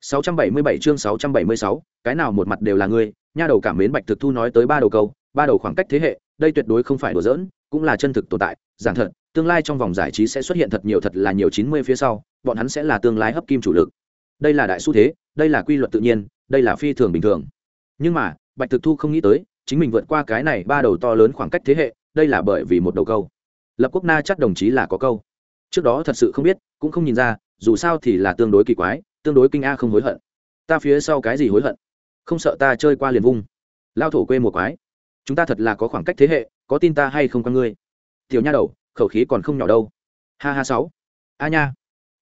677 chương 676, cái nào một mặt đều là ngươi, nha đầu cảm mến Bạch Thực Thu nói tới ba đầu câu, ba đầu khoảng cách thế hệ, đây tuyệt đối không phải đùa giỡn, cũng là chân thực tồn tại, giảng thật, tương lai trong vòng giải trí sẽ xuất hiện thật nhiều thật là nhiều 90 phía sau, bọn hắn sẽ là tương lai hấp kim chủ lực. Đây là đại xu thế, đây là quy luật tự nhiên, đây là phi thường bình thường. Nhưng mà, Bạch Thực Thu không nghĩ tới, chính mình vượt qua cái này ba đầu to lớn khoảng cách thế hệ, đây là bởi vì một đầu câu. Lập Quốc Na chắc đồng chí là có câu. Trước đó thật sự không biết, cũng không nhìn ra, dù sao thì là tương đối kỳ quái, tương đối kinh a không hối hận. Ta phía sau cái gì hối hận? Không sợ ta chơi qua liền vung. Lao thổ quê mùa quái. Chúng ta thật là có khoảng cách thế hệ, có tin ta hay không con ngươi? Tiểu nha đầu, khẩu khí còn không nhỏ đâu. Ha ha sáu. A nha.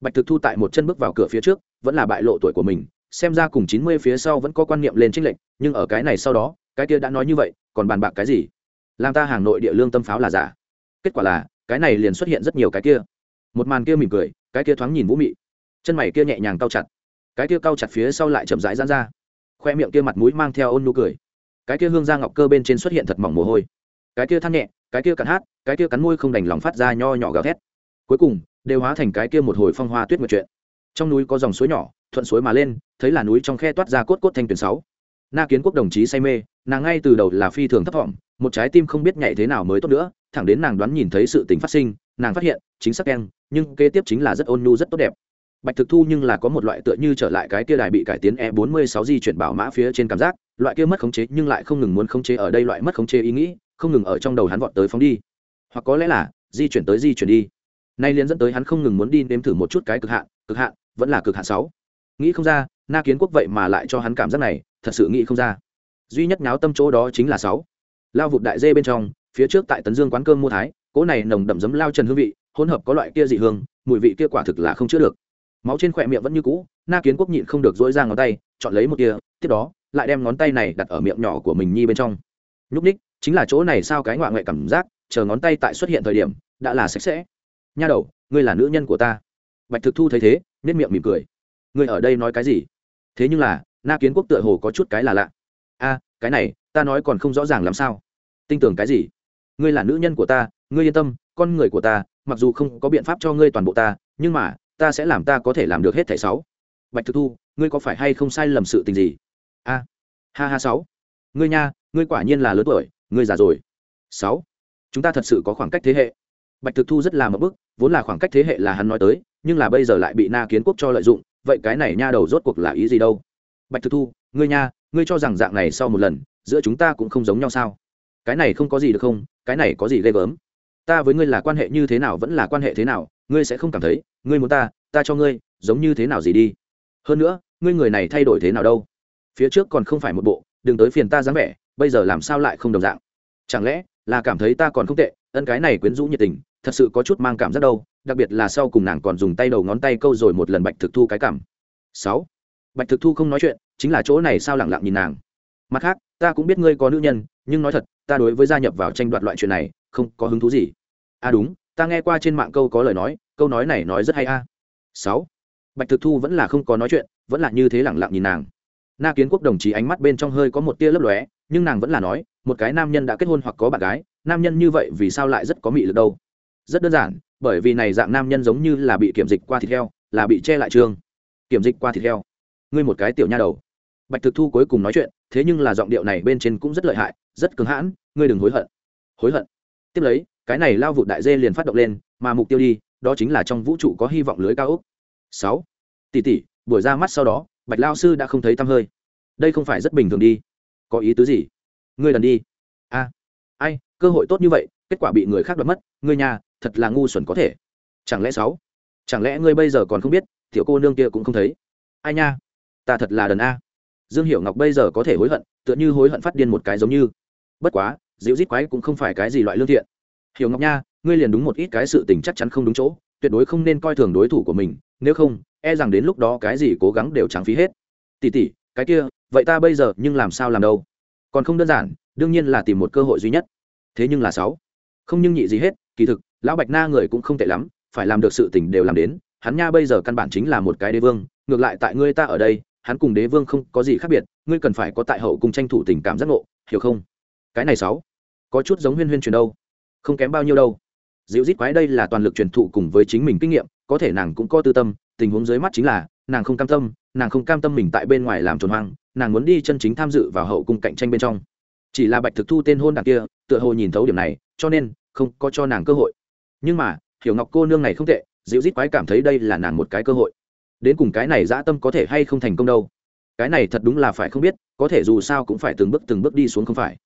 Bạch thực thu tại một chân bước vào cửa phía trước, vẫn là bại lộ tuổi của mình, xem ra cùng chín mươi phía sau vẫn có quan niệm lên trích lệnh nhưng ở cái này sau đó, cái kia đã nói như vậy, còn bàn bạc cái gì? Làm ta hàng nội địa lương tâm pháo là giả. Kết quả là, cái này liền xuất hiện rất nhiều cái kia. Một màn kia mỉm cười, cái kia thoáng nhìn vũ mị. Chân mày kia nhẹ nhàng cau chặt cái kia cau chặt phía sau lại chậm rãi dán ra. Khoe miệng kia mặt mũi mang theo ôn nụ cười. Cái kia hương da ngọc cơ bên trên xuất hiện thật mỏng mồ hôi. Cái kia than nhẹ cái kia cắn hát cái kia cắn môi không đành lòng phát ra nho nhỏ gào thét. Cuối cùng đều hóa thành cái kia một hồi phong hoa tuyết nguyệt chuyện. Trong núi có dòng suối nhỏ thuận suối mà lên thấy là núi trong khe toát ra cốt cốt thanh tuyển sáu. Na kiến quốc đồng chí say mê nàng ngay từ đầu là phi thường thấp thỏm một trái tim không biết nhảy thế nào mới tốt nữa thẳng đến nàng đoán nhìn thấy sự tình phát sinh nàng phát hiện chính xác em, nhưng kế tiếp chính là rất ôn nhu rất tốt đẹp bạch thực thu nhưng là có một loại tựa như trở lại cái kia đài bị cải tiến e 46 di chuyển bảo mã phía trên cảm giác, loại kia mất khống chế nhưng lại không ngừng muốn khống chế ở đây loại mất khống chế ý nghĩ, không ngừng ở trong đầu hắn vọt tới phóng đi. Hoặc có lẽ là, di chuyển tới di chuyển đi. Nay liền dẫn tới hắn không ngừng muốn đi nếm thử một chút cái cực hạn cực hạn, vẫn là cực hạn sáu. Nghĩ không ra, na kiến quốc vậy mà lại cho hắn cảm giác này, thật sự nghĩ không ra. Duy nhất nháo tâm chỗ đó chính là sáu. Lao vụt đại dê bên trong, phía trước tại tấn dương quán cơm mua thái, cỗ này nồng đậm giấm lao trần hương vị, hỗn hợp có loại kia dị hương, mùi vị kia quả thực là không chữa được máu trên khỏe miệng vẫn như cũ, na kiến quốc nhịn không được dỗi ra ngón tay, chọn lấy một kia tiếp đó, lại đem ngón tay này đặt ở miệng nhỏ của mình nhi bên trong. Nhúc ních chính là chỗ này sao cái ngoại ngoại cảm giác, chờ ngón tay tại xuất hiện thời điểm, đã là sạch sẽ. Nha đầu, ngươi là nữ nhân của ta. Bạch thực thu thấy thế nết miệng mỉm cười. Ngươi ở đây nói cái gì? Thế nhưng là, na kiến quốc tựa hồ có chút cái là lạ. A, cái này, ta nói còn không rõ ràng làm sao. Tin tưởng cái gì? Ngươi là nữ nhân của ta, ngươi yên tâm, con người của ta, mặc dù không có biện pháp cho ngươi toàn bộ ta, nhưng mà ta sẽ làm ta có thể làm được hết thảy sáu. Bạch thực thu, ngươi có phải hay không sai lầm sự tình gì? A. Ha ha sáu. Ngươi nha, ngươi quả nhiên là lớn tuổi, ngươi già rồi. Sáu. Chúng ta thật sự có khoảng cách thế hệ. Bạch thực thu rất là mất bức, vốn là khoảng cách thế hệ là hắn nói tới, nhưng là bây giờ lại bị na kiến quốc cho lợi dụng, vậy cái này nha đầu rốt cuộc là ý gì đâu? Bạch thực thu, ngươi nha, ngươi cho rằng dạng này sau một lần, giữa chúng ta cũng không giống nhau sao? Cái này không có gì được không? Cái này có gì ghê gớm? Ta với ngươi là quan hệ như thế nào vẫn là quan hệ thế nào? Ngươi sẽ không cảm thấy, ngươi muốn ta ta cho ngươi, giống như thế nào gì đi. Hơn nữa, ngươi người này thay đổi thế nào đâu? Phía trước còn không phải một bộ, đừng tới phiền ta dáng vẻ, bây giờ làm sao lại không đồng dạng? Chẳng lẽ là cảm thấy ta còn không tệ, ân cái này quyến rũ nhiệt tình, thật sự có chút mang cảm giác đâu, đặc biệt là sau cùng nàng còn dùng tay đầu ngón tay câu rồi một lần bạch thực thu cái cảm. Sáu. Bạch thực thu không nói chuyện, chính là chỗ này sao lẳng lặng nhìn nàng. Mặt khác, ta cũng biết ngươi có nữ nhân, nhưng nói thật, ta đối với gia nhập vào tranh đoạt loại chuyện này, không có hứng thú gì. À đúng ta nghe qua trên mạng câu có lời nói, câu nói này nói rất hay a. Sáu. Bạch thực thu vẫn là không có nói chuyện, vẫn là như thế lẳng lặng nhìn nàng. Na kiến quốc đồng chí ánh mắt bên trong hơi có một tia lấp lóe, nhưng nàng vẫn là nói, một cái nam nhân đã kết hôn hoặc có bạn gái, nam nhân như vậy vì sao lại rất có mị lực đâu? Rất đơn giản, bởi vì này dạng nam nhân giống như là bị kiểm dịch qua thịt heo, là bị che lại trường. Kiểm dịch qua thịt heo. Ngươi một cái tiểu nha đầu. Bạch thực thu cuối cùng nói chuyện, thế nhưng là giọng điệu này bên trên cũng rất lợi hại, rất cứng hãn, ngươi đừng hối hận. Hối hận. Tiếp lấy cái này lao vụ đại dê liền phát động lên, mà mục tiêu đi, đó chính là trong vũ trụ có hy vọng lưới cao ốc. Sáu. Tỷ tỷ, buổi ra mắt sau đó, bạch lao sư đã không thấy tăm hơi. Đây không phải rất bình thường đi. Có ý tứ gì? Ngươi lần đi. A. Ai, cơ hội tốt như vậy, kết quả bị người khác đoạt mất, ngươi nhà, thật là ngu xuẩn có thể. Chẳng lẽ sáu? Chẳng lẽ ngươi bây giờ còn không biết, tiểu cô nương kia cũng không thấy? Ai nha? Ta thật là đần a. Dương hiểu ngọc bây giờ có thể hối hận, tựa như hối hận phát điên một cái giống như. Bất quá, dịu rít quái cũng không phải cái gì loại lương thiện hiểu ngọc nha, ngươi liền đúng một ít cái sự tình chắc chắn không đúng chỗ, tuyệt đối không nên coi thường đối thủ của mình, nếu không e rằng đến lúc đó cái gì cố gắng đều trắng phí hết. Tỉ tỉ cái kia, vậy ta bây giờ nhưng làm sao làm đâu? Còn không đơn giản, đương nhiên là tìm một cơ hội duy nhất. Thế nhưng là sáu. Không nhưng nhị gì hết, kỳ thực, lão bạch na người cũng không tệ lắm, phải làm được sự tình đều làm đến, hắn nha bây giờ căn bản chính là một cái đế vương, ngược lại tại ngươi ta ở đây, hắn cùng đế vương không có gì khác biệt, ngươi cần phải có tại hậu cùng tranh thủ tình cảm giác ngộ, hiểu không? Cái này sáu. Có chút giống huyên huyên truyền đâu không kém bao nhiêu đâu. Dịu rít quái đây là toàn lực truyền thụ cùng với chính mình kinh nghiệm, có thể nàng cũng có tư tâm, tình huống dưới mắt chính là, nàng không cam tâm, nàng không cam tâm mình tại bên ngoài làm trồn hoang, nàng muốn đi chân chính tham dự vào hậu cung cạnh tranh bên trong. Chỉ là bạch thực thu tên hôn đảng kia, tựa hồ nhìn thấu điểm này, cho nên không có cho nàng cơ hội. Nhưng mà, hiểu ngọc cô nương này không tệ, dịu rít quái cảm thấy đây là nàng một cái cơ hội. Đến cùng cái này dã tâm có thể hay không thành công đâu? Cái này thật đúng là phải không biết, có thể dù sao cũng phải từng bước từng bước đi xuống không phải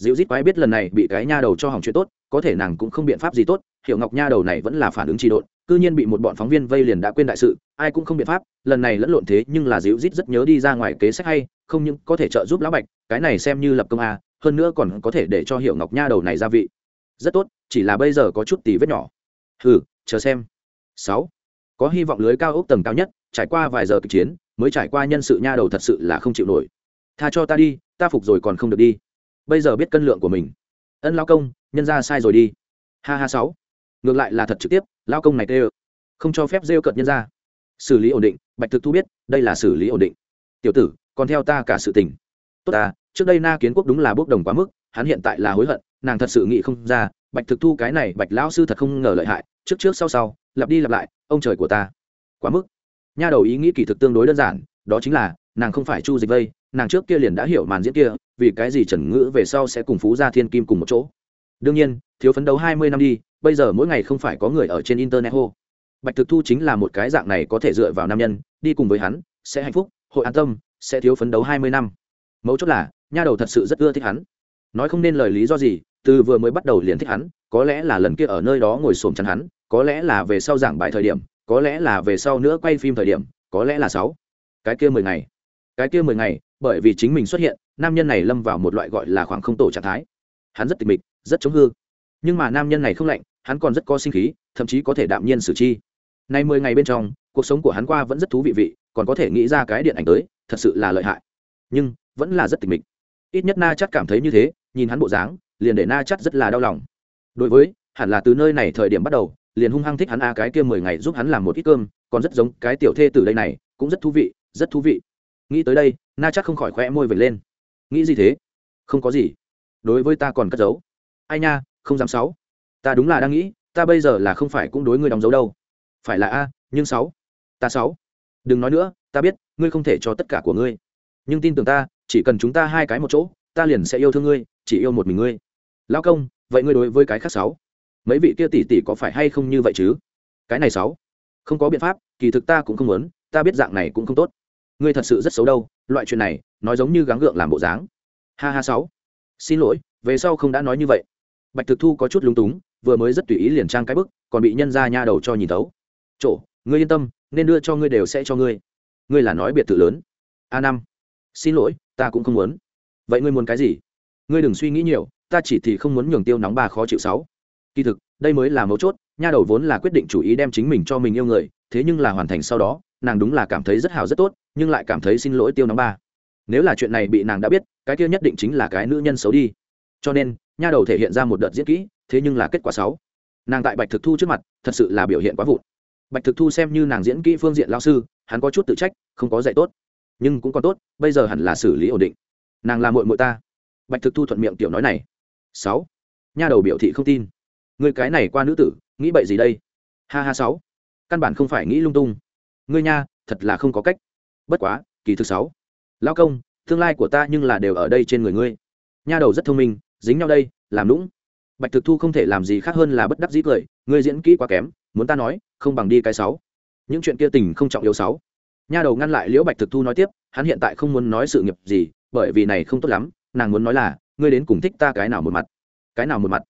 dịu rít quái biết lần này bị cái nha đầu cho hỏng chuyện tốt, có thể nàng cũng không biện pháp gì tốt, hiểu ngọc nha đầu này vẫn là phản ứng trị độn, cư nhiên bị một bọn phóng viên vây liền đã quên đại sự, ai cũng không biện pháp, lần này lẫn lộn thế nhưng là dịu rít rất nhớ đi ra ngoài kế sách hay, không những có thể trợ giúp lão bạch, cái này xem như lập công a, hơn nữa còn có thể để cho hiểu ngọc nha đầu này ra vị. Rất tốt, chỉ là bây giờ có chút tí vết nhỏ. Hừ, chờ xem. Sáu. Có hy vọng lưới cao ốc tầng cao nhất, trải qua vài giờ kịch chiến, mới trải qua nhân sự nha đầu thật sự là không chịu nổi. Tha cho ta đi, ta phục rồi còn không được đi bây giờ biết cân lượng của mình. Ân lao công, nhân ra sai rồi đi. Ha ha sáu. Ngược lại là thật trực tiếp, lao công này tê không cho phép rêu cợt nhân ra. Xử lý ổn định, bạch thực thu biết, đây là xử lý ổn định. Tiểu tử, còn theo ta cả sự tình. Tốt ta, trước đây na kiến quốc đúng là bốc đồng quá mức, hắn hiện tại là hối hận, nàng thật sự nghĩ không ra, bạch thực thu cái này bạch lão sư thật không ngờ lợi hại, trước trước sau sau, lặp đi lặp lại, ông trời của ta. Quá mức. Nha đầu ý nghĩ kỳ thực tương đối đơn giản, đó chính là, nàng không phải chu dịch vây, nàng trước kia liền đã hiểu màn diễn kia vì cái gì trần ngữ về sau sẽ cùng phú gia thiên kim cùng một chỗ? Đương nhiên, thiếu phấn đấu hai mươi năm đi, bây giờ mỗi ngày không phải có người ở trên internet hô. Bạch thực thu chính là một cái dạng này có thể dựa vào nam nhân, đi cùng với hắn, sẽ hạnh phúc, hội an tâm, sẽ thiếu phấn đấu hai mươi năm. Mấu chốt là, nha đầu thật sự rất ưa thích hắn. Nói không nên lời lý do gì, từ vừa mới bắt đầu liền thích hắn, có lẽ là lần kia ở nơi đó ngồi xổm chắn hắn, có lẽ là về sau giảng bài thời điểm, có lẽ là về sau nữa quay phim thời điểm, có lẽ là sáu. Cái kia mười ngày. Cái kia mười ngày bởi vì chính mình xuất hiện, nam nhân này lâm vào một loại gọi là khoảng không tổ trạng thái. Hắn rất tịch mịch, rất chống hư. Nhưng mà nam nhân này không lạnh, hắn còn rất có sinh khí, thậm chí có thể đạm nhiên xử chi. Nay mười ngày bên trong, cuộc sống của hắn qua vẫn rất thú vị vị, còn có thể nghĩ ra cái điện ảnh tới, thật sự là lợi hại. Nhưng, vẫn là rất tịch mịch. Ít nhất na chắc cảm thấy như thế, nhìn hắn bộ dáng, liền để na chắc rất là đau lòng. Đối với, hẳn là từ nơi này thời điểm bắt đầu, liền hung hăng thích hắn a cái kia mười ngày giúp hắn làm một ít cơm, còn rất giống cái tiểu thê từ đây này, cũng rất thú vị, rất thú vị nghĩ tới đây, na chắc không khỏi khoe môi vệt lên. Nghĩ gì thế? Không có gì. Đối với ta còn cất giấu. Ai nha, không dám sáu. Ta đúng là đang nghĩ, ta bây giờ là không phải cũng đối ngươi đóng dấu đâu. Phải là a, nhưng sáu. Ta sáu. Đừng nói nữa, ta biết, ngươi không thể cho tất cả của ngươi. Nhưng tin tưởng ta, chỉ cần chúng ta hai cái một chỗ, ta liền sẽ yêu thương ngươi, chỉ yêu một mình ngươi. Lão công, vậy ngươi đối với cái khác sáu? Mấy vị kia tỷ tỷ có phải hay không như vậy chứ? Cái này sáu. Không có biện pháp, kỳ thực ta cũng không muốn, ta biết dạng này cũng không tốt ngươi thật sự rất xấu đâu, loại chuyện này, nói giống như gắng gượng làm bộ dáng. Ha ha sáu. Xin lỗi, về sau không đã nói như vậy. Bạch thực thu có chút lúng túng, vừa mới rất tùy ý liền trang cái bức, còn bị nhân ra nha đầu cho nhìn tấu chỗ, ngươi yên tâm, nên đưa cho ngươi đều sẽ cho ngươi. Ngươi là nói biệt thự lớn. A năm. Xin lỗi, ta cũng không muốn. Vậy ngươi muốn cái gì? Ngươi đừng suy nghĩ nhiều, ta chỉ thì không muốn nhường tiêu nóng bà khó chịu sáu. Kỳ thực, đây mới là mấu chốt, nha đầu vốn là quyết định chủ ý đem chính mình cho mình yêu người, thế nhưng là hoàn thành sau đó, nàng đúng là cảm thấy rất hào rất tốt nhưng lại cảm thấy xin lỗi tiêu nóng ba. Nếu là chuyện này bị nàng đã biết, cái kia nhất định chính là cái nữ nhân xấu đi. Cho nên, nha đầu thể hiện ra một đợt diễn kỹ, thế nhưng là kết quả sáu. Nàng tại bạch thực thu trước mặt, thật sự là biểu hiện quá vụn. Bạch thực thu xem như nàng diễn kỹ phương diện lao sư, hắn có chút tự trách, không có dạy tốt. Nhưng cũng còn tốt, bây giờ hẳn là xử lý ổn định. Nàng là mội mội ta. Bạch thực thu thuận miệng tiểu nói này. Sáu. Nha đầu biểu thị không tin. Người cái này qua nữ tử, nghĩ bậy gì đây? Ha ha, sáu. Căn bản không phải nghĩ lung tung. Ngươi nha, thật là không có cách bất quá, kỳ thứ sáu. Lao công, tương lai của ta nhưng là đều ở đây trên người ngươi. Nha đầu rất thông minh, dính nhau đây, làm lũng bạch thực thu không thể làm gì khác hơn là bất đắc dĩ cười, ngươi diễn kỹ quá kém, muốn ta nói, không bằng đi cái sáu. Những chuyện kia tình không trọng yếu sáu. Nha đầu ngăn lại liễu bạch thực thu nói tiếp, hắn hiện tại không muốn nói sự nghiệp gì, bởi vì này không tốt lắm, nàng muốn nói là, ngươi đến cùng thích ta cái nào một mặt. Cái nào một mặt?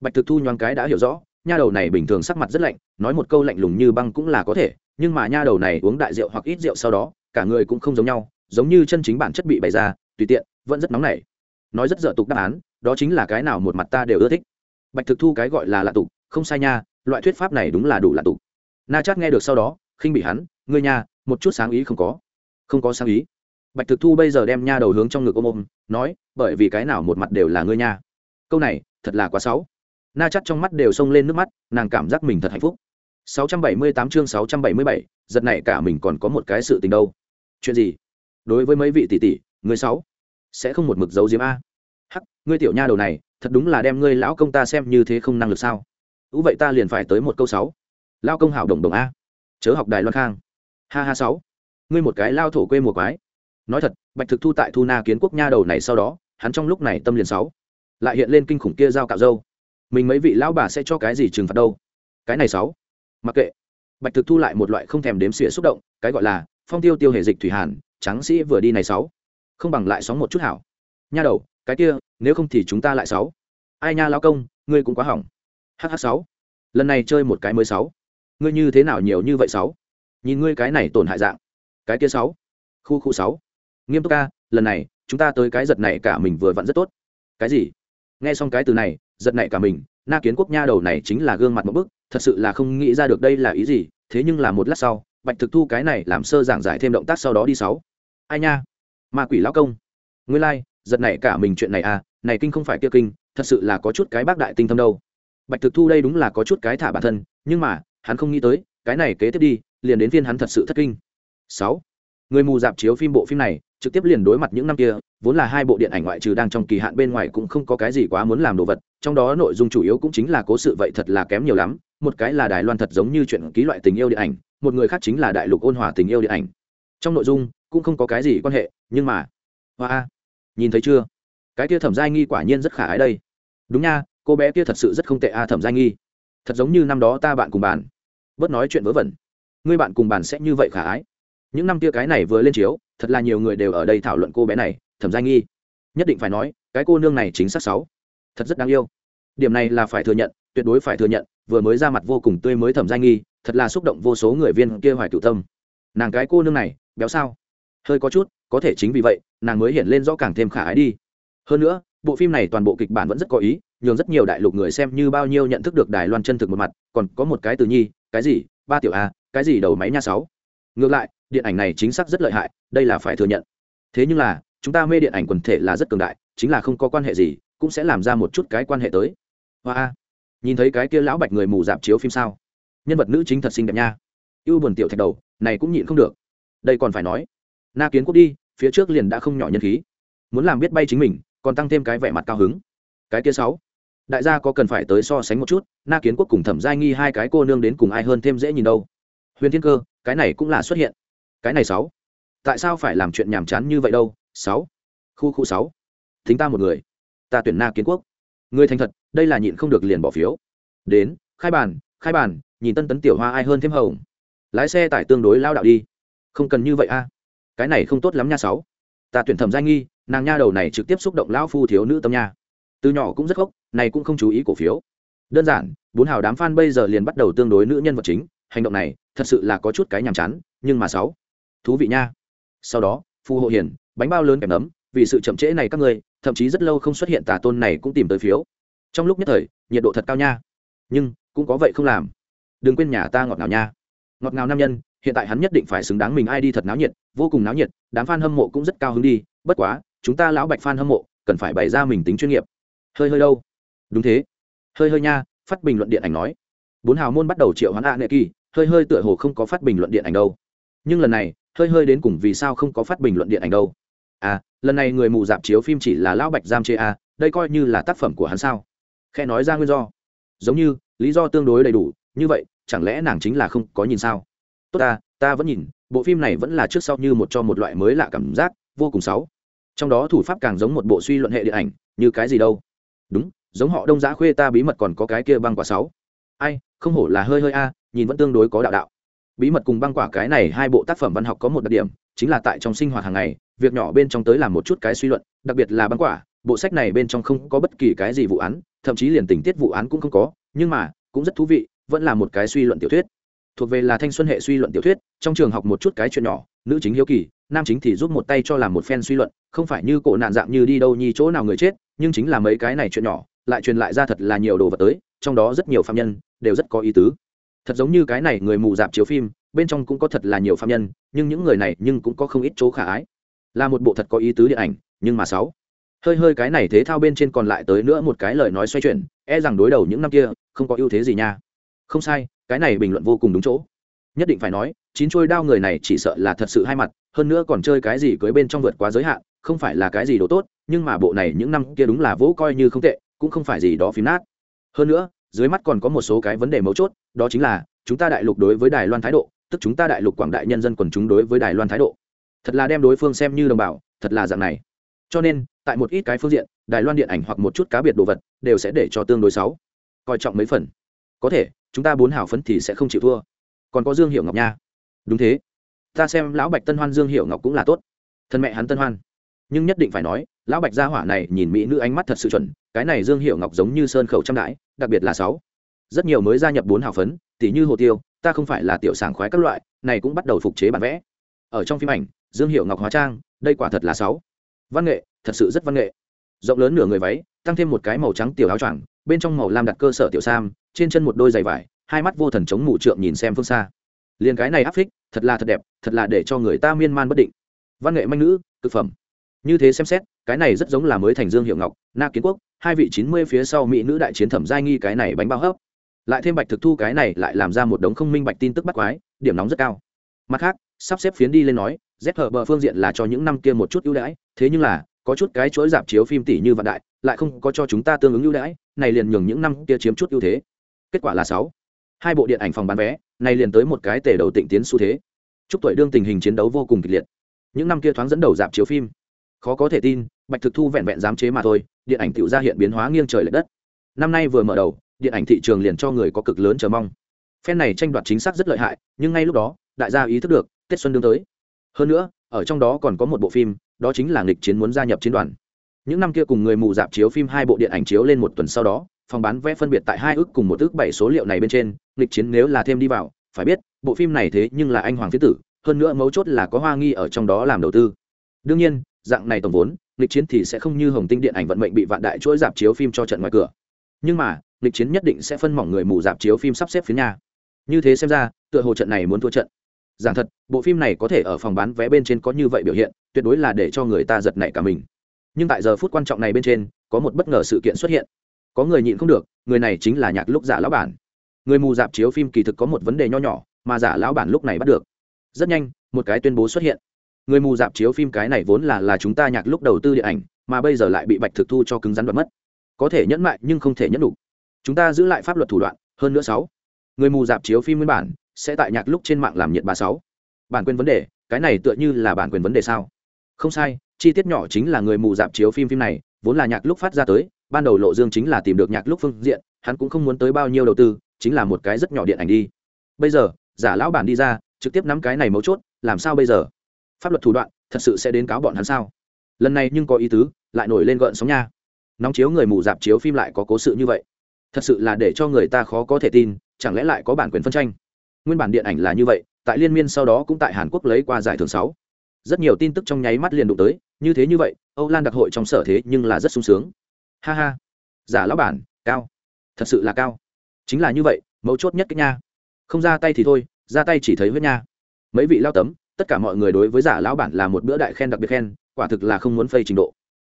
Bạch thực thu nhoáng cái đã hiểu rõ, nha đầu này bình thường sắc mặt rất lạnh, nói một câu lạnh lùng như băng cũng là có thể, nhưng mà nha đầu này uống đại rượu hoặc ít rượu sau đó cả người cũng không giống nhau, giống như chân chính bản chất bị bày ra, tùy tiện, vẫn rất nóng nảy. Nói rất dở tục đáp án, đó chính là cái nào một mặt ta đều ưa thích. Bạch thực thu cái gọi là lạ tục, không sai nha, loại thuyết pháp này đúng là đủ lạ tục. Na chát nghe được sau đó, khinh bị hắn, ngươi nha, một chút sáng ý không có. Không có sáng ý. Bạch thực thu bây giờ đem nha đầu hướng trong ngực ôm ôm, nói, bởi vì cái nào một mặt đều là ngươi nha. Câu này, thật là quá xấu. Na chát trong mắt đều xông lên nước mắt, nàng cảm giác mình thật hạnh phúc. 678 chương 677, giật này cả mình còn có một cái sự tình đâu. Chuyện gì? Đối với mấy vị tỷ tỷ người sáu sẽ không một mực giấu diếm a? Hắc ngươi tiểu nha đầu này thật đúng là đem ngươi lão công ta xem như thế không năng lực sao? Ú vậy ta liền phải tới một câu sáu. Lão công hảo đồng đồng a. Chớ học đài loan khang. Ha ha sáu. Ngươi một cái lao thổ quê mùa quái. Nói thật bạch thực thu tại thu na kiến quốc nha đầu này sau đó hắn trong lúc này tâm liền sáu. Lại hiện lên kinh khủng kia dao cạo dâu. Mình mấy vị lão bà sẽ cho cái gì trừng phạt đâu? Cái này sáu mặc kệ. Bạch thực thu lại một loại không thèm đếm xỉa xúc động, cái gọi là phong tiêu tiêu hệ dịch thủy hàn, tráng sĩ vừa đi này sáu. Không bằng lại sóng một chút hảo. Nha đầu, cái kia, nếu không thì chúng ta lại sáu. Ai nha lão công, ngươi cũng quá hỏng. Hh sáu. Lần này chơi một cái mới sáu. Ngươi như thế nào nhiều như vậy sáu? Nhìn ngươi cái này tổn hại dạng. Cái kia sáu. Khu khu sáu. Nghiêm túc ca, lần này, chúng ta tới cái giật này cả mình vừa vặn rất tốt. Cái gì? Nghe xong cái từ này, giật này cả mình, na kiến quốc nha đầu này chính là gương mặt một bức thật sự là không nghĩ ra được đây là ý gì thế nhưng là một lát sau bạch thực thu cái này làm sơ giảng giải thêm động tác sau đó đi sáu. Ai nha? Ma quỷ lão công. Nguyên lai、like, giật này cả mình chuyện này à này kinh không phải kia kinh thật sự là có chút cái bác đại tinh thâm đâu. Bạch thực thu đây đúng là có chút cái thả bản thân nhưng mà hắn không nghĩ tới cái này kế tiếp đi liền đến phiên hắn thật sự thất kinh. Sáu. Người mù dạp chiếu phim bộ phim này trực tiếp liền đối mặt những năm kia, vốn là hai bộ điện ảnh ngoại trừ đang trong kỳ hạn bên ngoài cũng không có cái gì quá muốn làm đồ vật, trong đó nội dung chủ yếu cũng chính là cố sự vậy thật là kém nhiều lắm, một cái là đài loan thật giống như chuyện ký loại tình yêu điện ảnh, một người khác chính là đại lục ôn hòa tình yêu điện ảnh. Trong nội dung cũng không có cái gì quan hệ, nhưng mà, hoa, nhìn thấy chưa? Cái kia thẩm giai nghi quả nhiên rất khả ái đây. Đúng nha, cô bé kia thật sự rất không tệ a, thẩm giai nghi. Thật giống như năm đó ta bạn cùng bàn bớt nói chuyện vớ vẩn. Ngươi bạn cùng bàn sẽ như vậy khả ái. Những năm kia cái này vừa lên chiếu thật là nhiều người đều ở đây thảo luận cô bé này, thẩm giai nghi. Nhất định phải nói, cái cô nương này chính xác sáu. Thật rất đáng yêu. Điểm này là phải thừa nhận, tuyệt đối phải thừa nhận, vừa mới ra mặt vô cùng tươi mới thẩm giai nghi, thật là xúc động vô số người viên kia hoài cựu tâm. Nàng cái cô nương này, béo sao? Hơi có chút, có thể chính vì vậy, nàng mới hiện lên rõ càng thêm khả ái đi. Hơn nữa, bộ phim này toàn bộ kịch bản vẫn rất có ý, nhường rất nhiều đại lục người xem như bao nhiêu nhận thức được đài loan chân thực một mặt, còn có một cái từ nhi, cái gì? Ba tiểu a, cái gì đầu máy nha sáu? Ngược lại điện ảnh này chính xác rất lợi hại, đây là phải thừa nhận. Thế nhưng là, chúng ta mê điện ảnh quần thể là rất cường đại, chính là không có quan hệ gì, cũng sẽ làm ra một chút cái quan hệ tới. Hoa nhìn thấy cái kia lão bạch người mù dạp chiếu phim sao? Nhân vật nữ chính thật xinh đẹp nha. Ưu buồn tiểu thạch đầu, này cũng nhịn không được. Đây còn phải nói. Na kiến quốc đi, phía trước liền đã không nhỏ nhân khí. Muốn làm biết bay chính mình, còn tăng thêm cái vẻ mặt cao hứng. Cái kia sáu. Đại gia có cần phải tới so sánh một chút, na kiến quốc cùng thẩm giai nghi hai cái cô nương đến cùng ai hơn thêm dễ nhìn đâu. Huyền thiên cơ, cái này cũng là xuất hiện cái này sáu. Tại sao phải làm chuyện nhàm chán như vậy đâu? Sáu. Khu khu sáu. Thính ta một người. Ta tuyển na kiến quốc. Người thành thật, đây là nhịn không được liền bỏ phiếu. Đến, khai bàn khai bàn, nhìn tân tấn tiểu hoa ai hơn thêm hồng. Lái xe tải tương đối lao đạo đi. Không cần như vậy a. Cái này không tốt lắm nha, sáu. Ta tuyển thẩm giai nghi, nàng nha đầu này trực tiếp xúc động lão phu thiếu nữ tâm nha. Từ nhỏ cũng rất gốc này cũng không chú ý cổ phiếu. Đơn giản, bốn hào đám f a n bây giờ liền bắt đầu tương đối nữ nhân vật chính, hành động này thật sự là có chút cái nhàm chán, nhưng mà sáu thú vị nha. Sau đó, phù hộ hiền, bánh bao lớn kèm nấm, vì sự chậm trễ này các ngươi, thậm chí rất lâu không xuất hiện tà tôn này cũng tìm tới phiếu. Trong lúc nhất thời, nhiệt độ thật cao nha. Nhưng, cũng có vậy không làm. Đừng quên nhà ta ngọt ngào nha. Ngọt ngào nam nhân, hiện tại hắn nhất định phải xứng đáng mình ai đi thật náo nhiệt, vô cùng náo nhiệt, đám f a n hâm mộ cũng rất cao hứng đi, bất quá, chúng ta lão bạch f a n hâm mộ, cần phải bày ra mình tính chuyên nghiệp. Hơi hơi đâu? Đúng thế. Hơi hơi nha, phát bình luận điện ảnh nói. Bốn hào môn bắt đầu triệu hoán a nệ kỳ, hơi hơi tựa hồ không có phát bình luận điện ảnh đâu. Nhưng lần này hơi hơi đến cùng vì sao không có phát bình luận điện ảnh đâu. À lần này người mù dạp chiếu phim chỉ là lão bạch giam chê à, đây coi như là tác phẩm của hắn sao? Khe nói ra nguyên do. Giống như lý do tương đối đầy đủ như vậy chẳng lẽ nàng chính là không có nhìn sao? Tốt ta ta vẫn nhìn bộ phim này vẫn là trước sau như một cho một loại mới lạ cảm giác vô cùng xấu. Trong đó thủ pháp càng giống một bộ suy luận hệ điện ảnh như cái gì đâu? Đúng giống họ đông giã khuê ta bí mật còn có cái kia băng quả sáu. Ai không hổ là hơi hơi a nhìn vẫn tương đối có đạo đạo bí mật cùng băng quả cái này hai bộ tác phẩm văn học có một đặc điểm, chính là tại trong sinh hoạt hàng ngày, việc nhỏ bên trong tới làm một chút cái suy luận, đặc biệt là băng quả, bộ sách này bên trong không có bất kỳ cái gì vụ án, thậm chí liền tình tiết vụ án cũng không có, nhưng mà, cũng rất thú vị, vẫn là một cái suy luận tiểu thuyết. Thuộc về là thanh xuân hệ suy luận tiểu thuyết, trong trường học một chút cái chuyện nhỏ, nữ chính hiếu kỳ, nam chính thì giúp một tay cho làm một phen suy luận, không phải như cổ nạn dạng như đi đâu nhi chỗ nào người chết, nhưng chính là mấy cái này chuyện nhỏ, lại truyền lại ra thật là nhiều đồ vật tới, trong đó rất nhiều phạm nhân, đều rất có ý tứ thật giống như cái này người mù dạp chiếu phim, bên trong cũng có thật là nhiều phạm nhân, nhưng những người này nhưng cũng có không ít chỗ khả ái. Là một bộ thật có ý tứ điện ảnh, nhưng mà sáu. Hơi hơi cái này thế thao bên trên còn lại tới nữa một cái lời nói xoay chuyển e rằng đối đầu những năm kia, không có ưu thế gì nha. Không sai, cái này bình luận vô cùng đúng chỗ. Nhất định phải nói, chín trôi đao người này chỉ sợ là thật sự hai mặt, hơn nữa còn chơi cái gì cưới bên trong vượt quá giới hạn, không phải là cái gì đồ tốt, nhưng mà bộ này những năm kia đúng là vỗ coi như không tệ, cũng không phải gì đó phím nát. Hơn nữa dưới mắt còn có một số cái vấn đề mấu chốt, đó chính là, chúng ta đại lục đối với đài loan thái độ, tức chúng ta đại lục quảng đại nhân dân quần chúng đối với đài loan thái độ. Thật là đem đối phương xem như đồng bào, thật là dạng này. Cho nên, tại một ít cái phương diện, đài loan điện ảnh hoặc một chút cá biệt đồ vật, đều sẽ để cho tương đối xấu. Coi trọng mấy phần. Có thể, chúng ta bốn hảo phấn thì sẽ không chịu thua. Còn có dương hiệu ngọc nha. Đúng thế. Ta xem lão bạch tân hoan dương hiệu ngọc cũng là tốt. Thân mẹ hắn tân hoan nhưng nhất định phải nói, lão bạch gia hỏa này nhìn mỹ nữ ánh mắt thật sự chuẩn, cái này dương hiệu ngọc giống như sơn khẩu trăm đãi, đặc biệt là sáu. Rất nhiều mới gia nhập bốn hào phấn tỷ như hồ tiêu, ta không phải là tiểu sảng khoái các loại, này cũng bắt đầu phục chế bản vẽ. Ở trong phim ảnh, dương hiệu ngọc hóa trang, đây quả thật là sáu. Văn nghệ, thật sự rất văn nghệ. Rộng lớn nửa người váy, tăng thêm một cái màu trắng tiểu áo choàng, bên trong màu lam đặt cơ sở tiểu sam, trên chân một đôi giày vải, hai mắt vô thần chống mụ trượng nhìn xem phương xa. Liền cái này áp phích, thật là thật đẹp, thật là để cho người ta miên man bất định. Văn nghệ manh nữ thực phẩm như thế xem xét, cái này rất giống là mới thành dương hiệu ngọc, na kiến quốc, hai vị chín mươi phía sau mỹ nữ đại chiến thẩm giai nghi cái này bánh bao hấp. Lại thêm bạch thực thu cái này lại làm ra một đống không minh bạch tin tức bắt quái, điểm nóng rất cao. Mặt khác, sắp xếp phiến đi lên nói, z hở bờ phương diện là cho những năm kia một chút ưu đãi, thế nhưng là, có chút cái chuỗi dạp chiếu phim tỷ như vạn đại, lại không có cho chúng ta tương ứng ưu đãi, này liền nhường những năm kia chiếm chút ưu thế. Kết quả là sáu. Hai bộ điện ảnh phòng bán vé, này liền tới một cái tể đầu tịnh tiến xu thế. Chúc tuổi đương tình hình chiến đấu vô cùng kịch liệt. Những năm kia thoáng dẫn đầu dạp chiếu phim khó có thể tin, bạch thực thu vẹn vẹn dám chế mà thôi, điện ảnh tự ra hiện biến hóa nghiêng trời l ệ đất. Năm nay vừa mở đầu, điện ảnh thị trường liền cho người có cực lớn chờ mong. Phen này tranh đoạt chính xác rất lợi hại, nhưng ngay lúc đó, đại gia ý thức được, tết xuân đương tới. Hơn nữa, ở trong đó còn có một bộ phim, đó chính là nghịch chiến muốn gia nhập chiến đoàn. Những năm kia cùng người mù dạp chiếu phim hai bộ điện ảnh chiếu lên một tuần sau đó, phòng bán vé phân biệt tại hai ước cùng một ước bảy số liệu này bên trên, nghịch chiến nếu là thêm đi vào, phải biết, bộ phim này thế nhưng là anh hoàng phía tử, hơn nữa mấu chốt là có hoa nghi ở trong đó làm đầu tư. Đương nhiên dạng này tổng vốn lịch chiến thì sẽ không như hồng tinh điện ảnh vận mệnh bị vạn đại chuỗi dạp chiếu phim cho trận ngoài cửa. Nhưng mà lịch chiến nhất định sẽ phân mỏng người mù dạp chiếu phim sắp xếp phía nhà. Như thế xem ra, tựa hồ trận này muốn thua trận. Giảng thật, bộ phim này có thể ở phòng bán vé bên trên có như vậy biểu hiện, tuyệt đối là để cho người ta giật nảy cả mình. Nhưng tại giờ phút quan trọng này bên trên, có một bất ngờ sự kiện xuất hiện. Có người nhịn không được, người này chính là nhạc lúc giả lão bản. Người mù dạp chiếu phim kỳ thực có một vấn đề nho nhỏ, mà giả lão bản lúc này bắt được. Rất nhanh, một cái tuyên bố xuất hiện người mù dạp chiếu phim cái này vốn là là chúng ta nhạc lúc đầu tư điện ảnh, mà bây giờ lại bị bạch thực thu cho cứng rắn đoạt mất. Có thể nhẫn mại nhưng không thể nhẫn đủ. Chúng ta giữ lại pháp luật thủ đoạn, hơn nữa sáu. Người mù dạp chiếu phim nguyên bản sẽ tại nhạc lúc trên mạng làm nhiệt ba sáu. Bản quyền vấn đề, cái này tựa như là bản quyền vấn đề sao? Không sai, chi tiết nhỏ chính là người mù dạp chiếu phim phim này, vốn là nhạc lúc phát ra tới, ban đầu lộ dương chính là tìm được nhạc lúc phương diện, hắn cũng không muốn tới bao nhiêu đầu tư, chính là một cái rất nhỏ điện ảnh đi. Bây giờ, giả lão bản đi ra, trực tiếp nắm cái này mấu chốt, làm sao bây giờ? Pháp luật thủ đoạn thật sự sẽ đến cáo bọn hắn sao? Lần này nhưng có ý tứ, lại nổi lên gợn sóng nha. Nóng chiếu người mù dạp chiếu phim lại có cố sự như vậy. Thật sự là để cho người ta khó có thể tin, chẳng lẽ lại có bản quyền phân tranh? Nguyên bản điện ảnh là như vậy, tại liên miên sau đó cũng tại hàn quốc lấy qua giải thưởng sáu. Rất nhiều tin tức trong nháy mắt liền đụng tới, như thế như vậy, âu lan đặc hội trong sở thế nhưng là rất sung sướng. Ha ha. Giả lão bản, cao. Thật sự là cao. Chính là như vậy, mấu chốt nhất cái nha. Không ra tay thì thôi, ra tay chỉ thấy huyết nha. Mấy vị lao tấm tất cả mọi người đối với giả lão bản là một bữa đại khen đặc biệt khen, quả thực là không muốn phây trình độ.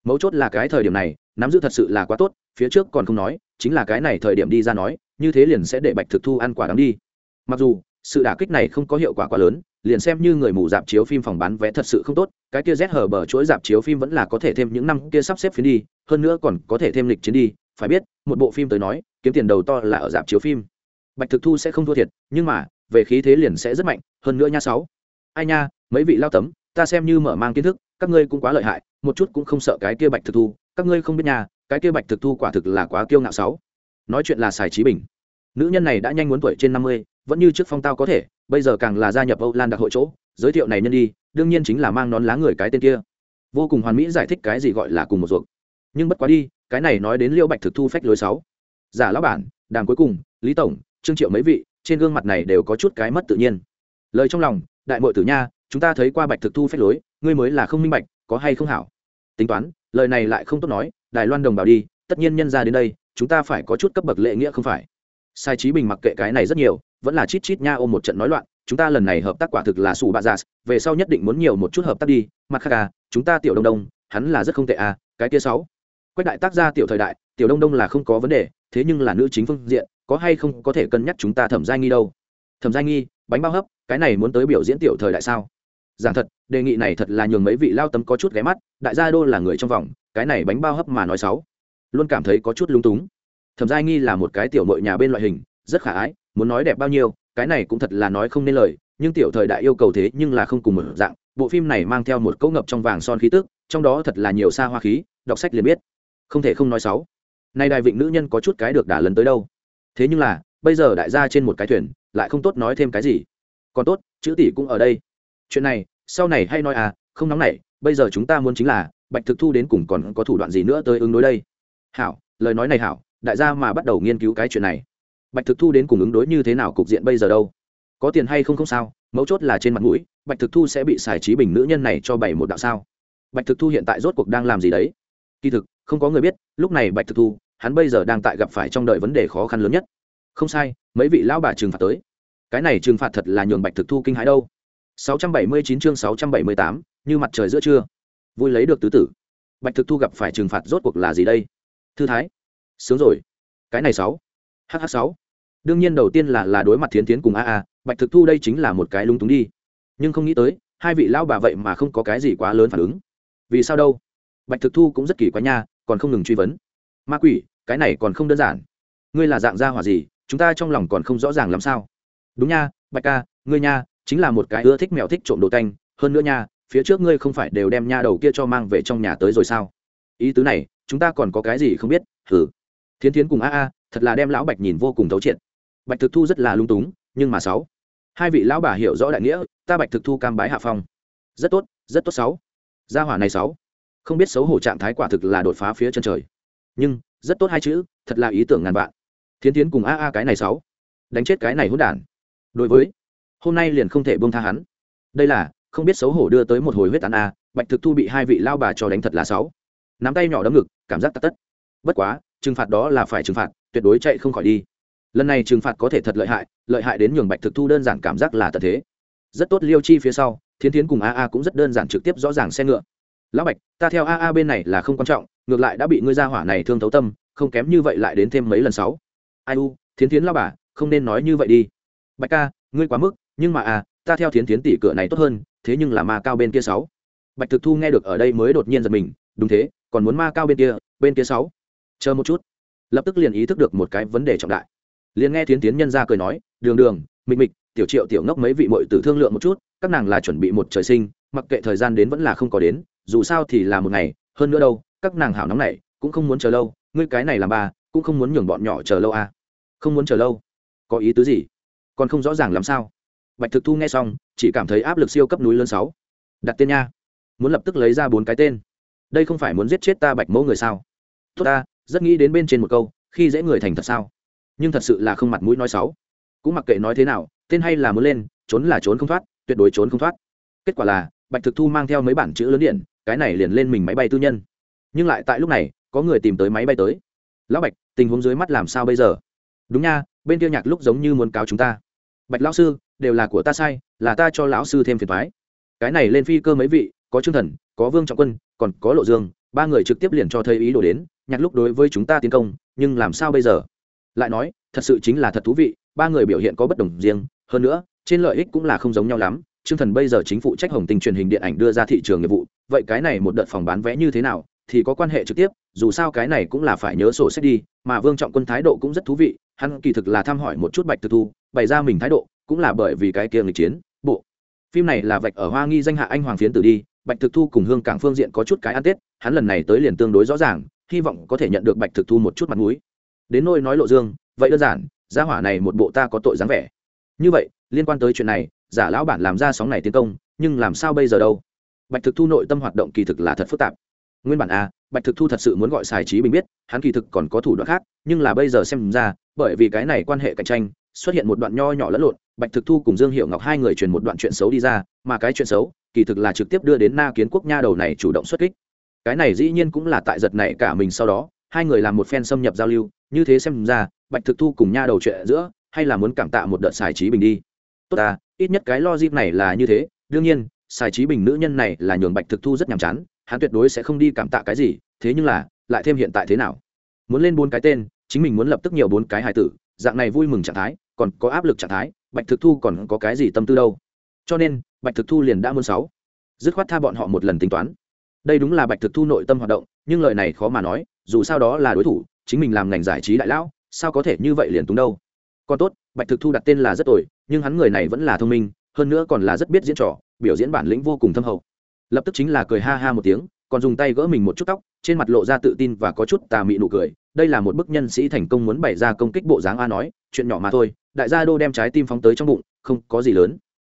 Mấu chốt là cái thời điểm này, nắm giữ thật sự là quá tốt, phía trước còn không nói, chính là cái này thời điểm đi ra nói, như thế liền sẽ để bạch thực thu ăn quả đắng đi. Mặc dù, sự đả kích này không có hiệu quả quá lớn, liền xem như người mù dạp chiếu phim phòng bán vé thật sự không tốt, cái kia rét hở bờ chuỗi dạp chiếu phim vẫn là có thể thêm những năm kia sắp xếp phiến đi, hơn nữa còn có thể thêm lịch chiến đi, phải biết, một bộ phim tới nói, kiếm tiền đầu to là ở dạp chiếu phim. Bạch thực thu sẽ không thua thiệt, nhưng mà, về khí thế liền sẽ rất mạnh, hơn nữa nha sáu ai nha, mấy vị lao tấm, ta xem như mở mang kiến thức, các ngươi cũng quá lợi hại, một chút cũng không sợ cái kia bạch thực thu, các ngươi không biết nhà cái kia bạch thực thu quả thực là quá kiêu ngạo sáu. Nói chuyện là xài trí bình. Nữ nhân này đã nhanh muốn tuổi trên năm mươi, vẫn như trước phong tao có thể, bây giờ càng là gia nhập âu lan đặc hội chỗ. Giới thiệu này nhân đi, đương nhiên chính là mang nón lá người cái tên kia. Vô cùng hoàn mỹ giải thích cái gì gọi là cùng một ruột. Nhưng bất quá đi, cái này nói đến liễu bạch thực thu phách lối sáu. Giả lão bản, đàm cuối cùng, lý tổng, trương triệu mấy vị, trên gương mặt này đều có chút cái mất tự nhiên. Lời trong lòng đại mội tử nha, chúng ta thấy qua bạch thực thu phép lối, ngươi mới là không minh bạch, có hay không hảo? Tính toán, lời này lại không tốt nói, đài loan đồng bào đi, tất nhiên nhân ra đến đây, chúng ta phải có chút cấp bậc lệ nghĩa không phải? Sai trí bình mặc kệ cái này rất nhiều, vẫn là chít chít nha ôm một trận nói loạn, chúng ta lần này hợp tác quả thực là sủ bạ giả về sau nhất định muốn nhiều một chút hợp tác đi, mặt khác à chúng ta tiểu đông đông, hắn là rất không tệ à cái kia sáu. Quách đại tác gia tiểu thời đại, tiểu đông đông là không có vấn đề, thế nhưng là nữ chính phương diện, có hay không có thể cân nhắc chúng ta thẩm giai nghi đâu? Thẩm giai nghi, bánh bao hấp cái này muốn tới biểu diễn tiểu thời đại sao? Giảng thật, đề nghị này thật là nhường mấy vị lao tấm có chút ghé mắt, đại gia đô là người trong vòng, cái này bánh bao hấp mà nói sáu luôn cảm thấy có chút lung túng. Thẩm giai nghi là một cái tiểu mội nhà bên loại hình, rất khả ái, muốn nói đẹp bao nhiêu, cái này cũng thật là nói không nên lời, nhưng tiểu thời đại yêu cầu thế nhưng là không cùng một dạng, bộ phim này mang theo một cấu ngập trong vàng son khí tức, trong đó thật là nhiều xa hoa khí, đọc sách liền biết. Không thể không nói sáu. nay đại vịnh nữ nhân có chút cái được đả lần tới đâu. Thế nhưng là, bây giờ đại gia trên một cái thuyền, lại không tốt nói thêm cái gì còn tốt, chữ tỷ cũng ở đây. Chuyện này, sau này hay nói à không nóng nảy, bây giờ chúng ta muốn chính là, bạch thực thu đến cùng còn có thủ đoạn gì nữa tới ứng đối đây? Hảo, lời nói này hảo, đại gia mà bắt đầu nghiên cứu cái chuyện này. Bạch thực thu đến cùng ứng đối như thế nào cục diện bây giờ đâu? Có tiền hay không không sao, mấu chốt là trên mặt mũi, bạch thực thu sẽ bị xài trí bình nữ nhân này cho bảy một đạo sao? Bạch thực thu hiện tại rốt cuộc đang làm gì đấy? Kỳ thực, không có người biết, lúc này bạch thực thu, hắn bây giờ đang tại gặp phải trong đợi vấn đề khó khăn lớn nhất. Không sai, mấy vị lão bà trừng phạt tới cái này trừng phạt thật là nhường bạch thực thu kinh hãi đâu. 679 chương 678, như mặt trời giữa trưa. Vui lấy được tứ tử. Bạch thực thu gặp phải trừng phạt rốt cuộc là gì đây? Thư thái. Sướng rồi. Cái này sáu. Hh sáu. Đương nhiên đầu tiên là là đối mặt thiến tiến cùng a a bạch thực thu đây chính là một cái lung túng đi. Nhưng không nghĩ tới hai vị lão bà vậy mà không có cái gì quá lớn phản ứng. Vì sao đâu? Bạch thực thu cũng rất kỳ quá nha còn không ngừng truy vấn. Ma quỷ cái này còn không đơn giản. Ngươi là dạng gia hỏa gì chúng ta trong lòng còn không rõ ràng làm sao? Đúng nha, bạch ca, ngươi nha, chính là một cái ưa thích mèo thích trộm đồ tanh. Hơn nữa nha, phía trước ngươi không phải đều đem nha đầu kia cho mang về trong nhà tới rồi sao? Ý tứ này, chúng ta còn có cái gì không biết? Hử thiến thiến cùng a a, thật là đem lão bạch nhìn vô cùng thấu triệt. Bạch thực thu rất là lung túng, nhưng mà sáu. Hai vị lão bà hiểu rõ đại nghĩa, ta bạch thực thu cam bái hạ phong. Rất tốt rất tốt sáu. Gia hỏa này sáu. Không biết xấu hổ trạng thái quả thực là đột phá phía chân trời. Nhưng, rất tốt hai chữ, thật là ý tưởng ngàn vạn. Thiến thiến cùng a a cái này sáu. Đánh chết cái này hỗn đản đối với, hôm nay liền không thể buông tha hắn. Đây là, không biết xấu hổ đưa tới một hồi huyết tán a, bạch thực thu bị hai vị lao bà cho đánh thật là sáu nắm tay nhỏ đấm ngực, cảm giác tắt tất. Bất quá, trừng phạt đó là phải trừng phạt, tuyệt đối chạy không khỏi đi. Lần này trừng phạt có thể thật lợi hại lợi hại đến nhường bạch thực thu đơn giản cảm giác là tật thế. Rất tốt liêu chi phía sau, thiến thiến cùng a a cũng rất đơn giản trực tiếp rõ ràng xe ngựa. Lão bạch, ta theo a a bên này là không quan trọng, ngược lại đã bị ngươi ra hỏa này thương thấu tâm, không kém như vậy lại đến thêm mấy lần sáu ai u, thiến thiến lao bà, không nên nói như vậy đi bạch ca, ngươi quá mức, nhưng mà à ta theo thiến thiến tỷ cửa này tốt hơn, thế nhưng là ma cao bên kia sáu. Bạch thực thu nghe được ở đây mới đột nhiên giật mình, đúng thế, còn muốn ma cao bên kia bên kia sáu. Chờ một chút. Lập tức liền ý thức được một cái vấn đề trọng đại. Liền nghe thiến tiến nhân ra cười nói, đường đường, mịch mịch, tiểu triệu tiểu ngốc mấy vị mội tử thương lượng một chút, các nàng là chuẩn bị một trời sinh, mặc kệ thời gian đến vẫn là không có đến, dù sao thì là một ngày, hơn nữa đâu, các nàng hảo nóng này, cũng không muốn chờ lâu, ngươi cái này làm ba, cũng không muốn nhường bọn nhỏ chờ lâu à. Không muốn chờ lâu. Có ý tứ gì? Còn không rõ ràng làm sao. Bạch thực thu nghe xong, chỉ cảm thấy áp lực siêu cấp núi lớn sáu. Đặt tên nha. Muốn lập tức lấy ra bốn cái tên. Đây không phải muốn giết chết ta bạch mẫu người sao? Tốt ta, rất nghĩ đến bên trên một câu, khi dễ người thành thật sao? Nhưng thật sự là không mặt mũi nói xấu cũng mặc kệ nói thế nào, tên hay là muốn lên, trốn là trốn không thoát, tuyệt đối trốn không thoát. Kết quả là, bạch thực thu mang theo mấy bản chữ lớn điện, cái này liền lên mình máy bay tư nhân. Nhưng lại tại lúc này, có người tìm tới máy bay tới. Lão bạch, tình huống dưới mắt làm sao bây giờ? Đúng nha bên kia nhạc lúc giống như muốn cáo chúng ta. Bạch lão sư đều là của ta sai là ta cho lão sư thêm phiền thoái cái này lên phi cơ mấy vị có trương thần có vương trọng quân còn có lộ dương ba người trực tiếp liền cho thấy ý đồ đến nhạc lúc đối với chúng ta tiến công nhưng làm sao bây giờ? Lại nói thật sự chính là thật thú vị ba người biểu hiện có bất đồng riêng hơn nữa trên lợi ích cũng là không giống nhau lắm. Trương Thần bây giờ chính phụ trách Hồng Tinh truyền hình điện ảnh đưa ra thị trường nghiệp vụ, vậy cái này một đợt phòng bán vé như thế nào thì có quan hệ trực tiếp, dù sao cái này cũng là phải nhớ sổ sách đi, mà Vương Trọng Quân thái độ cũng rất thú vị, hắn kỳ thực là thăm hỏi một chút Bạch Thực Thu, bày ra mình thái độ, cũng là bởi vì cái kia nghịch chiến, bộ. Phim này là vạch ở Hoa Nghi danh hạ anh hoàng phiến tử đi, Bạch Thực Thu cùng Hương Cảng phương diện có chút cái ăn Tết, hắn lần này tới liền tương đối rõ ràng, hy vọng có thể nhận được Bạch Thực Thu một chút mặt mũi. Đến nôi nói Lộ Dương, vậy đơn giản, gia hỏa này một bộ ta có tội dáng vẻ. Như vậy, liên quan tới chuyện này, giả lão bản làm ra sóng này tiến công nhưng làm sao bây giờ đâu bạch thực thu nội tâm hoạt động kỳ thực là thật phức tạp nguyên bản a bạch thực thu thật sự muốn gọi xài trí bình biết, hắn kỳ thực còn có thủ đoạn khác, nhưng là bây giờ xem ra, bởi vì cái này quan hệ cạnh tranh, xuất hiện một đoạn nho nhỏ lẫn lộn, bạch thực thu cùng dương hiệu ngọc hai người truyền một đoạn chuyện xấu đi ra, mà cái chuyện xấu, kỳ thực là trực tiếp đưa đến na kiến quốc nha đầu này chủ động xuất kích. Cái này dĩ nhiên cũng là tại giật này cả mình sau đó, hai người làm một phen xâm nhập giao lưu, như thế xem ra, bạch thực thu cùng nha đầu chuyện giữa, hay là muốn cảm tạ một đợt xài trí bình đi. Tốt ta, ít nhất cái logic này là như thế, đương nhiên xài trí bình nữ nhân này là nhường bạch thực thu rất nhàm chán hắn tuyệt đối sẽ không đi cảm tạ cái gì, thế nhưng là, lại thêm hiện tại thế nào? Muốn lên bốn cái tên, chính mình muốn lập tức nhiều bốn cái hài tử, dạng này vui mừng trạng thái, còn có áp lực trạng thái, bạch thực thu còn có cái gì tâm tư đâu? Cho nên, bạch thực thu liền đã muốn sáu. Dứt khoát tha bọn họ một lần tính toán. Đây đúng là bạch thực thu nội tâm hoạt động, nhưng lời này khó mà nói, dù sao đó là đối thủ, chính mình làm ngành giải trí đại lão, sao có thể như vậy liền túng đâu? Còn tốt, bạch thực thu đặt tên là rất tồi, nhưng hắn người này vẫn là thông minh, hơn nữa còn là rất biết diễn trò, biểu diễn bản lĩnh vô cùng thâm hậu lập tức chính là cười ha ha một tiếng, còn dùng tay gỡ mình một chút tóc, trên mặt lộ ra tự tin và có chút tà mị nụ cười. Đây là một bức nhân sĩ thành công muốn bày ra công kích bộ dáng a nói, chuyện nhỏ mà thôi, đại gia đô đem trái tim phóng tới trong bụng, không có gì lớn.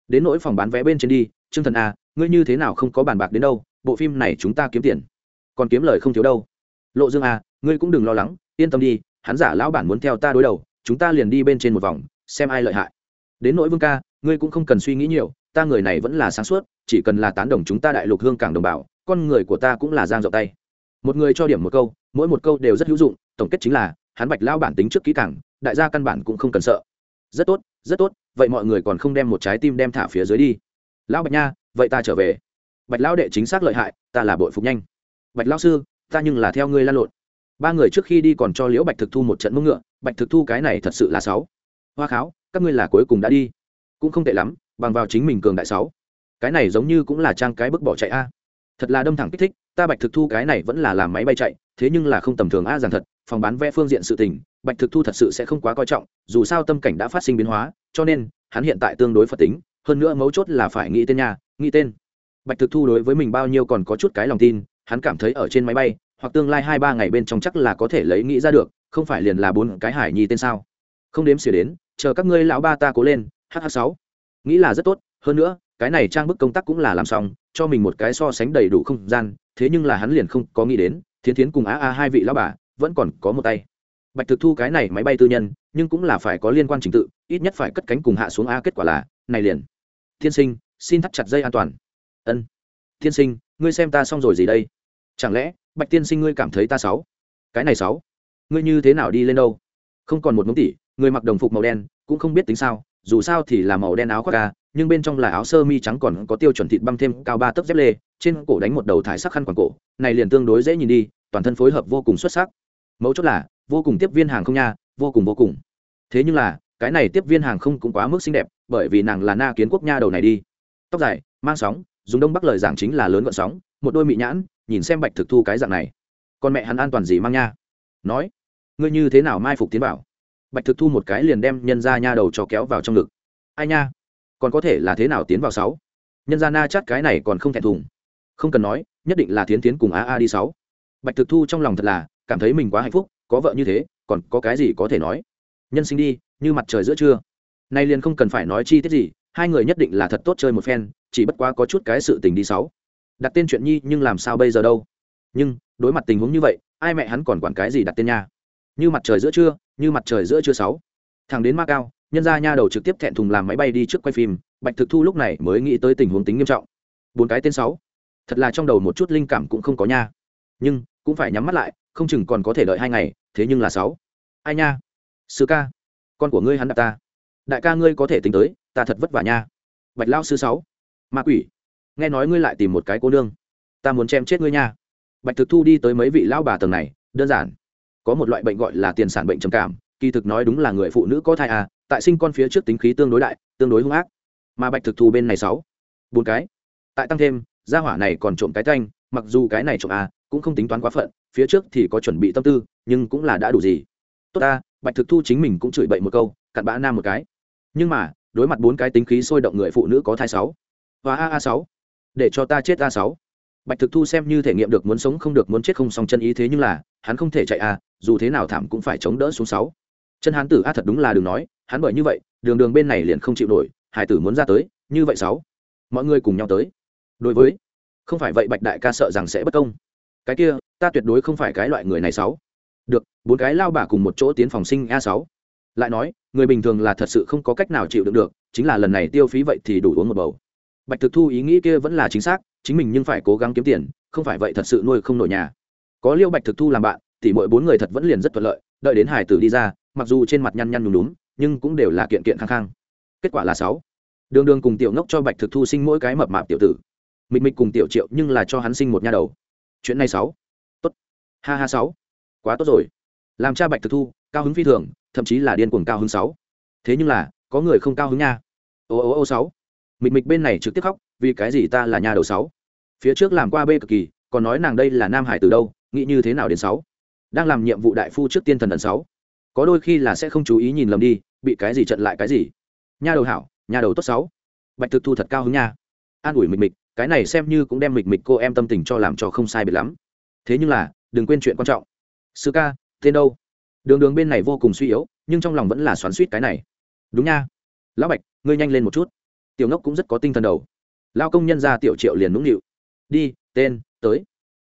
Đến nỗi phòng bán vé bên trên đi, trương thần a, ngươi như thế nào không có bàn bạc đến đâu, bộ phim này chúng ta kiếm tiền. Còn kiếm lời không thiếu đâu. Lộ dương a, ngươi cũng đừng lo lắng, yên tâm đi, hắn giả lão bản muốn theo ta đối đầu, chúng ta liền đi bên trên một vòng, xem ai lợi hại. Đến nỗi vương ca ngươi cũng không cần suy nghĩ nhiều, ta người này vẫn là sáng suốt, chỉ cần là tán đồng chúng ta đại lục hương cảng đồng bào, con người của ta cũng là giang rộng tay. Một người cho điểm một câu, mỗi một câu đều rất hữu dụng, tổng kết chính là, hắn bạch lao bản tính trước kỹ cảng đại gia căn bản cũng không cần sợ. Rất tốt rất tốt, vậy mọi người còn không đem một trái tim đem thả phía dưới đi. Lão bạch nha, vậy ta trở về. Bạch lão đệ chính xác lợi hại, ta là bội phục nhanh. Bạch lão sư, ta nhưng là theo ngươi lan lộn. Ba người trước khi đi còn cho liễu bạch thực thu một trận mông ngựa, bạch thực thu cái này thật sự là sáu hoa kháo, các ngươi là cuối cùng đã đi cũng không tệ lắm, bằng vào chính mình cường đại sáu. Cái này giống như cũng là trang cái bức bỏ chạy a. Thật là đâm thẳng kích thích, ta bạch thực thu cái này vẫn là làm máy bay chạy, thế nhưng là không tầm thường a rằng thật, phòng bán vé phương diện sự tình, bạch thực thu thật sự sẽ không quá coi trọng, dù sao tâm cảnh đã phát sinh biến hóa, cho nên, hắn hiện tại tương đối phật tính, hơn nữa mấu chốt là phải nghĩ tên nhà, nghĩ tên. Bạch thực thu đối với mình bao nhiêu còn có chút cái lòng tin, hắn cảm thấy ở trên máy bay, hoặc tương lai hai ba ngày bên trong chắc là có thể lấy nghĩ ra được, không phải liền là bốn cái hải nhi tên sao. Không đếm xỉa đến, chờ các ngươi lão ba ta cố lên hh sáu. Nghĩ là rất tốt, hơn nữa, cái này trang bức công tác cũng là làm xong, cho mình một cái so sánh đầy đủ không gian, thế nhưng là hắn liền không có nghĩ đến, thiến thiến cùng á a hai vị lão bà vẫn còn có một tay. Bạch thực thu cái này máy bay tư nhân, nhưng cũng là phải có liên quan trình tự, ít nhất phải cất cánh cùng hạ xuống a kết quả là, này liền. Tiên sinh, xin thắt chặt dây an toàn. Ân. Tiên sinh, ngươi xem ta xong rồi gì đây? Chẳng lẽ, bạch tiên sinh ngươi cảm thấy ta sáu cái này sáu ngươi như thế nào đi lên đâu? Không còn một ngón tỷ người mặc đồng phục màu đen, cũng không biết tính sao dù sao thì là màu đen áo khoác ca, nhưng bên trong là áo sơ mi trắng còn có tiêu chuẩn thịt băng thêm cao ba tấc dép lê, trên cổ đánh một đầu thải sắc khăn quàng cổ, này liền tương đối dễ nhìn đi, toàn thân phối hợp vô cùng xuất sắc. Mấu chốt là, vô cùng tiếp viên hàng không nha, vô cùng vô cùng. Thế nhưng là, cái này tiếp viên hàng không cũng quá mức xinh đẹp, bởi vì nàng là na kiến quốc nha đầu này đi. Tóc dài, mang sóng, dùng đông bắc lời giảng chính là lớn gọn sóng, một đôi mị nhãn, nhìn xem bạch thực thu cái dạng này. Con mẹ hắn an toàn gì mang nha? Nói, ngươi như thế nào mai phục tiến bảo? Bạch thực thu một cái liền đem nhân ra nha đầu cho kéo vào trong ngực. Ai nha? Còn có thể là thế nào tiến vào sáu? Nhân ra na chát cái này còn không thẹn thùng. Không cần nói, nhất định là tiến tiến cùng a a đi sáu. Bạch thực thu trong lòng thật là cảm thấy mình quá hạnh phúc, có vợ như thế, còn có cái gì có thể nói? Nhân sinh đi, như mặt trời giữa trưa. Nay liền không cần phải nói chi tiết gì, hai người nhất định là thật tốt chơi một phen, chỉ bất quá có chút cái sự tình đi sáu. Đặt tên chuyện nhi, nhưng làm sao bây giờ đâu? Nhưng, đối mặt tình huống như vậy, ai mẹ hắn còn quản cái gì đặt tên nha? Như mặt trời giữa trưa như mặt trời giữa trưa sáu. Thằng đến ma cao, nhân ra nha đầu trực tiếp thẹn thùng làm máy bay đi trước quay phim, bạch thực thu lúc này mới nghĩ tới tình huống tính nghiêm trọng. Bốn cái tên sáu. Thật là trong đầu một chút linh cảm cũng không có nha. Nhưng, cũng phải nhắm mắt lại, không chừng còn có thể đợi hai ngày, thế nhưng là sáu. Ai nha? Sư ca. Con của ngươi hắn đạp ta. Đại ca ngươi có thể tính tới, ta thật vất vả nha. Bạch lao sư sáu. Ma quỷ. Nghe nói ngươi lại tìm một cái cô nương. Ta muốn chém chết ngươi nha. Bạch thực thu đi tới mấy vị lão bà tầng này, đơn giản có một loại bệnh gọi là tiền sản bệnh trầm cảm, kỳ thực nói đúng là người phụ nữ có thai à tại sinh con phía trước tính khí tương đối đại, tương đối hung ác. Mà bạch thực thu bên này sáu, bốn cái. Tại tăng thêm, gia hỏa này còn trộm cái thanh mặc dù cái này trộm à cũng không tính toán quá phận, phía trước thì có chuẩn bị tâm tư, nhưng cũng là đã đủ gì. Tốt ta, bạch thực thu chính mình cũng chửi bậy một câu, cặn bã nam một cái. Nhưng mà, đối mặt bốn cái tính khí sôi động người phụ nữ có thai sáu. Và a a sáu. Để cho ta chết a sáu bạch thực thu xem như thể nghiệm được muốn sống không được muốn chết không xong chân ý thế nhưng là, hắn không thể chạy a dù thế nào thảm cũng phải chống đỡ xuống sáu. Chân hán tử a thật đúng là đừng nói, hắn bởi như vậy, đường đường bên này liền không chịu nổi, hải tử muốn ra tới, như vậy sáu. Mọi người cùng nhau tới. Đối với, không phải vậy bạch đại ca sợ rằng sẽ bất công. Cái kia, ta tuyệt đối không phải cái loại người này sáu. Được, bốn cái lao bà cùng một chỗ tiến phòng sinh a sáu. Lại nói, người bình thường là thật sự không có cách nào chịu đựng được, chính là lần này tiêu phí vậy thì đủ uống một bầu. Bạch thực thu ý nghĩ kia vẫn là chính xác chính mình nhưng phải cố gắng kiếm tiền, không phải vậy thật sự nuôi không nổi nhà. Có liêu bạch thực thu làm bạn thì mỗi bốn người thật vẫn liền rất thuận lợi, đợi đến hải tử đi ra, mặc dù trên mặt nhăn nhăn nhùm đúng nhưng cũng đều là kiện kiện khang khang kết quả là sáu. Đường đường cùng tiểu ngốc cho bạch thực thu sinh mỗi cái mập mạp tiểu tử. Mịch mịch cùng tiểu triệu nhưng là cho hắn sinh một nha đầu. Chuyện này sáu. Tốt. Ha ha sáu. Quá tốt rồi. Làm cha bạch thực thu, cao hứng phi thường, thậm chí là điên cuồng cao hứng sáu. Thế nhưng là, có người không cao hứng nha. Ô ô ô sáu. Mịch mịch bên này trực tiếp khóc vì cái gì ta là nhà đầu sáu? Phía trước làm qua bê cực kỳ, còn nói nàng đây là nam hải từ đâu, nghĩ như thế nào đến sáu? Đang làm nhiệm vụ đại phu trước tiên thần thần sáu. Có đôi khi là sẽ không chú ý nhìn lầm đi, bị cái gì trận lại cái gì. Nha đầu hảo, nhà đầu tốt sáu. Bạch thực thu thật cao hứng nha. An ủi mịch mịch, cái này xem như cũng đem mịch mịch cô em tâm tình cho làm cho không sai biệt lắm. Thế nhưng là, đừng quên chuyện quan trọng. Sư ca, tên đâu? Đường đường bên này vô cùng suy yếu, nhưng trong lòng vẫn là xoắn suýt cái này. Đúng nha. Lão bạch, ngươi nhanh lên một chút. Tiểu ngốc cũng rất có tinh thần đầu lao công nhân ra tiểu triệu liền nũng nịu. Đi, tên, tới.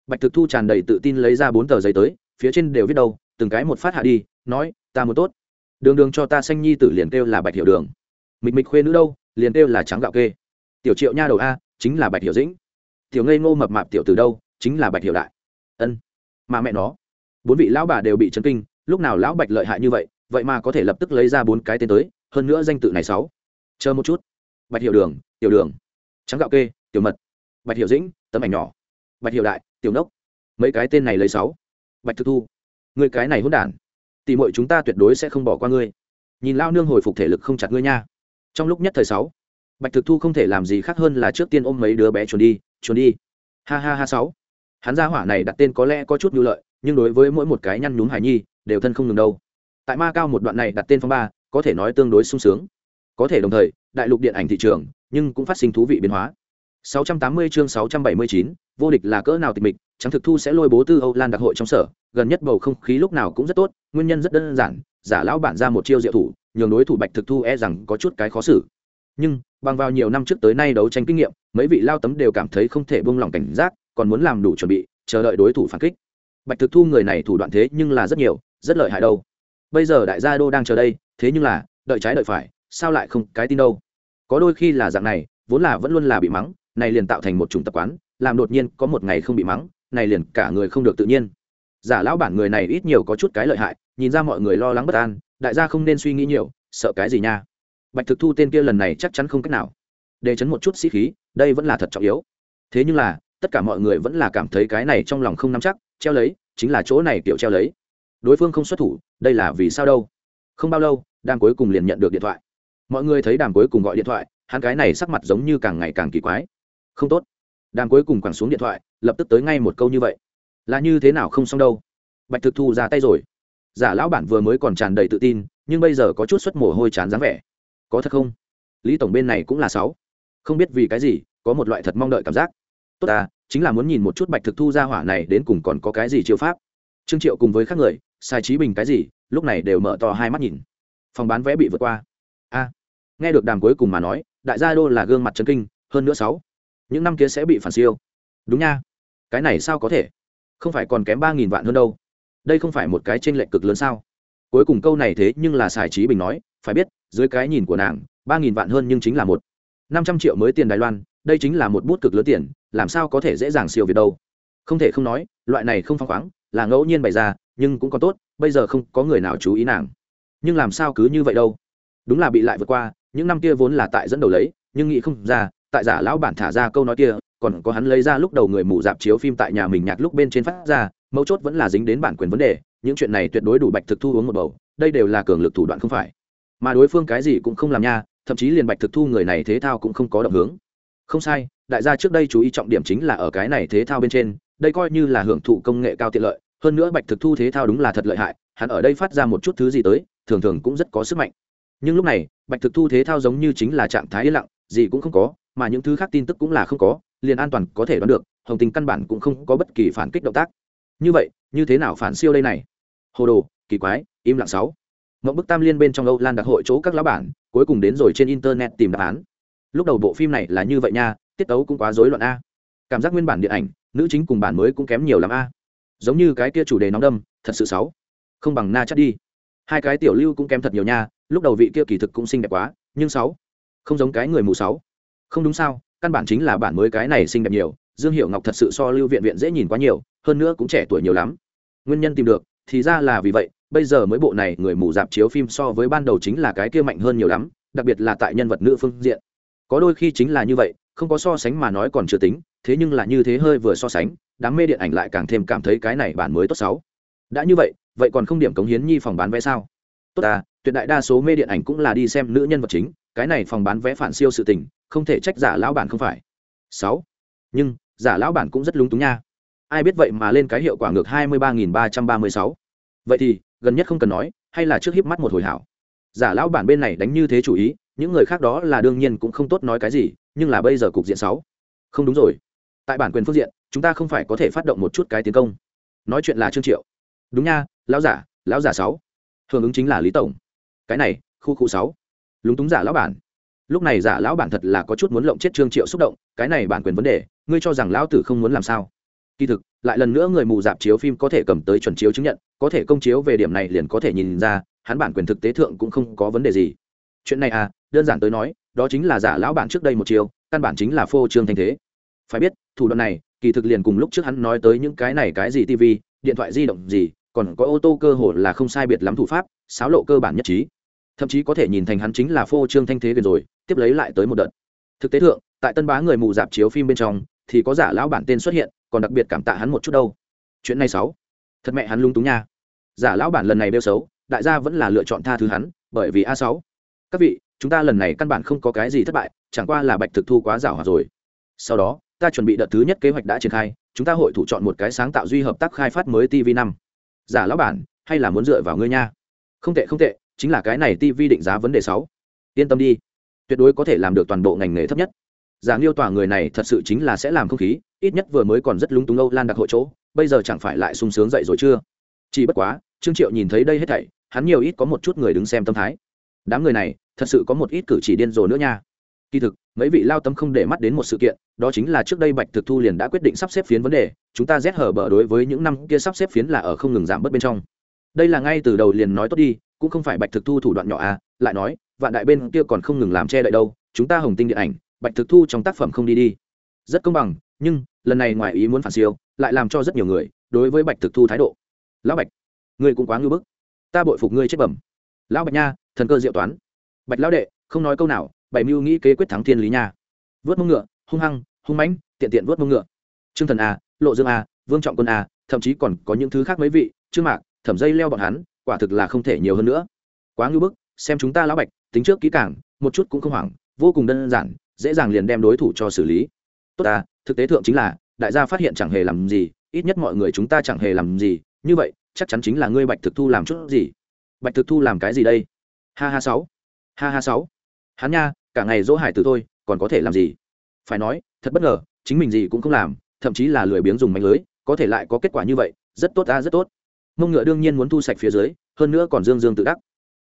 Bạch thực thu tràn đầy tự tin lấy ra bốn tờ giấy tới, phía trên đều viết đâu, từng cái một phát hạ đi, nói, ta muốn tốt. Đường đường cho ta xanh nhi tử liền kêu là bạch hiệu đường. Mịch mịch khuê nữ đâu, liền kêu là trắng gạo kê. Tiểu triệu nha đầu a, chính là bạch hiệu dĩnh. Tiểu ngây ngô mập mạp tiểu từ đâu, chính là bạch hiệu đại. Ân. Mà mẹ nó, bốn vị lão bà đều bị chấn kinh, lúc nào lão bạch lợi hại như vậy vậy mà có thể lập tức lấy ra bốn cái tên tới, hơn nữa danh tự này sáu. Chờ một chút. Bạch hiệu đường, tiểu đường trắng gạo kê, tiểu mật. Bạch hiệu dĩnh, tấm ảnh nhỏ. Bạch hiệu đại, tiểu nốc. Mấy cái tên này lấy sáu. Bạch thực thu người cái này hôn đản. Tỉ muội chúng ta tuyệt đối sẽ không bỏ qua ngươi. Nhìn lao nương hồi phục thể lực không chặt ngươi nha. Trong lúc nhất thời sáu, bạch thực thu không thể làm gì khác hơn là trước tiên ôm mấy đứa bé chuồn đi chuồn đi. Ha ha ha sáu. Hắn gia hỏa này đặt tên có lẽ có chút nhu lợi, nhưng đối với mỗi một cái nhăn nhúm hải nhi, đều thân không ngừng đâu. Tại ma cao một đoạn này đặt tên phong ba, có thể nói tương đối sung sướng. Có thể đồng thời, đại lục điện ảnh thị trường nhưng cũng phát sinh thú vị biến hóa. 680 chương 679, vô địch là cỡ nào tịch mịch trắng thực thu sẽ lôi bố tư âu lan đặc hội trong sở. Gần nhất bầu không khí lúc nào cũng rất tốt nguyên nhân rất đơn giản giả lão bản ra một chiêu diệu thủ nhường đối thủ bạch thực thu e rằng có chút cái khó xử. Nhưng bằng vào nhiều năm trước tới nay đấu tranh kinh nghiệm mấy vị lao tấm đều cảm thấy không thể buông lỏng cảnh giác còn muốn làm đủ chuẩn bị chờ đợi đối thủ phản kích. Bạch thực thu người này thủ đoạn thế nhưng là rất nhiều rất lợi hại đâu. Bây giờ đại gia đô đang chờ đây thế nhưng là đợi trái đợi phải sao lại không cái tin đâu? Có đôi khi là dạng này, vốn là vẫn luôn là bị mắng, này liền tạo thành một chủng tập quán, làm đột nhiên có một ngày không bị mắng, này liền cả người không được tự nhiên. Giả lão bản người này ít nhiều có chút cái lợi hại, nhìn ra mọi người lo lắng bất an, đại gia không nên suy nghĩ nhiều, sợ cái gì nha. Bạch thực thu tên kia lần này chắc chắn không cách nào. Để chấn một chút sĩ khí, đây vẫn là thật trọng yếu. Thế nhưng là, tất cả mọi người vẫn là cảm thấy cái này trong lòng không nắm chắc, treo lấy, chính là chỗ này kiểu treo lấy. Đối phương không xuất thủ, đây là vì sao đâu? Không bao lâu, đang cuối cùng liền nhận được điện thoại mọi người thấy đàm cuối cùng gọi điện thoại, hắn cái này sắc mặt giống như càng ngày càng kỳ quái. Không tốt. Đàm cuối cùng quẳng xuống điện thoại, lập tức tới ngay một câu như vậy. Là như thế nào không xong đâu? Bạch thực thu ra tay rồi. Giả lão bản vừa mới còn tràn đầy tự tin, nhưng bây giờ có chút xuất mồ hôi chán dáng vẻ. Có thật không? Lý tổng bên này cũng là sáu. Không biết vì cái gì, có một loại thật mong đợi cảm giác. Tốt à chính là muốn nhìn một chút bạch thực thu ra hỏa này đến cùng còn có cái gì chiêu pháp. Trương triệu cùng với các người, sai trí bình cái gì, lúc này đều mở to hai mắt nhìn. Phòng bán vé bị vượt qua a. Nghe được đàm cuối cùng mà nói, đại gia đô là gương mặt chân kinh, hơn nữa sáu. Những năm kia sẽ bị phản siêu. Đúng nha. Cái này sao có thể? Không phải còn kém ba nghìn vạn hơn đâu. Đây không phải một cái tranh lệch cực lớn sao? Cuối cùng câu này thế nhưng là xài trí bình nói, phải biết, dưới cái nhìn của nàng, ba nghìn vạn hơn nhưng chính là một. năm trăm triệu mới tiền đài loan, đây chính là một bút cực lớn tiền, làm sao có thể dễ dàng siêu việt đâu? Không thể không nói, loại này không phăng khoáng, là ngẫu nhiên bày ra, nhưng cũng có tốt, bây giờ không có người nào chú ý nàng. Nhưng làm sao cứ như vậy đâu? Đúng là bị lại vượt qua, những năm kia vốn là tại dẫn đầu lấy, nhưng nghĩ không ra, tại giả lão bản thả ra câu nói kia, còn có hắn lấy ra lúc đầu người mù dạp chiếu phim tại nhà mình nhạc lúc bên trên phát ra, mấu chốt vẫn là dính đến bản quyền vấn đề, những chuyện này tuyệt đối đủ bạch thực thu uống một bầu, đây đều là cường lực thủ đoạn không phải. Mà đối phương cái gì cũng không làm nha, thậm chí liền bạch thực thu người này thế thao cũng không có động hướng. Không sai, đại gia trước đây chú ý trọng điểm chính là ở cái này thế thao bên trên, đây coi như là hưởng thụ công nghệ cao tiện lợi, hơn nữa bạch thực thu thế thao đúng là thật lợi hại, hắn ở đây phát ra một chút thứ gì tới, thường thường cũng rất có sức mạnh nhưng lúc này, bạch thực thu thế thao giống như chính là trạng thái yên lặng, gì cũng không có, mà những thứ khác tin tức cũng là không có, liền an toàn có thể đoán được, hồng tình căn bản cũng không có bất kỳ phản kích động tác. Như vậy, như thế nào phản siêu đây này? Hồ đồ, kỳ quái, im lặng sáu. Mộng bức tam liên bên trong âu lan đặc hội chỗ các lá bản, cuối cùng đến rồi trên internet tìm đáp án. Lúc đầu bộ phim này là như vậy nha, tiết tấu cũng quá rối loạn a. Cảm giác nguyên bản điện ảnh, nữ chính cùng bản mới cũng kém nhiều lắm a. Giống như cái kia chủ đề nóng đâm, thật sự xấu không bằng na chắc đi hai cái tiểu lưu cũng kém thật nhiều nha, lúc đầu vị kia kỳ thực cũng xinh đẹp quá, nhưng sáu, không giống cái người mù sáu. Không đúng sao, căn bản chính là bản mới cái này xinh đẹp nhiều, dương hiệu ngọc thật sự so lưu viện viện dễ nhìn quá nhiều, hơn nữa cũng trẻ tuổi nhiều lắm. Nguyên nhân tìm được, thì ra là vì vậy, bây giờ mới bộ này người mù dạp chiếu phim so với ban đầu chính là cái kia mạnh hơn nhiều lắm, đặc biệt là tại nhân vật nữ phương diện. Có đôi khi chính là như vậy, không có so sánh mà nói còn chưa tính, thế nhưng là như thế hơi vừa so sánh, đám mê điện ảnh lại càng thêm cảm thấy cái này bản mới tốt xấu đã như vậy vậy còn không điểm cống hiến nhi phòng bán vé sao? Tốt à tuyệt đại đa số mê điện ảnh cũng là đi xem nữ nhân vật chính, cái này phòng bán vé phản siêu sự tình, không thể trách giả lão bản không phải. Sáu. Nhưng, giả lão bản cũng rất lúng túng nha. Ai biết vậy mà lên cái hiệu quả ngược hai mươi ba nghìn ba trăm ba mươi sáu. Vậy thì, gần nhất không cần nói, hay là trước hiếp mắt một hồi hảo. Giả lão bản bên này đánh như thế chủ ý, những người khác đó là đương nhiên cũng không tốt nói cái gì, nhưng là bây giờ cục diện sáu. Không đúng rồi. Tại bản quyền phương diện, chúng ta không phải có thể phát động một chút cái tiến công. Nói chuyện là trương triệu đúng nha, lão giả lão giả sáu. Hưởng ứng chính là lý tổng. Cái này, khu khu sáu. Lúng túng giả lão bản. Lúc này giả lão bản thật là có chút muốn lộng chết trương triệu xúc động, cái này bản quyền vấn đề, ngươi cho rằng lão tử không muốn làm sao? Kỳ thực, lại lần nữa người mù dạp chiếu phim có thể cầm tới chuẩn chiếu chứng nhận, có thể công chiếu về điểm này liền có thể nhìn ra, hắn bản quyền thực tế thượng cũng không có vấn đề gì. Chuyện này à đơn giản tới nói, đó chính là giả lão bản trước đây một chiều căn bản chính là phô trương thanh thế. Phải biết, thủ đoạn này kỳ thực liền cùng lúc trước hắn nói tới những cái này cái gì tv điện thoại di động gì, còn có ô tô cơ hồ là không sai biệt lắm thủ pháp, xáo lộ cơ bản nhất trí. Thậm chí có thể nhìn thành hắn chính là phô trương thanh thế gần rồi, tiếp lấy lại tới một đợt. Thực tế thượng, tại tân bá người mù dạp chiếu phim bên trong, thì có giả lão bản tên xuất hiện, còn đặc biệt cảm tạ hắn một chút đâu. Chuyện này sáu thật mẹ hắn lung túng nha. Giả lão bản lần này đeo xấu, đại gia vẫn là lựa chọn tha thứ hắn, bởi vì a sáu. Các vị, chúng ta lần này căn bản không có cái gì thất bại, chẳng qua là bạch thực thu quá giả hòa rồi. Sau đó ta chuẩn bị đợt thứ nhất kế hoạch đã triển khai, chúng ta hội thủ chọn một cái sáng tạo duy hợp tác khai phát mới tv năm. Giả lão bản, hay là muốn dựa vào ngươi nha? Không tệ không tệ, chính là cái này tv định giá vấn đề sáu. Yên tâm đi, tuyệt đối có thể làm được toàn bộ ngành nghề thấp nhất. Giả nghiêu tòa người này thật sự chính là sẽ làm không khí, ít nhất vừa mới còn rất lúng túng âu lan đặc hội chỗ, bây giờ chẳng phải lại sung sướng dậy rồi chưa? Chỉ bất quá, trương triệu nhìn thấy đây hết thảy, hắn nhiều ít có một chút người đứng xem tâm thái. Đám người này, thật sự có một ít cử chỉ điên rồ nữa nha kỳ thực, mấy vị lao tâm không để mắt đến một sự kiện, đó chính là trước đây bạch thực thu liền đã quyết định sắp xếp phiến vấn đề, chúng ta rét hở bờ đối với những năm kia sắp xếp phiến là ở không ngừng giảm bớt bên trong. Đây là ngay từ đầu liền nói tốt đi, cũng không phải bạch thực thu thủ đoạn nhỏ à lại nói, vạn đại bên kia còn không ngừng làm che đậy đâu, chúng ta hồng tinh điện ảnh, bạch thực thu trong tác phẩm không đi đi. Rất công bằng, nhưng, lần này ngoài ý muốn phản siêu, lại làm cho rất nhiều người đối với bạch thực thu thái độ. Lão bạch, ngươi cũng quá ngưỡng bức. Ta bội phục ngươi chết bẩm. Lão bạch nha, thần cơ diệu toán. Bạch lão đệ, không nói câu nào bảy mưu nghĩ kế quyết thắng thiên lý nha. Vớt mông ngựa, hung hăng, hung mãnh, tiện tiện vớt mông ngựa. Trương thần a, lộ dương a, vương trọng quân a, thậm chí còn có những thứ khác mấy vị, trương mạc, thẩm dây leo bọn hắn, quả thực là không thể nhiều hơn nữa. Quá ngưu bức, xem chúng ta lão bạch, tính trước kỹ càng, một chút cũng không hoảng, vô cùng đơn giản, dễ dàng liền đem đối thủ cho xử lý. Tốt ta, thực tế thượng chính là, đại gia phát hiện chẳng hề làm gì, ít nhất mọi người chúng ta chẳng hề làm gì, như vậy, chắc chắn chính là ngươi bạch thực thu làm chút gì. Bạch thực thu làm cái gì đây? Ha ha sáu. Ha ha sáu. Hắn nha cả ngày dỗ hải từ thôi, còn có thể làm gì? Phải nói, thật bất ngờ, chính mình gì cũng không làm, thậm chí là lười biếng dùng mạnh lưới, có thể lại có kết quả như vậy, rất tốt ta rất tốt. Mông ngựa đương nhiên muốn thu sạch phía dưới, hơn nữa còn dương dương tự đắc.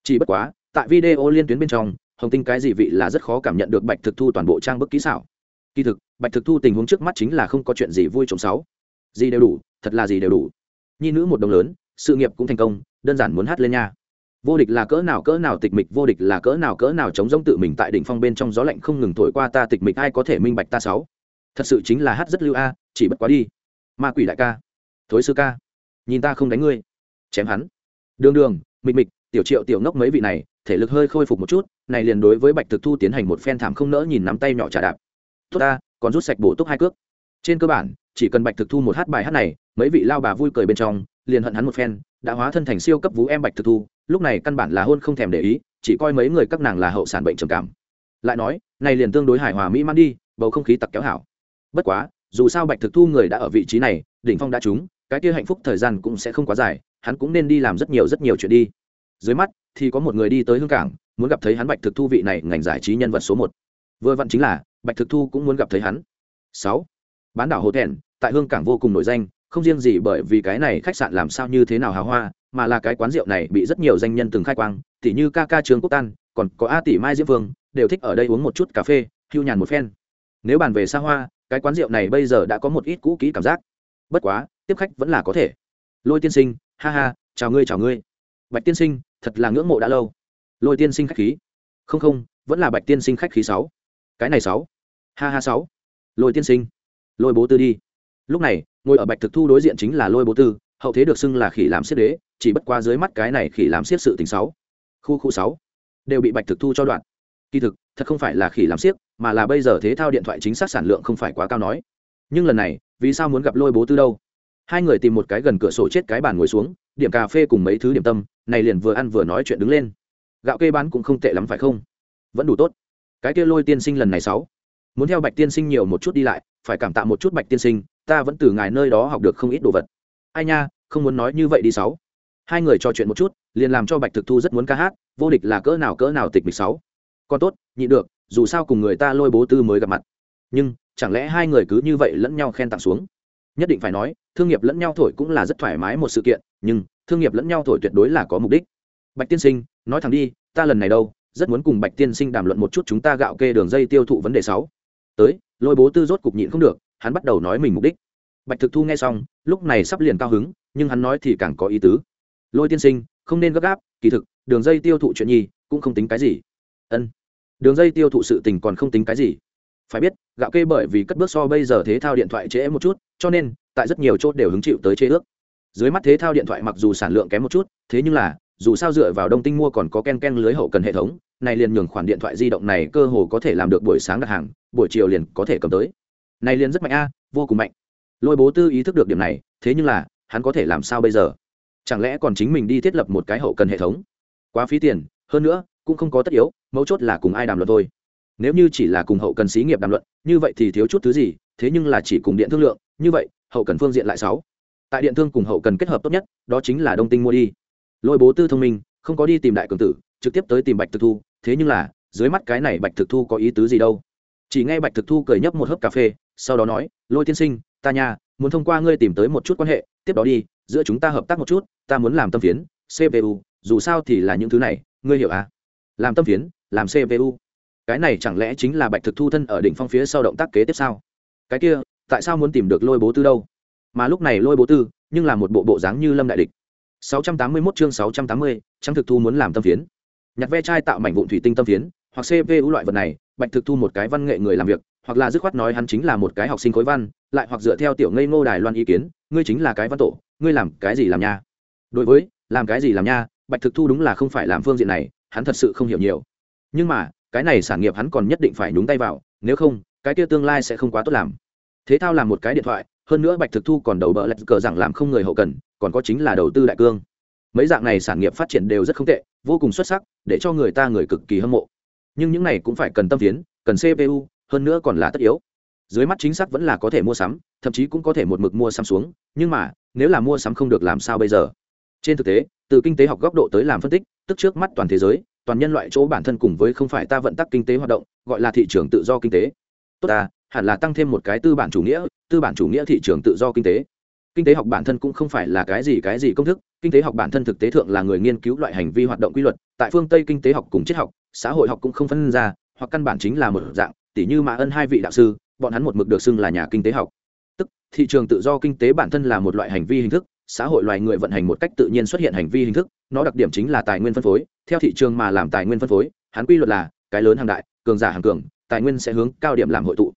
Chỉ bất quá, tại video liên tuyến bên trong, hồng tinh cái gì vị là rất khó cảm nhận được bạch thực thu toàn bộ trang bức kỹ xảo. Kỳ thực, bạch thực thu tình huống trước mắt chính là không có chuyện gì vui trộm sáu gì đều đủ, thật là gì đều đủ. Nhi nữ một đồng lớn, sự nghiệp cũng thành công, đơn giản muốn hát lên nha vô địch là cỡ nào cỡ nào tịch mịch, vô địch là cỡ nào cỡ nào chống giống tự mình tại đỉnh phong bên trong gió lạnh không ngừng thổi qua ta tịch mịch, ai có thể minh bạch ta sáu? Thật sự chính là hát rất lưu a, chỉ bất quá đi. Ma quỷ đại ca. Thối sư ca. Nhìn ta không đánh ngươi. Chém hắn. Đường đường, mịch mịch, tiểu triệu tiểu ngốc mấy vị này, thể lực hơi khôi phục một chút, này liền đối với bạch thực thu tiến hành một phen thảm không nỡ nhìn nắm tay nhỏ trả đạp. Tốt ta, còn rút sạch bổ túc hai cước. Trên cơ bản, chỉ cần bạch thực thu một hát bài hát này, mấy vị lao bà vui cười bên trong, liền hận hắn một phen đã hóa thân thành siêu cấp vũ em bạch thực thu, lúc này căn bản là hôn không thèm để ý, chỉ coi mấy người các nàng là hậu sản bệnh trầm cảm. Lại nói, này liền tương đối hài hòa mỹ man đi, bầu không khí tặc kéo hảo. Bất quá, dù sao bạch thực thu người đã ở vị trí này, đỉnh phong đã trúng, cái kia hạnh phúc thời gian cũng sẽ không quá dài, hắn cũng nên đi làm rất nhiều rất nhiều chuyện đi. Dưới mắt, thì có một người đi tới hương cảng, muốn gặp thấy hắn bạch thực thu vị này ngành giải trí nhân vật số một. Vừa vặn chính là, bạch thực thu cũng muốn gặp thấy hắn. Sáu. Bán đảo hồ thẹn, tại hương cảng vô cùng nổi danh không riêng gì bởi vì cái này khách sạn làm sao như thế nào hào hoa, mà là cái quán rượu này bị rất nhiều danh nhân từng khai quang tỷ như ca ca trường quốc tan, còn có a tỷ mai diễm vương, đều thích ở đây uống một chút cà phê, hưu nhàn một phen. Nếu bàn về xa hoa, cái quán rượu này bây giờ đã có một ít cũ kỹ cảm giác. Bất quá, tiếp khách vẫn là có thể. Lôi tiên sinh, ha ha, chào ngươi chào ngươi. Bạch tiên sinh, thật là ngưỡng mộ đã lâu. Lôi tiên sinh khách khí. Không không, vẫn là bạch tiên sinh khách khí sáu. Cái này sáu. Ha ha sáu. Lôi tiên sinh. Lôi bố tư đi lúc này, ngồi ở bạch thực thu đối diện chính là lôi bố tư, hậu thế được xưng là khỉ làm siết đế, chỉ bất qua dưới mắt cái này khỉ làm siết sự tình sáu, khu khu sáu, đều bị bạch thực thu cho đoạn. Kỳ thực, thật không phải là khỉ làm siếc mà là bây giờ thế thao điện thoại chính xác sản lượng không phải quá cao nói. Nhưng lần này, vì sao muốn gặp lôi bố tư đâu? Hai người tìm một cái gần cửa sổ chết cái bàn ngồi xuống, điểm cà phê cùng mấy thứ điểm tâm, này liền vừa ăn vừa nói chuyện đứng lên. Gạo kê bán cũng không tệ lắm phải không? Vẫn đủ tốt. Cái kia lôi tiên sinh lần này sáu, muốn theo bạch tiên sinh nhiều một chút đi lại, phải cảm tạ một chút bạch tiên sinh ta vẫn từ ngài nơi đó học được không ít đồ vật. Ai nha, không muốn nói như vậy đi sáu. Hai người trò chuyện một chút, liền làm cho bạch thực thu rất muốn ca hát, vô địch là cỡ nào cỡ nào tịch mịch sáu. Còn tốt, nhị được, dù sao cùng người ta lôi bố tư mới gặp mặt. Nhưng, chẳng lẽ hai người cứ như vậy lẫn nhau khen tặng xuống? Nhất định phải nói, thương nghiệp lẫn nhau thổi cũng là rất thoải mái một sự kiện, nhưng, thương nghiệp lẫn nhau thổi tuyệt đối là có mục đích. Bạch tiên sinh, nói thẳng đi, ta lần này đâu, rất muốn cùng bạch tiên sinh đàm luận một chút chúng ta gạo kê đường dây tiêu thụ vấn đề sáu. Tới, lôi bố tư rốt cục nhịn không được hắn bắt đầu nói mình mục đích. Bạch thực thu nghe xong, lúc này sắp liền cao hứng, nhưng hắn nói thì càng có ý tứ. Lôi tiên sinh, không nên gấp gáp, kỳ thực, đường dây tiêu thụ chuyện nhi, cũng không tính cái gì. Ân, đường dây tiêu thụ sự tình còn không tính cái gì. Phải biết, gạo kê bởi vì cất bước so bây giờ thế thao điện thoại trễ một chút, cho nên, tại rất nhiều chốt đều hứng chịu tới chế ước. Dưới mắt thế thao điện thoại mặc dù sản lượng kém một chút, thế nhưng là, dù sao dựa vào đông tinh mua còn có ken ken lưới hậu cần hệ thống, này liền nhường khoản điện thoại di động này cơ hồ có thể làm được buổi sáng đặt hàng, buổi chiều liền có thể cầm tới này liền rất mạnh a, vô cùng mạnh. Lôi bố tư ý thức được điểm này, thế nhưng là, hắn có thể làm sao bây giờ? Chẳng lẽ còn chính mình đi thiết lập một cái hậu cần hệ thống? Quá phí tiền, hơn nữa, cũng không có tất yếu, mấu chốt là cùng ai đàm luận thôi. Nếu như chỉ là cùng hậu cần xí nghiệp đàm luận, như vậy thì thiếu chút thứ gì, thế nhưng là chỉ cùng điện thương lượng, như vậy, hậu cần phương diện lại sáu. Tại điện thương cùng hậu cần kết hợp tốt nhất, đó chính là đông tinh mua đi. Lôi bố tư thông minh, không có đi tìm đại cường tử, trực tiếp tới tìm bạch thực thu, thế nhưng là, dưới mắt cái này bạch thực thu có ý tứ gì đâu? Chỉ nghe bạch thực thu cười nhấp một hớp cà phê sau đó nói lôi tiên sinh ta nhà muốn thông qua ngươi tìm tới một chút quan hệ tiếp đó đi giữa chúng ta hợp tác một chút ta muốn làm tâm phiến cpu dù sao thì là những thứ này ngươi hiểu à? Làm tâm phiến làm cpu cái này chẳng lẽ chính là bạch thực thu thân ở đỉnh phong phía sau động tác kế tiếp sau cái kia tại sao muốn tìm được lôi bố tư đâu? Mà lúc này lôi bố tư nhưng là một bộ bộ dáng như lâm đại địch. 681 chương 680, trang thực thu muốn làm tâm phiến. Nhặt ve chai tạo mảnh vụn thủy tinh tâm phiến hoặc cpu loại vật này bạch thực thu một cái văn nghệ người làm việc hoặc là dứt khoát nói hắn chính là một cái học sinh khối văn, lại hoặc dựa theo tiểu ngây ngô đài loan ý kiến, ngươi chính là cái văn tổ, ngươi làm cái gì làm nha? Đối với, làm cái gì làm nha, bạch thực thu đúng là không phải làm phương diện này, hắn thật sự không hiểu nhiều. Nhưng mà, cái này sản nghiệp hắn còn nhất định phải nhúng tay vào, nếu không, cái kia tương lai sẽ không quá tốt làm. Thế thao làm một cái điện thoại, hơn nữa bạch thực thu còn đầu bờ lạch cờ rằng làm không người hậu cần, còn có chính là đầu tư đại cương. Mấy dạng này sản nghiệp phát triển đều rất không tệ, vô cùng xuất sắc, để cho người ta người cực kỳ hâm mộ. Nhưng những này cũng phải cần tâm phiến, cần cpu hơn nữa còn là tất yếu. Dưới mắt chính xác vẫn là có thể mua sắm, thậm chí cũng có thể một mực mua sắm xuống, nhưng mà, nếu là mua sắm không được làm sao bây giờ? Trên thực tế, từ kinh tế học góc độ tới làm phân tích, tức trước mắt toàn thế giới, toàn nhân loại chỗ bản thân cùng với không phải ta vận tắc kinh tế hoạt động, gọi là thị trường tự do kinh tế. Tốt ta, hẳn là tăng thêm một cái tư bản chủ nghĩa, tư bản chủ nghĩa thị trường tự do kinh tế. Kinh tế học bản thân cũng không phải là cái gì cái gì công thức, kinh tế học bản thân thực tế thượng là người nghiên cứu loại hành vi hoạt động quy luật, tại phương tây kinh tế học cùng triết học, xã hội học cũng không phân ra, hoặc căn bản chính là một dạng tỷ như mã ân hai vị đạo sư, bọn hắn một mực được xưng là nhà kinh tế học. Tức, thị trường tự do kinh tế bản thân là một loại hành vi hình thức, xã hội loài người vận hành một cách tự nhiên xuất hiện hành vi hình thức, nó đặc điểm chính là tài nguyên phân phối, theo thị trường mà làm tài nguyên phân phối, hắn quy luật là, cái lớn hàng đại, cường giả hàng cường, tài nguyên sẽ hướng cao điểm làm hội tụ.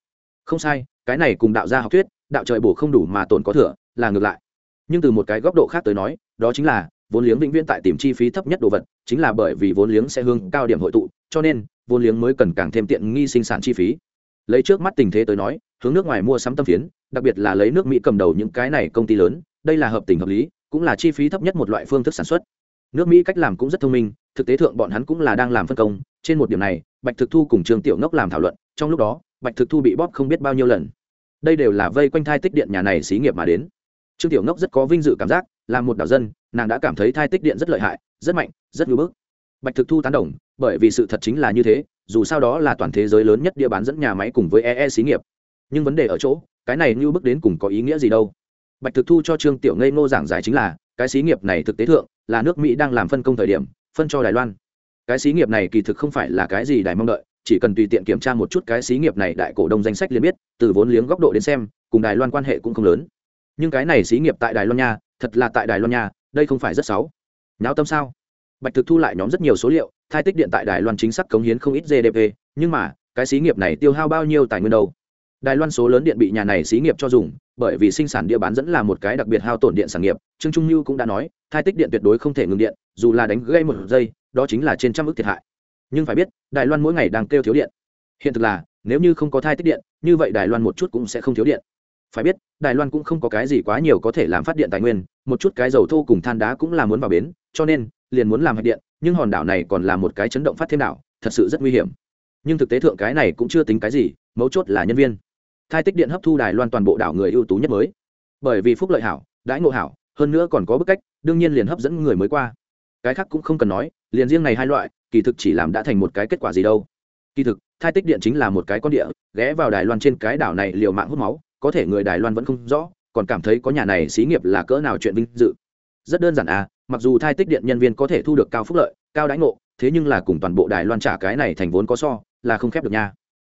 Không sai, cái này cùng đạo gia học thuyết, đạo trời bổ không đủ mà tồn có thừa, là ngược lại. Nhưng từ một cái góc độ khác tới nói, đó chính là, vốn liếng vĩnh viễn tại tìm chi phí thấp nhất đồ vật, chính là bởi vì vốn liếng sẽ hướng cao điểm hội tụ, cho nên vốn liếng mới cần càng thêm tiện nghi sinh sản chi phí. Lấy trước mắt tình thế tới nói, hướng nước ngoài mua sắm tâm phiến, đặc biệt là lấy nước mỹ cầm đầu những cái này công ty lớn, đây là hợp tình hợp lý, cũng là chi phí thấp nhất một loại phương thức sản xuất. Nước mỹ cách làm cũng rất thông minh, thực tế thượng bọn hắn cũng là đang làm phân công, trên một điểm này, bạch thực thu cùng trương tiểu ngốc làm thảo luận, trong lúc đó, bạch thực thu bị bóp không biết bao nhiêu lần. Đây đều là vây quanh thai tích điện nhà này xí nghiệp mà đến. Trương tiểu ngốc rất có vinh dự cảm giác, là một đảo dân, nàng đã cảm thấy thai tích điện rất lợi hại, rất mạnh, rất ngưỡng bức. Bạch thực thu tán đồng bởi vì sự thật chính là như thế, dù sao đó là toàn thế giới lớn nhất địa bán dẫn nhà máy cùng với ee xí nghiệp. Nhưng vấn đề ở chỗ, cái này như bước đến cùng có ý nghĩa gì đâu? Bạch thực thu cho trương tiểu ngây ngô giảng giải chính là, cái xí nghiệp này thực tế thượng, là nước mỹ đang làm phân công thời điểm, phân cho đài loan. Cái xí nghiệp này kỳ thực không phải là cái gì đài mong đợi, chỉ cần tùy tiện kiểm tra một chút cái xí nghiệp này đại cổ đông danh sách liền biết, từ vốn liếng góc độ đến xem, cùng đài loan quan hệ cũng không lớn. Nhưng cái này xí nghiệp tại đài loan nha, thật là tại đài loan nha, đây không phải rất xấu. Nháo tâm sao? Bạch thực thu lại nhóm rất nhiều số liệu, thai tích điện tại đài loan chính xác cống hiến không ít gdp nhưng mà, cái xí nghiệp này tiêu hao bao nhiêu tài nguyên đâu? Đài loan số lớn điện bị nhà này xí nghiệp cho dùng, bởi vì sinh sản địa bán dẫn là một cái đặc biệt hao tổn điện sản nghiệp, trương trung lưu cũng đã nói, thai tích điện tuyệt đối không thể ngừng điện, dù là đánh gây một giây, đó chính là trên trăm ước thiệt hại. Nhưng phải biết, đài loan mỗi ngày đang kêu thiếu điện. Hiện thực là, nếu như không có thai tích điện, như vậy đài loan một chút cũng sẽ không thiếu điện. Phải biết, đài loan cũng không có cái gì quá nhiều có thể làm phát điện tài nguyên, một chút cái dầu thô cùng than đá cũng là muốn vào bến, cho nên liền muốn làm hạch điện, nhưng hòn đảo này còn là một cái chấn động phát thêm đảo, thật sự rất nguy hiểm. Nhưng thực tế thượng cái này cũng chưa tính cái gì, mấu chốt là nhân viên. Thai tích điện hấp thu đài loan toàn bộ đảo người ưu tú nhất mới. Bởi vì phúc lợi hảo, đãi ngộ hảo, hơn nữa còn có bức cách, đương nhiên liền hấp dẫn người mới qua. Cái khác cũng không cần nói, liền riêng này hai loại, kỳ thực chỉ làm đã thành một cái kết quả gì đâu. Kỳ thực, thai tích điện chính là một cái con địa, ghé vào đài loan trên cái đảo này liều mạng hút máu, có thể người đài loan vẫn không rõ, còn cảm thấy có nhà này xí nghiệp là cỡ nào chuyện vinh dự. Rất đơn giản à mặc dù thai tích điện nhân viên có thể thu được cao phúc lợi, cao đãi ngộ, thế nhưng là cùng toàn bộ đài loan trả cái này thành vốn có so, là không khép được nha.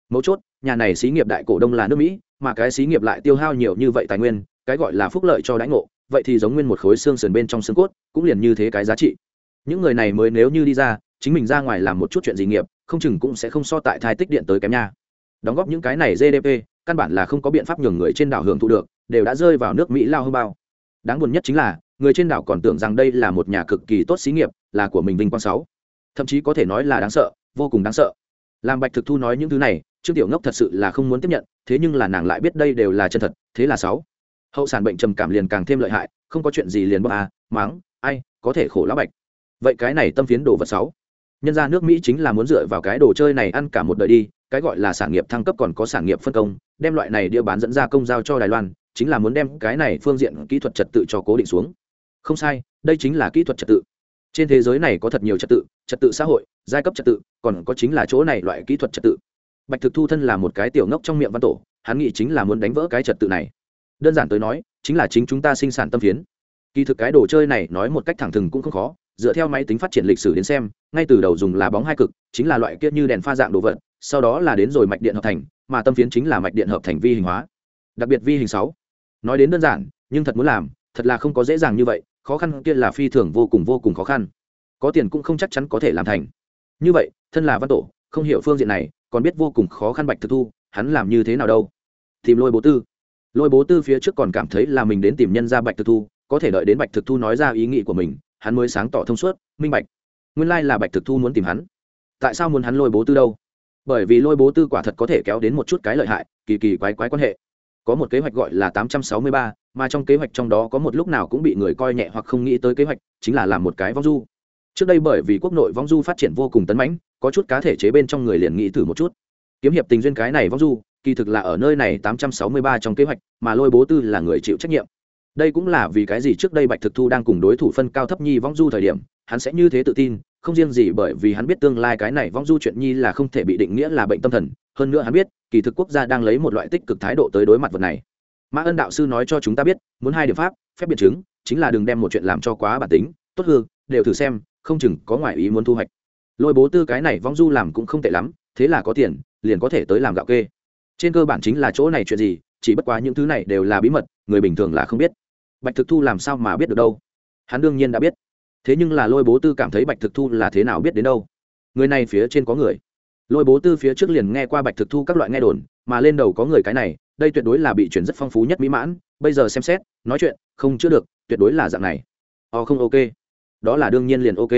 Mấu chốt, nhà này xí nghiệp đại cổ đông là nước mỹ, mà cái xí nghiệp lại tiêu hao nhiều như vậy tài nguyên, cái gọi là phúc lợi cho đãi ngộ, vậy thì giống nguyên một khối xương sườn bên trong xương cốt, cũng liền như thế cái giá trị. Những người này mới nếu như đi ra, chính mình ra ngoài làm một chút chuyện gì nghiệp, không chừng cũng sẽ không so tại thai tích điện tới kém nha. Đóng góp những cái này gdp căn bản là không có biện pháp nhường người trên đảo hưởng thụ được, đều đã rơi vào nước mỹ lao hơn bao. Đáng buồn nhất chính là người trên đảo còn tưởng rằng đây là một nhà cực kỳ tốt xí nghiệp, là của mình vinh quang sáu. Thậm chí có thể nói là đáng sợ, vô cùng đáng sợ. Làm bạch thực thu nói những thứ này, trương tiểu ngốc thật sự là không muốn tiếp nhận, thế nhưng là nàng lại biết đây đều là chân thật, thế là sáu. Hậu sản bệnh trầm cảm liền càng thêm lợi hại, không có chuyện gì liền bóc à máng, ai, có thể khổ lão bạch. Vậy cái này tâm phiến đồ vật sáu. Nhân ra nước mỹ chính là muốn dựa vào cái đồ chơi này ăn cả một đời đi, cái gọi là sản nghiệp thăng cấp còn có sản nghiệp phân công, đem loại này đưa bán dẫn ra công giao cho đài loan, chính là muốn đem cái này phương diện kỹ thuật trật tự cho cố định xuống không sai, đây chính là kỹ thuật trật tự. Trên thế giới này có thật nhiều trật tự trật tự xã hội, giai cấp trật tự, còn có chính là chỗ này loại kỹ thuật trật tự. Bạch thực thu thân là một cái tiểu ngốc trong miệng văn tổ, hắn nghĩ chính là muốn đánh vỡ cái trật tự này. Đơn giản tới nói, chính là chính chúng ta sinh sản tâm phiến. Kỳ thực cái đồ chơi này nói một cách thẳng thừng cũng không khó, dựa theo máy tính phát triển lịch sử đến xem, ngay từ đầu dùng là bóng hai cực, chính là loại kia như đèn pha dạng đồ vật, sau đó là đến rồi mạch điện hợp thành, mà tâm phiến chính là mạch điện hợp thành vi hình hóa, đặc biệt vi hình sáu. Nói đến đơn giản, nhưng thật muốn làm, thật là không có dễ dàng như vậy khó khăn kia là phi thường vô cùng vô cùng khó khăn. Có tiền cũng không chắc chắn có thể làm thành. Như vậy, thân là văn tổ, không hiểu phương diện này, còn biết vô cùng khó khăn bạch thực thu, hắn làm như thế nào đâu? Tìm lôi bố tư. Lôi bố tư phía trước còn cảm thấy là mình đến tìm nhân ra bạch thực thu, có thể đợi đến bạch thực thu nói ra ý nghĩ của mình, hắn mới sáng tỏ thông suốt, minh bạch. Nguyên lai là bạch thực thu muốn tìm hắn. Tại sao muốn hắn lôi bố tư đâu? Bởi vì lôi bố tư quả thật có thể kéo đến một chút cái lợi hại, kỳ kỳ quái quái quan hệ. Có một kế hoạch gọi là tám trăm sáu mươi ba mà trong kế hoạch trong đó có một lúc nào cũng bị người coi nhẹ hoặc không nghĩ tới kế hoạch, chính là làm một cái vong du. Trước đây bởi vì quốc nội vong du phát triển vô cùng tấn mãnh, có chút cá thể chế bên trong người liền nghĩ thử một chút. Kiếm hiệp tình duyên cái này vong du, kỳ thực là ở nơi này tám trăm sáu mươi ba trong kế hoạch, mà lôi bố tư là người chịu trách nhiệm. Đây cũng là vì cái gì trước đây bạch thực thu đang cùng đối thủ phân cao thấp nhi vong du thời điểm, hắn sẽ như thế tự tin, không riêng gì bởi vì hắn biết tương lai cái này vong du chuyện nhi là không thể bị định nghĩa là bệnh tâm thần. Hơn nữa hắn biết, kỳ thực quốc gia đang lấy một loại tích cực thái độ tới đối mặt vật này mã ân đạo sư nói cho chúng ta biết, muốn hai điểm pháp, phép biện chứng, chính là đừng đem một chuyện làm cho quá bản tính, tốt hư, đều thử xem, không chừng có ngoại ý muốn thu hoạch. Lôi bố tư cái này vong du làm cũng không tệ lắm, thế là có tiền, liền có thể tới làm gạo kê. Trên cơ bản chính là chỗ này chuyện gì, chỉ bất quá những thứ này đều là bí mật, người bình thường là không biết. Bạch thực thu làm sao mà biết được đâu? Hắn đương nhiên đã biết. Thế nhưng là lôi bố tư cảm thấy bạch thực thu là thế nào biết đến đâu? Người này phía trên có người. Lôi bố tư phía trước liền nghe qua bạch thực thu các loại nghe đồn, mà lên đầu có người cái này đây tuyệt đối là bị chuyển rất phong phú nhất mỹ mãn, bây giờ xem xét, nói chuyện, không chữa được, tuyệt đối là dạng này. O không ok. Đó là đương nhiên liền ok.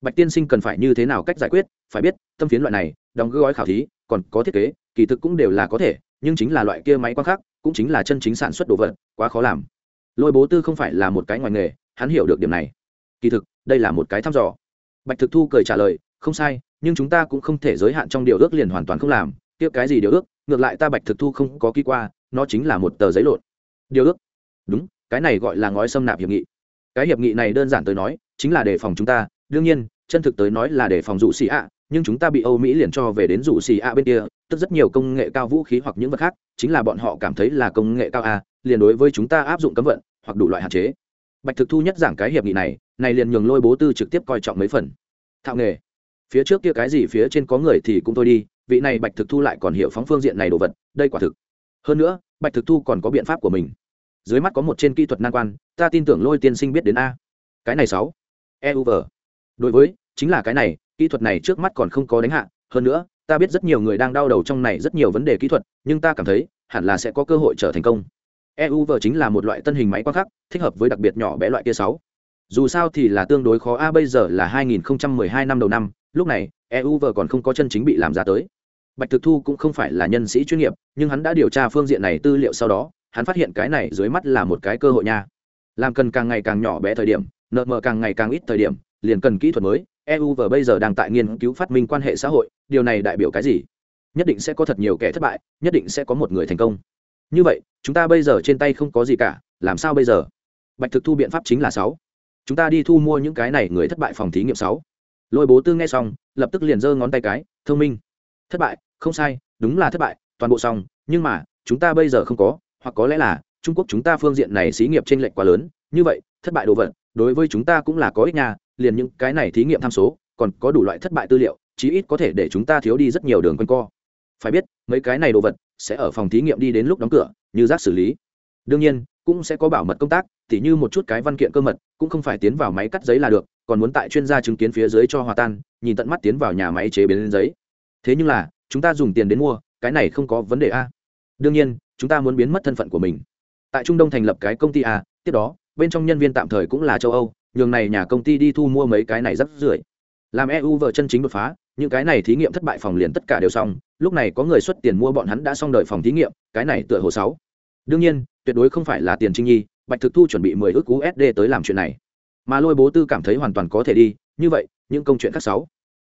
Bạch tiên sinh cần phải như thế nào cách giải quyết, phải biết, tâm phiến loại này, đóng gói khảo thí, còn có thiết kế, kỳ thực cũng đều là có thể, nhưng chính là loại kia máy quang khác, cũng chính là chân chính sản xuất đồ vật, quá khó làm. Lôi bố tư không phải là một cái ngoài nghề, hắn hiểu được điểm này. Kỳ thực, đây là một cái thăm dò. Bạch thực thu cười trả lời, không sai, nhưng chúng ta cũng không thể giới hạn trong điều ước liền hoàn toàn không làm tiếp cái gì điều ước, ngược lại ta bạch thực thu không có ký qua, nó chính là một tờ giấy lộn. Điều ước? Đúng, cái này gọi là ngói xâm nạp hiệp nghị. Cái hiệp nghị này đơn giản tới nói, chính là đề phòng chúng ta. Đương nhiên, chân thực tới nói là đề phòng dụ xì ạ, nhưng chúng ta bị âu mỹ liền cho về đến dụ xì ạ bên kia, tức rất nhiều công nghệ cao vũ khí hoặc những vật khác, chính là bọn họ cảm thấy là công nghệ cao a, liền đối với chúng ta áp dụng cấm vận, hoặc đủ loại hạn chế. Bạch thực thu nhất giảng cái hiệp nghị này này liền nhường lôi bố tư trực tiếp coi trọng mấy phần. Thạo nghề. Phía trước kia cái gì, phía trên có người thì cũng thôi đi vị này bạch thực thu lại còn hiểu phóng phương diện này đồ vật, đây quả thực. Hơn nữa, bạch thực thu còn có biện pháp của mình. Dưới mắt có một trên kỹ thuật nan quan, ta tin tưởng lôi tiên sinh biết đến a. Cái này sáu. Euv đối với, chính là cái này, kỹ thuật này trước mắt còn không có đánh hạ, hơn nữa, ta biết rất nhiều người đang đau đầu trong này rất nhiều vấn đề kỹ thuật, nhưng ta cảm thấy, hẳn là sẽ có cơ hội trở thành công. Euv chính là một loại tân hình máy quang khắc, thích hợp với đặc biệt nhỏ bé loại kia sáu. Dù sao thì là tương đối khó, a bây giờ là 2012 năm đầu năm, lúc này euv còn không có chân chính bị làm ra tới. Bạch thực thu cũng không phải là nhân sĩ chuyên nghiệp, nhưng hắn đã điều tra phương diện này tư liệu sau đó, hắn phát hiện cái này dưới mắt là một cái cơ hội nha. Làm cần càng ngày càng nhỏ bé thời điểm, nợ mờ càng ngày càng ít thời điểm, liền cần kỹ thuật mới eu vừa bây giờ đang tại nghiên cứu phát minh quan hệ xã hội, điều này đại biểu cái gì? Nhất định sẽ có thật nhiều kẻ thất bại, nhất định sẽ có một người thành công. Như vậy, chúng ta bây giờ trên tay không có gì cả, làm sao bây giờ? Bạch thực thu biện pháp chính là sáu. Chúng ta đi thu mua những cái này người thất bại phòng thí nghiệm sáu lôi bố tư nghe xong, lập tức liền giơ ngón tay cái, thông minh. Thất bại. Không sai, đúng là thất bại, toàn bộ xong, nhưng mà, chúng ta bây giờ không có, hoặc có lẽ là, trung quốc chúng ta phương diện này xí nghiệp t r ê n lệch quá lớn, như vậy, thất bại đồ vật, đối với chúng ta cũng là có ích nha, liền những cái này thí nghiệm tham số, còn có đủ loại thất bại tư liệu, chí ít có thể để chúng ta thiếu đi rất nhiều đường quanh co. Phải biết, mấy cái này đồ vật sẽ ở phòng thí nghiệm đi đến lúc đóng cửa, như rác xử lý. Đương nhiên cũng sẽ có bảo mật công tác, tỉ như một chút cái văn kiện cơ mật, cũng không phải tiến vào máy cắt giấy là được, còn muốn tại chuyên gia chứng kiến phía dưới cho hòa tan, nhìn tận mắt tiến vào nhà máy chế biến lên giấy. Thế nhưng là, chúng ta dùng tiền đến mua, cái này không có vấn đề a. Đương nhiên, chúng ta muốn biến mất thân phận của mình. Tại trung đông thành lập cái công ty a, tiếp đó, bên trong nhân viên tạm thời cũng là châu âu, nhường này nhà công ty đi thu mua mấy cái này rất rưởi. Làm eu vợ chân chính đột phá, những cái này thí nghiệm thất bại phòng liền tất cả đều xong, lúc này có người xuất tiền mua bọn hắn đã xong đợi phòng thí nghiệm, cái này tựa hồ sáu đương nhiên, tuyệt đối không phải là tiền trinh nhi, bạch thực thu chuẩn bị mười ước usd tới làm chuyện này. Mà lôi bố tư cảm thấy hoàn toàn có thể đi, như vậy, những công chuyện khác sáu.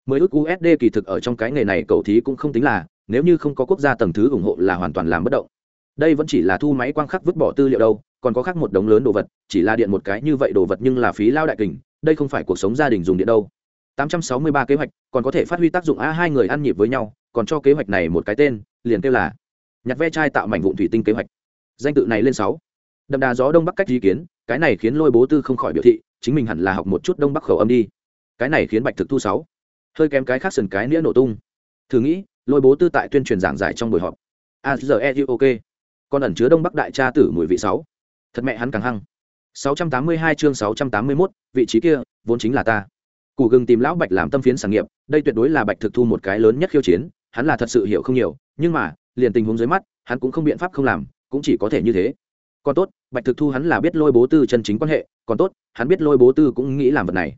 Mười ước usd kỳ thực ở trong cái nghề này cầu thí cũng không tính là, nếu như không có quốc gia tầng thứ ủng hộ là hoàn toàn làm bất động. Đây vẫn chỉ là thu máy quang khắc vứt bỏ tư liệu đâu, còn có khác một đống lớn đồ vật, chỉ là điện một cái như vậy đồ vật nhưng là phí lao đại kình, đây không phải cuộc sống gia đình dùng điện đâu. 863 kế hoạch, còn có thể phát huy tác dụng a hai người ăn nhịp với nhau, còn cho kế hoạch này một cái tên, liền kêu là nhặt ve chai tạo mảnh vụn thủy tinh kế hoạch danh tự này lên sáu. Đậm đà gió đông bắc cách ý kiến cái này khiến lôi bố tư không khỏi biểu thị chính mình hẳn là học một chút đông bắc khẩu âm đi. Cái này khiến bạch thực thu sáu. Hơi kém cái khác sần cái nĩa nổ tung. Thử nghĩ lôi bố tư tại tuyên truyền giảng giải trong buổi họp. A giờ e ok còn ẩn chứa đông bắc đại cha tử mùi vị sáu. Thật mẹ hắn càng hăng. 682 chương 681, vị trí kia vốn chính là ta. Củ gừng tìm lão bạch làm tâm phiến sản nghiệp đây tuyệt đối là bạch thực thu một cái lớn nhất khiêu chiến hắn là thật sự hiểu không nhiều nhưng mà liền tình huống dưới mắt hắn cũng không biện pháp không làm cũng chỉ có thể như thế. Còn tốt, bạch thực thu hắn là biết lôi bố tư chân chính quan hệ, còn tốt, hắn biết lôi bố tư cũng nghĩ làm vật này.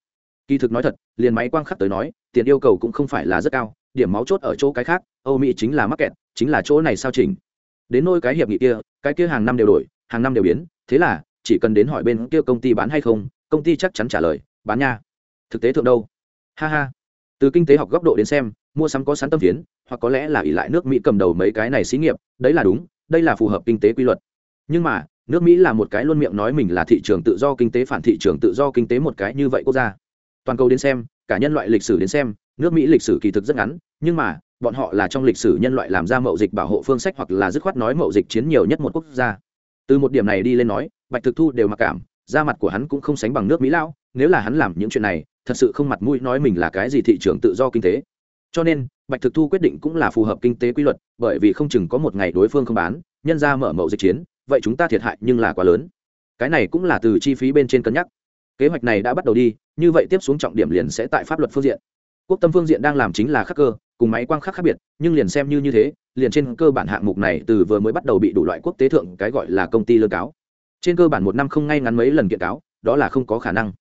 Kỳ thực nói thật, liền máy quang khắc tới nói, tiền yêu cầu cũng không phải là rất cao, điểm máu chốt ở chỗ cái khác, âu mỹ chính là mắc kẹt, chính là chỗ này sao chỉnh. Đến nôi cái hiệp nghị kia, cái kia hàng năm đều đổi, hàng năm đều biến, thế là, chỉ cần đến hỏi bên kia công ty bán hay không, công ty chắc chắn trả lời, bán nha. Thực tế thượng đâu? Ha ha. Từ kinh tế học góc độ đến xem, mua sắm có sẵn tâm phiến, hoặc có lẽ là ỷ lại nước mỹ cầm đầu mấy cái này xí nghiệp, đấy là đúng đây là phù hợp kinh tế quy luật. Nhưng mà, nước mỹ là một cái luôn miệng nói mình là thị trường tự do kinh tế phản thị trường tự do kinh tế một cái như vậy quốc gia. Toàn cầu đến xem, cả nhân loại lịch sử đến xem, nước mỹ lịch sử kỳ thực rất ngắn, nhưng mà, bọn họ là trong lịch sử nhân loại làm ra mậu dịch bảo hộ phương sách hoặc là dứt khoát nói mậu dịch chiến nhiều nhất một quốc gia. Từ một điểm này đi lên nói, bạch thực thu đều mặc cảm, da mặt của hắn cũng không sánh bằng nước mỹ lão, nếu là hắn làm những chuyện này, thật sự không mặt mũi nói mình là cái gì thị trường tự do kinh tế cho nên, bạch thực thu quyết định cũng là phù hợp kinh tế quy luật, bởi vì không chừng có một ngày đối phương không bán, nhân ra mở mậu dịch chiến, vậy chúng ta thiệt hại nhưng là quá lớn. Cái này cũng là từ chi phí bên trên cân nhắc. Kế hoạch này đã bắt đầu đi, như vậy tiếp xuống trọng điểm liền sẽ tại pháp luật phương diện. Quốc tâm phương diện đang làm chính là khắc cơ, cùng máy quang khắc khác biệt, nhưng liền xem như như thế, liền trên cơ bản hạng mục này từ vừa mới bắt đầu bị đủ loại quốc tế thượng cái gọi là công ty lơ cáo. Trên cơ bản một năm không ngay ngắn mấy lần kiện cáo, đó là không có khả năng.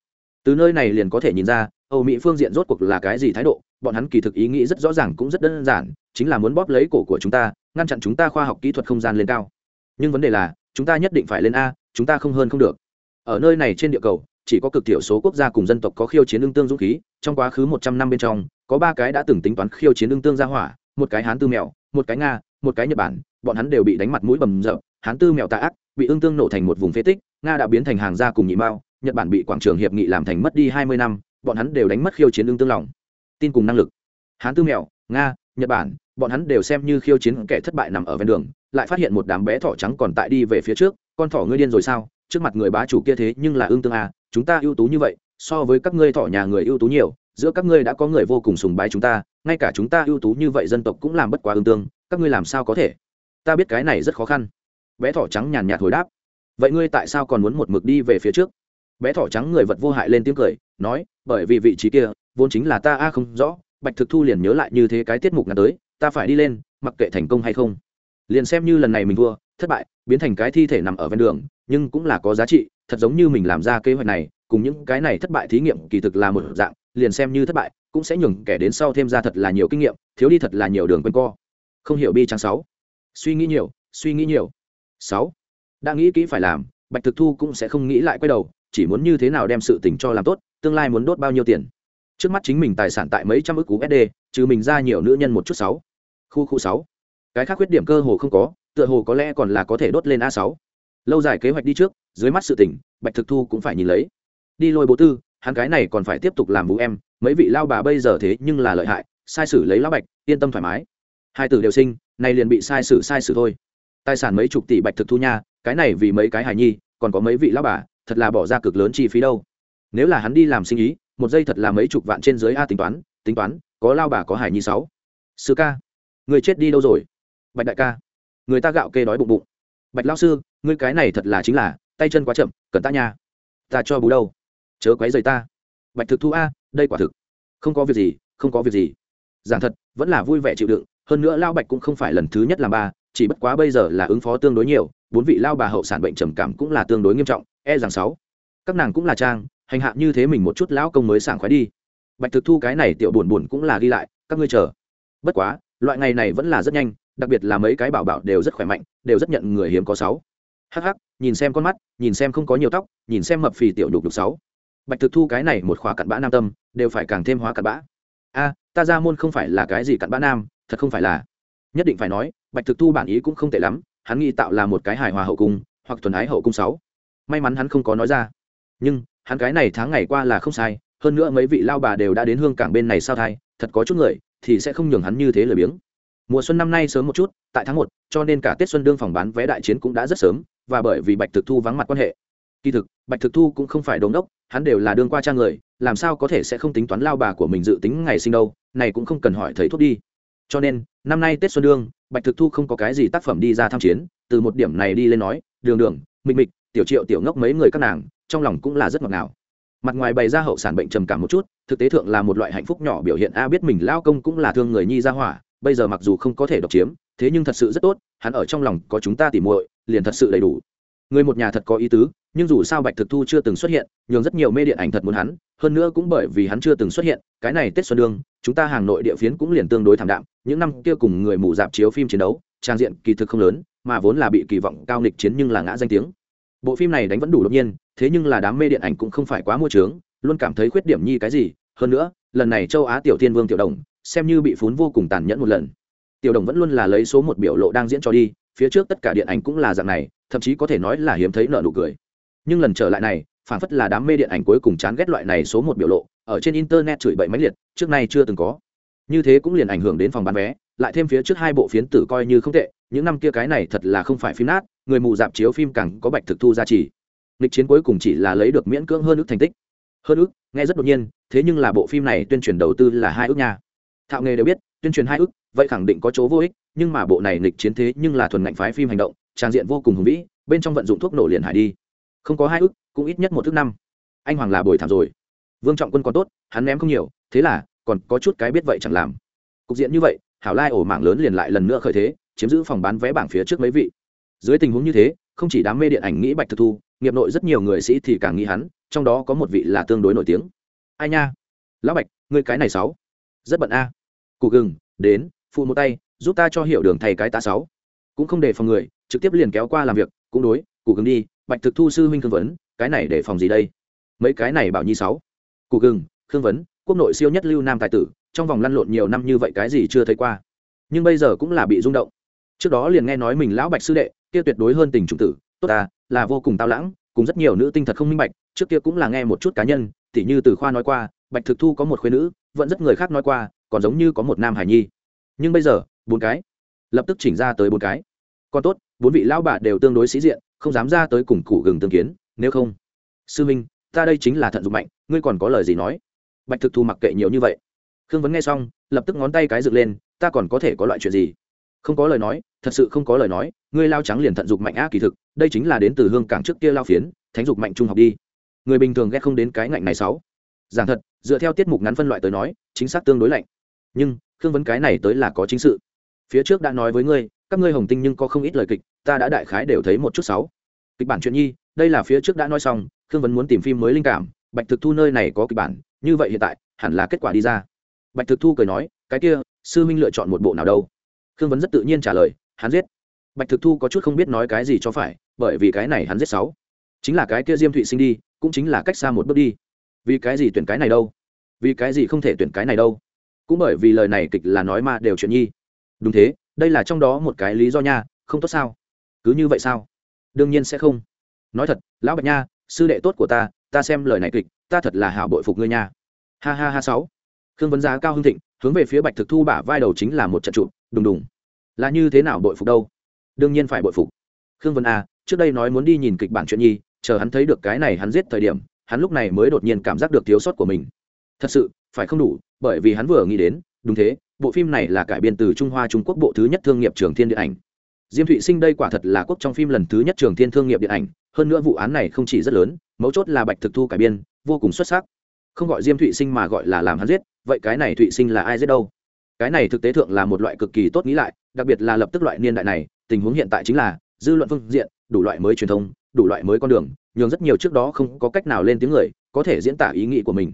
Từ nơi này liền có thể nhìn ra, âu mỹ phương diện rốt cuộc là cái gì thái độ bọn hắn kỳ thực ý nghĩ rất rõ ràng cũng rất đơn giản, chính là muốn bóp lấy cổ của chúng ta, ngăn chặn chúng ta khoa học kỹ thuật không gian lên cao. Nhưng vấn đề là, chúng ta nhất định phải lên a, chúng ta không hơn không được. Ở nơi này trên địa cầu, chỉ có cực thiểu số quốc gia cùng dân tộc có khiêu chiến ương tương dũng khí, trong quá khứ một trăm năm bên trong, có ba cái đã từng tính toán khiêu chiến ương tương gia hỏa, một cái hán tư mèo, một cái nga, một cái nhật bản, bọn hắn đều bị đánh mặt mũi bầm rợp hán tư mèo tạ ác, bị ương tương nổ thành một vùng phế tích, nga đã biến thành hàng gia cùng nhị mao, nhật bản bị quảng trường hiệp nghị làm thành mất đi hai mươi năm, bọn hắn đều đánh mất khiêu chiến ương tương lòng tin cùng năng lực. Hán tư mèo nga nhật bản bọn hắn đều xem như khiêu chiến kẻ thất bại nằm ở ven đường lại phát hiện một đám bé thỏ trắng còn tại đi về phía trước con thỏ ngươi điên rồi sao? Trước mặt người bá chủ kia thế nhưng là ương tương à, chúng ta ưu tú như vậy so với các ngươi thỏ nhà người ưu tú nhiều giữa các ngươi đã có người vô cùng sùng bái chúng ta ngay cả chúng ta ưu tú như vậy dân tộc cũng làm bất quá ương tương các ngươi làm sao có thể? Ta biết cái này rất khó khăn. Bé thỏ trắng nhàn nhạt hồi đáp. Vậy ngươi tại sao còn muốn một mực đi về phía trước? Bé thỏ trắng người vật vô hại lên tiếng cười nói bởi vì vị trí kia vốn chính là ta a không rõ, bạch thực thu liền nhớ lại như thế cái tiết mục ngắn tới, ta phải đi lên, mặc kệ thành công hay không. Liền xem như lần này mình thua, thất bại, biến thành cái thi thể nằm ở ven đường, nhưng cũng là có giá trị, thật giống như mình làm ra kế hoạch này, cùng những cái này thất bại thí nghiệm kỳ thực là một dạng, liền xem như thất bại, cũng sẽ nhường kẻ đến sau thêm ra thật là nhiều kinh nghiệm, thiếu đi thật là nhiều đường quanh co. Không hiểu bi trang sáu. Suy nghĩ nhiều, suy nghĩ nhiều. Sáu. Đã nghĩ kỹ phải làm, bạch thực thu cũng sẽ không nghĩ lại quay đầu, chỉ muốn như thế nào đem sự tình cho làm tốt, tương lai muốn đốt bao nhiêu tiền trước mắt chính mình tài sản tại mấy trăm ức cú sd trừ mình ra nhiều nữ nhân một chút sáu. Khu khu sáu. Cái khác khuyết điểm cơ hồ không có, tựa hồ có lẽ còn là có thể đốt lên a sáu. Lâu dài kế hoạch đi trước, dưới mắt sự tỉnh bạch thực thu cũng phải nhìn lấy. Đi lôi bố tư, hắn cái này còn phải tiếp tục làm vũ em, mấy vị lao bà bây giờ thế nhưng là lợi hại, sai sử lấy lão bạch, yên tâm thoải mái. Hai tử đều sinh, nay liền bị sai sử sai sử thôi. Tài sản mấy chục tỷ bạch thực thu nha, cái này vì mấy cái hài nhi, còn có mấy vị lão bà, thật là bỏ ra cực lớn chi phí đâu. Nếu là hắn đi làm sinh ý một giây thật là mấy chục vạn trên dưới a tính toán tính toán, có lao bà, có hải nhi sáu. Sư ca, người chết đi đâu rồi? Bạch đại ca, người ta gạo kê đói bụng bụng. Bạch lao sư, ngươi cái này thật là chính là, tay chân quá chậm cần ta nha. Ta cho bú đâu? Chớ quấy rầy ta. Bạch thực thu a, đây quả thực. Không có việc gì, không có việc gì. Giảng thật, vẫn là vui vẻ chịu đựng, hơn nữa lao bạch cũng không phải lần thứ nhất làm ba, chỉ bất quá bây giờ là ứng phó tương đối nhiều, bốn vị lao bà hậu sản bệnh trầm cảm cũng là tương đối nghiêm trọng e rằng sáu. Các nàng cũng là trang hành hạ như thế mình một chút lão công mới sảng khoái đi. Bạch thực thu cái này tiểu buồn buồn cũng là ghi lại, các ngươi chờ. Bất quá, loại ngày này vẫn là rất nhanh, đặc biệt là mấy cái bảo bảo đều rất khỏe mạnh, đều rất nhận người hiếm có sáu. Hh nhìn xem con mắt, nhìn xem không có nhiều tóc, nhìn xem mập phì tiểu đục đục sáu. Bạch thực thu cái này một khóa cặn bã nam tâm, đều phải càng thêm hóa cặn bã. A, ta ra môn không phải là cái gì cặn bã nam, thật không phải là. Nhất định phải nói, bạch thực thu bản ý cũng không tệ lắm, hắn nghĩ tạo là một cái hài hòa hậu cung, hoặc thuần ái hậu cung sáu. May mắn hắn không có nói ra. Nhưng hắn cái này tháng ngày qua là không sai, hơn nữa mấy vị lao bà đều đã đến hương cảng bên này sao thai, thật có chút người, thì sẽ không nhường hắn như thế lười biếng. Mùa xuân năm nay sớm một chút, tại tháng một, cho nên cả tết xuân đương phòng bán vé đại chiến cũng đã rất sớm, và bởi vì bạch thực thu vắng mặt quan hệ. Kỳ thực, bạch thực thu cũng không phải đống đốc, hắn đều là đương qua cha người, làm sao có thể sẽ không tính toán lao bà của mình dự tính ngày sinh đâu, này cũng không cần hỏi thầy thuốc đi. Cho nên, năm nay tết xuân đương, bạch thực thu không có cái gì tác phẩm đi ra tham chiến, từ một điểm này đi lên nói, đường đường, mịch mịch, tiểu triệu, tiểu ngốc mấy người các nàng trong lòng cũng là rất ngọt ngào. Mặt ngoài bày ra hậu sản bệnh trầm cảm một chút, thực tế thượng là một loại hạnh phúc nhỏ biểu hiện. A biết mình lao công cũng là thương người nhi ra hỏa, bây giờ mặc dù không có thể độc chiếm, thế nhưng thật sự rất tốt, hắn ở trong lòng có chúng ta tỉ muội, liền thật sự đầy đủ. Người một nhà thật có ý tứ, nhưng dù sao bạch thực thu chưa từng xuất hiện, nhường rất nhiều mê điện ảnh thật muốn hắn, hơn nữa cũng bởi vì hắn chưa từng xuất hiện, cái này tết xuân đương chúng ta hàng nội địa phiến cũng liền tương đối thảm đạm, những năm kia cùng người mù dạp chiếu phim chiến đấu, trang diện kỳ thực không lớn, mà vốn là bị kỳ vọng cao nghịch chiến nhưng là ngã danh tiếng bộ phim này đánh vẫn đủ đột nhiên, thế nhưng là đám mê điện ảnh cũng không phải quá mua trướng luôn cảm thấy khuyết điểm nhi cái gì. Hơn nữa, lần này châu á tiểu thiên vương tiểu đồng, xem như bị phún vô cùng tàn nhẫn một lần. Tiểu đồng vẫn luôn là lấy số một biểu lộ đang diễn cho đi, phía trước tất cả điện ảnh cũng là dạng này, thậm chí có thể nói là hiếm thấy nợ nụ cười. Nhưng lần trở lại này, phản phất là đám mê điện ảnh cuối cùng chán ghét loại này số một biểu lộ, ở trên internet chửi bậy máy liệt, trước nay chưa từng có. Như thế cũng liền ảnh hưởng đến phòng bán vé, lại thêm phía trước hai bộ phiến tử coi như không tệ, những năm kia cái này thật là không phải phim nát người mù dạp chiếu phim càng có bạch thực thu giá trị lịch chiến cuối cùng chỉ là lấy được miễn cưỡng hơn ước thành tích. Hơn ước, nghe rất đột nhiên, thế nhưng là bộ phim này tuyên truyền đầu tư là hai ước nha. Thạo nghề đều biết, tuyên truyền hai ước, vậy khẳng định có chỗ vô ích, nhưng mà bộ này lịch chiến thế nhưng là thuần ngạnh phái phim hành động, trang diện vô cùng hùng vĩ, bên trong vận dụng thuốc nổ liền hải đi. Không có hai ước, cũng ít nhất một thước năm. Anh hoàng là bồi thảm rồi. Vương trọng quân còn tốt, hắn ném không nhiều, thế là, còn có chút cái biết vậy chẳng làm. Cục diện như vậy, hảo lai ổ mạng lớn liền lại lần nữa khởi thế, chiếm giữ phòng bán vé bảng phía trước mấy vị dưới tình huống như thế, không chỉ đám mê điện ảnh nghĩ bạch thực thu, nghiệp nội rất nhiều người sĩ thì càng nghĩ hắn, trong đó có một vị là tương đối nổi tiếng. Ai nha? Lão bạch, ngươi cái này sáu. Rất bận a. À. cụ gừng, đến, phụ một tay, giúp ta cho hiểu đường thầy cái tá sáu. Cũng không để phòng người, trực tiếp liền kéo qua làm việc, cũng đối cụ gừng đi, bạch thực thu sư huynh thương vấn, cái này để phòng gì đây? Mấy cái này bảo nhi sáu. Cụ gừng, khương vấn, quốc nội siêu nhất lưu nam tài tử, trong vòng lăn lộn nhiều năm như vậy cái gì chưa thấy qua. Nhưng bây giờ cũng là bị rung động. Trước đó liền nghe nói mình lão bạch sư đệ kia tuyệt đối hơn tình chủng tử, tốt ta, là vô cùng tao lãng, cùng rất nhiều nữ tinh thật không minh bạch, trước kia cũng là nghe một chút cá nhân, tỉ như từ khoa nói qua, bạch thực thu có một khuyên nữ, vẫn rất người khác nói qua, còn giống như có một nam hải nhi. Nhưng bây giờ, bốn cái, lập tức chỉnh ra tới bốn cái. Còn tốt, bốn vị lão bà đều tương đối sĩ diện, không dám ra tới cùng củ gừng tương kiến, nếu không. Sư minh, ta đây chính là thận dụng mạnh, ngươi còn có lời gì nói? Bạch thực thu mặc kệ nhiều như vậy. Khương vấn nghe xong, lập tức ngón tay cái dựng lên, ta còn có thể có loại chuyện gì? Không có lời nói, thật sự không có lời nói, ngươi lao trắng liền thận dục mạnh á kỳ thực, đây chính là đến từ hương cảng trước kia lao phiến, thánh dục mạnh trung học đi. Người bình thường ghét không đến cái ngạnh này sáu. Giảng thật, dựa theo tiết mục ngắn phân loại tới nói, chính xác tương đối lạnh. Nhưng, khương vấn cái này tới là có chính sự. Phía trước đã nói với ngươi, các ngươi hồng tinh nhưng có không ít lời kịch, ta đã đại khái đều thấy một chút sáu. Kịch bản chuyện nhi, đây là phía trước đã nói xong, khương vấn muốn tìm phim mới linh cảm, bạch thực thu nơi này có kịch bản, như vậy hiện tại, hẳn là kết quả đi ra. Bạch thực thu cười nói, cái kia, sư minh lựa chọn một bộ nào đâu? Khương vấn rất tự nhiên trả lời, hắn giết. Bạch thực thu có chút không biết nói cái gì cho phải, bởi vì cái này hắn giết sáu. Chính là cái kia diêm thụy sinh đi, cũng chính là cách xa một bước đi. Vì cái gì tuyển cái này đâu? Vì cái gì không thể tuyển cái này đâu? Cũng bởi vì lời này kịch là nói mà đều chuyện nhi. Đúng thế, đây là trong đó một cái lý do nha, không tốt sao? Cứ như vậy sao? Đương nhiên sẽ không. Nói thật, lão bạch nha, sư đệ tốt của ta ta xem lời này kịch, ta thật là hảo bội phục ngươi nha. Ha ha ha sáu. Khương vấn giá cao hưng thịnh, hướng về phía bạch thực thu bả vai đầu chính là một trận trụ đùng đùng. Là như thế nào bội phục đâu? Đương nhiên phải bội phục. Khương vân a, trước đây nói muốn đi nhìn kịch bản chuyện nhi, chờ hắn thấy được cái này hắn giết thời điểm, hắn lúc này mới đột nhiên cảm giác được thiếu sót của mình. Thật sự, phải không đủ, bởi vì hắn vừa nghĩ đến, đúng thế, bộ phim này là cải biên từ trung hoa trung quốc bộ thứ nhất thương nghiệp trường thiên điện ảnh. Diêm thụy sinh đây quả thật là quốc trong phim lần thứ nhất trường thiên thương nghiệp điện ảnh, hơn nữa vụ án này không chỉ rất lớn, mấu chốt là bạch thực thu cải biên, vô cùng xuất sắc. Không gọi diêm thụy sinh mà gọi là làm hắn giết, vậy cái này thụy sinh là ai giết đâu? Cái này thực tế thượng là một loại cực kỳ tốt nghĩ lại, đặc biệt là lập tức loại niên đại này, tình huống hiện tại chính là, dư luận phương diện, đủ loại mới truyền thông, đủ loại mới con đường, nhường rất nhiều trước đó không có cách nào lên tiếng người, có thể diễn tả ý nghĩ của mình.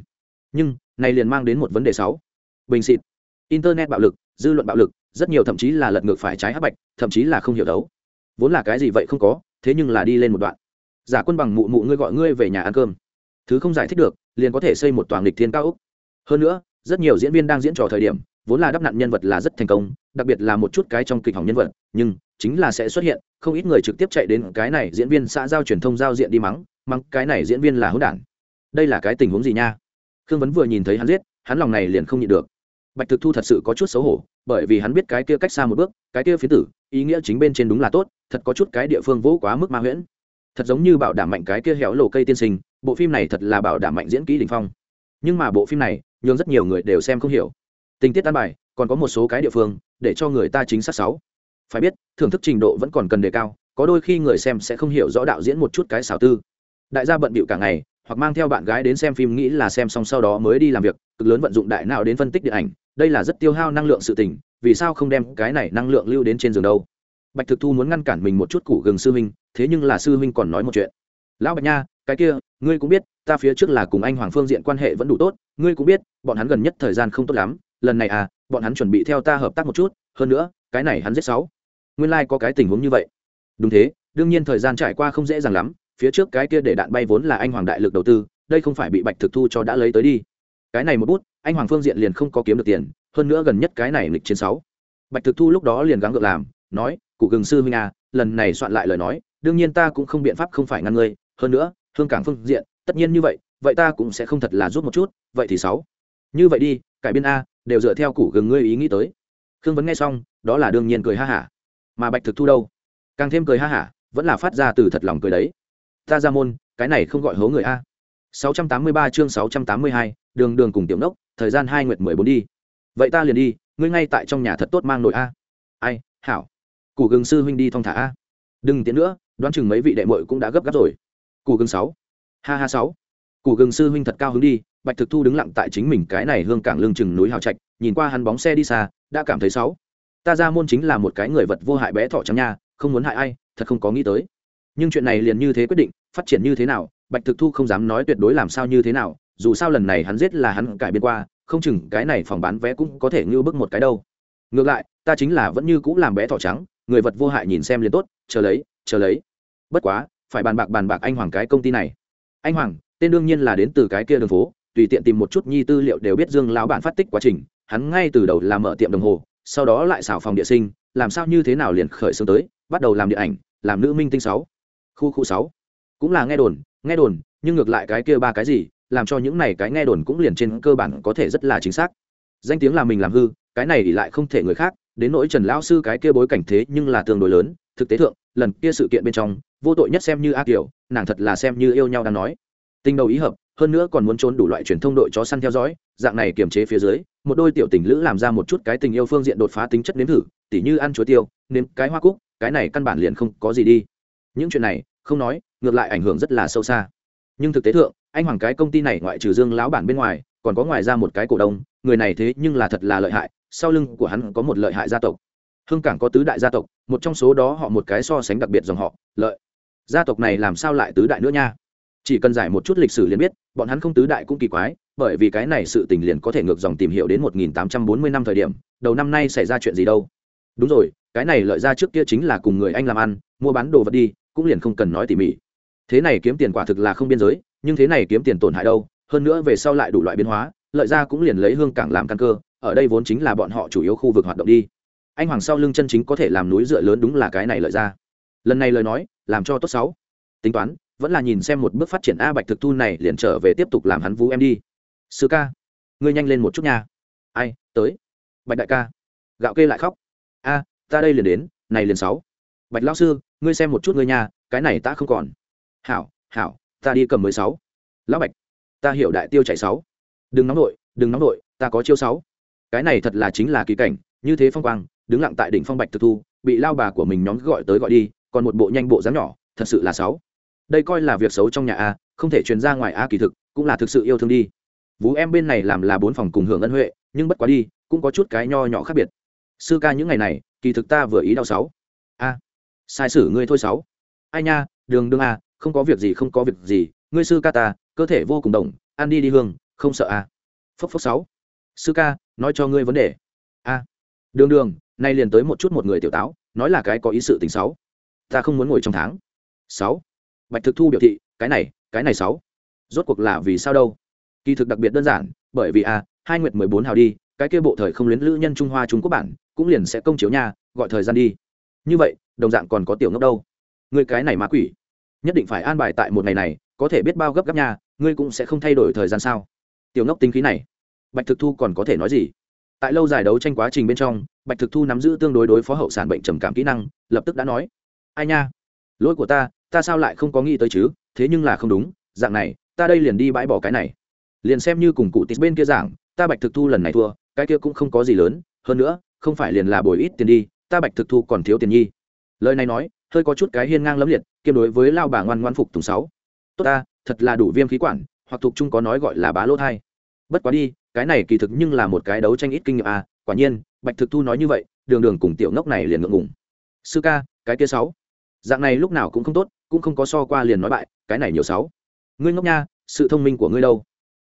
Nhưng, này liền mang đến một vấn đề sáu. Bình xịt. Internet bạo lực, dư luận bạo lực, rất nhiều thậm chí là lật ngược phải trái hắc bạch, thậm chí là không hiểu đấu. Vốn là cái gì vậy không có, thế nhưng là đi lên một đoạn. Giả quân bằng mụ mụ ngươi gọi ngươi về nhà ăn cơm. Thứ không giải thích được, liền có thể xây một toàn lịch thiên cao úc hơn nữa, rất nhiều diễn viên đang diễn trò thời điểm vốn là đắp nặn nhân vật là rất thành công, đặc biệt là một chút cái trong kịch hỏng nhân vật, nhưng chính là sẽ xuất hiện, không ít người trực tiếp chạy đến cái này diễn viên xã giao truyền thông giao diện đi mắng mắng cái này diễn viên là hỗn đản. Đây là cái tình huống gì nha? Khương vấn vừa nhìn thấy hắn giết, hắn lòng này liền không nhịn được. Bạch thực thu thật sự có chút xấu hổ, bởi vì hắn biết cái kia cách xa một bước, cái kia phiến tử, ý nghĩa chính bên trên đúng là tốt, thật có chút cái địa phương vỗ quá mức ma huyễn. Thật giống như bảo đảm mạnh cái kia héo lồ cây tiên sinh, bộ phim này thật là bảo đảm mạnh diễn kỹ đình phong. Nhưng mà bộ phim này, nhường rất nhiều người đều xem không hiểu tình tiết tan bài, còn có một số cái địa phương, để cho người ta chính xác sáu. Phải biết, thưởng thức trình độ vẫn còn cần đề cao, có đôi khi người xem sẽ không hiểu rõ đạo diễn một chút cái xảo tư. Đại gia bận bịu cả ngày, hoặc mang theo bạn gái đến xem phim nghĩ là xem xong sau đó mới đi làm việc, cực lớn vận dụng đại nào đến phân tích điện ảnh, đây là rất tiêu hao năng lượng sự tình, vì sao không đem cái này năng lượng lưu đến trên giường đâu? Bạch thực thu muốn ngăn cản mình một chút củ gừng sư huynh, thế nhưng là sư huynh còn nói một chuyện. Lão bạch nha, cái kia, ngươi cũng biết, ta phía trước là cùng anh hoàng phương diện quan hệ vẫn đủ tốt, ngươi cũng biết, bọn hắn gần nhất thời gian không tốt lắm lần này à bọn hắn chuẩn bị theo ta hợp tác một chút, hơn nữa, cái này hắn giết sáu. Nguyên lai、like、có cái tình huống như vậy. Đúng thế, đương nhiên thời gian trải qua không dễ dàng lắm, phía trước cái kia để đạn bay vốn là anh hoàng đại lực đầu tư, đây không phải bị bạch thực thu cho đã lấy tới đi. Cái này một bút, anh hoàng phương diện liền không có kiếm được tiền, hơn nữa gần nhất cái này lịch chiến sáu. Bạch thực thu lúc đó liền gắng gượng làm, nói, cụ gừng sư huynh à lần này soạn lại lời nói, đương nhiên ta cũng không biện pháp không phải ngăn ngươi, hơn nữa, hương cảng phương diện, tất nhiên như vậy vậy ta cũng sẽ không thật là giúp một chút, vậy thì sáu. Như vậy đi, cải biên a đều dựa theo củ gừng ngươi ý nghĩ tới. Khương vấn nghe xong đó là đương nhiên cười ha hả. Mà bạch thực thu đâu? Càng thêm cười ha hả vẫn là phát ra từ thật lòng cười đấy. Ta ra môn cái này không gọi hố người a. 683 chương 682, đường đường cùng tiểu nốc thời gian hai nguyệt mười bốn đi. Vậy ta liền đi ngươi ngay tại trong nhà thật tốt mang nội a. Ai hảo. Củ gừng sư huynh đi thong thả a. Đừng tiến nữa đoán chừng mấy vị đệ muội cũng đã gấp gáp rồi. Củ gừng sáu. Ha ha sáu. Củ gừng sư huynh thật cao hứng đi bạch thực thu đứng lặng tại chính mình cái này hương cảng lương chừng núi hào trạch, nhìn qua hắn bóng xe đi xa, đã cảm thấy sáu ta ra môn chính là một cái người vật vô hại bé thọ trắng nha, không muốn hại ai, thật không có nghĩ tới. Nhưng chuyện này liền như thế quyết định, phát triển như thế nào, bạch thực thu không dám nói tuyệt đối làm sao như thế nào, dù sao lần này hắn giết là hắn cải biên qua, không chừng cái này phòng bán vé cũng có thể ngưu bức một cái đâu. Ngược lại, ta chính là vẫn như cũ làm bé thỏ trắng, người vật vô hại nhìn xem liền tốt, chờ lấy chờ lấy. Bất quá, phải bàn bạc bàn bạc anh hoàng cái công ty này. Anh hoàng, tên đương nhiên là đến từ cái kia đường phố tùy tiện tìm một chút nhi tư liệu đều biết dương lão bản phát tích quá trình, hắn ngay từ đầu làm mở tiệm đồng hồ, sau đó lại xào phòng địa sinh, làm sao như thế nào liền khởi xướng tới, bắt đầu làm điện ảnh, làm nữ minh tinh sáu. Khu khu sáu. Cũng là nghe đồn nghe đồn, nhưng ngược lại cái kia ba cái gì, làm cho những này cái nghe đồn cũng liền trên cơ bản có thể rất là chính xác. Danh tiếng là mình làm hư, cái này thì lại không thể người khác, đến nỗi trần lão sư cái kia bối cảnh thế nhưng là tương đối lớn, thực tế thượng, lần kia sự kiện bên trong, vô tội nhất xem như a kiều, nàng thật là xem như yêu nhau đang nói. Tình đầu ý hợp hơn nữa còn muốn trốn đủ loại truyền thông đội chó săn theo dõi, dạng này kiềm chế phía dưới, một đôi tiểu tình lữ làm ra một chút cái tình yêu phương diện đột phá tính chất nếm thử, tỉ như ăn chuối tiêu, nếm cái hoa cúc, cái này căn bản liền không có gì đi. Những chuyện này, không nói, ngược lại ảnh hưởng rất là sâu xa. Nhưng thực tế thượng, anh hoàng cái công ty này ngoại trừ dương lão bản bên ngoài, còn có ngoài ra một cái cổ đông, người này thế nhưng là thật là lợi hại, sau lưng của hắn có một lợi hại gia tộc. Hương cảng có tứ đại gia tộc, một trong số đó họ một cái so sánh đặc biệt dòng họ, lợi. Gia tộc này làm sao lại tứ đại nữa nha? Chỉ cần giải một chút lịch sử liền biết, bọn hắn không tứ đại cũng kỳ quái, bởi vì cái này sự tình liền có thể ngược dòng tìm hiểu đến 1840 năm thời điểm, đầu năm nay xảy ra chuyện gì đâu. Đúng rồi, cái này lợi ra trước kia chính là cùng người anh làm ăn, mua bán đồ vật đi, cũng liền không cần nói tỉ mỉ. Thế này kiếm tiền quả thực là không biên giới, nhưng thế này kiếm tiền tổn hại đâu, hơn nữa về sau lại đủ loại biến hóa, lợi ra cũng liền lấy hương cảng làm căn cơ, ở đây vốn chính là bọn họ chủ yếu khu vực hoạt động đi. Anh hoàng sau lưng chân chính có thể làm núi dựa lớn đúng là cái này lợi ra. Lần này lời nói, làm cho tốt sáu. Tính toán vẫn là nhìn xem một bước phát triển a bạch thực thu này liền trở về tiếp tục làm hắn vũ em đi. Sư ca, ngươi nhanh lên một chút nha. Ai, tới. Bạch đại ca. Gạo kê lại khóc. A, ta đây liền đến, này liền sáu. Bạch lão sư, ngươi xem một chút ngươi nha, cái này ta không còn. Hảo hảo, ta đi cầm mười sáu. Lão bạch, ta hiểu đại tiêu chạy sáu. Đừng nóng nội đừng nóng nội ta có chiêu sáu. Cái này thật là chính là kỳ cảnh, như thế phong quang, đứng lặng tại đỉnh phong bạch thực thu, bị lao bà của mình nhóm gọi tới gọi đi, còn một bộ nhanh bộ dáng nhỏ, thật sự là sáu đây coi là việc xấu trong nhà a, không thể truyền ra ngoài a kỳ thực, cũng là thực sự yêu thương đi. Vú em bên này làm là bốn phòng cùng hưởng ân huệ, nhưng bất quá đi, cũng có chút cái nho nhỏ khác biệt. Sư ca những ngày này, kỳ thực ta vừa ý đau sáu. A, sai sử ngươi thôi sáu. Ai nha, đường đương a, không có việc gì, không có việc gì, ngươi sư ca ta, cơ thể vô cùng đồng ăn đi đi hương, không sợ a. Phốc phốc sáu. Sư ca, nói cho ngươi vấn đề. A, đường đường, nay liền tới một chút một người tiểu táo, nói là cái có ý sự tình sáu. Ta không muốn ngồi trong tháng. Sáu bạch thực thu biểu thị, cái này cái này sáu. Rốt cuộc là vì sao đâu? Kỳ thực đặc biệt đơn giản, bởi vì a, hai nguyệt mười bốn hào đi, cái kia bộ thời không luyến lữ nhân trung hoa trung quốc bản, cũng liền sẽ công chiếu nha, gọi thời gian đi. Như vậy, đồng dạng còn có tiểu ngốc đâu? Người cái này ma quỷ. Nhất định phải an bài tại một ngày này, có thể biết bao gấp gáp nha, ngươi cũng sẽ không thay đổi thời gian sao? Tiểu ngốc tính khí này. Bạch thực thu còn có thể nói gì? Tại lâu dài đấu tranh quá trình bên trong, bạch thực thu nắm giữ tương đối đối phó hậu sản bệnh trầm cảm kỹ năng, lập tức đã nói, ai nha, lỗi của ta ta sao lại không có nghĩ tới chứ? Thế nhưng là không đúng, dạng này, ta đây liền đi bãi bỏ cái này. Liền xem như cùng cụ tít bên kia giảng, ta bạch thực thu lần này thua, cái kia cũng không có gì lớn, hơn nữa, không phải liền là bồi ít tiền đi, ta bạch thực thu còn thiếu tiền nhi. Lời này nói, hơi có chút cái hiên ngang lẫm liệt, kiêm đối với lao bà ngoan ngoan phục tùng sáu. Tốt ta, thật là đủ viêm khí quản, hoặc thuộc chung có nói gọi là bá lỗ thai bất quá đi, cái này kỳ thực nhưng là một cái đấu tranh ít kinh nghiệm à quả nhiên, bạch thực thu nói như vậy, đường đường cùng tiểu ngốc này liền ngượng ngùng. Sư ca, cái kia sáu dạng này lúc nào cũng không tốt, cũng không có so qua liền nói bại, cái này nhiều sáu. Ngươi ngốc nha, sự thông minh của ngươi đâu?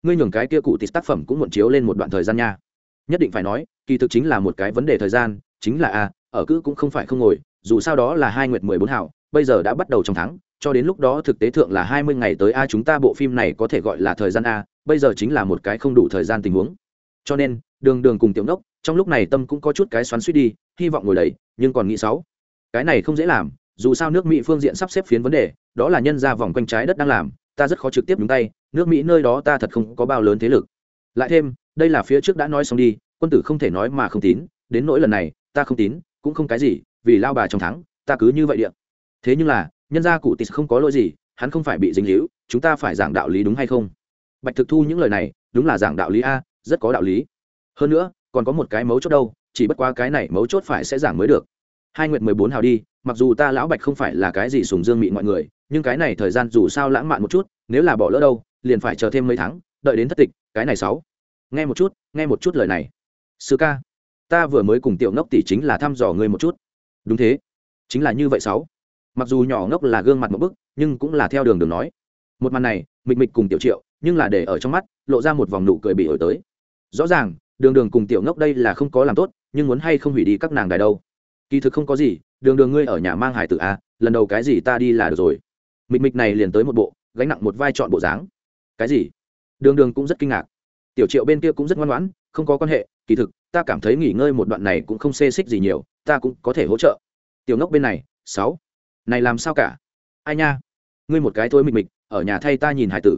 Ngươi nhường cái kia cụ thì tác phẩm cũng muộn chiếu lên một đoạn thời gian nha. Nhất định phải nói, kỳ thực chính là một cái vấn đề thời gian, chính là a, ở cứ cũng không phải không ngồi, dù sao đó là hai nguyệt mười bốn hảo, bây giờ đã bắt đầu trong tháng, cho đến lúc đó thực tế thượng là hai mươi ngày tới a, chúng ta bộ phim này có thể gọi là thời gian a, bây giờ chính là một cái không đủ thời gian tình huống. Cho nên, đường đường cùng tiểu đốc trong lúc này tâm cũng có chút cái xoắn suýt đi, hy vọng ngồi đầy, nhưng còn nghĩ sáu. Cái này không dễ làm dù sao nước mỹ phương diện sắp xếp phiến vấn đề, đó là nhân ra vòng quanh trái đất đang làm, ta rất khó trực tiếp nhúng tay, nước mỹ nơi đó ta thật không có bao lớn thế lực. Lại thêm, đây là phía trước đã nói xong đi, quân tử không thể nói mà không tín, đến nỗi lần này, ta không tín, cũng không cái gì, vì lao bà trong thắng, ta cứ như vậy điện thế nhưng là, nhân gia cụ tis không có lỗi gì, hắn không phải bị dính líu, chúng ta phải giảng đạo lý đúng hay không? Bạch thực thu những lời này, đúng là giảng đạo lý a, rất có đạo lý. Hơn nữa, còn có một cái mấu chốt đâu, chỉ bất qua cái này mấu chốt phải sẽ giảng mới được hai nguyện mười bốn hào đi, mặc dù ta lão bạch không phải là cái gì sùng dương mị mọi người, nhưng cái này thời gian dù sao lãng mạn một chút, nếu là bỏ lỡ đâu, liền phải chờ thêm mấy tháng, đợi đến thất tịch, cái này sáu. Nghe một chút, nghe một chút lời này. Sư ca, ta vừa mới cùng tiểu ngốc tỷ chính là thăm dò ngươi một chút. Đúng thế, chính là như vậy sáu. Mặc dù nhỏ ngốc là gương mặt một bức, nhưng cũng là theo đường đường nói. Một màn này, mịch mịch cùng tiểu triệu, nhưng là để ở trong mắt, lộ ra một vòng nụ cười bị ổi tới. Rõ ràng, đường đường cùng tiểu ngốc đây là không có làm tốt, nhưng muốn hay không hủy đi các nàng đài đâu kỳ thực không có gì, đường đường ngươi ở nhà mang hải tử a lần đầu cái gì ta đi là được rồi. Mịch mịch này liền tới một bộ, gánh nặng một vai trọn bộ dáng. Cái gì? Đường đường cũng rất kinh ngạc. Tiểu triệu bên kia cũng rất ngoan ngoãn, không có quan hệ, kỳ thực, ta cảm thấy nghỉ ngơi một đoạn này cũng không xê xích gì nhiều, ta cũng có thể hỗ trợ. Tiểu ngốc bên này, sáu. Này làm sao cả? Ai nha? Ngươi một cái thôi mịch mịch, ở nhà thay ta nhìn hải tử.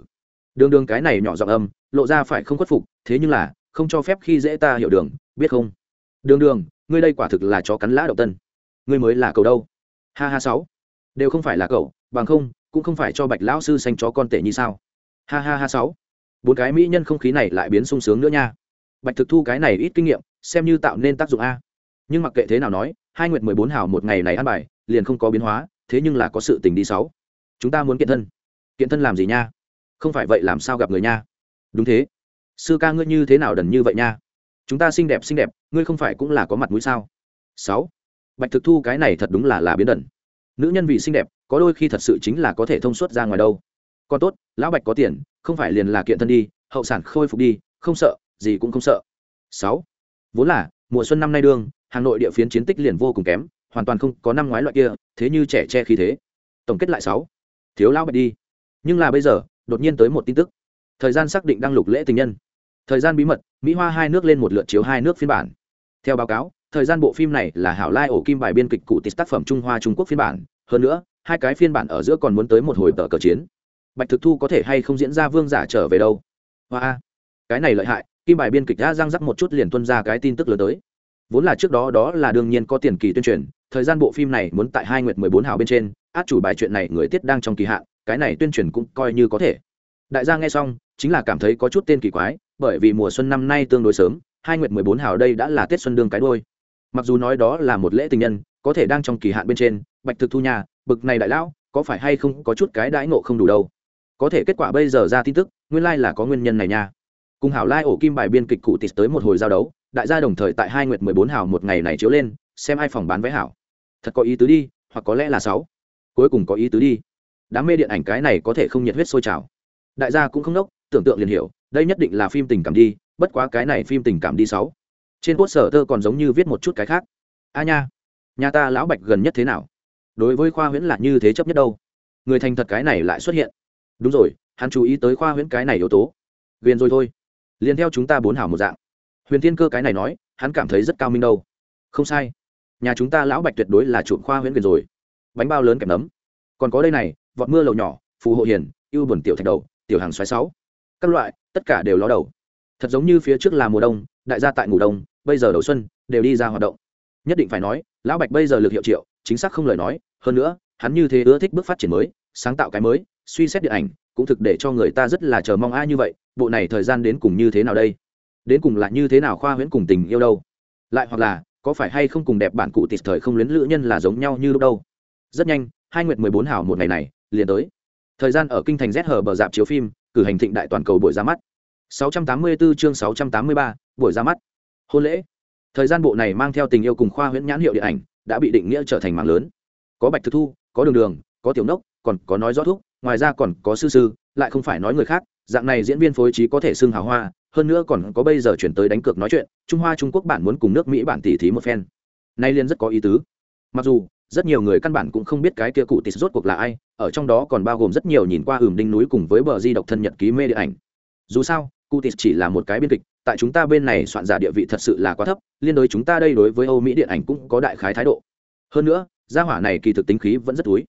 Đường đường cái này nhỏ giọng âm, lộ ra phải không khuất phục, thế nhưng là, không cho phép khi dễ ta hiểu đường, biết không? Đường đường ngươi đây quả thực là chó cắn lã động tân. Ngươi mới là cầu đâu? Ha ha sáu. Đều không phải là cậu, bằng không, cũng không phải cho bạch lão sư xanh chó con tệ như sao. Ha ha ha sáu. Bốn cái mỹ nhân không khí này lại biến sung sướng nữa nha. Bạch thực thu cái này ít kinh nghiệm, xem như tạo nên tác dụng a. Nhưng mặc kệ thế nào nói, hai nguyệt mười bốn hào một ngày này ăn bài, liền không có biến hóa, thế nhưng là có sự tình đi sáu. Chúng ta muốn kiện thân. Kiện thân làm gì nha? Không phải vậy làm sao gặp người nha? Đúng thế. Sư ca ngươi như thế nào đần như vậy nha? Chúng ta xinh đẹp xinh đẹp, ngươi không phải cũng là có mặt mũi sao? Sáu. Bạch thực thu cái này thật đúng là là biến đẩn nữ nhân vì xinh đẹp, có đôi khi thật sự chính là có thể thông suốt ra ngoài đâu. Còn tốt, lão bạch có tiền, không phải liền là kiện thân đi, hậu sản khôi phục đi, không sợ, gì cũng không sợ. Sáu. Vốn là, mùa xuân năm nay đương, hà nội địa phiến chiến tích liền vô cùng kém, hoàn toàn không có năm ngoái loại kia, thế như trẻ che khí thế. Tổng kết lại sáu. Thiếu lão bạch đi. Nhưng là bây giờ, đột nhiên tới một tin tức. Thời gian xác định đang lục lễ tình nhân thời gian bí mật, mỹ hoa hai nước lên một lượt chiếu hai nước phiên bản. Theo báo cáo, thời gian bộ phim này là hảo lai ổ kim bài biên kịch cụ tít tác phẩm trung hoa trung quốc phiên bản. Hơn nữa, hai cái phiên bản ở giữa còn muốn tới một hồi tờ cờ chiến. Bạch thực thu có thể hay không diễn ra vương giả trở về đâu? Hoa cái này lợi hại, kim bài biên kịch đã răng rắc một chút liền tuân ra cái tin tức lớn tới. Vốn là trước đó đó là đương nhiên có tiền kỳ tuyên truyền, thời gian bộ phim này muốn tại hai nguyệt mười bốn hào bên trên, át chủ bài chuyện này người tiết đang trong kỳ hạn, cái này tuyên truyền cũng coi như có thể đại gia nghe xong, chính là cảm thấy có chút tên kỳ quái, bởi vì mùa xuân năm nay tương đối sớm, hai nguyệt mười bốn hào đây đã là tết xuân đương cái đôi mặc dù nói đó là một lễ tình nhân, có thể đang trong kỳ hạn bên trên, bạch thực thu nhà, bực này đại lão, có phải hay không có chút cái đãi ngộ không đủ đâu? Có thể kết quả bây giờ ra tin tức, nguyên lai là có nguyên nhân này nha. Cùng hảo lai ổ kim bài biên kịch cụ tịt tới một hồi giao đấu, đại gia đồng thời tại hai nguyệt mười bốn hào một ngày này chiếu lên, xem ai phòng bán vé hảo. Thật có ý tứ đi, hoặc có lẽ là sáu. Cuối cùng có ý tứ đi. Đám mê điện ảnh cái này có thể không nhiệt huyết sôi trào đại gia cũng không nốc, tưởng tượng liền hiểu, đây nhất định là phim tình cảm đi, bất quá cái này phim tình cảm đi sáu. Trên quốc sở thơ còn giống như viết một chút cái khác. A nha, nhà ta lão bạch gần nhất thế nào? Đối với khoa huyễn là như thế chấp nhất đâu. Người thành thật cái này lại xuất hiện. Đúng rồi, hắn chú ý tới khoa huyễn cái này yếu tố. Ghiền rồi thôi. Liền theo chúng ta bốn hảo một dạng. Huyền thiên cơ cái này nói, hắn cảm thấy rất cao minh đâu. Không sai. Nhà chúng ta lão bạch tuyệt đối là chủ khoa huyễn ghiền rồi. Bánh bao lớn kèm nấm. Còn có đây này, vọt mưa lầu nhỏ, phù hộ hiền, ưu buồn tiểu thạch đầu tiểu hàng xoáy sáu. Các loại, tất cả đều ló đầu. Thật giống như phía trước là mùa đông, đại gia tại ngủ đông, bây giờ đầu xuân, đều đi ra hoạt động. Nhất định phải nói, lão bạch bây giờ lực hiệu triệu, chính xác không lời nói, hơn nữa, hắn như thế ưa thích bước phát triển mới, sáng tạo cái mới, suy xét điện ảnh, cũng thực để cho người ta rất là chờ mong ai như vậy, bộ này thời gian đến cùng như thế nào đây? Đến cùng là như thế nào khoa huyễn cùng tình yêu đâu? Lại hoặc là, có phải hay không cùng đẹp bản cụ tịt thời không luyến lữ nhân là giống nhau như lúc đâu? Rất nhanh, hai nguyệt mười bốn hảo một ngày này, liền tới thời gian ở kinh thành z hờ bờ dạp chiếu phim cử hành thịnh đại toàn cầu buổi ra mắt. 684 chương 683, buổi ra mắt. Hôn lễ. Thời gian bộ này mang theo tình yêu cùng khoa huyễn nhãn hiệu điện ảnh đã bị định nghĩa trở thành mạng lớn. Có bạch thực thu có đường đường có tiểu nốc còn có nói rõ thúc ngoài ra còn có sư sư lại không phải nói người khác dạng này diễn viên phối trí có thể xưng hào hoa hơn nữa còn có bây giờ chuyển tới đánh cược nói chuyện trung hoa trung quốc bản muốn cùng nước mỹ bản tỉ thí một phen. Nay liên rất có ý tứ. Mặc dù rất nhiều người căn bản cũng không biết cái kia cụ tịt rốt cuộc là ai, ở trong đó còn bao gồm rất nhiều nhìn qua hừm đinh núi cùng với bờ di độc thân nhật ký mê điện ảnh. Dù sao, cụ tịt chỉ là một cái biên kịch, tại chúng ta bên này soạn giả địa vị thật sự là quá thấp, liên đối chúng ta đây đối với âu mỹ điện ảnh cũng có đại khái thái độ. Hơn nữa, gia hỏa này kỳ thực tính khí vẫn rất túi.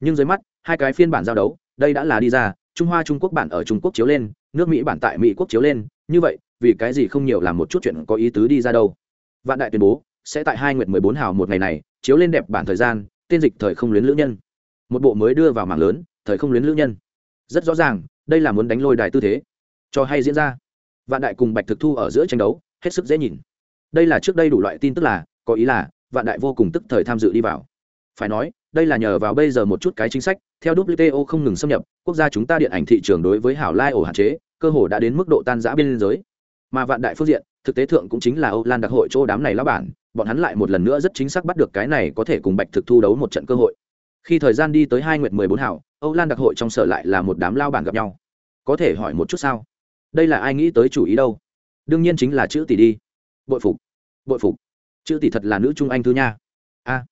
Nhưng dưới mắt, hai cái phiên bản giao đấu, đây đã là đi ra, trung hoa trung quốc bản ở trung quốc chiếu lên, nước mỹ bản tại mỹ quốc chiếu lên, như vậy, vì cái gì không nhiều làm một chút chuyện có ý tứ đi ra đâu? Vạn đại tuyên bố, sẽ tại hai nguyệt mười bốn hào một ngày này chiếu lên đẹp bản thời gian, tên dịch thời không luyến lữ nhân. Một bộ mới đưa vào mạng lớn, thời không luyến lữ nhân. Rất rõ ràng, đây là muốn đánh lôi đài tư thế. Cho hay diễn ra. Vạn đại cùng bạch thực thu ở giữa tranh đấu, hết sức dễ nhìn. Đây là trước đây đủ loại tin tức là, có ý là, vạn đại vô cùng tức thời tham dự đi vào. Phải nói, đây là nhờ vào bây giờ một chút cái chính sách, theo wto không ngừng xâm nhập, quốc gia chúng ta điện ảnh thị trường đối với hảo lai ổ hạn chế, cơ hồ đã đến mức độ tan giã biên giới. Mà vạn đại phương diện, thực tế thượng cũng chính là âu lan đặc hội chỗ đám này lão bản bọn hắn lại một lần nữa rất chính xác bắt được cái này có thể cùng bạch thực thu đấu một trận cơ hội. Khi thời gian đi tới hai nguyệt mười bốn hảo, âu lan đặc hội trong sở lại là một đám lao bản gặp nhau. Có thể hỏi một chút sao? Đây là ai nghĩ tới chủ ý đâu? Đương nhiên chính là chữ tỷ đi. Bội phục bội phục. Chữ tỷ thật là nữ trung anh thứ nha. A,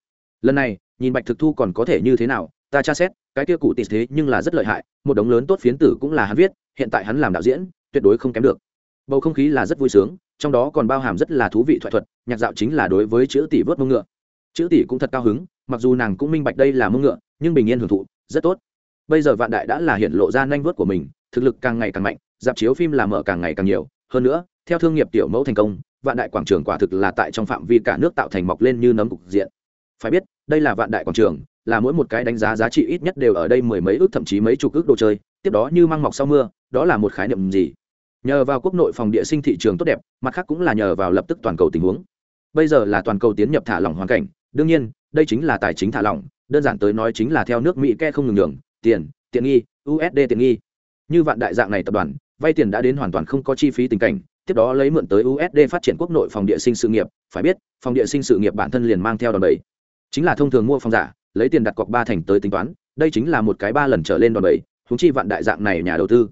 lần này, nhìn bạch thực thu còn có thể như thế nào, ta tra xét, cái kia cụ tỷ thế nhưng là rất lợi hại, một đống lớn tốt phiến tử cũng là hắn viết, hiện tại hắn làm đạo diễn, tuyệt đối không kém được. Bầu không khí là rất vui sướng trong đó còn bao hàm rất là thú vị thoại thuật, nhạc dạo chính là đối với chữ tỷ vớt mông ngựa. Chữ tỷ cũng thật cao hứng, mặc dù nàng cũng minh bạch đây là mông ngựa, nhưng bình yên hưởng thụ, rất tốt. Bây giờ vạn đại đã là hiện lộ ra nanh vớt của mình, thực lực càng ngày càng mạnh, dạp chiếu phim làm mở càng ngày càng nhiều. Hơn nữa, theo thương nghiệp tiểu mẫu thành công, vạn đại quảng trường quả thực là tại trong phạm vi cả nước tạo thành mọc lên như nấm cục diện. Phải biết, đây là vạn đại quảng trường, là mỗi một cái đánh giá giá trị ít nhất đều ở đây mười mấy ước, thậm chí mấy chục ước đồ chơi, tiếp đó như mang mọc sau mưa, đó là một khái niệm gì? Nhờ vào quốc nội phòng địa sinh thị trường tốt đẹp, mặt khác cũng là nhờ vào lập tức toàn cầu tình huống. Bây giờ là toàn cầu tiến nhập thả lỏng hoàn cảnh, đương nhiên, đây chính là tài chính thả lỏng, đơn giản tới nói chính là theo nước mỹ ke không ngừng ngừng tiền, tiện nghi usd tiện nghi. Như vạn đại dạng này tập đoàn, vay tiền đã đến hoàn toàn không có chi phí tình cảnh, tiếp đó lấy mượn tới usd phát triển quốc nội phòng địa sinh sự nghiệp, phải biết, phòng địa sinh sự nghiệp bản thân liền mang theo đòn bẩy. Chính là thông thường mua phòng giả, lấy tiền đặt cọc ba thành tới tính toán, đây chính là một cái ba lần trở lên đòn bẩy húng chi vạn đại dạng này nhà đầu tư.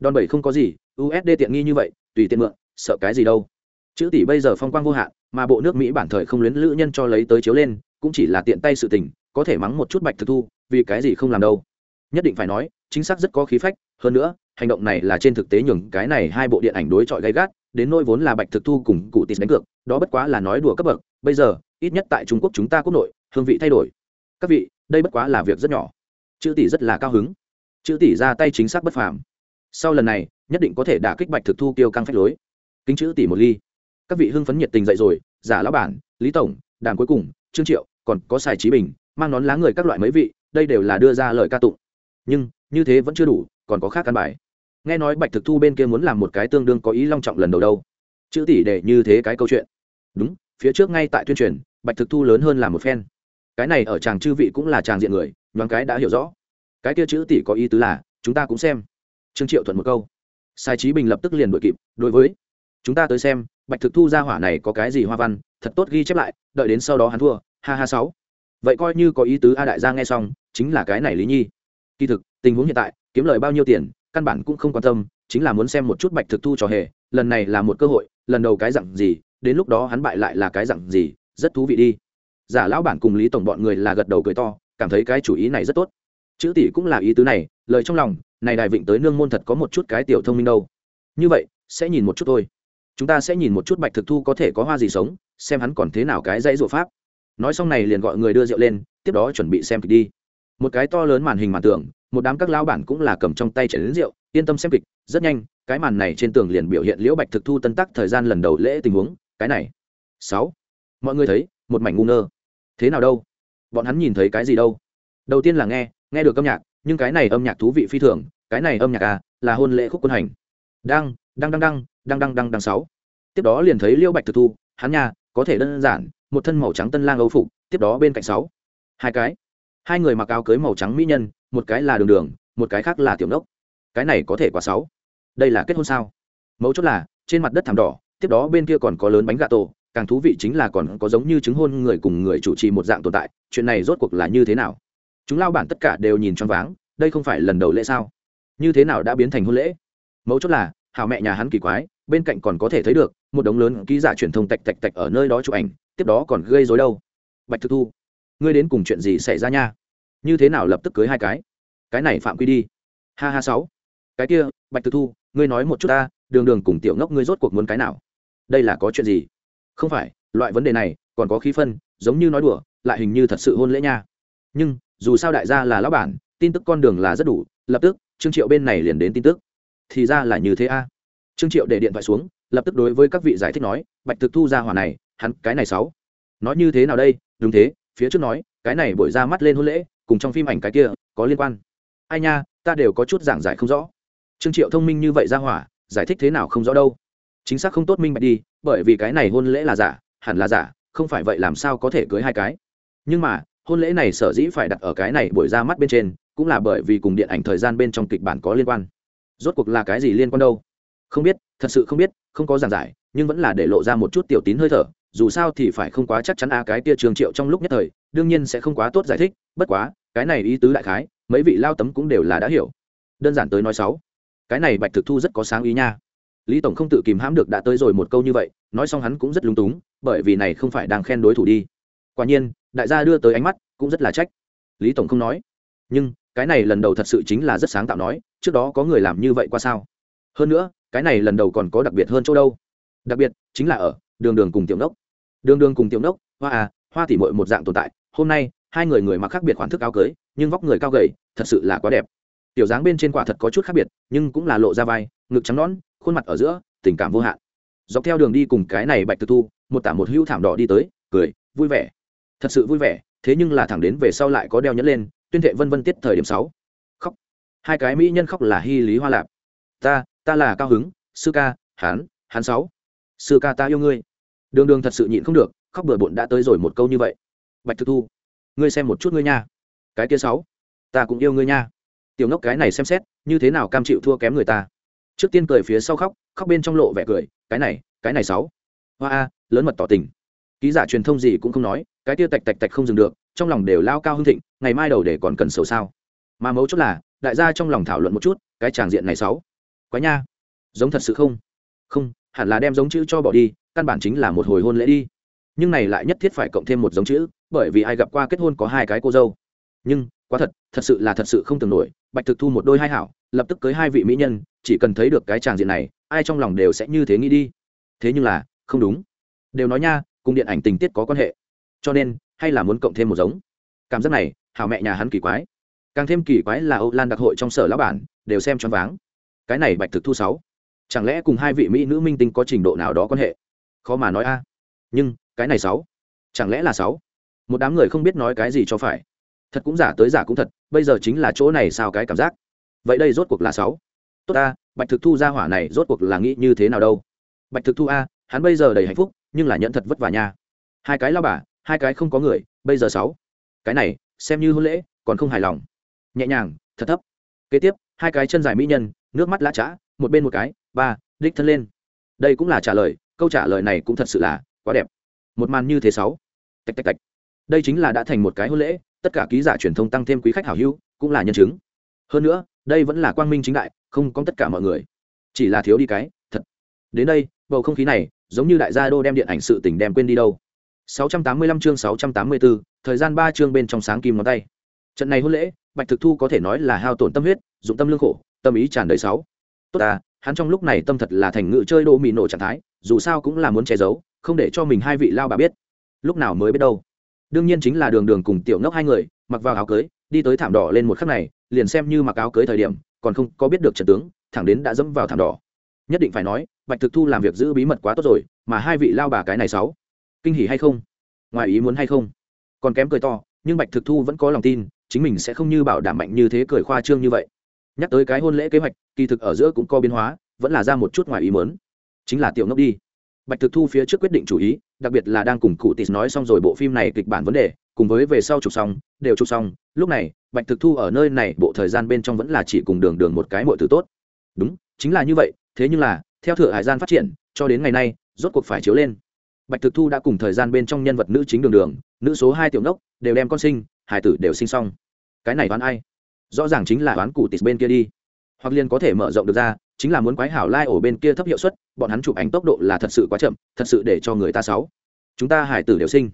Đòn bẩy không có gì usd tiện nghi như vậy, tùy tiện mượn, sợ cái gì đâu. Chữ tỷ bây giờ phong quang vô hạn, mà bộ nước mỹ bản thời không luyến lữ nhân cho lấy tới chiếu lên, cũng chỉ là tiện tay sự tình, có thể mắng một chút bạch thực thu, vì cái gì không làm đâu. Nhất định phải nói, chính xác rất có khí phách, hơn nữa, hành động này là trên thực tế nhường cái này hai bộ điện ảnh đối chọi gay gắt, đến nỗi vốn là bạch thực thu cùng cụ tịt đánh cược, đó bất quá là nói đùa cấp bậc, bây giờ, ít nhất tại trung quốc chúng ta quốc nội, hương vị thay đổi. Các vị, đây bất quá là việc rất nhỏ. Chữ tỷ rất là cao hứng. Chữ tỷ ra tay chính xác bất phàm sau lần này, nhất định có thể đả kích bạch thực thu tiêu căng phách lối. Kính chữ tỷ một ly. Các vị hưng phấn nhiệt tình dậy rồi, giả lão bản, lý tổng, đàm cuối cùng, trương triệu, còn có xài trí bình, mang nón lá người các loại mấy vị, đây đều là đưa ra lời ca tụng. Nhưng, như thế vẫn chưa đủ, còn có khác căn bài. Nghe nói bạch thực thu bên kia muốn làm một cái tương đương có ý long trọng lần đầu đâu. Chữ tỷ để như thế cái câu chuyện. Đúng, phía trước ngay tại tuyên truyền, bạch thực thu lớn hơn là một phen. Cái này ở chàng chư vị cũng là chàng diện người, nhoáng cái đã hiểu rõ. Cái kia chữ tỷ có ý tứ là, chúng ta cũng xem trương triệu thuận một câu. Sai trí bình lập tức liền đội kịp, đối với, chúng ta tới xem, bạch thực thu ra hỏa này có cái gì hoa văn, thật tốt ghi chép lại, đợi đến sau đó hắn thua, ha ha sáu. Vậy coi như có ý tứ a đại gia nghe xong, chính là cái này lý nhi. Kỳ thực, tình huống hiện tại, kiếm lời bao nhiêu tiền, căn bản cũng không quan tâm, chính là muốn xem một chút bạch thực thu trò hề, lần này là một cơ hội, lần đầu cái dặn gì, đến lúc đó hắn bại lại là cái dặn gì, rất thú vị đi. Giả lão bản cùng lý tổng bọn người là gật đầu cười to, cảm thấy cái chủ ý này rất tốt. Chữ tỷ cũng là ý tứ này, lời trong lòng này đài vịnh tới nương môn thật có một chút cái tiểu thông minh đâu. Như vậy, sẽ nhìn một chút thôi. Chúng ta sẽ nhìn một chút bạch thực thu có thể có hoa gì sống, xem hắn còn thế nào cái dãy rộ pháp. Nói xong này liền gọi người đưa rượu lên, tiếp đó chuẩn bị xem kịch đi. Một cái to lớn màn hình màn tường một đám các lao bản cũng là cầm trong tay chảy đến rượu, yên tâm xem kịch, rất nhanh, cái màn này trên tường liền biểu hiện liễu bạch thực thu tân tắc thời gian lần đầu lễ tình huống, cái này. Sáu. Mọi người thấy, một mảnh ngu ngơ. Thế nào đâu? Bọn hắn nhìn thấy cái gì đâu? Đầu tiên là nghe nghe được âm nhạc nhưng cái này âm nhạc thú vị phi thường, cái này âm nhạc à là hôn lễ khúc quân hành. Đăng đăng đăng đăng đăng đăng đăng đăng sáu. Tiếp đó liền thấy liễu bạch thực thu, hắn nhà, có thể đơn giản, một thân màu trắng tân lang âu phục, tiếp đó bên cạnh sáu. Hai cái. Hai người mặc áo cưới màu trắng mỹ nhân, một cái là đường đường, một cái khác là tiểu nốc. Cái này có thể quá sáu. Đây là kết hôn sao? Mấu chốt là, trên mặt đất thảm đỏ, tiếp đó bên kia còn có lớn bánh gà tổ, càng thú vị chính là còn có giống như chứng hôn người cùng người chủ trì một dạng tồn tại, chuyện này rốt cuộc là như thế nào? Chúng lao bản tất cả đều nhìn choáng váng, đây không phải lần đầu lễ sao? Như thế nào đã biến thành hôn lễ? Mấu chốt là hào mẹ nhà hắn kỳ quái, bên cạnh còn có thể thấy được, một đống lớn ký giả truyền thông tạch tạch tạch ở nơi đó chụp ảnh, tiếp đó còn gây dối đâu? Bạch thực thu, ngươi đến cùng chuyện gì xảy ra nha? Như thế nào lập tức cưới hai cái? Cái này phạm quy đi. Ha ha sáu. Cái kia, bạch thực thu, ngươi nói một chút ta, đường đường cùng tiểu ngốc ngươi rốt cuộc muốn cái nào? Đây là có chuyện gì? Không phải, loại vấn đề này, còn có khí phân, giống như nói đùa, lại hình như thật sự hôn lễ nha. Nhưng dù sao đại gia là lão bản, tin tức con đường là rất đủ, lập tức, trương triệu bên này liền đến tin tức. Thì ra là như thế a. Trương triệu để điện thoại xuống, lập tức đối với các vị giải thích nói, bạch thực thu ra hỏa này, hắn cái này sáu. Nói như thế nào đây? Đúng thế, phía trước nói, cái này buổi ra mắt lên hôn lễ, cùng trong phim ảnh cái kia, có liên quan. Ai nha, ta đều có chút giảng giải không rõ. Trương triệu thông minh như vậy ra hỏa, giải thích thế nào không rõ đâu. Chính xác không tốt minh bạch đi, bởi vì cái này hôn lễ là giả, hẳn là giả, không phải vậy làm sao có thể cưới hai cái. Nhưng mà hôn lễ này sở dĩ phải đặt ở cái này buổi ra mắt bên trên, cũng là bởi vì cùng điện ảnh thời gian bên trong kịch bản có liên quan. Rốt cuộc là cái gì liên quan đâu? Không biết, thật sự không biết, không có giảng giải, nhưng vẫn là để lộ ra một chút tiểu tín hơi thở, dù sao thì phải không quá chắc chắn a, cái tia trường triệu trong lúc nhất thời, đương nhiên sẽ không quá tốt giải thích, bất quá, cái này ý tứ đại khái, mấy vị lao tấm cũng đều là đã hiểu. Đơn giản tới nói sáu, cái này bạch thực thu rất có sáng ý nha. Lý tổng không tự kìm hãm được đã tới rồi một câu như vậy, nói xong hắn cũng rất lúng túng, bởi vì này không phải đang khen đối thủ đi. Quả nhiên đại gia đưa tới ánh mắt cũng rất là trách. Lý tổng không nói. Nhưng, cái này lần đầu thật sự chính là rất sáng tạo nói, trước đó có người làm như vậy qua sao? Hơn nữa, cái này lần đầu còn có đặc biệt hơn chỗ đâu? Đặc biệt, chính là ở, đường đường cùng tiểu nốc. Đường đường cùng tiểu nốc, hoa à hoa tỉ mội một dạng tồn tại. Hôm nay, hai người người mặc khác biệt khoản thức áo cưới, nhưng vóc người cao gầy, thật sự là quá đẹp. Tiểu dáng bên trên quả thật có chút khác biệt, nhưng cũng là lộ ra vai, ngực trắng nón khuôn mặt ở giữa, tình cảm vô hạn. Dọc theo đường đi cùng cái này bạch thực thu, một tả một hữu thảm đỏ đi tới, cười, vui vẻ thật sự vui vẻ, thế nhưng là thẳng đến về sau lại có đeo nhẫn lên, tuyên thệ vân vân tiết thời điểm sáu. Khóc. Hai cái mỹ nhân khóc là hy lý hoa lạp. Ta ta là cao hứng, sư ca, hán hán sáu. Sư ca ta yêu ngươi. Đường đường thật sự nhịn không được, khóc bừa bộn đã tới rồi một câu như vậy. Bạch thực thu, ngươi xem một chút ngươi nha. Cái kia sáu. Ta cũng yêu ngươi nha. Tiểu ngốc cái này xem xét, như thế nào cam chịu thua kém người ta. Trước tiên cười phía sau khóc khóc bên trong lộ vẻ cười, cái này cái này sáu. Hoa a, lớn mật tỏ tình ký giả truyền thông gì cũng không nói, cái tia tạch tạch tạch không dừng được, trong lòng đều lao cao hưng thịnh, ngày mai đầu để còn cần sầu sao. Mà mấu chốt là, đại gia trong lòng thảo luận một chút, cái tràng diện này sáu quá nha. Giống thật sự không? Không, hẳn là đem giống chữ cho bỏ đi, căn bản chính là một hồi hôn lễ đi. Nhưng này lại nhất thiết phải cộng thêm một giống chữ, bởi vì ai gặp qua kết hôn có hai cái cô dâu. Nhưng, quá thật thật sự là thật sự không tưởng nổi, bạch thực thu một đôi hai hảo, lập tức cưới hai vị mỹ nhân, chỉ cần thấy được cái tràng diện này, ai trong lòng đều sẽ như thế nghĩ đi. Thế nhưng là, không đúng. Đều nói nha cùng điện ảnh tình tiết có quan hệ. Cho nên, hay là muốn cộng thêm một giống. Cảm giác này, hảo mẹ nhà hắn kỳ quái. Càng thêm kỳ quái là âu lan đặc hội trong sở lão bản, đều xem choáng váng. Cái này bạch thực thu sáu. Chẳng lẽ cùng hai vị mỹ nữ minh tinh có trình độ nào đó quan hệ? Khó mà nói a. Nhưng, cái này sáu. Chẳng lẽ là sáu? Một đám người không biết nói cái gì cho phải. Thật cũng giả tới giả cũng thật, bây giờ chính là chỗ này sao cái cảm giác? Vậy đây rốt cuộc là sáu. Tốt ta bạch thực thu ra hỏa này rốt cuộc là nghĩ như thế nào đâu? Bạch thực thu a, hắn bây giờ đầy hạnh phúc nhưng là nhận thật vất vả nha. Hai cái lao bà, hai cái không có người, bây giờ sáu. Cái này, xem như hôn lễ, còn không hài lòng. Nhẹ nhàng, thật thấp. Kế tiếp, hai cái chân dài mỹ nhân, nước mắt lã chã một bên một cái, ba, đích thân lên. Đây cũng là trả lời, câu trả lời này cũng thật sự là quá đẹp. Một màn như thế sáu. Tạch tạch tạch. Đây chính là đã thành một cái hôn lễ, tất cả ký giả truyền thông tăng thêm quý khách hảo hữu, cũng là nhân chứng. Hơn nữa, đây vẫn là quang minh chính đại, không có tất cả mọi người. Chỉ là thiếu đi cái, thật. Đến đây, bầu không khí này giống như đại gia đô đem điện ảnh sự tình đem quên đi đâu. 685 chương 684, thời gian ba chương bên trong sáng kim ngón tay. Trận này hôn lễ bạch thực thu có thể nói là hao tổn tâm huyết dụng tâm lương khổ tâm ý tràn đầy sáu. Tốt à hắn trong lúc này tâm thật là thành ngự chơi đô mì nổ trạng thái dù sao cũng là muốn che giấu không để cho mình hai vị lao bà biết. Lúc nào mới biết đâu. Đương nhiên chính là đường đường cùng tiểu ngốc hai người mặc vào áo cưới đi tới thảm đỏ lên một khắc này liền xem như mặc áo cưới thời điểm còn không có biết được trận tướng thẳng đến đã dẫm vào thảm đỏ nhất định phải nói, bạch thực thu làm việc giữ bí mật quá tốt rồi, mà hai vị lao bà cái này sáu, kinh hỉ hay không? Ngoài ý muốn hay không? Còn kém cười to, nhưng bạch thực thu vẫn có lòng tin, chính mình sẽ không như bảo đảm mạnh như thế cười khoa trương như vậy. Nhắc tới cái hôn lễ kế hoạch, kỳ thực ở giữa cũng có biến hóa, vẫn là ra một chút ngoài ý muốn. Chính là tiểu ngốc đi. Bạch thực thu phía trước quyết định chủ ý, đặc biệt là đang cùng cụ tịt nói xong rồi bộ phim này kịch bản vấn đề, cùng với về sau chụp xong, đều chụp xong. Lúc này, bạch thực thu ở nơi này, bộ thời gian bên trong vẫn là chỉ cùng đường đường một cái mọi thứ tốt. Đúng, chính là như vậy thế nhưng là, theo thừa hải gian phát triển, cho đến ngày nay, rốt cuộc phải chiếu lên. Bạch thực thu đã cùng thời gian bên trong nhân vật nữ chính đường đường, nữ số hai tiểu nốc, đều đem con sinh, hải tử đều sinh xong. Cái này đoán ai? Rõ ràng chính là đoán cụ tịt bên kia đi. Hoặc liền có thể mở rộng được ra, chính là muốn quái hảo lai ổ bên kia thấp hiệu suất, bọn hắn chụp ảnh tốc độ là thật sự quá chậm, thật sự để cho người ta sáu chúng ta hải tử đều sinh.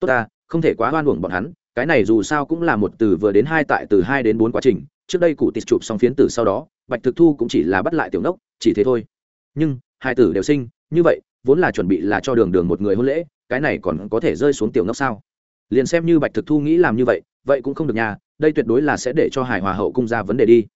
Tốt ta, không thể quá hoan hưởng bọn hắn, cái này dù sao cũng là một từ vừa đến hai tại từ hai đến bốn quá trình, trước đây cụ tịt chụp xong phiến tử sau đó bạch thực thu cũng chỉ là bắt lại tiểu nốc, chỉ thế thôi. Nhưng, hai tử đều sinh, như vậy, vốn là chuẩn bị là cho đường đường một người hôn lễ, cái này còn có thể rơi xuống tiểu nốc sao? Liền xem như bạch thực thu nghĩ làm như vậy vậy cũng không được nhà đây tuyệt đối là sẽ để cho hài hòa hậu cung ra vấn đề đi.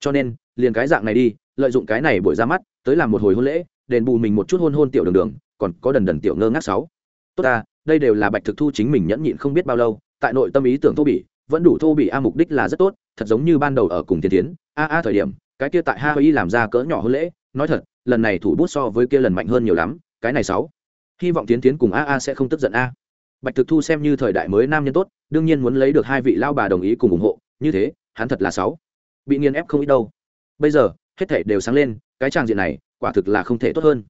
Cho nên, liền cái dạng này đi, lợi dụng cái này buổi ra mắt, tới làm một hồi hôn lễ, đền bù mình một chút hôn hôn tiểu đường đường, còn có đần đần tiểu ngơ ngác sáu. Tốt ta, đây đều là bạch thực thu chính mình nhẫn nhịn không biết bao lâu, tại nội tâm ý tưởng thô bỉ, vẫn đủ thô bỉ a, mục đích là rất tốt, thật giống như ban đầu ở cùng tiên tiến a a thời điểm cái kia tại hawaii làm ra cỡ nhỏ hơn lễ, nói thật, lần này thủ bút so với kia lần mạnh hơn nhiều lắm, cái này sáu. Hy vọng tiến tiến cùng a a sẽ không tức giận a. Bạch thực thu xem như thời đại mới nam nhân tốt, đương nhiên muốn lấy được hai vị lao bà đồng ý cùng ủng hộ, như thế, hắn thật là sáu. Bị nghiền ép không ít đâu. Bây giờ, hết thảy đều sáng lên, cái trang diện này, quả thực là không thể tốt hơn.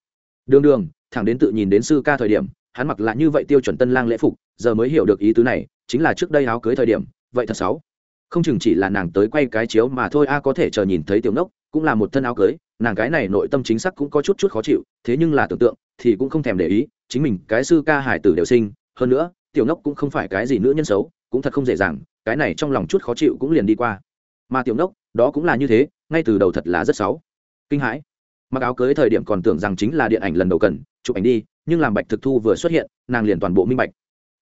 Đường đường, thẳng đến tự nhìn đến sư ca thời điểm, hắn mặc lại như vậy tiêu chuẩn tân lang lễ phục, giờ mới hiểu được ý tứ này, chính là trước đây áo cưới thời điểm, vậy thật sáu không chừng chỉ là nàng tới quay cái chiếu mà thôi, a, có thể chờ nhìn thấy tiểu nốc, cũng là một thân áo cưới, nàng cái này nội tâm chính xác cũng có chút chút khó chịu, thế nhưng là tưởng tượng, thì cũng không thèm để ý, chính mình, cái sư ca hải tử đều sinh, hơn nữa, tiểu nốc cũng không phải cái gì nữ nhân xấu, cũng thật không dễ dàng, cái này trong lòng chút khó chịu cũng liền đi qua. Mà tiểu nốc, đó cũng là như thế, ngay từ đầu thật là rất xấu. Kinh hãi. Mặc áo cưới thời điểm còn tưởng rằng chính là điện ảnh lần đầu cần, chụp ảnh đi, nhưng làm bạch thực thu vừa xuất hiện, nàng liền toàn bộ minh bạch.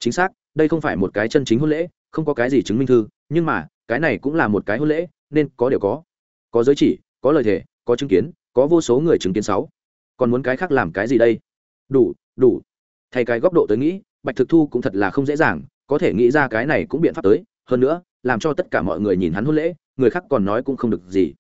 Chính xác, đây không phải một cái chân chính hôn lễ, không có cái gì chứng minh thư, nhưng mà cái này cũng là một cái hôn lễ, nên có điều có. Có giới chỉ, có lời thề, có chứng kiến, có vô số người chứng kiến sáu. Còn muốn cái khác làm cái gì đây? Đủ đủ. Thay cái góc độ tới nghĩ, bạch thực thu cũng thật là không dễ dàng, có thể nghĩ ra cái này cũng biện pháp tới. Hơn nữa, làm cho tất cả mọi người nhìn hắn hôn lễ, người khác còn nói cũng không được gì.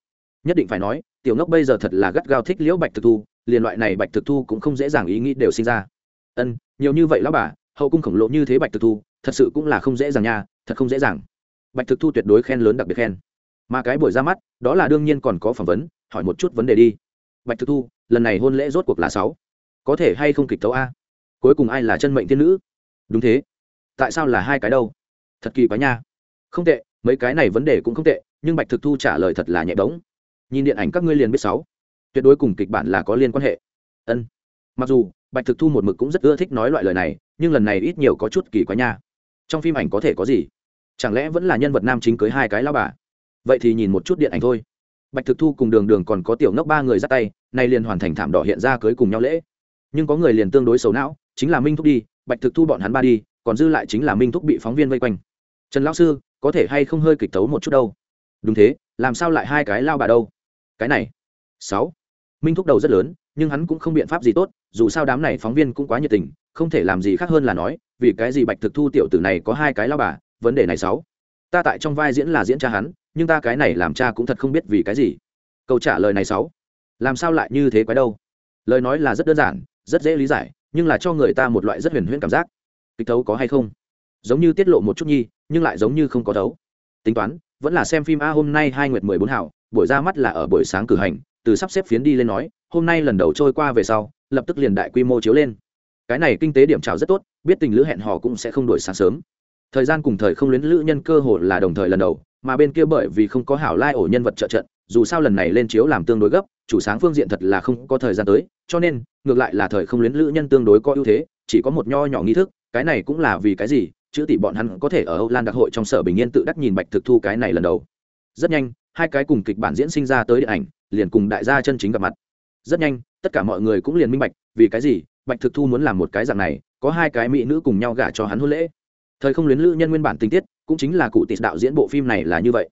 Nhất định phải nói, tiểu ngốc bây giờ thật là gắt gao thích liễu bạch thực thu, liền loại này bạch thực thu cũng không dễ dàng ý nghĩ đều sinh ra. Ân, nhiều như vậy lão bà, hậu cung khổng lồ như thế bạch thực thu, thật sự cũng là không dễ dàng nha, thật không dễ dàng bạch thực thu tuyệt đối khen lớn đặc biệt khen. Mà cái buổi ra mắt, đó là đương nhiên còn có phỏng vấn, hỏi một chút vấn đề đi. Bạch thực thu, lần này hôn lễ rốt cuộc là sáu. Có thể hay không kịch tấu a? Cuối cùng ai là chân mệnh thiên nữ? Đúng thế. Tại sao là hai cái đâu? Thật kỳ quá nha. Không tệ, mấy cái này vấn đề cũng không tệ, nhưng bạch thực thu trả lời thật là nhẹ bóng nhìn điện ảnh các ngươi liền biết sáu. Tuyệt đối cùng kịch bản là có liên quan hệ. Ân. Mặc dù, bạch thực thu một mực cũng rất ưa thích nói loại lời này, nhưng lần này ít nhiều có chút kỳ quá nha. Trong phim ảnh có thể có gì? Chẳng lẽ vẫn là nhân vật nam chính cưới hai cái lao bà? Vậy thì nhìn một chút điện ảnh thôi. Bạch thực thu cùng đường đường còn có tiểu ngốc ba người ra tay, nay liền hoàn thành thảm đỏ hiện ra cưới cùng nhau lễ. Nhưng có người liền tương đối xấu não, chính là minh thúc đi, bạch thực thu bọn hắn ba đi, còn dư lại chính là minh thúc bị phóng viên vây quanh. Trần lão sư, có thể hay không hơi kịch tấu một chút đâu? Đúng thế, làm sao lại hai cái lao bà đâu? Cái này. Sáu. Minh thúc đầu rất lớn, nhưng hắn cũng không biện pháp gì tốt, dù sao đám này phóng viên cũng quá nhiệt tình, không thể làm gì khác hơn là nói, vì cái gì bạch thực thu tiểu tử này có hai cái lao bà vấn đề này sáu. Ta tại trong vai diễn là diễn cha hắn, nhưng ta cái này làm cha cũng thật không biết vì cái gì. Câu trả lời này sáu. Làm sao lại như thế quái đâu? Lời nói là rất đơn giản, rất dễ lý giải, nhưng là cho người ta một loại rất huyền huyễn cảm giác. Kịch thấu có hay không? Giống như tiết lộ một chút nhi, nhưng lại giống như không có thấu. Tính toán, vẫn là xem phim a hôm nay hai nguyệt mười bốn hảo, buổi ra mắt là ở buổi sáng cử hành, từ sắp xếp phiến đi lên nói, hôm nay lần đầu trôi qua về sau, lập tức liền đại quy mô chiếu lên. Cái này kinh tế điểm trào rất tốt, biết tình lữ hẹn hò cũng sẽ không đổi sáng sớm thời gian cùng thời không luyến lữ nhân cơ hội là đồng thời lần đầu, mà bên kia bởi vì không có hảo lai ổ nhân vật trợ trận, dù sao lần này lên chiếu làm tương đối gấp, chủ sáng phương diện thật là không có thời gian tới, cho nên, ngược lại là thời không luyến lữ nhân tương đối có ưu thế, chỉ có một nho nhỏ nghi thức, cái này cũng là vì cái gì, chữ tỷ bọn hắn có thể ở âu lan đặc hội trong sở bình yên tự đắc nhìn bạch thực thu cái này lần đầu. Rất nhanh, hai cái cùng kịch bản diễn sinh ra tới điện ảnh, liền cùng đại gia chân chính gặp mặt. Rất nhanh, tất cả mọi người cũng liền minh bạch, vì cái gì, bạch thực thu muốn làm một cái dạng này, có hai cái mỹ nữ cùng nhau gả cho hắn hôn lễ thời không luyến lữ nhân nguyên bản tình tiết, cũng chính là cụ tịt đạo diễn bộ phim này là như vậy.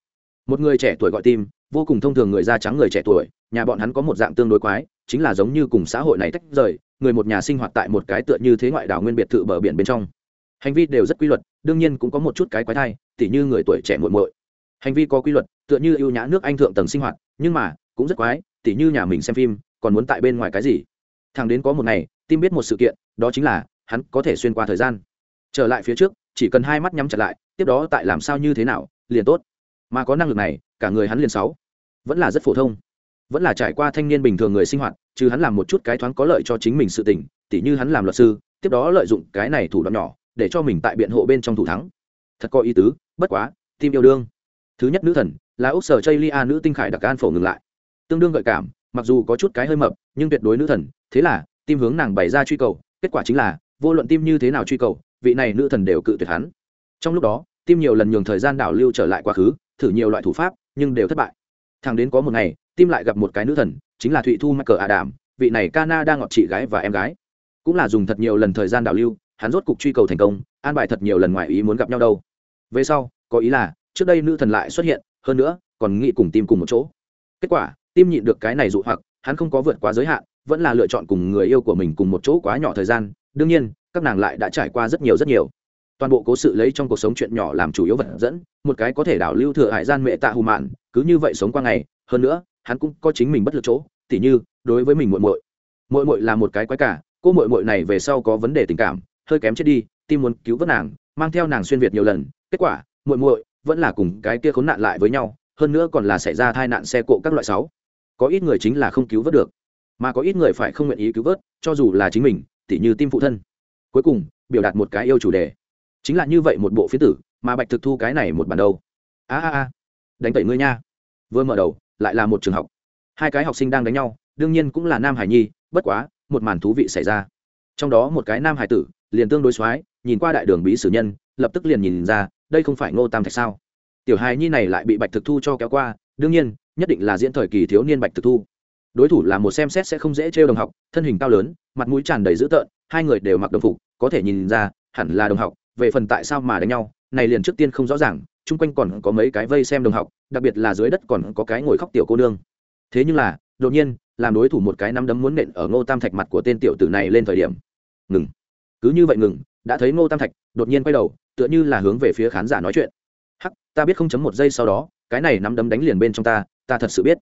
Một người trẻ tuổi gọi tim, vô cùng thông thường người da trắng người trẻ tuổi, nhà bọn hắn có một dạng tương đối quái, chính là giống như cùng xã hội này tách rời, người một nhà sinh hoạt tại một cái tựa như thế ngoại đảo nguyên biệt thự bờ biển bên trong. Hành vi đều rất quy luật, đương nhiên cũng có một chút cái quái thai, tỉ như người tuổi trẻ muộn muội. Hành vi có quy luật, tựa như ưu nhã nước anh thượng tầng sinh hoạt, nhưng mà, cũng rất quái, tỉ như nhà mình xem phim, còn muốn tại bên ngoài cái gì? Thằng đến có một ngày, tim biết một sự kiện, đó chính là, hắn có thể xuyên qua thời gian. Trở lại phía trước chỉ cần hai mắt nhắm chặt lại, tiếp đó tại làm sao như thế nào, liền tốt. Mà có năng lực này, cả người hắn liền sáu. Vẫn là rất phổ thông. Vẫn là trải qua thanh niên bình thường người sinh hoạt, chứ hắn làm một chút cái thoáng có lợi cho chính mình sự tỉnh tỉ như hắn làm luật sư, tiếp đó lợi dụng cái này thủ đoạn nhỏ, để cho mình tại biện hộ bên trong thủ thắng. Thật có ý tứ, bất quá tim yêu đương. Thứ nhất nữ thần, là úc sở chây lia nữ tinh khải đặc an phổ ngừng lại. Tương đương gợi cảm, mặc dù có chút cái hơi mập, nhưng tuyệt đối nữ thần, thế là, tim hướng nàng bày ra truy cầu, kết quả chính là, vô luận tim như thế nào truy cầu vị này nữ thần đều cự tuyệt hắn. Trong lúc đó, tim nhiều lần nhường thời gian đảo lưu trở lại quá khứ, thử nhiều loại thủ pháp, nhưng đều thất bại. Thằng đến có một ngày, tim lại gặp một cái nữ thần, chính là thụy thu mắc cờ ả đảm vị này Cana đang ngọt chị gái và em gái. Cũng là dùng thật nhiều lần thời gian đảo lưu, hắn rốt cục truy cầu thành công, an bài thật nhiều lần ngoài ý muốn gặp nhau đâu. Về sau, có ý là, trước đây nữ thần lại xuất hiện, hơn nữa, còn nghĩ cùng tim cùng một chỗ. Kết quả, tim nhịn được cái này dụ hoặc, hắn không có vượt quá giới hạn, vẫn là lựa chọn cùng người yêu của mình cùng một chỗ quá nhỏ thời gian. Đương nhiên các nàng lại đã trải qua rất nhiều rất nhiều. Toàn bộ cố sự lấy trong cuộc sống chuyện nhỏ làm chủ yếu vật dẫn, một cái có thể đảo lưu thừa hải gian mẹ tạ hù mạn, cứ như vậy sống qua ngày, hơn nữa, hắn cũng có chính mình bất lực chỗ, tỉ như, đối với mình muội muội. Muội muội là một cái quái cả, cô muội muội này về sau có vấn đề tình cảm, hơi kém chết đi, tim muốn cứu vớt nàng, mang theo nàng xuyên việt nhiều lần, kết quả, muội muội vẫn là cùng cái kia khốn nạn lại với nhau, hơn nữa còn là xảy ra tai nạn xe cộ các loại sáu. Có ít người chính là không cứu vớt được, mà có ít người phải không nguyện ý cứu vớt, cho dù là chính mình, tỉ như tim phụ thân cuối cùng, biểu đạt một cái yêu chủ đề. Chính là như vậy một bộ phiến tử, mà bạch thực thu cái này một bản đâu? A a a. Đánh tẩy ngươi nha. Vừa mở đầu, lại là một trường học. Hai cái học sinh đang đánh nhau, đương nhiên cũng là nam hải nhi, bất quá, một màn thú vị xảy ra. Trong đó một cái nam hải tử, liền tương đối soái, nhìn qua đại đường bí sử nhân, lập tức liền nhìn ra, đây không phải ngô tam thạch sao? Tiểu hài nhi này lại bị bạch thực thu cho kéo qua, đương nhiên, nhất định là diễn thời kỳ thiếu niên bạch thực thu đối thủ là một xem xét sẽ không dễ trêu đồng học, thân hình cao lớn, mặt mũi tràn đầy dữ tợn, hai người đều mặc đồng phục, có thể nhìn ra, hẳn là đồng học, về phần tại sao mà đánh nhau, này liền trước tiên không rõ ràng, chung quanh còn có mấy cái vây xem đồng học, đặc biệt là dưới đất còn có cái ngồi khóc tiểu cô nương. Thế nhưng là, đột nhiên, làm đối thủ một cái nắm đấm muốn nện ở ngô tam thạch mặt của tên tiểu tử này lên thời điểm. Ngừng. Cứ như vậy ngừng, đã thấy ngô tam thạch đột nhiên quay đầu, tựa như là hướng về phía khán giả nói chuyện. Hắc, ta biết không chấm một giây sau đó, cái này nắm đấm đánh liền bên trong ta ta thật sự biết. biết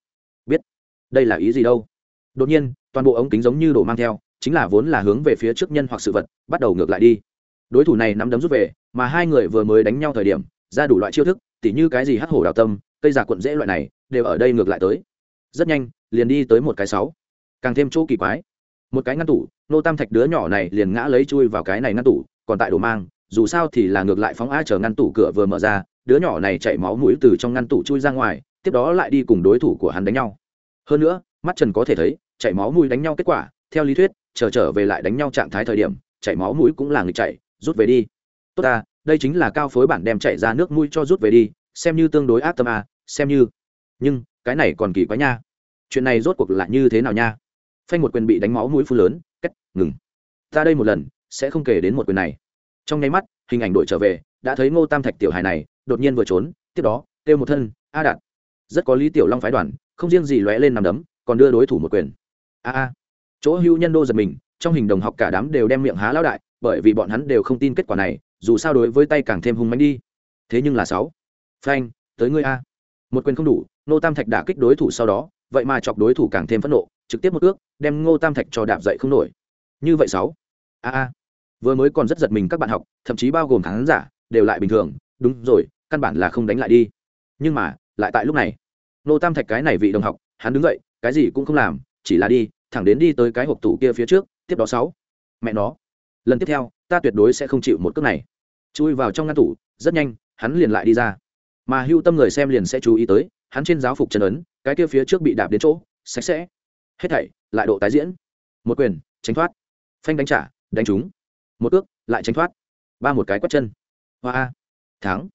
đây là ý gì đâu? Đột nhiên, toàn bộ ống kính giống như đổ mang theo, chính là vốn là hướng về phía trước nhân hoặc sự vật, bắt đầu ngược lại đi. Đối thủ này nắm đấm rút về, mà hai người vừa mới đánh nhau thời điểm, ra đủ loại chiêu thức, tỉ như cái gì hắc hổ đào tâm, cây giả cuộn dễ loại này, đều ở đây ngược lại tới. Rất nhanh, liền đi tới một cái sáu. Càng thêm chỗ kỳ quái. Một cái ngăn tủ, nô tam thạch đứa nhỏ này liền ngã lấy chui vào cái này ngăn tủ, còn tại đồ mang, dù sao thì là ngược lại phóng a chờ ngăn tủ cửa vừa mở ra, đứa nhỏ này chạy máu mũi từ trong ngăn tủ chui ra ngoài, tiếp đó lại đi cùng đối thủ của hắn đánh nhau hơn nữa mắt trần có thể thấy chảy máu mũi đánh nhau kết quả theo lý thuyết chờ trở về lại đánh nhau trạng thái thời điểm chảy máu mũi cũng là người chạy rút về đi. Tốt ta đây chính là cao phối bản đem chạy ra nước mũi cho rút về đi xem như tương đối ác tâm à, xem như. Nhưng cái này còn kỳ quá nha. Chuyện này rốt cuộc là như thế nào nha? Phanh một quyền bị đánh máu mũi phu lớn cách ngừng. Ta đây một lần sẽ không kể đến một quyền này. Trong nháy mắt hình ảnh đội trở về đã thấy ngô tam thạch tiểu hài này đột nhiên vừa trốn tiếp đó kêu một thân a đạt. Rất có lý tiểu long phái đoàn không riêng gì lóe lên nằm đấm, còn đưa đối thủ một quyền. A a. Chỗ hưu nhân đô giật mình, trong hình đồng học cả đám đều đem miệng há lão đại, bởi vì bọn hắn đều không tin kết quả này, dù sao đối với tay càng thêm hung mạnh đi. Thế nhưng là sáu. Phanh, tới ngươi a. Một quyền không đủ nô tam thạch đả kích đối thủ sau đó, vậy mà chọc đối thủ càng thêm phẫn nộ, trực tiếp một ước, đem ngô tam thạch cho đạp dậy không nổi. Như vậy sáu. A a. Vừa mới còn rất giật mình các bạn học, thậm chí bao gồm khán giả, đều lại bình thường, đúng rồi, căn bản là không đánh lại đi. Nhưng mà, lại tại lúc này nô tam thạch cái này vị đồng học, hắn đứng dậy, cái gì cũng không làm, chỉ là đi, thẳng đến đi tới cái hộp tủ kia phía trước, tiếp đó sáu. Mẹ nó, lần tiếp theo, ta tuyệt đối sẽ không chịu một cước này. Chui vào trong ngăn tủ, rất nhanh, hắn liền lại đi ra. Mà hưu tâm người xem liền sẽ chú ý tới, hắn trên giáo phục chân ấn, cái kia phía trước bị đạp đến chỗ, sạch sẽ. Hết thảy, lại độ tái diễn. Một quyền, tránh thoát. Phanh đánh trả, đánh trúng. Một ước lại tránh thoát. Ba một cái quét chân. Hoa. A thắng.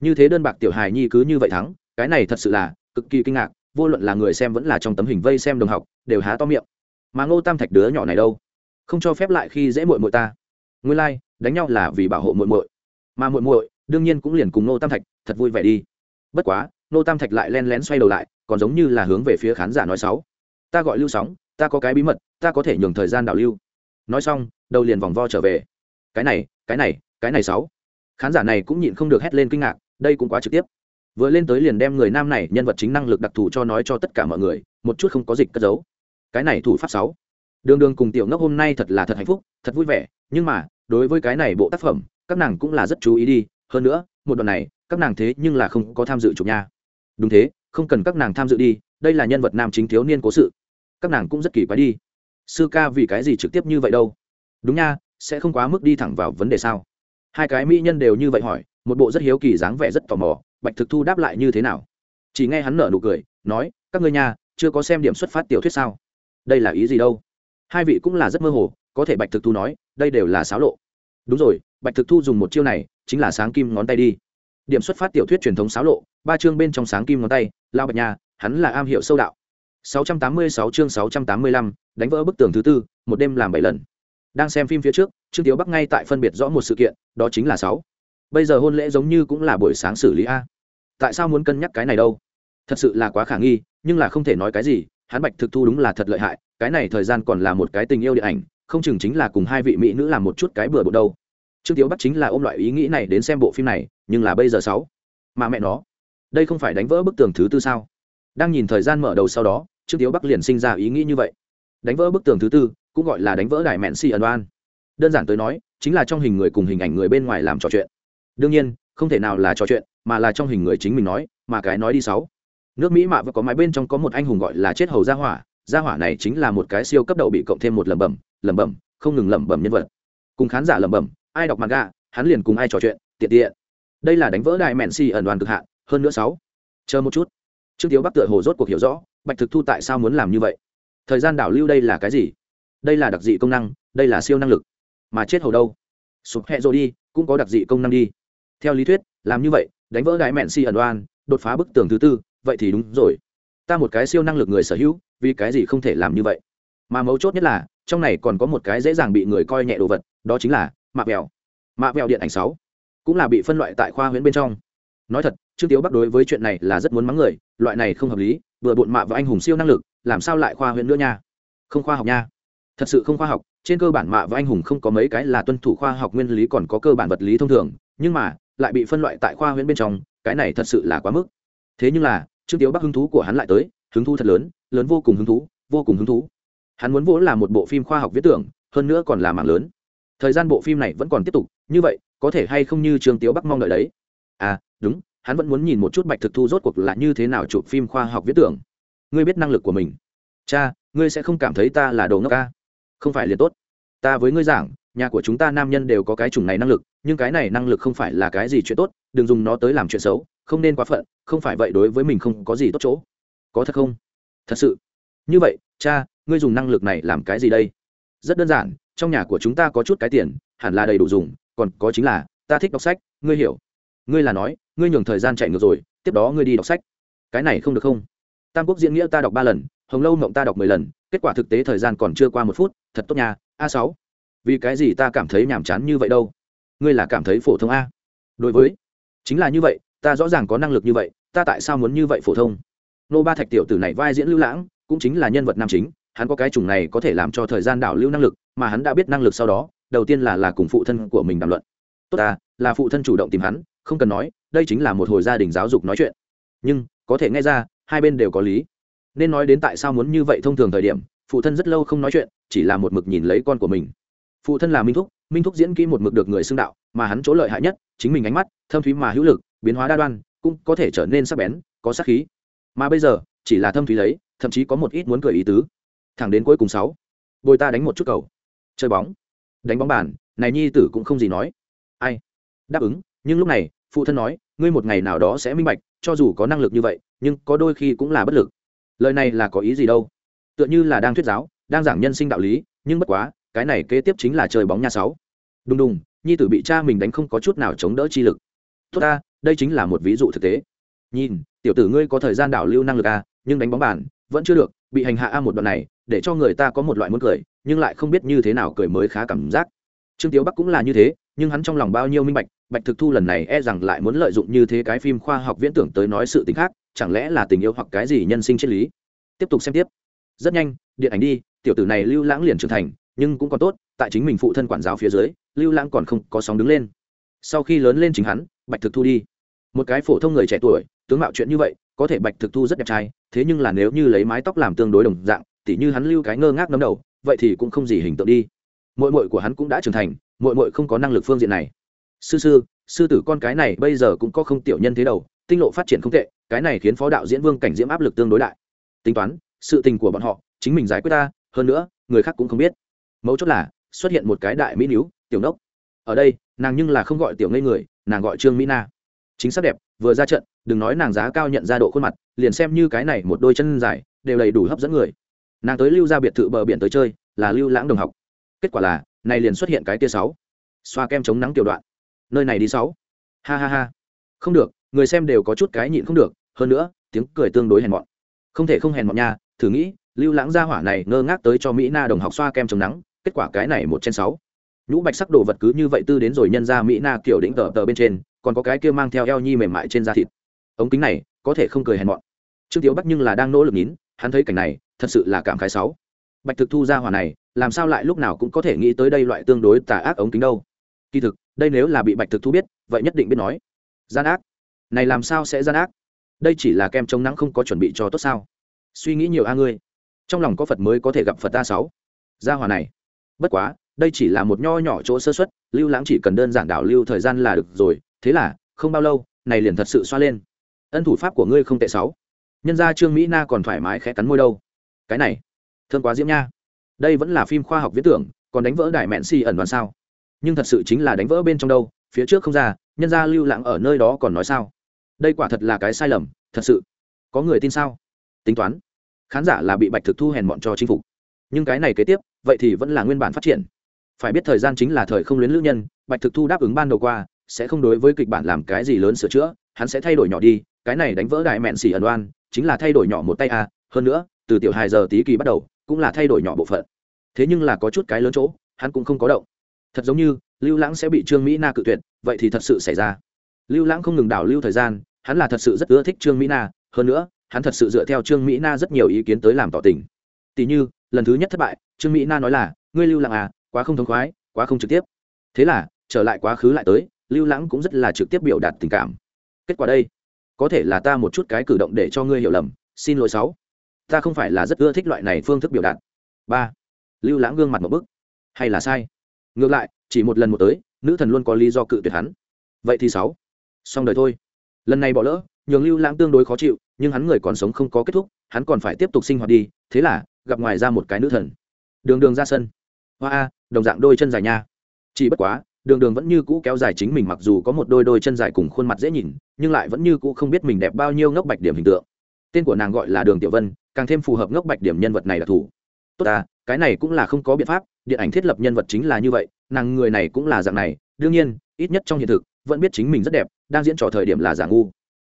Như thế đơn bạc tiểu hài nhi cứ như vậy thắng, cái này thật sự là cực kỳ kinh ngạc vô luận là người xem vẫn là trong tấm hình vây xem đồng học đều há to miệng. Mà ngô tam thạch đứa nhỏ này đâu? Không cho phép lại khi dễ mội mội ta. Nguyên lai、like, đánh nhau là vì bảo hộ mội mội mà mội mội đương nhiên cũng liền cùng ngô tam thạch thật vui vẻ đi. Bất quá ngô tam thạch lại len lén xoay đầu lại còn giống như là hướng về phía khán giả nói sáu ta gọi lưu sóng ta có cái bí mật ta có thể nhường thời gian đảo lưu. Nói xong đầu liền vòng vo trở về. Cái này cái này cái này sáu khán giả này cũng nhịn không được hét lên kinh ngạc đây cũng quá trực tiếp vừa lên tới liền đem người nam này nhân vật chính năng lực đặc thù cho nói cho tất cả mọi người, một chút không có dịch cất giấu. Cái này thủ pháp sáu. Đường đường cùng tiểu ngốc hôm nay thật là thật hạnh phúc, thật vui vẻ, nhưng mà, đối với cái này bộ tác phẩm, các nàng cũng là rất chú ý đi. Hơn nữa, một đoạn này, các nàng thế nhưng là không có tham dự chụp nha. Đúng thế, không cần các nàng tham dự đi, đây là nhân vật nam chính thiếu niên cố sự. Các nàng cũng rất kỳ quái đi. Sư ca vì cái gì trực tiếp như vậy đâu? Đúng nha, sẽ không quá mức đi thẳng vào vấn đề sao? Hai cái mỹ nhân đều như vậy hỏi, một bộ rất hiếu kỳ dáng vẻ rất tò mò bạch thực thu đáp lại như thế nào? Chỉ nghe hắn nở nụ cười nói các ngươi nha chưa có xem điểm xuất phát tiểu thuyết sao? Đây là ý gì đâu? Hai vị cũng là rất mơ hồ có thể bạch thực thu nói đây đều là xáo lộ. Đúng rồi bạch thực thu dùng một chiêu này chính là sáng kim ngón tay đi. Điểm xuất phát tiểu thuyết truyền thống xáo lộ ba chương bên trong sáng kim ngón tay lao bạch nhà, hắn là am hiểu sâu đạo. 686 chương 685, đánh vỡ bức tường thứ tư một đêm làm bảy lần. Đang xem phim phía trước trương tiếu bắc ngay tại phân biệt rõ một sự kiện đó chính là sáu. Bây giờ hôn lễ giống như cũng là buổi sáng xử lý a tại sao muốn cân nhắc cái này đâu? Thật sự là quá khả nghi, nhưng là không thể nói cái gì, hắn bạch thực thu đúng là thật lợi hại, cái này thời gian còn là một cái tình yêu điện ảnh, không chừng chính là cùng hai vị mỹ nữ làm một chút cái bừa bộ đâu. Trương tiếu bắt chính là ôm loại ý nghĩ này đến xem bộ phim này, nhưng là bây giờ sáu, mà mẹ nó, đây không phải đánh vỡ bức tường thứ tư sao? Đang nhìn thời gian mở đầu sau đó, trương tiếu bắc liền sinh ra ý nghĩ như vậy. Đánh vỡ bức tường thứ tư, cũng gọi là đánh vỡ đài mẹn si ẩn đoan. đơn giản tới nói, chính là trong hình người cùng hình ảnh người bên ngoài làm trò chuyện. Đương nhiên, không thể nào là trò chuyện mà là trong hình người chính mình nói, mà cái nói đi sáu. Nước mỹ mạ và có mái bên trong có một anh hùng gọi là chết hầu gia hỏa. Gia hỏa này chính là một cái siêu cấp đậu bị cộng thêm một lẩm bẩm lẩm bẩm, không ngừng lẩm bẩm nhân vật. Cùng khán giả lẩm bẩm, ai đọc mặt gà hắn liền cùng ai trò chuyện, tiện tiện. Đây là đánh vỡ đại mẹn xì ẩn đoàn cực hạn, hơn nữa sáu. Chờ một chút. Trương tiếu bắc tựa hồ rốt cuộc hiểu rõ, bạch thực thu tại sao muốn làm như vậy? Thời gian đảo lưu đây là cái gì? Đây là đặc dị công năng, đây là siêu năng lực. Mà chết hầu đâu? Sụp hẹ rồi đi, cũng có đặc dị công năng đi. Theo lý thuyết, làm như vậy đánh vỡ đại mẹn si ẩn đoan đột phá bức tường thứ tư, vậy thì đúng rồi. Ta một cái siêu năng lực người sở hữu, vì cái gì không thể làm như vậy? Mà mấu chốt nhất là, trong này còn có một cái dễ dàng bị người coi nhẹ đồ vật, đó chính là mạ vẹo. Mạ vẹo điện ảnh sáu cũng là bị phân loại tại khoa huyễn bên trong. Nói thật, trương tiếu bắc đối với chuyện này là rất muốn mắng người, loại này không hợp lý, vừa bộn mạ và anh hùng siêu năng lực, làm sao lại khoa huyễn nữa nha? Không khoa học nha. Thật sự không khoa học, trên cơ bản mạ và anh hùng không có mấy cái là tuân thủ khoa học nguyên lý còn có cơ bản vật lý thông thường, nhưng mà lại bị phân loại tại khoa huyễn bên trong, cái này thật sự là quá mức. Thế nhưng là, trương tiếu bắc hứng thú của hắn lại tới, hứng thú thật lớn lớn vô cùng hứng thú, vô cùng hứng thú. Hắn muốn vỗ là một bộ phim khoa học viết tưởng, hơn nữa còn là mạng lớn. Thời gian bộ phim này vẫn còn tiếp tục, như vậy, có thể hay không như trương tiếu bắc mong đợi đấy? À đúng, hắn vẫn muốn nhìn một chút bạch thực thu rốt cuộc là như thế nào chụp phim khoa học viết tưởng. Ngươi biết năng lực của mình. Cha, ngươi sẽ không cảm thấy ta là đồ ngốc ca. Không phải liền tốt. Ta với ngươi giảng nhà của chúng ta nam nhân đều có cái chủng này năng lực, nhưng cái này năng lực không phải là cái gì chuyện tốt, đừng dùng nó tới làm chuyện xấu, không nên quá phận, không phải vậy đối với mình không có gì tốt chỗ. Có thật không? Thật sự. Như vậy, cha, ngươi dùng năng lực này làm cái gì đây? Rất đơn giản, trong nhà của chúng ta có chút cái tiền, hẳn là đầy đủ dùng, còn có chính là, ta thích đọc sách, ngươi hiểu. Ngươi là nói, ngươi nhường thời gian chạy ngược rồi, tiếp đó ngươi đi đọc sách. Cái này không được không? Tam quốc diễn nghĩa ta đọc ba lần, hồng lâu mộng ta đọc mười lần, kết quả thực tế thời gian còn chưa qua một phút, thật tốt nhà a sáu vì cái gì ta cảm thấy nhàm chán như vậy đâu? Ngươi là cảm thấy phổ thông a? Đối với, chính là như vậy, ta rõ ràng có năng lực như vậy, ta tại sao muốn như vậy phổ thông? Nô ba thạch tiểu tử này vai diễn lưu lãng, cũng chính là nhân vật nam chính, hắn có cái chủng này có thể làm cho thời gian đảo lưu năng lực, mà hắn đã biết năng lực sau đó, đầu tiên là là cùng phụ thân của mình đàm luận. Tốt à là phụ thân chủ động tìm hắn, không cần nói, đây chính là một hồi gia đình giáo dục nói chuyện. Nhưng, có thể nghe ra, hai bên đều có lý. Nên nói đến tại sao muốn như vậy thông thường thời điểm, phụ thân rất lâu không nói chuyện, chỉ là một mực nhìn lấy con của mình phụ thân là minh thúc minh thúc diễn kỹ một mực được người xưng đạo, mà hắn chỗ lợi hại nhất chính mình ánh mắt, thâm thúy mà hữu lực, biến hóa đa đoan, cũng có thể trở nên sắc bén, có sắc khí. Mà bây giờ, chỉ là thâm thúy lấy, thậm chí có một ít muốn cười ý tứ. Thẳng đến cuối cùng sáu, bồi ta đánh một chút cầu. Chơi bóng. Đánh bóng bàn, này nhi tử cũng không gì nói. Ai? Đáp ứng, nhưng lúc này, phụ thân nói, ngươi một ngày nào đó sẽ minh bạch, cho dù có năng lực như vậy, nhưng có đôi khi cũng là bất lực. Lời này là có ý gì đâu? Tựa như là đang thuyết giáo, đang giảng nhân sinh đạo lý, nhưng bất quá cái này kế tiếp chính là chơi bóng nha sáu. Đùng đùng, nhi tử bị cha mình đánh không có chút nào chống đỡ chi lực. Tốt ta, đây chính là một ví dụ thực tế. Nhìn, tiểu tử ngươi có thời gian đảo lưu năng lực à nhưng đánh bóng bàn, vẫn chưa được, bị hành hạ a một đoạn này, để cho người ta có một loại muốn cười, nhưng lại không biết như thế nào cười mới khá cảm giác. Trương tiếu bắc cũng là như thế, nhưng hắn trong lòng bao nhiêu minh bạch bạch thực thu lần này e rằng lại muốn lợi dụng như thế cái phim khoa học viễn tưởng tới nói sự tình khác, chẳng lẽ là tình yêu hoặc cái gì nhân sinh triết lý? Tiếp tục xem tiếp. Rất nhanh, điện ảnh đi, tiểu tử này lưu lãng liền trưởng thành nhưng cũng còn tốt, tại chính mình phụ thân quản giáo phía dưới, lưu lãng còn không có sóng đứng lên. Sau khi lớn lên chính hắn, bạch thực thu đi. Một cái phổ thông người trẻ tuổi, tướng mạo chuyện như vậy, có thể bạch thực thu rất đẹp trai, thế nhưng là nếu như lấy mái tóc làm tương đối đồng dạng, tỉ như hắn lưu cái ngơ ngác nấm đầu, vậy thì cũng không gì hình tượng đi. Mội mội của hắn cũng đã trưởng thành mội mội không có năng lực phương diện này. Sư sư sư tử con cái này bây giờ cũng có không tiểu nhân thế đầu, tinh lộ phát triển không tệ, cái này khiến phó đạo diễn vương cảnh diễm áp lực tương đối đại. Tính toán, sự tình của bọn họ, chính mình giải quyết ta, hơn nữa, người khác cũng không biết mấu chốt là xuất hiện một cái đại mỹ níu tiểu nốc. Ở đây, nàng nhưng là không gọi tiểu ngây người, nàng gọi trương mỹ na. Chính xác đẹp, vừa ra trận, đừng nói nàng giá cao nhận ra độ khuôn mặt, liền xem như cái này một đôi chân dài, đều đầy đủ hấp dẫn người. Nàng tới lưu ra biệt thự bờ biển tới chơi, là lưu lãng đồng học. Kết quả là, này liền xuất hiện cái tia sáu. Xoa kem chống nắng tiểu đoạn. Nơi này đi sáu. Ha ha ha. Không được, người xem đều có chút cái nhịn không được, hơn nữa, tiếng cười tương đối hèn mọn. Không thể không hèn mọn nha, thử nghĩ, lưu lãng gia hỏa này ngơ ngác tới cho mỹ na đồng học xoa kem chống nắng kết quả cái này một trên sáu. Nhũ bạch sắc đồ vật cứ như vậy tư đến rồi nhân ra mỹ na kiểu đỉnh tờ tờ bên trên, còn có cái kia mang theo eo nhi mềm mại trên da thịt. Ống kính này, có thể không cười hèn mọn. Trương tiếu bắc nhưng là đang nỗ lực nhín hắn thấy cảnh này, thật sự là cảm khái sáu. Bạch thực thu gia hỏa này, làm sao lại lúc nào cũng có thể nghĩ tới đây loại tương đối tà ác ống kính đâu. Kỳ thực, đây nếu là bị bạch thực thu biết, vậy nhất định biết nói. Gian ác. Này làm sao sẽ gian ác? Đây chỉ là kem chống nắng không có chuẩn bị cho tốt sao? Suy nghĩ nhiều a ngươi. Trong lòng có phật mới có thể gặp phật ta sáu. Gia hòa này bất quá, đây chỉ là một nho nhỏ chỗ sơ xuất lưu lãng chỉ cần đơn giản đảo lưu thời gian là được rồi, thế là, không bao lâu, này liền thật sự xoa lên. Ân thủ pháp của ngươi không tệ sáu. Nhân gia trương mỹ na còn thoải mái khẽ cắn môi đâu. Cái này, thương quá diễm nha. Đây vẫn là phim khoa học viễn tưởng, còn đánh vỡ đại mẹn si ẩn đoàn sao? Nhưng thật sự chính là đánh vỡ bên trong đâu, phía trước không ra, nhân gia lưu lãng ở nơi đó còn nói sao? Đây quả thật là cái sai lầm, thật sự. Có người tin sao? Tính toán. Khán giả là bị bạch thực thu hèn mọn cho chinh phục. Nhưng cái này kế tiếp vậy thì vẫn là nguyên bản phát triển. Phải biết thời gian chính là thời không luyến lữ nhân, bạch thực thu đáp ứng ban đầu qua, sẽ không đối với kịch bản làm cái gì lớn sửa chữa, hắn sẽ thay đổi nhỏ đi, cái này đánh vỡ đại mẹn xỉ ẩn đoan chính là thay đổi nhỏ một tay a, hơn nữa, từ tiểu hài giờ tí kỳ bắt đầu, cũng là thay đổi nhỏ bộ phận. Thế nhưng là có chút cái lớn chỗ, hắn cũng không có động. Thật giống như, lưu lãng sẽ bị trương mỹ na cự tuyệt, vậy thì thật sự xảy ra. Lưu lãng không ngừng đảo lưu thời gian, hắn là thật sự rất ưa thích trương mỹ na, hơn nữa, hắn thật sự dựa theo trương mỹ na rất nhiều ý kiến tới làm tỏ tình. Tỷ như lần thứ nhất thất bại, trương mỹ na nói là, ngươi lưu lãng à quá không thống khoái, quá không trực tiếp. Thế là, trở lại quá khứ lại tới, lưu lãng cũng rất là trực tiếp biểu đạt tình cảm. Kết quả đây, có thể là ta một chút cái cử động để cho ngươi hiểu lầm, xin lỗi sáu. Ta không phải là rất ưa thích loại này phương thức biểu đạt. Ba, lưu lãng gương mặt một bức. Hay là sai. Ngược lại, chỉ một lần một tới, nữ thần luôn có lý do cự tuyệt hắn. Vậy thì sáu, xong đời thôi. Lần này bỏ lỡ, nhường lưu lãng tương đối khó chịu, nhưng hắn người còn sống không có kết thúc, hắn còn phải tiếp tục sinh hoạt đi, thế là gặp ngoài ra một cái nữ thần. Đường đường ra sân. Hoa a, đồng dạng đôi chân dài nha. Chỉ bất quá, đường đường vẫn như cũ kéo dài chính mình mặc dù có một đôi đôi chân dài cùng khuôn mặt dễ nhìn, nhưng lại vẫn như cũ không biết mình đẹp bao nhiêu ngốc bạch điểm hình tượng. Tên của nàng gọi là đường tiểu vân, càng thêm phù hợp ngốc bạch điểm nhân vật này là thủ. Tốt à cái này cũng là không có biện pháp, điện ảnh thiết lập nhân vật chính là như vậy, nàng người này cũng là dạng này, đương nhiên, ít nhất trong hiện thực, vẫn biết chính mình rất đẹp, đang diễn trò thời điểm là giả ngu.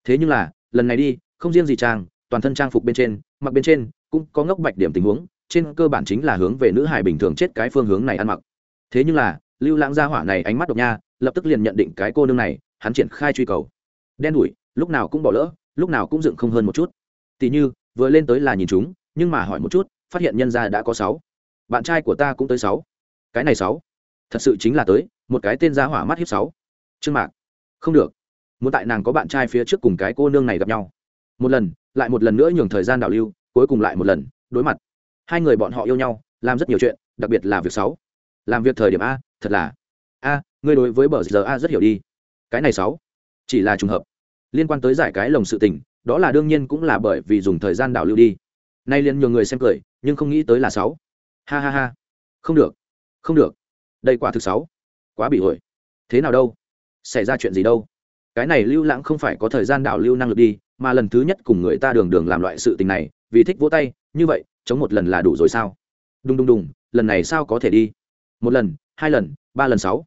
Thế nhưng là, lần này đi, không riêng gì trang toàn thân trang phục bên trên, mặc bên trên cũng có ngốc bạch điểm tình huống, trên cơ bản chính là hướng về nữ hài bình thường chết cái phương hướng này ăn mặc. Thế nhưng là, lưu lãng gia hỏa này ánh mắt độc nha, lập tức liền nhận định cái cô nương này, hắn triển khai truy cầu. Đen đủi, lúc nào cũng bỏ lỡ, lúc nào cũng dựng không hơn một chút. Tỉ như, vừa lên tới là nhìn chúng, nhưng mà hỏi một chút, phát hiện nhân gia đã có sáu. Bạn trai của ta cũng tới sáu. Cái này sáu. Thật sự chính là tới, một cái tên gia hỏa mắt hiếp sáu. Trương mạc. Không được. Muốn tại nàng có bạn trai phía trước cùng cái cô nương này gặp nhau. Một lần, lại một lần nữa nhường thời gian đảo lưu cuối cùng lại một lần, đối mặt. Hai người bọn họ yêu nhau, làm rất nhiều chuyện, đặc biệt là việc sáu. Làm việc thời điểm a, thật là. A, ngươi đối với bờ giờ a rất hiểu đi. Cái này sáu, chỉ là trùng hợp. Liên quan tới giải cái lồng sự tình, đó là đương nhiên cũng là bởi vì dùng thời gian đảo lưu đi. Nay liền nhiều người xem cười, nhưng không nghĩ tới là sáu. Ha ha ha. Không được. Không được. Đây quả thực sáu. Quá bị ổi thế nào đâu? Xảy ra chuyện gì đâu? Cái này lưu lãng không phải có thời gian đảo lưu năng lực đi mà lần thứ nhất cùng người ta đường đường làm loại sự tình này, vì thích vỗ tay, như vậy, chống một lần là đủ rồi sao? Đùng đùng đùng, lần này sao có thể đi? Một lần, hai lần, ba lần sáu.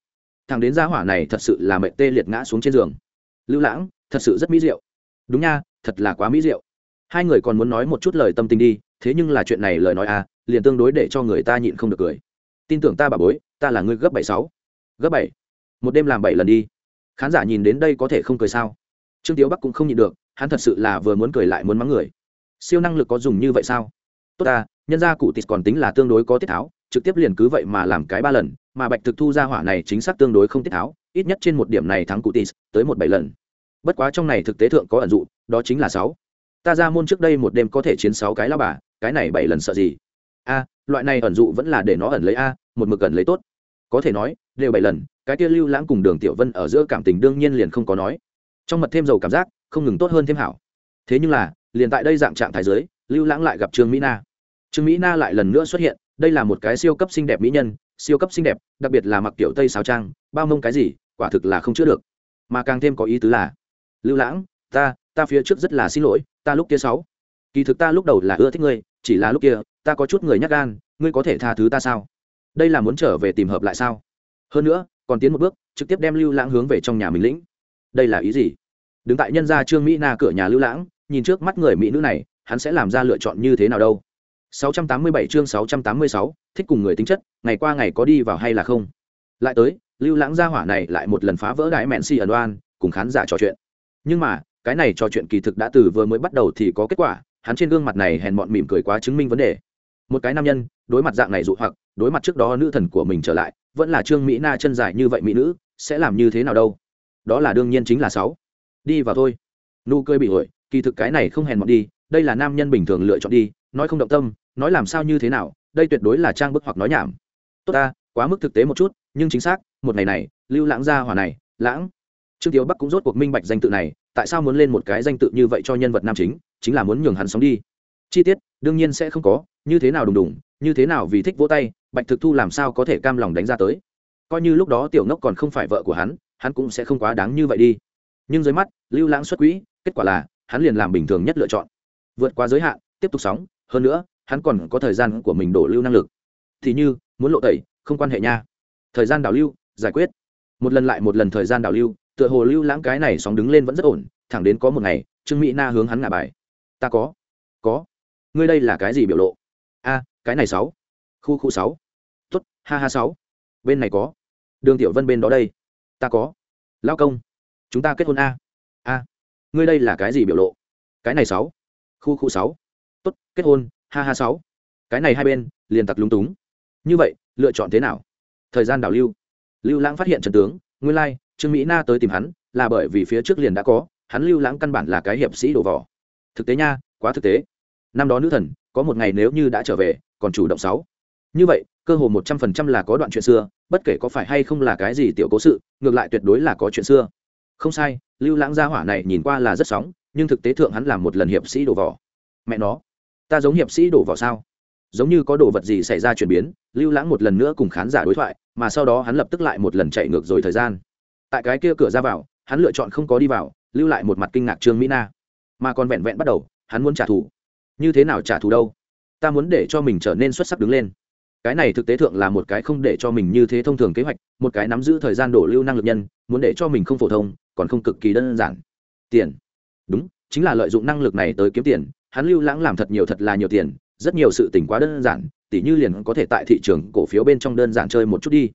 Thằng đến gia hỏa này thật sự là mệt tê liệt ngã xuống trên giường. Lưu lãng, thật sự rất mỹ diệu. Đúng nha, thật là quá mỹ diệu. Hai người còn muốn nói một chút lời tâm tình đi, thế nhưng là chuyện này lời nói à liền tương đối để cho người ta nhịn không được cười. Tin tưởng ta bà bối, ta là người gấp bảy sáu. Gấp bảy. Một đêm làm bảy lần đi. Khán giả nhìn đến đây có thể không cười sao? Trương tiếu bắc cũng không nhịn được hắn thật sự là vừa muốn cười lại muốn mắng người. Siêu năng lực có dùng như vậy sao? Tốt ta, nhân ra cụ tịt còn tính là tương đối có tiết tháo, trực tiếp liền cứ vậy mà làm cái ba lần, mà bạch thực thu ra hỏa này chính xác tương đối không tiết tháo, ít nhất trên một điểm này thắng cụ tịt, tới một bảy lần. Bất quá trong này thực tế thượng có ẩn dụ, đó chính là sáu. Ta ra môn trước đây một đêm có thể chiến sáu cái lao bà, cái này bảy lần sợ gì? A, loại này ẩn dụ vẫn là để nó ẩn lấy a, một mực ẩn lấy tốt. Có thể nói, đều bảy lần, cái kia lưu lãng cùng đường tiểu vân ở giữa cảm tình đương nhiên liền không có nói. Trong mật thêm dầu cảm giác không ngừng tốt hơn thêm hảo. Thế nhưng là, liền tại đây dạng trạng thái giới lưu lãng lại gặp trương mỹ na. Trương mỹ na lại lần nữa xuất hiện, đây là một cái siêu cấp xinh đẹp mỹ nhân, siêu cấp xinh đẹp, đặc biệt là mặc kiểu tây sáo trang, bao mông cái gì, quả thực là không chữa được. Mà càng thêm có ý tứ là, lưu lãng, ta ta phía trước rất là xin lỗi, ta lúc kia sáu kỳ thực ta lúc đầu là ưa thích ngươi, chỉ là lúc kia, ta có chút người nhắc gan, ngươi có thể tha thứ ta sao? Đây là muốn trở về tìm hợp lại sao? Hơn nữa, còn tiến một bước, trực tiếp đem lưu lãng hướng về trong nhà mình lĩnh. Đây là ý gì? Đứng tại nhân gia trương mỹ na cửa nhà lưu lãng nhìn trước mắt người mỹ nữ này hắn sẽ làm ra lựa chọn như thế nào đâu? 687 chương 686, thích cùng người tính chất ngày qua ngày có đi vào hay là không? Lại tới lưu lãng gia hỏa này lại một lần phá vỡ đại mẹn si ẩn đoan cùng khán giả trò chuyện. Nhưng mà cái này trò chuyện kỳ thực đã từ vừa mới bắt đầu thì có kết quả hắn trên gương mặt này hèn mọn mỉm cười quá chứng minh vấn đề. Một cái nam nhân đối mặt dạng này dụ hoặc đối mặt trước đó nữ thần của mình trở lại vẫn là trương mỹ na chân dài như vậy mỹ nữ sẽ làm như thế nào đâu? Đó là đương nhiên chính là sáu đi vào thôi. Nụ cười bị hội kỳ thực cái này không hèn mọn đi, đây là nam nhân bình thường lựa chọn đi, nói không động tâm, nói làm sao như thế nào, đây tuyệt đối là trang bức hoặc nói nhảm. Tốt ta, quá mức thực tế một chút, nhưng chính xác, một ngày này, lưu lãng gia hỏa này, lãng. Trương Tiểu bắc cũng rốt cuộc minh bạch danh tự này, tại sao muốn lên một cái danh tự như vậy cho nhân vật nam chính chính là muốn nhường hắn sống đi. Chi tiết, đương nhiên sẽ không có, như thế nào đùng đùng, như thế nào vì thích vỗ tay, bạch thực thu làm sao có thể cam lòng đánh ra tới. Coi như lúc đó tiểu ngốc còn không phải vợ của hắn hắn cũng sẽ không quá đáng như vậy đi nhưng dưới mắt, lưu lãng xuất quỹ, kết quả là, hắn liền làm bình thường nhất lựa chọn. Vượt qua giới hạn, tiếp tục sóng, hơn nữa, hắn còn có thời gian của mình đổ lưu năng lực. Thì như, muốn lộ tẩy, không quan hệ nha. Thời gian đảo lưu, giải quyết. Một lần lại một lần thời gian đảo lưu, tựa hồ lưu lãng cái này sóng đứng lên vẫn rất ổn, thẳng đến có một ngày, trương mỹ na hướng hắn ngả bài. Ta có có. Ngươi đây là cái gì biểu lộ? A, cái này sáu. Khu khu sáu. Tuất ha ha sáu. Bên này có. Đường tiểu vân bên đó đây. Ta có. Lao công chúng ta kết hôn a. A. Ngươi đây là cái gì biểu lộ? Cái này sáu. Khu khu sáu. Tốt, kết hôn, ha ha sáu. Cái này hai bên, liền tặc lúng túng. Như vậy, lựa chọn thế nào? Thời gian đảo lưu. Lưu lãng phát hiện trần tướng, nguyên lai, trương mỹ na tới tìm hắn, là bởi vì phía trước liền đã có, hắn lưu lãng căn bản là cái hiệp sĩ đổ vỏ. Thực tế nha, quá thực tế. Năm đó nữ thần, có một ngày nếu như đã trở về, còn chủ động sáu. Như vậy, cơ hồ một trăm phần trăm là có đoạn chuyện xưa, bất kể có phải hay không là cái gì tiểu cố sự, ngược lại tuyệt đối là có chuyện xưa không sai, lưu lãng gia hỏa này nhìn qua là rất sóng, nhưng thực tế thượng hắn làm một lần hiệp sĩ đổ vỏ. Mẹ nó, ta giống hiệp sĩ đổ vỏ sao? Giống như có đồ vật gì xảy ra chuyển biến, lưu lãng một lần nữa cùng khán giả đối thoại, mà sau đó hắn lập tức lại một lần chạy ngược rồi thời gian. Tại cái kia cửa ra vào, hắn lựa chọn không có đi vào, lưu lại một mặt kinh ngạc trương mỹ na. Mà còn vẹn vẹn bắt đầu, hắn muốn trả thù. Như thế nào trả thù đâu? Ta muốn để cho mình trở nên xuất sắc đứng lên cái này thực tế thượng là một cái không để cho mình như thế thông thường kế hoạch, một cái nắm giữ thời gian đổ lưu năng lực nhân, muốn để cho mình không phổ thông, còn không cực kỳ đơn giản. Tiền. Đúng, chính là lợi dụng năng lực này tới kiếm tiền, hắn lưu lãng làm thật nhiều thật là nhiều tiền, rất nhiều sự tình quá đơn giản, tỉ như liền có thể tại thị trường cổ phiếu bên trong đơn giản chơi một chút đi.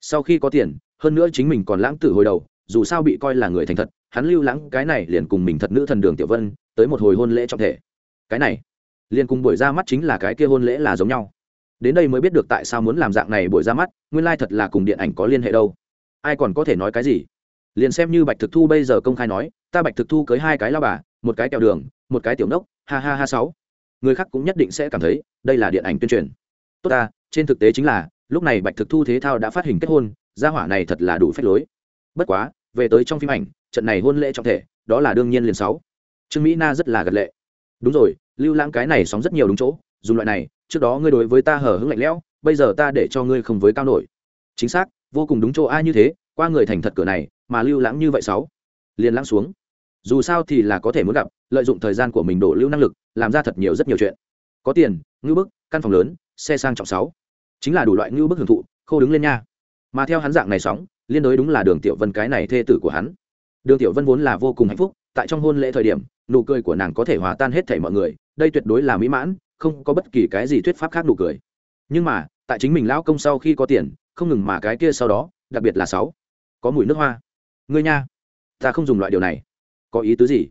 Sau khi có tiền, hơn nữa chính mình còn lãng tử hồi đầu, dù sao bị coi là người thành thật, hắn lưu lãng cái này liền cùng mình thật nữ thần đường tiểu vân, tới một hồi hôn lễ trọng thể. Cái này, liền cùng buổi ra mắt chính là cái kia hôn lễ là giống nhau đến đây mới biết được tại sao muốn làm dạng này buổi ra mắt, nguyên lai、like、thật là cùng điện ảnh có liên hệ đâu. Ai còn có thể nói cái gì? Liền xem như bạch thực thu bây giờ công khai nói, ta bạch thực thu cưới hai cái lao bà, một cái kẹo đường, một cái tiểu nốc, ha ha ha sáu. Người khác cũng nhất định sẽ cảm thấy, đây là điện ảnh tuyên truyền. Tốt ta, trên thực tế chính là, lúc này bạch thực thu thế thao đã phát hình kết hôn, gia hỏa này thật là đủ phép lối. Bất quá, về tới trong phim ảnh, trận này hôn lễ trọng thể, đó là đương nhiên liền sáu. Trương mỹ na rất là gật lệ. Đúng rồi, lưu lãng cái này sóng rất nhiều đúng chỗ, dùng loại này trước đó ngươi đối với ta hở hững lạnh lẽo, bây giờ ta để cho ngươi không với cao nổi. Chính xác, vô cùng đúng chỗ ai như thế, qua người thành thật cửa này, mà lưu lãng như vậy sáu. Liền lãng xuống. Dù sao thì là có thể muốn gặp, lợi dụng thời gian của mình đổ lưu năng lực, làm ra thật nhiều rất nhiều chuyện. Có tiền, ngưu bức, căn phòng lớn, xe sang trọng sáu. Chính là đủ loại ngưu bức hưởng thụ, khô đứng lên nha. Mà theo hắn dạng này sóng, liên đối đúng là đường tiểu vân cái này thê tử của hắn. Đường tiểu vân vốn là vô cùng hạnh phúc, tại trong hôn lễ thời điểm, nụ cười của nàng có thể hòa tan hết thảy mọi người, đây tuyệt đối là mỹ mãn không có bất kỳ cái gì thuyết pháp khác nụ cười. Nhưng mà, tại chính mình lão công sau khi có tiền, không ngừng mà cái kia sau đó, đặc biệt là sáu. Có mùi nước hoa. Ngươi nha, ta không dùng loại điều này. Có ý tứ gì?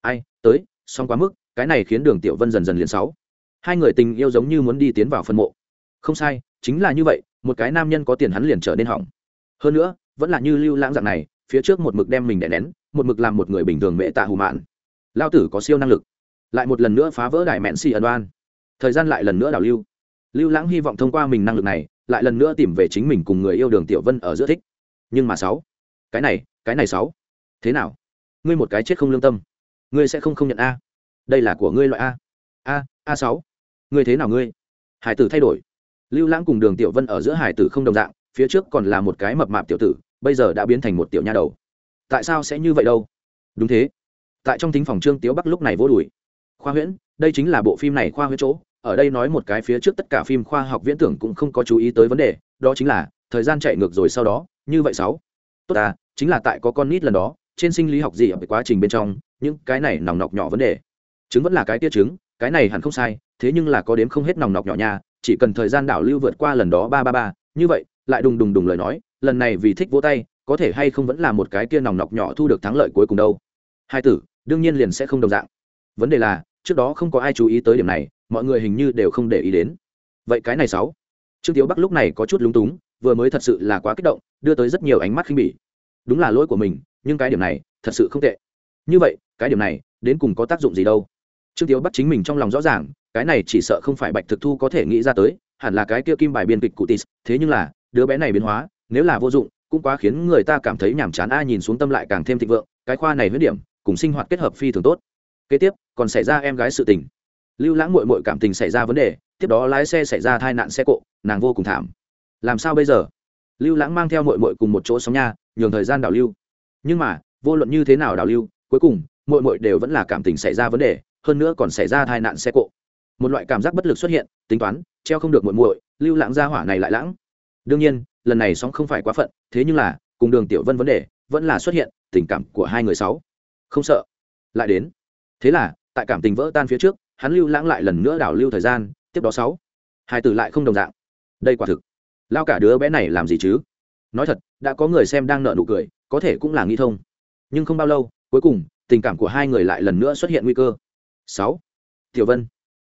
Ai, tới, xong quá mức, cái này khiến đường tiểu vân dần dần liền sáu. Hai người tình yêu giống như muốn đi tiến vào phân mộ. Không sai, chính là như vậy, một cái nam nhân có tiền hắn liền trở nên hỏng. Hơn nữa, vẫn là như lưu lãng dạng này, phía trước một mực đem mình đè nén, một mực làm một người bình thường mẹ tạ hù mạn. Lao tử có siêu năng lực. Lại một lần nữa phá vỡ đại mẹn xì ẩn đoan thời gian lại lần nữa đảo lưu. Lưu lãng hy vọng thông qua mình năng lực này, lại lần nữa tìm về chính mình cùng người yêu đường tiểu vân ở giữa thích. Nhưng mà sáu, cái này cái này sáu. Thế nào? Ngươi một cái chết không lương tâm. Ngươi sẽ không không nhận a. Đây là của ngươi loại a. A a sáu. Ngươi thế nào ngươi? Hải tử thay đổi. Lưu lãng cùng đường tiểu vân ở giữa hải tử không đồng dạng, phía trước còn là một cái mập mạp tiểu tử, bây giờ đã biến thành một tiểu nha đầu. Tại sao sẽ như vậy đâu? Đúng thế. Tại trong thính phòng trương tiếu bắc lúc này vô đùi khoa huyễn, đây chính là bộ phim này khoa huyễn chỗ, ở đây nói một cái phía trước tất cả phim khoa học viễn tưởng cũng không có chú ý tới vấn đề, đó chính là, thời gian chạy ngược rồi sau đó, như vậy sáu. Tốt à chính là tại có con nít lần đó, trên sinh lý học gì ở quá trình bên trong, những cái này nòng nọc nhỏ vấn đề. Chứng vẫn là cái tia chứng cái này hẳn không sai, thế nhưng là có đếm không hết nòng nọc nhỏ nha, chỉ cần thời gian đảo lưu vượt qua lần đó ba ba ba, như vậy, lại đùng đùng đùng lời nói, lần này vì thích vỗ tay, có thể hay không vẫn là một cái kia nòng nọc nhỏ thu được thắng lợi cuối cùng đâu. Hai tử, đương nhiên liền sẽ không đồng dạng. Vấn đề là trước đó không có ai chú ý tới điểm này, mọi người hình như đều không để ý đến. Vậy cái này sáu. Trương tiếu bắc lúc này có chút lúng túng, vừa mới thật sự là quá kích động, đưa tới rất nhiều ánh mắt khinh bỉ. Đúng là lỗi của mình, nhưng cái điểm này thật sự không tệ. Như vậy, cái điểm này đến cùng có tác dụng gì đâu? Trương tiếu bắc chính mình trong lòng rõ ràng, cái này chỉ sợ không phải bạch thực thu có thể nghĩ ra tới, hẳn là cái kia kim bài biên kịch cụ tis thế nhưng là, đứa bé này biến hóa, nếu là vô dụng, cũng quá khiến người ta cảm thấy nhàm chán a nhìn xuống tâm lại càng thêm thịnh vượng, cái khoa này huyết điểm, cùng sinh hoạt kết hợp phi thường tốt kế tiếp, còn xảy ra em gái sự tình. Lưu lãng mội mội cảm tình xảy ra vấn đề, tiếp đó lái xe xảy ra tai nạn xe cộ, nàng vô cùng thảm. Làm sao bây giờ? Lưu lãng mang theo mội mội cùng một chỗ sống nha, nhường thời gian đảo lưu. Nhưng mà, vô luận như thế nào đảo lưu, cuối cùng mội mội đều vẫn là cảm tình xảy ra vấn đề, hơn nữa còn xảy ra tai nạn xe cộ. Một loại cảm giác bất lực xuất hiện, tính toán, treo không được mội mội lưu lãng ra hỏa này lại lãng. Đương nhiên, lần này sóng không phải quá phận, thế nhưng là, cùng đường tiểu vân vấn đề, vẫn là xuất hiện, tình cảm của hai người sáu. Không sợ. Lại đến thế là, tại cảm tình vỡ tan phía trước, hắn lưu lãng lại lần nữa đảo lưu thời gian, tiếp đó sáu. Hai từ lại không đồng dạng. Đây quả thực. Lao cả đứa bé này làm gì chứ? Nói thật, đã có người xem đang nợ nụ cười, có thể cũng là nghi thông. Nhưng không bao lâu, cuối cùng, tình cảm của hai người lại lần nữa xuất hiện nguy cơ. Sáu. Tiểu vân.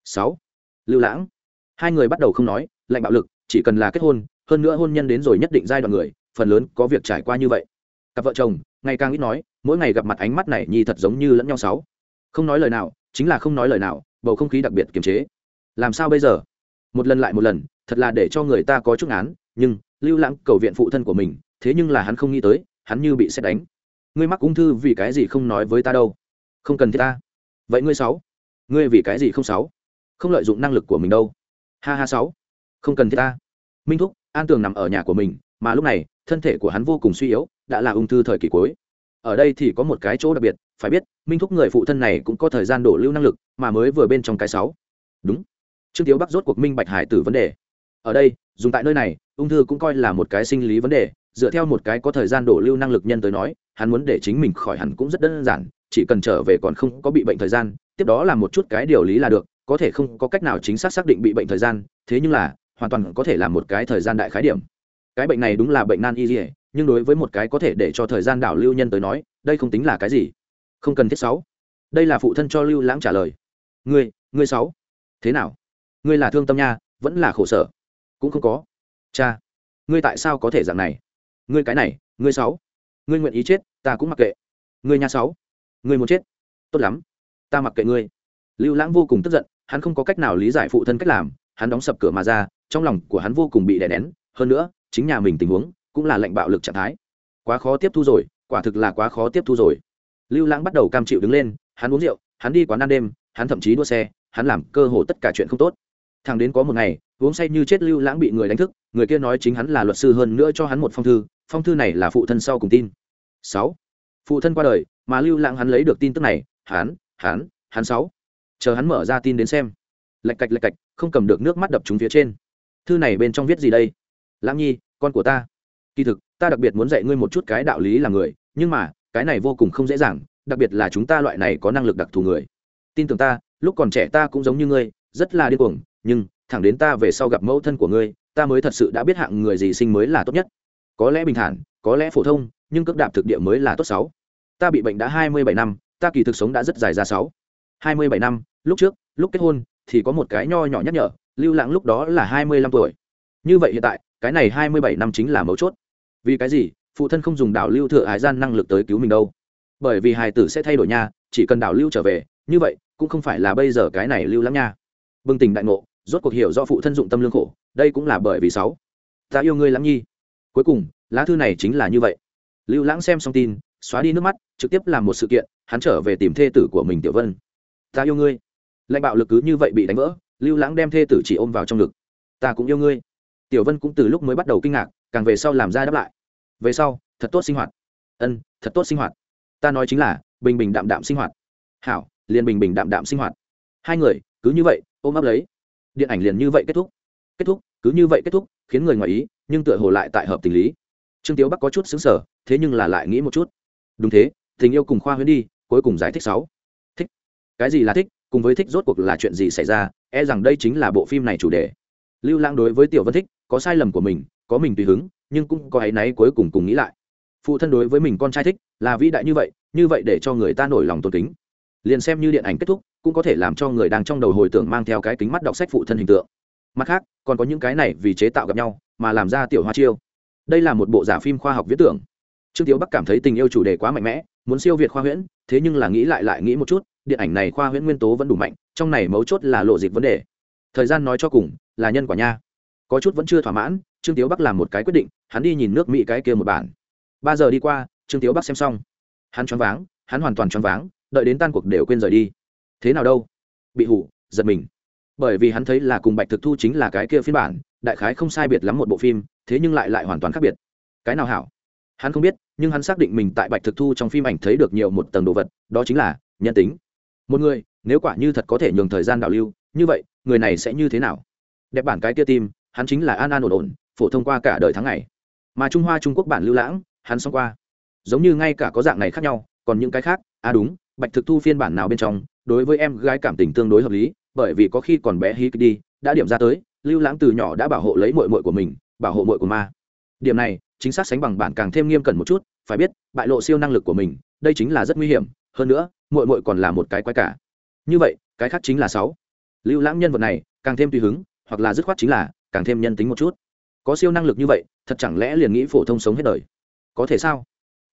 Sáu. Lưu lãng. Hai người bắt đầu không nói, lạnh bạo lực, chỉ cần là kết hôn, hơn nữa hôn nhân đến rồi nhất định giai đoạn người, phần lớn có việc trải qua như vậy. Cặp vợ chồng, ngày càng ít nói, mỗi ngày gặp mặt ánh mắt này nhi thật giống như lẫn nhau sáu không nói lời nào, chính là không nói lời nào, bầu không khí đặc biệt kiềm chế. Làm sao bây giờ? Một lần lại một lần, thật là để cho người ta có chút án nhưng, lưu lãng cầu viện phụ thân của mình, thế nhưng là hắn không nghĩ tới, hắn như bị xét đánh. Ngươi mắc ung thư vì cái gì không nói với ta đâu? Không cần thiết ta. Vậy ngươi sáu? Ngươi vì cái gì không sáu? Không lợi dụng năng lực của mình đâu. Ha ha sáu. Không cần thiết ta. Minh thúc, an tường nằm ở nhà của mình, mà lúc này, thân thể của hắn vô cùng suy yếu, đã là ung thư thời kỳ cuối ở đây thì có một cái chỗ đặc biệt, phải biết, minh thúc người phụ thân này cũng có thời gian đổ lưu năng lực, mà mới vừa bên trong cái sáu. Đúng. Trương tiếu bắc rốt cuộc minh bạch hải tử vấn đề. Ở đây, dùng tại nơi này, ung thư cũng coi là một cái sinh lý vấn đề, dựa theo một cái có thời gian đổ lưu năng lực nhân tới nói, hắn muốn để chính mình khỏi hẳn cũng rất đơn giản, chỉ cần trở về còn không có bị bệnh thời gian, tiếp đó là một chút cái điều lý là được, có thể không có cách nào chính xác xác định bị bệnh thời gian, thế nhưng là, hoàn toàn có thể là một cái thời gian đại khái điểm. Cái bệnh này đúng là bệnh nan y dỉa nhưng đối với một cái có thể để cho thời gian đảo lưu nhân tới nói, đây không tính là cái gì. Không cần thiết sáu. Đây là phụ thân cho lưu lãng trả lời. Ngươi ngươi sáu. Thế nào? Ngươi là thương tâm nha, vẫn là khổ sở? Cũng không có. Cha, ngươi tại sao có thể dạng này? Ngươi cái này, ngươi sáu. Ngươi nguyện ý chết, ta cũng mặc kệ. Ngươi nhà sáu. Ngươi muốn chết? Tốt lắm. Ta mặc kệ ngươi. Lưu lãng vô cùng tức giận, hắn không có cách nào lý giải phụ thân cách làm, hắn đóng sập cửa mà ra, trong lòng của hắn vô cùng bị đè nén. Hơn nữa, chính nhà mình tình huống cũng là lệnh bạo lực trạng thái. Quá khó tiếp thu rồi, quả thực là quá khó tiếp thu rồi. Lưu lãng bắt đầu cam chịu đứng lên, hắn uống rượu, hắn đi quán ăn đêm, hắn thậm chí đua xe, hắn làm cơ hồ tất cả chuyện không tốt. Thằng đến có một ngày, uống say như chết lưu lãng bị người đánh thức, người kia nói chính hắn là luật sư hơn nữa cho hắn một phong thư phong thư này là phụ thân sau cùng tin. Sáu. Phụ thân qua đời, mà lưu lãng hắn lấy được tin tức này, hắn hắn hắn sáu. Chờ hắn mở ra tin đến xem. Lạch cạch lạch cạch, không cầm được nước mắt đập chúng phía trên. Thư này bên trong viết gì đây? Lãng nhi, con của ta kỳ thực, ta đặc biệt muốn dạy ngươi một chút cái đạo lý là người, nhưng mà, cái này vô cùng không dễ dàng, đặc biệt là chúng ta loại này có năng lực đặc thù người. Tin tưởng ta, lúc còn trẻ ta cũng giống như ngươi, rất là điên cuồng, nhưng, thẳng đến ta về sau gặp mẫu thân của ngươi, ta mới thật sự đã biết hạng người gì sinh mới là tốt nhất. Có lẽ bình thản, có lẽ phổ thông, nhưng cước đạp thực địa mới là tốt sáu. Ta bị bệnh đã hai mươi bảy năm, ta kỳ thực sống đã rất dài ra sáu. Hai mươi bảy năm, lúc trước, lúc kết hôn, thì có một cái nho nhỏ nhắc nhở, lưu lãng lúc đó là hai mươi lăm tuổi. Như vậy hiện tại, cái này hai mươi bảy năm chính là mấu chốt vì cái gì? Phụ thân không dùng đảo lưu thừa hải gian năng lực tới cứu mình đâu. Bởi vì hài tử sẽ thay đổi nha, chỉ cần đảo lưu trở về, như vậy, cũng không phải là bây giờ cái này lưu lắm nha. Bừng tỉnh đại ngộ, rốt cuộc hiểu do phụ thân dụng tâm lương khổ, đây cũng là bởi vì sáu. Ta yêu ngươi lắm nhi. Cuối cùng, lá thư này chính là như vậy. Lưu lãng xem xong tin, xóa đi nước mắt, trực tiếp làm một sự kiện, hắn trở về tìm thê tử của mình tiểu vân. Ta yêu ngươi. Lãnh bạo lực cứ như vậy bị đánh vỡ, lưu lãng đem thê tử chỉ ôm vào trong ngực. Ta cũng yêu ngươi. Tiểu vân cũng từ lúc mới bắt đầu kinh ngạc càng về sau làm ra đáp lại. Về sau, thật tốt sinh hoạt. Ân, thật tốt sinh hoạt. Ta nói chính là, bình bình đạm đạm sinh hoạt. Hảo, liền bình bình đạm đạm sinh hoạt. Hai người, cứ như vậy, ôm ấp lấy. Điện ảnh liền như vậy kết thúc. Kết thúc, cứ như vậy kết thúc, khiến người ngoài ý, nhưng tựa hồ lại tại hợp tình lý. Trương tiếu bắc có chút xứng sở thế nhưng là lại nghĩ một chút. Đúng thế, tình yêu cùng khoa huyễn đi, cuối cùng giải thích sáu. Thích. Cái gì là thích, cùng với thích rốt cuộc là chuyện gì xảy ra e rằng đây chính là bộ phim này chủ đề. Lưu lãng đối với tiểu vân thích, có sai lầm của mình có mình tùy hứng, nhưng cũng có áy náy cuối cùng cùng nghĩ lại. Phụ thân đối với mình con trai thích, là vĩ đại như vậy như vậy để cho người ta nổi lòng tôn kính. Liền xem như điện ảnh kết thúc, cũng có thể làm cho người đang trong đầu hồi tưởng mang theo cái kính mắt đọc sách phụ thân hình tượng. Mặt khác, còn có những cái này vì chế tạo gặp nhau, mà làm ra tiểu hoa chiêu. Đây là một bộ giả phim khoa học viễn tưởng. Trương tiếu bắc cảm thấy tình yêu chủ đề quá mạnh mẽ, muốn siêu việt khoa huyễn, thế nhưng là nghĩ lại lại nghĩ một chút, điện ảnh này khoa huyễn nguyên tố vẫn đủ mạnh, trong này mấu chốt là lộ dịch vấn đề. Thời gian nói cho cùng, là nhân quả nha. Có chút vẫn chưa thỏa mãn trương tiếu bắc làm một cái quyết định, hắn đi nhìn nước mỹ cái kia một bản. Ba giờ đi qua, trương tiếu bắc xem xong. Hắn choáng váng, hắn hoàn toàn choáng váng, đợi đến tan cuộc đều quên rời đi. Thế nào đâu? Bị hủ, giật mình. Bởi vì hắn thấy là cùng bạch thực thu chính là cái kia phiên bản, đại khái không sai biệt lắm một bộ phim, thế nhưng lại lại hoàn toàn khác biệt. Cái nào hảo? Hắn không biết, nhưng hắn xác định mình tại bạch thực thu trong phim ảnh thấy được nhiều một tầng đồ vật, đó chính là nhân tính. Một người, nếu quả như thật có thể nhường thời gian đảo lưu, như vậy, người này sẽ như thế nào? Đẹp bản cái kia tim, hắn chính là an an ổn ổn phổ thông qua cả đời tháng ngày. Mà trung hoa trung quốc bản lưu lãng, hắn xong qua. Giống như ngay cả có dạng này khác nhau, còn những cái khác à đúng, bạch thực thu phiên bản nào bên trong, đối với em gái cảm tình tương đối hợp lý, bởi vì có khi còn bé hí đi, đã điểm ra tới, lưu lãng từ nhỏ đã bảo hộ lấy mội mội của mình, bảo hộ mội của ma. Điểm này, chính xác sánh bằng bản càng thêm nghiêm cẩn một chút, phải biết, bại lộ siêu năng lực của mình, đây chính là rất nguy hiểm, hơn nữa mội mội còn là một cái quái cả. Như vậy, cái khác chính là sáu. Lưu lãng nhân vật này, càng thêm tùy hứng, hoặc là dứt khoát chính là càng thêm nhân tính một chút có siêu năng lực như vậy, thật chẳng lẽ liền nghĩ phổ thông sống hết đời? Có thể sao?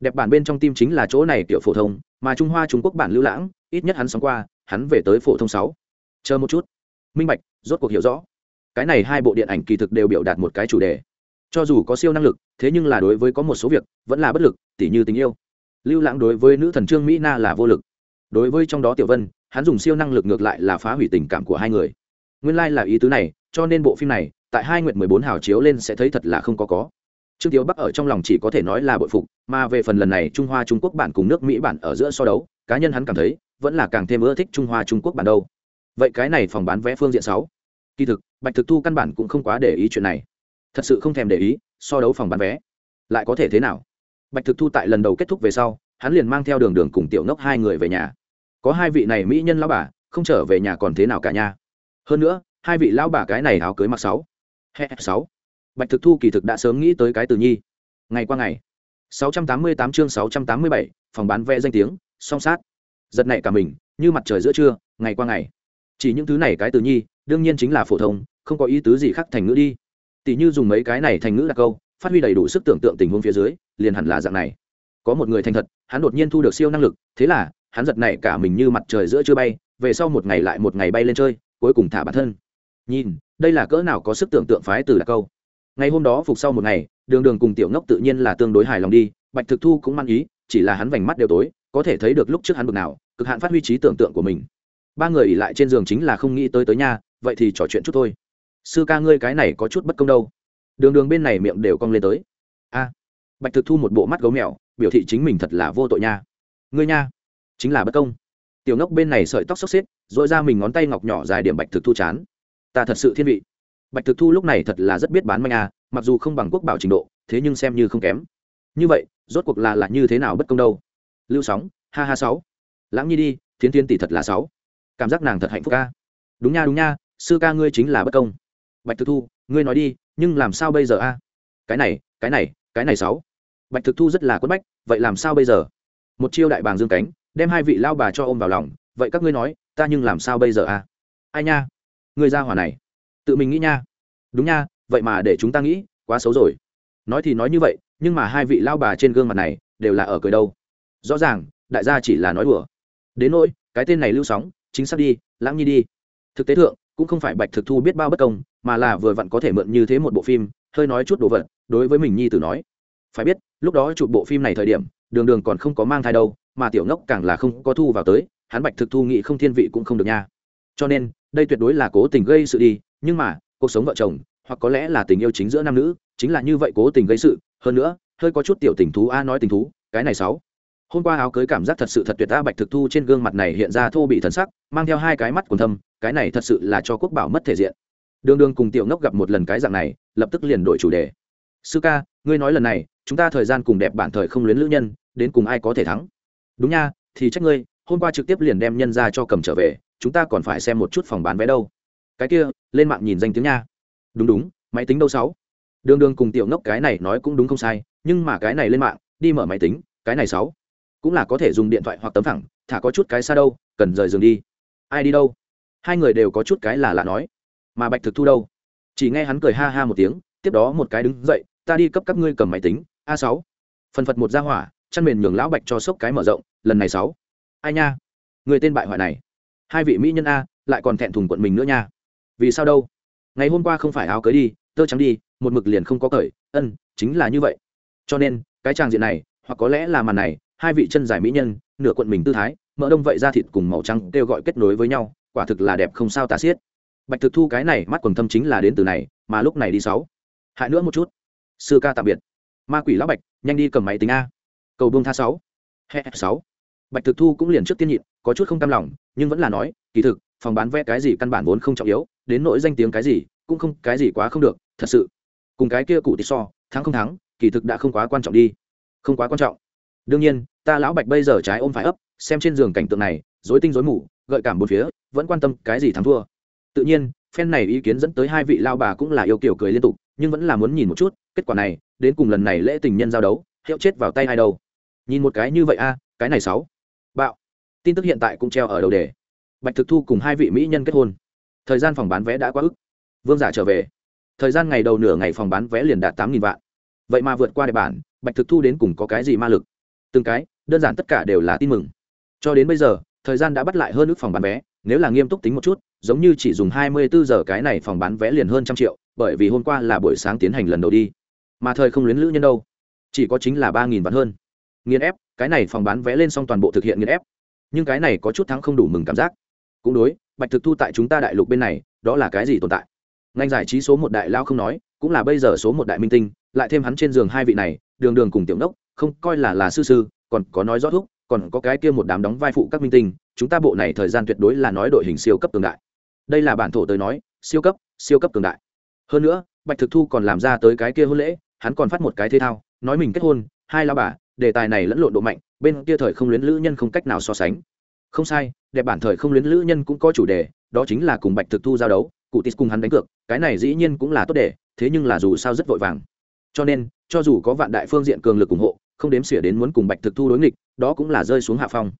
Đẹp bản bên trong tim chính là chỗ này kiểu phổ thông, mà trung hoa trung quốc bản lưu lãng, ít nhất hắn sống qua, hắn về tới phổ thông sáu. Chờ một chút. Minh bạch, rốt cuộc hiểu rõ. Cái này hai bộ điện ảnh kỳ thực đều biểu đạt một cái chủ đề. Cho dù có siêu năng lực, thế nhưng là đối với có một số việc, vẫn là bất lực, tỉ như tình yêu. Lưu lãng đối với nữ thần trương mỹ na là vô lực. Đối với trong đó tiểu vân, hắn dùng siêu năng lực ngược lại là phá hủy tình cảm của hai người. Nguyên lai、like、là ý tứ này, cho nên bộ phim này tại hai nguyện mười bốn hào chiếu lên sẽ thấy thật là không có có. Trương tiếu bắc ở trong lòng chỉ có thể nói là bội phục, mà về phần lần này trung hoa trung quốc bản cùng nước mỹ bản ở giữa so đấu, cá nhân hắn cảm thấy, vẫn là càng thêm ưa thích trung hoa trung quốc bản đâu. Vậy cái này phòng bán vé phương diện sáu. Kỳ thực, bạch thực thu căn bản cũng không quá để ý chuyện này. Thật sự không thèm để ý, so đấu phòng bán vé. Lại có thể thế nào? Bạch thực thu tại lần đầu kết thúc về sau, hắn liền mang theo đường đường cùng tiểu ngốc hai người về nhà. Có hai vị này mỹ nhân lão bà, không trở về nhà còn thế nào cả nhà hơn nữa, hai vị lão bà cái này áo cưới mặc sáu he sáu. Bạch thực thu kỳ thực đã sớm nghĩ tới cái từ nhi. Ngày qua ngày. 688 chương 687, phòng bán vé danh tiếng song sát. Giật nảy cả mình như mặt trời giữa trưa ngày qua ngày. Chỉ những thứ này cái từ nhi đương nhiên chính là phổ thông không có ý tứ gì khác thành ngữ đi. Tỷ như dùng mấy cái này thành ngữ là câu phát huy đầy đủ sức tưởng tượng tình huống phía dưới liền hẳn là dạng này. Có một người thành thật hắn đột nhiên thu được siêu năng lực thế là hắn giật nảy cả mình như mặt trời giữa chưa bay về sau một ngày lại một ngày bay lên chơi cuối cùng thả bản thân. Nhìn đây là cỡ nào có sức tưởng tượng phái từ là câu? Ngày hôm đó phục sau một ngày, đường đường cùng tiểu ngốc tự nhiên là tương đối hài lòng đi, bạch thực thu cũng mang ý, chỉ là hắn vành mắt đều tối, có thể thấy được lúc trước hắn bực nào, cực hạn phát huy trí tưởng tượng của mình. Ba người ỉ lại trên giường chính là không nghĩ tới tới nhà vậy thì trò chuyện chút thôi. Sư ca ngươi cái này có chút bất công đâu. Đường đường bên này miệng đều cong lên tới. A, bạch thực thu một bộ mắt gấu mèo, biểu thị chính mình thật là vô tội nha. Ngươi nha, chính là bất công. Tiểu ngốc bên này sợi tóc xốc xếp dội ra mình ngón tay ngọc nhỏ dài điểm bạch thực thu chán ta thật sự thiên vị. Bạch thực thu lúc này thật là rất biết bán manh à mặc dù không bằng quốc bảo trình độ, thế nhưng xem như không kém. Như vậy, rốt cuộc là là như thế nào bất công đâu? Lưu sóng, ha ha sáu. Lãng nhi đi, thiến thiên tỷ thật là sáu. Cảm giác nàng thật hạnh phúc ca đúng nha đúng nha, sư ca ngươi chính là bất công. Bạch thực thu, ngươi nói đi, nhưng làm sao bây giờ a cái này cái này cái này sáu. Bạch thực thu rất là quất bách, vậy làm sao bây giờ? Một chiêu đại bàng dương cánh, đem hai vị lao bà cho ôm vào lòng, vậy các ngươi nói, ta nhưng làm sao bây giờ a ai nha? Ngươi ra hỏa này. Tự mình nghĩ nha. Đúng nha, vậy mà để chúng ta nghĩ, quá xấu rồi. Nói thì nói như vậy, nhưng mà hai vị lao bà trên gương mặt này, đều là ở cười đâu. Rõ ràng, đại gia chỉ là nói đùa. Đến nỗi, cái tên này lưu sóng, chính xác đi, lãng nhi đi. Thực tế thượng, cũng không phải bạch thực thu biết bao bất công, mà là vừa vặn có thể mượn như thế một bộ phim, hơi nói chút đồ vật, đối với mình nhi tử nói. Phải biết, lúc đó chụp bộ phim này thời điểm, đường đường còn không có mang thai đâu, mà tiểu ngốc càng là không có thu vào tới, hắn bạch thực thu nghị không thiên vị cũng không được nha. Cho nên đây tuyệt đối là cố tình gây sự đi, nhưng mà, cuộc sống vợ chồng, hoặc có lẽ là tình yêu chính giữa nam nữ, chính là như vậy cố tình gây sự. Hơn nữa, hơi có chút tiểu tình thú a nói tình thú, cái này sáu. Hôm qua áo cưới cảm giác thật sự thật tuyệt a bạch thực thu trên gương mặt này hiện ra thô bị thần sắc, mang theo hai cái mắt còn thâm, cái này thật sự là cho quốc bảo mất thể diện. Đường đường cùng tiểu ngốc gặp một lần cái dạng này, lập tức liền đổi chủ đề. Sư ca, ngươi nói lần này, chúng ta thời gian cùng đẹp bản thời không luyến lữ nhân, đến cùng ai có thể thắng? Đúng nha, thì trách ngươi, hôm qua trực tiếp liền đem nhân ra cho cầm trở về chúng ta còn phải xem một chút phòng bán vé đâu. Cái kia, lên mạng nhìn danh tiếng nha. Đúng đúng, máy tính đâu sáu? Đường đường cùng tiểu ngốc cái này nói cũng đúng không sai, nhưng mà cái này lên mạng, đi mở máy tính, cái này sáu. Cũng là có thể dùng điện thoại hoặc tấm thẳng, thả có chút cái xa đâu, cần rời giường đi. Ai đi đâu? Hai người đều có chút cái là lạ nói. Mà bạch thực thu đâu? Chỉ nghe hắn cười ha ha một tiếng, tiếp đó một cái đứng dậy, ta đi cấp các ngươi cầm máy tính, a sáu. Phần phật một ra hỏa, chăn mền nhường lão bạch cho sốc cái mở rộng, lần này sáu. Ai nha? Người tên bại hoại này hai vị mỹ nhân a, lại còn thẹn thùng quận mình nữa nha. Vì sao đâu? Ngày hôm qua không phải áo cưới đi, tơ trắng đi, một mực liền không có cởi. Ân, chính là như vậy. Cho nên, cái tràng diện này, hoặc có lẽ là màn này, hai vị chân dài mỹ nhân, nửa quận mình tư thái, mỡ đông vậy ra thịt cùng màu trắng kêu gọi kết nối với nhau, quả thực là đẹp không sao tả xiết. Bạch thực thu cái này mắt quần thâm chính là đến từ này, mà lúc này đi sáu. Hại nữa một chút. Sư ca tạm biệt. Ma quỷ lão bạch, nhanh đi cầm máy tính a. Cầu buông tha sáu. He sáu. Bạch thực thu cũng liền trước tiên nhịn có chút không cam lòng, nhưng vẫn là nói, kỳ thực, phòng bán vé cái gì căn bản vốn không trọng yếu, đến nỗi danh tiếng cái gì, cũng không, cái gì quá không được, thật sự. Cùng cái kia cụ thì so, thắng không thắng, kỳ thực đã không quá quan trọng đi. Không quá quan trọng. Đương nhiên, ta lão bạch bây giờ trái ôm phải ấp, xem trên giường cảnh tượng này dối tinh dối mù, gợi cảm bốn phía, vẫn quan tâm cái gì thắng thua. Tự nhiên phen này ý kiến dẫn tới hai vị lao bà cũng là yêu kiểu cười liên tục, nhưng vẫn là muốn nhìn một chút, kết quả này, đến cùng lần này lễ tình nhân giao đấu, hiệu chết vào tay hai đâu. Nhìn một cái như vậy a, cái này sáu. Bạo tin tức hiện tại cũng treo ở đầu đề. Bạch thực thu cùng hai vị mỹ nhân kết hôn. Thời gian phòng bán vé đã quá ức. Vương giả trở về. Thời gian ngày đầu nửa ngày phòng bán vé liền đạt tám nghìn vạn. Vậy mà vượt qua địa bản, bạch thực thu đến cùng có cái gì ma lực? Từng cái, đơn giản tất cả đều là tin mừng. Cho đến bây giờ, thời gian đã bắt lại hơn ước phòng bán vé, nếu là nghiêm túc tính một chút, giống như chỉ dùng hai mươi bốn giờ cái này phòng bán vé liền hơn trăm triệu, bởi vì hôm qua là buổi sáng tiến hành lần đầu đi. Mà thời không luyến lữ nhân đâu? Chỉ có chính là ba nghìn vạn hơn. Nghiên ép, cái này phòng bán vé lên xong toàn bộ thực hiện nghiên ép nhưng cái này có chút thắng không đủ mừng cảm giác. Cũng đối, bạch thực thu tại chúng ta đại lục bên này, đó là cái gì tồn tại? Ngành giải trí số một đại lao không nói, cũng là bây giờ số một đại minh tinh, lại thêm hắn trên giường hai vị này, đường đường cùng tiểu đốc, không coi là là sư sư, còn có nói rõ thúc còn có cái kia một đám đóng vai phụ các minh tinh, chúng ta bộ này thời gian tuyệt đối là nói đội hình siêu cấp cường đại. Đây là bản thổ tới nói, siêu cấp siêu cấp cường đại. Hơn nữa, bạch thực thu còn làm ra tới cái kia hôn lễ, hắn còn phát một cái thế thao, nói mình kết hôn, hai lao bà, đề tài này lẫn lộn độ mạnh bên kia thời không luyến lữ nhân không cách nào so sánh. Không sai, đẹp bản thời không luyến lữ nhân cũng có chủ đề, đó chính là cùng bạch thực thu giao đấu, cụ tis cùng hắn đánh cược, cái này dĩ nhiên cũng là tốt đề, thế nhưng là dù sao rất vội vàng. Cho nên, cho dù có vạn đại phương diện cường lực ủng hộ, không đếm xỉa đến muốn cùng bạch thực thu đối nghịch, đó cũng là rơi xuống hạ phong.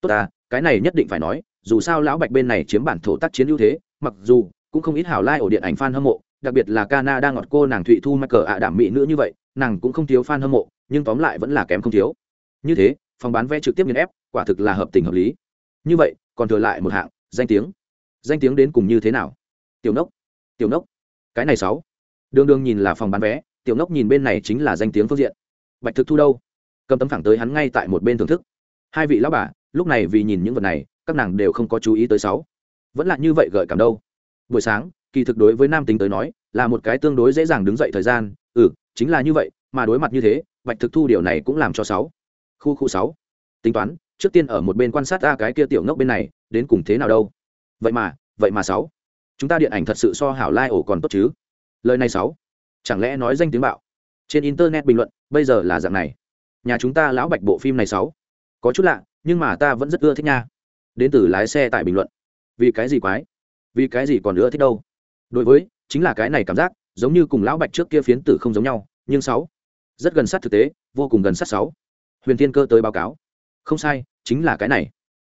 Tốt à cái này nhất định phải nói, dù sao lão bạch bên này chiếm bản thổ tác chiến ưu thế, mặc dù cũng không ít hảo lai ổ điện ảnh fan hâm mộ, đặc biệt là canada ngọt cô nàng thụy thu mắc cờ ạ đảm mỹ nữ như vậy, nàng cũng không thiếu fan hâm mộ, nhưng tóm lại vẫn là kém không thiếu. Như thế phòng bán vé trực tiếp nghiền ép, quả thực là hợp tình hợp lý. Như vậy, còn thừa lại một hạng, danh tiếng. Danh tiếng đến cùng như thế nào? Tiểu nốc tiểu nốc, cái này sáu. Đường đường nhìn là phòng bán vé, tiểu nốc nhìn bên này chính là danh tiếng phương diện. Bạch thực thu đâu? Cầm tấm thẳng tới hắn ngay tại một bên thưởng thức. Hai vị lão bà, lúc này vì nhìn những vật này, các nàng đều không có chú ý tới sáu. Vẫn là như vậy gợi cảm đâu. Buổi sáng, kỳ thực đối với nam tính tới nói, là một cái tương đối dễ dàng đứng dậy thời gian. Ừ chính là như vậy, mà đối mặt như thế, bạch thực thu điều này cũng làm cho sáu khu khu sáu. Tính toán, trước tiên ở một bên quan sát ra cái kia tiểu ngốc bên này, đến cùng thế nào đâu. Vậy mà vậy mà sáu. Chúng ta điện ảnh thật sự so hảo lai ổ còn tốt chứ. Lời này sáu. Chẳng lẽ nói danh tiếng bạo? Trên internet bình luận, bây giờ là dạng này. Nhà chúng ta lão bạch bộ phim này sáu. Có chút lạ, nhưng mà ta vẫn rất ưa thích nha. Đến từ lái xe tại bình luận. Vì cái gì quái? Vì cái gì còn ưa thích đâu? Đối với, chính là cái này cảm giác, giống như cùng lão bạch trước kia phiến tử không giống nhau, nhưng sáu. Rất gần sát thực tế, vô cùng gần sát sáu huyền thiên cơ tới báo cáo. Không sai chính là cái này.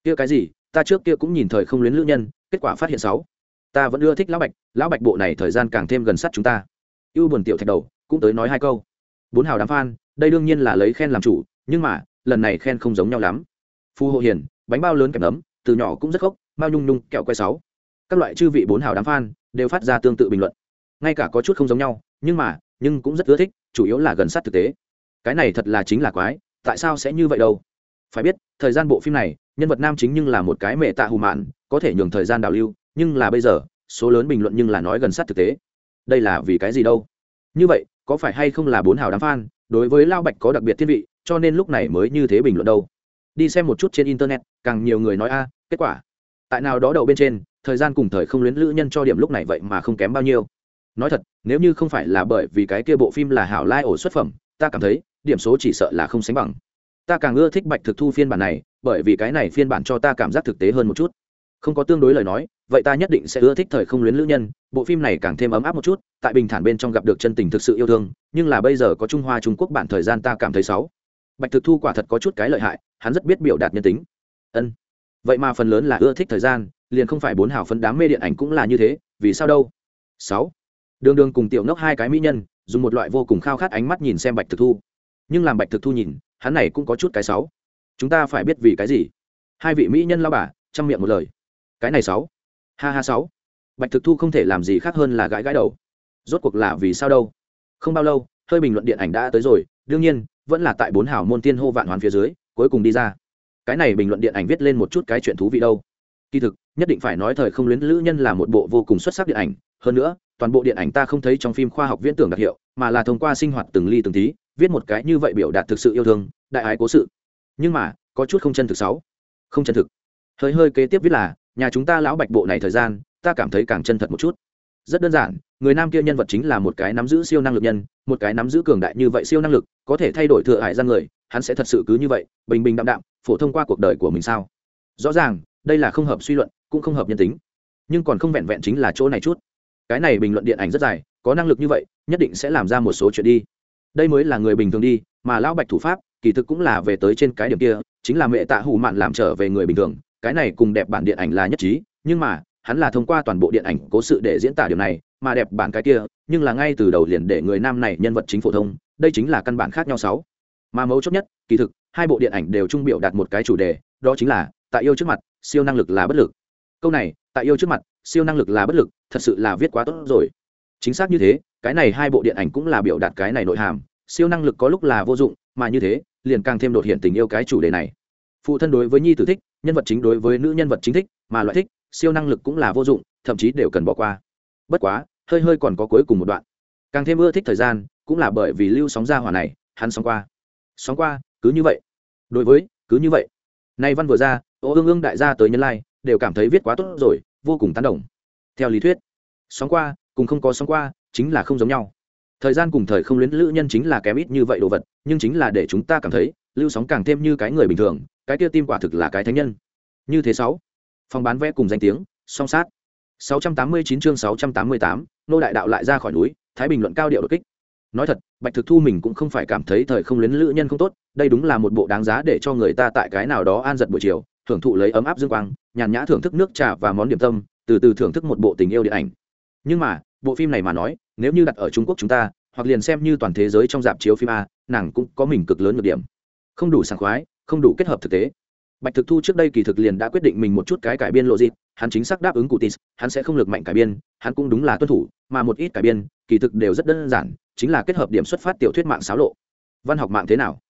Kia cái gì ta trước kia cũng nhìn thời không luyến lữ nhân kết quả phát hiện sáu. Ta vẫn ưa thích lão bạch lão bạch bộ này thời gian càng thêm gần sát chúng ta. Ưu buồn tiểu thạch đầu cũng tới nói hai câu. Bốn hào đám phan đây đương nhiên là lấy khen làm chủ nhưng mà lần này khen không giống nhau lắm. Phù hộ hiền bánh bao lớn kèm nấm, từ nhỏ cũng rất khóc mao nhung nhung kẹo quay sáu. Các loại chư vị bốn hào đám phan đều phát ra tương tự bình luận. Ngay cả có chút không giống nhau nhưng mà nhưng cũng rất ưa thích chủ yếu là gần sát thực tế. Cái này thật là chính là quái tại sao sẽ như vậy đâu? Phải biết, thời gian bộ phim này, nhân vật nam chính nhưng là một cái mẹ tạ hù mạn, có thể nhường thời gian đào lưu, nhưng là bây giờ, số lớn bình luận nhưng là nói gần sát thực tế. Đây là vì cái gì đâu? Như vậy, có phải hay không là bốn hào đám fan, đối với lao bạch có đặc biệt thiên vị, cho nên lúc này mới như thế bình luận đâu? Đi xem một chút trên internet, càng nhiều người nói a, kết quả. Tại nào đó đầu bên trên, thời gian cùng thời không luyến lữ nhân cho điểm lúc này vậy mà không kém bao nhiêu. Nói thật, nếu như không phải là bởi vì cái kia bộ phim là hảo lai ổ xuất phẩm ta cảm thấy, điểm số chỉ sợ là không sánh bằng. Ta càng ưa thích bạch thực thu phiên bản này, bởi vì cái này phiên bản cho ta cảm giác thực tế hơn một chút. Không có tương đối lời nói, vậy ta nhất định sẽ ưa thích thời không luyến lữ nhân. Bộ phim này càng thêm ấm áp một chút, tại bình thản bên trong gặp được chân tình thực sự yêu thương, nhưng là bây giờ có trung hoa trung quốc bản thời gian ta cảm thấy xấu. Bạch thực thu quả thật có chút cái lợi hại, hắn rất biết biểu đạt nhân tính. Ân. Vậy mà phần lớn là ưa thích thời gian, liền không phải bốn hào phấn đám mê điện ảnh cũng là như thế, vì sao đâu? Sáu. Đường đường cùng tiểu ngốc hai cái mỹ nhân dùng một loại vô cùng khao khát ánh mắt nhìn xem bạch thực thu. Nhưng làm bạch thực thu nhìn, hắn này cũng có chút cái sáu. Chúng ta phải biết vì cái gì? Hai vị mỹ nhân lao bà, chăm miệng một lời. Cái này sáu. Ha ha sáu. Bạch thực thu không thể làm gì khác hơn là gãi gãi đầu. Rốt cuộc là vì sao đâu? Không bao lâu, hơi bình luận điện ảnh đã tới rồi, đương nhiên, vẫn là tại bốn hào môn tiên hô vạn hoàn phía dưới, cuối cùng đi ra. Cái này bình luận điện ảnh viết lên một chút cái chuyện thú vị đâu. Kỳ thực, nhất định phải nói thời không luyến lữ nhân là một bộ vô cùng xuất sắc điện ảnh, hơn nữa toàn bộ điện ảnh ta không thấy trong phim khoa học viễn tưởng đặc hiệu, mà là thông qua sinh hoạt từng ly từng tí, viết một cái như vậy biểu đạt thực sự yêu thương, đại ái cố sự. Nhưng mà, có chút không chân thực sáu. Không chân thực. Hơi hơi kế tiếp viết là, nhà chúng ta lão bạch bộ này thời gian, ta cảm thấy càng chân thật một chút. Rất đơn giản, người nam kia nhân vật chính là một cái nắm giữ siêu năng lực nhân, một cái nắm giữ cường đại như vậy siêu năng lực, có thể thay đổi thừa hại ra người, hắn sẽ thật sự cứ như vậy, bình bình đạm đạm, phổ thông qua cuộc đời của mình sao? Rõ ràng, đây là không hợp suy luận, cũng không hợp nhân tính. Nhưng còn không vẹn vẹn chính là chỗ này chút cái này bình luận điện ảnh rất dài, có năng lực như vậy, nhất định sẽ làm ra một số chuyện đi. Đây mới là người bình thường đi, mà lão bạch thủ pháp, kỳ thực cũng là về tới trên cái điểm kia, chính là mẹ tạ hủ mạn làm trở về người bình thường. Cái này cùng đẹp bản điện ảnh là nhất trí, nhưng mà, hắn là thông qua toàn bộ điện ảnh cố sự để diễn tả điều này, mà đẹp bản cái kia, nhưng là ngay từ đầu liền để người nam này nhân vật chính phổ thông, đây chính là căn bản khác nhau sáu. Mà mấu chốt nhất, kỳ thực, hai bộ điện ảnh đều trung biểu đạt một cái chủ đề, đó chính là tại yêu trước mặt, siêu năng lực là bất lực. Câu này tại yêu trước mặt siêu năng lực là bất lực, thật sự là viết quá tốt rồi. Chính xác như thế, cái này hai bộ điện ảnh cũng là biểu đạt cái này nội hàm, siêu năng lực có lúc là vô dụng, mà như thế, liền càng thêm đột hiện tình yêu cái chủ đề này. Phụ thân đối với nhi tử thích, nhân vật chính đối với nữ nhân vật chính thích, mà loại thích, siêu năng lực cũng là vô dụng, thậm chí đều cần bỏ qua. Bất quá, hơi hơi còn có cuối cùng một đoạn. Càng thêm ưa thích thời gian, cũng là bởi vì lưu sóng ra hỏa này, hắn sóng qua. Sóng qua, cứ như vậy. Đối với, cứ như vậy. Nay văn vừa ra, ô ương ương đại gia tới nhân lai, đều cảm thấy viết quá tốt rồi vô cùng tán đồng. Theo lý thuyết sóng qua cùng không có sóng qua chính là không giống nhau. Thời gian cùng thời không luyến lữ nhân chính là kém ít như vậy đồ vật nhưng chính là để chúng ta cảm thấy lưu sóng càng thêm như cái người bình thường cái kia tim quả thực là cái thánh nhân. Như thế sáu phòng bán vé cùng danh tiếng song sát. 689 chương 688, nô đại đạo lại ra khỏi núi thái bình luận cao điệu đột kích. Nói thật bạch thực thu mình cũng không phải cảm thấy thời không luyến lữ nhân không tốt đây đúng là một bộ đáng giá để cho người ta tại cái nào đó an giật buổi chiều thưởng thụ lấy ấm áp dương quang, nhàn nhã thưởng thức nước trà và món điểm tâm, từ từ thưởng thức một bộ tình yêu điện ảnh. Nhưng mà, bộ phim này mà nói, nếu như đặt ở trung quốc chúng ta, hoặc liền xem như toàn thế giới trong dạp chiếu phim a, nàng cũng có mình cực lớn nhược điểm. Không đủ sảng khoái, không đủ kết hợp thực tế. Bạch thực thu trước đây kỳ thực liền đã quyết định mình một chút cái cải biên lộ dịp, hắn chính xác đáp ứng cụ tis hắn sẽ không lực mạnh cải biên, hắn cũng đúng là tuân thủ, mà một ít cải biên, kỳ thực đều rất đơn giản, chính là kết hợp điểm xuất phát tiểu thuyết mạng xáo lộ. Văn học mạng thế nào?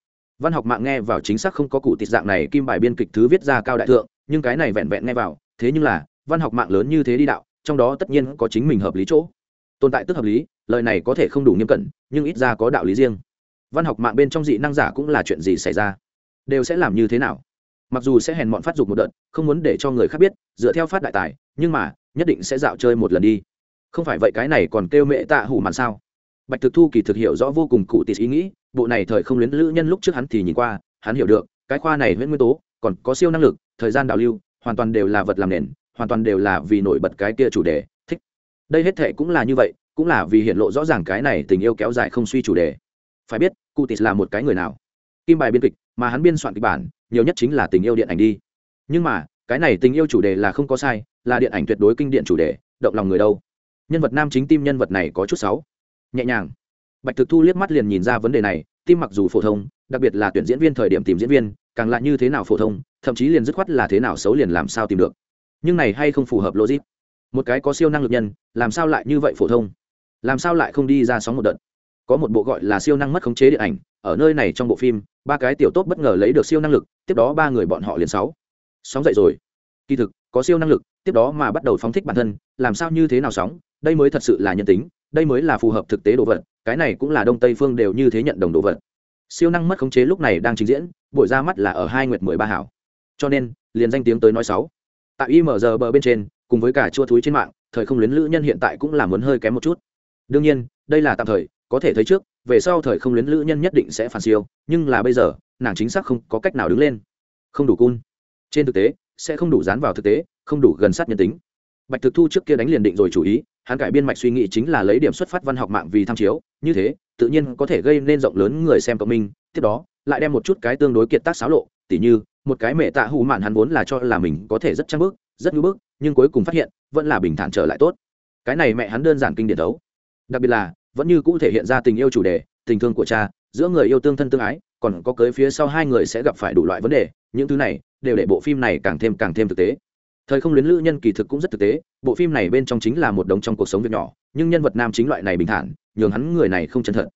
Văn học mạng nghe vào chính xác không có cụ tịt dạng này, kim bài biên kịch thứ viết ra cao đại thượng, nhưng cái này vẹn vẹn nghe vào, thế nhưng là, văn học mạng lớn như thế đi đạo, trong đó tất nhiên có chính mình hợp lý chỗ. Tồn tại tức hợp lý, lời này có thể không đủ nghiêm cẩn, nhưng ít ra có đạo lý riêng. Văn học mạng bên trong dị năng giả cũng là chuyện gì xảy ra? Đều sẽ làm như thế nào? Mặc dù sẽ hèn mọn phát dục một đợt, không muốn để cho người khác biết, dựa theo phát đại tài, nhưng mà, nhất định sẽ dạo chơi một lần đi. Không phải vậy cái này còn kêu mẹ tạ hủ màn sao? Bạch thực thu kỳ thực hiểu rõ vô cùng cụ tịt ý nghĩ bộ này thời không luyến lữ nhân lúc trước hắn thì nhìn qua, hắn hiểu được, cái khoa này huyễn nguyên tố, còn có siêu năng lực, thời gian đào lưu, hoàn toàn đều là vật làm nền, hoàn toàn đều là vì nổi bật cái kia chủ đề, thích. Đây hết thệ cũng là như vậy, cũng là vì hiện lộ rõ ràng cái này tình yêu kéo dài không suy chủ đề. Phải biết cụ tịt là một cái người nào? Kim bài biên kịch, mà hắn biên soạn kịch bản, nhiều nhất chính là tình yêu điện ảnh đi. Nhưng mà, cái này tình yêu chủ đề là không có sai, là điện ảnh tuyệt đối kinh điện chủ đề, động lòng người đâu? Nhân vật nam chính tim nhân vật này có chút xấu. Nhẹ nhàng bạch thực thu liếc mắt liền nhìn ra vấn đề này, tim mặc dù phổ thông, đặc biệt là tuyển diễn viên thời điểm tìm diễn viên, càng lại như thế nào phổ thông, thậm chí liền dứt khoát là thế nào xấu liền làm sao tìm được. Nhưng này hay không phù hợp logic? Một cái có siêu năng lực nhân, làm sao lại như vậy phổ thông? Làm sao lại không đi ra sóng một đợt? Có một bộ gọi là siêu năng mất khống chế điện ảnh, ở nơi này trong bộ phim, ba cái tiểu tốt bất ngờ lấy được siêu năng lực, tiếp đó ba người bọn họ liền sáu. Sóng dậy rồi. Kỳ thực, có siêu năng lực, tiếp đó mà bắt đầu phóng thích bản thân, làm sao như thế nào sóng, đây mới thật sự là nhân tính đây mới là phù hợp thực tế đồ vật, cái này cũng là đông tây phương đều như thế nhận đồng đồ vật. Siêu năng mất khống chế lúc này đang trình diễn, buổi ra mắt là ở hai nguyệt mười ba hảo. Cho nên, liền danh tiếng tới nói sáu. Tại img bờ bên trên, cùng với cả chua thúi trên mạng, thời không luyến lữ nhân hiện tại cũng là muốn hơi kém một chút. Đương nhiên, đây là tạm thời, có thể thấy trước, về sau thời không luyến lữ nhân nhất định sẽ phản siêu, nhưng là bây giờ, nàng chính xác không có cách nào đứng lên. Không đủ cun trên thực tế, sẽ không đủ dán vào thực tế, không đủ gần sát nhân tính bạch thực thu trước kia đánh liền định rồi chủ ý, hắn cải biên mạch suy nghĩ chính là lấy điểm xuất phát văn học mạng vì tham chiếu, như thế, tự nhiên có thể gây nên rộng lớn người xem cộng minh. Tiếp đó, lại đem một chút cái tương đối kiệt tác xáo lộ, tỉ như, một cái mẹ tạ hù mạn hắn vốn là cho là mình có thể rất trăng bước, rất ngưỡng bước nhưng cuối cùng phát hiện, vẫn là bình thản trở lại tốt. Cái này mẹ hắn đơn giản kinh điển đấu đặc biệt là, vẫn như cũ thể hiện ra tình yêu chủ đề, tình thương của cha, giữa người yêu tương thân tương ái, còn có cưới phía sau hai người sẽ gặp phải đủ loại vấn đề, những thứ này đều để bộ phim này càng thêm càng thêm thực tế thời không luyến lữ nhân kỳ thực cũng rất thực tế, bộ phim này bên trong chính là một đống trong cuộc sống việc nhỏ, nhưng nhân vật nam chính loại này bình thản, nhường hắn người này không chân thật.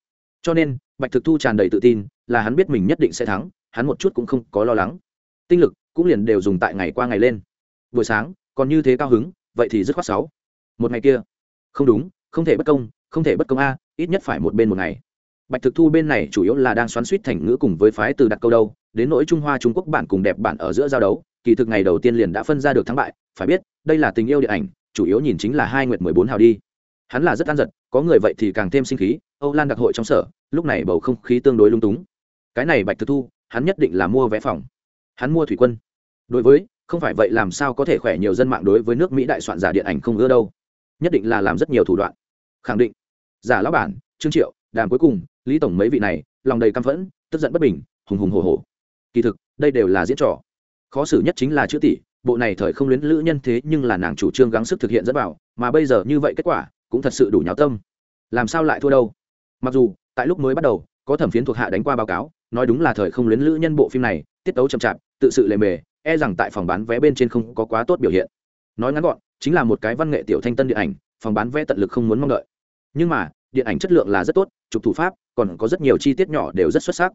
Cho nên, bạch thực thu tràn đầy tự tin, là hắn biết mình nhất định sẽ thắng, hắn một chút cũng không có lo lắng. Tinh lực cũng liền đều dùng tại ngày qua ngày lên. Buổi sáng, còn như thế cao hứng, vậy thì dứt khoát sáu. Một ngày kia. Không đúng, không thể bất công, không thể bất công a, ít nhất phải một bên một ngày. Bạch thực thu bên này chủ yếu là đang xoắn suýt thành ngữ cùng với phái từ đặt câu đâu, đến nỗi trung hoa trung quốc bản cùng đẹp bản ở giữa giao đấu kỳ thực ngày đầu tiên liền đã phân ra được thắng bại, phải biết, đây là tình yêu điện ảnh, chủ yếu nhìn chính là hai nguyệt mười bốn hào đi. Hắn là rất ăn giật, có người vậy thì càng thêm sinh khí, âu lan đặc hội trong sở, lúc này bầu không khí tương đối lung túng. Cái này bạch thực thu, hắn nhất định là mua vé phòng. Hắn mua thủy quân. Đối với, không phải vậy làm sao có thể khỏe nhiều dân mạng đối với nước mỹ đại soạn giả điện ảnh không ưa đâu. Nhất định là làm rất nhiều thủ đoạn. Khẳng định. Giả lão bản, trương triệu, đàm cuối cùng, lý tổng mấy vị này, lòng đầy căm phẫn, tức giận bất bình, hùng hùng hồ hồ kỳ thực, đây đều là diễn trò khó xử nhất chính là chữ tỷ, bộ này thời không luyến lữ nhân thế nhưng là nàng chủ trương gắng sức thực hiện rất bảo mà bây giờ như vậy kết quả, cũng thật sự đủ nháo tâm. Làm sao lại thua đâu? Mặc dù, tại lúc mới bắt đầu, có thẩm phiến thuộc hạ đánh qua báo cáo, nói đúng là thời không luyến lữ nhân bộ phim này, tiết tấu chậm chạp, tự sự lề mề e rằng tại phòng bán vé bên trên không có quá tốt biểu hiện. Nói ngắn gọn, chính là một cái văn nghệ tiểu thanh tân điện ảnh, phòng bán vé tận lực không muốn mong đợi. Nhưng mà, điện ảnh chất lượng là rất tốt, chụp thủ pháp, còn có rất nhiều chi tiết nhỏ đều rất xuất sắc.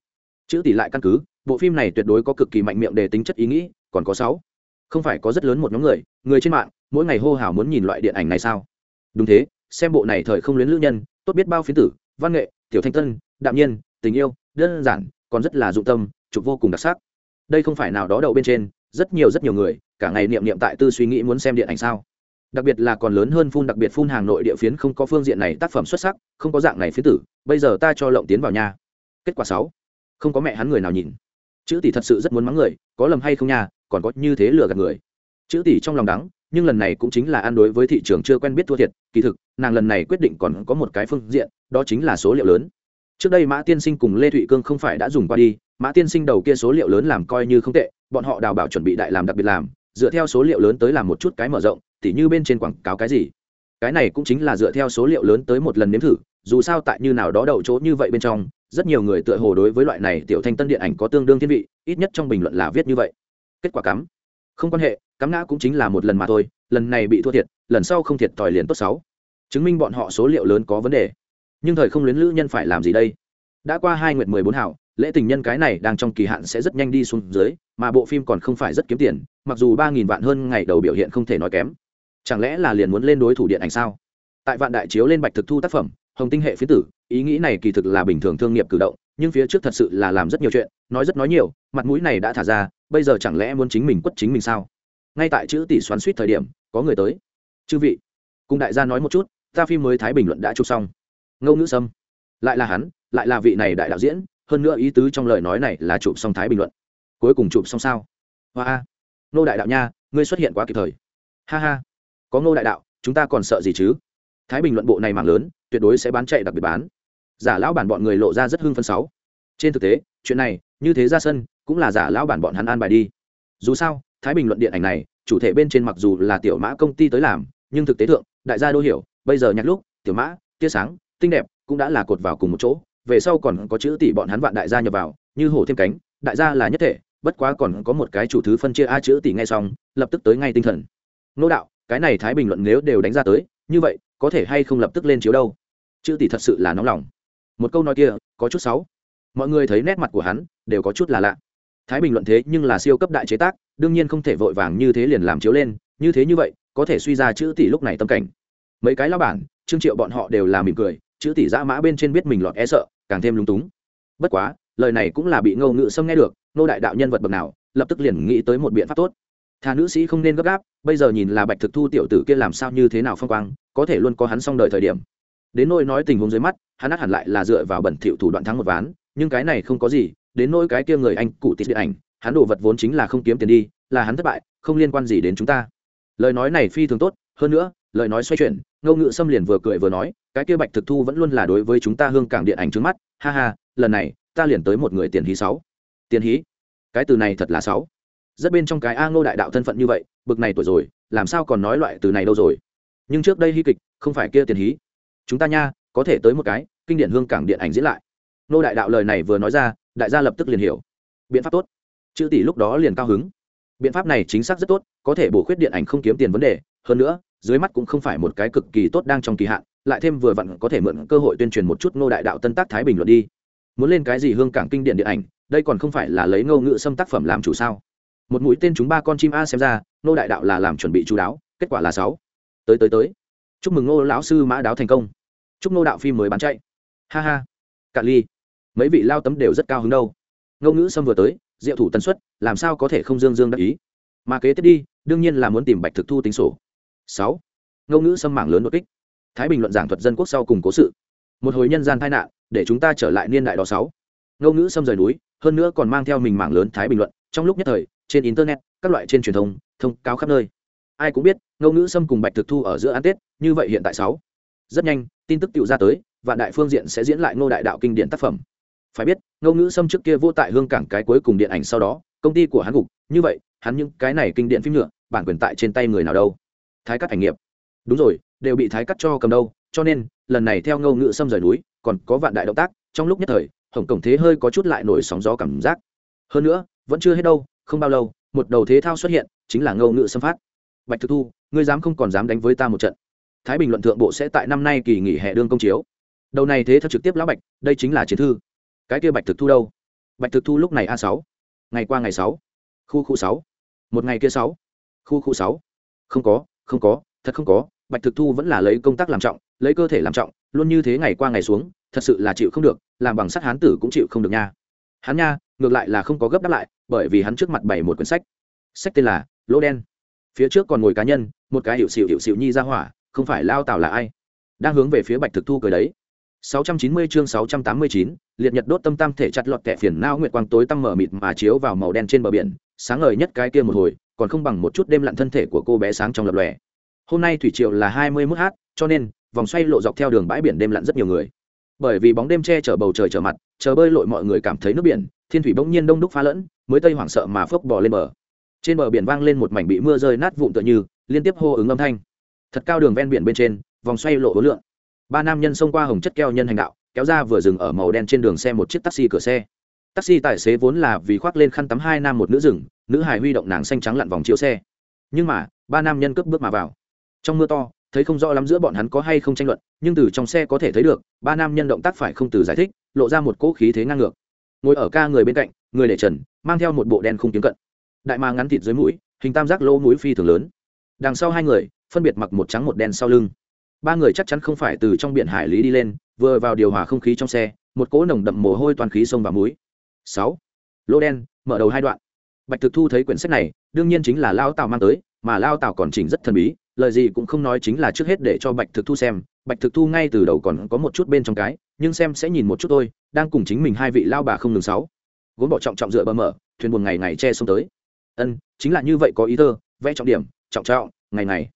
Chữ tỷ lại căn cứ bộ phim này tuyệt đối có cực kỳ mạnh miệng để tính chất ý nghĩ, còn có sáu. Không phải có rất lớn một nhóm người người trên mạng, mỗi ngày hô hào muốn nhìn loại điện ảnh này sao? Đúng thế, xem bộ này thời không luyến lữ nhân, tốt biết bao phiến tử, văn nghệ, tiểu thanh tân, đạm nhiên, tình yêu, đơn giản, còn rất là dụng tâm, chụp vô cùng đặc sắc. Đây không phải nào đó đậu bên trên, rất nhiều rất nhiều người, cả ngày niệm niệm tại tư suy nghĩ muốn xem điện ảnh sao. Đặc biệt là còn lớn hơn phun đặc biệt phun hàng nội địa phiến không có phương diện này tác phẩm xuất sắc, không có dạng này phiến tử, bây giờ ta cho lộng tiến vào nhà. Kết quả sáu. Không có mẹ hắn người nào nhìn chữ tỷ thật sự rất muốn mắng người, có lầm hay không nha, còn có như thế lừa gạt người. Chữ tỷ trong lòng đắng, nhưng lần này cũng chính là ăn đối với thị trường chưa quen biết thua thiệt, kỳ thực, nàng lần này quyết định còn có một cái phương diện, đó chính là số liệu lớn. Trước đây mã tiên sinh cùng lê thụy cương không phải đã dùng qua đi, mã tiên sinh đầu kia số liệu lớn làm coi như không tệ, bọn họ đào bảo chuẩn bị đại làm đặc biệt làm, dựa theo số liệu lớn tới làm một chút cái mở rộng, tỉ như bên trên quảng cáo cái gì. Cái này cũng chính là dựa theo số liệu lớn tới một lần nếm thử, dù sao tại như nào đó đậu chỗ như vậy bên trong rất nhiều người tựa hồ đối với loại này tiểu thanh tân điện ảnh có tương đương thiên vị, ít nhất trong bình luận là viết như vậy. Kết quả cắm. Không quan hệ, cắm ngã cũng chính là một lần mà thôi, lần này bị thua thiệt, lần sau không thiệt thòi liền tốt sáu. Chứng minh bọn họ số liệu lớn có vấn đề. Nhưng thời không luyến lữ nhân phải làm gì đây? Đã qua hai nguyện mười bốn hảo, lễ tình nhân cái này đang trong kỳ hạn sẽ rất nhanh đi xuống dưới, mà bộ phim còn không phải rất kiếm tiền, mặc dù ba nghìn vạn hơn ngày đầu biểu hiện không thể nói kém. Chẳng lẽ là liền muốn lên đối thủ điện ảnh sao? Tại vạn đại chiếu lên bạch thực thu tác phẩm, hồng tinh hệ phía tử ý nghĩ này kỳ thực là bình thường thương nghiệp cử động, nhưng phía trước thật sự là làm rất nhiều chuyện, nói rất nói nhiều, mặt mũi này đã thả ra, bây giờ chẳng lẽ muốn chính mình quất chính mình sao? Ngay tại chữ tỷ xoắn suýt thời điểm, có người tới. Chư vị, cùng đại gia nói một chút, ta phim mới thái bình luận đã chụp xong. Ngâu ngữ sâm. Lại là hắn, lại là vị này đại đạo diễn, hơn nữa ý tứ trong lời nói này là chụp xong thái bình luận. Cuối cùng chụp xong sao? Hoa a. Nô đại đạo nha, ngươi xuất hiện quá kịp thời. Ha ha. Có ngô đại đạo, chúng ta còn sợ gì chứ? Thái bình luận bộ này mạng lớn, tuyệt đối sẽ bán chạy đặc biệt bán giả lão bản bọn người lộ ra rất hưng phân sáu. Trên thực tế, chuyện này, như thế ra sân, cũng là giả lão bản bọn hắn an bài đi. Dù sao, thái bình luận điện ảnh này, chủ thể bên trên mặc dù là tiểu mã công ty tới làm, nhưng thực tế thượng, đại gia đô hiểu, bây giờ nhạc lúc, tiểu mã, tia sáng, tinh đẹp, cũng đã là cột vào cùng một chỗ, về sau còn có chữ tỷ bọn hắn vạn đại gia nhập vào, như hổ thêm cánh, đại gia là nhất thể, bất quá còn có một cái chủ thứ phân chia a chữ tỷ ngay xong, lập tức tới ngay tinh thần. Nô đạo, cái này thái bình luận nếu đều đánh ra tới, như vậy, có thể hay không lập tức lên chiếu đâu? Chữ tỷ thật sự là nóng lòng một câu nói kia, có chút xấu. Mọi người thấy nét mặt của hắn, đều có chút là lạ. Thái bình luận thế nhưng là siêu cấp đại chế tác, đương nhiên không thể vội vàng như thế liền làm chiếu lên, như thế như vậy, có thể suy ra chữ tỷ lúc này tâm cảnh. Mấy cái lao bản, trương triệu bọn họ đều là mỉm cười, chữ tỷ giã mã bên trên biết mình lọt e sợ, càng thêm lúng túng. Bất quá, lời này cũng là bị ngâu ngự xâm nghe được nô đại đạo nhân vật bậc nào, lập tức liền nghĩ tới một biện pháp tốt. Thà nữ sĩ không nên gấp gáp, bây giờ nhìn là bạch thực thu tiểu tử kia làm sao như thế nào phong quang, có thể luôn có hắn xong đời thời điểm đến nỗi nói tình huống dưới mắt, hắn át hẳn lại là dựa vào bẩn thỉu thủ đoạn thắng một ván, nhưng cái này không có gì, đến nỗi cái kia người anh cụ tít điện ảnh, hắn đồ vật vốn chính là không kiếm tiền đi, là hắn thất bại, không liên quan gì đến chúng ta. Lời nói này phi thường tốt, hơn nữa, lời nói xoay chuyển ngâu ngự xâm liền vừa cười vừa nói, cái kia bạch thực thu vẫn luôn là đối với chúng ta hương cảng điện ảnh trước mắt, ha ha, lần này, ta liền tới một người tiền hí sáu. Tiền hí? Cái từ này thật là sáu. Rất bên trong cái a ngô đại đạo thân phận như vậy, bực này tuổi rồi, làm sao còn nói loại từ này đâu rồi? Nhưng trước đây hy kịch, không phải kia tiền hí chúng ta nha, có thể tới một cái, kinh điển hương cảng điện ảnh diễn lại. Nô đại đạo lời này vừa nói ra, đại gia lập tức liền hiểu. Biện pháp tốt. Chữ tỷ lúc đó liền cao hứng. Biện pháp này chính xác rất tốt, có thể bổ khuyết điện ảnh không kiếm tiền vấn đề. Hơn nữa, dưới mắt cũng không phải một cái cực kỳ tốt đang trong kỳ hạn, lại thêm vừa vặn có thể mượn cơ hội tuyên truyền một chút nô đại đạo tân tác thái bình luận đi. Muốn lên cái gì hương cảng kinh điển điện ảnh, đây còn không phải là lấy ngô ngữ xâm tác phẩm làm chủ sao? Một mũi tên chúng ba con chim a xem ra, nô đại đạo là làm chuẩn bị chú đáo, kết quả là sáu. Tới tới tới. Chúc mừng ngô lão sư mã đáo thành công chúc ngô đạo phim mới bán chạy. Ha ha. Cạn ly. Mấy vị lao tấm đều rất cao hứng đâu. Ngôn ngữ xâm vừa tới, diệu thủ tần suất, làm sao có thể không dương dương đắc ý? Mà kế tiếp đi, đương nhiên là muốn tìm bạch thực thu tính sổ. Sáu. Ngôn ngữ xâm mảng lớn đột kích. Thái bình luận giảng thuật dân quốc sau cùng cố sự. Một hồi nhân gian tai nạn, để chúng ta trở lại niên đại đó sáu. Ngôn ngữ xâm rời núi, hơn nữa còn mang theo mình mảng lớn thái bình luận, trong lúc nhất thời, trên internet, các loại trên truyền thông thông cáo khắp nơi. Ai cũng biết ngôn ngữ xâm cùng bạch thực thu ở giữa ăn tết, như vậy hiện tại sáu rất nhanh, tin tức tự ra tới và đại phương diện sẽ diễn lại ngô đại đạo kinh điển tác phẩm. Phải biết, ngô ngữ xâm trước kia vô tại hương cảng cái cuối cùng điện ảnh sau đó, công ty của hắn gục, như vậy, hắn những cái này kinh điển phim nhựa bản quyền tại trên tay người nào đâu? Thái cắt ảnh nghiệp. Đúng rồi, đều bị thái cắt cho cầm đâu, cho nên, lần này theo ngô ngữ xâm rời núi, còn có vạn đại động tác, trong lúc nhất thời, hồng cổng thế hơi có chút lại nổi sóng gió cảm giác. Hơn nữa, vẫn chưa hết đâu, không bao lâu, một đầu thế thao xuất hiện, chính là ngô ngữ xâm phát. Bạch thực thu, ngươi dám không còn dám đánh với ta một trận thái bình luận thượng bộ sẽ tại năm nay kỳ nghỉ hè đương công chiếu. Đầu này thế theo trực tiếp lão bạch, đây chính là chiến thư. Cái kia bạch thực thu đâu? Bạch thực thu lúc này a sáu. Ngày qua ngày sáu. Khu khu sáu. Một ngày kia sáu. Khu khu sáu. Không có không có, thật không có. Bạch thực thu vẫn là lấy công tác làm trọng, lấy cơ thể làm trọng, luôn như thế ngày qua ngày xuống, thật sự là chịu không được, làm bằng sắt hán tử cũng chịu không được nha. Hắn nha, ngược lại là không có gấp đáp lại, bởi vì hắn trước mặt bày một quyển sách. Sách tên là lỗ đen. Phía trước còn ngồi cá nhân, một cái hiệu xịu hiệu xịu nhi ra hỏa không phải lao tào là ai? Đang hướng về phía bạch thực thu cười đấy. 690 chương 689, liệt nhật đốt tâm tam thể chặt lọt kẻ phiền nao nguyệt quang tối tăm mở mịt mà chiếu vào màu đen trên bờ biển sáng ngời nhất cái kia một hồi còn không bằng một chút đêm lặn thân thể của cô bé sáng trong lập lòe. Hôm nay thủy triều là 20 mức h cho nên vòng xoay lộ dọc theo đường bãi biển đêm lặn rất nhiều người. Bởi vì bóng đêm che chở bầu trời trở mặt chờ bơi lội mọi người cảm thấy nước biển thiên thủy bỗng nhiên đông đúc phá lẫn mới tây hoảng sợ mà phốc bò lên bờ. Trên bờ biển vang lên một mảnh bị mưa rơi nát vụn tựa như liên tiếp hô ứng âm thanh thật cao đường ven biển bên trên, vòng xoay lộ hối lượng. Ba nam nhân xông qua hồng chất keo nhân hành đạo, kéo ra vừa dừng ở màu đen trên đường xe một chiếc taxi cửa xe. Taxi tài xế vốn là vì khoác lên khăn tắm hai nam một nữ rừng, nữ hải huy động nàng xanh trắng lặn vòng chiếu xe. Nhưng mà, ba nam nhân cướp bước mà vào. Trong mưa to, thấy không rõ lắm giữa bọn hắn có hay không tranh luận, nhưng từ trong xe có thể thấy được, ba nam nhân động tác phải không từ giải thích, lộ ra một cỗ khí thế ngang ngược. Ngồi ở ca người bên cạnh, người để trần, mang theo một bộ đen không tiếng cận. Đại ma ngắn thịt dưới mũi, hình tam giác lỗ mũi phi thường lớn. Đằng sau hai người phân biệt mặc một trắng một đen sau lưng. Ba người chắc chắn không phải từ trong biển hải lý đi lên, vừa vào điều hòa không khí trong xe, một cỗ nồng đậm mồ hôi toàn khí sông và mũi. Sáu. Lô đen, mở đầu hai đoạn. Bạch thực thu thấy quyển sách này, đương nhiên chính là lao tào mang tới, mà lao tào còn chỉnh rất thần bí, lời gì cũng không nói chính là trước hết để cho bạch thực thu xem. Bạch thực thu ngay từ đầu còn có một chút bên trong cái, nhưng xem sẽ nhìn một chút thôi, đang cùng chính mình hai vị lao bà không ngừng sáu. Gốn bỏ trọng trọng dựa bờ mở, thuyền buồn ngày ngày che sông tới. Ân, chính là như vậy có ý thơ vẽ trọng điểm, trọng trọng, ngày ngày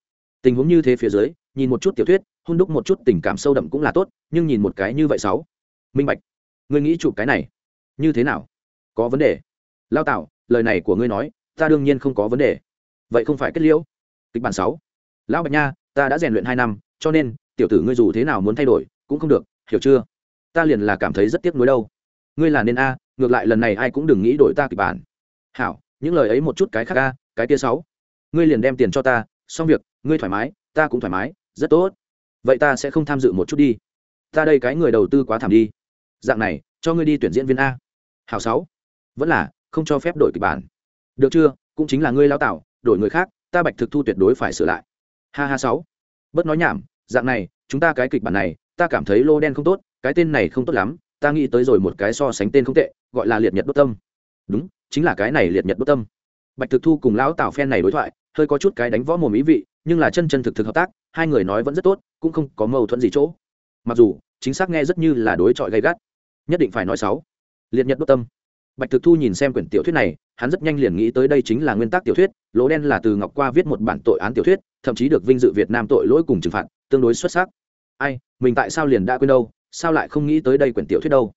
tình huống như thế phía dưới, nhìn một chút tiểu thuyết hôn đúc một chút tình cảm sâu đậm cũng là tốt, nhưng nhìn một cái như vậy sáu. Minh bạch, ngươi nghĩ chụp cái này, như thế nào? Có vấn đề. Lao tạo lời này của ngươi nói, ta đương nhiên không có vấn đề. Vậy không phải kết liễu. Kịch bản sáu. Lão bạch nha, ta đã rèn luyện hai năm, cho nên, tiểu tử ngươi dù thế nào muốn thay đổi, cũng không được, hiểu chưa? Ta liền là cảm thấy rất tiếc nuối đâu. Ngươi là nên a, ngược lại lần này ai cũng đừng nghĩ đổi ta kịch bản. Hảo, những lời ấy một chút cái khác a, cái tia sáu. Ngươi liền đem tiền cho ta xong việc, ngươi thoải mái, ta cũng thoải mái, rất tốt. Vậy ta sẽ không tham dự một chút đi. Ta đây cái người đầu tư quá thảm đi. Dạng này, cho ngươi đi tuyển diễn viên a. Hảo sáu. Vẫn là, không cho phép đổi kịch bản. Được chưa? Cũng chính là ngươi lao tạo đổi người khác, ta bạch thực thu tuyệt đối phải sửa lại. Ha ha sáu. Bớt nói nhảm, dạng này, chúng ta cái kịch bản này, ta cảm thấy lô đen không tốt, cái tên này không tốt lắm, ta nghĩ tới rồi một cái so sánh tên không tệ, gọi là liệt nhật đốt tâm. Đúng, chính là cái này liệt nhật đốt tâm. Bạch thực thu cùng lão tào phen này đối thoại hơi có chút cái đánh võ mồm ý vị, nhưng là chân chân thực thực hợp tác, hai người nói vẫn rất tốt, cũng không có mâu thuẫn gì chỗ. Mặc dù, chính xác nghe rất như là đối chọi gay gắt. Nhất định phải nói sáu. Liệt nhật đốt tâm. Bạch thực thu nhìn xem quyển tiểu thuyết này, hắn rất nhanh liền nghĩ tới đây chính là nguyên tắc tiểu thuyết, lỗ đen là từ ngọc qua viết một bản tội án tiểu thuyết, thậm chí được vinh dự việt nam tội lỗi cùng trừng phạt, tương đối xuất sắc. Ai, mình tại sao liền đã quên đâu, sao lại không nghĩ tới đây quyển tiểu thuyết đâu?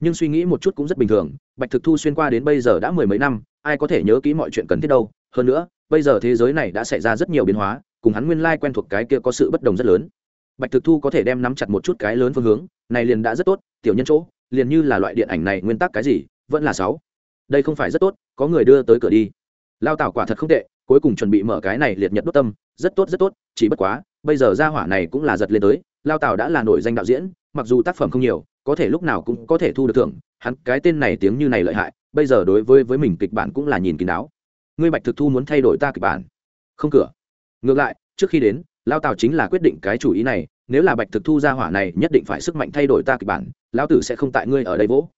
Nhưng suy nghĩ một chút cũng rất bình thường, bạch thực thu xuyên qua đến bây giờ đã mười mấy năm, ai có thể nhớ kỹ mọi chuyện cần thiết đâu hơn nữa, bây giờ thế giới này đã xảy ra rất nhiều biến hóa, cùng hắn nguyên lai quen thuộc cái kia có sự bất đồng rất lớn. Bạch thực thu có thể đem nắm chặt một chút cái lớn phương hướng, này liền đã rất tốt, tiểu nhân chỗ, liền như là loại điện ảnh này nguyên tắc cái gì, vẫn là sáu. Đây không phải rất tốt, có người đưa tới cửa đi. Lao tảo quả thật không tệ, cuối cùng chuẩn bị mở cái này liệt nhật đốt tâm, rất tốt rất tốt, chỉ bất quá, bây giờ ra hỏa này cũng là giật lên tới, lao tảo đã là nổi danh đạo diễn, mặc dù tác phẩm không nhiều, có thể lúc nào cũng có thể thu được thưởng, hắn cái tên này tiếng như này lợi hại, bây giờ đối với với mình kịch bản cũng là nhìn kín đáo ngươi bạch thực thu muốn thay đổi ta kịch bản. Không cửa. Ngược lại, trước khi đến lao tào chính là quyết định cái chủ ý này, nếu là bạch thực thu ra hỏa này, nhất định phải sức mạnh thay đổi ta kịch bản, lão tử sẽ không tại ngươi ở đây vỗ.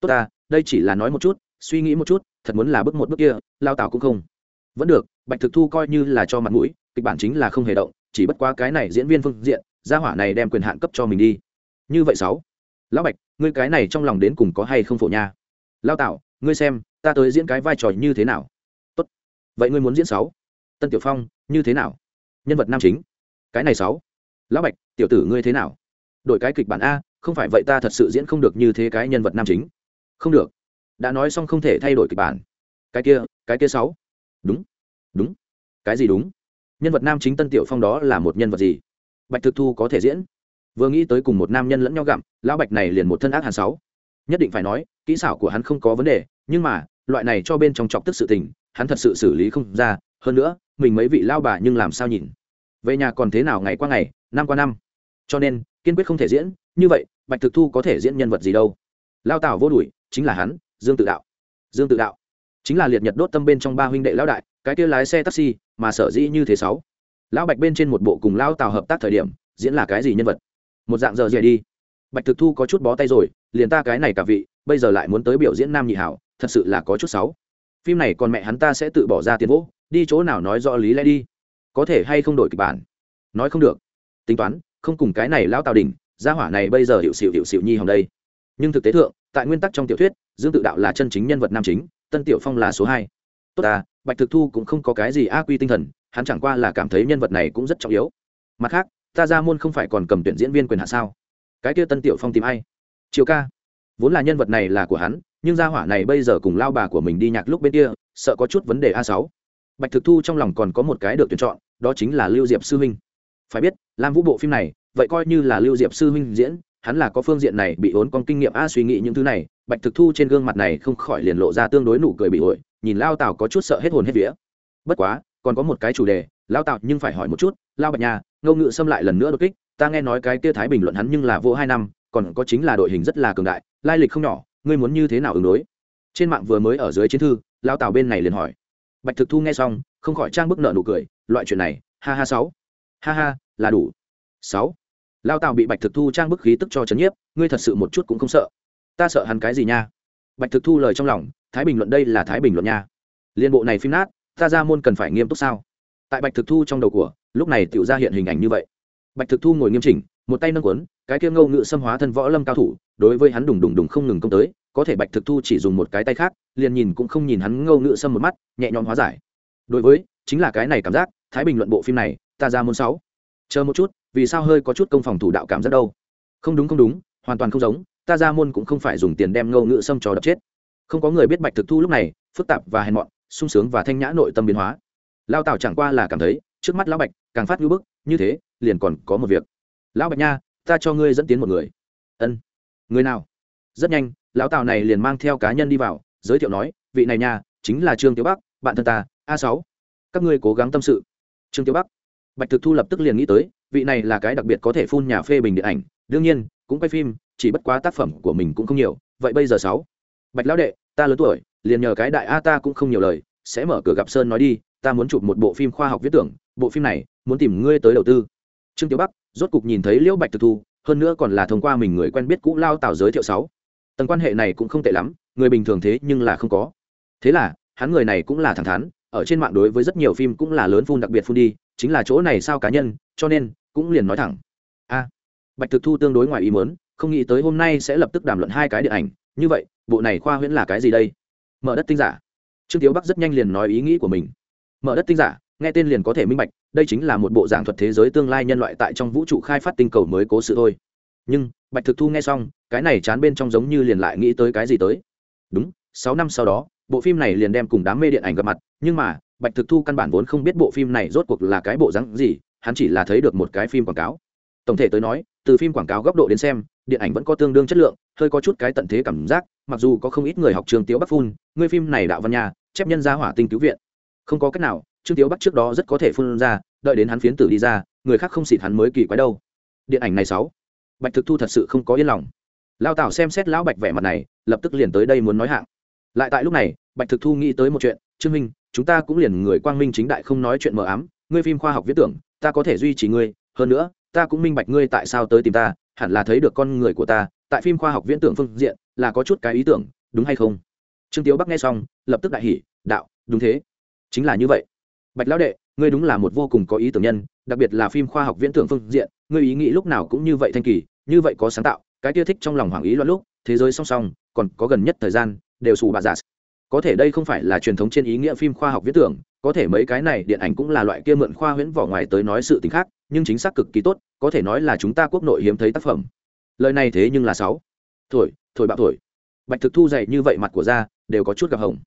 Tốt ta, đây chỉ là nói một chút, suy nghĩ một chút, thật muốn là bước một bước kia lao tào cũng không. Vẫn được, bạch thực thu coi như là cho mặt mũi, kịch bản chính là không hề động, chỉ bất quá cái này diễn viên phương diện, gia hỏa này đem quyền hạn cấp cho mình đi. Như vậy sáu. Lão bạch, ngươi cái này trong lòng đến cùng có hay không phổ nha? Lao tạo ngươi xem, ta tới diễn cái vai trò như thế nào? Vậy ngươi muốn diễn sáu? Tân tiểu phong, như thế nào? Nhân vật nam chính. Cái này sáu. Lão bạch, tiểu tử ngươi thế nào? Đổi cái kịch bản a, không phải vậy ta thật sự diễn không được như thế cái nhân vật nam chính. Không được. Đã nói xong không thể thay đổi kịch bản. Cái kia cái kia sáu. Đúng. Đúng. Cái gì đúng? Nhân vật nam chính tân tiểu phong đó là một nhân vật gì? Bạch thực thu có thể diễn. Vừa nghĩ tới cùng một nam nhân lẫn nhau gặm, lão bạch này liền một thân ác hàn sáu. Nhất định phải nói, kỹ xảo của hắn không có vấn đề, nhưng mà, loại này cho bên trong chọc tức sự tình hắn thật sự xử lý không ra, hơn nữa, mình mấy vị lao bà nhưng làm sao nhìn? Về nhà còn thế nào ngày qua ngày, năm qua năm? Cho nên, kiên quyết không thể diễn, như vậy, bạch thực thu có thể diễn nhân vật gì đâu? Lao tào vô đuổi, chính là hắn, dương tự đạo. Dương tự đạo chính là liệt nhật đốt tâm bên trong ba huynh đệ lão đại, cái kia lái xe taxi, mà sở dĩ như thế sáu. Lão bạch bên trên một bộ cùng lao tào hợp tác thời điểm, diễn là cái gì nhân vật? Một dạng giờ dày đi. Bạch thực thu có chút bó tay rồi, liền ta cái này cả vị, bây giờ lại muốn tới biểu diễn nam nhị hảo, thật sự là có chút sáu phim này còn mẹ hắn ta sẽ tự bỏ ra tiền vỗ đi chỗ nào nói rõ lý lẽ đi. Có thể hay không đổi kịch bản? Nói không được. Tính toán, không cùng cái này lão tào đình, gia hỏa này bây giờ hiệu xịu hiệu xịu nhi hồng đây. Nhưng thực tế thượng, tại nguyên tắc trong tiểu thuyết, dương tự đạo là chân chính nhân vật nam chính, tân tiểu phong là số hai. Tốt ta, bạch thực thu cũng không có cái gì a quy tinh thần, hắn chẳng qua là cảm thấy nhân vật này cũng rất trọng yếu. Mặt khác, ta ra môn không phải còn cầm tuyển diễn viên quyền hạ sao? Cái kia tân tiểu phong tìm ai? Chiều ca. Vốn là nhân vật này là của hắn nhưng gia hỏa này bây giờ cùng lao bà của mình đi nhạc lúc bên kia, sợ có chút vấn đề a sáu. Bạch thực thu trong lòng còn có một cái được tuyển chọn, đó chính là lưu diệp sư huynh. Phải biết, lam vũ bộ phim này, vậy coi như là lưu diệp sư huynh diễn, hắn là có phương diện này bị ốn con kinh nghiệm a suy nghĩ những thứ này, bạch thực thu trên gương mặt này không khỏi liền lộ ra tương đối nụ cười bị ổi nhìn lao tào có chút sợ hết hồn hết vía. Bất quá, còn có một cái chủ đề, lao tào nhưng phải hỏi một chút, lao bạch nhà ngâu ngự xâm lại lần nữa đột kích, ta nghe nói cái kia thái bình luận hắn nhưng là vô hai năm, còn có chính là đội hình rất là cường đại, lai lịch không nhỏ ngươi muốn như thế nào ứng đối? Trên mạng vừa mới ở dưới chiến thư lao tào bên này liền hỏi. Bạch thực thu nghe xong, không khỏi trang bức nợ nụ cười, loại chuyện này, ha ha sáu. Ha ha, là đủ. Sáu. Lao tào bị bạch thực thu trang bức khí tức cho chấn nhiếp, ngươi thật sự một chút cũng không sợ. Ta sợ hắn cái gì nha? Bạch thực thu lời trong lòng, thái bình luận đây là thái bình luận nha. Liên bộ này phim nát, ta ra môn cần phải nghiêm túc sao? Tại bạch thực thu trong đầu của, lúc này tự ra hiện hình ảnh như vậy. Bạch thực thu ngồi nghiêm chỉnh, một tay nâng quấn cái kia ngâu ngự xâm hóa thân võ lâm cao thủ đối với hắn đùng đùng đùng không ngừng công tới, có thể bạch thực thu chỉ dùng một cái tay khác, liền nhìn cũng không nhìn hắn ngâu ngự sâm một mắt, nhẹ nhõm hóa giải. Đối với, chính là cái này cảm giác, thái bình luận bộ phim này, ta ra môn sáu. Chờ một chút, vì sao hơi có chút công phòng thủ đạo cảm giác đâu? Không đúng không đúng, hoàn toàn không giống, ta ra môn cũng không phải dùng tiền đem ngâu ngự sâm cho đập chết. Không có người biết bạch thực thu lúc này, phức tạp và hèn mọn, sung sướng và thanh nhã nội tâm biến hóa. Lao tảo chẳng qua là cảm thấy, trước mắt lão bạch, càng phát ngữ bức, như thế, liền còn có một việc. Lão bạch nha, ta cho ngươi dẫn tiến một người. Ân người nào? Rất nhanh, lão tào này liền mang theo cá nhân đi vào, giới thiệu nói, vị này nhà, chính là trương tiểu bắc, bạn thân ta, a sáu. Các ngươi cố gắng tâm sự. Trương tiểu bắc. Bạch thực thu lập tức liền nghĩ tới, vị này là cái đặc biệt có thể phun nhà phê bình điện ảnh, đương nhiên, cũng quay phim, chỉ bất quá tác phẩm của mình cũng không nhiều, vậy bây giờ sáu. Bạch lão đệ, ta lớn tuổi, liền nhờ cái đại a ta cũng không nhiều lời, sẽ mở cửa gặp sơn nói đi, ta muốn chụp một bộ phim khoa học viết tưởng, bộ phim này, muốn tìm ngươi tới đầu tư. Trương tiểu bắc, rốt cục nhìn thấy liễu bạch thực thu hơn nữa còn là thông qua mình người quen biết cũ lao tào giới thiệu sáu. Tầng quan hệ này cũng không tệ lắm, người bình thường thế nhưng là không có. Thế là, hắn người này cũng là thẳng thắn, ở trên mạng đối với rất nhiều phim cũng là lớn phun đặc biệt phun đi, chính là chỗ này sao cá nhân, cho nên, cũng liền nói thẳng. A, bạch thực thu tương đối ngoài ý mớn không nghĩ tới hôm nay sẽ lập tức đàm luận hai cái điện ảnh, như vậy, bộ này khoa huyễn là cái gì đây? Mở đất tinh giả. Trương tiếu bắc rất nhanh liền nói ý nghĩ của mình. Mở đất tinh giả nghe tên liền có thể minh bạch, đây chính là một bộ giảng thuật thế giới tương lai nhân loại tại trong vũ trụ khai phát tinh cầu mới cố sự thôi. Nhưng, bạch thực thu nghe xong, cái này chán bên trong giống như liền lại nghĩ tới cái gì tới. Đúng, sáu năm sau đó, bộ phim này liền đem cùng đám mê điện ảnh gặp mặt, nhưng mà, bạch thực thu căn bản vốn không biết bộ phim này rốt cuộc là cái bộ rắn gì, hắn chỉ là thấy được một cái phim quảng cáo. Tổng thể tới nói, từ phim quảng cáo góc độ đến xem, điện ảnh vẫn có tương đương chất lượng, hơi có chút cái tận thế cảm giác, mặc dù có không ít người học trường tiếu bắc phun, người phim này đạo văn nhà, chép nhân ra hỏa tinh cứu viện. Không có cách nào trương tiếu bắc trước đó rất có thể phun ra, đợi đến hắn phiến tử đi ra, người khác không xịt hắn mới kỳ quái đâu. Điện ảnh này sáu. Bạch thực thu thật sự không có yên lòng. Lao tảo xem xét lão bạch vẻ mặt này, lập tức liền tới đây muốn nói hạng. Lại tại lúc này, bạch thực thu nghĩ tới một chuyện, trương minh chúng ta cũng liền người quang minh chính đại không nói chuyện mờ ám, ngươi phim khoa học viết tưởng, ta có thể duy trì ngươi, hơn nữa, ta cũng minh bạch ngươi tại sao tới tìm ta, hẳn là thấy được con người của ta, tại phim khoa học viễn tưởng phương diện, là có chút cái ý tưởng, đúng hay không? Trương tiếu bắc nghe xong, lập tức đại hỉ, đạo, đúng thế. Chính là như vậy bạch lão đệ, ngươi đúng là một vô cùng có ý tưởng nhân, đặc biệt là phim khoa học viễn tưởng phương diện, ngươi ý nghĩ lúc nào cũng như vậy thanh kỳ, như vậy có sáng tạo, cái kia thích trong lòng hoàng ý loạn lúc, thế giới song song, còn có gần nhất thời gian, đều xù bà giả. Có thể đây không phải là truyền thống trên ý nghĩa phim khoa học viễn tưởng, có thể mấy cái này điện ảnh cũng là loại kia mượn khoa huyễn vỏ ngoài tới nói sự t khác, nhưng chính xác cực kỳ tốt, có thể nói là chúng ta quốc nội hiếm thấy tác phẩm. Lời này thế nhưng là sáu. Thổi thổi bạo thổi. Bạch thực thu dày như vậy mặt của da đều có chút gặp hồng.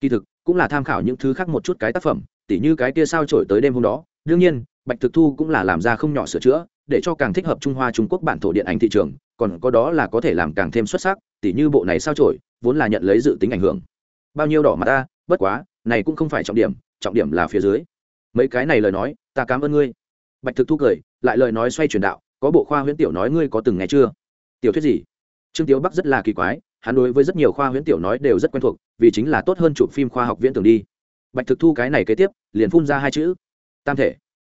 Kỳ thực, cũng là tham khảo những thứ khác một chút cái tác phẩm tỉ như cái kia sao trổi tới đêm hôm đó, đương nhiên, bạch thực thu cũng là làm ra không nhỏ sửa chữa, để cho càng thích hợp trung hoa trung quốc bản thổ điện ảnh thị trường, còn có đó là có thể làm càng thêm xuất sắc, tỉ như bộ này sao trổi, vốn là nhận lấy dự tính ảnh hưởng. Bao nhiêu đỏ mặt ta, bất quá, này cũng không phải trọng điểm trọng điểm là phía dưới. Mấy cái này lời nói, ta cảm ơn ngươi. Bạch thực thu cười, lại lời nói xoay truyền đạo, có bộ khoa huyễn tiểu nói ngươi có từng nghe chưa? Tiểu thuyết gì? Trương tiếu bắc rất là kỳ quái, hắn đối với rất nhiều khoa huyễn tiểu nói đều rất quen thuộc, vì chính là tốt hơn chụp phim khoa học viễn tưởng đi bạch thực thu cái này kế tiếp, liền phun ra hai chữ. Tam thể.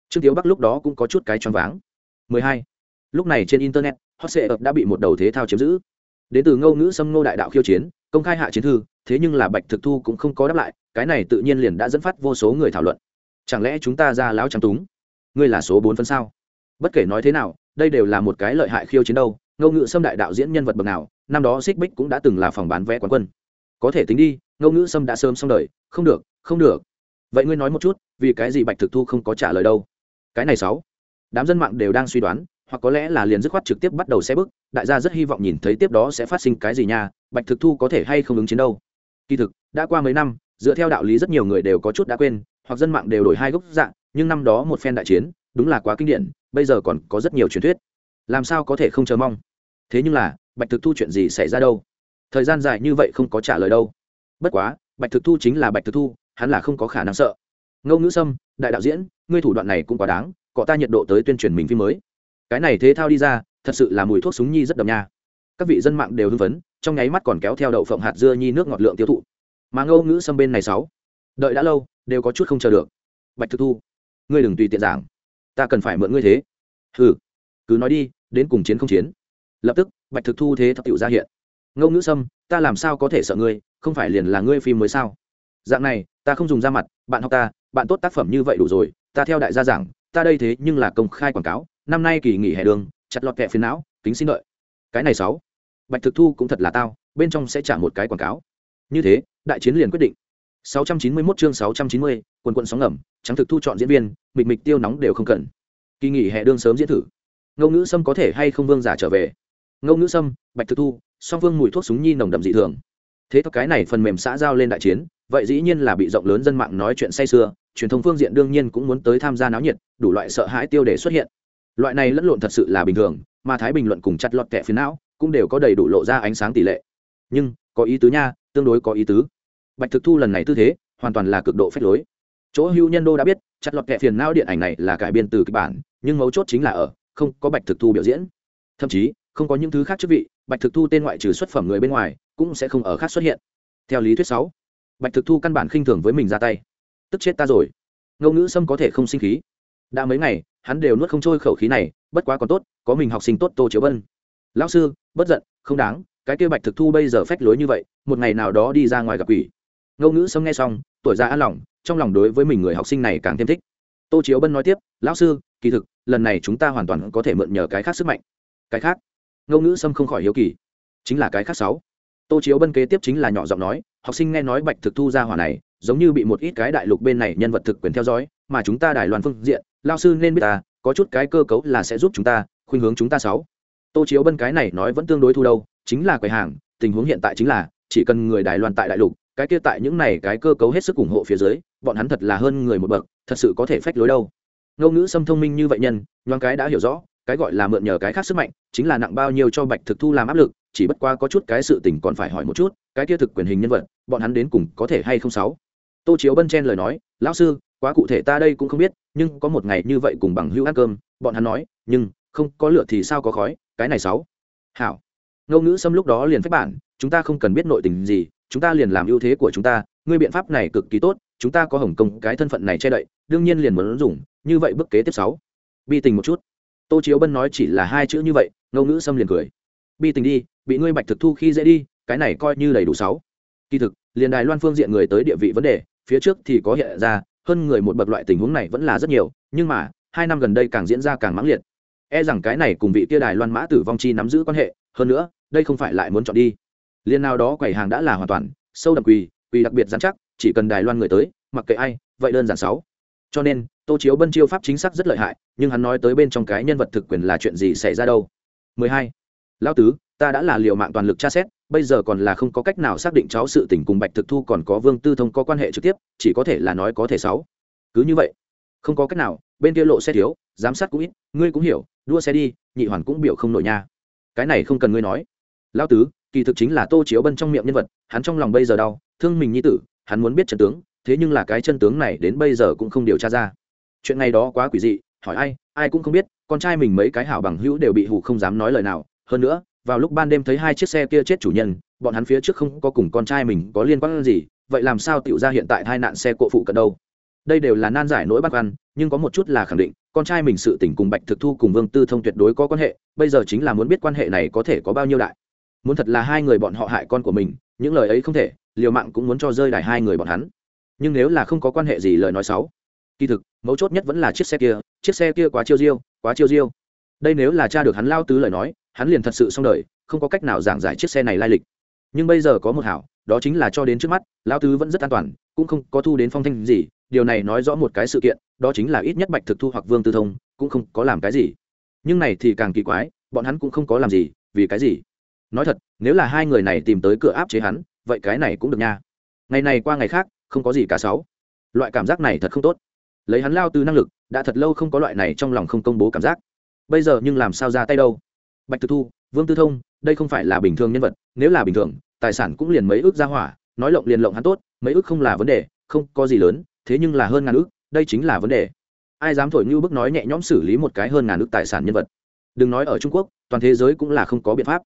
Trương tiếu bắc lúc đó cũng có chút cái choáng váng. 12. lúc này trên internet, hot sệ ập đã bị một đầu thế thao chiếm giữ. Đến từ ngâu ngữ xâm ngô đại đạo khiêu chiến, công khai hạ chiến thư, thế nhưng là bạch thực thu cũng không có đáp lại, cái này tự nhiên liền đã dẫn phát vô số người thảo luận. Chẳng lẽ chúng ta ra láo trắng túng? Ngươi là số bốn phân sao? Bất kể nói thế nào, đây đều là một cái lợi hại khiêu chiến đâu ngâu ngữ xâm đại đạo diễn nhân vật bậc nào, năm đó xích bích cũng đã từng là phòng bán vé quán quân. Có thể tính đi ngâu ngữ xâm đã sớm xong đời, không được không được. Vậy ngươi nói một chút, vì cái gì bạch thực thu không có trả lời đâu? Cái này sáu. Đám dân mạng đều đang suy đoán, hoặc có lẽ là liền dứt khoát trực tiếp bắt đầu xe bước, đại gia rất hy vọng nhìn thấy tiếp đó sẽ phát sinh cái gì nha, bạch thực thu có thể hay không ứng chiến đâu? Kỳ thực, đã qua mấy năm, dựa theo đạo lý rất nhiều người đều có chút đã quên, hoặc dân mạng đều đổi hai gốc dạng, nhưng năm đó một phen đại chiến, đúng là quá kinh điển, bây giờ còn có rất nhiều truyền thuyết. Làm sao có thể không chờ mong? Thế nhưng là, bạch thực thu chuyện gì xảy ra đâu? Thời gian dài như vậy không có trả lời đâu. Bất quá, bạch thực thu chính là bạch thực thu hắn là không có khả năng sợ. Ngô ngữ sâm, đại đạo diễn, ngươi thủ đoạn này cũng quá đáng cọ ta nhiệt độ tới tuyên truyền mình phim mới. Cái này thế thao đi ra, thật sự là mùi thuốc súng nhi rất đậm nha. Các vị dân mạng đều hưng phấn, trong nháy mắt còn kéo theo đậu phộng hạt dưa nhi nước ngọt lượng tiêu thụ. Mà ngô ngữ sâm bên này sáu, đợi đã lâu, đều có chút không chờ được. Bạch thực thu, ngươi đừng tùy tiện giảng. Ta cần phải mượn ngươi thế. Ừ cứ nói đi, đến cùng chiến không chiến. Lập tức, bạch thực thu thế thật tiệu ra hiện. Ngô ngữ sâm, ta làm sao có thể sợ ngươi, không phải liền là ngươi phim mới sao? Dạng này ta không dùng ra mặt bạn học ta bạn tốt tác phẩm như vậy đủ rồi ta theo đại gia giảng ta đây thế nhưng là công khai quảng cáo năm nay kỳ nghỉ hè đường chặt lọt kẹ phiền não kính xin lợi cái này sáu. Bạch thực thu cũng thật là tao bên trong sẽ trả một cái quảng cáo. Như thế đại chiến liền quyết định. 691 chương 690, quần quần sóng ngầm trắng thực thu chọn diễn viên mịch mịch tiêu nóng đều không cần. Kỳ nghỉ hè đương sớm diễn thử. Ngô ngữ sâm có thể hay không vương giả trở về? Ngô ngữ sâm bạch thực thu song vương mùi thuốc súng nhi nồng đậm dị thường. Thế thôi cái này phần mềm xã giao lên đại chiến vậy dĩ nhiên là bị rộng lớn dân mạng nói chuyện say sưa, truyền thông phương diện đương nhiên cũng muốn tới tham gia náo nhiệt, đủ loại sợ hãi tiêu đề xuất hiện. Loại này lẫn lộn thật sự là bình thường, mà thái bình luận cùng chặt lọt kẻ phiến não cũng đều có đầy đủ lộ ra ánh sáng tỷ lệ. Nhưng, có ý tứ nha, tương đối có ý tứ. Bạch thực thu lần này tư thế, hoàn toàn là cực độ phép lối. Chỗ hưu nhân đô đã biết, chặt lọt kẻ phiền não điện ảnh này là cải biên từ kịch bản, nhưng mấu chốt chính là ở, không có bạch thực thu biểu diễn. Thậm chí, không có những thứ khác chức vị, bạch thực thu tên ngoại trừ xuất phẩm người bên ngoài cũng sẽ không ở khác xuất hiện. Theo lý thuyết sáu bạch thực thu căn bản khinh thường với mình ra tay. Tức chết ta rồi. Ngẫu ngữ sâm có thể không sinh khí. Đã mấy ngày, hắn đều nuốt không trôi khẩu khí này, bất quá còn tốt, có mình học sinh tốt tô chiếu bân lão sư, bất giận, không đáng, cái kia bạch thực thu bây giờ phách lối như vậy, một ngày nào đó đi ra ngoài gặp quỷ. Ngẫu ngữ sâm nghe xong, tuổi ra an lòng, trong lòng đối với mình người học sinh này càng thêm thích. Tô chiếu bân nói tiếp, lão sư, kỳ thực, lần này chúng ta hoàn toàn có thể mượn nhờ cái khác sức mạnh. Cái khác? Ngẫu ngữ sâm không khỏi hiếu kỳ. Chính là cái khác sáu. Tô chiếu bân kế tiếp chính là nhỏ giọng nói học sinh nghe nói bạch thực thu ra hỏa này, giống như bị một ít cái đại lục bên này nhân vật thực quyền theo dõi, mà chúng ta đài loan phương diện lao sư nên biết ta, có chút cái cơ cấu là sẽ giúp chúng ta, khuynh hướng chúng ta sáu. Tô chiếu bân cái này nói vẫn tương đối thu đâu, chính là quầy hàng, tình huống hiện tại chính là, chỉ cần người đài loan tại đại lục, cái kia tại những này cái cơ cấu hết sức ủng hộ phía dưới, bọn hắn thật là hơn người một bậc, thật sự có thể phách lối đâu. Ngôn ngữ xâm thông minh như vậy nhân, nhoáng cái đã hiểu rõ, cái gọi là mượn nhờ cái khác sức mạnh, chính là nặng bao nhiêu cho bạch thực thu làm áp lực chỉ bất qua có chút cái sự tình còn phải hỏi một chút, cái kia thực quyền hình nhân vật, bọn hắn đến cùng có thể hay không sáu? Tô chiếu bân chen lời nói, lão sư, quá cụ thể ta đây cũng không biết, nhưng có một ngày như vậy cùng bằng hữu ăn cơm, bọn hắn nói, nhưng, không, có lửa thì sao có khói, cái này sáu. Hảo. Ngôn ngữ xâm lúc đó liền phép bản, chúng ta không cần biết nội tình gì, chúng ta liền làm ưu thế của chúng ta, ngươi biện pháp này cực kỳ tốt, chúng ta có hồng công cái thân phận này che đậy, đương nhiên liền muốn dùng, như vậy bước kế tiếp sáu. Bi tình một chút. Tô chiếu bân nói chỉ là hai chữ như vậy, ngôn ngữ xâm liền cười. Bi tình đi bị ngươi bạch thực thu khi dễ đi, cái này coi như đầy đủ sáu. Kỳ thực, liền đài loan phương diện người tới địa vị vấn đề, phía trước thì có hiện ra, hơn người một bậc loại tình huống này vẫn là rất nhiều, nhưng mà, hai năm gần đây càng diễn ra càng mãng liệt. E rằng cái này cùng vị kia đài loan mã tử vong chi nắm giữ quan hệ, hơn nữa, đây không phải lại muốn chọn đi. Liên nào đó quầy hàng đã là hoàn toàn, sâu đậm quỳ quỳ đặc biệt dán chắc, chỉ cần đài loan người tới, mặc kệ ai, vậy đơn giản sáu. Cho nên, tô chiếu bân chiêu pháp chính xác rất lợi hại, nhưng hắn nói tới bên trong cái nhân vật thực quyền là chuyện gì xảy ra đâu? 12. Lão tứ ta đã là liệu mạng toàn lực tra xét, bây giờ còn là không có cách nào xác định cháu sự tình cùng bạch thực thu còn có vương tư thông có quan hệ trực tiếp, chỉ có thể là nói có thể sáu. Cứ như vậy, không có cách nào, bên kia lộ xe thiếu, giám sát cũng ít, ngươi cũng hiểu, đua xe đi, nhị hoàn cũng biểu không nổi nha. Cái này không cần ngươi nói. Lão tứ, kỳ thực chính là tô chiếu bân trong miệng nhân vật, hắn trong lòng bây giờ đau, thương mình nhi tử, hắn muốn biết chân tướng, thế nhưng là cái chân tướng này đến bây giờ cũng không điều tra ra. Chuyện này đó quá quỷ dị, hỏi ai ai cũng không biết, con trai mình mấy cái hảo bằng hữu đều bị hù không dám nói lời nào, hơn nữa vào lúc ban đêm thấy hai chiếc xe kia chết chủ nhân, bọn hắn phía trước không có cùng con trai mình có liên quan gì, vậy làm sao tiểu ra hiện tại hai nạn xe cộ phụ cận đâu? Đây đều là nan giải nỗi băn khoăn, nhưng có một chút là khẳng định, con trai mình sự tình cùng bạch thực thu cùng vương tư thông tuyệt đối có quan hệ, bây giờ chính là muốn biết quan hệ này có thể có bao nhiêu đại. Muốn thật là hai người bọn họ hại con của mình, những lời ấy không thể, liều mạng cũng muốn cho rơi đài hai người bọn hắn. Nhưng nếu là không có quan hệ gì lời nói xấu, kỳ thực, mấu chốt nhất vẫn là chiếc xe kia, chiếc xe kia quá chiêu diêu, quá chiêu diêu. Đây nếu là cha được hắn lao tứ lời nói hắn liền thật sự xong đời, không có cách nào giảng giải chiếc xe này lai lịch. Nhưng bây giờ có một hảo, đó chính là cho đến trước mắt lao tứ vẫn rất an toàn, cũng không có thu đến phong thanh gì, điều này nói rõ một cái sự kiện, đó chính là ít nhất bạch thực thu hoặc vương tư thông, cũng không có làm cái gì. Nhưng này thì càng kỳ quái, bọn hắn cũng không có làm gì, vì cái gì? Nói thật, nếu là hai người này tìm tới cửa áp chế hắn, vậy cái này cũng được nha. Ngày này qua ngày khác, không có gì cả sáu. Loại cảm giác này thật không tốt. Lấy hắn lao từ năng lực, đã thật lâu không có loại này trong lòng không công bố cảm giác. Bây giờ nhưng làm sao ra tay đâu? Bạch thực thu, vương tư thông, đây không phải là bình thường nhân vật, nếu là bình thường, tài sản cũng liền mấy ước ra hỏa, nói lộng liền lộng hắn tốt, mấy ước không là vấn đề, không có gì lớn, thế nhưng là hơn ngàn ước, đây chính là vấn đề. Ai dám thổi như bức nói nhẹ nhõm xử lý một cái hơn ngàn ước tài sản nhân vật? Đừng nói ở trung quốc, toàn thế giới cũng là không có biện pháp.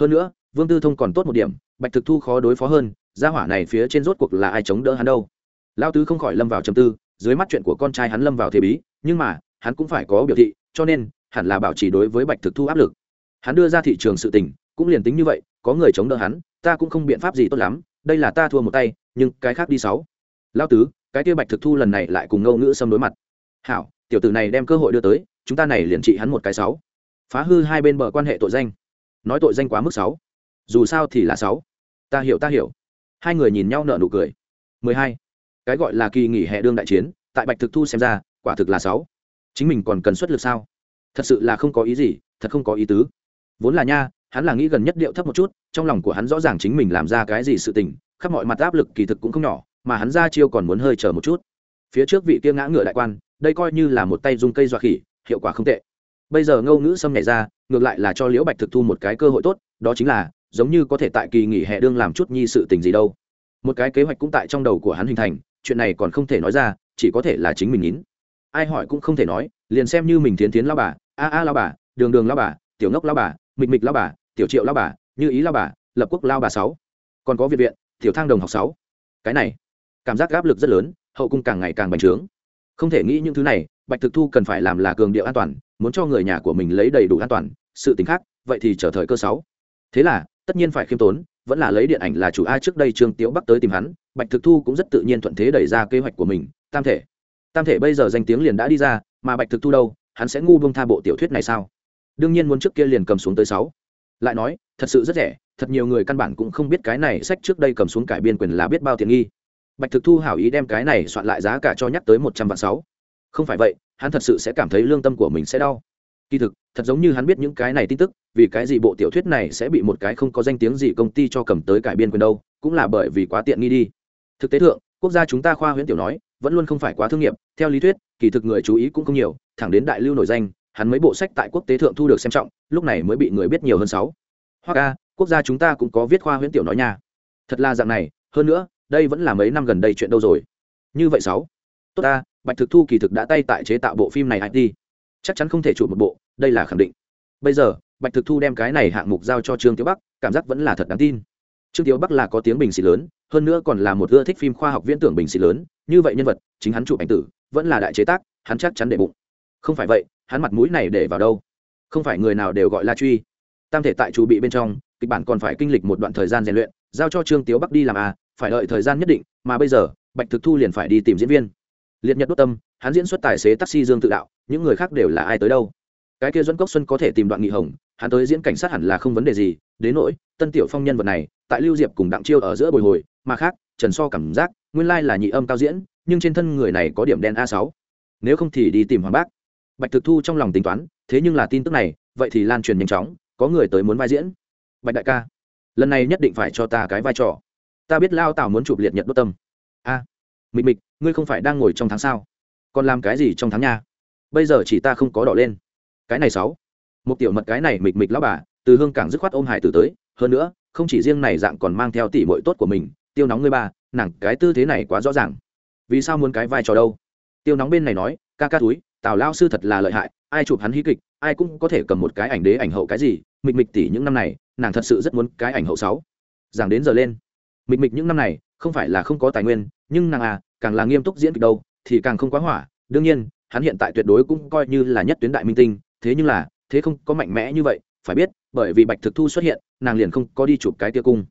Hơn nữa, vương tư thông còn tốt một điểm, bạch thực thu khó đối phó hơn, gia hỏa này phía trên rốt cuộc là ai chống đỡ hắn đâu? Lao tứ không khỏi lâm vào trầm tư, dưới mắt chuyện của con trai hắn lâm vào thế bí, nhưng mà, hắn cũng phải có biểu thị, cho nên, hẳn là bảo trì đối với bạch thực thu áp lực hắn đưa ra thị trường sự tình, cũng liền tính như vậy, có người chống đỡ hắn, ta cũng không biện pháp gì tốt lắm, đây là ta thua một tay, nhưng cái khác đi sáu. Lao tứ, cái kia bạch thực thu lần này lại cùng ngâu ngữ xâm đối mặt. Hảo, tiểu tử này đem cơ hội đưa tới, chúng ta này liền trị hắn một cái sáu. Phá hư hai bên bờ quan hệ tội danh. Nói tội danh quá mức sáu. Dù sao thì là sáu. Ta hiểu ta hiểu. Hai người nhìn nhau nở nụ cười. Mười hai. Cái gọi là kỳ nghỉ hè đương đại chiến, tại bạch thực thu xem ra, quả thực là sáu. Chính mình còn cần xuất lực sao? Thật sự là không có ý gì, thật không có ý tứ vốn là nha, hắn là nghĩ gần nhất điệu thấp một chút, trong lòng của hắn rõ ràng chính mình làm ra cái gì sự tình, khắp mọi mặt áp lực kỳ thực cũng không nhỏ, mà hắn ra chiêu còn muốn hơi chờ một chút. Phía trước vị kia ngã ngựa đại quan, đây coi như là một tay dung cây dọa khỉ, hiệu quả không tệ. Bây giờ ngâu ngữ xâm nhảy ra, ngược lại là cho liễu bạch thực thu một cái cơ hội tốt, đó chính là, giống như có thể tại kỳ nghỉ hè đương làm chút nhi sự tình gì đâu. Một cái kế hoạch cũng tại trong đầu của hắn hình thành, chuyện này còn không thể nói ra, chỉ có thể là chính mình nín. Ai hỏi cũng không thể nói, liền xem như mình tiến tiến lao bà, a a lao bà, đường đường lao bà, tiểu ngốc lao bà mịch mịch lao bà, tiểu triệu lao bà, như ý lao bà, lập quốc lao bà sáu. Còn có viện viện, tiểu thang đồng học sáu. Cái này, cảm giác áp lực rất lớn, hậu cung càng ngày càng bành trướng. Không thể nghĩ những thứ này, bạch thực thu cần phải làm là cường điệu an toàn, muốn cho người nhà của mình lấy đầy đủ an toàn, sự t khác, vậy thì trở thời cơ sáu. Thế là, tất nhiên phải khiêm tốn, vẫn là lấy điện ảnh là chủ a trước đây trương tiếu bắc tới tìm hắn, bạch thực thu cũng rất tự nhiên thuận thế đẩy ra kế hoạch của mình, tam thể. Tam thể bây giờ danh tiếng liền đã đi ra, mà bạch thực thu đâu, hắn sẽ ngu bông tha bộ tiểu thuyết này sao? Đương nhiên muốn trước kia liền cầm xuống tới sáu. Lại nói, thật sự rất rẻ, thật nhiều người căn bản cũng không biết cái này sách trước đây cầm xuống cải biên quyền là biết bao tiền nghi. Bạch thực thu hảo ý đem cái này soạn lại giá cả cho nhắc tới một trăm vạn sáu. Không phải vậy, hắn thật sự sẽ cảm thấy lương tâm của mình sẽ đau. Kỳ thực, thật giống như hắn biết những cái này tin tức, vì cái gì bộ tiểu thuyết này sẽ bị một cái không có danh tiếng gì công ty cho cầm tới cải biên quyền đâu, cũng là bởi vì quá tiện nghi đi. Thực tế thượng, quốc gia chúng ta khoa huyễn tiểu nói, vẫn luôn không phải quá thương nghiệp, theo lý thuyết, kỳ thực người chú ý cũng không nhiều, thẳng đến đại lưu nổi danh hắn mấy bộ sách tại quốc tế thượng thu được xem trọng, lúc này mới bị người biết nhiều hơn sáu. Hoặc a, quốc gia chúng ta cũng có viết khoa huyễn tiểu nói nha. Thật là dạng này, hơn nữa, đây vẫn là mấy năm gần đây chuyện đâu rồi. Như vậy sáu. Tốt ta bạch thực thu kỳ thực đã tay tại chế tạo bộ phim này it chắc chắn không thể chụp một bộ, đây là khẳng định. Bây giờ, bạch thực thu đem cái này hạng mục giao cho trương tiểu bắc, cảm giác vẫn là thật đáng tin. Trương tiểu bắc là có tiếng bình xịt lớn, hơn nữa còn là một ưa thích phim khoa học viễn tưởng bình xịt lớn, như vậy nhân vật, chính hắn chụp ảnh tử, vẫn là đại chế tác, hắn chắc chắn để bụng. Không phải vậy hắn mặt mũi này để vào đâu? Không phải người nào đều gọi là truy. Tam thể tại chủ bị bên trong, kịch bản còn phải kinh lịch một đoạn thời gian rèn luyện, giao cho trương tiếu bắc đi làm à phải đợi thời gian nhất định, mà bây giờ, bạch thực thu liền phải đi tìm diễn viên. Liệt nhật đốt tâm, hắn diễn xuất tài xế taxi dương tự đạo, những người khác đều là ai tới đâu? Cái kia dẫn cốc xuân có thể tìm đoạn nghị hồng, hắn tới diễn cảnh sát hẳn là không vấn đề gì, đến nỗi, tân tiểu phong nhân vật này, tại lưu diệp cùng đặng chiêu ở giữa bồi hồi, mà khác, trần so cảm giác, nguyên lai là nhị âm cao diễn, nhưng trên thân người này có điểm đen a sáu. Nếu không thì đi tìm hoàng bác bạch thực thu trong lòng tính toán thế nhưng là tin tức này vậy thì lan truyền nhanh chóng có người tới muốn vai diễn. Bạch đại ca lần này nhất định phải cho ta cái vai trò. Ta biết lao tào muốn chụp liệt nhật đốt tâm. A à, mịch mịch ngươi không phải đang ngồi trong tháng sao? Còn làm cái gì trong tháng nha? Bây giờ chỉ ta không có đỏ lên. Cái này sáu. Một tiểu mật cái này mịch mịch lão bà từ hương cảng dứt khoát ôm hải tử tới hơn nữa không chỉ riêng này dạng còn mang theo tỷ muội tốt của mình tiêu nóng ngươi ba nàng cái tư thế này quá rõ ràng. Vì sao muốn cái vai trò đâu? Tiêu nóng bên này nói ca ca túi tào lao sư thật là lợi hại, ai chụp hắn hí kịch, ai cũng có thể cầm một cái ảnh đế ảnh hậu cái gì, mịch mịch tỷ những năm này, nàng thật sự rất muốn cái ảnh hậu sáu. Giảng đến giờ lên, mịch mịch những năm này, không phải là không có tài nguyên, nhưng nàng à càng là nghiêm túc diễn kịch đâu, thì càng không quá hỏa. Đương nhiên, hắn hiện tại tuyệt đối cũng coi như là nhất tuyến đại minh tinh, thế nhưng là, thế không có mạnh mẽ như vậy, phải biết, bởi vì bạch thực thu xuất hiện, nàng liền không có đi chụp cái tia cung.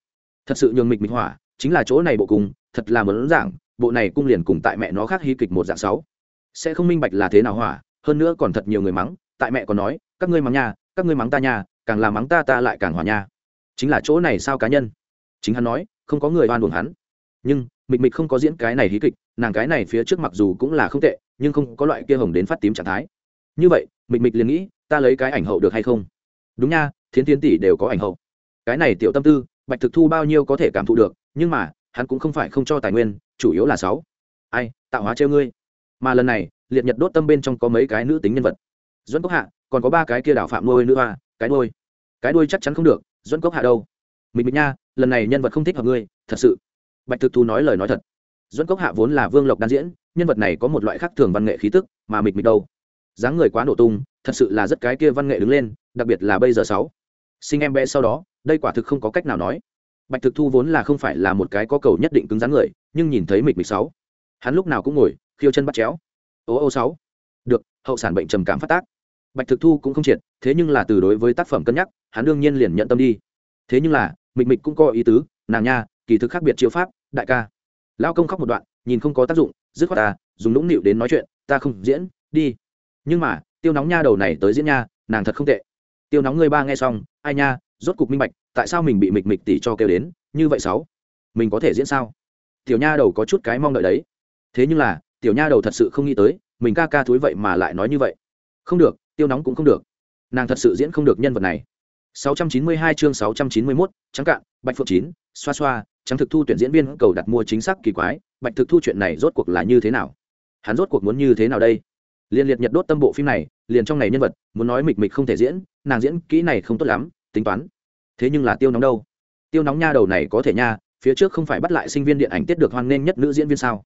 Thật sự nhường mịch mịch hỏa, chính là chỗ này bộ cung, thật là muốn giảng, bộ này cung liền cùng tại mẹ nó khác hí kịch một dạng sáu sẽ không minh bạch là thế nào hỏa, hơn nữa còn thật nhiều người mắng, tại mẹ còn nói, các ngươi mắng nha, các ngươi mắng ta nha, càng làm mắng ta ta lại càng hỏa nha. Chính là chỗ này sao cá nhân? Chính hắn nói, không có người oan buồn hắn. Nhưng, mịch mịch không có diễn cái này hí kịch, nàng cái này phía trước mặc dù cũng là không tệ, nhưng không có loại kia hồng đến phát tím trạng thái. Như vậy, mịch mịch liền nghĩ, ta lấy cái ảnh hậu được hay không? Đúng nha, thiến tiến tỷ đều có ảnh hậu. Cái này tiểu tâm tư, bạch thực thu bao nhiêu có thể cảm thụ được, nhưng mà, hắn cũng không phải không cho tài nguyên, chủ yếu là sáu. Ai, tạo hóa treo ngươi mà lần này liệt nhật đốt tâm bên trong có mấy cái nữ tính nhân vật. Dẫn cốc hạ còn có ba cái kia đảo phạm nuôi nữ hoa cái nuôi, cái nuôi chắc chắn không được dẫn cốc hạ đâu? Mịch mịch nha lần này nhân vật không thích hợp ngươi thật sự. Bạch thực thu nói lời nói thật. Dẫn cốc hạ vốn là vương lộc đan diễn nhân vật này có một loại khác thường văn nghệ khí tức mà mịch mịch đâu? Dáng người quá nổ tung thật sự là rất cái kia văn nghệ đứng lên đặc biệt là bây giờ sáu. Sinh em bé sau đó đây quả thực không có cách nào nói. Bạch thực thu vốn là không phải là một cái có cầu nhất định cứng rắn người nhưng nhìn thấy mịch mịch sáu hắn lúc nào cũng ngồi khiêu chân bắt chéo. Ô ô sáu. Được, hậu sản bệnh trầm cảm phát tác. Bạch thực thu cũng không triệt, thế nhưng là từ đối với tác phẩm cân nhắc, hắn đương nhiên liền nhận tâm đi. Thế nhưng là, mịch mịch cũng có ý tứ, nàng nha, kỳ thực khác biệt chiếu pháp, đại ca. Lao công khóc một đoạn, nhìn không có tác dụng, dứt khoát ta, dùng nũng nịu đến nói chuyện, ta không diễn, đi. Nhưng mà, tiêu nóng nha đầu này tới diễn nha, nàng thật không tệ. Tiêu nóng người ba nghe xong, ai nha, rốt cục minh bạch, tại sao mình bị mịch mịch tỷ cho kêu đến, như vậy sáu? Mình có thể diễn sao? Tiểu nha đầu có chút cái mong đợi đấy. Thế nhưng là tiểu nha đầu thật sự không nghĩ tới mình ca ca thúi vậy mà lại nói như vậy. Không được tiêu nóng cũng không được. Nàng thật sự diễn không được nhân vật này. 692 chương 691, trắng cạn bạch phượng chín xoa xoa trắng thực thu tuyển diễn viên cầu đặt mua chính xác kỳ quái bạch thực thu chuyện này rốt cuộc là như thế nào? Hắn rốt cuộc muốn như thế nào đây? Liên liệt nhật đốt tâm bộ phim này liền trong này nhân vật muốn nói mịch mịch không thể diễn nàng diễn kỹ này không tốt lắm tính toán. Thế nhưng là tiêu nóng đâu? Tiêu nóng nha đầu này có thể nha phía trước không phải bắt lại sinh viên điện ảnh tiết được hoan nghênh nhất nữ diễn viên sao?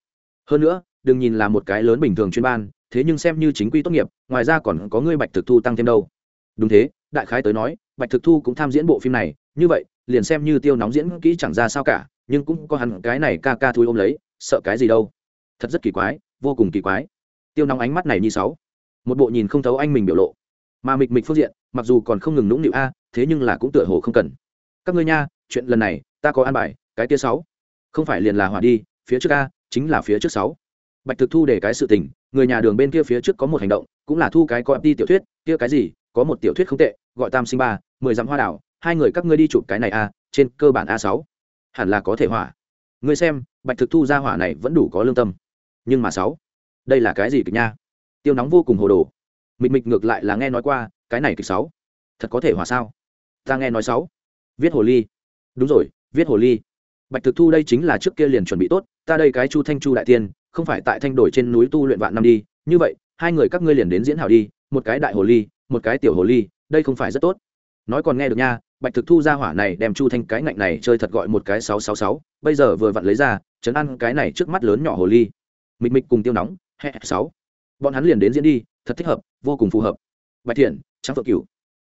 Hơn nữa đừng nhìn là một cái lớn bình thường chuyên ban, thế nhưng xem như chính quy tốt nghiệp, ngoài ra còn có ngươi bạch thực thu tăng thêm đâu. Đúng thế, đại khái tới nói, bạch thực thu cũng tham diễn bộ phim này, như vậy, liền xem như tiêu nóng diễn kỹ chẳng ra sao cả, nhưng cũng có hẳn cái này ca ca thui ôm lấy, sợ cái gì đâu. Thật rất kỳ quái, vô cùng kỳ quái. Tiêu nóng ánh mắt này như sáu. Một bộ nhìn không thấu anh mình biểu lộ. Mà mịch mịch phương diện, mặc dù còn không ngừng nũng nịu a, thế nhưng là cũng tựa hồ không cần. Các ngươi nha, chuyện lần này, ta có an bài, cái tia sáu. Không phải liền là hỏa đi, phía trước a, chính là phía trước sáu bạch thực thu để cái sự tình, người nhà đường bên kia phía trước có một hành động, cũng là thu cái coi đi tiểu thuyết, kia cái gì, có một tiểu thuyết không tệ, gọi tam sinh ba, mười dặm hoa đảo, hai người các ngươi đi chụp cái này a, trên cơ bản a sáu. Hẳn là có thể hỏa. Ngươi xem, bạch thực thu ra hỏa này vẫn đủ có lương tâm. Nhưng mà sáu, đây là cái gì kịch nha? Tiêu nóng vô cùng hồ đồ. Mịch mịch ngược lại là nghe nói qua, cái này kịch sáu. Thật có thể hỏa sao? Ta nghe nói sáu. Viết hồ ly. Đúng rồi, viết hồ ly. Bạch thực thu đây chính là trước kia liền chuẩn bị tốt, ta đây cái chu thanh chu đại tiên không phải tại thanh đổi trên núi tu luyện vạn năm đi, như vậy, hai người các ngươi liền đến diễn hảo đi, một cái đại hồ ly, một cái tiểu hồ ly, đây không phải rất tốt. Nói còn nghe được nha, bạch thực thu ra hỏa này đem chu thanh cái ngạnh này chơi thật gọi một cái sáu sáu sáu, bây giờ vừa vặn lấy ra, chấn ăn cái này trước mắt lớn nhỏ hồ ly. Mịch mịch cùng tiêu nóng hẹ sáu. Bọn hắn liền đến diễn đi, thật thích hợp, vô cùng phù hợp. Bạch thiện trắng phượng cửu.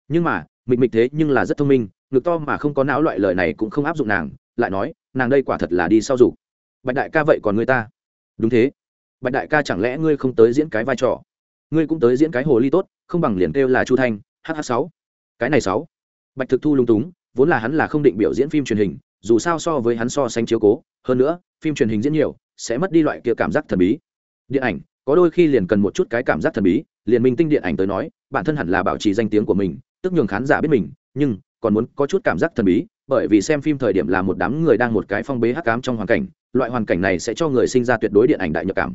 Nhưng mà, mịch mịch thế nhưng là rất thông minh, ngực to mà không có não loại lời này cũng không áp dụng nàng, lại nói, nàng đây quả thật là đi sau rủ bạch đại ca vậy còn người ta? Đúng thế. Bạch đại ca chẳng lẽ ngươi không tới diễn cái vai trò? Ngươi cũng tới diễn cái hồ ly tốt, không bằng liền kêu là chu thanh hh sáu. Cái này sáu. Bạch thực thu lung túng, vốn là hắn là không định biểu diễn phim truyền hình, dù sao so với hắn so sánh chiếu cố, hơn nữa, phim truyền hình diễn nhiều, sẽ mất đi loại kia cảm giác thần bí. Điện ảnh, có đôi khi liền cần một chút cái cảm giác thần bí, liền minh tinh điện ảnh tới nói, bản thân hẳn là bảo trì danh tiếng của mình, tức nhường khán giả biết mình, nhưng, còn muốn có chút cảm giác thần bí, bởi vì xem phim thời điểm là một đám người đang một cái phong bế hắc cám trong hoàn cảnh loại hoàn cảnh này sẽ cho người sinh ra tuyệt đối điện ảnh đại nhập cảm.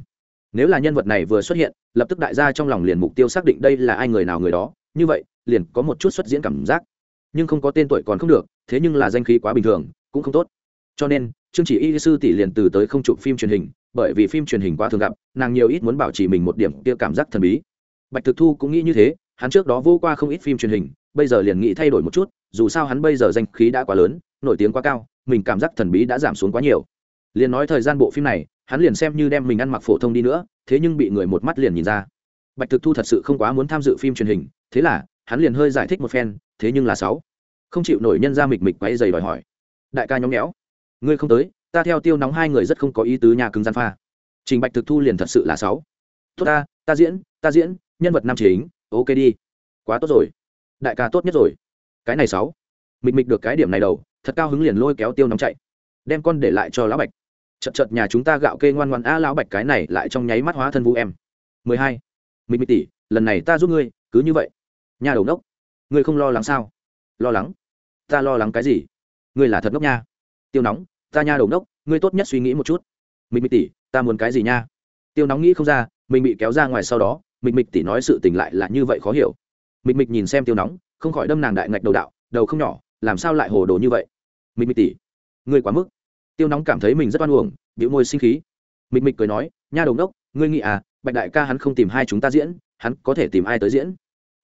Nếu là nhân vật này vừa xuất hiện, lập tức đại gia trong lòng liền mục tiêu xác định đây là ai người nào người đó, như vậy, liền có một chút xuất diễn cảm giác. Nhưng không có tên tuổi còn không được, thế nhưng là danh khí quá bình thường, cũng không tốt. Cho nên chương chỉ y sư tỷ liền từ tới không chụp phim truyền hình, bởi vì phim truyền hình quá thường gặp, nàng nhiều ít muốn bảo trì mình một điểm kia cảm giác thần bí. Bạch thực thu cũng nghĩ như thế, hắn trước đó vô qua không ít phim truyền hình, bây giờ liền nghĩ thay đổi một chút, dù sao hắn bây giờ danh khí đã quá lớn, nổi tiếng quá cao, mình cảm giác thần bí đã giảm xuống quá nhiều liền nói thời gian bộ phim này, hắn liền xem như đem mình ăn mặc phổ thông đi nữa, thế nhưng bị người một mắt liền nhìn ra. Bạch thực thu thật sự không quá muốn tham dự phim truyền hình, thế là, hắn liền hơi giải thích một phen, thế nhưng là sáu. Không chịu nổi nhân ra mịch mịch quay dày đòi hỏi. Đại ca nhóm méo ngươi không tới, ta theo tiêu nóng hai người rất không có ý tứ nhà cứng gian pha. Trình bạch thực thu liền thật sự là sáu. Tốt ta ta diễn ta diễn, nhân vật nam chính, ok đi. Quá tốt rồi. Đại ca tốt nhất rồi. Cái này sáu. Mịch mịch được cái điểm này đầu, thật cao hứng liền lôi kéo tiêu nóng chạy. Đem con để lại cho lão bạch chật chật nhà chúng ta gạo kê ngoan ngoan a lão bạch cái này lại trong nháy mắt hóa thân vũ em. Mười hai. Mịch mịch tỷ, lần này ta giúp ngươi, cứ như vậy. Nhà đầu đốc, ngươi không lo lắng sao? Lo lắng? Ta lo lắng cái gì? Ngươi là thật ngốc nha. Tiêu nóng, ta nha đầu đốc, ngươi tốt nhất suy nghĩ một chút. Mịch mịch tỷ, ta muốn cái gì nha? Tiêu nóng nghĩ không ra, mình bị kéo ra ngoài sau đó mịch mịch tỷ nói sự tình lại là như vậy khó hiểu. Mịch mịch nhìn xem tiêu nóng, không khỏi đâm nàng đại ngạch đầu đạo, đầu không nhỏ, làm sao lại hồ đồ như vậy? Mịch mịch tỷ, ngươi quá mức tiêu nóng cảm thấy mình rất oan uổng biểu môi sinh khí. Mịch mịch cười nói, nha đầu đốc ngươi nghĩ à bạch đại ca hắn không tìm hai chúng ta diễn, hắn có thể tìm ai tới diễn?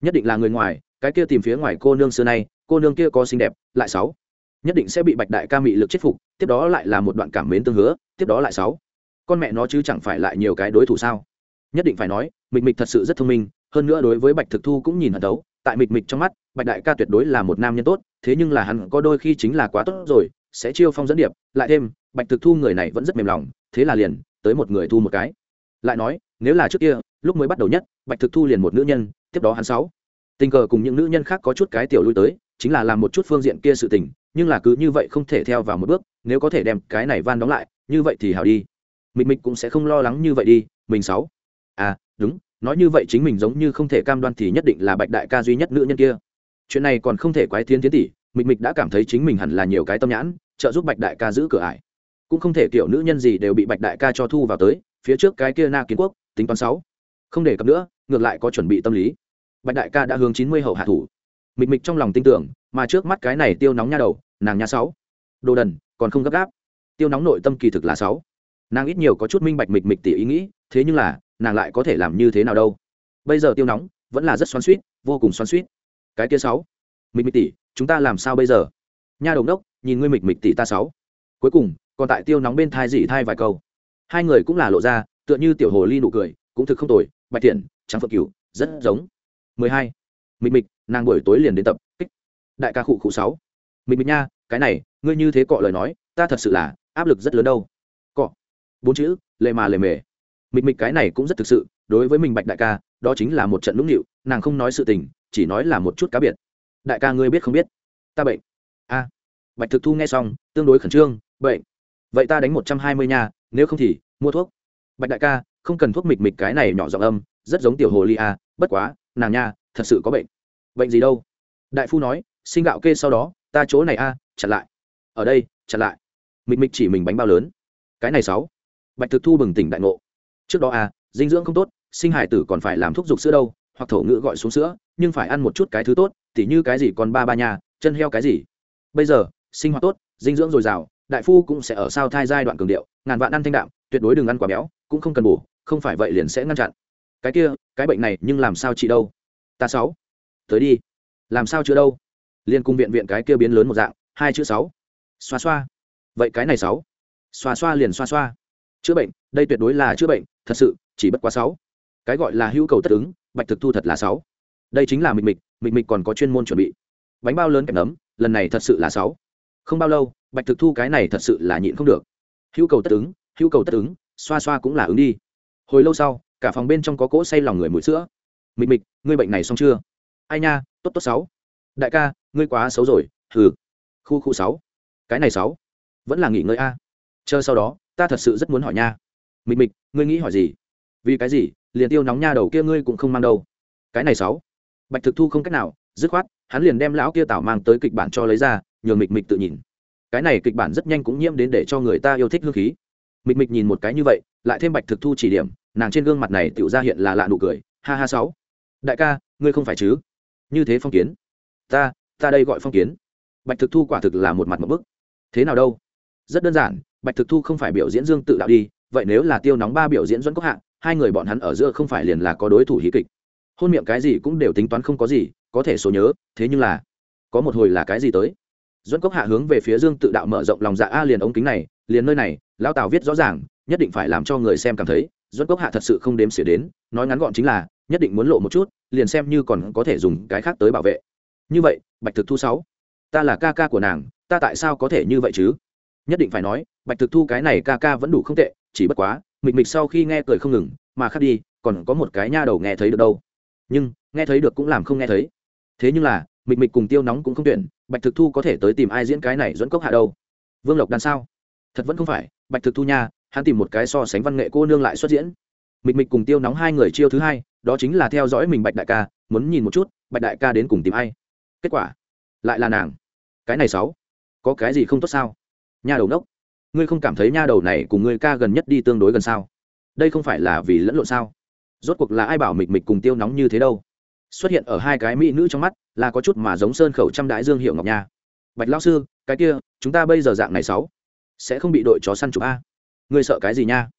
Nhất định là người ngoài, cái kia tìm phía ngoài cô nương xưa nay, cô nương kia có xinh đẹp, lại sáu. Nhất định sẽ bị bạch đại ca mị lực chết phục, tiếp đó lại là một đoạn cảm mến tương hứa, tiếp đó lại sáu. Con mẹ nó chứ chẳng phải lại nhiều cái đối thủ sao? Nhất định phải nói, mịch mịch thật sự rất thông minh, hơn nữa đối với bạch thực thu cũng nhìn hận đấu. Tại mịch mịch trong mắt, bạch đại ca tuyệt đối là một nam nhân tốt, thế nhưng là hắn có đôi khi chính là quá tốt rồi sẽ chiêu phong dẫn điệp, lại thêm, bạch thực thu người này vẫn rất mềm lòng, thế là liền tới một người thu một cái. Lại nói, nếu là trước kia, lúc mới bắt đầu nhất, bạch thực thu liền một nữ nhân, tiếp đó hắn sáu. Tình cờ cùng những nữ nhân khác có chút cái tiểu lui tới, chính là làm một chút phương diện kia sự tình, nhưng là cứ như vậy không thể theo vào một bước, nếu có thể đem cái này van đóng lại, như vậy thì hào đi. Mịch mịch cũng sẽ không lo lắng như vậy đi, mình sáu. À đúng, nói như vậy chính mình giống như không thể cam đoan thì nhất định là bạch đại ca duy nhất nữ nhân kia. Chuyện này còn không thể quái thiên tiến tỷ mịch mịch đã cảm thấy chính mình hẳn là nhiều cái tâm nhãn trợ giúp bạch đại ca giữ cửa ải. Cũng không thể kiểu nữ nhân gì đều bị bạch đại ca cho thu vào tới, phía trước cái kia na kiến quốc, tính toán sáu. Không để cập nữa, ngược lại có chuẩn bị tâm lý. Bạch đại ca đã hướng chín mươi hậu hạ thủ. Mịch mịch trong lòng tin tưởng, mà trước mắt cái này tiêu nóng nha đầu, nàng nha sáu. Đồ đần, còn không gấp gáp. Tiêu nóng nội tâm kỳ thực là sáu. Nàng ít nhiều có chút minh bạch mịch mịch tỉ ý nghĩ, thế nhưng là, nàng lại có thể làm như thế nào đâu. Bây giờ tiêu nóng, vẫn là rất xoắn suýt vô cùng xoắn suýt cái kia sáu. Mịch mịch tỷ chúng ta làm sao bây giờ? Nha đồng đốc nhìn ngươi mịch mịch tỷ ta sáu. Cuối cùng, còn tại tiêu nóng bên thai dị thai vài câu. Hai người cũng là lộ ra, tựa như tiểu hồ ly nụ cười, cũng thực không tồi, bạch thiện trắng phượng cửu rất giống. Mười hai. Mịch mịch, nàng buổi tối liền đến tập, kích. Đại ca khụ khụ sáu. Mịch mịch nha, cái này, ngươi như thế cọ lời nói, ta thật sự là, áp lực rất lớn đâu. Cọ. Bốn chữ, lề mà lề mề. Mịch mịch cái này cũng rất thực sự, đối với mình bạch đại ca, đó chính là một trận nũng nịu, nàng không nói sự tình, chỉ nói là một chút cá biệt. Đại ca ngươi biết không biết? Ta bệnh. A bạch thực thu nghe xong, tương đối khẩn trương, bệnh? Vậy ta đánh một trăm hai mươi nha, nếu không thì mua thuốc. Bạch đại ca, không cần thuốc mịch mịch cái này nhỏ giọng âm, rất giống tiểu hồ ly a bất quá, nàng nha, thật sự có bệnh. Bệnh gì đâu? Đại phu nói sinh gạo kê sau đó, ta chỗ này a, chặn lại. Ở đây, chặn lại. Mịch mịch chỉ mình bánh bao lớn. Cái này sáu. Bạch thực thu bừng tỉnh đại ngộ. Trước đó a dinh dưỡng không tốt, sinh hải tử còn phải làm thuốc dục sữa đâu, hoặc thổ ngữ gọi xuống sữa, nhưng phải ăn một chút cái thứ tốt, tỉ như cái gì còn ba ba nhà chân heo cái gì. Bây giờ sinh hoạt tốt, dinh dưỡng dồi dào, đại phu cũng sẽ ở sao thai giai đoạn cường điệu, ngàn vạn ăn thanh đạm, tuyệt đối đừng ăn quá béo, cũng không cần bổ, không phải vậy liền sẽ ngăn chặn. Cái kia, cái bệnh này nhưng làm sao trị đâu? Ta sáu, tới đi. Làm sao chữa đâu? Liên cung viện viện cái kia biến lớn một dạng, hai chữ sáu. Xoa xoa. Vậy cái này sáu. Xoa xoa liền xoa xoa. Chữa bệnh, đây tuyệt đối là chữa bệnh, thật sự, chỉ bất quá sáu. Cái gọi là hữu cầu tất ứng, bạch thực thu thật là sáu. Đây chính là mịch mịch mịch mịch còn có chuyên môn chuẩn bị. Bánh bao lớn kèm nấm, lần này thật sự là sáu không bao lâu, bạch thực thu cái này thật sự là nhịn không được. Hữu cầu tất ứng, hữu cầu tất ứng, xoa xoa cũng là ứng đi. Hồi lâu sau, cả phòng bên trong có cỗ say lòng người mũi sữa. Mịch mịch, ngươi bệnh này xong chưa? Ai nha, tốt tốt sáu. Đại ca, ngươi quá xấu rồi, hừ. Khu khu sáu. Cái này sáu. Vẫn là nghỉ ngơi a. Chờ sau đó, ta thật sự rất muốn hỏi nha. Mịch mịch, ngươi nghĩ hỏi gì? Vì cái gì? Liền tiêu nóng nha đầu kia ngươi cũng không mang đâu. Cái này sáu. Bạch thực thu không cách nào, dứt khoát, hắn liền đem lão kia tảo mang tới kịch bản cho lấy ra nhường mịch mịch tự nhìn. Cái này kịch bản rất nhanh cũng nhiễm đến để cho người ta yêu thích hương khí. Mịch mịch nhìn một cái như vậy, lại thêm bạch thực thu chỉ điểm, nàng trên gương mặt này tự ra hiện là lạ nụ cười, ha ha sáu. Đại ca, ngươi không phải chứ? Như thế phong kiến. Ta ta đây gọi phong kiến. Bạch thực thu quả thực là một mặt một bức. Thế nào đâu? Rất đơn giản, bạch thực thu không phải biểu diễn dương tự đạo đi, vậy nếu là tiêu nóng ba biểu diễn dẫn quốc hạng hai người bọn hắn ở giữa không phải liền là có đối thủ hí kịch. Hôn miệng cái gì cũng đều tính toán không có gì, có thể số nhớ, thế nhưng là, có một hồi là cái gì tới? Dẫn cốc hạ hướng về phía dương tự đạo mở rộng lòng dạ a liền ống kính này, liền nơi này lao tào viết rõ ràng, nhất định phải làm cho người xem cảm thấy dẫn cốc hạ thật sự không đếm xỉa đến, nói ngắn gọn chính là, nhất định muốn lộ một chút, liền xem như còn có thể dùng cái khác tới bảo vệ. Như vậy, bạch thực thu sáu, ta là ca ca của nàng, ta tại sao có thể như vậy chứ? Nhất định phải nói, bạch thực thu cái này ca ca vẫn đủ không tệ, chỉ bất quá, mịch mịch sau khi nghe cười không ngừng, mà khác đi, còn có một cái nha đầu nghe thấy được đâu. Nhưng, nghe thấy được cũng làm không nghe thấy. Thế nhưng là mịch mịch cùng tiêu nóng cũng không tuyển, bạch thực thu có thể tới tìm ai diễn cái này dẫn cốc hạ đâu? Vương lộc đàn sao? Thật vẫn không phải, bạch thực thu nha, hắn tìm một cái so sánh văn nghệ cô nương lại xuất diễn. Mịch mịch cùng tiêu nóng hai người chiêu thứ hai, đó chính là theo dõi mình bạch đại ca, muốn nhìn một chút, bạch đại ca đến cùng tìm ai. Kết quả, lại là nàng. Cái này sáu, có cái gì không tốt sao? Nha đầu đốc ngươi không cảm thấy nha đầu này cùng ngươi ca gần nhất đi tương đối gần sao? Đây không phải là vì lẫn lộn sao? Rốt cuộc là ai bảo mịch mịch cùng tiêu nóng như thế đâu? Xuất hiện ở hai cái mỹ nữ trong mắt, là có chút mà giống sơn khẩu trăm đại dương hiệu ngọc nha. Bạch lao sư, cái kia, chúng ta bây giờ dạng này sáu, sẽ không bị đội chó săn chụp a? Ngươi sợ cái gì nha?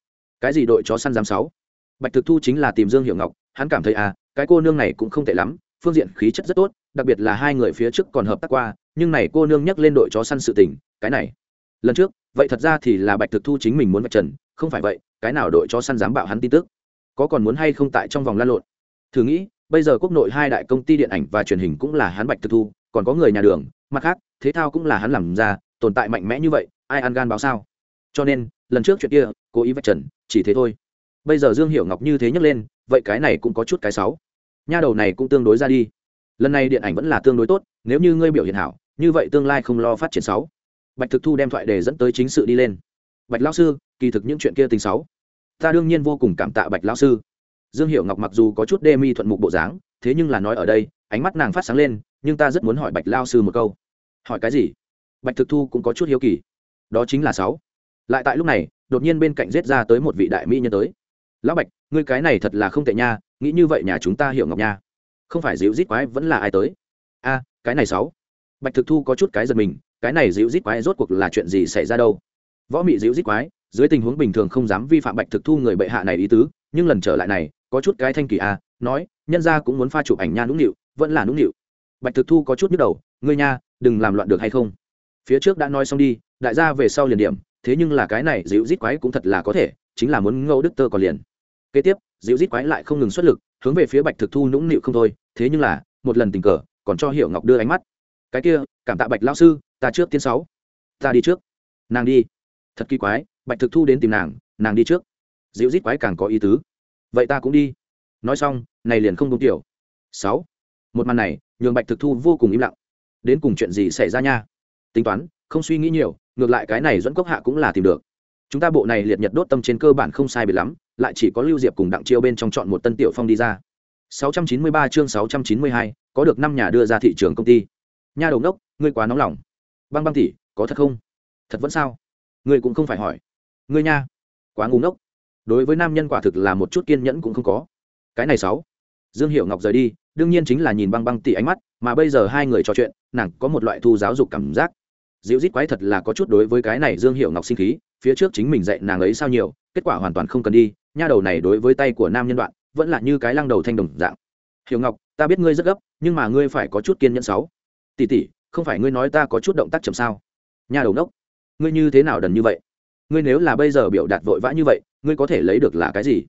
Cái gì đội chó săn giám sáu? Bạch thực thu chính là tìm dương hiệu ngọc, hắn cảm thấy à cái cô nương này cũng không tệ lắm, phương diện khí chất rất tốt, đặc biệt là hai người phía trước còn hợp tác qua, nhưng này cô nương nhắc lên đội chó săn sự tình, cái này. Lần trước, vậy thật ra thì là bạch thực thu chính mình muốn vạch trần, không phải vậy, cái nào đội chó săn dám bạo hắn tin tức? Có còn muốn hay không tại trong vòng lan lộn? Thử nghĩ bây giờ quốc nội hai đại công ty điện ảnh và truyền hình cũng là hắn bạch thực thu, còn có người nhà đường, mặt khác, thế thao cũng là hắn làm ra, tồn tại mạnh mẽ như vậy, ai ăn gan báo sao? Cho nên, lần trước chuyện kia, cố ý vạch trần, chỉ thế thôi. Bây giờ dương hiểu ngọc như thế nhấc lên, vậy cái này cũng có chút cái sáu. Nha đầu này cũng tương đối ra đi. Lần này điện ảnh vẫn là tương đối tốt, nếu như ngươi biểu hiện hảo, như vậy tương lai không lo phát triển sáu. Bạch thực thu đem thoại đề dẫn tới chính sự đi lên. Bạch lao sư, kỳ thực những chuyện kia tình sáu. Ta đương nhiên vô cùng cảm tạ bạch lao sư dương hiệu ngọc mặc dù có chút đê mi thuận mục bộ dáng, thế nhưng là nói ở đây, ánh mắt nàng phát sáng lên, nhưng ta rất muốn hỏi bạch lao sư một câu. Hỏi cái gì? Bạch thực thu cũng có chút hiếu kỳ. Đó chính là sáu. Lại tại lúc này, đột nhiên bên cạnh rết ra tới một vị đại mỹ nhân tới. Lão bạch, ngươi cái này thật là không tệ nha, nghĩ như vậy nhà chúng ta hiểu ngọc nha. Không phải dịu rít quái vẫn là ai tới? A, cái này sáu. Bạch thực thu có chút cái giật mình, cái này dịu rít quái rốt cuộc là chuyện gì xảy ra đâu? Võ mị dịu rít quái, dưới tình huống bình thường không dám vi phạm bạch thực thu người bệ hạ này ý tứ, nhưng lần trở lại này có chút cái thanh kỳ à, nói nhân ra cũng muốn pha chụp ảnh nha nũng nịu vẫn là nũng nịu. Bạch thực thu có chút nhức đầu ngươi nha đừng làm loạn được hay không? Phía trước đã nói xong đi đại gia về sau liền điểm thế nhưng là cái này dịu rít quái cũng thật là có thể chính là muốn ngẫu đức tơ còn liền. Kế tiếp dịu rít quái lại không ngừng xuất lực hướng về phía bạch thực thu nũng nịu không thôi thế nhưng là một lần tình cờ còn cho hiểu ngọc đưa ánh mắt. Cái kia cảm tạ bạch lao sư ta trước tiên sáu. Ta đi trước. Nàng đi. Thật kỳ quái bạch thực thu đến tìm nàng nàng đi trước. Dịu rít quái càng có ý tứ vậy ta cũng đi. Nói xong này liền không đúng tiểu. Sáu. Một màn này nhường bạch thực thu vô cùng im lặng. Đến cùng chuyện gì xảy ra nha? Tính toán không suy nghĩ nhiều ngược lại cái này dẫn cốc hạ cũng là tìm được. Chúng ta bộ này liệt nhật đốt tâm trên cơ bản không sai biệt lắm lại chỉ có lưu diệp cùng đặng chiêu bên trong chọn một tân tiểu phong đi ra. 693 chương 692, có được năm nhà đưa ra thị trường công ty. Nha đầu đốc ngươi quá nóng lòng. Băng băng tỷ có thật không? Thật vẫn sao? Ngươi cũng không phải hỏi. Ngươi nha quá ngu ngốc đối với nam nhân quả thực là một chút kiên nhẫn cũng không có. Cái này sáu. Dương hiệu ngọc rời đi, đương nhiên chính là nhìn băng băng tỉ ánh mắt, mà bây giờ hai người trò chuyện, nàng có một loại thu giáo dục cảm giác. Dịu rít quái thật là có chút đối với cái này dương hiệu ngọc sinh khí, phía trước chính mình dạy nàng ấy sao nhiều, kết quả hoàn toàn không cần đi, nha đầu này đối với tay của nam nhân đoạn, vẫn là như cái lăng đầu thanh đồng dạng. Hiểu ngọc, ta biết ngươi rất gấp, nhưng mà ngươi phải có chút kiên nhẫn sáu. Tỉ tỷ không phải ngươi nói ta có chút động tác chậm sao? Nha đầu đốc, ngươi như thế nào đần như vậy? Ngươi nếu là bây giờ biểu đạt vội vã như vậy, ngươi có thể lấy được là cái gì?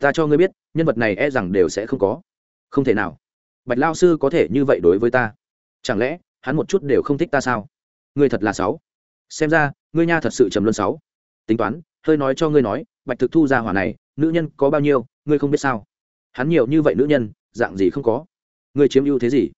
Ta cho ngươi biết, nhân vật này e rằng đều sẽ không có. Không thể nào. Bạch lao sư có thể như vậy đối với ta? Chẳng lẽ, hắn một chút đều không thích ta sao? Ngươi thật là sáu. Xem ra, ngươi nha thật sự trầm luân sáu. Tính toán, hơi nói cho ngươi nói, bạch thực thu ra hỏa này, nữ nhân có bao nhiêu, ngươi không biết sao? Hắn nhiều như vậy nữ nhân, dạng gì không có? Ngươi chiếm ưu thế gì?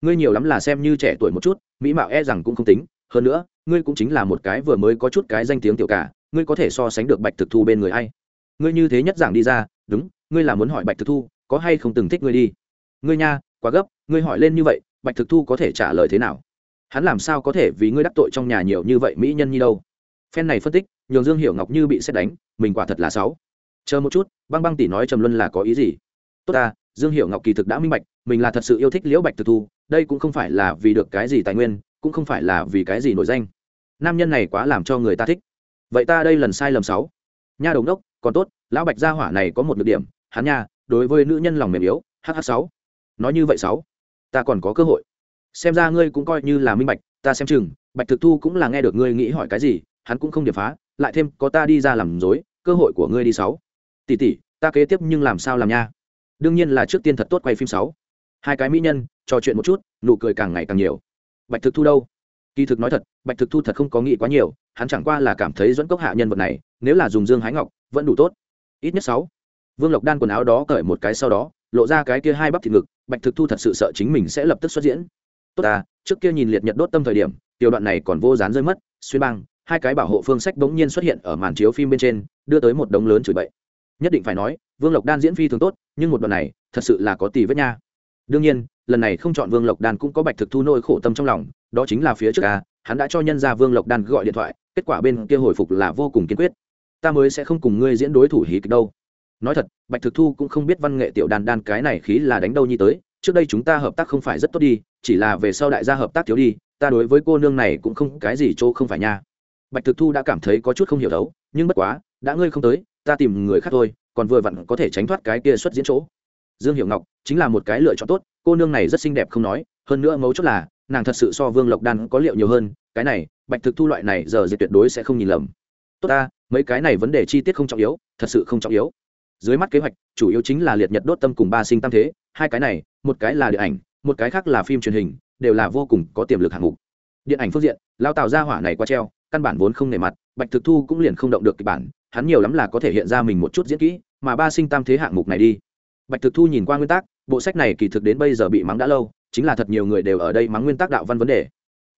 Ngươi nhiều lắm là xem như trẻ tuổi một chút, mỹ mạo e rằng cũng không tính. Hơn nữa, ngươi cũng chính là một cái vừa mới có chút cái danh tiếng tiểu cả ngươi có thể so sánh được bạch thực thu bên người ai? Ngươi như thế nhất giảng đi ra, đúng, ngươi là muốn hỏi bạch thực thu, có hay không từng thích ngươi đi? Ngươi nha, quá gấp, ngươi hỏi lên như vậy, bạch thực thu có thể trả lời thế nào? Hắn làm sao có thể vì ngươi đắc tội trong nhà nhiều như vậy mỹ nhân nhi đâu? Phen này phân tích, nhường dương hiểu ngọc như bị xét đánh, mình quả thật là sáu chờ một chút, băng băng tỷ nói trầm luân là có ý gì? Tốt ta, dương hiểu ngọc kỳ thực đã minh bạch, mình là thật sự yêu thích liễu bạch thực thu, đây cũng không phải là vì được cái gì tài nguyên, cũng không phải là vì cái gì nổi danh. Nam nhân này quá làm cho người ta thích vậy ta đây lần sai lầm sáu. Nha đồng đốc, còn tốt, lão bạch gia hỏa này có một nhược điểm, hắn nha, đối với nữ nhân lòng mềm yếu hh sáu. Nói như vậy sáu, ta còn có cơ hội. Xem ra ngươi cũng coi như là minh bạch, ta xem chừng, bạch thực thu cũng là nghe được ngươi nghĩ hỏi cái gì, hắn cũng không điệp phá, lại thêm có ta đi ra làm dối cơ hội của ngươi đi sáu. Tỷ tỷ, ta kế tiếp nhưng làm sao làm nha? Đương nhiên là trước tiên thật tốt quay phim sáu. Hai cái mỹ nhân, trò chuyện một chút, nụ cười càng ngày càng nhiều. Bạch thực thu đâu? Kỳ thực nói thật, bạch thực thu thật không có nghĩ quá nhiều, hắn chẳng qua là cảm thấy dẫn cốc hạ nhân vật này, nếu là dùng dương hái ngọc, vẫn đủ tốt. Ít nhất sáu. Vương lộc đan quần áo đó cởi một cái sau đó, lộ ra cái kia hai bắp thịt ngực, bạch thực thu thật sự sợ chính mình sẽ lập tức xuất diễn. Tốt ta, trước kia nhìn liệt nhật đốt tâm thời điểm, tiểu đoạn này còn vô dán rơi mất, xuyên băng, hai cái bảo hộ phương sách bỗng nhiên xuất hiện ở màn chiếu phim bên trên, đưa tới một đống lớn chửi bậy. Nhất định phải nói, vương lộc đan diễn phi thường tốt, nhưng một đoạn này, thật sự là có tỷ vết nha. Đương nhiên, lần này không chọn vương lộc đan cũng có bạch thực thu nỗi khổ tâm trong lòng đó chính là phía trước a, hắn đã cho nhân gia vương lộc đan gọi điện thoại, kết quả bên kia hồi phục là vô cùng kiên quyết. Ta mới sẽ không cùng ngươi diễn đối thủ hí kịch đâu. Nói thật, bạch thực thu cũng không biết văn nghệ tiểu Đan đan cái này khí là đánh đâu như tới, trước đây chúng ta hợp tác không phải rất tốt đi, chỉ là về sau đại gia hợp tác thiếu đi, ta đối với cô nương này cũng không cái gì chỗ không phải nha. Bạch thực thu đã cảm thấy có chút không hiểu đấu, nhưng bất quá, đã ngươi không tới, ta tìm người khác thôi, còn vừa vặn có thể tránh thoát cái kia xuất diễn chỗ. Dương hiệu ngọc chính là một cái lựa chọn tốt, cô nương này rất xinh đẹp không nói, hơn nữa mấu chốt là nàng thật sự so vương lộc đan có liệu nhiều hơn, cái này, bạch thực thu loại này giờ thì tuyệt đối sẽ không nhìn lầm. Tốt ta, mấy cái này vấn đề chi tiết không trọng yếu, thật sự không trọng yếu. Dưới mắt kế hoạch, chủ yếu chính là liệt nhật đốt tâm cùng ba sinh tam thế, hai cái này, một cái là điện ảnh, một cái khác là phim truyền hình, đều là vô cùng có tiềm lực hạng mục. Điện ảnh phương diện, lao tạo ra hỏa này qua treo, căn bản vốn không nề mặt, bạch thực thu cũng liền không động được kịch bản, hắn nhiều lắm là có thể hiện ra mình một chút diễn kỹ, mà ba sinh tam thế hạng mục này đi. Bạch thực thu nhìn qua nguyên tắc, bộ sách này kỳ thực đến bây giờ bị mắng đã lâu chính là thật nhiều người đều ở đây mắng nguyên tắc đạo văn vấn đề.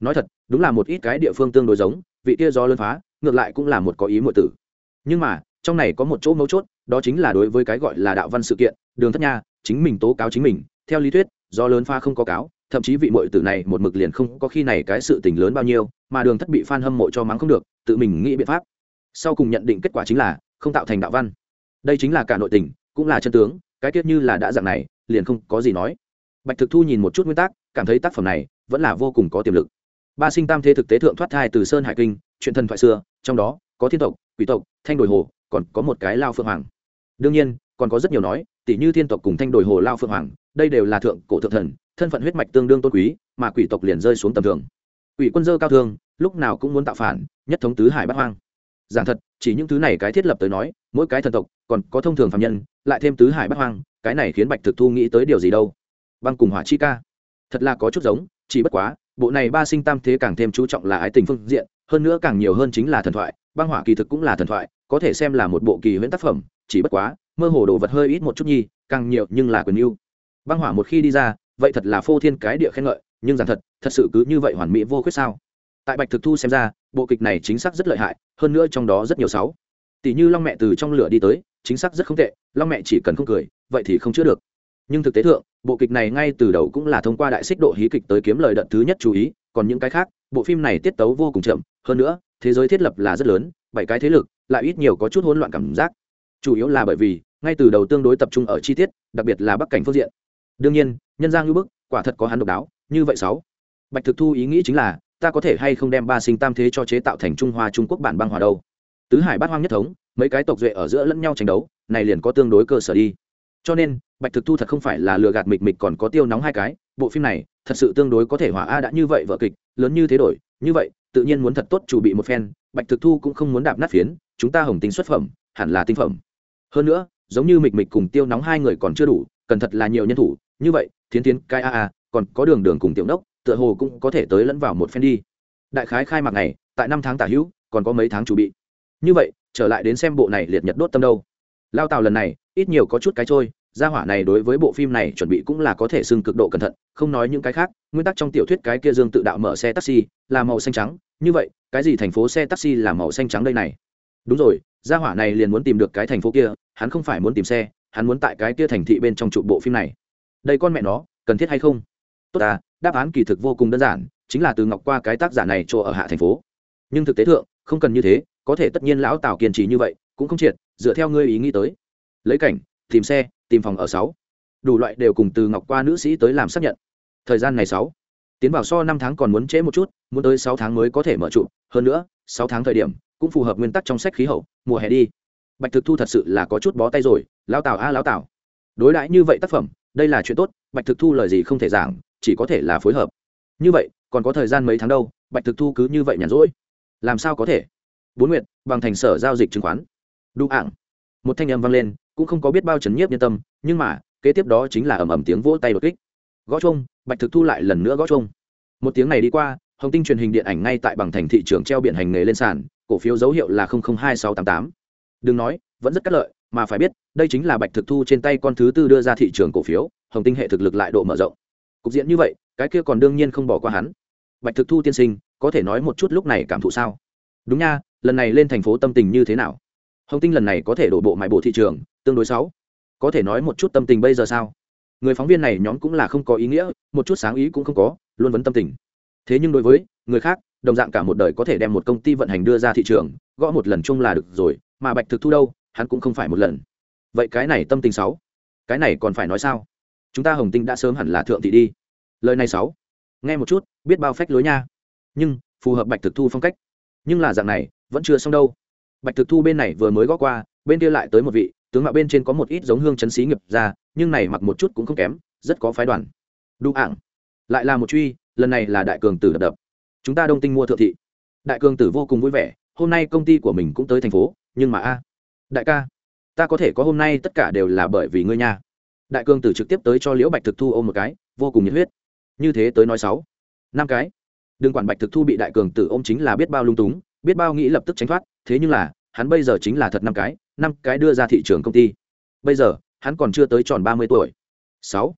Nói thật, đúng là một ít cái địa phương tương đối giống, vị kia do lớn phá, ngược lại cũng là một có ý muội tử. Nhưng mà, trong này có một chỗ mấu chốt, đó chính là đối với cái gọi là đạo văn sự kiện, đường thất nha, chính mình tố cáo chính mình, theo lý thuyết do lớn pha không có cáo, thậm chí vị muội tử này một mực liền không có khi này cái sự tình lớn bao nhiêu, mà đường thất bị f hâm mộ cho mắng không được, tự mình nghĩ biện pháp. Sau cùng nhận định kết quả chính là, không tạo thành đạo văn. Đây chính là cả nội tình, cũng là chân tướng, cái tiết như là đã dạng này, liền không có gì nói bạch thực thu nhìn một chút nguyên tắc, cảm thấy tác phẩm này vẫn là vô cùng có tiềm lực. Ba sinh tam thế thực tế thượng thoát thai từ sơn hải kinh, chuyện thần thoại xưa, trong đó có thiên tộc, quỷ tộc, thanh đồi hồ, còn có một cái lao phượng hoàng. Đương nhiên, còn có rất nhiều nói tỷ như thiên tộc cùng thanh đồi hồ lao phượng hoàng, đây đều là thượng cổ thượng thần, thân phận huyết mạch tương đương tôn quý, mà quỷ tộc liền rơi xuống tầm thường. Quỷ quân dơ cao thương, lúc nào cũng muốn tạo phản, nhất thống tứ hải bát hoang. Giảng thật, chỉ những thứ này cái thiết lập tới nói, mỗi cái thần tộc còn có thông thường phạm nhân, lại thêm tứ hải bát hoang, cái này khiến bạch thực thu nghĩ tới điều gì đâu? Băng cùng hỏa chi ca. Thật là có chút giống, chỉ bất quá, bộ này ba sinh tam thế càng thêm chú trọng là ái tình phương diện, hơn nữa càng nhiều hơn chính là thần thoại, băng hỏa kỳ thực cũng là thần thoại, có thể xem là một bộ kỳ huyễn tác phẩm, chỉ bất quá, mơ hồ đồ vật hơi ít một chút nhi, càng nhiều nhưng là quyền yêu băng hỏa một khi đi ra, vậy thật là phô thiên cái địa khen ngợi, nhưng rằng thật thật sự cứ như vậy hoàn mỹ vô khuyết sao? Tại bạch thực thu xem ra, bộ kịch này chính xác rất lợi hại, hơn nữa trong đó rất nhiều sáu. Tỷ như long mẹ từ trong lửa đi tới, chính xác rất không tệ, long mẹ chỉ cần không cười, vậy thì không chữa được nhưng thực tế thượng, bộ kịch này ngay từ đầu cũng là thông qua đại xích độ hí kịch tới kiếm lời đợt thứ nhất chú ý, còn những cái khác, bộ phim này tiết tấu vô cùng chậm. Hơn nữa, thế giới thiết lập là rất lớn, bảy cái thế lực, lại ít nhiều có chút hỗn loạn cảm giác. Chủ yếu là bởi vì, ngay từ đầu tương đối tập trung ở chi tiết, đặc biệt là bắc cảnh phương diện. Đương nhiên, nhân giang ngữ bức, quả thật có hắn độc đáo, như vậy sáu. Bạch thực thu ý nghĩ chính là, ta có thể hay không đem ba sinh tam thế cho chế tạo thành trung hoa trung quốc bản băng hòa đâu? Tứ hải bát hoang nhất thống, mấy cái tộc duệ ở giữa lẫn nhau tranh đấu, này liền có tương đối cơ sở đi. Cho nên bạch thực thu thật không phải là lừa gạt mịch mịch còn có tiêu nóng hai cái, bộ phim này thật sự tương đối có thể hỏa a đã như vậy vợ kịch, lớn như thế đổi, như vậy, tự nhiên muốn thật tốt chủ bị một phen, bạch thực thu cũng không muốn đạp nát phiến, chúng ta hồng tinh xuất phẩm, hẳn là tinh phẩm. Hơn nữa, giống như mịch mịch cùng tiêu nóng hai người còn chưa đủ, cần thật là nhiều nhân thủ, như vậy, thiến tiến cai a a, còn có đường đường cùng tiểu nốc, tựa hồ cũng có thể tới lẫn vào một phen đi. Đại khái khai mạc này tại năm tháng tả hữu, còn có mấy tháng chủ bị. Như vậy, trở lại đến xem bộ này liệt nhật đốt tâm đâu. Lao tàu lần này, ít nhiều có chút cái trôi gia hỏa này đối với bộ phim này chuẩn bị cũng là có thể xưng cực độ cẩn thận, không nói những cái khác, nguyên tắc trong tiểu thuyết cái kia dương tự đạo mở xe taxi là màu xanh trắng, như vậy, cái gì thành phố xe taxi là màu xanh trắng đây này? Đúng rồi, gia hỏa này liền muốn tìm được cái thành phố kia, hắn không phải muốn tìm xe, hắn muốn tại cái kia thành thị bên trong trụ bộ phim này. Đây con mẹ nó, cần thiết hay không? Tốt à đáp án kỳ thực vô cùng đơn giản, chính là từ ngọc qua cái tác giả này chỗ ở hạ thành phố. Nhưng thực tế thượng, không cần như thế, có thể tất nhiên lão tào kiên trì như vậy, cũng không triệt, dựa theo ngươi ý nghĩ tới. Lấy cảnh, tìm xe tìm phòng ở sáu. Đủ loại đều cùng từ ngọc qua nữ sĩ tới làm xác nhận. Thời gian này sáu. Tiến vào so năm tháng còn muốn trễ một chút muốn tới sáu tháng mới có thể mở trụ. Hơn nữa sáu tháng thời điểm cũng phù hợp nguyên tắc trong sách khí hậu mùa hè đi. Bạch thực thu thật sự là có chút bó tay rồi lao tào a à, lao tào đối đãi như vậy tác phẩm đây là chuyện tốt bạch thực thu lời gì không thể giảng chỉ có thể là phối hợp. Như vậy còn có thời gian mấy tháng đâu bạch thực thu cứ như vậy nhàn rỗi. Làm sao có thể? Bốn nguyện bằng thành sở giao dịch chứng khoán. Đu ảng. Một thanh âm vang lên cũng không có biết bao trấn nhiếp nhân tâm, nhưng mà, kế tiếp đó chính là ầm ầm tiếng vỗ tay đột kích. Gõ chung bạch thực thu lại lần nữa gõ chung một tiếng này đi qua, hồng tinh truyền hình điện ảnh ngay tại bằng thành thị trường treo biển hành nghề lên sàn, cổ phiếu dấu hiệu là hai sáu tám tám. Đừng nói, vẫn rất cắt lợi, mà phải biết, đây chính là bạch thực thu trên tay con thứ tư đưa ra thị trường cổ phiếu, hồng tinh hệ thực lực lại độ mở rộng. Cục diện như vậy, cái kia còn đương nhiên không bỏ qua hắn. Bạch thực thu tiên sinh, có thể nói một chút lúc này cảm thụ sao? Đúng nha, lần này lên thành phố tâm tình như thế nào? Hồng tinh lần này có thể đổ bộ mại bộ thị trường tương đối sáu. Có thể nói một chút tâm tình bây giờ sao? Người phóng viên này nhóm cũng là không có ý nghĩa, một chút sáng ý cũng không có, luôn vấn tâm tình. Thế nhưng đối với người khác, đồng dạng cả một đời có thể đem một công ty vận hành đưa ra thị trường, gõ một lần chung là được rồi, mà bạch thực thu đâu, hắn cũng không phải một lần. Vậy cái này tâm tình sáu? Cái này còn phải nói sao? Chúng ta hồng tinh đã sớm hẳn là thượng thị đi. Lời này sáu? Nghe một chút, biết bao phách lối nha. Nhưng, phù hợp bạch thực thu phong cách. Nhưng là dạng này, vẫn chưa xong đâu. Bạch thực thu bên này vừa mới gõ qua, bên kia lại tới một vị tướng mạo bên trên có một ít giống hương chấn xí nghiệp ra, nhưng này mặc một chút cũng không kém, rất có phái đoàn. Đu ảng. Lại là một truy, lần này là đại cường tử đập đập. Chúng ta đông tinh mua thượng thị. Đại cường tử vô cùng vui vẻ, hôm nay công ty của mình cũng tới thành phố, nhưng mà a, đại ca, ta có thể có hôm nay tất cả đều là bởi vì ngươi nha. Đại cường tử trực tiếp tới cho liễu bạch thực thu ôm một cái, vô cùng nhiệt huyết. Như thế tới nói sáu, năm cái. Đừng quản bạch thực thu bị đại cường tử ôm chính là biết bao lung túng, biết bao nghĩ lập tức tránh thoát, thế nhưng là, hắn bây giờ chính là thật năm cái năm cái đưa ra thị trường công ty. Bây giờ, hắn còn chưa tới tròn ba mươi tuổi. Sáu.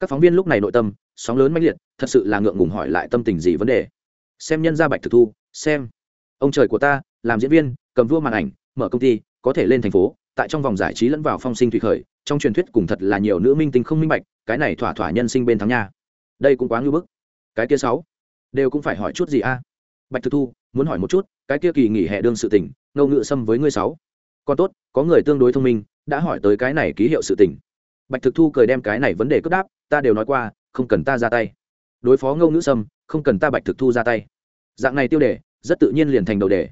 Các phóng viên lúc này nội tâm, sóng lớn mãnh liệt, thật sự là ngượng ngùng hỏi lại tâm tình gì vấn đề. Xem nhân gia bạch thực thu, xem. Ông trời của ta, làm diễn viên, cầm vua màn ảnh, mở công ty, có thể lên thành phố, tại trong vòng giải trí lẫn vào phong sinh thủy khởi, trong truyền thuyết cùng thật là nhiều nữ minh tinh không minh bạch, cái này thỏa thỏa nhân sinh bên thắng nha. Đây cũng quá ngưỡng bức. Cái kia sáu. Đều cũng phải hỏi chút gì a? Bạch thực thu, muốn hỏi một chút, cái kia kỳ nghỉ hè đương sự tình, ngâu ngự xâm với ngươi sáu còn tốt có người tương đối thông minh đã hỏi tới cái này ký hiệu sự tình. Bạch thực thu cười đem cái này vấn đề cướp đáp ta đều nói qua không cần ta ra tay. Đối phó ngâu ngữ sâm không cần ta bạch thực thu ra tay. Dạng này tiêu đề rất tự nhiên liền thành đầu đề.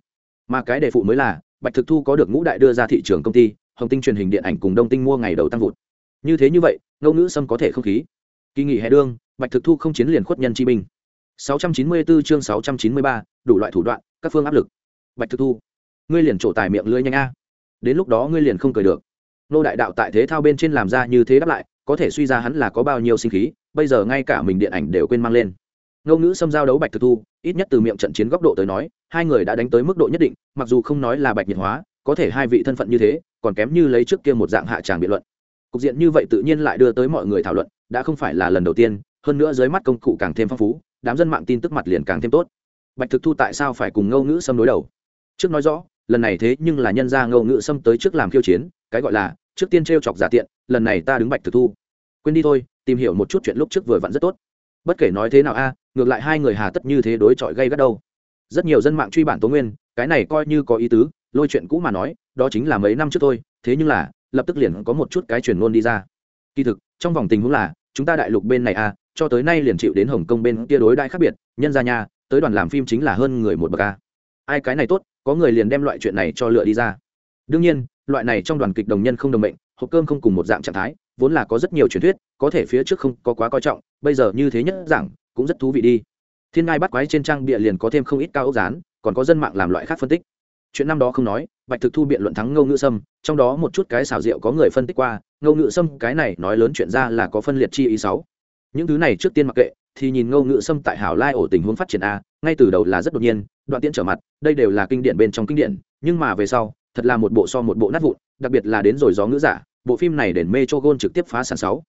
Mà cái đề phụ mới là bạch thực thu có được ngũ đại đưa ra thị trường công ty hồng tinh truyền hình điện ảnh cùng đông tinh mua ngày đầu tăng vụt. Như thế như vậy ngâu ngữ sâm có thể không khí. Kỳ nghỉ hè đương bạch thực thu không chiến liền khuất nhân chi binh. 694 chương 693, đủ loại thủ đoạn các phương áp lực. Bạch thực thu ngươi liền trổ tài miệng lưỡi nhanh a đến lúc đó ngươi liền không cười được. Nô đại đạo tại thế thao bên trên làm ra như thế đáp lại, có thể suy ra hắn là có bao nhiêu sinh khí, bây giờ ngay cả mình điện ảnh đều quên mang lên. Ngô ngữ xâm giao đấu bạch thực thu, ít nhất từ miệng trận chiến góc độ tới nói, hai người đã đánh tới mức độ nhất định, mặc dù không nói là bạch nhiệt hóa, có thể hai vị thân phận như thế, còn kém như lấy trước kia một dạng hạ tràng biện luận. Cục diện như vậy tự nhiên lại đưa tới mọi người thảo luận, đã không phải là lần đầu tiên, hơn nữa dưới mắt công cụ càng thêm phong phú, đám dân mạng tin tức mặt liền càng thêm tốt. Bạch thực thu tại sao phải cùng ngô ngữ xâm đối đầu? Trước nói rõ lần này thế nhưng là nhân gia ngô ngự xâm tới trước làm khiêu chiến, cái gọi là, trước tiên t r e o chọc giả tiện, lần này ta đứng bạch thực thu. Quên đi thôi, tìm hiểu một chút chuyện lúc trước vừa vặn rất tốt. Bất kể nói thế nào a, ngược lại hai người hà tất như thế đối chọi gây gắt đâu. Rất nhiều dân mạng truy bản tố nguyên, cái này coi như có ý tứ, lôi chuyện cũ mà nói, đó chính là mấy năm trước thôi, thế nhưng là, lập tức liền có một chút cái chuyển ngôn đi ra. Kỳ thực, trong vòng tình huống là, chúng ta đại lục bên này a, cho tới nay liền chịu đến hồng kông bên kia đối đại khác biệt, nhân ra nhà, tới đoàn làm phim chính là hơn người một bậc a. Ai cái này tốt có người liền đem loại chuyện này cho lựa đi ra. Đương nhiên, loại này trong đoàn kịch đồng nhân không đồng mệnh, hộp cơm không cùng một dạng trạng thái, vốn là có rất nhiều truyền thuyết, có thể phía trước không có quá coi trọng, bây giờ như thế nhất giảng cũng rất thú vị đi. Thiên ngai bắt quái trên trang bịa liền có thêm không ít cao ốc dán, còn có dân mạng làm loại khác phân tích. Chuyện năm đó không nói, bạch thực thu biện luận thắng ngâu ngữ sâm, trong đó một chút cái xảo diệu có người phân tích qua ngâu ngữ sâm cái này nói lớn chuyện ra là có phân liệt chi ý sáu. Những thứ này trước tiên mặc kệ thì nhìn ngô ngữ sâm tại hảo lai ổ tình huống phát triển a ngay từ đầu là rất đột nhiên đoạn tiễn trở mặt đây đều là kinh điển bên trong kinh điển nhưng mà về sau thật là một bộ so một bộ nát vụn đặc biệt là đến rồi gió ngữ giả bộ phim này đền mê cho gôn trực tiếp phá sản sáu.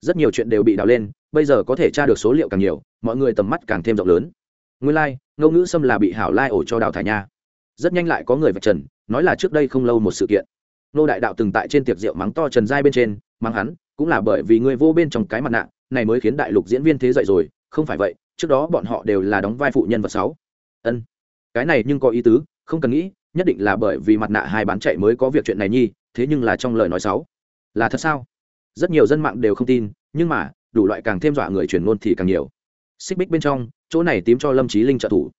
Rất nhiều chuyện đều bị đào lên bây giờ có thể tra được số liệu càng nhiều mọi người tầm mắt càng thêm rộng lớn. Nguyên lai、like, ngôn ngữ xâm là bị hảo lai ổ cho đào thải nha. Rất nhanh lại có người vạch trần nói là trước đây không lâu một sự kiện. Nô đại đạo từng tại trên tiệc rượu mắng to trần giai bên trên mắng hắn cũng là bởi vì người vô bên trong cái mặt nạ này mới khiến đại lục diễn viên thế dậy rồi, không phải vậy, trước đó bọn họ đều là đóng vai phụ nhân vật sáu. Ân. Cái này nhưng có ý tứ, không cần nghĩ, nhất định là bởi vì mặt nạ hai bán chạy mới có việc chuyện này nhi, thế nhưng là trong lời nói sáu. Là thật sao? Rất nhiều dân mạng đều không tin, nhưng mà, đủ loại càng thêm dọa người truyền ngôn thì càng nhiều. Xích bích bên trong, chỗ này tím cho lâm trí linh trợ thủ.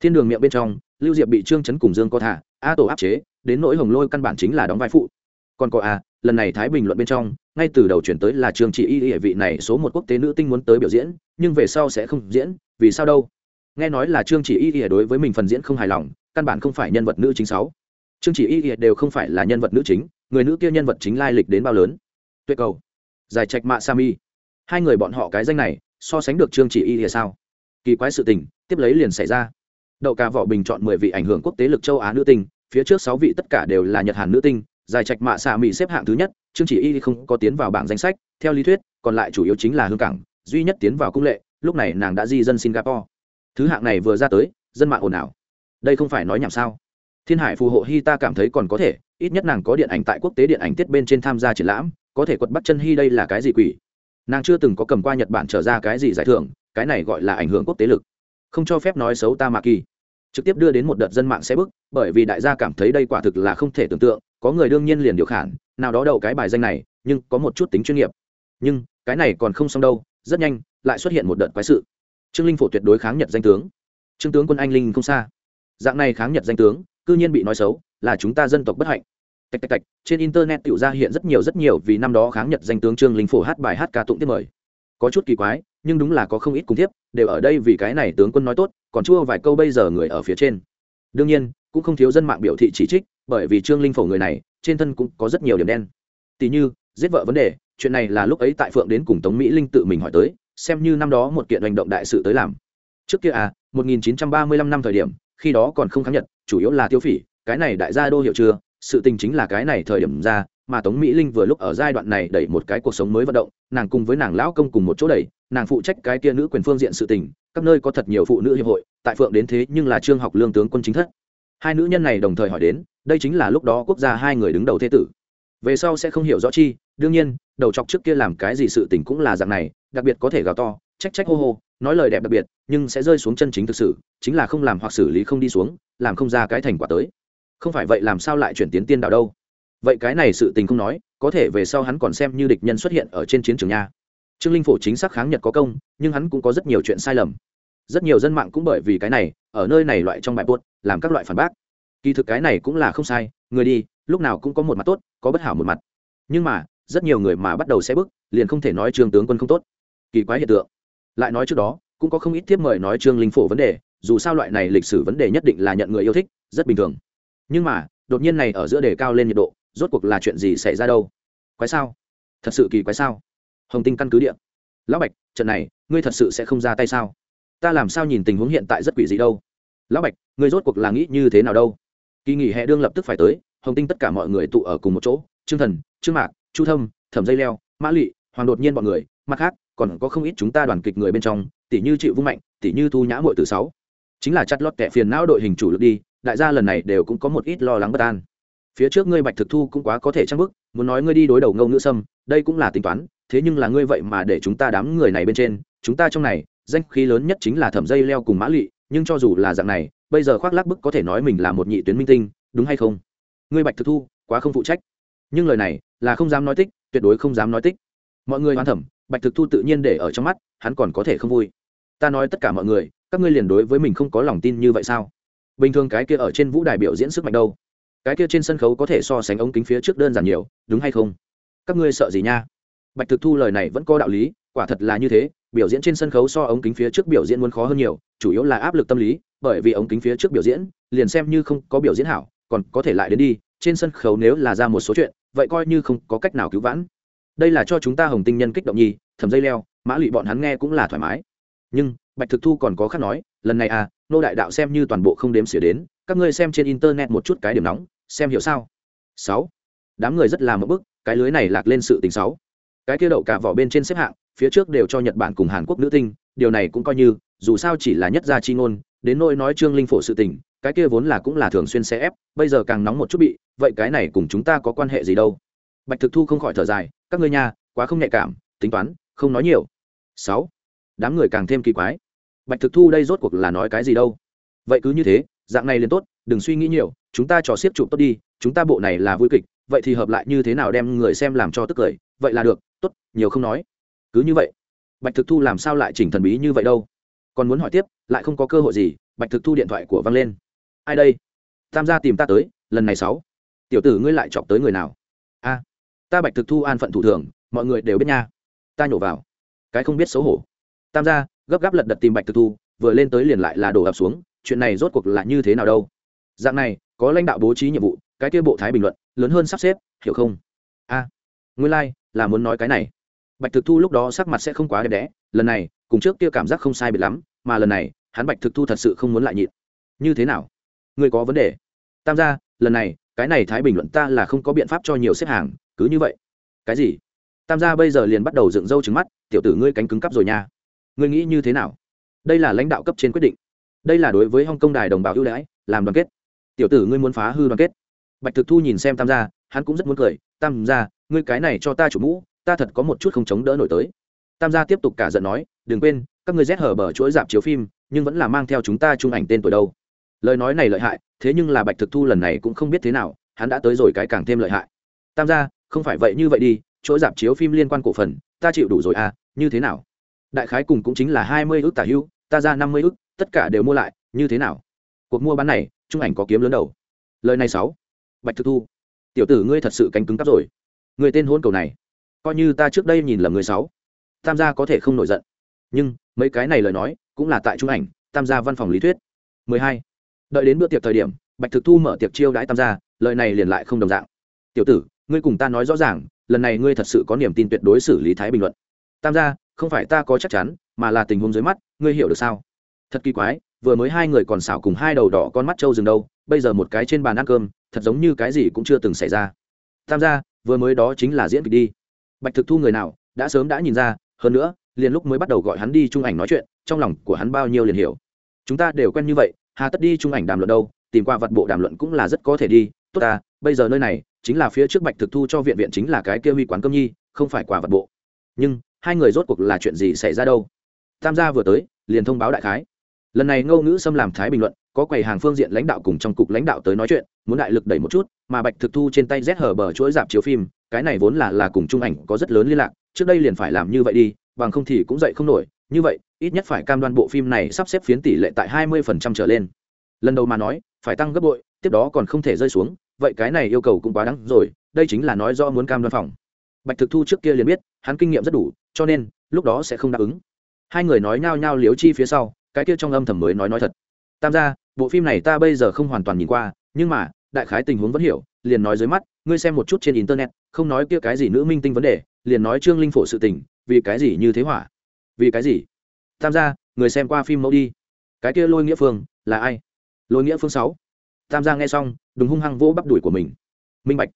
Thiên đường miệng bên trong, lưu diệp bị trương chấn cùng dương có thả, a tổ áp chế, đến nỗi hồng lôi căn bản chính là đóng vai phụ. Còn có a lần này thái bình luận bên trong, ngay từ đầu chuyển tới là trường trị y địa vị này số một quốc tế nữ tinh muốn tới biểu diễn, nhưng về sau sẽ không diễn, vì sao đâu? Nghe nói là trương chỉ y ỉa đối với mình phần diễn không hài lòng, căn bản không phải nhân vật nữ chính sáu. Trương chỉ y ỉa đều không phải là nhân vật nữ chính, người nữ kia nhân vật chính lai lịch đến bao lớn. Tuyệt cầu. Giải trạch mạ sa mi. Hai người bọn họ cái danh này, so sánh được trương chỉ y ỉa sao? Kỳ quái sự tình, tiếp lấy liền xảy ra. Đậu cà vỏ bình chọn mười vị ảnh hưởng quốc tế lực châu á nữ tinh, phía trước sáu vị tất cả đều là nhật hàn nữ tinh giải trạch mạ xạ mỹ xếp hạng thứ nhất chương chỉ y không có tiến vào bảng danh sách, theo lý thuyết, còn lại chủ yếu chính là hương cảng, duy nhất tiến vào cung lệ, lúc này nàng đã di dân singapore. Thứ hạng này vừa ra tới, dân mạng ồn ào. Đây không phải nói nhảm sao? Thiên hải phù hộ hy ta cảm thấy còn có thể, ít nhất nàng có điện ảnh tại quốc tế điện ảnh tiết bên trên tham gia triển lãm, có thể quật bắt chân hy đây là cái gì quỷ? Nàng chưa từng có cầm qua nhật bản trở ra cái gì giải thưởng, cái này gọi là ảnh hưởng quốc tế lực. Không cho phép nói xấu ta mạ kỳ trực tiếp đưa đến một đợt dân mạng xe bức, bởi vì đại gia cảm thấy đây quả thực là không thể tưởng tượng có người đương nhiên liền điều khản, nào đó đậu cái bài danh này, nhưng có một chút tính chuyên nghiệp. Nhưng, cái này còn không xong đâu, rất nhanh, lại xuất hiện một đợt quái sự. Trương linh phổ tuyệt đối kháng nhật danh tướng. Trương tướng quân anh linh không xa. Dạng này kháng nhật danh tướng, cư nhiên bị nói xấu, là chúng ta dân tộc bất hạnh. Tạch tạch tạch, trên internet tự ra hiện rất nhiều rất nhiều vì năm đó kháng nhật danh tướng trương linh phổ hát bài hát ca tụng tiếp mời. Có chút kỳ quái, nhưng đúng là có không ít cùng tiếp, đều ở đây vì cái này tướng quân nói tốt, còn chua vài câu bây giờ người ở phía trên. Đương nhiên, cũng không thiếu dân mạng biểu thị chỉ trích bởi vì trương linh phổ người này, trên thân cũng có rất nhiều điểm đen. Tỷ như, giết vợ vấn đề, chuyện này là lúc ấy tại phượng đến cùng tống mỹ linh tự mình hỏi tới, xem như năm đó một kiện hành động đại sự tới làm. Trước kia à 1935 năm thời điểm, khi đó còn không kháng nhật, chủ yếu là tiêu phỉ, cái này đại gia đô hiểu chưa? Sự tình chính là cái này thời điểm ra, mà tống mỹ linh vừa lúc ở giai đoạn này đẩy một cái cuộc sống mới vận động, nàng cùng với nàng lão công cùng một chỗ đẩy, nàng phụ trách cái kia nữ quyền phương diện sự tình, các nơi có thật nhiều phụ nữ hiệp hội, tại phượng đến thế nhưng là trương học lương tướng quân chính thất hai nữ nhân này đồng thời hỏi đến, đây chính là lúc đó quốc gia hai người đứng đầu thế tử. Về sau sẽ không hiểu rõ chi, đương nhiên, đầu chọc trước kia làm cái gì sự tình cũng là dạng này, đặc biệt có thể gào to, trách trách hô hô, nói lời đẹp đặc biệt, nhưng sẽ rơi xuống chân chính thực sự, chính là không làm hoặc xử lý không đi xuống, làm không ra cái thành quả tới. Không phải vậy làm sao lại chuyển tiến tiên đạo đâu? Vậy cái này sự tình không nói, có thể về sau hắn còn xem như địch nhân xuất hiện ở trên chiến trường nha. Trương linh phổ chính xác kháng nhật có công, nhưng hắn cũng có rất nhiều chuyện sai lầm rất nhiều dân mạng cũng bởi vì cái này ở nơi này loại trong bài buốt làm các loại phản bác. Kỳ thực cái này cũng là không sai người đi lúc nào cũng có một mặt tốt có bất hảo một mặt. Nhưng mà rất nhiều người mà bắt đầu xe bước liền không thể nói trương tướng quân không tốt. Kỳ quái hiện tượng. Lại nói trước đó cũng có không ít tiếp mời nói trương linh phổ vấn đề dù sao loại này lịch sử vấn đề nhất định là nhận người yêu thích rất bình thường. Nhưng mà đột nhiên này ở giữa đề cao lên nhiệt độ rốt cuộc là chuyện gì xảy ra đâu? Quái sao? Thật sự kỳ quái sao? Hồng tinh căn cứ địa, lão bạch trận này ngươi thật sự sẽ không ra tay sao? Ta làm sao nhìn tình huống hiện tại rất quỷ dị đâu? Lão bạch người rốt cuộc là nghĩ như thế nào đâu? Kỳ nghỉ hè đương lập tức phải tới, hồng tinh tất cả mọi người tụ ở cùng một chỗ, trương thần, trương mạc, chu thâm, thẩm dây leo, mã lụy hoàng đột nhiên bọn người, mặt khác, còn có không ít chúng ta đoàn kịch người bên trong, tỷ như chịu vung mạnh, tỷ như thu nhã mội từ sáu. Chính là chặt lót kẻ phiền não đội hình chủ lực đi, đại gia lần này đều cũng có một ít lo lắng bất an. Phía trước ngươi bạch thực thu cũng quá có thể trang bức muốn nói ngươi đi đối đầu ngâu ngữ sâm, đây cũng là tính toán, thế nhưng là ngươi vậy mà để chúng ta đám người này bên trên, chúng ta trong này danh khí lớn nhất chính là thẩm dây leo cùng mã lị, nhưng cho dù là dạng này, bây giờ khoác lác bức có thể nói mình là một nhị tuyến minh tinh, đúng hay không? Ngươi bạch thực thu, quá không phụ trách. Nhưng lời này là không dám nói tích, tuyệt đối không dám nói tích. Mọi người hoan thẩm, bạch thực thu tự nhiên để ở trong mắt, hắn còn có thể không vui. Ta nói tất cả mọi người, các ngươi liền đối với mình không có lòng tin như vậy sao? Bình thường cái kia ở trên vũ đài biểu diễn sức mạnh đâu? Cái kia trên sân khấu có thể so sánh ống kính phía trước đơn giản nhiều, đúng hay không? Các ngươi sợ gì nha? Bạch thực thu lời này vẫn có đạo lý, quả thật là như thế biểu diễn trên sân khấu so ống kính phía trước biểu diễn muốn khó hơn nhiều, chủ yếu là áp lực tâm lý, bởi vì ống kính phía trước biểu diễn, liền xem như không có biểu diễn hảo, còn có thể lại đến đi, trên sân khấu nếu là ra một số chuyện, vậy coi như không có cách nào cứu vãn. Đây là cho chúng ta hồng tinh nhân kích động nhi thầm dây leo, mã lụy bọn hắn nghe cũng là thoải mái. Nhưng, bạch thực thu còn có khác nói, lần này à nô đại đạo xem như toàn bộ không đếm xỉa đến, các ngươi xem trên internet một chút cái điểm nóng, xem hiểu sao? Sáu. Đám người rất là mất bức, cái lưới này lạc lên sự tình sáu. Cái kia đậu cả vỏ bên trên xếp hạng phía trước đều cho nhật bản cùng hàn quốc nữ tinh, điều này cũng coi như, dù sao chỉ là nhất gia chi ngôn, đến nỗi nói trương linh phổ sự tình, cái kia vốn là cũng là thường xuyên xe ép, bây giờ càng nóng một chút bị, vậy cái này cùng chúng ta có quan hệ gì đâu? Bạch thực thu không khỏi thở dài, các ngươi nhà quá không nhạy cảm, tính toán, không nói nhiều. Sáu, đám người càng thêm kỳ quái. Bạch thực thu đây rốt cuộc là nói cái gì đâu? Vậy cứ như thế, dạng này liền tốt, đừng suy nghĩ nhiều, chúng ta trò xiết chụp tốt đi, chúng ta bộ này là vui kịch, vậy thì hợp lại như thế nào đem người xem làm cho tức cười, vậy là được, tốt, nhiều không nói cứ như vậy bạch thực thu làm sao lại chỉnh thần bí như vậy đâu? Còn muốn hỏi tiếp lại không có cơ hội gì bạch thực thu điện thoại của văng lên. Ai đây? Tam gia tìm ta tới lần này sáu. Tiểu tử ngươi lại chọc tới người nào? A ta bạch thực thu an phận thủ thường mọi người đều biết nha. Ta nhổ vào. Cái không biết xấu hổ. Tam gia gấp gáp lật đật tìm bạch thực thu vừa lên tới liền lại là đổ ập xuống chuyện này rốt cuộc là như thế nào đâu? Dạng này có lãnh đạo bố trí nhiệm vụ cái kia bộ thái bình luận lớn hơn sắp xếp hiểu không? A à, nguyên lai、like, là muốn nói cái này bạch thực thu lúc đó sắc mặt sẽ không quá đẹp đẽ, lần này, cùng trước kia cảm giác không sai biệt lắm, mà lần này, hắn bạch thực thu thật sự không muốn lại nhịn. Như thế nào? Ngươi có vấn đề? Tam gia, lần này, cái này thái bình luận ta là không có biện pháp cho nhiều xếp hàng, cứ như vậy. Cái gì? Tam gia bây giờ liền bắt đầu dựng râu trứng mắt, tiểu tử ngươi cánh cứng cắp rồi nha. Ngươi nghĩ như thế nào? Đây là lãnh đạo cấp trên quyết định. Đây là đối với hong kong đài đồng bào ưu đãi, làm đoàn kết. Tiểu tử ngươi muốn phá hư đoàn kết. Bạch thực thu nhìn xem tam gia, hắn cũng rất muốn cười. Tam gia, ngươi cái này cho ta chủ mũ ta thật có một chút không chống đỡ nổi tới. Tam gia tiếp tục cả giận nói, đừng quên, các ngươi rét hở bờ chuỗi dạp chiếu phim, nhưng vẫn là mang theo chúng ta chung ảnh tên tuổi đâu. Lời nói này lợi hại, thế nhưng là bạch thực thu lần này cũng không biết thế nào, hắn đã tới rồi cái càng thêm lợi hại. Tam gia, không phải vậy, như vậy đi, chuỗi dạp chiếu phim liên quan cổ phần, ta chịu đủ rồi à như thế nào? Đại khái cùng cũng chính là hai mươi ước tả hưu, ta ra năm mươi ước tất cả đều mua lại, như thế nào? Cuộc mua bán này trung ảnh có kiếm lớn đầu. Lời này sáu. Bạch thực thu, tiểu tử ngươi thật sự cánh cứng cắp rồi. Người tên hôn cầu này coi như ta trước đây nhìn lầm người sáu. Tam gia có thể không nổi giận. Nhưng, mấy cái này lời nói, cũng là tại trung ảnh, tam gia văn phòng lý thuyết. 12. đợi đến bữa tiệc thời điểm, bạch thực thu mở tiệc chiêu đãi tam gia, lời này liền lại không đồng dạng. Tiểu tử, ngươi cùng ta nói rõ ràng, lần này ngươi thật sự có niềm tin tuyệt đối xử lý thái bình luận. Tam gia, không phải ta có chắc chắn, mà là tình huống dưới mắt, ngươi hiểu được sao? Thật kỳ quái, vừa mới hai người còn xảo cùng hai đầu đỏ con mắt trâu rừng đâu, bây giờ một cái trên bàn ăn cơm, thật giống như cái gì cũng chưa từng xảy ra. Tam gia, vừa mới đó chính là diễn kịch đi bạch thực thu người nào, đã sớm đã nhìn ra, hơn nữa, liền lúc mới bắt đầu gọi hắn đi trung ảnh nói chuyện, trong lòng của hắn bao nhiêu liền hiểu. Chúng ta đều quen như vậy, hà tất đi trung ảnh đàm luận đâu, tìm qua vật bộ đàm luận cũng là rất có thể đi, tốt ta, bây giờ nơi này, chính là phía trước bạch thực thu cho viện viện chính là cái kia huy quán cơm nhi, không phải quả vật bộ. Nhưng, hai người rốt cuộc là chuyện gì xảy ra đâu? Tam gia vừa tới, liền thông báo đại khái. Lần này ngô ngữ xâm làm thái bình luận, có quầy hàng phương diện lãnh đạo cùng trong cục lãnh đạo tới nói chuyện, muốn đại lực đẩy một chút mà bạch thực thu trên tay rét hở bờ chuỗi dạp chiếu phim, cái này vốn là là cùng trung ảnh có rất lớn liên lạc, trước đây liền phải làm như vậy đi, bằng không thì cũng dậy không nổi, như vậy, ít nhất phải cam đoan bộ phim này sắp xếp phiến tỷ lệ tại hai mươi phần trăm trở lên. Lần đầu mà nói, phải tăng gấp bội, tiếp đó còn không thể rơi xuống, vậy cái này yêu cầu cũng quá đáng rồi, đây chính là nói do muốn cam đoan phòng. Bạch thực thu trước kia liền biết, hắn kinh nghiệm rất đủ, cho nên, lúc đó sẽ không đáp ứng. Hai người nói nhao nhao liếu chi phía sau, cái kia trong âm thầm mới nói nói thật. Tam gia, bộ phim này ta bây giờ không hoàn toàn nhìn qua, nhưng mà đại khái tình huống vẫn hiểu, liền nói dưới mắt, ngươi xem một chút trên internet, không nói kia cái gì nữ minh tinh vấn đề, liền nói trương linh phổ sự tình, vì cái gì như thế hỏa? Vì cái gì? Tham gia, người xem qua phim mẫu đi. Cái kia lôi nghĩa phương, là ai? Lôi nghĩa phương sáu. Tam gia nghe xong đừng hung hăng vỗ bắp đuổi của mình. Minh bạch.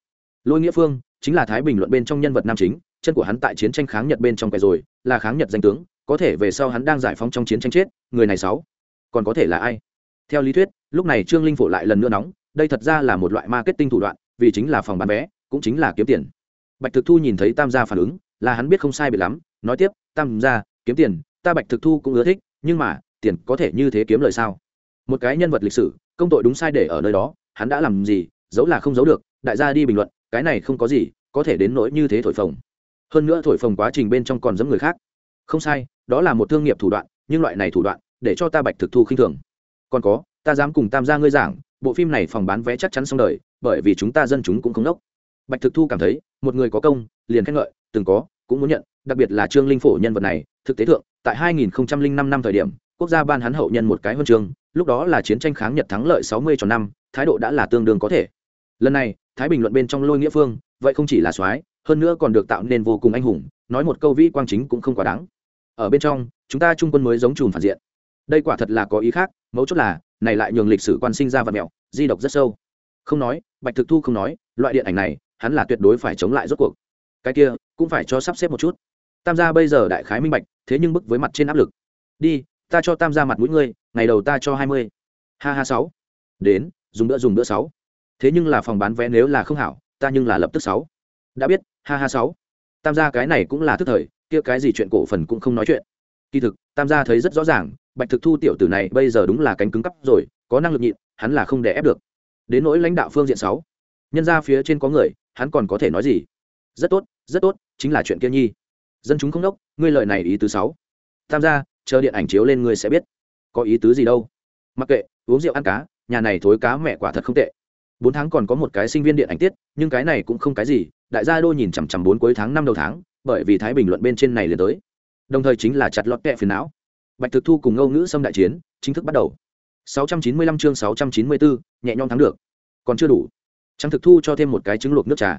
Lôi nghĩa phương chính là thái bình luận bên trong nhân vật nam chính, chân của hắn tại chiến tranh kháng nhật bên trong quẻ rồi, là kháng nhật danh tướng, có thể về sau hắn đang giải phóng trong chiến tranh chết, người này sáu. Còn có thể là ai? Theo lý thuyết, lúc này trương linh phổ lại lần nữa nóng đây thật ra là một loại marketing thủ đoạn, vì chính là phòng bán vé, cũng chính là kiếm tiền. Bạch thực thu nhìn thấy tam gia phản ứng, là hắn biết không sai biệt lắm, nói tiếp, tam gia, kiếm tiền, ta bạch thực thu cũng ưa thích, nhưng mà, tiền có thể như thế kiếm lời sao? Một cái nhân vật lịch sử, công tội đúng sai để ở nơi đó, hắn đã làm gì, giấu là không giấu được, đại gia đi bình luận, cái này không có gì, có thể đến nỗi như thế thổi phồng. Hơn nữa thổi phồng quá trình bên trong còn giống người khác. Không sai, đó là một thương nghiệp thủ đoạn, nhưng loại này thủ đoạn, để cho ta bạch thực thu khinh thường. Còn có, ta dám cùng tam gia ngươi giảng bộ phim này phòng bán vé chắc chắn xong đời, bởi vì chúng ta dân chúng cũng không nốc bạch thực thu cảm thấy, một người có công, liền khen ngợi, từng có, cũng muốn nhận, đặc biệt là trương linh phổ nhân vật này, thực tế thượng, tại 2005 năm thời điểm, quốc gia ban hắn hậu nhân một cái huân chương, lúc đó là chiến tranh kháng nhật thắng lợi 60 cho năm, thái độ đã là tương đương có thể. Lần này, thái bình luận bên trong lôi nghĩa phương, vậy không chỉ là soái, hơn nữa còn được tạo nên vô cùng anh hùng, nói một câu vĩ quang chính cũng không quá đáng. Ở bên trong, chúng ta trung quân mới giống chùm phản diện. Đây quả thật là có ý khác, mấu chốt là này lại nhường lịch sử quan sinh ra và mẹo, di độc rất sâu. Không nói, bạch thực thu không nói, loại điện ảnh này, hắn là tuyệt đối phải chống lại rốt cuộc. Cái kia, cũng phải cho sắp xếp một chút. Tam gia bây giờ đại khái minh bạch, thế nhưng bức với mặt trên áp lực. Đi, ta cho tam gia mặt mũi ngươi, ngày đầu ta cho hai mươi. Ha ha sáu. Đến, dùng bữa dùng bữa sáu. Thế nhưng là phòng bán vé nếu là không hảo, ta nhưng là lập tức sáu. Đã biết, ha ha sáu. Tam gia cái này cũng là thức thời, kia cái gì chuyện cổ phần cũng không nói chuyện. Kỳ thực, tam gia thấy rất rõ ràng bạch thực thu tiểu tử này bây giờ đúng là cánh cứng cắp rồi, có năng lực nhịn, hắn là không để ép được. Đến nỗi lãnh đạo phương diện sáu, nhân ra phía trên có người, hắn còn có thể nói gì? Rất tốt rất tốt, chính là chuyện kia nhi. Dân chúng không đốc, ngươi lời này ý tứ sáu. Tham gia, chờ điện ảnh chiếu lên ngươi sẽ biết. Có ý tứ gì đâu? Mặc kệ, uống rượu ăn cá, nhà này thối cá mẹ quả thật không tệ. Bốn tháng còn có một cái sinh viên điện ảnh tiết, nhưng cái này cũng không cái gì, đại gia đô nhìn chằm chằm bốn cuối tháng năm đầu tháng, bởi vì thái bình luận bên trên này liền tới. Đồng thời chính là chặt lọt kẹ phiền não bạch thực thu cùng ngâu ngữ xâm đại chiến chính thức bắt đầu. 695 chương 694, nhẹ nhõm thắng được. Còn chưa đủ. Trắng thực thu cho thêm một cái trứng luộc nước trà.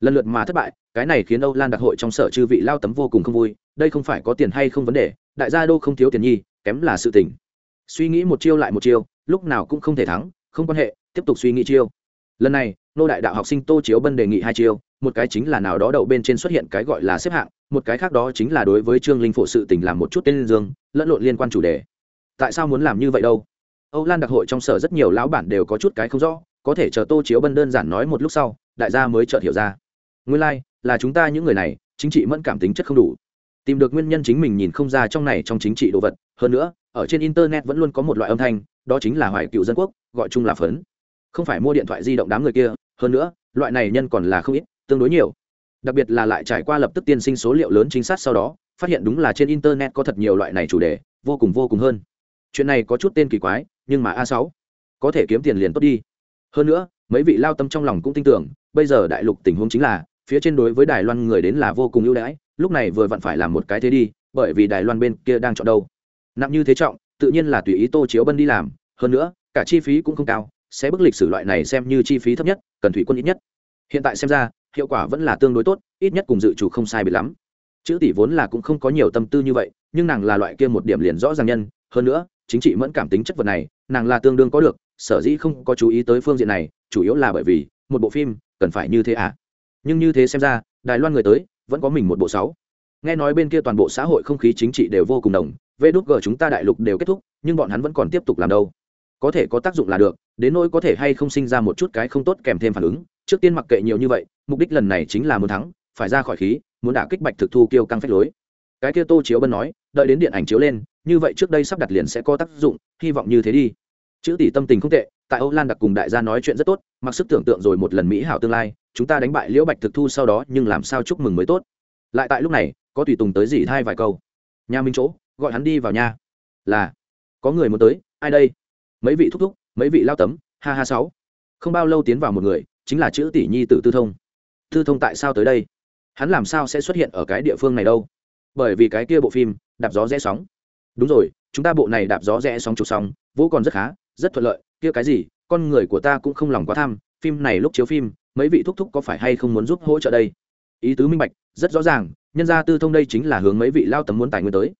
Lần lượt mà thất bại cái này khiến âu lan đặc hội trong sở chư vị lao tấm vô cùng không vui. Đây không phải có tiền hay không vấn đề đại gia đô không thiếu tiền nhi kém là sự tình. Suy nghĩ một chiêu lại một chiêu lúc nào cũng không thể thắng không quan hệ tiếp tục suy nghĩ chiêu. Lần này nô đại đạo học sinh tô chiếu bân đề nghị hai chiêu một cái chính là nào đó đầu bên trên xuất hiện cái gọi là xếp hạng một cái khác đó chính là đối với trương linh phổ sự tình làm một chút tên dương lẫn lộn liên quan chủ đề. Tại sao muốn làm như vậy đâu? Âu lan đặc hội trong sở rất nhiều lão bản đều có chút cái không rõ có thể chờ tô chiếu bân đơn giản nói một lúc sau đại gia mới chợt hiểu ra. Nguyên lai、like, là chúng ta những người này chính trị mẫn cảm tính chất không đủ. Tìm được nguyên nhân chính mình nhìn không ra trong này trong chính trị đồ vật hơn nữa ở trên internet vẫn luôn có một loại âm thanh đó chính là hoài cựu dân quốc gọi chung là phấn. Không phải mua điện thoại di động đám người kia hơn nữa loại này nhân còn là không ít tương đối nhiều. Đặc biệt là lại trải qua lập tức tiên sinh số liệu lớn chính xác sau đó, phát hiện đúng là trên internet có thật nhiều loại này chủ đề, vô cùng vô cùng hơn. Chuyện này có chút tên kỳ quái, nhưng mà a sáu, có thể kiếm tiền liền tốt đi. Hơn nữa, mấy vị lao tâm trong lòng cũng tin tưởng, bây giờ đại lục tình huống chính là, phía trên đối với đài loan người đến là vô cùng ưu đãi, lúc này vừa vặn phải làm một cái thế đi, bởi vì đài loan bên kia đang chọn đâu. Nặng như thế trọng, tự nhiên là tùy ý tô chiếu bân đi làm, hơn nữa, cả chi phí cũng không cao, sẽ bức lịch sử loại này xem như chi phí thấp nhất, cần thủy quân ít nhất. Hiện tại xem ra hiệu quả vẫn là tương đối tốt, ít nhất cùng dự chủ không sai bị lắm. Chữ tỷ vốn là cũng không có nhiều tâm tư như vậy, nhưng nàng là loại kia một điểm liền rõ ràng nhân, hơn nữa, chính trị mẫn cảm tính chất vật này, nàng là tương đương có được, sở dĩ không có chú ý tới phương diện này, chủ yếu là bởi vì, một bộ phim, cần phải như thế à? Nhưng như thế xem ra, đài loan người tới, vẫn có mình một bộ sáu. Nghe nói bên kia toàn bộ xã hội không khí chính trị đều vô cùng đồng, vê đốt g chúng ta đại lục đều kết thúc, nhưng bọn hắn vẫn còn tiếp tục làm đâu. Có thể có tác dụng là được, đến nỗi có thể hay không sinh ra một chút cái không tốt kèm thêm phản ứng, trước tiên mặc kệ nhiều như vậy mục đích lần này chính là muốn thắng, phải ra khỏi khí, muốn đả kích bạch thực thu kêu căng phách lối. Cái kia tô chiếu bân nói, đợi đến điện ảnh chiếu lên, như vậy trước đây sắp đặt liền sẽ có tác dụng, hy vọng như thế đi. Chữ tỷ tâm tình không tệ, tại âu lan đặc cùng đại gia nói chuyện rất tốt, mặc sức tưởng tượng rồi một lần mỹ hảo tương lai, chúng ta đánh bại liễu bạch thực thu sau đó nhưng làm sao chúc mừng mới tốt. Lại tại lúc này, có tùy tùng tới dì thai vài câu. Nhà minh chỗ, gọi hắn đi vào nhà. Là, có người muốn tới, ai đây? Mấy vị thúc thúc, mấy vị lao tấm, ha ha sáu. Không bao lâu tiến vào một người, chính là chữ tỷ nhi tử tư thông tư thông tại sao tới đây? Hắn làm sao sẽ xuất hiện ở cái địa phương này đâu? Bởi vì cái kia bộ phim, đạp gió rẽ sóng. Đúng rồi, chúng ta bộ này đạp gió rẽ sóng chụp sóng vũ còn rất khá, rất thuận lợi. Kia cái gì? Con người của ta cũng không lòng quá tham, phim này lúc chiếu phim, mấy vị thúc thúc có phải hay không muốn giúp hỗ trợ đây? Ý tứ minh bạch, rất rõ ràng, nhân gia tư thông đây chính là hướng mấy vị lao tấm muốn tài nguyên tới.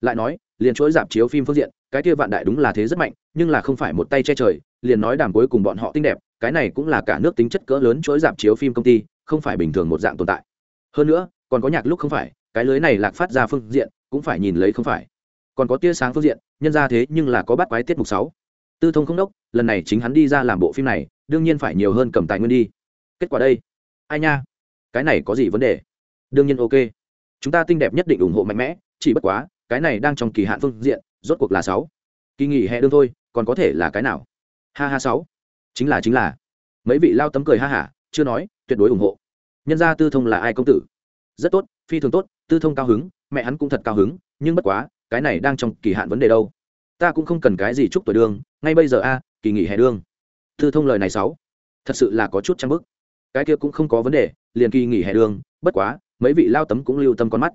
Lại nói, liền chuỗi dạp chiếu phim phương diện, cái kia vạn đại đúng là thế rất mạnh, nhưng là không phải một tay che trời, liền nói đàm cuối cùng bọn họ tinh đẹp, cái này cũng là cả nước tính chất cỡ lớn chuỗi dạp chiếu phim công ty không phải bình thường một dạng tồn tại. Hơn nữa, còn có nhạc lúc không phải, cái lưới này lạc phát ra phương diện, cũng phải nhìn lấy không phải. Còn có tia sáng phương diện, nhân ra thế nhưng là có bắt quái tiết mục sáu. Tư thông không đốc, lần này chính hắn đi ra làm bộ phim này, đương nhiên phải nhiều hơn cầm tài nguyên đi. Kết quả đây. Ai nha? Cái này có gì vấn đề? Đương nhiên ok. Chúng ta tinh đẹp nhất định ủng hộ mạnh mẽ, chỉ bất quá, cái này đang trong kỳ hạn phương diện, rốt cuộc là sáu. Kỳ nghỉ hè đương thôi, còn có thể là cái nào? Ha ha sáu. Chính là chính là. Mấy vị lao tấm cười ha hả, chưa nói, tuyệt đối ủng hộ nhân gia tư thông là ai công tử? Rất tốt, phi thường tốt, tư thông cao hứng, mẹ hắn cũng thật cao hứng, nhưng bất quá, cái này đang trong kỳ hạn vấn đề đâu. Ta cũng không cần cái gì chúc tuổi đương, ngay bây giờ a, kỳ nghỉ hè đương. Tư thông lời này sáu thật sự là có chút trang bức. Cái kia cũng không có vấn đề, liền kỳ nghỉ hè đương, bất quá, mấy vị lao tấm cũng lưu tâm con mắt.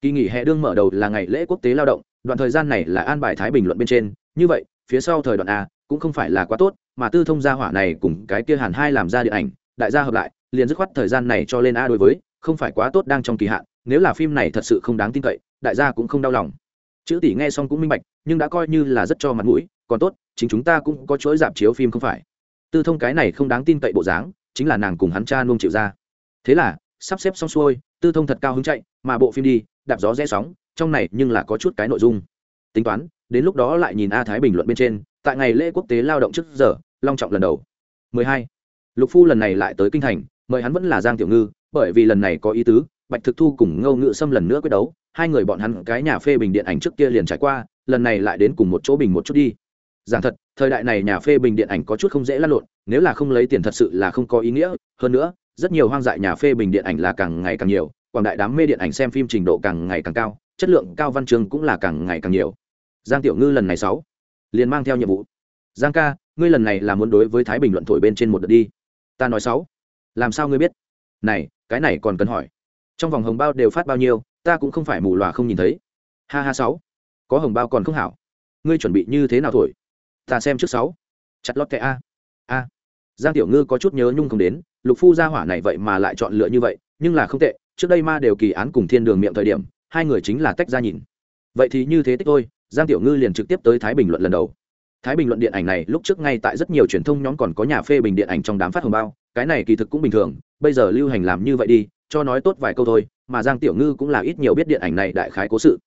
Kỳ nghỉ hè đương mở đầu là ngày lễ quốc tế lao động, đoạn thời gian này là an bài thái bình luận bên trên. Như vậy, phía sau thời đoạn a cũng không phải là quá tốt, mà tư thông gia hỏa này cùng cái kia hàn hai làm ra điện ảnh đại gia hợp lại, liền dứt khoát thời gian này cho lên a đối với, không phải quá tốt đang trong kỳ hạn, nếu là phim này thật sự không đáng tin cậy, đại gia cũng không đau lòng. Chữ tỷ nghe xong cũng minh bạch, nhưng đã coi như là rất cho mặt mũi, còn tốt, chính chúng ta cũng có chuỗi dạp chiếu phim không phải. Tư thông cái này không đáng tin cậy bộ dáng, chính là nàng cùng hắn cha nuông chịu ra. Thế là, sắp xếp xong xuôi, tư thông thật cao hứng chạy, mà bộ phim đi, đạp gió rẽ sóng, trong này nhưng là có chút cái nội dung. Tính toán, đến lúc đó lại nhìn a thái bình luận bên trên, tại ngày lễ quốc tế lao động trước giờ, long trọng lần đầu. 12 lục phu lần này lại tới kinh thành, mời hắn vẫn là giang tiểu ngư, bởi vì lần này có ý tứ, bạch thực thu cùng ngâu ngự xâm lần nữa quyết đấu, hai người bọn hắn cái nhà phê bình điện ảnh trước kia liền trải qua, lần này lại đến cùng một chỗ bình một chút đi. Giảng thật, thời đại này nhà phê bình điện ảnh có chút không dễ lăn lộn, nếu là không lấy tiền thật sự là không có ý nghĩa, hơn nữa, rất nhiều hoang dại nhà phê bình điện ảnh là càng ngày càng nhiều, quảng đại đám mê điện ảnh xem phim trình độ càng ngày càng cao, chất lượng cao văn chương cũng là càng ngày càng nhiều. Giang tiểu ngư lần này sáu, liền mang theo nhiệm vụ. Giang ca, ngươi lần này là muốn đối với thái bình luận thổi bên trên một đợt đi ta nói sáu. Làm sao ngươi biết? Này, cái này còn cần hỏi. Trong vòng hồng bao đều phát bao nhiêu, ta cũng không phải mù lòa không nhìn thấy. Ha ha sáu. Có hồng bao còn không hảo. Ngươi chuẩn bị như thế nào thổi? Ta xem trước sáu. Chặt lót kẻ a. A. Giang tiểu ngư có chút nhớ nhung không đến, lục phu gia hỏa này vậy mà lại chọn lựa như vậy, nhưng là không tệ, trước đây ma đều kỳ án cùng thiên đường miệng thời điểm, hai người chính là tách ra nhìn. Vậy thì như thế tích thôi, giang tiểu ngư liền trực tiếp tới thái bình luận lần đầu thái bình luận điện ảnh này lúc trước ngay tại rất nhiều truyền thông nhóm còn có nhà phê bình điện ảnh trong đám phát hồng bao, cái này kỳ thực cũng bình thường, bây giờ lưu hành làm như vậy đi, cho nói tốt vài câu thôi, mà giang tiểu ngư cũng là ít nhiều biết điện ảnh này đại khái cố sự.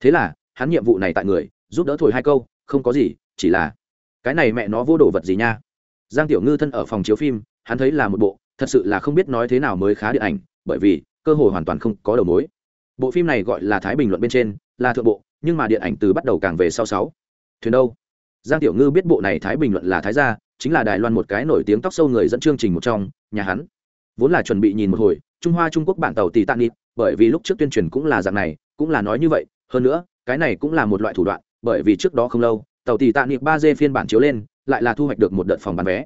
Thế là, hắn nhiệm vụ này tại người, giúp đỡ thổi hai câu, không có gì, chỉ là, cái này mẹ nó vô đồ vật gì nha. Giang tiểu ngư thân ở phòng chiếu phim, hắn thấy là một bộ, thật sự là không biết nói thế nào mới khá điện ảnh, bởi vì, cơ hội hoàn toàn không có đầu mối. Bộ phim này gọi là thái bình luận bên trên, là thượng bộ, nhưng mà điện ảnh từ bắt đầu càng về sau sáu. Thuyền đâu? Giang tiểu ngư biết bộ này thái bình luận là thái gia, chính là đài loan một cái nổi tiếng tóc sâu người dẫn chương trình một trong, nhà hắn. Vốn là chuẩn bị nhìn một hồi, trung hoa trung quốc bản tàu tỷ tạ nịt bởi vì lúc trước tuyên truyền cũng là dạng này, cũng là nói như vậy. Hơn nữa, cái này cũng là một loại thủ đoạn, bởi vì trước đó không lâu, tàu tỷ tạ nịt ba d phiên bản chiếu lên, lại là thu hoạch được một đợt phòng bán vé.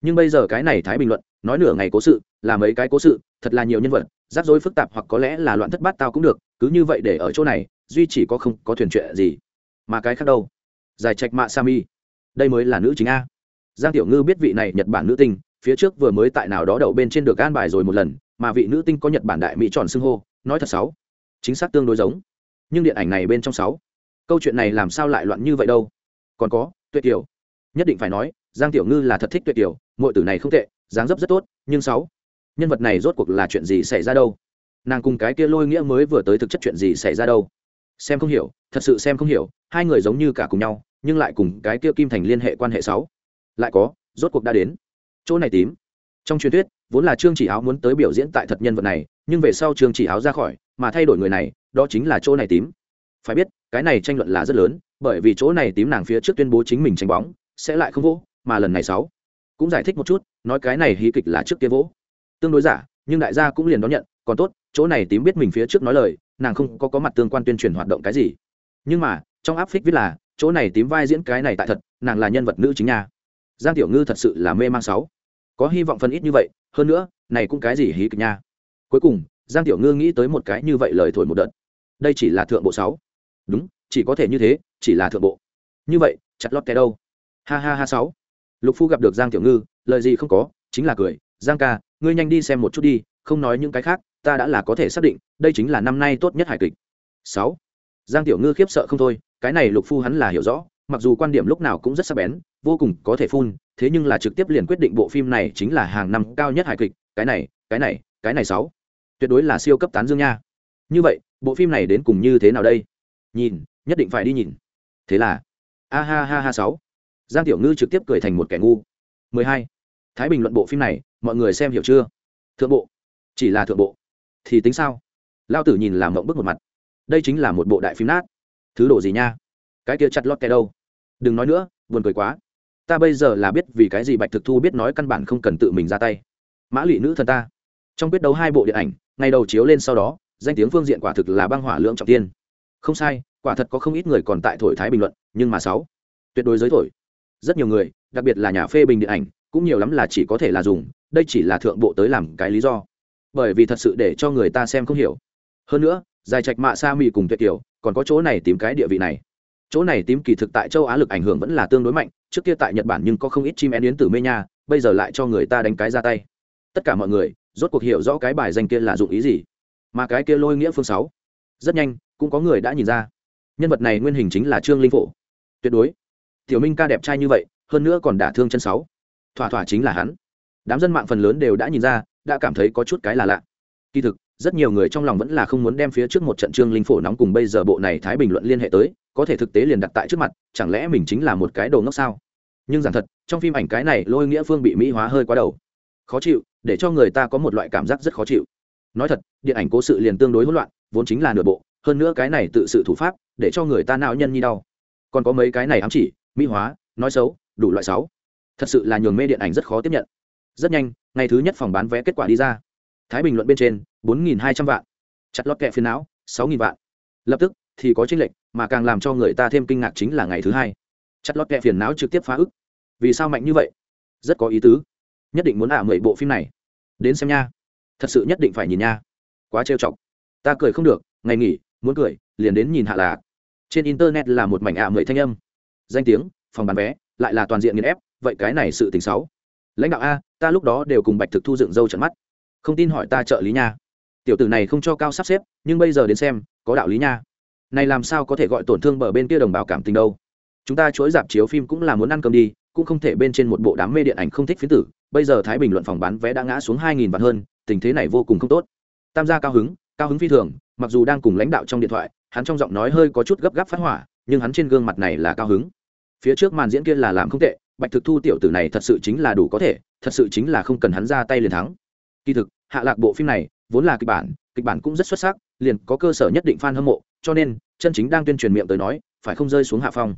Nhưng bây giờ cái này thái bình luận, nói nửa ngày cố sự, là mấy cái cố sự, thật là nhiều nhân vật, rắc rối phức tạp hoặc có lẽ là loạn thất bát tao cũng được, cứ như vậy để ở chỗ này, duy chỉ có không có thuyền chuyện gì. Mà cái khác đâu? Giải trạch mạ sami đây mới là nữ chính a. Giang tiểu ngư biết vị này nhật bản nữ tinh, phía trước vừa mới tại nào đó đậu bên trên được an bài rồi một lần, mà vị nữ tinh có nhật bản đại mỹ tròn xưng hô, nói thật sáu chính xác tương đối giống. Nhưng điện ảnh này bên trong sáu câu chuyện này làm sao lại loạn như vậy đâu? Còn có tuyệt tiểu nhất định phải nói, giang tiểu ngư là thật thích tuyệt tiểu mọi tử này không tệ, dáng dấp rất tốt, nhưng sáu nhân vật này rốt cuộc là chuyện gì xảy ra đâu? Nàng cùng cái kia lôi nghĩa mới vừa tới thực chất chuyện gì xảy ra đâu? Xem không hiểu, thật sự xem không hiểu, hai người giống như cả cùng nhau nhưng lại cùng cái kia kim thành liên hệ quan hệ sáu. Lại có, rốt cuộc đã đến. Chỗ này tím. Trong truyền thuyết, vốn là trương chỉ áo muốn tới biểu diễn tại thật nhân vật này, nhưng về sau trương chỉ áo ra khỏi, mà thay đổi người này, đó chính là chỗ này tím. Phải biết, cái này tranh luận là rất lớn, bởi vì chỗ này tím nàng phía trước tuyên bố chính mình tranh bóng, sẽ lại không vỗ, mà lần này sáu cũng giải thích một chút, nói cái này hí kịch là trước kia vỗ. Tương đối giả, nhưng đại gia cũng liền đón nhận, còn tốt, chỗ này tím biết mình phía trước nói lời, nàng không có có mặt tương quan tuyên truyền hoạt động cái gì. Nhưng mà, trong áp phích viết là chỗ này tím vai diễn cái này tại thật, nàng là nhân vật nữ chính nha. Giang tiểu ngư thật sự là mê mang sáu. Có hy vọng phần ít như vậy, hơn nữa, này cũng cái gì hí kịch nha. Cuối cùng, giang tiểu ngư nghĩ tới một cái như vậy lời thổi một đợt. Đây chỉ là thượng bộ sáu. Đúng, chỉ có thể như thế, chỉ là thượng bộ. Như vậy, chặt lót cái đâu? Ha ha ha sáu. Lục phu gặp được giang tiểu ngư, lời gì không có, chính là cười. Giang ca, ngươi nhanh đi xem một chút đi, không nói những cái khác, ta đã là có thể xác định, đây chính là năm nay tốt nhất hài kịch. Sáu giang tiểu ngư khiếp sợ không thôi, cái này lục phu hắn là hiểu rõ, mặc dù quan điểm lúc nào cũng rất sắc bén, vô cùng có thể phun, thế nhưng là trực tiếp liền quyết định bộ phim này chính là hàng năm cao nhất hài kịch, cái này cái này cái này sáu. Tuyệt đối là siêu cấp tán dương nha. Như vậy, bộ phim này đến cùng như thế nào đây? Nhìn, nhất định phải đi nhìn. Thế là, a ha ha ha sáu. Giang tiểu ngư trực tiếp cười thành một kẻ ngu. 12. thái bình luận bộ phim này, mọi người xem hiểu chưa? Thượng bộ. Chỉ là thượng bộ. Thì tính sao? Lao tử nhìn làm mộng bức một mặt đây chính là một bộ đại phim nát. Thứ đồ gì nha? Cái kia chặt lót kẻ đâu? Đừng nói nữa, buồn cười quá. Ta bây giờ là biết vì cái gì bạch thực thu biết nói căn bản không cần tự mình ra tay. Mã lụy nữ thần ta. Trong quyết đấu hai bộ điện ảnh, ngày đầu chiếu lên sau đó, danh tiếng phương diện quả thực là băng hỏa lượng trọng tiên. Không sai, quả thật có không ít người còn tại thổi thái bình luận, nhưng mà sáu, tuyệt đối giới thổi. Rất nhiều người, đặc biệt là nhà phê bình điện ảnh, cũng nhiều lắm là chỉ có thể là dùng, đây chỉ là thượng bộ tới làm cái lý do. Bởi vì thật sự để cho người ta xem không hiểu. Hơn nữa dài trạch mạ sa mì cùng tuyệt kiểu còn có chỗ này tìm cái địa vị này. Chỗ này tím kỳ thực tại châu á lực ảnh hưởng vẫn là tương đối mạnh, trước kia tại nhật bản nhưng có không ít chim én yến tử mê nha, bây giờ lại cho người ta đánh cái ra tay. Tất cả mọi người, rốt cuộc hiểu rõ cái bài danh kia là dụng ý gì. Mà cái kia lôi nghĩa phương sáu, rất nhanh, cũng có người đã nhìn ra. Nhân vật này nguyên hình chính là trương linh phổ. Tuyệt đối. Tiểu minh ca đẹp trai như vậy, hơn nữa còn đả thương chân sáu. Thỏa thỏa chính là hắn. Đám dân mạng phần lớn đều đã nhìn ra, đã cảm thấy có chút cái là lạ. Kỳ thực rất nhiều người trong lòng vẫn là không muốn đem phía trước một trận trương linh phổ nóng cùng bây giờ bộ này thái bình luận liên hệ tới, có thể thực tế liền đặt tại trước mặt, chẳng lẽ mình chính là một cái đồ ngốc sao? Nhưng giản thật, trong phim ảnh cái này lôi nghĩa phương bị mỹ hóa hơi quá đầu. Khó chịu, để cho người ta có một loại cảm giác rất khó chịu. Nói thật, điện ảnh cố sự liền tương đối hỗn loạn, vốn chính là nửa bộ, hơn nữa cái này tự sự thủ pháp, để cho người ta não nhân như đau. Còn có mấy cái này ám chỉ, mỹ hóa, nói xấu, đủ loại xấu. Thật sự là nhường mê điện ảnh rất khó tiếp nhận. Rất nhanh, ngày thứ nhất phòng bán vé kết quả đi ra thái bình luận bên trên, bốn nghìn hai trăm vạn. Chặt lót kẹ phiền não, sáu nghìn vạn. Lập tức, thì có tranh lệch, mà càng làm cho người ta thêm kinh ngạc chính là ngày thứ hai. Chặt lót kẹ phiền não trực tiếp phá ức. Vì sao mạnh như vậy? Rất có ý tứ. Nhất định muốn ả mười bộ phim này. Đến xem nha. Thật sự nhất định phải nhìn nha. Quá trêu chọc. Ta cười không được, ngày nghỉ, muốn cười, liền đến nhìn hạ lạc. Trên internet là một mảnh ả mười thanh âm. Danh tiếng, phòng bán vé, lại là toàn diện nghiền ép, vậy cái này sự tình xấu. Lãnh đạo a, ta lúc đó đều cùng bạch thực thu dựng dâu trận mắt không tin hỏi ta trợ lý nha. Tiểu tử này không cho cao sắp xếp, nhưng bây giờ đến xem, có đạo lý nha. Này làm sao có thể gọi tổn thương bờ bên kia đồng bào cảm tình đâu. Chúng ta chuỗi dạp chiếu phim cũng là muốn ăn cơm đi, cũng không thể bên trên một bộ đám mê điện ảnh không thích phiến tử. Bây giờ thái bình luận phòng bán vé đã ngã xuống hai nghìn vạn hơn, tình thế này vô cùng không tốt. Tam gia cao hứng cao hứng phi thường, mặc dù đang cùng lãnh đạo trong điện thoại, hắn trong giọng nói hơi có chút gấp gáp phát hỏa, nhưng hắn trên gương mặt này là cao hứng. Phía trước màn diễn kia là làm không tệ, bạch thực thu tiểu tử này thật sự chính là đủ có thể, thật sự chính là không cần hắn ra tay liền thắng kỳ thực, hạ lạc bộ phim này vốn là kịch bản kịch bản cũng rất xuất sắc, liền có cơ sở nhất định f a n hâm mộ, cho nên chân chính đang tuyên truyền miệng tới nói, phải không rơi xuống hạ phong.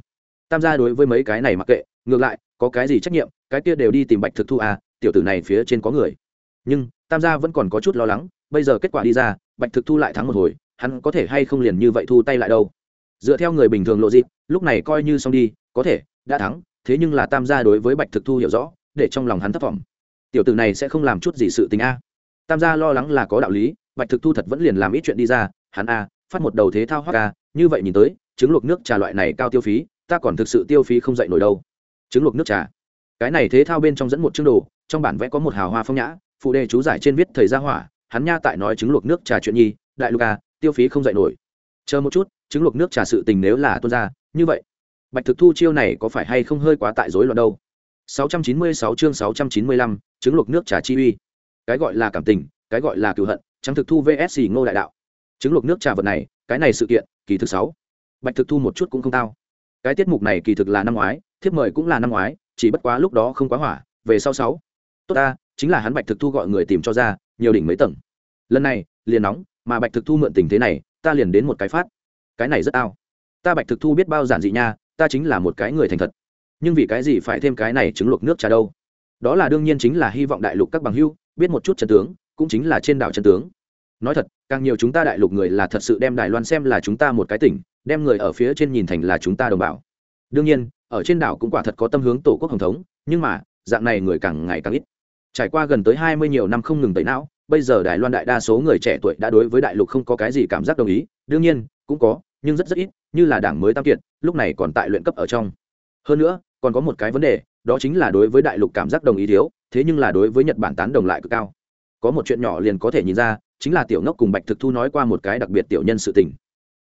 Tam gia đối với mấy cái này mặc kệ, ngược lại, có cái gì trách nhiệm, cái kia đều đi tìm bạch thực thu à tiểu tử này phía trên có người. Nhưng, tam gia vẫn còn có chút lo lắng, bây giờ kết quả đi ra, bạch thực thu lại thắng một hồi, hắn có thể hay không liền như vậy thu tay lại đâu? Dựa theo người bình thường lộ dịp, lúc này coi như xong đi, có thể, đã thắng, thế nhưng là tam gia đối với bạch thực thu hiểu rõ, để trong lòng hắn thất vọng tiểu tử này sẽ không làm chút gì sự tình a. Tam gia lo lắng là có đạo lý, bạch thực thu thật vẫn liền làm ít chuyện đi ra, hắn a, phát một đầu thế thao hoa ca như vậy nhìn tới, trứng luộc nước trà loại này cao tiêu phí, ta còn thực sự tiêu phí không dậy nổi đâu. Trứng luộc nước trà. Cái này thế thao bên trong dẫn một chương đồ, trong bản vẽ có một hào hoa phong nhã, phụ đề chú giải trên viết thời gia hỏa, hắn nha tại nói trứng luộc nước trà chuyện nhi, đại lục a, tiêu phí không dậy nổi. Chờ một chút, trứng luộc nước trà sự tình nếu là tuân ra, như vậy, bạch thực thu chiêu này có phải hay không hơi quá tại dối loạn đâu? 696 chương 695, chứng luộc nước trà chi uy. Cái gọi là cảm tình cái gọi là cừu hận trắng thực thu VS ngô đại đạo. Chứng luộc nước trà vật này cái này sự kiện kỳ thực sáu. Bạch thực thu một chút cũng không tao. Cái tiết mục này kỳ thực là năm ngoái thiếp mời cũng là năm ngoái chỉ bất quá lúc đó không quá hỏa về sau sáu. Tốt ta chính là hắn bạch thực thu gọi người tìm cho ra nhiều đỉnh mấy tầng. Lần này liền nóng mà bạch thực thu mượn tình thế này ta liền đến một cái phát. Cái này rất ao. Ta bạch thực thu biết bao giản dị nha ta chính là một cái người thành thật nhưng vì cái gì phải thêm cái này trứng luộc nước trà đâu? Đó là đương nhiên chính là hy vọng đại lục các bằng hưu, biết một chút chân tướng, cũng chính là trên đảo chân tướng. Nói thật, càng nhiều chúng ta đại lục người là thật sự đem đài loan xem là chúng ta một cái tỉnh, đem người ở phía trên nhìn thành là chúng ta đồng bào. Đương nhiên, ở trên đảo cũng quả thật có tâm hướng tổ quốc hồng thống, nhưng mà, dạng này người càng ngày càng ít. Trải qua gần tới hai mươi nhiều năm không ngừng tẩy não, bây giờ đài loan đại đa số người trẻ tuổi đã đối với đại lục không có cái gì cảm giác đồng ý, đương nhiên, cũng có, nhưng rất rất ít, như là đảng mới tam kiệt, lúc này còn tại luyện cấp ở trong. Hơn nữa còn có một cái vấn đề, đó chính là đối với đại lục cảm giác đồng ý thiếu, thế nhưng là đối với nhật bản tán đồng lại cực cao. Có một chuyện nhỏ liền có thể nhìn ra, chính là tiểu ngốc cùng bạch thực thu nói qua một cái đặc biệt tiểu nhân sự tình.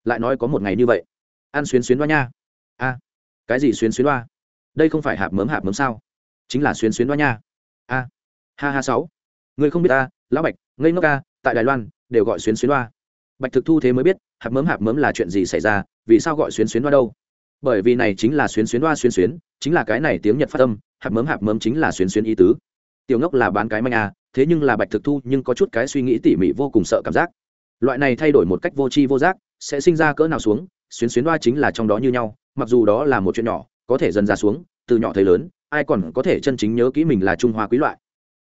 Lại nói có một ngày như vậy. Ăn xuyến xuyến đoa nha. A. Cái gì xuyến xuyến đoa đây không phải hạp mớm hạp mớm sao? Chính là xuyến xuyến đoa nha. A. Ha ha sáu. Người không biết ta, lão bạch, ngây ngốc ca tại đài loan, đều gọi xuyến xuyến đoa bạch thực thu thế mới biết, hạp mớm hạp mớm là chuyện gì xảy ra, vì sao gọi xuyến xuyến đoa đâu? Bởi vì này chính là xuyến xuyến đoa xuyến xuyến chính là cái này tiếng nhật phát âm, hạp mớm hạp mớm chính là xuyến xuyến ý tứ tiểu ngốc là bán cái manh à? thế nhưng là bạch thực thu nhưng có chút cái suy nghĩ tỉ mỉ vô cùng sợ cảm giác loại này thay đổi một cách vô tri vô giác, sẽ sinh ra cỡ nào xuống, xuyến xuyến đoa chính là trong đó như nhau, mặc dù đó là một chuyện nhỏ, có thể dần ra xuống, từ nhỏ thấy lớn, ai còn có thể chân chính nhớ kỹ mình là trung hoa quý loại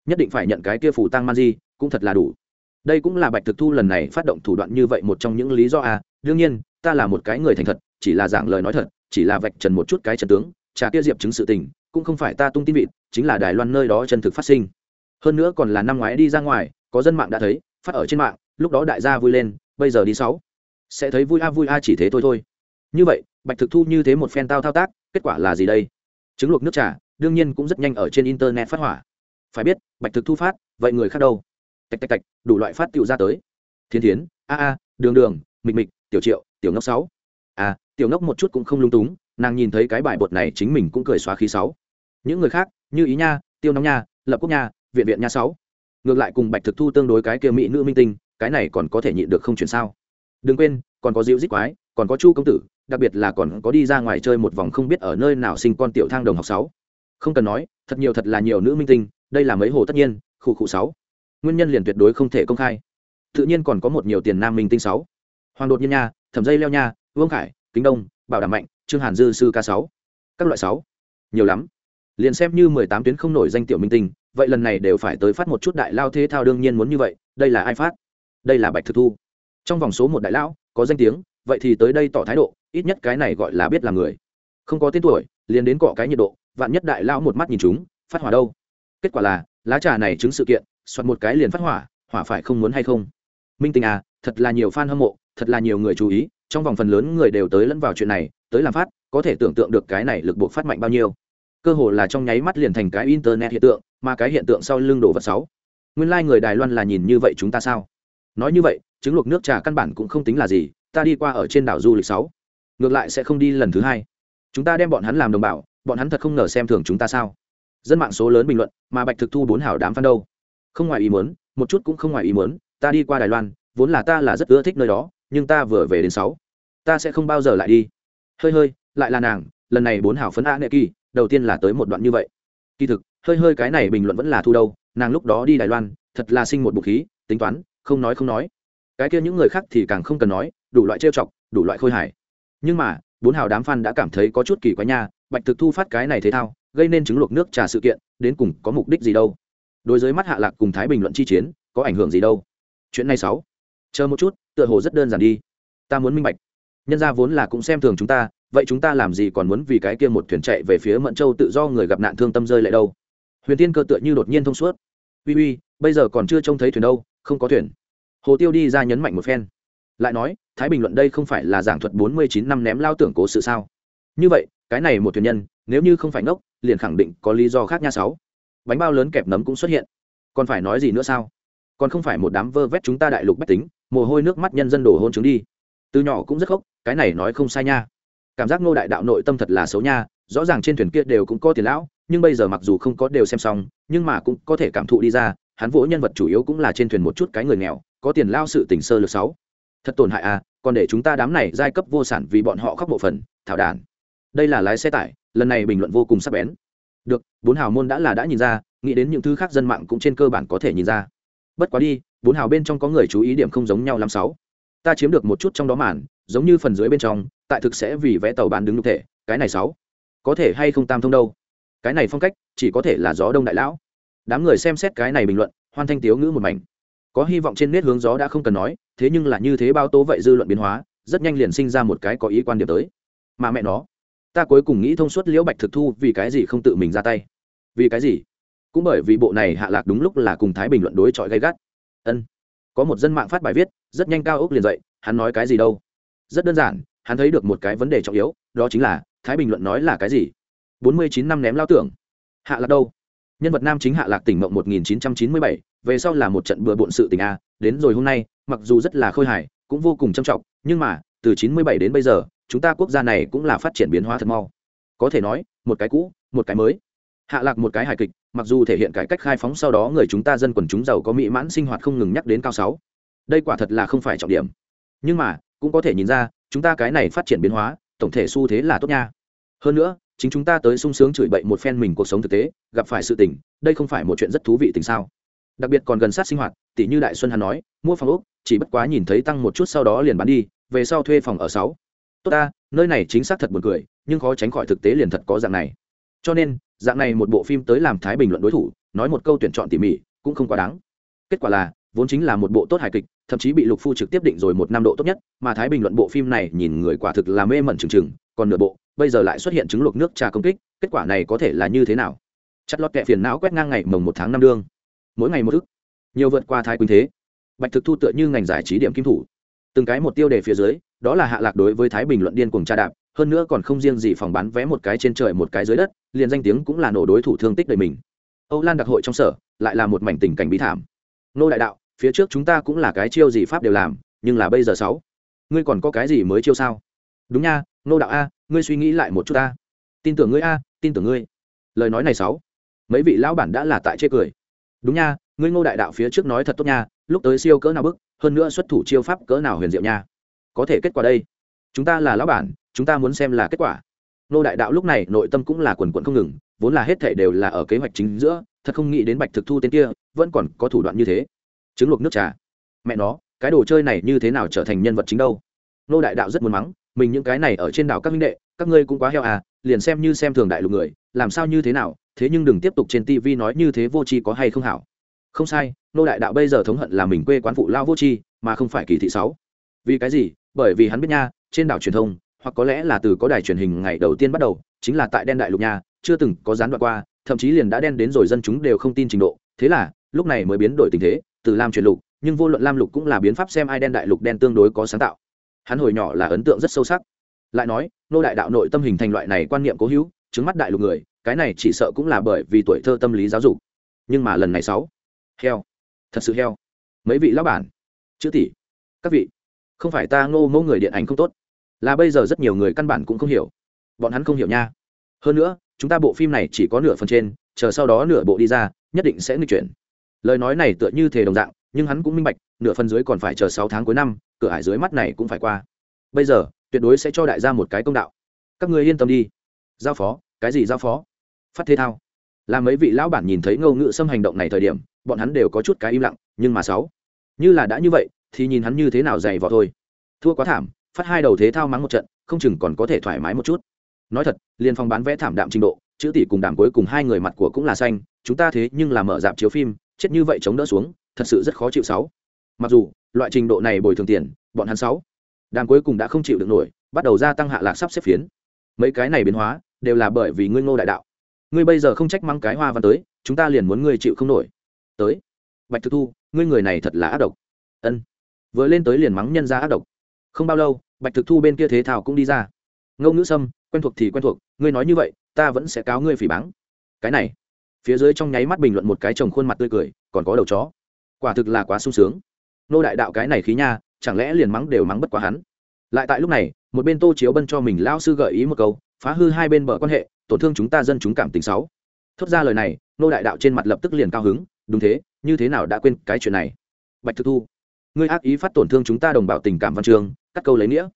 nhất định phải nhận cái kia phủ tăng man di, cũng thật là đủ đây cũng là bạch thực thu lần này phát động thủ đoạn như vậy một trong những lý do à? đương nhiên, ta là một cái người thành thật, chỉ là giảng lời nói thật, chỉ là vạch trần một chút cái trần tướng trà kia diệp chứng sự tình, cũng không phải ta tung tin vịt, chính là đài loan nơi đó chân thực phát sinh. Hơn nữa còn là năm ngoái đi ra ngoài, có dân mạng đã thấy, phát ở trên mạng, lúc đó đại gia vui lên, bây giờ đi sáu. Sẽ thấy vui a vui a chỉ thế thôi thôi. Như vậy, bạch thực thu như thế một phen tao thao tác, kết quả là gì đây? Trứng luộc nước trà, đương nhiên cũng rất nhanh ở trên internet phát hỏa. Phải biết, bạch thực thu phát, vậy người khác đâu? Tạch tạch tạch, đủ loại phát tựu ra tới. Thiên thiến, a a, đường đường, mịch mịch, tiểu triệu, tiểu ngốc sáu. A tiểu ngốc một chút cũng không lung túng nàng nhìn thấy cái bài bột này chính mình cũng cười xóa khí sáu. Những người khác, như ý nha, tiêu nóng nha, lập quốc nha, viện viện nha sáu. Ngược lại cùng bạch thực thu tương đối cái kia mỹ nữ minh tinh, cái này còn có thể nhịn được không chuyển sao? Đừng quên, còn có diệu dích quái, còn có chu công tử, đặc biệt là còn có đi ra ngoài chơi một vòng không biết ở nơi nào sinh con tiểu thang đồng học sáu. Không cần nói, thật nhiều thật là nhiều nữ minh tinh, đây là mấy hồ tất nhiên, khu khu sáu. Nguyên nhân liền tuyệt đối không thể công khai. Tự nhiên còn có một nhiều tiền nam minh tinh sáu. Hoàng đột nhiên nha, thẩm dây leo nha, vương khải, kính đông, bảo đảm mạnh trương hàn dư sư ca sáu. Các loại sáu. Nhiều lắm. Liền xem như mười tám tuyến không nổi danh tiểu minh tinh, vậy lần này đều phải tới phát một chút đại lao thế thao đương nhiên muốn như vậy, đây là ai phát? Đây là bạch thực thu. Trong vòng số một đại lão, có danh tiếng, vậy thì tới đây tỏ thái độ, ít nhất cái này gọi là biết là người. Không có tên tuổi, liền đến cọ cái nhiệt độ, vạn nhất đại lão một mắt nhìn chúng, phát hỏa đâu? Kết quả là, lá trà này chứng sự kiện, soạt một cái liền phát hỏa hỏa phải không muốn hay không? Minh tinh à thật là nhiều fan hâm mộ, thật là nhiều người chú ý, trong vòng phần lớn người đều tới lẫn vào chuyện này tới làm phát, có thể tưởng tượng được cái này lực buộc phát mạnh bao nhiêu. Cơ hồ là trong nháy mắt liền thành cái internet hiện tượng, mà cái hiện tượng sau lưng đổ vật sáu. Nguyên lai、like、người đài loan là nhìn như vậy chúng ta sao? Nói như vậy, trứng luộc nước trà căn bản cũng không tính là gì, ta đi qua ở trên đảo du lịch sáu. Ngược lại sẽ không đi lần thứ hai. Chúng ta đem bọn hắn làm đồng bào, bọn hắn thật không ngờ xem thường chúng ta sao? Dân mạng số lớn bình luận, mà bạch thực thu bốn hảo đám phan đâu? Không ngoài ý muốn, một chút cũng không ngoài ý muốn, ta đi qua đài loan, vốn là ta là rất ưa thích nơi đó, nhưng ta vừa về đến sáu. Ta sẽ không bao giờ lại đi hơi hơi, lại là nàng, lần này bốn hảo phấn a nệ kỳ, đầu tiên là tới một đoạn như vậy. Kỳ thực, hơi hơi cái này bình luận vẫn là thu đâu, nàng lúc đó đi đài loan, thật là sinh một bụng khí, tính toán, không nói không nói. Cái kia những người khác thì càng không cần nói, đủ loại trêu chọc, đủ loại khôi hài. Nhưng mà, bốn hào đám fan đã cảm thấy có chút kỳ quái nha, bạch thực thu phát cái này thế thao, gây nên chứng luộc nước trà sự kiện, đến cùng có mục đích gì đâu. Đối với mắt hạ lạc cùng thái bình luận chi chiến, có ảnh hưởng gì đâu. Chuyện này sáu. Chờ một chút, tựa hồ rất đơn giản đi. Ta muốn minh bạch nhân ra vốn là cũng xem thường chúng ta, vậy chúng ta làm gì còn muốn vì cái kia một thuyền chạy về phía mận châu tự do người gặp nạn thương tâm rơi lại đâu? Huyền tiên cơ tựa như đột nhiên thông suốt. Uy uy, bây giờ còn chưa trông thấy thuyền đâu, không có thuyền. Hồ tiêu đi ra nhấn mạnh một phen. Lại nói, thái bình luận đây không phải là giảng thuật bốn mươi chín năm ném lao tưởng cố sự sao? Như vậy, cái này một thuyền nhân, nếu như không phải ngốc, liền khẳng định có lý do khác nha sáu. Bánh bao lớn kẹp nấm cũng xuất hiện. Còn phải nói gì nữa sao? Còn không phải một đám vơ vét chúng ta đại lục bách tính, mồ hôi nước mắt nhân dân đổ hôn chứng đi từ nhỏ cũng rất khóc, cái này nói không sai nha. Cảm giác ngô đại đạo nội tâm thật là xấu nha, rõ ràng trên thuyền kia đều cũng có tiền lão, nhưng bây giờ mặc dù không có đều xem xong, nhưng mà cũng có thể cảm thụ đi ra, hắn vỗ nhân vật chủ yếu cũng là trên thuyền một chút cái người nghèo, có tiền lao sự tình sơ lược sáu. Thật tổn hại à còn để chúng ta đám này giai cấp vô sản vì bọn họ khóc bộ phần thảo đản đây là lái xe tải, lần này bình luận vô cùng sắc bén. Được, bốn hào môn đã là đã nhìn ra, nghĩ đến những thứ khác dân mạng cũng trên cơ bản có thể nhìn ra. Bất quá đi, bốn hào bên trong có người chú ý điểm không giống nhau lắm sáu ta chiếm được một chút trong đó màn, giống như phần dưới bên trong, tại thực sẽ vì vẽ tàu bán đứng lục thể, cái này sáu. Có thể hay không tam thông đâu? Cái này phong cách, chỉ có thể là gió đông đại lão. Đám người xem xét cái này bình luận, hoan thanh tiếu ngữ một mảnh. Có hy vọng trên nét hướng gió đã không cần nói, thế nhưng là như thế bao tố vậy dư luận biến hóa, rất nhanh liền sinh ra một cái có ý quan điểm tới. Mà mẹ nó, ta cuối cùng nghĩ thông suốt liễu bạch thực thu vì cái gì không tự mình ra tay? Vì cái gì? Cũng bởi vì bộ này hạ lạc đúng lúc là cùng thái bình luận đối chọi gay gắt. Ân có một dân mạng phát bài viết, rất nhanh cao ốc liền dậy, hắn nói cái gì đâu? Rất đơn giản, hắn thấy được một cái vấn đề trọng yếu, đó chính là, thái bình luận nói là cái gì? Bốn mươi chín năm ném lao tưởng. Hạ lạc đâu? Nhân vật nam chính hạ lạc tỉnh mộng một nghìn chín trăm chín mươi bảy, về sau là một trận bừa bộn sự tình a, đến rồi hôm nay, mặc dù rất là khôi hài, cũng vô cùng trầm trọng, nhưng mà, từ chín mươi bảy đến bây giờ, chúng ta quốc gia này cũng là phát triển biến hóa thật mau. Có thể nói, một cái cũ, một cái mới hạ lạc một cái hài kịch, mặc dù thể hiện cải cách khai phóng sau đó người chúng ta dân quần chúng giàu có mỹ mãn sinh hoạt không ngừng nhắc đến cao sáu. Đây quả thật là không phải trọng điểm. Nhưng mà, cũng có thể nhìn ra, chúng ta cái này phát triển biến hóa, tổng thể xu thế là tốt nha. Hơn nữa, chính chúng ta tới sung sướng chửi bậy một phen mình cuộc sống thực tế, gặp phải sự tình, đây không phải một chuyện rất thú vị tình sao. Đặc biệt còn gần sát sinh hoạt, tỷ như đại xuân hắn nói, mua phòng úc chỉ bất quá nhìn thấy tăng một chút sau đó liền bán đi, về sau thuê phòng ở sáu. Tốt ta, nơi này chính xác thật buồn cười, nhưng khó tránh khỏi thực tế liền thật có dạng này cho nên, dạng này một bộ phim tới làm thái bình luận đối thủ, nói một câu tuyển chọn tỉ mỉ, cũng không quá đáng. Kết quả là, vốn chính là một bộ tốt hài kịch, thậm chí bị lục phu trực tiếp định rồi một năm độ tốt nhất, mà thái bình luận bộ phim này nhìn người quả thực là mê mẩn trừng trừng, còn nửa bộ, bây giờ lại xuất hiện chứng luộc nước trà công kích, kết quả này có thể là như thế nào? Chất lót kẹ phiền não quét ngang ngày mồng một tháng năm đương. Mỗi ngày một thức. Nhiều vượt qua thái quỳnh thế. Bạch thực thu tựa như ngành giải trí điểm kim thủ. Từng cái một tiêu đề phía dưới, đó là hạ lạc đối với thái bình luận điên cuồng tra đạp hơn nữa còn không riêng gì phòng bán vé một cái trên trời một cái dưới đất, liền danh tiếng cũng là nổ đối thủ thương tích đời mình. Âu lan đặc hội trong sở, lại là một mảnh tình cảnh bí thảm. Nô đại đạo, phía trước chúng ta cũng là cái chiêu gì pháp đều làm, nhưng là bây giờ sáu, ngươi còn có cái gì mới chiêu sao? Đúng nha, nô đạo a, ngươi suy nghĩ lại một chút ta. Tin tưởng ngươi a, tin tưởng ngươi. Lời nói này sáu, mấy vị lão bản đã là tại chê cười. Đúng nha, ngươi ngô đại đạo phía trước nói thật tốt nha, lúc tới siêu cỡ nào bức, hơn nữa xuất thủ chiêu pháp cỡ nào huyền diệu nha. Có thể kết quả đây. Chúng ta là lão bản chúng ta muốn xem là kết quả. Nô đại đạo lúc này nội tâm cũng là quần quận không ngừng, vốn là hết thể đều là ở kế hoạch chính giữa, thật không nghĩ đến bạch thực thu tên kia, vẫn còn có thủ đoạn như thế. Trứng luộc nước trà. Mẹ nó, cái đồ chơi này như thế nào trở thành nhân vật chính đâu? Nô đại đạo rất muốn mắng, mình những cái này ở trên đảo các minh đệ, các ngươi cũng quá heo à liền xem như xem thường đại lục người, làm sao như thế nào, thế nhưng đừng tiếp tục trên tv nói như thế vô tri có hay không hảo. Không sai, nô đại đạo bây giờ thống hận là mình quê quán phụ lao vô tri, mà không phải kỳ thị sáu. Vì cái gì? Bởi vì hắn biết nha, trên đảo truyền thông hoặc có lẽ là từ có đài truyền hình ngày đầu tiên bắt đầu, chính là tại đen đại lục nha, chưa từng có gián đoạn qua, thậm chí liền đã đen đến rồi dân chúng đều không tin trình độ. Thế là, lúc này mới biến đổi tình thế, từ lam truyền lục, nhưng vô luận lam lục cũng là biến pháp xem ai đen đại lục đen tương đối có sáng tạo. Hắn hồi nhỏ là ấn tượng rất sâu sắc. Lại nói, nô đại đạo nội tâm hình thành loại này quan niệm cố hữu, chứng mắt đại lục người, cái này chỉ sợ cũng là bởi vì tuổi thơ tâm lý giáo dục. Nhưng mà lần này sáu, heo, thật sự heo. Mấy vị lão bản, chữ tỷ, các vị, không phải ta ngô mẫu người điện ảnh không tốt là bây giờ rất nhiều người căn bản cũng không hiểu. Bọn hắn không hiểu nha. Hơn nữa, chúng ta bộ phim này chỉ có nửa phần trên, chờ sau đó nửa bộ đi ra, nhất định sẽ nghịch chuyển. Lời nói này tựa như thể đồng dạng, nhưng hắn cũng minh bạch, nửa phần dưới còn phải chờ sáu tháng cuối năm, cửa hải dưới mắt này cũng phải qua. Bây giờ, tuyệt đối sẽ cho đại gia một cái công đạo. Các người yên tâm đi. Giao phó, cái gì giao phó? Phát thế thao. Là mấy vị lão bản nhìn thấy ngâu ngự xâm hành động này thời điểm, bọn hắn đều có chút cái im lặng, nhưng mà sáu. Như là đã như vậy, thì nhìn hắn như thế nào dày vò thôi. Thua quá thảm phát hai đầu thế thao mắng một trận, không chừng còn có thể thoải mái một chút. Nói thật, liền phòng bán vẽ thảm đạm trình độ, chữ tỷ cùng đàm cuối cùng hai người mặt của cũng là xanh, chúng ta thế nhưng là mở dạp chiếu phim, chết như vậy chống đỡ xuống, thật sự rất khó chịu sáu. Mặc dù, loại trình độ này bồi thường tiền, bọn hắn sáu. Đàm cuối cùng đã không chịu được nổi, bắt đầu gia tăng hạ lạc sắp xếp phiến. Mấy cái này biến hóa, đều là bởi vì ngươi ngô đại đạo. Ngươi bây giờ không trách mắng cái hoa văn tới, chúng ta liền muốn ngươi chịu không nổi. Tới. Bạch thực thu, ngươi người này thật là ác độc. Ân. Vừa lên tới liền mắng nhân ra ác độc không bao lâu, bạch thực thu bên kia thế thảo cũng đi ra. Ngâu ngữ sâm, quen thuộc thì quen thuộc, ngươi nói như vậy, ta vẫn sẽ cáo ngươi phỉ báng. Cái này, phía dưới trong nháy mắt bình luận một cái chồng khuôn mặt tươi cười, còn có đầu chó. Quả thực là quá sung sướng. Nô đại đạo cái này khí nha, chẳng lẽ liền mắng đều mắng bất quá hắn? Lại tại lúc này, một bên tô chiếu bân cho mình lao sư gợi ý một câu, phá hư hai bên bờ quan hệ, tổn thương chúng ta dân chúng cảm tình sáu. Thốt ra lời này, nô đại đạo trên mặt lập tức liền cao hứng, đúng thế, như thế nào đã quên cái chuyện này? Bạch thực thu ngươi ác ý phát tổn thương chúng ta đồng bào tình cảm văn trường cắt câu lấy nghĩa.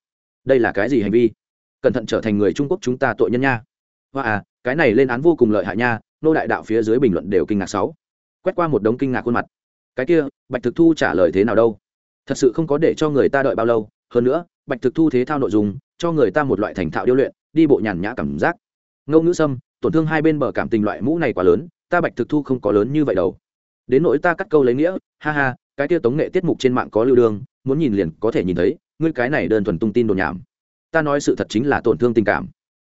Đây là cái gì hành vi? Cẩn thận trở thành người trung quốc chúng ta tội nhân nha. Hoa à cái này lên án vô cùng lợi hại nha, nô đại đạo phía dưới bình luận đều kinh ngạc sáu. Quét qua một đống kinh ngạc khuôn mặt. Cái kia, bạch thực thu trả lời thế nào đâu? Thật sự không có để cho người ta đợi bao lâu, hơn nữa, bạch thực thu thế thao nội dung, cho người ta một loại thành thạo điêu luyện, đi bộ nhàn nhã cảm giác. Ngâu ngữ sâm tổn thương hai bên bờ cảm tình loại mũ này quá lớn, ta bạch thực thu không có lớn như vậy đâu. Đến nỗi ta cắt câu lấy nghĩa, ha ha cái kia tống nghệ tiết mục trên mạng có lưu đương muốn nhìn liền có thể nhìn thấy, ngươi cái này đơn thuần tung tin đồn nhảm. Ta nói sự thật chính là tổn thương tình cảm.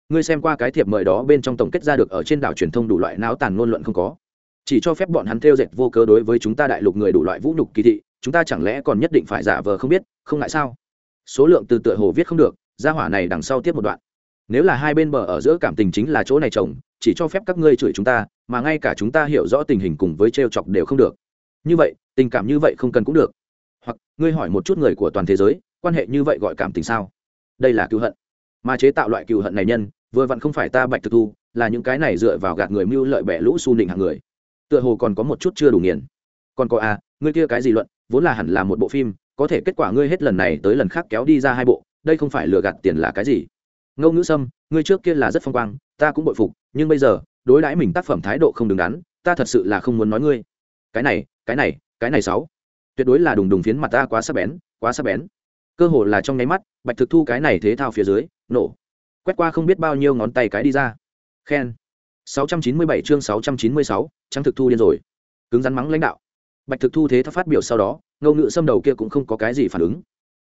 Ngươi xem qua cái thiệp mời đó bên trong tổng kết ra được ở trên đảo truyền thông đủ loại náo tàn ngôn luận không có. Chỉ cho phép bọn hắn theo dệt vô cớ đối với chúng ta đại lục người đủ loại vũ nhục kỳ thị, chúng ta chẳng lẽ còn nhất định phải giả vờ không biết, không ngại sao? Số lượng từ tựa hồ viết không được, gia hỏa này đằng sau tiếp một đoạn. Nếu là hai bên bờ ở giữa cảm tình chính là chỗ này chồng, chỉ cho phép các ngươi chửi chúng ta, mà ngay cả chúng ta hiểu rõ tình hình cùng với t chọc đều không được như vậy, tình cảm như vậy không cần cũng được. Hoặc, ngươi hỏi một chút người của toàn thế giới, quan hệ như vậy gọi cảm tình sao? Đây là cựu hận. Mà chế tạo loại cựu hận này nhân, vừa vặn không phải ta bạch thực thu, là những cái này dựa vào gạt người mưu lợi bẻ lũ su nịnh hàng người. Tựa hồ còn có một chút chưa đủ nghiền. Còn có à ngươi kia cái gì luận, vốn là hẳn là một bộ phim, có thể kết quả ngươi hết lần này tới lần khác kéo đi ra hai bộ, đây không phải lừa gạt tiền là cái gì? Ngô ngữ sâm, ngươi trước kia là rất phong quang, ta cũng bội phục, nhưng bây giờ, đối đãi mình tác phẩm thái độ không đứng đắn, ta thật sự là không muốn nói ngươi cái này cái này cái này sáu. Tuyệt đối là đùng đùng phiến mặt ta quá sắc bén quá sắc bén. Cơ hồ là trong nháy mắt bạch thực thu cái này thế thao phía dưới nổ. Quét qua không biết bao nhiêu ngón tay cái đi ra. Khen. 697 chương 696, trắng thực thu điên rồi. Cứng rắn mắng lãnh đạo. Bạch thực thu thế thao phát biểu sau đó ngâu ngự xâm đầu kia cũng không có cái gì phản ứng.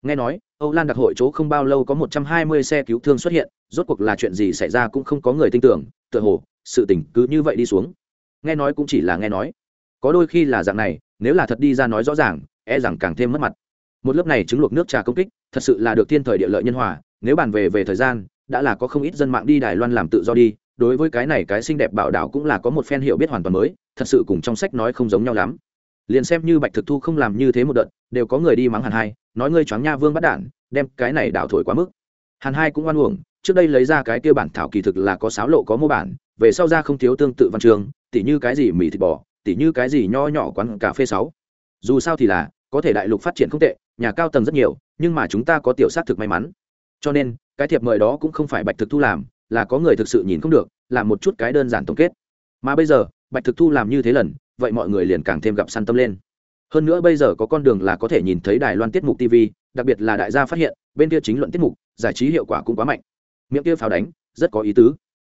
Nghe nói âu lan đặc hội chỗ không bao lâu có 120 xe cứu thương xuất hiện rốt cuộc là chuyện gì xảy ra cũng không có người tin tưởng tựa hồ sự tình cứ như vậy đi xuống. Nghe nói cũng chỉ là nghe nói có đôi khi là dạng này, nếu là thật đi ra nói rõ ràng e rằng càng thêm mất mặt. Một lớp này trứng luộc nước trà công kích, thật sự là được thiên thời địa lợi nhân hòa, nếu bàn về về thời gian, đã là có không ít dân mạng đi đài loan làm tự do đi, đối với cái này cái xinh đẹp bảo đảo cũng là có một phen hiểu biết hoàn toàn mới, thật sự cùng trong sách nói không giống nhau lắm. Liền xem như bạch thực thu không làm như thế một đợt, đều có người đi mắng hàn hai, nói ngươi choáng nha vương bắt đản đem cái này đảo thổi quá mức. Hàn hai cũng oan uổng, trước đây lấy ra cái kia bản thảo kỳ thực là có sáo lộ có mô bản, về sau ra không thiếu tương tự văn trường tỉ như cái gì mì thịt bò tỉ như cái gì nho nhỏ quán cà phê sáu. Dù sao thì là, có thể đại lục phát triển không tệ, nhà cao tầng rất nhiều, nhưng mà chúng ta có tiểu sát thực may mắn. Cho nên, cái thiệp mời đó cũng không phải bạch thực thu làm, là có người thực sự nhìn không được làm một chút cái đơn giản tổng kết. Mà bây giờ, bạch thực thu làm như thế lần, vậy mọi người liền càng thêm gặp săn tâm lên. Hơn nữa bây giờ có con đường là có thể nhìn thấy đài loan tiết mục tv đặc biệt là đại gia phát hiện, bên kia chính luận tiết mục, giải trí hiệu quả cũng quá mạnh. Miệng kia pháo đánh, rất có ý tứ.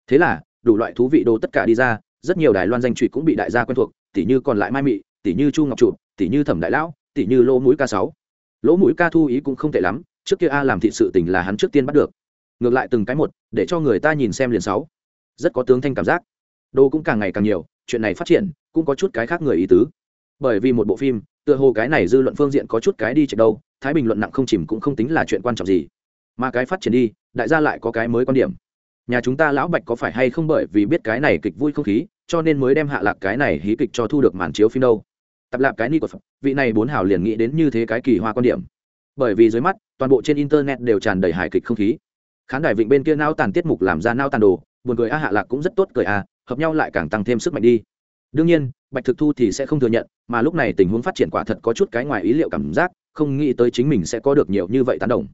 Thế là, đủ loại thú vị đồ tất cả đi ra rất nhiều đài loan danh trụy cũng bị đại gia quen thuộc tỷ như còn lại mai mị tỷ như chu ngọc trụ tỷ như thẩm đại lão tỷ như lỗ mũi ca sáu. Lỗ mũi ca thu ý cũng không tệ lắm, trước kia a làm thị sự tình là hắn trước tiên bắt được. Ngược lại từng cái một, để cho người ta nhìn xem liền sáu. Rất có tướng thanh cảm giác. Đồ cũng càng ngày càng nhiều, chuyện này phát triển, cũng có chút cái khác người ý tứ. Bởi vì một bộ phim, tựa hồ cái này dư luận phương diện có chút cái đi chạy đâu, thái bình luận nặng không chìm cũng không tính là chuyện quan trọng gì. Mà cái phát triển đi, đại gia lại có cái mới quan điểm. Nhà chúng ta lão bạch có phải hay không bởi vì biết cái này kịch vui không khí cho nên mới đem hạ lạc cái này hí kịch cho thu được màn chiếu phim đâu. Tập lạp cái ni của phật, vị này bốn hào liền nghĩ đến như thế cái kỳ hoa quan điểm. Bởi vì dưới mắt, toàn bộ trên internet đều tràn đầy hài kịch không khí. Khán đài vịnh bên kia nao tàn tiết mục làm ra nao tàn đồ, buồn cười, a, hạ lạc cũng rất tốt cười a hợp nhau lại càng tăng thêm sức mạnh đi. Đương nhiên, bạch thực thu thì sẽ không thừa nhận, mà lúc này tình huống phát triển quả thật có chút cái ngoài ý liệu cảm giác, không nghĩ tới chính mình sẽ có được nhiều như vậy tán đồng.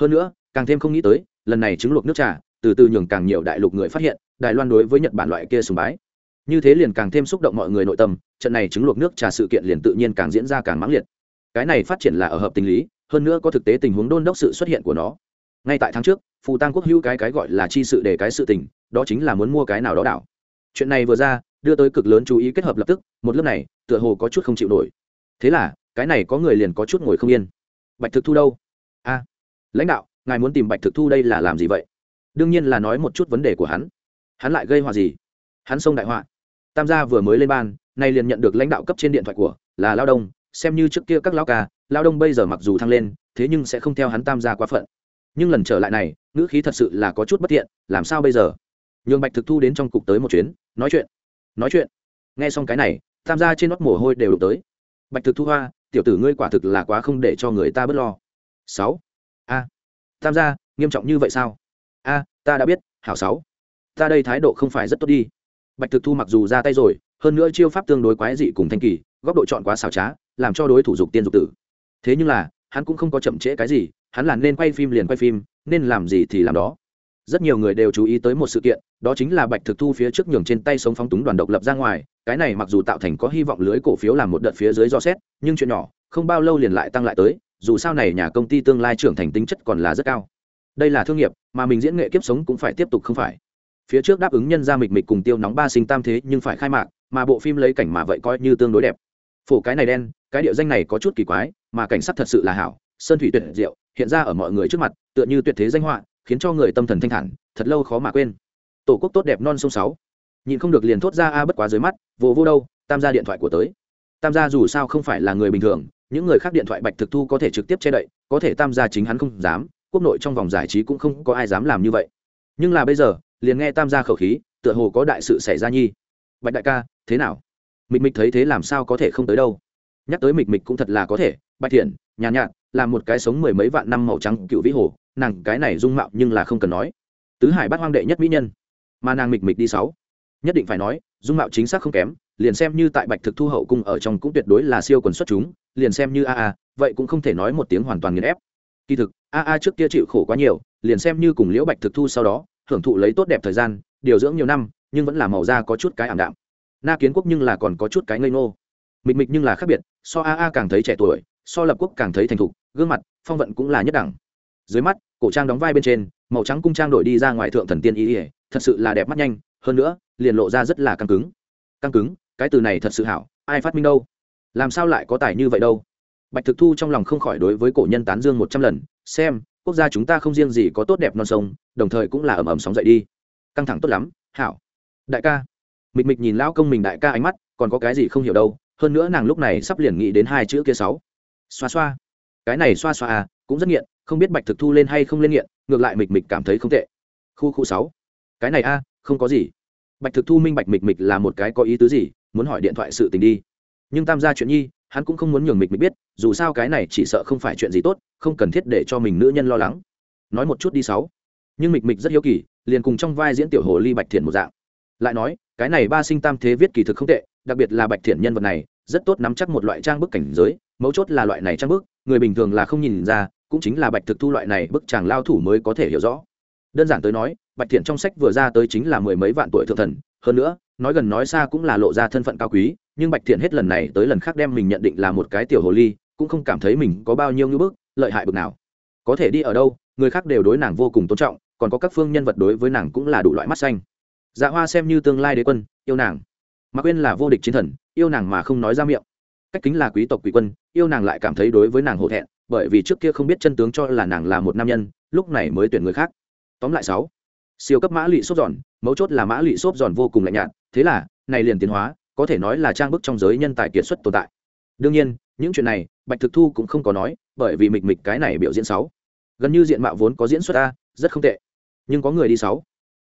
Hơn nữa, càng thêm không nghĩ tới, lần này trứng luộc nước trà, từ từ nhường càng nhiều đại lục người phát hiện, đài loan đối với nhật bản loại kia sùng bái như thế liền càng thêm xúc động mọi người nội tâm, trận này chứng luộc nước trà sự kiện liền tự nhiên càng diễn ra càng mãng liệt. Cái này phát triển là ở hợp tình lý, hơn nữa có thực tế tình huống đôn đốc sự xuất hiện của nó. Ngay tại tháng trước, phù tăng quốc hữu cái cái gọi là chi sự để cái sự tình, đó chính là muốn mua cái nào đó đảo. Chuyện này vừa ra, đưa tới cực lớn chú ý kết hợp lập tức, một lớp này, tựa hồ có chút không chịu nổi. Thế là, cái này có người liền có chút ngồi không yên. Bạch thực thu đâu? A. Lãnh đạo, ngài muốn tìm bạch thực thu đây là làm gì vậy? Đương nhiên là nói một chút vấn đề của hắn. Hắn lại gây họa gì? Hắn xông đại họa tam gia vừa mới lên ban, nay liền nhận được lãnh đạo cấp trên điện thoại của, là lao đông, xem như trước kia các lao ca, lao đông bây giờ mặc dù thăng lên, thế nhưng sẽ không theo hắn tam gia quá phận. Nhưng lần trở lại này, ngữ khí thật sự là có chút bất thiện làm sao bây giờ? Nhường bạch thực thu đến trong cục tới một chuyến, nói chuyện nói chuyện. Nghe xong cái này, tam gia trên nót mồ hôi đều đụng tới. Bạch thực thu hoa, tiểu tử ngươi quả thực là quá không để cho người ta bớt lo. Sáu. A. Tam gia, nghiêm trọng như vậy sao? A, ta đã biết, hảo sáu. Ta đây thái độ không phải rất tốt đi bạch thực thu mặc dù ra tay rồi, hơn nữa chiêu pháp tương đối quái dị cùng thanh kỳ, góc độ chọn quá xảo trá, làm cho đối thủ dục tiên dục tử. Thế nhưng là, hắn cũng không có chậm trễ cái gì, hắn là nên quay phim liền quay phim, nên làm gì thì làm đó. Rất nhiều người đều chú ý tới một sự kiện, đó chính là bạch thực thu phía trước nhường trên tay sống phóng túng đoàn độc lập ra ngoài, cái này mặc dù tạo thành có hy vọng lưới cổ phiếu làm một đợt phía dưới do xét, nhưng chuyện nhỏ, không bao lâu liền lại tăng lại tới, dù sao này nhà công ty tương lai trưởng thành tính chất còn là rất cao. Đây là thương nghiệp, mà mình diễn nghệ kiếp sống cũng phải tiếp tục không phải phía trước đáp ứng nhân ra mịch mịch cùng tiêu nóng ba sinh tam thế nhưng phải khai mạc, mà bộ phim lấy cảnh mà vậy coi như tương đối đẹp. Phổ cái này đen, cái địa danh này có chút kỳ quái, mà cảnh sắc thật sự là hảo, sơn thủy tuyệt diệu, hiện ra ở mọi người trước mặt, tựa như tuyệt thế danh họa, khiến cho người tâm thần thanh thản, thật lâu khó mà quên. Tổ quốc tốt đẹp non sông sáu. Nhìn không được liền thốt ra a bất quá dưới mắt, vô vô đâu, tam gia điện thoại của tới. Tam gia dù sao không phải là người bình thường, những người khác điện thoại bạch thực thu có thể trực tiếp che đậy, có thể tam gia chính hắn không dám, quốc nội trong vòng giải trí cũng không có ai dám làm như vậy. Nhưng là bây giờ liền nghe tam gia khẩu khí, tựa hồ có đại sự xảy ra nhi. Bạch đại ca, thế nào? Mịch mịch thấy thế làm sao có thể không tới đâu? Nhắc tới mịch mịch cũng thật là có thể. Bạch thiện, nhàn nhạt, là một cái sống mười mấy vạn năm màu trắng cựu vĩ hồ, nàng cái này dung mạo nhưng là không cần nói. Tứ hải bắt hoang đệ nhất mỹ nhân. Mà nàng mịch mịch đi sáu. Nhất định phải nói, dung mạo chính xác không kém, liền xem như tại bạch thực thu hậu cung ở trong cũng tuyệt đối là siêu quần xuất chúng, liền xem như a a, vậy cũng không thể nói một tiếng hoàn toàn nghiền ép. Kỳ thực, a a trước kia chịu khổ quá nhiều, liền xem như cùng liễu bạch thực thu sau đó hưởng thụ lấy tốt đẹp thời gian, điều dưỡng nhiều năm, nhưng vẫn là màu da có chút cái ảm đạm. Na kiến quốc nhưng là còn có chút cái ngây ngô. Mịch mịch nhưng là khác biệt, so a a càng thấy trẻ tuổi, so lập quốc càng thấy thành thục, gương mặt, phong vận cũng là nhất đẳng. Dưới mắt, cổ trang đóng vai bên trên, màu trắng cung trang đổi đi ra ngoài thượng thần tiên y ỉa thật sự là đẹp mắt nhanh, hơn nữa, liền lộ ra rất là căng cứng. Căng cứng, cái từ này thật sự hảo, ai phát minh đâu? Làm sao lại có tài như vậy đâu? Bạch thực thu trong lòng không khỏi đối với cổ nhân tán dương một trăm lần, xem quốc gia chúng ta không riêng gì có tốt đẹp non sông, đồng thời cũng là ầm ầm sóng dậy đi. Căng thẳng tốt lắm, hảo. Đại ca. Mịch mịch nhìn lão công mình đại ca ánh mắt, còn có cái gì không hiểu đâu, hơn nữa nàng lúc này sắp liền nghĩ đến hai chữ kia sáu. Xoa xoa. Cái này xoa xoa à cũng rất nghiện, không biết bạch thực thu lên hay không lên nghiện, ngược lại mịch mịch cảm thấy không tệ. Khu khu sáu. Cái này a không có gì. Bạch thực thu minh bạch mịch mịch là một cái có ý tứ gì, muốn hỏi điện thoại sự tình đi. Nhưng tam gia chuyện nhi hắn cũng không muốn nhường mịch mịch biết, dù sao cái này chỉ sợ không phải chuyện gì tốt, không cần thiết để cho mình nữ nhân lo lắng. Nói một chút đi sáu. Nhưng mịch mịch rất hiếu kỳ, liền cùng trong vai diễn tiểu hồ ly bạch thiện một dạng. Lại nói, cái này ba sinh tam thế viết kỳ thực không tệ, đặc biệt là bạch thiện nhân vật này, rất tốt nắm chắc một loại trang bức cảnh giới, mấu chốt là loại này trang bức, người bình thường là không nhìn ra, cũng chính là bạch thực thu loại này bức chàng lao thủ mới có thể hiểu rõ. Đơn giản tới nói, bạch thiện trong sách vừa ra tới chính là mười mấy vạn tuổi thượng thần, hơn nữa, nói gần nói xa cũng là lộ ra thân phận cao quý nhưng bạch thiện hết lần này tới lần khác đem mình nhận định là một cái tiểu hồ ly, cũng không cảm thấy mình có bao nhiêu ngưỡng bức, lợi hại bực nào. Có thể đi ở đâu, người khác đều đối nàng vô cùng tôn trọng, còn có các phương nhân vật đối với nàng cũng là đủ loại mắt xanh. Dạ hoa xem như tương lai đế quân, yêu nàng. Mà quên là vô địch chiến thần, yêu nàng mà không nói ra miệng. Cách kính là quý tộc quý quân, yêu nàng lại cảm thấy đối với nàng hổ thẹn, bởi vì trước kia không biết chân tướng cho là nàng là một nam nhân, lúc này mới tuyển người khác. Tóm lại sáu, siêu cấp mã lụy xốp giòn, mấu chốt là mã lụy xốp giòn vô cùng lạnh nhạt, thế là, này liền tiến hóa có thể nói là trang bức trong giới nhân tài kiệt xuất tồn tại. Đương nhiên, những chuyện này, bạch thực thu cũng không có nói, bởi vì mịch mịch cái này biểu diễn sáu. Gần như diện mạo vốn có diễn xuất a, rất không tệ. Nhưng có người đi sáu.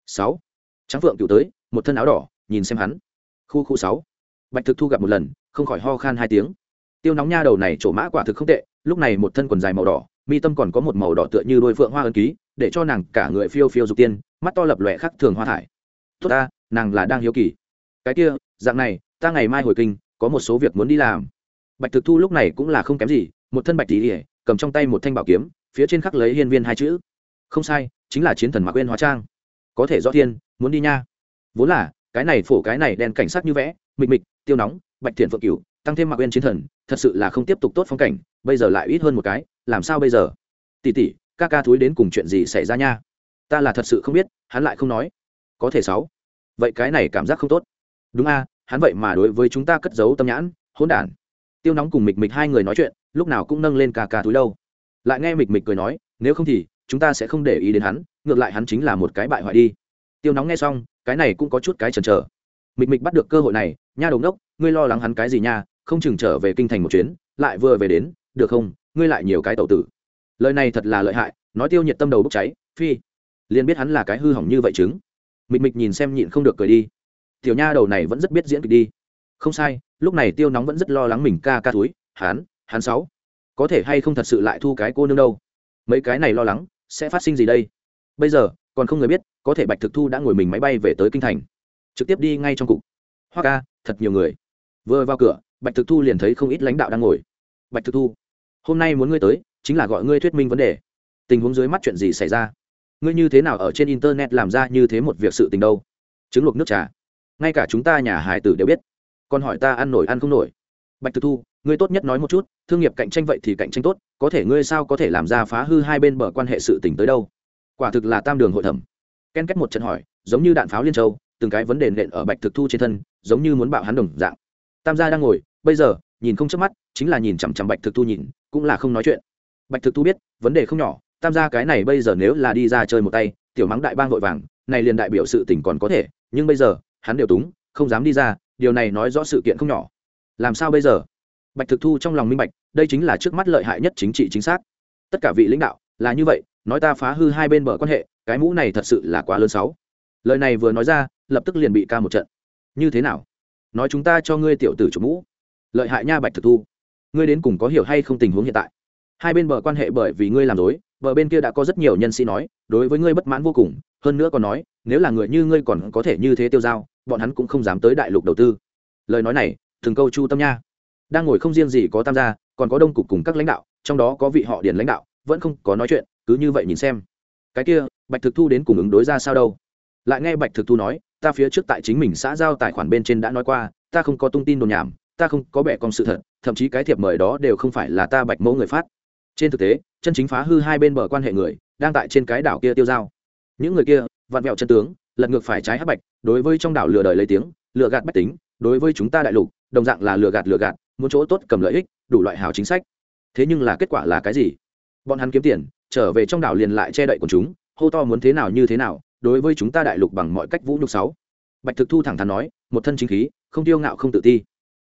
Sáu. Trắng phượng cựu tới, một thân áo đỏ, nhìn xem hắn. Khu khu sáu. Bạch thực thu gặp một lần, không khỏi ho khan hai tiếng. Tiêu nóng nha đầu này trổ mã quả thực không tệ, lúc này một thân quần dài màu đỏ, mi tâm còn có một màu đỏ tựa như đôi phượng hoa ân ký, để cho nàng cả người phiêu phiêu dục tiên, mắt to lập lòe khắc thường hoa thải. Tốt ta nàng là đang hiếu kỳ. Cái kia dạng này, ta ngày mai hồi kinh, có một số việc muốn đi làm. Bạch thực thu lúc này cũng là không kém gì, một thân bạch tỉ ỉa cầm trong tay một thanh bảo kiếm, phía trên khắc lấy hiên viên hai chữ. Không sai, chính là chiến thần mạc quên hóa trang. Có thể do thiên, muốn đi nha. Vốn là, cái này phổ cái này đen cảnh sát như vẽ, mịch mịch, tiêu nóng, bạch thiện phượng cửu, tăng thêm mạc quên chiến thần, thật sự là không tiếp tục tốt phong cảnh, bây giờ lại ít hơn một cái, làm sao bây giờ? Tỉ tỉ ca ca thúi đến cùng chuyện gì xảy ra nha? Ta là thật sự không biết, hắn lại không nói. Có thể sáu. Vậy cái này cảm giác không tốt đúng a, hắn vậy mà đối với chúng ta cất giấu tâm nhãn, hỗn đản. Tiêu nóng cùng mịch mịch hai người nói chuyện, lúc nào cũng nâng lên cà cà túi đâu lại nghe mịch mịch cười nói, nếu không thì, chúng ta sẽ không để ý đến hắn, ngược lại hắn chính là một cái bại hoại đi. Tiêu nóng nghe xong, cái này cũng có chút cái chần chờ. Mịch mịch bắt được cơ hội này, nha đồng đốc, ngươi lo lắng hắn cái gì nha, không chừng trở về kinh thành một chuyến, lại vừa về đến, được không, ngươi lại nhiều cái tẩu tử. Lời này thật là lợi hại, nói tiêu nhiệt tâm đầu bốc cháy, phi, liền biết hắn là cái hư hỏng như vậy chứng. Mịch mịch nhìn xem nhịn không được cười đi tiểu nha đầu này vẫn rất biết diễn kịch đi. Không sai, lúc này tiêu nóng vẫn rất lo lắng mình ca ca túi hắn hắn sáu. Có thể hay không thật sự lại thu cái cô nương đâu? Mấy cái này lo lắng, sẽ phát sinh gì đây? Bây giờ, còn không người biết, có thể bạch thực thu đã ngồi mình máy bay về tới kinh thành. Trực tiếp đi ngay trong cục. Hoa ca, thật nhiều người. Vừa vào cửa, bạch thực thu liền thấy không ít lãnh đạo đang ngồi. Bạch thực thu, hôm nay muốn ngươi tới, chính là gọi ngươi thuyết minh vấn đề. Tình huống dưới mắt chuyện gì xảy ra? Ngươi như thế nào ở trên internet làm ra như thế một việc sự tình đâu? Chứng luộc nước trà ngay cả chúng ta nhà hải tử đều biết. Còn hỏi ta ăn nổi ăn không nổi. Bạch thực thu, ngươi tốt nhất nói một chút, thương nghiệp cạnh tranh vậy thì cạnh tranh tốt, có thể ngươi sao có thể làm ra phá hư hai bên bờ quan hệ sự tình tới đâu? Quả thực là tam đường hội thẩm. Ken kết một trận hỏi, giống như đạn pháo liên châu, từng cái vấn đề nện ở bạch thực thu trên thân, giống như muốn bạo hắn đồng dạng. Tam gia đang ngồi, bây giờ, nhìn không chớp mắt, chính là nhìn chằm chằm bạch thực thu nhìn, cũng là không nói chuyện. Bạch thực thu biết, vấn đề không nhỏ, tam gia cái này bây giờ nếu là đi ra chơi một tay, tiểu mắng đại bang vội vàng, này liền đại biểu sự tình còn có thể, nhưng bây giờ hắn đều túng, không dám đi ra, điều này nói rõ sự kiện không nhỏ. Làm sao bây giờ? Bạch thực thu trong lòng minh bạch, đây chính là trước mắt lợi hại nhất chính trị chính xác. Tất cả vị lãnh đạo là như vậy, nói ta phá hư hai bên bờ quan hệ, cái mũ này thật sự là quá lớn sáu. Lời này vừa nói ra, lập tức liền bị ca một trận. Như thế nào? Nói chúng ta cho ngươi tiểu tử chủ mũ. Lợi hại nha bạch thực thu. Ngươi đến cùng có hiểu hay không tình huống hiện tại? Hai bên bờ quan hệ bởi vì ngươi làm dối bờ bên kia đã có rất nhiều nhân sĩ nói, đối với ngươi bất mãn vô cùng hơn nữa còn nói, nếu là người như ngươi còn có thể như thế tiêu dao, bọn hắn cũng không dám tới đại lục đầu tư. Lời nói này, thường câu chu tâm nha. Đang ngồi không riêng gì có tam gia, còn có đông cục cùng các lãnh đạo, trong đó có vị họ điền lãnh đạo, vẫn không có nói chuyện, cứ như vậy nhìn xem. Cái kia, bạch thực thu đến cùng ứng đối ra sao đâu? Lại nghe bạch thực thu nói, ta phía trước tại chính mình xã giao tài khoản bên trên đã nói qua, ta không có tung tin đồn nhảm, ta không có bẻ con sự thật, thậm chí cái thiệp mời đó đều không phải là ta bạch mẫu người phát. Trên thực tế, chân chính phá hư hai bên bờ quan hệ người, đang tại trên cái đảo kia tiêu dao những người kia, vặn vẹo chân tướng, lật ngược phải trái hắc bạch, đối với trong đảo lừa đời lấy tiếng, lừa gạt bách tính, đối với chúng ta đại lục, đồng dạng là lừa gạt lừa gạt, muốn chỗ tốt cầm lợi ích, đủ loại hào chính sách. Thế nhưng là kết quả là cái gì? Bọn hắn kiếm tiền, trở về trong đảo liền lại che đậy của chúng, hô to muốn thế nào như thế nào, đối với chúng ta đại lục bằng mọi cách vũ nhục sáu. Bạch thực thu thẳng thắn nói, một thân chính khí, không tiêu ngạo không tự ti.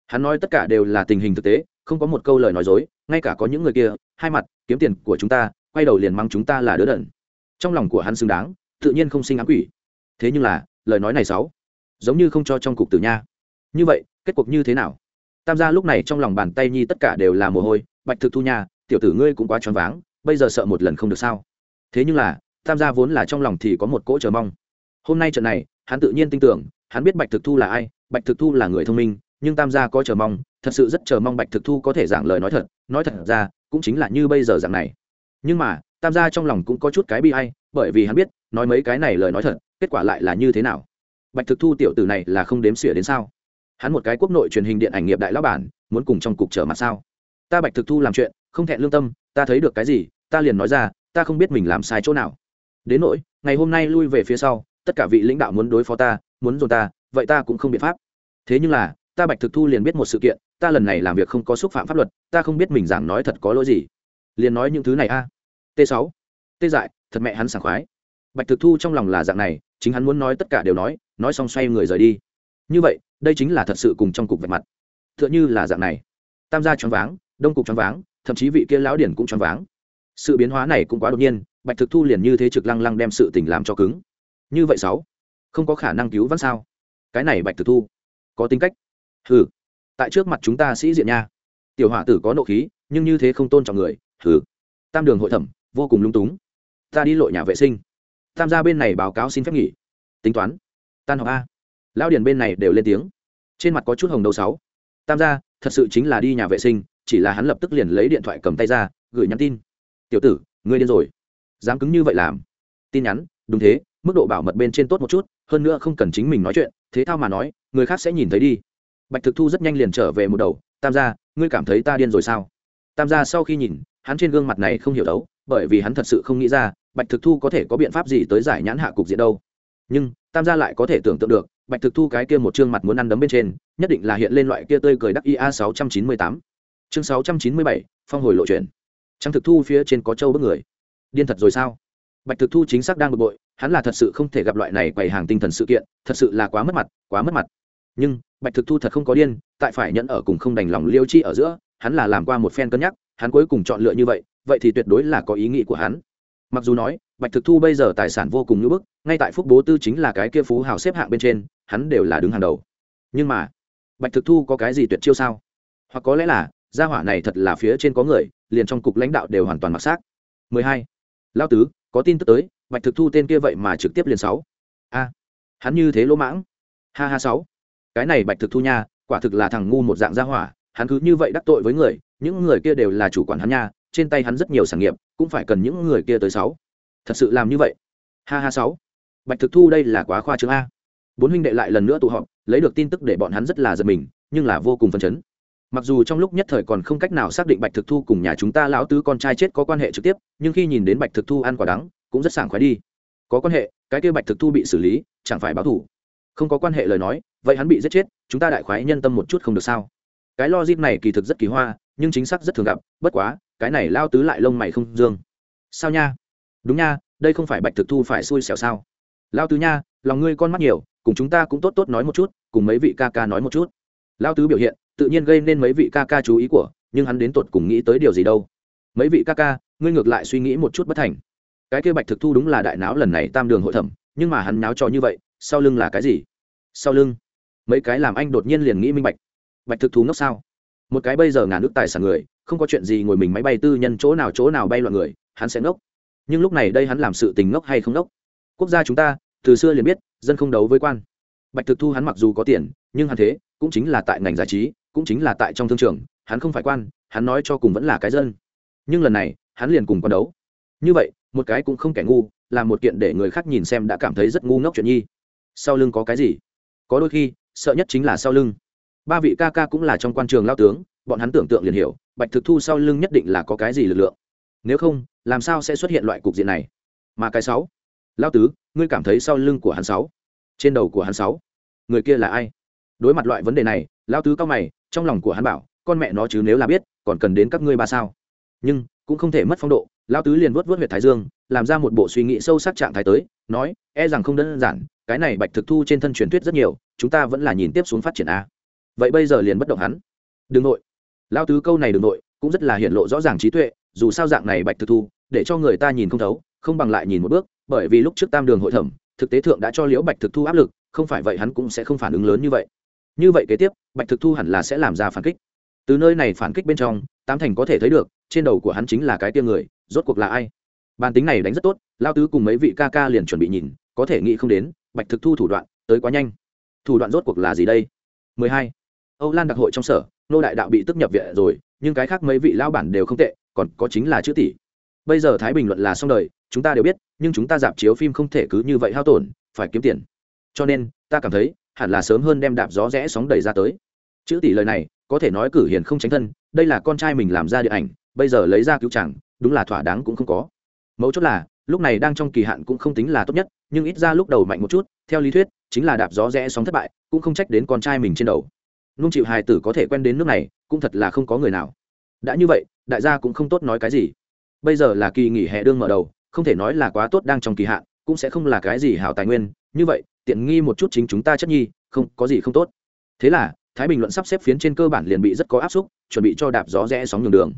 Hắn nói tất cả đều là tình hình thực tế, không có một câu lời nói dối, ngay cả có những người kia, hai mặt, kiếm tiền của chúng ta, quay đầu liền mang chúng ta là đứa đần. Trong lòng của hắn xứng đáng tự nhiên không sinh ám quỷ. Thế nhưng là lời nói này sáu giống như không cho trong cục tử nha. Như vậy kết cục như thế nào? Tam gia lúc này trong lòng bàn tay nhi tất cả đều là mồ hôi bạch thực thu nha tiểu tử ngươi cũng quá choáng váng bây giờ sợ một lần không được sao? Thế nhưng là tam gia vốn là trong lòng thì có một cỗ chờ mong. Hôm nay trận này hắn tự nhiên tin tưởng hắn biết bạch thực thu là ai bạch thực thu là người thông minh nhưng tam gia có chờ mong thật sự rất chờ mong bạch thực thu có thể giảng lời nói thật nói thật ra cũng chính là như bây giờ dạng này. Nhưng mà tam gia trong lòng cũng có chút cái bi ai, bởi vì hắn biết nói mấy cái này lời nói thật, kết quả lại là như thế nào? Bạch thực thu tiểu tử này là không đếm xỉa đến sao? Hắn một cái quốc nội truyền hình điện ảnh nghiệp đại lão bản, muốn cùng trong cục trở mặt sao? Ta bạch thực thu làm chuyện, không thẹn lương tâm, ta thấy được cái gì, ta liền nói ra, ta không biết mình làm sai chỗ nào. Đến nỗi, ngày hôm nay lui về phía sau, tất cả vị lãnh đạo muốn đối phó ta, muốn dồn ta, vậy ta cũng không biện pháp. Thế nhưng là, ta bạch thực thu liền biết một sự kiện, ta lần này làm việc không có xúc phạm pháp luật, ta không biết mình giảng nói thật có lỗi gì. Liền nói những thứ này a. T sáu. T dại, thật mẹ hắn sảng khoái bạch thực thu trong lòng là dạng này, chính hắn muốn nói tất cả đều nói nói xong xoay người rời đi. Như vậy, đây chính là thật sự cùng trong cục vạch mặt. T h ư ợ n h ư là dạng này. Tam gia choáng váng, đông cục choáng váng, thậm chí vị kia lão điển cũng choáng váng. Sự biến hóa này cũng quá đột nhiên, bạch thực thu liền như thế trực lăng lăng đem sự tình làm cho cứng. Như vậy sáu, không có khả năng cứu vãn sao? Cái này bạch thực thu, có tính cách. Hừ, tại trước mặt chúng ta sĩ diện nha. Tiểu hỏa tử có nộ khí, nhưng như thế không tôn trọng người, hừ. Tam đường hội thẩm, vô cùng lung túng. Ta đi lội nhà vệ sinh tham gia bên này báo cáo xin phép nghỉ. Tính toán. Tan học a. Lão điền bên này đều lên tiếng. Trên mặt có chút hồng đầu sáu. Tam gia, thật sự chính là đi nhà vệ sinh, chỉ là hắn lập tức liền lấy điện thoại cầm tay ra, gửi nhắn tin. Tiểu tử, ngươi điên rồi. Dám cứng như vậy làm. Tin nhắn, đúng thế, mức độ bảo mật bên trên tốt một chút, hơn nữa không cần chính mình nói chuyện, thế thao mà nói, người khác sẽ nhìn thấy đi. Bạch thực thu rất nhanh liền trở về một đầu. Tam gia, ngươi cảm thấy ta điên rồi sao? Tam gia sau khi nhìn, hắn trên gương mặt này không hiểu đấu, bởi vì hắn thật sự không nghĩ ra bạch thực thu có thể có biện pháp gì tới giải nhãn hạ cục diện đâu? Nhưng, tam gia lại có thể tưởng tượng được, bạch thực thu cái kia một chương mặt muốn ăn đấm bên trên, nhất định là hiện lên loại kia tươi cười đắc ia sáu trăm chín mươi tám. Chương sáu trăm chín mươi bảy, phong hồi lộ chuyển trang thực thu phía trên có châu bức người. Điên thật rồi sao? Bạch thực thu chính xác đang bực bội, hắn là thật sự không thể gặp loại này quầy hàng tinh thần sự kiện, thật sự là quá mất mặt, quá mất mặt. Nhưng, bạch thực thu thật không có điên, tại phải nhận ở cùng không đành lòng liêu chi ở giữa, hắn là làm qua một phen cân nhắc, hắn cuối cùng chọn lựa như vậy vậy thì tuyệt đối là có ý nghĩ của hắn mặc dù nói, bạch thực thu bây giờ tài sản vô cùng như bức, ngay tại phúc bố tư chính là cái kia phú hào xếp hạng bên trên, hắn đều là đứng hàng đầu. Nhưng mà, bạch thực thu có cái gì tuyệt chiêu sao? Hoặc có lẽ là, gia hỏa này thật là phía trên có người, liền trong cục lãnh đạo đều hoàn toàn mặc xác. 12. lao tứ, có tin tức tới, bạch thực thu tên kia vậy mà trực tiếp liền sáu. A, hắn như thế lỗ mãng. Ha ha sáu. Cái này bạch thực thu nha, quả thực là thằng ngu một dạng gia hỏa, hắn cứ như vậy đắc tội với người, những người kia đều là chủ quản hắn nha trên tay hắn rất nhiều sản nghiệp, cũng phải cần những người kia tới sáu. Thật sự làm như vậy. Ha ha sáu. Bạch thực thu đây là quá khoa trương a. Bốn huynh đệ lại lần nữa tụ họp, lấy được tin tức để bọn hắn rất là giật mình, nhưng là vô cùng phấn chấn. Mặc dù trong lúc nhất thời còn không cách nào xác định bạch thực thu cùng nhà chúng ta lão tứ con trai chết có quan hệ trực tiếp, nhưng khi nhìn đến bạch thực thu ăn quả đắng, cũng rất sảng khoái đi. Có quan hệ, cái kia bạch thực thu bị xử lý, chẳng phải báo thủ không có quan hệ lời nói, vậy hắn bị giết chết, chúng ta đại khoái nhân tâm một chút không được sao? Cái logic này kỳ thực rất kỳ hoa, nhưng chính xác rất thường gặp, bất quá cái này lao tứ lại lông mày không dương. Sao nha? Đúng nha, đây không phải bạch thực thu phải xui xẻo sao? Lao tứ nha, lòng ngươi con mắt nhiều, cùng chúng ta cũng tốt tốt nói một chút, cùng mấy vị ca ca nói một chút. Lao tứ biểu hiện, tự nhiên gây nên mấy vị ca ca chú ý của, nhưng hắn đến tột cùng nghĩ tới điều gì đâu. Mấy vị ca ca, ngươi ngược lại suy nghĩ một chút bất thành. Cái kia bạch thực thu đúng là đại não lần này tam đường hội thẩm, nhưng mà hắn náo trò như vậy, sau lưng là cái gì? Sau lưng? Mấy cái làm anh đột nhiên liền nghĩ minh bạch. Bạch thực thu ngốc sao? Một cái bây giờ ngàn nước tài sản người không có chuyện gì ngồi mình máy bay tư nhân chỗ nào chỗ nào bay loạn người, hắn sẽ ngốc. Nhưng lúc này đây hắn làm sự tình ngốc hay không ngốc? Quốc gia chúng ta, từ xưa liền biết, dân không đấu với quan. Bạch thực thu hắn mặc dù có tiền, nhưng hắn thế, cũng chính là tại ngành giải trí, cũng chính là tại trong thương trường, hắn không phải quan, hắn nói cho cùng vẫn là cái dân. Nhưng lần này, hắn liền cùng quan đấu. Như vậy, một cái cũng không kẻ ngu, là một kiện để người khác nhìn xem đã cảm thấy rất ngu ngốc chuyện nhi. Sau lưng có cái gì? Có đôi khi, sợ nhất chính là sau lưng. Ba vị ca ca cũng là trong quan trường lao tướng bọn hắn tưởng tượng liền hiểu, bạch thực thu sau lưng nhất định là có cái gì lực lượng. Nếu không, làm sao sẽ xuất hiện loại cục diện này? Mà cái sáu lao tứ, ngươi cảm thấy sau lưng của hắn sáu, trên đầu của hắn sáu, người kia là ai? Đối mặt loại vấn đề này lao tứ cao mày, trong lòng của hắn bảo, con mẹ nó chứ nếu là biết, còn cần đến các ngươi ba sao? Nhưng, cũng không thể mất phong độ lao tứ liền vớt vớt huyệt thái dương, làm ra một bộ suy nghĩ sâu sắc trạng thái tới, nói e rằng không đơn giản, cái này bạch thực thu trên thân truyền thuyết rất nhiều, chúng ta vẫn là nhìn tiếp xuống phát triển a. Vậy bây giờ liền bất động hắn. Đừng nội lao tứ câu này đừng nội, cũng rất là hiện lộ rõ ràng trí tuệ, dù sao dạng này bạch thực thu, để cho người ta nhìn không thấu, không bằng lại nhìn một bước, bởi vì lúc trước tam đường hội thẩm, thực tế thượng đã cho liễu bạch thực thu áp lực, không phải vậy hắn cũng sẽ không phản ứng lớn như vậy. Như vậy kế tiếp, bạch thực thu hẳn là sẽ làm ra phản kích. Từ nơi này phản kích bên trong, tám thành có thể thấy được, trên đầu của hắn chính là cái tia người, rốt cuộc là ai? Bàn tính này đánh rất tốt, lao tứ cùng mấy vị ca ca liền chuẩn bị nhìn, có thể nghĩ không đến, bạch thực thu thủ đoạn, tới quá nhanh. Thủ đoạn rốt cuộc là gì đây? 12 âu lan đặc hội trong sở, nô đại đạo bị tức nhập viện rồi, nhưng cái khác mấy vị lao bản đều không tệ, còn có chính là chữ tỷ. Bây giờ thái bình luận là xong đời, chúng ta đều biết, nhưng chúng ta dạp chiếu phim không thể cứ như vậy hao tổn, phải kiếm tiền. Cho nên, ta cảm thấy, hẳn là sớm hơn đem đạp gió rẽ sóng đẩy ra tới. Chữ tỷ lời này, có thể nói cử hiền không tránh thân, đây là con trai mình làm ra điện ảnh, bây giờ lấy ra cứu chẳng đúng là thỏa đáng cũng không có. Mấu chốt là, lúc này đang trong kỳ hạn cũng không tính là tốt nhất, nhưng ít ra lúc đầu mạnh một chút, theo lý thuyết, chính là đạp gió rẽ sóng thất bại, cũng không trách đến con trai mình trên đầu nung chịu hài tử có thể quen đến nước này, cũng thật là không có người nào. Đã như vậy, đại gia cũng không tốt nói cái gì. Bây giờ là kỳ nghỉ hè đương mở đầu, không thể nói là quá tốt đang trong kỳ hạn, cũng sẽ không là cái gì hảo tài nguyên. Như vậy, tiện nghi một chút chính chúng ta chất nhi, không, có gì không tốt. Thế là, thái bình luận sắp xếp phiến trên cơ bản liền bị rất có áp xúc chuẩn bị cho đạp gió rẽ sóng nhường đường.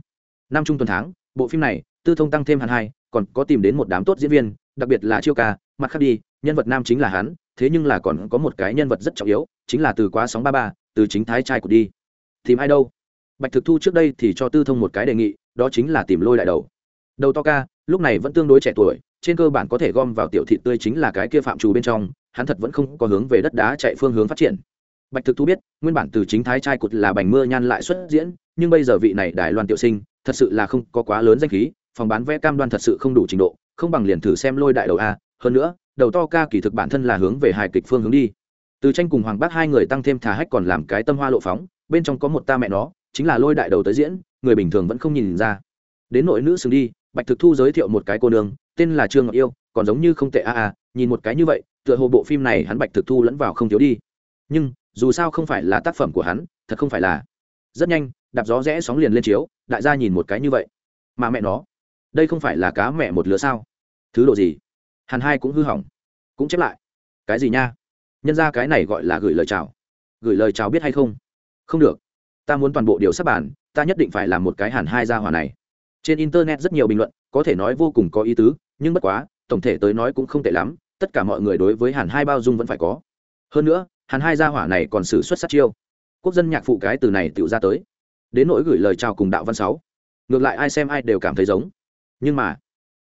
Năm trung tuần tháng, bộ phim này, tư thông tăng thêm hẳn hai, còn có tìm đến một đám tốt diễn viên, đặc biệt là chiêu ca, mặt khác đi, nhân vật nam chính là hắn, thế nhưng là còn có một cái nhân vật rất trọng yếu, chính là từ quá sóng ba ba từ chính thái trai của đi. Tìm ai đâu? Bạch thực thu trước đây thì cho tư thông một cái đề nghị, đó chính là tìm lôi đại đầu. Đầu to ca, lúc này vẫn tương đối trẻ tuổi, trên cơ bản có thể gom vào tiểu thị tươi chính là cái kia phạm trù bên trong, hắn thật vẫn không có hướng về đất đá chạy phương hướng phát triển. Bạch thực thu biết, nguyên bản từ chính thái trai cụt là bành mưa nhan lại xuất diễn, nhưng bây giờ vị này đài loan tiểu sinh, thật sự là không có quá lớn danh khí, phòng bán vé cam đoan thật sự không đủ trình độ, không bằng liền thử xem lôi đại đầu a. Hơn nữa, đầu to ca kỳ thực bản thân là hướng về hài kịch phương hướng đi từ tranh cùng hoàng bác hai người tăng thêm thà hách còn làm cái tâm hoa lộ phóng, bên trong có một ta mẹ nó, chính là lôi đại đầu tới diễn, người bình thường vẫn không nhìn ra. Đến nội nữ xứng đi, bạch thực thu giới thiệu một cái cô nương, tên là trương ngọc yêu, còn giống như không tệ a a, nhìn một cái như vậy, tựa hồ bộ phim này hắn bạch thực thu lẫn vào không thiếu đi. Nhưng, dù sao không phải là tác phẩm của hắn, thật không phải là. Rất nhanh, đạp gió rẽ sóng liền lên chiếu, đại gia nhìn một cái như vậy. Mà mẹ nó, đây không phải là cá mẹ một lứa sao? Thứ độ gì? Hàn hai cũng hư hỏng. Cũng chép lại. Cái gì nha? Nhân ra cái này gọi là gửi lời chào. Gửi lời chào biết hay không? Không được. Ta muốn toàn bộ điều sắp bản, ta nhất định phải làm một cái hàn hai gia hỏa này. Trên internet rất nhiều bình luận, có thể nói vô cùng có ý tứ, nhưng bất quá, tổng thể tới nói cũng không tệ lắm, tất cả mọi người đối với hàn hai bao dung vẫn phải có. Hơn nữa, hàn hai gia hỏa này còn xử xuất sắc chiêu. Quốc dân nhạc phụ cái từ này tự ra tới. Đến nỗi gửi lời chào cùng đạo văn sáu. Ngược lại ai xem ai đều cảm thấy giống. Nhưng mà,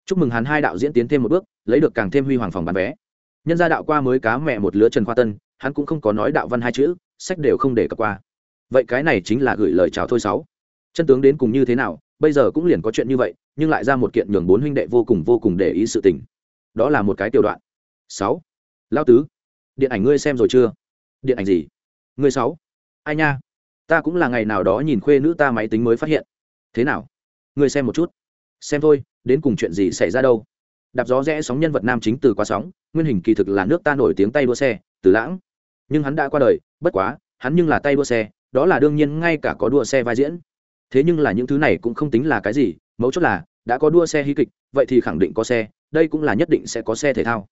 chúc mừng hàn hai đạo diễn tiến thêm một bước, lấy được càng thêm huy hoàng phòng bán vé nhân gia đạo qua mới cá mẹ một lứa trần khoa tân, hắn cũng không có nói đạo văn hai chữ, sách đều không để cập qua. Vậy cái này chính là gửi lời chào thôi sáu. Chân tướng đến cùng như thế nào, bây giờ cũng liền có chuyện như vậy, nhưng lại ra một kiện nhường bốn huynh đệ vô cùng vô cùng để ý sự tình. Đó là một cái tiểu đoạn. Sáu. Lao tứ, điện ảnh ngươi xem rồi chưa? Điện ảnh gì? Ngươi sáu. Ai nha? Ta cũng là ngày nào đó nhìn khuê nữ ta máy tính mới phát hiện. Thế nào? Ngươi xem một chút. Xem thôi, đến cùng chuyện gì xảy ra đâu? Đạp gió rẽ sóng nhân vật nam chính từ quá sóng, nguyên hình kỳ thực là nước ta nổi tiếng tay đua xe, từ lãng. Nhưng hắn đã qua đời, bất quá, hắn nhưng là tay đua xe, đó là đương nhiên ngay cả có đua xe vai diễn. Thế nhưng là những thứ này cũng không tính là cái gì, mấu chốt là, đã có đua xe hí kịch, vậy thì khẳng định có xe, đây cũng là nhất định sẽ có xe thể thao.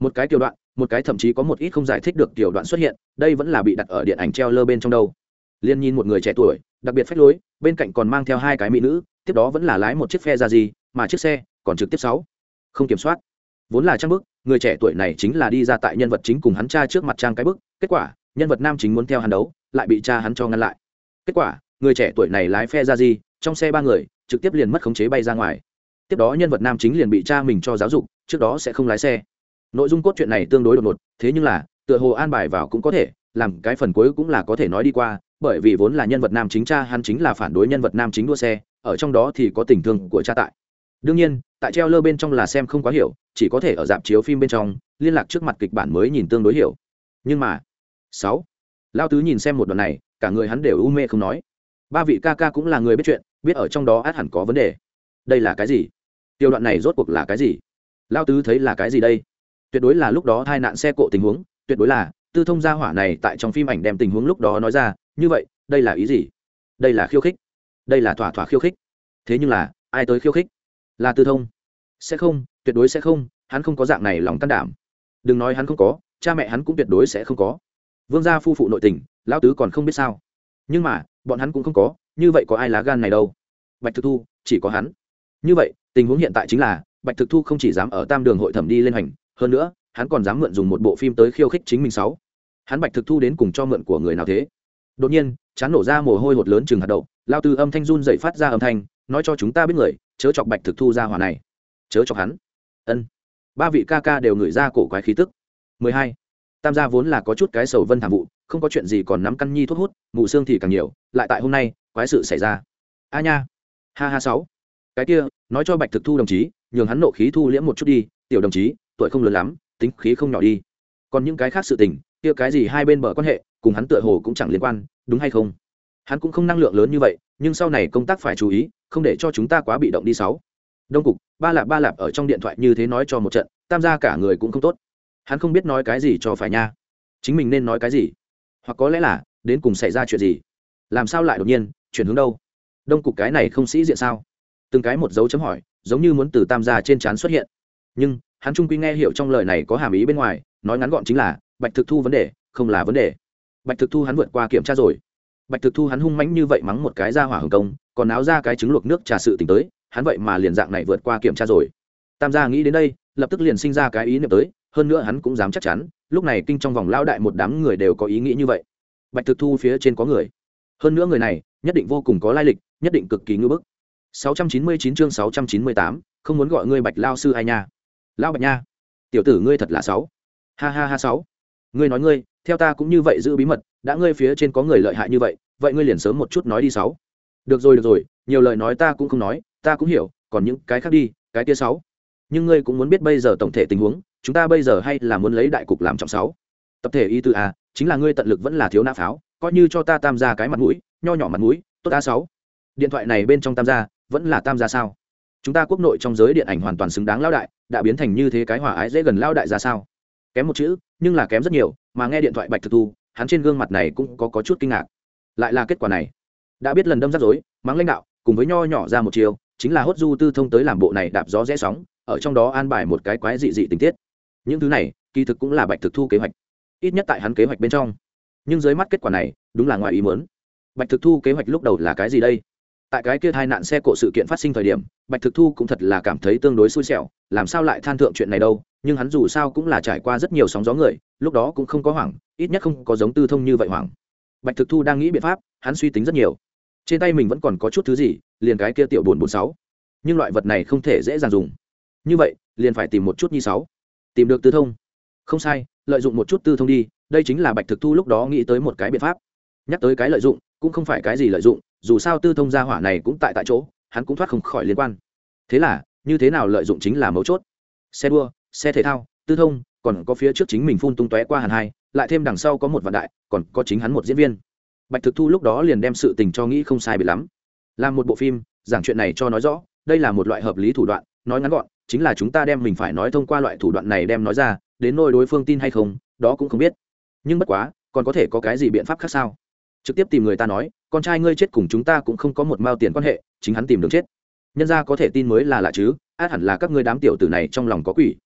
Một cái tiểu đoạn, một cái thậm chí có một ít không giải thích được tiểu đoạn xuất hiện, đây vẫn là bị đặt ở điện ảnh treo lơ bên trong đâu. Liên nhìn một người trẻ tuổi, đặc biệt phách lối, bên cạnh còn mang theo hai cái mỹ nữ, tiếp đó vẫn là lái một chiếc phe ra gì mà chiếc xe còn trực tiếp sáu không kiểm soát. Vốn là trang bức, người trẻ tuổi này chính là đi ra tại nhân vật chính cùng hắn cha trước mặt trang cái bức, kết quả, nhân vật nam chính muốn theo hắn đấu, lại bị cha hắn cho ngăn lại. Kết quả, người trẻ tuổi này lái phe ra gì, trong xe ba người, trực tiếp liền mất khống chế bay ra ngoài. Tiếp đó nhân vật nam chính liền bị cha mình cho giáo dục, trước đó sẽ không lái xe. Nội dung cốt truyện này tương đối đột ngột, thế nhưng là, tựa hồ an bài vào cũng có thể, làm cái phần cuối cũng là có thể nói đi qua, bởi vì vốn là nhân vật nam chính cha hắn chính là phản đối nhân vật nam chính đua xe, ở trong đó thì có tình thương của cha tại đương nhiên, tại treo lơ bên trong là xem không quá hiểu, chỉ có thể ở dạp chiếu phim bên trong, liên lạc trước mặt kịch bản mới nhìn tương đối hiểu. Nhưng mà, sáu, lao tứ nhìn xem một đoạn này, cả người hắn đều u mê không nói. Ba vị ca ca cũng là người biết chuyện, biết ở trong đó át hẳn có vấn đề. Đây là cái gì? Tiêu đoạn này rốt cuộc là cái gì? Lao tứ thấy là cái gì đây? Tuyệt đối là lúc đó tai nạn xe cộ tình huống, tuyệt đối là, tư thông gia hỏa này tại trong phim ảnh đem tình huống lúc đó nói ra, như vậy, đây là ý gì? Đây là khiêu khích. Đây là thỏa thỏa khiêu khích. Thế nhưng là, ai tới khiêu khích? Là tư thông. Sẽ không, tuyệt đối sẽ không, hắn không có dạng này lòng can đảm. Đừng nói hắn không có, cha mẹ hắn cũng tuyệt đối sẽ không có. Vương gia phu phụ nội tình, lão tứ còn không biết sao. Nhưng mà, bọn hắn cũng không có, như vậy có ai lá gan này đâu? Bạch thực thu, chỉ có hắn. Như vậy, tình huống hiện tại chính là, bạch thực thu không chỉ dám ở tam đường hội thẩm đi lên hành, hơn nữa, hắn còn dám mượn dùng một bộ phim tới khiêu khích chính mình sáu. Hắn bạch thực thu đến cùng cho mượn của người nào thế? Đột nhiên, chán nổ ra mồ hôi hột lớn chừng hạt đậu lao tư âm thanh run dậy phát ra âm thanh nói cho chúng ta biết người, chớ chọc bạch thực thu ra hỏa này. Chớ chọc hắn. Ân. Ba vị ca ca đều ngửi ra cổ quái khí tức. Mười hai. Tam gia vốn là có chút cái sầu vân thảm vụ, không có chuyện gì còn nắm căn nhi thuốc hút, mụ xương thì càng nhiều, lại tại hôm nay, quái sự xảy ra. A nha. Ha ha sáu. Cái kia, nói cho bạch thực thu đồng chí, nhường hắn nộ khí thu liễm một chút đi, tiểu đồng chí, tuổi không lớn lắm, tính khí không nhỏ đi. Còn những cái khác sự tình, kia cái gì hai bên bờ quan hệ, cùng hắn tựa hồ cũng chẳng liên quan, đúng hay không? Hắn cũng không năng lượng lớn như vậy, nhưng sau này công tác phải chú ý, không để cho chúng ta quá bị động đi sáu. Đông cục, ba lạp ba lạp ở trong điện thoại như thế nói cho một trận, tam gia cả người cũng không tốt. Hắn không biết nói cái gì cho phải nha. Chính mình nên nói cái gì? Hoặc có lẽ là, đến cùng xảy ra chuyện gì? Làm sao lại đột nhiên, chuyển hướng đâu? Đông cục cái này không sĩ diện sao? Từng cái một dấu chấm hỏi, giống như muốn từ tam gia trên trán xuất hiện. Nhưng, hắn trung quy nghe hiểu trong lời này có hàm ý bên ngoài, nói ngắn gọn chính là, bạch thực thu vấn đề, không là vấn đề. Bạch thực thu hắn vượt qua kiểm tra rồi bạch thực thu hắn hung mãnh như vậy mắng một cái ra hỏa hồng công còn náo ra cái trứng luộc nước trà sự t tới hắn vậy mà liền dạng này vượt qua kiểm tra rồi. Tam gia nghĩ đến đây lập tức liền sinh ra cái ý niệm tới hơn nữa hắn cũng dám chắc chắn lúc này kinh trong vòng lao đại một đám người đều có ý nghĩ như vậy. Bạch thực thu phía trên có người. Hơn nữa người này nhất định vô cùng có lai lịch nhất định cực kỳ ngưỡng bức. 699 chương 698, không muốn gọi ngươi bạch lao sư ai nha. Lao bạch nha. Tiểu tử ngươi thật là sáu. Ha ha ha sáu. Ngươi nói ngươi theo ta cũng như vậy giữ bí mật, đã ngươi phía trên có người lợi hại như vậy vậy ngươi liền sớm một chút nói đi sáu. Được rồi được rồi, nhiều lời nói ta cũng không nói, ta cũng hiểu, còn những cái khác đi, cái kia sáu. Nhưng ngươi cũng muốn biết bây giờ tổng thể tình huống, chúng ta bây giờ hay là muốn lấy đại cục làm trọng sáu? Tập thể y tư a chính là ngươi tận lực vẫn là thiếu nã pháo, coi như cho ta tam gia cái mặt mũi, nho nhỏ mặt mũi, tốt a sáu. Điện thoại này bên trong tam gia, vẫn là tam gia sao? Chúng ta quốc nội trong giới điện ảnh hoàn toàn xứng đáng lao đại, đã biến thành như thế cái hòa ái dễ gần lao đại ra sao? Kém một chữ nhưng là kém rất nhiều mà nghe điện thoại bạch thực thu hắn trên gương mặt này cũng có, có chút kinh ngạc. Lại là kết quả này. Đã biết lần đâm rắc rối mắng lãnh đạo cùng với nho nhỏ ra một chiều chính là hốt du tư thông tới làm bộ này đạp gió rẽ sóng ở trong đó an bài một cái quái dị dị tình tiết. Những thứ này kỳ thực cũng là bạch thực thu kế hoạch. Ít nhất tại hắn kế hoạch bên trong. Nhưng dưới mắt kết quả này đúng là ngoài ý muốn. Bạch thực thu kế hoạch lúc đầu là cái gì đây? Tại cái kia tai nạn xe cộ sự kiện phát sinh thời điểm bạch thực thu cũng thật là cảm thấy tương đối xui xẻo làm sao lại than thượng chuyện này đâu? Nhưng hắn dù sao cũng là trải qua rất nhiều sóng gió người, lúc đó cũng không có hoảng, ít nhất không có giống tư thông như vậy hoảng. Bạch thực thu đang nghĩ biện pháp, hắn suy tính rất nhiều. Trên tay mình vẫn còn có chút thứ gì, liền cái kia tiểu bồn bốn sáu. Nhưng loại vật này không thể dễ dàng dùng. Như vậy, liền phải tìm một chút nhi sáu. Tìm được tư thông. Không sai, lợi dụng một chút tư thông đi, đây chính là bạch thực thu lúc đó nghĩ tới một cái biện pháp. Nhắc tới cái lợi dụng, cũng không phải cái gì lợi dụng, dù sao tư thông gia hỏa này cũng tại tại chỗ, hắn cũng thoát không khỏi liên quan. Thế là, như thế nào lợi dụng chính là mấu chốt. Xe đua xe thể thao, tư thông, còn có phía trước chính mình phun tung tóe qua hàn hai, lại thêm đằng sau có một vạn đại, còn có chính hắn một diễn viên. Bạch thực thu lúc đó liền đem sự tình cho nghĩ không sai bị lắm. Làm một bộ phim, giảng chuyện này cho nói rõ, đây là một loại hợp lý thủ đoạn, nói ngắn gọn, chính là chúng ta đem mình phải nói thông qua loại thủ đoạn này đem nói ra, đến nôi đối phương tin hay không, đó cũng không biết. Nhưng bất quá, còn có thể có cái gì biện pháp khác sao? Trực tiếp tìm người ta nói, con trai ngươi chết cùng chúng ta cũng không có một mao tiền quan hệ, chính hắn tìm đường chết. Nhân ra có thể tin mới là lạ chứ, át hẳn là các ngươi đám tiểu tử này trong lòng có quỷ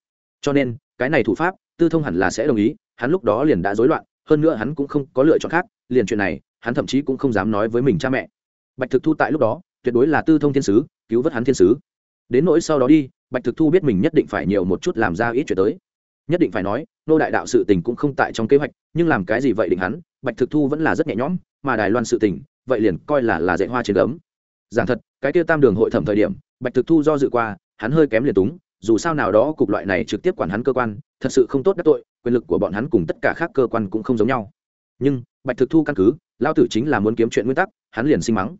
cho nên, cái này thủ pháp, tư thông hẳn là sẽ đồng ý, hắn lúc đó liền đã rối loạn, hơn nữa hắn cũng không có lựa chọn khác, liền chuyện này, hắn thậm chí cũng không dám nói với mình cha mẹ. Bạch thực thu tại lúc đó, tuyệt đối là tư thông thiên sứ, cứu vớt hắn thiên sứ. Đến nỗi sau đó đi, bạch thực thu biết mình nhất định phải nhiều một chút làm ra ít chuyện tới. Nhất định phải nói, nô đại đạo sự tình cũng không tại trong kế hoạch, nhưng làm cái gì vậy định hắn, bạch thực thu vẫn là rất nhẹ nhõm, mà đài loan sự tình, vậy liền coi là là dạy hoa trên gấm. Giảng thật, cái tiêu tam đường hội thẩm thời điểm, bạch thực thu do dự qua, hắn hơi kém liền túng dù sao nào đó cục loại này trực tiếp quản hắn cơ quan, thật sự không tốt đắc tội, quyền lực của bọn hắn cùng tất cả các cơ quan cũng không giống nhau. Nhưng, bạch thực thu căn cứ lao tử chính là muốn kiếm chuyện nguyên tắc, hắn liền sinh mắng.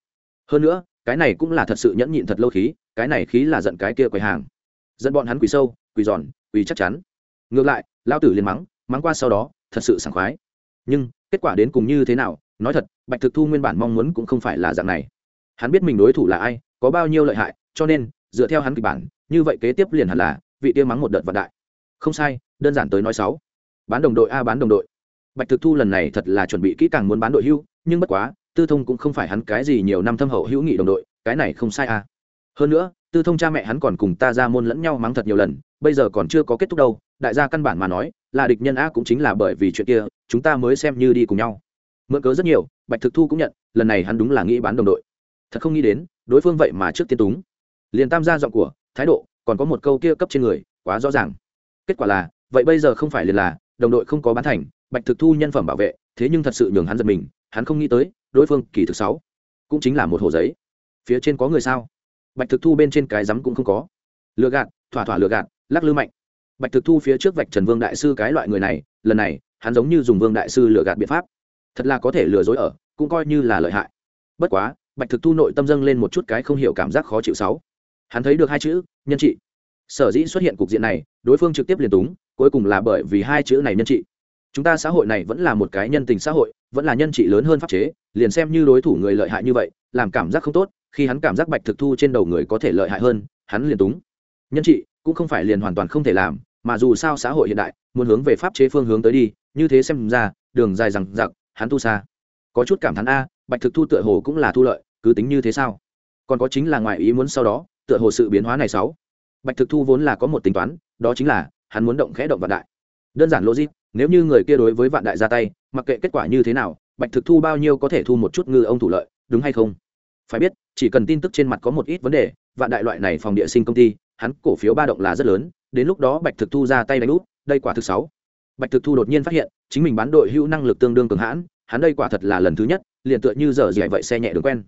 Hơn nữa, cái này cũng là thật sự nhẫn nhịn thật lâu khí, cái này khí là giận cái kia quầy hàng. Dẫn bọn hắn quỳ sâu quỳ giòn quỳ chắc chắn. Ngược lại lao tử liền mắng mắng qua sau đó, thật sự sảng khoái. Nhưng, kết quả đến cùng như thế nào, nói thật, bạch thực thu nguyên bản mong muốn cũng không phải là dạng này. Hắn biết mình đối thủ là ai, có bao nhiêu lợi hại, cho nên dựa theo hắn kịch bản, như vậy kế tiếp liền hẳn là, vị tiêu mắng một đợt vạn đại. Không sai, đơn giản tới nói sáu. Bán đồng đội a, bán đồng đội. Bạch thực thu lần này thật là chuẩn bị kỹ càng muốn bán đội hưu, nhưng bất quá, tư thông cũng không phải hắn cái gì nhiều năm thâm hậu hữu nghị đồng đội, cái này không sai a. Hơn nữa, tư thông cha mẹ hắn còn cùng ta ra môn lẫn nhau mắng thật nhiều lần, bây giờ còn chưa có kết thúc đâu, đại gia căn bản mà nói, là địch nhân a cũng chính là bởi vì chuyện kia, chúng ta mới xem như đi cùng nhau. Mượn cớ rất nhiều, bạch thực thu cũng nhận, lần này hắn đúng là nghĩ bán đồng đội. Thật không nghĩ đến, đối phương vậy mà trước tiên túng liền tam gia giọng của, thái độ, còn có một câu kia cấp trên người, quá rõ ràng. Kết quả là, vậy bây giờ không phải liền là, đồng đội không có bán thành, bạch thực thu nhân phẩm bảo vệ, thế nhưng thật sự nhường hắn giật mình, hắn không nghĩ tới, đối phương kỳ thực sáu, cũng chính là một hồ giấy. Phía trên có người sao? Bạch thực thu bên trên cái rắm cũng không có. Lừa gạt, thỏa thỏa lừa gạt, lắc lư mạnh. Bạch thực thu phía trước vạch trần vương đại sư cái loại người này, lần này, hắn giống như dùng vương đại sư lừa gạt biện pháp. Thật là có thể lừa dối ở, cũng coi như là lợi hại. Bất quá, bạch thực thu nội tâm dâng lên một chút cái không hiểu cảm giác khó chịu sáu hắn thấy được hai chữ, nhân trị. Sở dĩ xuất hiện cục diện này, đối phương trực tiếp liền túng, cuối cùng là bởi vì hai chữ này nhân trị. Chúng ta xã hội này vẫn là một cái nhân tình xã hội, vẫn là nhân trị lớn hơn pháp chế, liền xem như đối thủ người lợi hại như vậy, làm cảm giác không tốt, khi hắn cảm giác bạch thực thu trên đầu người có thể lợi hại hơn, hắn liền túng. Nhân trị cũng không phải liền hoàn toàn không thể làm, mà dù sao xã hội hiện đại, muốn hướng về pháp chế phương hướng tới đi, như thế xem ra, đường dài rằng giặc hắn tu xa có chút cảm thán a, bạch thực thu tựa hồ cũng là thu lợi, cứ tính như thế sao? Còn có chính là ngoại ý muốn sau đó tựa hồ sự biến hóa này sáu. Bạch thực thu vốn là có một tính toán đó chính là hắn muốn động khẽ động vạn đại. Đơn giản logic nếu như người kia đối với vạn đại ra tay mặc kệ kết quả như thế nào bạch thực thu bao nhiêu có thể thu một chút ngư ông thủ lợi đúng hay không? Phải biết chỉ cần tin tức trên mặt có một ít vấn đề vạn đại loại này phòng địa sinh công ty hắn cổ phiếu ba động là rất lớn đến lúc đó bạch thực thu ra tay đánh úp, đây quả thực sáu. Bạch thực thu đột nhiên phát hiện chính mình bán đội hữu năng lực tương đương cường hãn hắn đây quả thật là lần thứ nhất liền tựa như giờ dẻ vậy xe nhẹ đường quen.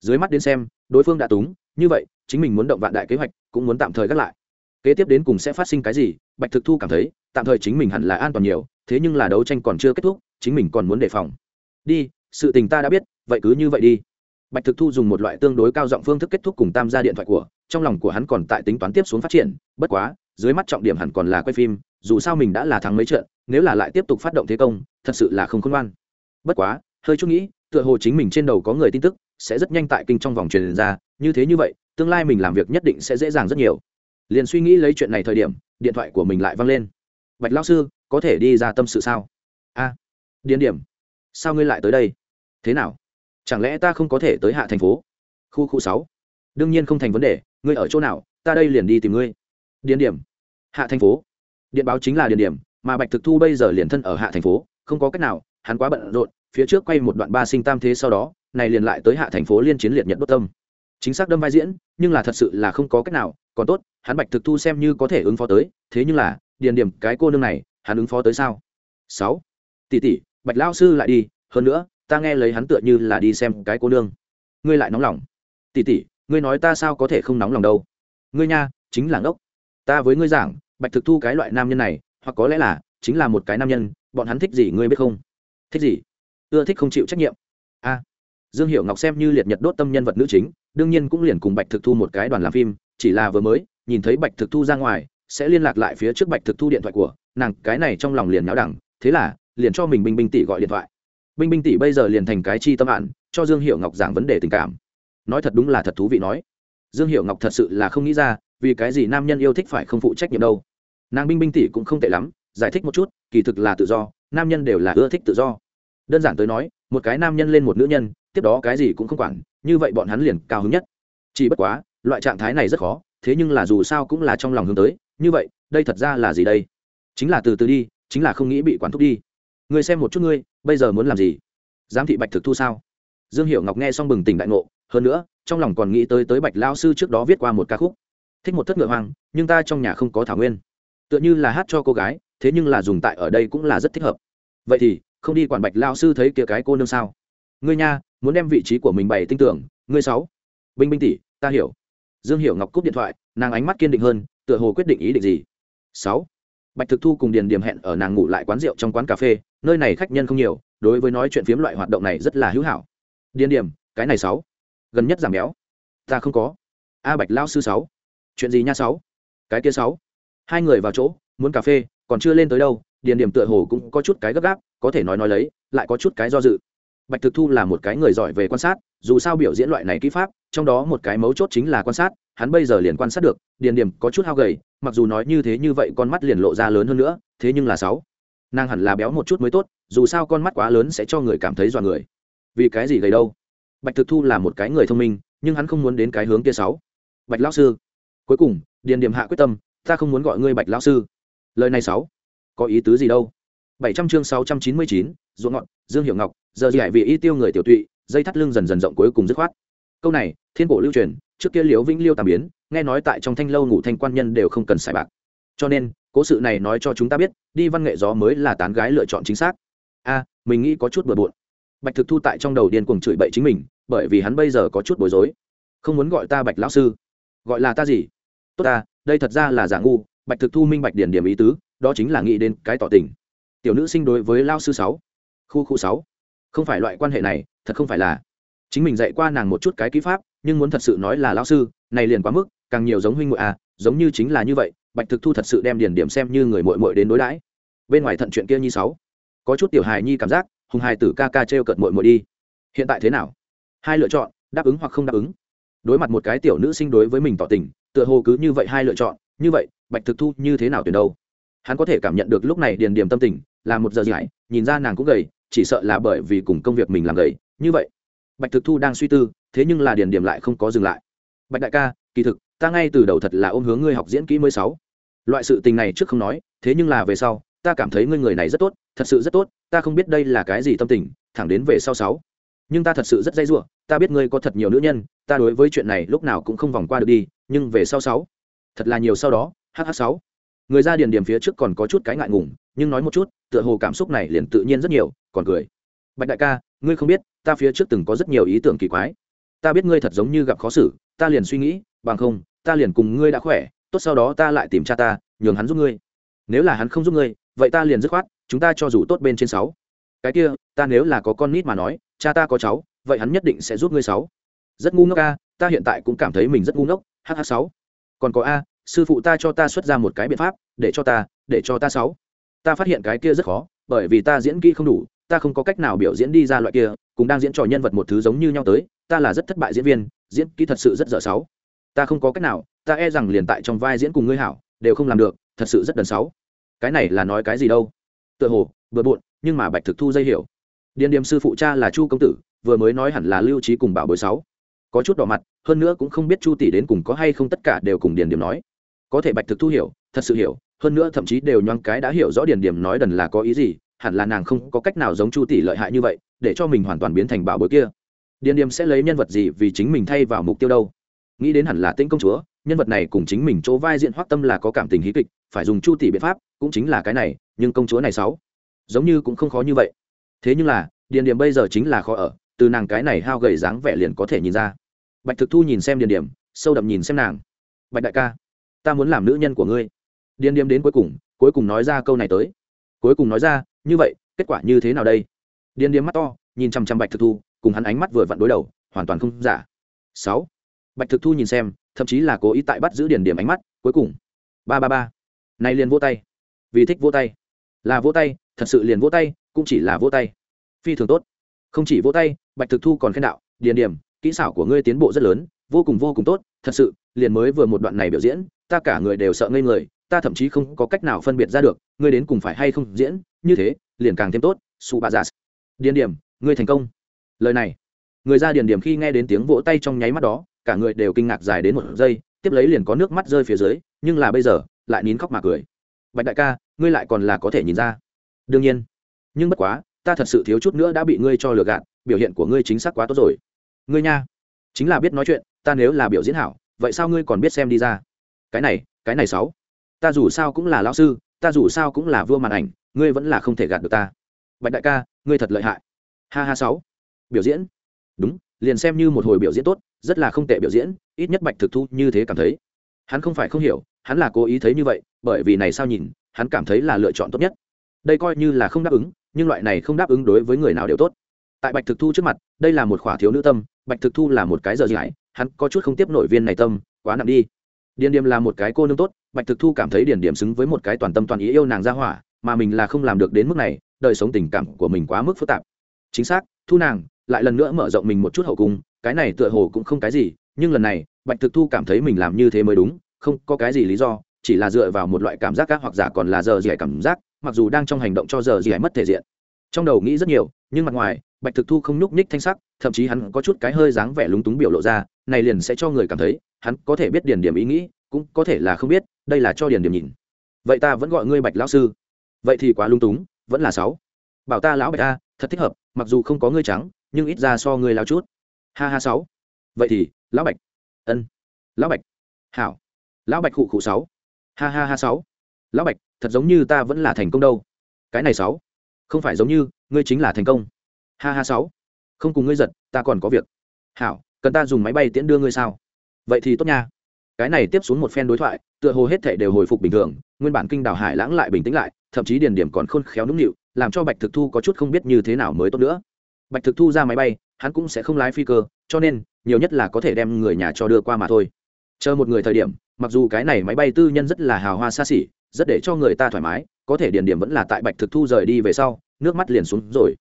Dưới mắt đến xem đối phương đã túng như vậy, chính mình muốn động vạn đại kế hoạch, cũng muốn tạm thời gác lại. Kế tiếp đến cùng sẽ phát sinh cái gì, bạch thực thu cảm thấy, tạm thời chính mình hẳn là an toàn nhiều, thế nhưng là đấu tranh còn chưa kết thúc, chính mình còn muốn đề phòng. Đi, sự tình ta đã biết, vậy cứ như vậy đi. Bạch thực thu dùng một loại tương đối cao giọng phương thức kết thúc cùng tam gia điện thoại của, trong lòng của hắn còn tại tính toán tiếp xuống phát triển, bất quá, dưới mắt trọng điểm hẳn còn là quay phim, dù sao mình đã là thắng mấy trận, nếu là lại tiếp tục phát động thế công, thật sự là không khôn ngoan. Bất quá, hơi chút nghĩ, tựa hồ chính mình trên đầu có người tin tức sẽ rất nhanh tại kinh trong vòng truyền ra như thế như vậy tương lai mình làm việc nhất định sẽ dễ dàng rất nhiều. Liền suy nghĩ lấy chuyện này thời điểm điện thoại của mình lại văng lên. Bạch lao sư có thể đi ra tâm sự sao? A à, điên điểm sao ngươi lại tới đây? Thế nào? Chẳng lẽ ta không có thể tới hạ thành phố? Khu khu sáu. Đương nhiên không thành vấn đề ngươi ở chỗ nào ta đây liền đi tìm ngươi. Điền điểm hạ thành phố. Điện báo chính là điền điểm mà bạch thực thu bây giờ liền thân ở hạ thành phố không có cách nào hắn quá bận rộn phía trước quay một đoạn ba sinh tam thế sau đó, này liền lại tới hạ thành phố liên chiến liệt nhật đốt tâm. Chính xác đâm vai diễn, nhưng là thật sự là không có cách nào, còn tốt, hắn bạch thực thu xem như có thể ứng phó tới, thế nhưng là, điền điểm cái cô nương này, hắn ứng phó tới sao? Sáu. Tỷ tỷ, bạch lao sư lại đi, hơn nữa, ta nghe lấy hắn tựa như là đi xem cái cô nương. Ngươi lại nóng lòng. Tỷ tỷ, ngươi nói ta sao có thể không nóng lòng đâu? Ngươi nha, chính là ngốc. Ta với ngươi giảng, bạch thực thu cái loại nam nhân này, hoặc có lẽ là, chính là một cái nam nhân, bọn hắn thích gì ngươi biết không? Thích gì? Ưa thích không chịu trách nhiệm. A, dương hiệu ngọc xem như liệt nhật đốt tâm nhân vật nữ chính, đương nhiên cũng liền cùng bạch thực thu một cái đoàn làm phim, chỉ là vừa mới, nhìn thấy bạch thực thu ra ngoài, sẽ liên lạc lại phía trước bạch thực thu điện thoại của nàng, cái này trong lòng liền nháo đẳng, thế là, liền cho mình binh binh tỷ gọi điện thoại. Binh binh tỷ bây giờ liền thành cái chi tâm hạn cho dương hiệu ngọc giảng vấn đề tình cảm. Nói thật đúng là thật thú vị nói. Dương hiệu ngọc thật sự là không nghĩ ra, vì cái gì nam nhân yêu thích phải không phụ trách nhiệm đâu. Nàng binh binh tỷ cũng không tệ lắm, giải thích một chút, kỳ thực là tự do, nam nhân đều là ưa thích tự do đơn giản tới nói, một cái nam nhân lên một nữ nhân, tiếp đó cái gì cũng không quản, như vậy bọn hắn liền cao hứng nhất. Chỉ bất quá, loại trạng thái này rất khó, thế nhưng là dù sao cũng là trong lòng hướng tới, như vậy, đây thật ra là gì đây? Chính là từ từ đi, chính là không nghĩ bị quản thúc đi. Người xem một chút ngươi, bây giờ muốn làm gì? Giám thị bạch thực thu sao? Dương hiệu ngọc nghe xong bừng tỉnh đại ngộ, hơn nữa, trong lòng còn nghĩ tới tới bạch lao sư trước đó viết qua một ca khúc. Thích một thất ngựa hoang, nhưng ta trong nhà không có thảo nguyên. Tựa như là hát cho cô gái, thế nhưng là dùng tại ở đây cũng là rất thích hợp. Vậy thì không đi quản bạch lao sư thấy kia cái cô nương sao? Ngươi nha, muốn đem vị trí của mình bày tin tưởng, ngươi sáu. Binh binh tỷ, ta hiểu. Dương hiểu ngọc cúp điện thoại, nàng ánh mắt kiên định hơn, tựa hồ quyết định ý định gì? Sáu. Bạch thực thu cùng điền điểm hẹn ở nàng ngủ lại quán rượu trong quán cà phê, nơi này khách nhân không nhiều, đối với nói chuyện phiếm loại hoạt động này rất là hữu hảo. Điền điểm cái này sáu. Gần nhất giảm béo. Ta không có. A bạch lao sư sáu. Chuyện gì nha sáu? Cái kia sáu. Hai người vào chỗ, muốn cà phê, còn chưa lên tới đâu, điền điểm tựa hồ cũng có chút cái gấp gáp có thể nói nói lấy, lại có chút cái do dự. Bạch thực thu là một cái người giỏi về quan sát, dù sao biểu diễn loại này kỹ pháp, trong đó một cái mấu chốt chính là quan sát, hắn bây giờ liền quan sát được, điền điểm có chút hao gầy, mặc dù nói như thế như vậy con mắt liền lộ ra lớn hơn nữa, thế nhưng là sáu. Nàng hẳn là béo một chút mới tốt, dù sao con mắt quá lớn sẽ cho người cảm thấy dọa người. Vì cái gì gầy đâu? Bạch thực thu là một cái người thông minh, nhưng hắn không muốn đến cái hướng kia sáu. Bạch lão sư. Cuối cùng, điền điểm hạ quyết tâm, ta không muốn gọi ngươi bạch lão sư. Lời này sáu, có ý tứ gì đâu? Bảy trăm chương sáu trăm chín mươi chín, ruộng ngọn dương hiệu ngọc, giờ giải vì y tiêu người tiểu tụy, dây thắt lưng dần dần rộng cuối cùng dứt khoát. Câu này, thiên cổ lưu truyền, trước kia liễu vĩnh liêu tàm biến, nghe nói tại trong thanh lâu ngủ thanh quan nhân đều không cần xài bạc. Cho nên, cố sự này nói cho chúng ta biết, đi văn nghệ gió mới là tán gái lựa chọn chính xác. A, mình nghĩ có chút bừa bộn. Bạch thực thu tại trong đầu điên cuồng chửi bậy chính mình, bởi vì hắn bây giờ có chút bối rối. Không muốn gọi ta bạch lão sư. Gọi là ta gì? Tốt ta, đây thật ra là giả ngu. Bạch thực thu minh bạch điển điểm ý tứ, đó chính là nghĩ đến cái tỏ tình tiểu nữ sinh đối với lao sư sáu, khu khu sáu. Không phải loại quan hệ này, thật không phải là. Chính mình dạy qua nàng một chút cái kỹ pháp, nhưng muốn thật sự nói là lao sư, này liền quá mức, càng nhiều giống huynh muội à giống như chính là như vậy, bạch thực thu thật sự đem điển điểm xem như người muội muội đến đối đãi. Bên ngoài thận chuyện kia như sáu. Có chút tiểu hài nhi cảm giác, hùng hài tử ca ca trêu cợt muội muội đi. Hiện tại thế nào? Hai lựa chọn, đáp ứng hoặc không đáp ứng. Đối mặt một cái tiểu nữ sinh đối với mình tỏ tình, tựa hồ cứ như vậy hai lựa chọn, như vậy, bạch thực thu như thế nào tuyển đâu? Hắn có thể cảm nhận được lúc này điền điểm tâm tình là một giờ dài, nhìn ra nàng cũng gầy, chỉ sợ là bởi vì cùng công việc mình làm gầy. Như vậy, bạch thực thu đang suy tư, thế nhưng là điền điểm lại không có dừng lại. Bạch đại ca, kỳ thực, ta ngay từ đầu thật là ôm hướng ngươi học diễn kỹ mới sáu. Loại sự tình này trước không nói, thế nhưng là về sau, ta cảm thấy ngươi người này rất tốt, thật sự rất tốt, ta không biết đây là cái gì tâm tình, thẳng đến về sau sáu. Nhưng ta thật sự rất dây dưa, ta biết ngươi có thật nhiều nữ nhân, ta đối với chuyện này lúc nào cũng không vòng qua được đi, nhưng về sau sáu, thật là nhiều sau đó hh sáu người ra điền điểm phía trước còn có chút cái ngại ngùng, nhưng nói một chút, tựa hồ cảm xúc này liền tự nhiên rất nhiều, còn cười. Bạch đại ca, ngươi không biết, ta phía trước từng có rất nhiều ý tưởng kỳ quái. Ta biết ngươi thật giống như gặp khó xử, ta liền suy nghĩ, bằng không, ta liền cùng ngươi đã khỏe, tốt sau đó ta lại tìm cha ta, nhường hắn giúp ngươi. Nếu là hắn không giúp ngươi, vậy ta liền dứt khoát, chúng ta cho dù tốt bên trên sáu. Cái kia, ta nếu là có con nít mà nói, cha ta có cháu, vậy hắn nhất định sẽ giúp ngươi sáu. Rất ngu ngốc a, ta hiện tại cũng cảm thấy mình rất ngu ngốc hh sáu. Còn có a sư phụ ta cho ta xuất ra một cái biện pháp, để cho ta, để cho ta sáu. Ta phát hiện cái kia rất khó, bởi vì ta diễn kỹ không đủ, ta không có cách nào biểu diễn đi ra loại kia cũng đang diễn trò nhân vật một thứ giống như nhau tới, ta là rất thất bại diễn viên, diễn kỹ thật sự rất dở sáu. Ta không có cách nào, ta e rằng liền tại trong vai diễn cùng ngươi hảo, đều không làm được, thật sự rất đần sáu. Cái này là nói cái gì đâu? Tựa hồ, vừa bộn nhưng mà bạch thực thu dây hiểu. Điền điểm sư phụ cha là chu công tử, vừa mới nói hẳn là lưu trí cùng bảo bối sáu. Có chút đỏ mặt, hơn nữa cũng không biết chu tỷ đến cùng có hay không tất cả đều cùng điền điểm nói có thể bạch thực thu hiểu, thật sự hiểu, hơn nữa thậm chí đều nhoáng cái đã hiểu rõ điền điểm nói đần là có ý gì, hẳn là nàng không có cách nào giống chu tỷ lợi hại như vậy, để cho mình hoàn toàn biến thành bảo bối kia. Điền điểm sẽ lấy nhân vật gì vì chính mình thay vào mục tiêu đâu? Nghĩ đến hẳn là tĩnh công chúa, nhân vật này cùng chính mình chỗ vai diện hoác tâm là có cảm tình hí kịch, phải dùng chu tỷ biện pháp, cũng chính là cái này, nhưng công chúa này sáu, giống như cũng không khó như vậy. Thế nhưng là điền điểm bây giờ chính là khó ở, từ nàng cái này hao gầy dáng vẻ liền có thể nhìn ra. Bạch thực thu nhìn xem điền điểm, sâu đậm nhìn xem nàng. Bạch đại ca ta muốn làm nữ nhân của ngươi. Điền điếm đến cuối cùng cuối cùng nói ra câu này tới. Cuối cùng nói ra, như vậy, kết quả như thế nào đây? Điền điếm mắt to, nhìn chăm chăm bạch thực thu, cùng hắn ánh mắt vừa vặn đối đầu, hoàn toàn không giả. Sáu. Bạch thực thu nhìn xem, thậm chí là cố ý tại bắt giữ điền điểm ánh mắt, cuối cùng. Ba ba ba. Này liền vô tay. Vì thích vô tay. Là vô tay, thật sự liền vô tay, cũng chỉ là vô tay. Phi thường tốt. Không chỉ vô tay, bạch thực thu còn khen đạo, điền điểm kỹ xảo của ngươi tiến bộ rất lớn, vô cùng vô cùng tốt, thật sự, liền mới vừa một đoạn này biểu diễn ta cả người đều sợ ngây người, ta thậm chí không có cách nào phân biệt ra được, ngươi đến cùng phải hay không diễn, như thế, liền càng thêm tốt, su bà giả dạ. điền điểm, ngươi thành công. Lời này. Người ra điền điểm khi nghe đến tiếng vỗ tay trong nháy mắt đó, cả người đều kinh ngạc dài đến một giây, tiếp lấy liền có nước mắt rơi phía dưới, nhưng là bây giờ, lại nín khóc mà cười. Bạch đại ca, ngươi lại còn là có thể nhìn ra. Đương nhiên. Nhưng bất quá, ta thật sự thiếu chút nữa đã bị ngươi cho lừa gạt, biểu hiện của ngươi chính xác quá tốt rồi. Ngươi nha. Chính là biết nói chuyện, ta nếu là biểu diễn hảo, vậy sao ngươi còn biết xem đi ra? Cái này cái này sáu. Ta dù sao cũng là lão sư, ta dù sao cũng là vua màn ảnh, ngươi vẫn là không thể gạt được ta. Bạch đại ca, ngươi thật lợi hại. Ha ha sáu. Biểu diễn. Đúng, liền xem như một hồi biểu diễn tốt, rất là không tệ biểu diễn, ít nhất bạch thực thu như thế cảm thấy. Hắn không phải không hiểu, hắn là cố ý thấy như vậy, bởi vì này sao nhìn, hắn cảm thấy là lựa chọn tốt nhất. Đây coi như là không đáp ứng, nhưng loại này không đáp ứng đối với người nào đều tốt. Tại bạch thực thu trước mặt, đây là một khỏa thiếu nữ tâm, bạch thực thu là một cái giờ dãi hắn có chút không tiếp nổi viên này tâm, quá nặng đi điền điểm là một cái cô nương tốt, bạch thực thu cảm thấy điền điểm xứng với một cái toàn tâm toàn ý yêu nàng ra hỏa, mà mình là không làm được đến mức này, đời sống tình cảm của mình quá mức phức tạp. Chính xác, thu nàng, lại lần nữa mở rộng mình một chút hậu cung, cái này tựa hồ cũng không cái gì, nhưng lần này, bạch thực thu cảm thấy mình làm như thế mới đúng, không có cái gì lý do, chỉ là dựa vào một loại cảm giác khác hoặc giả còn là giờ gì cảm giác, mặc dù đang trong hành động cho giờ gì mất thể diện. Trong đầu nghĩ rất nhiều, nhưng mặt ngoài, bạch thực thu không nhúc nhích thanh sắc, thậm chí hắn có chút cái hơi dáng vẻ lúng túng biểu lộ ra, này liền sẽ cho người cảm thấy hắn có thể biết điển điểm ý nghĩ, cũng có thể là không biết, đây là cho điển điểm nhìn. Vậy ta vẫn gọi ngươi bạch lão sư. Vậy thì quá lung túng, vẫn là sáu. Bảo ta lão bạch a, thật thích hợp, mặc dù không có ngươi trắng, nhưng ít ra so ngươi lao chút. Ha ha sáu. Vậy thì, lão bạch. Ân. Lão bạch. Hảo. Lão bạch khụ khụ sáu. Ha ha ha sáu. Lão bạch, thật giống như ta vẫn là thành công đâu. Cái này sáu. Không phải giống như, ngươi chính là thành công. Ha ha sáu. Không cùng ngươi giật ta còn có việc. Hảo, cần ta dùng máy bay tiễn đưa ngươi sao? Vậy thì tốt nha. Cái này tiếp xuống một phen đối thoại, tựa hồ hết thể đều hồi phục bình thường, nguyên bản kinh đào hải lãng lại bình tĩnh lại, thậm chí điền điểm còn khôn khéo nũng nịu, làm cho bạch thực thu có chút không biết như thế nào mới tốt nữa. Bạch thực thu ra máy bay, hắn cũng sẽ không lái phi cơ, cho nên, nhiều nhất là có thể đem người nhà cho đưa qua mà thôi. Chờ một người thời điểm, mặc dù cái này máy bay tư nhân rất là hào hoa xa xỉ, rất để cho người ta thoải mái, có thể điền điểm vẫn là tại bạch thực thu rời đi về sau, nước mắt liền xuống rồi.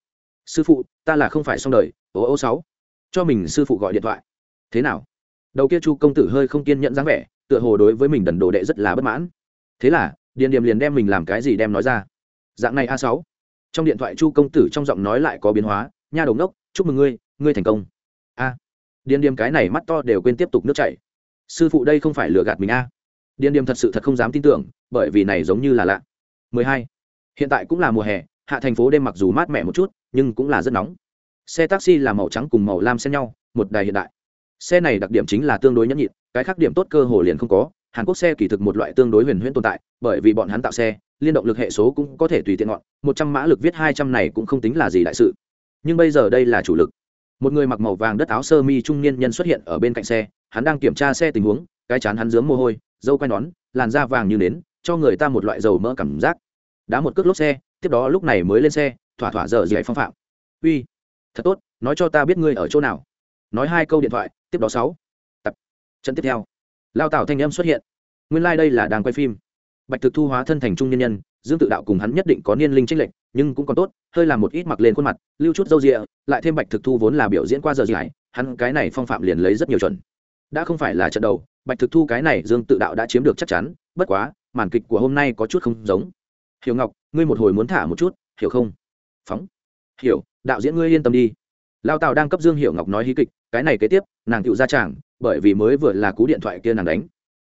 Sư phụ, ta là không phải xong đời, ô ô sáu. Cho mình sư phụ gọi điện thoại. Thế nào? Đầu kia chu công tử hơi không kiên nhẫn dáng vẻ, tựa hồ đối với mình đần đồ đệ rất là bất mãn. Thế là, điền điểm liền đem mình làm cái gì đem nói ra. Dạng này a sáu. Trong điện thoại chu công tử trong giọng nói lại có biến hóa, nha đầu ngốc, chúc mừng ngươi ngươi thành công. A. Điền điểm cái này mắt to đều quên tiếp tục nước chảy. Sư phụ đây không phải lừa gạt mình a. Điền điểm thật sự thật không dám tin tưởng, bởi vì này giống như là lạ. 12. hiện tại cũng là mùa hè, hạ thành phố đêm mặc dù mát mẻ một chút, nhưng cũng là rất nóng. Xe taxi là màu trắng cùng màu lam xen nhau, một đài hiện đại xe này đặc điểm chính là tương đối nhẫn nhịn, cái khác điểm tốt cơ hồ liền không có. Hàn quốc xe kỳ thực một loại tương đối huyền huyễn tồn tại, bởi vì bọn hắn tạo xe, liên động lực hệ số cũng có thể tùy tiện ngọn, một trăm mã lực viết hai trăm này cũng không tính là gì đại sự. Nhưng bây giờ đây là chủ lực. Một người mặc màu vàng đất áo sơ mi trung niên nhân xuất hiện ở bên cạnh xe, hắn đang kiểm tra xe tình huống, cái chán hắn dướng mồ hôi, dâu quai nón, làn da vàng như nến, cho người ta một loại dầu mỡ cảm giác. Đá một cước lốp xe, tiếp đó lúc này mới lên xe, thỏa thỏa dở dỉ phong phạm. Uy, thật tốt, nói cho ta biết ngươi ở chỗ nào. Nói hai câu điện thoại tiếp đó sáu. Tập. Trận tiếp theo. Lao tảo thanh âm xuất hiện. Nguyên lai、like、đây là đang quay phim. Bạch thực thu hóa thân thành trung nhân nhân, dương tự đạo cùng hắn nhất định có niên linh trích lệnh nhưng cũng còn tốt, hơi làm một ít mặc lên khuôn mặt, lưu chút dâu rịa lại thêm bạch thực thu vốn là biểu diễn qua giờ gì hải hắn cái này phong phạm liền lấy rất nhiều chuẩn. Đã không phải là trận đầu, bạch thực thu cái này dương tự đạo đã chiếm được chắc chắn, bất quá, màn kịch của hôm nay có chút không giống. Hiểu ngọc, ngươi một hồi muốn thả một chút, hiểu không? Phóng. Hiểu, đạo diễn ngươi yên tâm đi. Lao tào đang cấp dương hiểu ngọc nói hí kịch cái này kế tiếp, nàng tựu ra tràng, bởi vì mới vừa là cú điện thoại kia nàng đánh.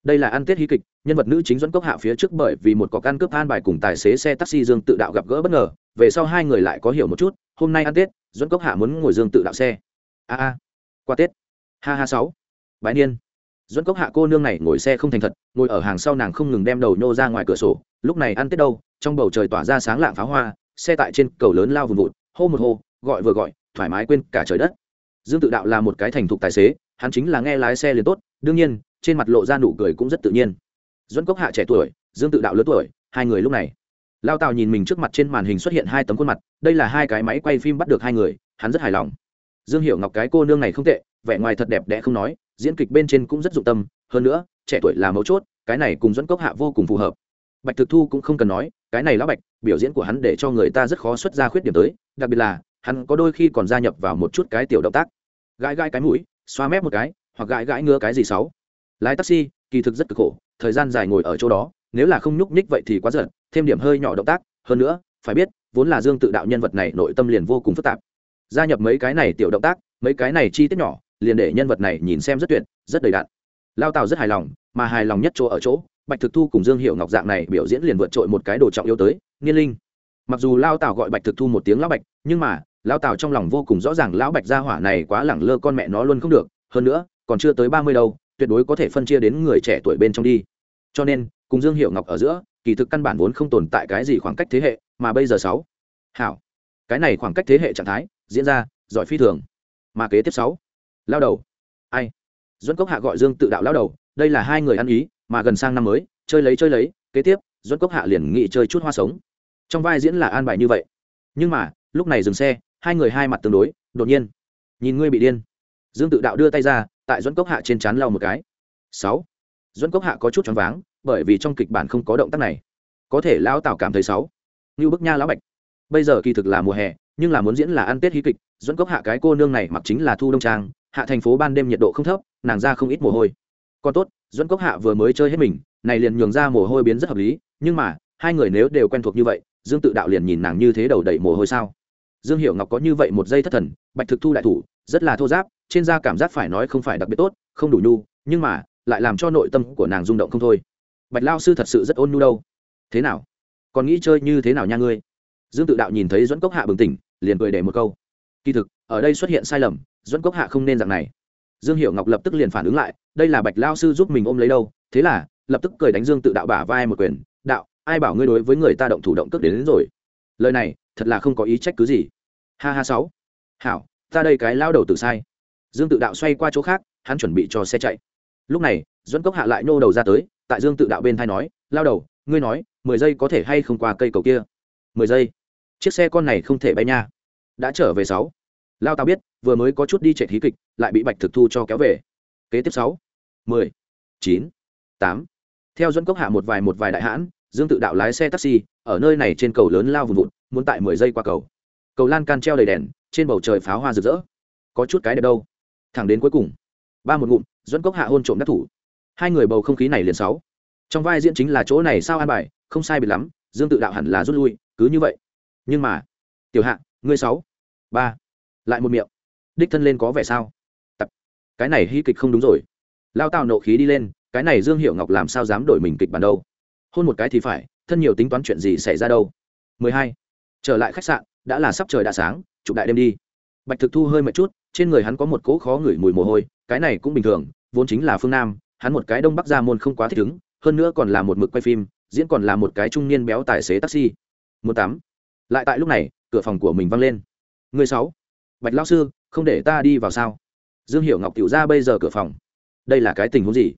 Đây là ăn tết hí kịch, nhân vật nữ chính dẫn cốc hạ phía trước bởi vì một cọc ăn cướp an bài cùng tài xế xe taxi dương tự đạo gặp gỡ bất ngờ, về sau hai người lại có hiểu một chút, hôm nay ăn tết dẫn cốc hạ muốn ngồi dương tự đạo xe. A a, qua tết. Ha ha sáu. Bãi niên. Dẫn cốc hạ cô nương này ngồi xe không thành thật, ngồi ở hàng sau nàng không ngừng đem đầu nhô ra ngoài cửa sổ, lúc này ăn tết đâu, trong bầu trời tỏa ra sáng lạng pháo hoa, xe tại trên cầu lớn lao vùng vụt, hô một hô, gọi vừa gọi, thoải mái quên cả trời đất dương tự đạo là một cái thành thục tài xế, hắn chính là nghe lái xe liền tốt, đương nhiên, trên mặt lộ ra nụ cười cũng rất tự nhiên. Dẫn cốc hạ trẻ tuổi, dương tự đạo lớn tuổi, hai người lúc này. Lao tào nhìn mình trước mặt trên màn hình xuất hiện hai tấm khuôn mặt, đây là hai cái máy quay phim bắt được hai người, hắn rất hài lòng. Dương hiểu ngọc cái cô nương này không tệ, vẻ ngoài thật đẹp đẽ không nói, diễn kịch bên trên cũng rất dụng tâm, hơn nữa, trẻ tuổi là mấu chốt, cái này cùng dẫn cốc hạ vô cùng phù hợp. Bạch thực thu cũng không cần nói, cái này lão bạch, biểu diễn của hắn để cho người ta rất khó xuất ra khuyết điểm tới, đặc biệt là hắn có đôi khi còn gia nhập vào một chút cái tiểu động tác. Gãi gãi cái mũi, xoa mép một cái, hoặc gãi gãi ngứa cái gì xấu lái taxi, kỳ thực rất cực khổ, thời gian dài ngồi ở chỗ đó, nếu là không nhúc nhích vậy thì quá giận, thêm điểm hơi nhỏ động tác. Hơn nữa, phải biết, vốn là dương tự đạo nhân vật này nội tâm liền vô cùng phức tạp. Gia nhập mấy cái này tiểu động tác, mấy cái này chi tiết nhỏ, liền để nhân vật này nhìn xem rất tuyệt, rất đầy đặn. Lao tào rất hài lòng, mà hài lòng nhất chỗ ở chỗ, bạch thực thu cùng dương hiệu ngọc dạng này biểu diễn liền vượt trội một cái đồ trọng yếu tới, nghiên linh. Mặc dù lao tào gọi bạch thực thu một tiếng lão bạch, nhưng mà lão tào trong lòng vô cùng rõ ràng lão bạch gia hỏa này quá lẳng lơ con mẹ nó luôn không được, hơn nữa, còn chưa tới ba mươi đâu, tuyệt đối có thể phân chia đến người trẻ tuổi bên trong đi. Cho nên, cùng dương hiệu ngọc ở giữa, kỳ thực căn bản vốn không tồn tại cái gì khoảng cách thế hệ, mà bây giờ sáu. Hảo. Cái này khoảng cách thế hệ trạng thái, diễn ra, giỏi phi thường. Mà kế tiếp sáu. Lao đầu. Ai? Duẫn cốc hạ gọi dương tự đạo lao đầu, đây là hai người ăn ý, mà gần sang năm mới, chơi lấy chơi lấy, kế tiếp, duẫn cốc hạ liền nghị chơi chút hoa sống. Trong vai diễn là an bài như vậy. Nhưng mà, lúc này dừng xe hai người hai mặt tương đối, đột nhiên, nhìn ngươi bị điên. Dương tự đạo đưa tay ra, tại duẫn cốc hạ trên trán lau một cái. Sáu. Duẫn cốc hạ có chút choáng váng, bởi vì trong kịch bản không có động tác này. Có thể lão tào cảm thấy sáu. Như bức nha lão bạch. Bây giờ kỳ thực là mùa hè, nhưng là muốn diễn là ăn tết hí kịch dẫn cốc hạ cái cô nương này mặc chính là thu đông trang, hạ thành phố ban đêm nhiệt độ không thấp, nàng ra không ít mồ hôi. Còn tốt dẫn cốc hạ vừa mới chơi hết mình, này liền nhường ra mồ hôi biến rất hợp lý, nhưng mà, hai người nếu đều quen thuộc như vậy, dương tự đạo liền nhìn nàng như thế đầu đầy mồ hôi sao? Dương hiểu ngọc có như vậy một giây thất thần bạch thực thu đại thủ rất là thô giáp trên da cảm giác phải nói không phải đặc biệt tốt không đủ nhu nhưng mà lại làm cho nội tâm của nàng rung động không thôi. Bạch lao sư thật sự rất ôn nhu đâu. Thế nào? Còn nghĩ chơi như thế nào nha ngươi? Dương tự đạo nhìn thấy dẫn cốc hạ bừng tỉnh liền cười để một câu. Kỳ thực ở đây xuất hiện sai lầm dẫn cốc hạ không nên dạng này. Dương hiệu ngọc lập tức liền phản ứng lại đây là bạch lao sư giúp mình ôm lấy đâu thế là lập tức cười đánh dương tự đạo bả vai một quyền đạo ai bảo ngươi đối với người ta động thủ động cước đến, đến rồi? Lời này thật là không có ý trách cứ gì. Ha ha sáu. Hảo, ta đây cái lao đầu tự sai. Dương tự đạo xoay qua chỗ khác, hắn chuẩn bị cho xe chạy. Lúc này dẫn cốc hạ lại nô đầu ra tới, tại dương tự đạo bên thai nói, lao đầu, ngươi nói, mười giây có thể hay không qua cây cầu kia? Mười giây? Chiếc xe con này không thể bay nha. Đã trở về sáu. Lao tao biết, vừa mới có chút đi chạy thí kịch, lại bị bạch thực thu cho kéo về. Kế tiếp sáu. Mười, chín, tám. Theo dẫn cốc hạ một vài một vài đại hãn dương tự đạo lái xe taxi, ở nơi này trên cầu lớn lao vùng vụt, muốn tại mười giây qua cầu. Cầu lan can treo đầy đèn, trên bầu trời pháo hoa rực rỡ. Có chút cái đẹp đâu. Thẳng đến cuối cùng, ba một ngụm dẫn cốc hạ hôn trộm đắc thủ. Hai người bầu không khí này liền sáu. Trong vai diễn chính là chỗ này sao an bài, không sai biệt lắm, dương tự đạo hẳn là rút lui, cứ như vậy. Nhưng mà, tiểu hạ, ngươi sáu, ba, lại một miệng. Đích thân lên có vẻ sao? Tập. Cái này hy kịch không đúng rồi. Lao tạo nộ khí đi lên, cái này dương hiệu ngọc làm sao dám đổi mình kịch bản đâu? Hôn một cái thì phải, thân nhiều tính toán chuyện gì xảy ra đâu. 12. trở lại khách sạn, đã là sắp trời đã sáng, chụp đại đêm đi. Bạch thực thu hơi mệt chút, trên người hắn có một cỗ khó ngửi mùi mồ hôi, cái này cũng bình thường, vốn chính là phương nam, hắn một cái đông bắc ra môn không quá thích ứng, hơn nữa còn là một mực quay phim, diễn còn là một cái trung niên béo tài xế taxi. Muốn tắm lại tại lúc này, cửa phòng của mình văng lên. Người sáu. Bạch lao sư, không để ta đi vào sao? Dương hiểu ngọc tiểu ra bây giờ cửa phòng. Đây là cái tình huống gì?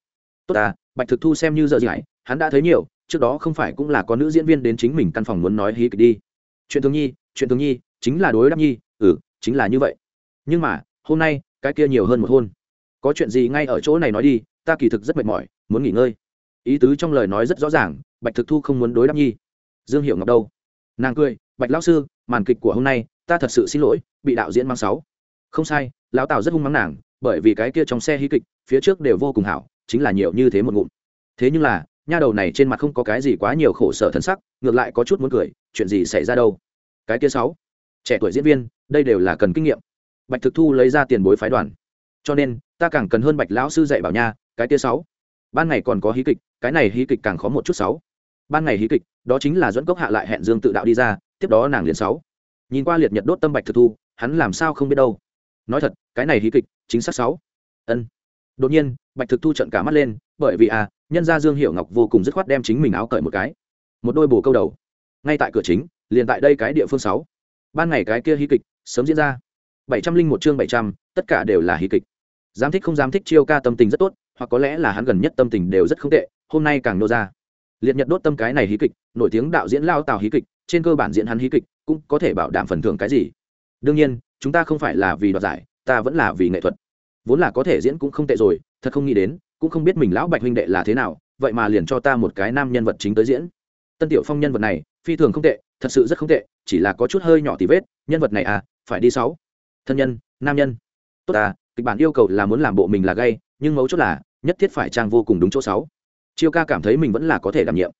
Tốt à bạch thực thu xem như giờ gì hãy hắn đã thấy nhiều trước đó không phải cũng là có nữ diễn viên đến chính mình căn phòng muốn nói hí kịch đi. Chuyện thường nhi, chuyện thường nhi, chính là đối đáp nhi ừ chính là như vậy. Nhưng mà, hôm nay, cái kia nhiều hơn một hôn. Có chuyện gì ngay ở chỗ này nói đi, ta kỳ thực rất mệt mỏi, muốn nghỉ ngơi. Ý tứ trong lời nói rất rõ ràng, bạch thực thu không muốn đối đáp nhi. Dương hiểu ngọc đâu? Nàng cười, bạch lão sư, màn kịch của hôm nay, ta thật sự xin lỗi, bị đạo diễn mang sáu. Không sai, lão tào rất hung mắng nàng, bởi vì cái kia trong xe hí kịch, phía trước đều vô cùng hảo, chính là nhiều như thế một ngụm. Thế nhưng là nha đầu này trên mặt không có cái gì quá nhiều khổ sở thân sắc, ngược lại có chút muốn cười, chuyện gì xảy ra đâu? Cái kia sáu, trẻ tuổi diễn viên, đây đều là cần kinh nghiệm. Bạch thực thu lấy ra tiền bối phái đoàn. Cho nên, ta càng cần hơn bạch lão sư dạy bảo nha, cái kia sáu. Ban ngày còn có hí kịch, cái này hí kịch càng khó một chút sáu. Ban ngày hí kịch, đó chính là dẫn cốc hạ lại hẹn dương tự đạo đi ra tiếp tiếp đó nàng liền sáu. Nhìn qua liệt nhật đốt tâm bạch thực thu, hắn làm sao không biết đâu. Nói thật, cái này hí kịch, chính xác sáu. Ân. Đột nhiên bạch thực thu trận cả mắt lên, bởi vì à nhân gia dương hiệu ngọc vô cùng dứt khoát đem chính mình áo cởi một cái. Một đôi bồ câu đầu. Ngay tại cửa chính, liền tại đây cái địa phương sáu. Ban ngày cái kia hí kịch, sớm diễn ra. bảy trăm linh một chương bảy trăm, tất cả đều là hí kịch. Dám thích không dám thích chiêu ca tâm tình rất tốt, hoặc có lẽ là hắn gần nhất tâm tình đều rất không tệ, hôm nay càng nô ra. Liệt nhật đốt tâm cái này hí kịch, nổi tiếng đạo diễn lao tào hí kịch, trên cơ bản diễn hắn hí kịch, cũng có thể bảo đảm phần thưởng cái gì. Đương nhiên, chúng ta không phải là vì đoạt giải, ta vẫn là vì nghệ thuật. Vốn là có thể diễn cũng không tệ rồi thật không nghĩ đến, cũng không biết mình lão bạch huynh đệ là thế nào, vậy mà liền cho ta một cái nam nhân vật chính tới diễn. Tân tiểu phong nhân vật này, phi thường không tệ, thật sự rất không tệ, chỉ là có chút hơi nhỏ tí vết, nhân vật này à phải đi sáu. Thân nhân, nam nhân. Tốt à kịch bản yêu cầu là muốn làm bộ mình là gay, nhưng mấu chốt là, nhất thiết phải trang vô cùng đúng chỗ sáu. Chiêu ca cảm thấy mình vẫn là có thể đảm nhiệm.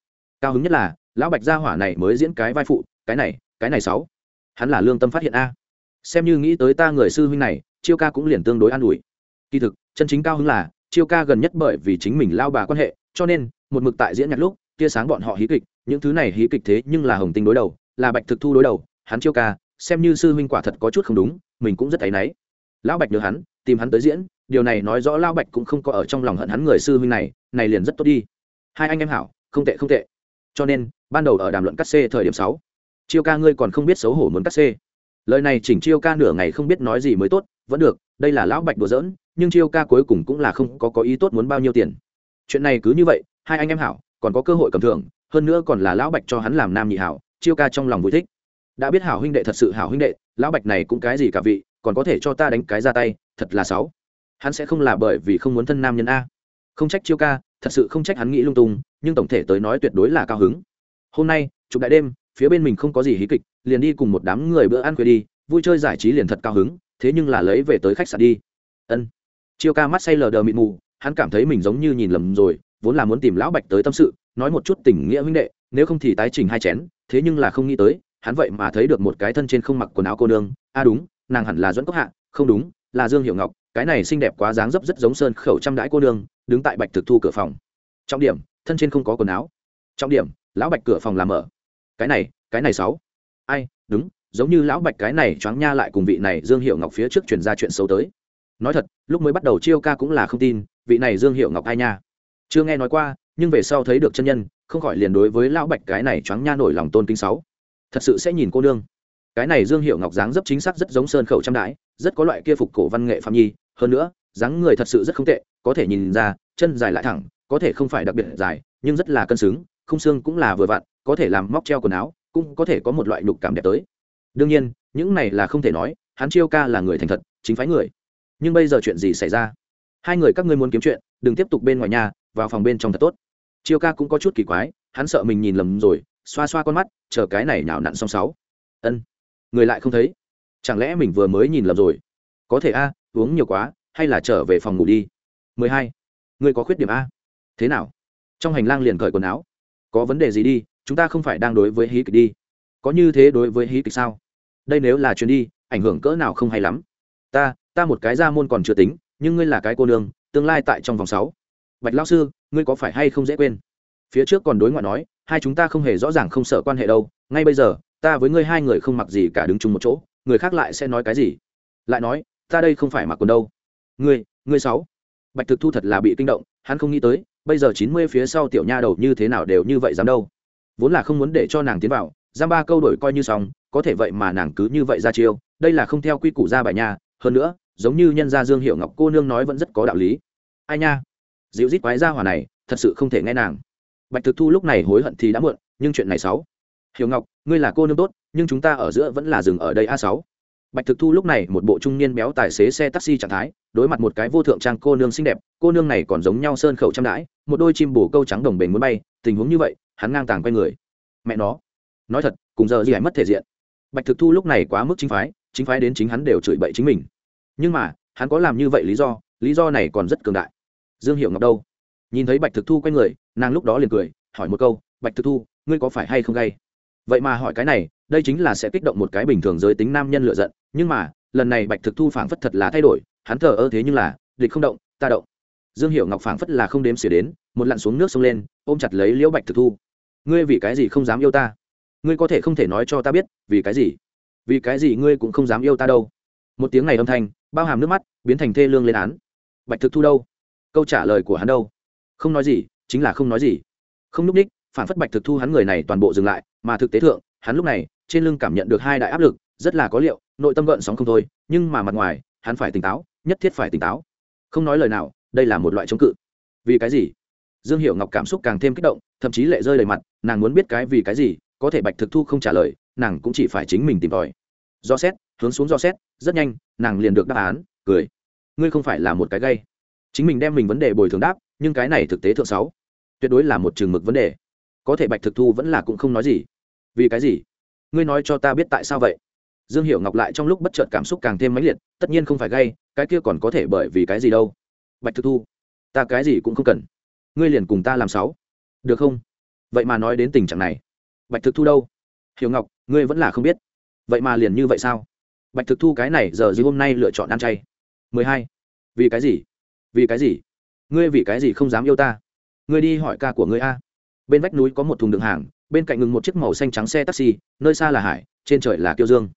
Cao hứng nhất là, lão bạch gia hỏa này mới diễn cái vai phụ, cái này cái này sáu. Hắn là lương tâm phát hiện a. Xem như nghĩ tới ta người sư huynh này, chiêu ca cũng liền tương đối an ủi. Kỳ thực, chân chính cao hứng là chiêu ca gần nhất bởi vì chính mình lao bà quan hệ, cho nên, một mực tại diễn nhạc lúc, tia sáng bọn họ hí kịch, những thứ này hí kịch thế nhưng là hồng tinh đối đầu, là bạch thực thu đối đầu, hắn chiêu ca, xem như sư huynh quả thật có chút không đúng, mình cũng rất thấy náy. Lão bạch nhớ hắn, tìm hắn tới diễn, điều này nói rõ lão bạch cũng không có ở trong lòng hận hắn người sư huynh này này liền rất tốt đi. Hai anh em hảo, không tệ không tệ. Cho nên, ban đầu ở đàm luận cắt xê thời điểm sáu, chiêu ca ngươi còn không biết xấu hổ muốn cắt xê. Lời này chỉnh chiêu ca nửa ngày không biết nói gì mới tốt vẫn được, đây là lão bạch đùa giỡn, nhưng chiêu ca cuối cùng cũng là không có có ý tốt muốn bao nhiêu tiền. Chuyện này cứ như vậy, hai anh em hảo, còn có cơ hội cầm thưởng, hơn nữa còn là lão bạch cho hắn làm nam nhị hảo, chiêu ca trong lòng vui thích. Đã biết hảo huynh đệ thật sự hảo huynh đệ, lão bạch này cũng cái gì cả vị, còn có thể cho ta đánh cái ra tay, thật là sáu hắn sẽ không là bởi vì không muốn thân nam nhân a. Không trách chiêu ca, thật sự không trách hắn nghĩ lung tung, nhưng tổng thể tới nói tuyệt đối là cao hứng. Hôm nay, chụp đại đêm, phía bên mình không có gì hí kịch, liền đi cùng một đám người bữa ăn khuya đi, vui chơi giải trí liền thật cao hứng thế nhưng là lấy về tới khách sạn đi. Ân. Chiêu ca mắt say lờ đờ mịt mù, hắn cảm thấy mình giống như nhìn lầm rồi, vốn là muốn tìm lão bạch tới tâm sự, nói một chút tình nghĩa huynh đệ, nếu không thì tái trình hai chén, thế nhưng là không nghĩ tới, hắn vậy mà thấy được một cái thân trên không mặc quần áo cô nương. A à đúng, nàng hẳn là dẫn cốc hạ, không đúng, là dương hiệu ngọc, cái này xinh đẹp quá dáng dấp rất giống sơn khẩu trăm đãi cô nương, đứng tại bạch thực thu cửa phòng. Trọng điểm, thân trên không có quần áo. Trọng điểm, lão bạch cửa phòng làm mở. Cái này cái này sáu. Ai, đúng giống như lão bạch cái này choáng nha lại cùng vị này dương hiệu ngọc phía trước chuyển ra chuyện xấu tới. Nói thật, lúc mới bắt đầu chiêu ca cũng là không tin, vị này dương hiệu ngọc ai nha. Chưa nghe nói qua, nhưng về sau thấy được chân nhân, không khỏi liền đối với lão bạch cái này choáng nha nổi lòng tôn kính sáu. Thật sự sẽ nhìn cô nương. Cái này dương hiệu ngọc dáng dấp chính xác rất giống sơn khẩu trăm đãi, rất có loại kia phục cổ văn nghệ phạm nhi, hơn nữa, dáng người thật sự rất không tệ, có thể nhìn ra, chân dài lại thẳng, có thể không phải đặc biệt dài, nhưng rất là cân xứng không xương cũng là vừa vặn, có thể làm móc treo quần áo, cũng có thể có một loại nhục cảm đẹp tới đương nhiên, những này là không thể nói, hắn chiêu ca là người thành thật, chính phái người. Nhưng bây giờ chuyện gì xảy ra? Hai người các ngươi muốn kiếm chuyện, đừng tiếp tục bên ngoài nhà, vào phòng bên trong thật tốt. Chiêu ca cũng có chút kỳ quái, hắn sợ mình nhìn lầm rồi, xoa xoa con mắt, chờ cái này nhào nặn xong sáu. Ân, người lại không thấy. Chẳng lẽ mình vừa mới nhìn lầm rồi? Có thể a, uống nhiều quá, hay là trở về phòng ngủ đi. 12. người có khuyết điểm a? Thế nào? Trong hành lang liền cởi quần áo. Có vấn đề gì đi, chúng ta không phải đang đối với hí kịch đi. Có như thế đối với hí kịch sao? Đây nếu là chuyến đi, ảnh hưởng cỡ nào không hay lắm. Ta ta một cái ra môn còn chưa tính, nhưng ngươi là cái cô nương, tương lai tại trong vòng sáu. Bạch lao sư, ngươi có phải hay không dễ quên? Phía trước còn đối ngoại nói, hai chúng ta không hề rõ ràng không sợ quan hệ đâu, ngay bây giờ, ta với ngươi hai người không mặc gì cả đứng chung một chỗ, người khác lại sẽ nói cái gì? Lại nói, ta đây không phải mặc quần đâu. Ngươi ngươi sáu. Bạch thực thu thật là bị kinh động, hắn không nghĩ tới, bây giờ chín mươi phía sau tiểu nha đầu như thế nào đều như vậy dám đâu. Vốn là không muốn để cho nàng tiến vào, giam ba câu đổi coi như xong có thể vậy mà nàng cứ như vậy ra chiêu, đây là không theo quy củ ra bài nha, hơn nữa, giống như nhân gia dương hiệu ngọc cô nương nói vẫn rất có đạo lý. Ai nha? Dịu rít quái gia hòa này, thật sự không thể nghe nàng. Bạch thực thu lúc này hối hận thì đã muộn, nhưng chuyện này sáu. Hiểu ngọc, ngươi là cô nương tốt, nhưng chúng ta ở giữa vẫn là dừng ở đây a sáu. Bạch thực thu lúc này một bộ trung niên béo tài xế xe taxi trạng thái, đối mặt một cái vô thượng trang cô nương xinh đẹp, cô nương này còn giống nhau sơn khẩu trăm đãi, một đôi chim bổ câu trắng đồng bền muốn bay, tình huống như vậy, hắn ngang tàng quay người. Mẹ nó. Nói thật, cùng giờ gì hãy mất thể diện bạch thực thu lúc này quá mức chính phái chính phái đến chính hắn đều chửi bậy chính mình. Nhưng mà, hắn có làm như vậy lý do lý do này còn rất cường đại. Dương hiệu ngọc đâu? Nhìn thấy bạch thực thu quay người, nàng lúc đó liền cười, hỏi một câu, bạch thực thu, ngươi có phải hay không gay? Vậy mà hỏi cái này, đây chính là sẽ kích động một cái bình thường giới tính nam nhân lựa giận, nhưng mà, lần này bạch thực thu phảng phất thật là thay đổi, hắn thờ ơ thế nhưng là, địch không động, ta động. Dương hiệu ngọc phảng phất là không đếm xỉa đến, một lặn xuống nước sông lên, ôm chặt lấy liễu bạch thực thu. Ngươi vì cái gì không dám yêu ta? Ngươi có thể không thể nói cho ta biết, vì cái gì? Vì cái gì ngươi cũng không dám yêu ta đâu? Một tiếng này âm thanh, bao hàm nước mắt, biến thành thê lương lên án. Bạch thực thu đâu? Câu trả lời của hắn đâu? Không nói gì, chính là không nói gì. Không núp ních, phản phất bạch thực thu hắn người này toàn bộ dừng lại, mà thực tế thượng, hắn lúc này, trên lưng cảm nhận được hai đại áp lực, rất là có liệu, nội tâm gợn sóng không thôi, nhưng mà mặt ngoài, hắn phải tỉnh táo, nhất thiết phải tỉnh táo. Không nói lời nào, đây là một loại chống cự. Vì cái gì? Dương Hiểu ngọc cảm xúc càng thêm kích động, thậm chí lệ rơi đầy mặt, nàng muốn biết cái vì cái gì có thể bạch thực thu không trả lời nàng cũng chỉ phải chính mình tìm tòi. Do xét hướng xuống do xét rất nhanh nàng liền được đáp án cười. Ngươi không phải là một cái gây chính mình đem mình vấn đề bồi thường đáp nhưng cái này thực tế thượng sáu. Tuyệt đối là một trường mực vấn đề. Có thể bạch thực thu vẫn là cũng không nói gì. Vì cái gì? Ngươi nói cho ta biết tại sao vậy? Dương hiểu ngọc lại trong lúc bất chợt cảm xúc càng thêm mãnh liệt tất nhiên không phải gây, cái kia còn có thể bởi vì cái gì đâu? Bạch thực thu ta cái gì cũng không cần. Ngươi liền cùng ta làm sáu. Được không? Vậy mà nói đến tình trạng này bạch thực thu đâu? Hiểu ngọc, ngươi vẫn là không biết. Vậy mà liền như vậy sao? Bạch thực thu cái này giờ gì hôm nay lựa chọn ăn chay? Mười hai. Vì cái gì? Vì cái gì? Ngươi vì cái gì không dám yêu ta? Ngươi đi hỏi ca của ngươi a. Bên vách núi có một thùng đựng hàng, bên cạnh ngừng một chiếc màu xanh trắng xe taxi, nơi xa là hải, trên trời là kiêu dương.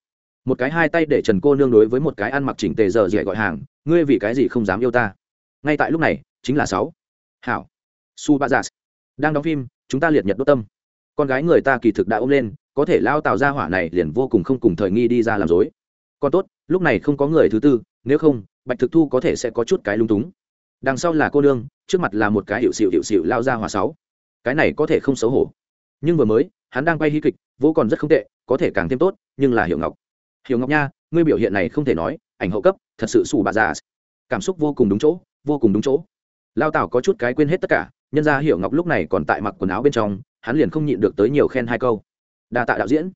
Một cái hai tay để trần cô nương đối với một cái ăn mặc chỉnh tề giờ dẻ gọi hàng, ngươi vì cái gì không dám yêu ta? Ngay tại lúc này, chính là sáu. Hảo. Su ba giả đang đóng phim, chúng ta liệt nhật đốt tâm con gái người ta kỳ thực đã ôm lên, có thể lao tạo ra hỏa này liền vô cùng không cùng thời nghi đi ra làm dối còn tốt, lúc này không có người thứ tư, nếu không, bạch thực thu có thể sẽ có chút cái lung túng. Đằng sau là cô nương, trước mặt là một cái hiệu xịu hiệu xịu lao ra hỏa sáu. Cái này có thể không xấu hổ. Nhưng vừa mới, hắn đang quay hí kịch vô còn rất không tệ, có thể càng thêm tốt, nhưng là hiểu ngọc. Hiểu ngọc nha, ngươi biểu hiện này không thể nói, ảnh hậu cấp, thật sự xù bà già cảm xúc vô cùng đúng chỗ, vô cùng đúng chỗ. Lao tảo có chút cái quên hết tất cả, nhân ra hiểu ngọc lúc này còn tại mặc quần áo bên trong hắn liền không nhịn được tới nhiều khen hai câu. Đa tạ đạo diễn.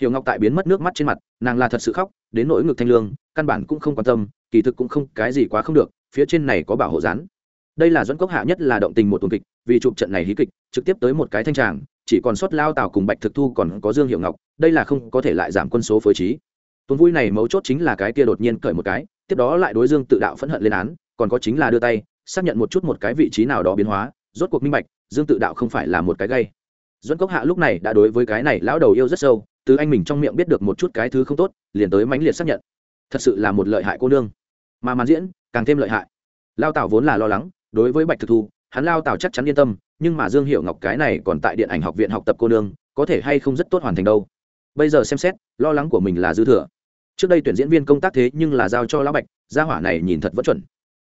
Hiểu ngọc tại biến mất nước mắt trên mặt, nàng là thật sự khóc, đến nỗi ngực thanh lương, căn bản cũng không quan tâm, kỳ thực cũng không, cái gì quá không được, phía trên này có bảo hộ rán đây là dẫn cốc hạ nhất là động tình một tuần kịch, vì chụp trận này hí kịch, trực tiếp tới một cái thanh tràng, chỉ còn sót lao tào cùng bạch thực thu còn có dương hiệu ngọc, đây là không có thể lại giảm quân số phối trí. Tuần vui này mấu chốt chính là cái kia đột nhiên cởi một cái, tiếp đó lại đối dương tự đạo phẫn hận lên án, còn có chính là đưa tay, xác nhận một chút một cái vị trí nào đó biến hóa, rốt cuộc minh bạch, dương tự đạo không phải là một cái gây dẫn cốc hạ lúc này đã đối với cái này lão đầu yêu rất sâu, từ anh mình trong miệng biết được một chút cái thứ không tốt, liền tới mãnh liệt xác nhận. Thật sự là một lợi hại cô nương. Mà màn diễn càng thêm lợi hại. Lao tảo vốn là lo lắng, đối với bạch thực thu, hắn lao tảo chắc chắn yên tâm, nhưng mà dương hiệu ngọc cái này còn tại điện ảnh học viện học tập cô nương, có thể hay không rất tốt hoàn thành đâu. Bây giờ xem xét, lo lắng của mình là dư thừa. Trước đây tuyển diễn viên công tác thế nhưng là giao cho lão bạch, gia hỏa này nhìn thật vẫn chuẩn.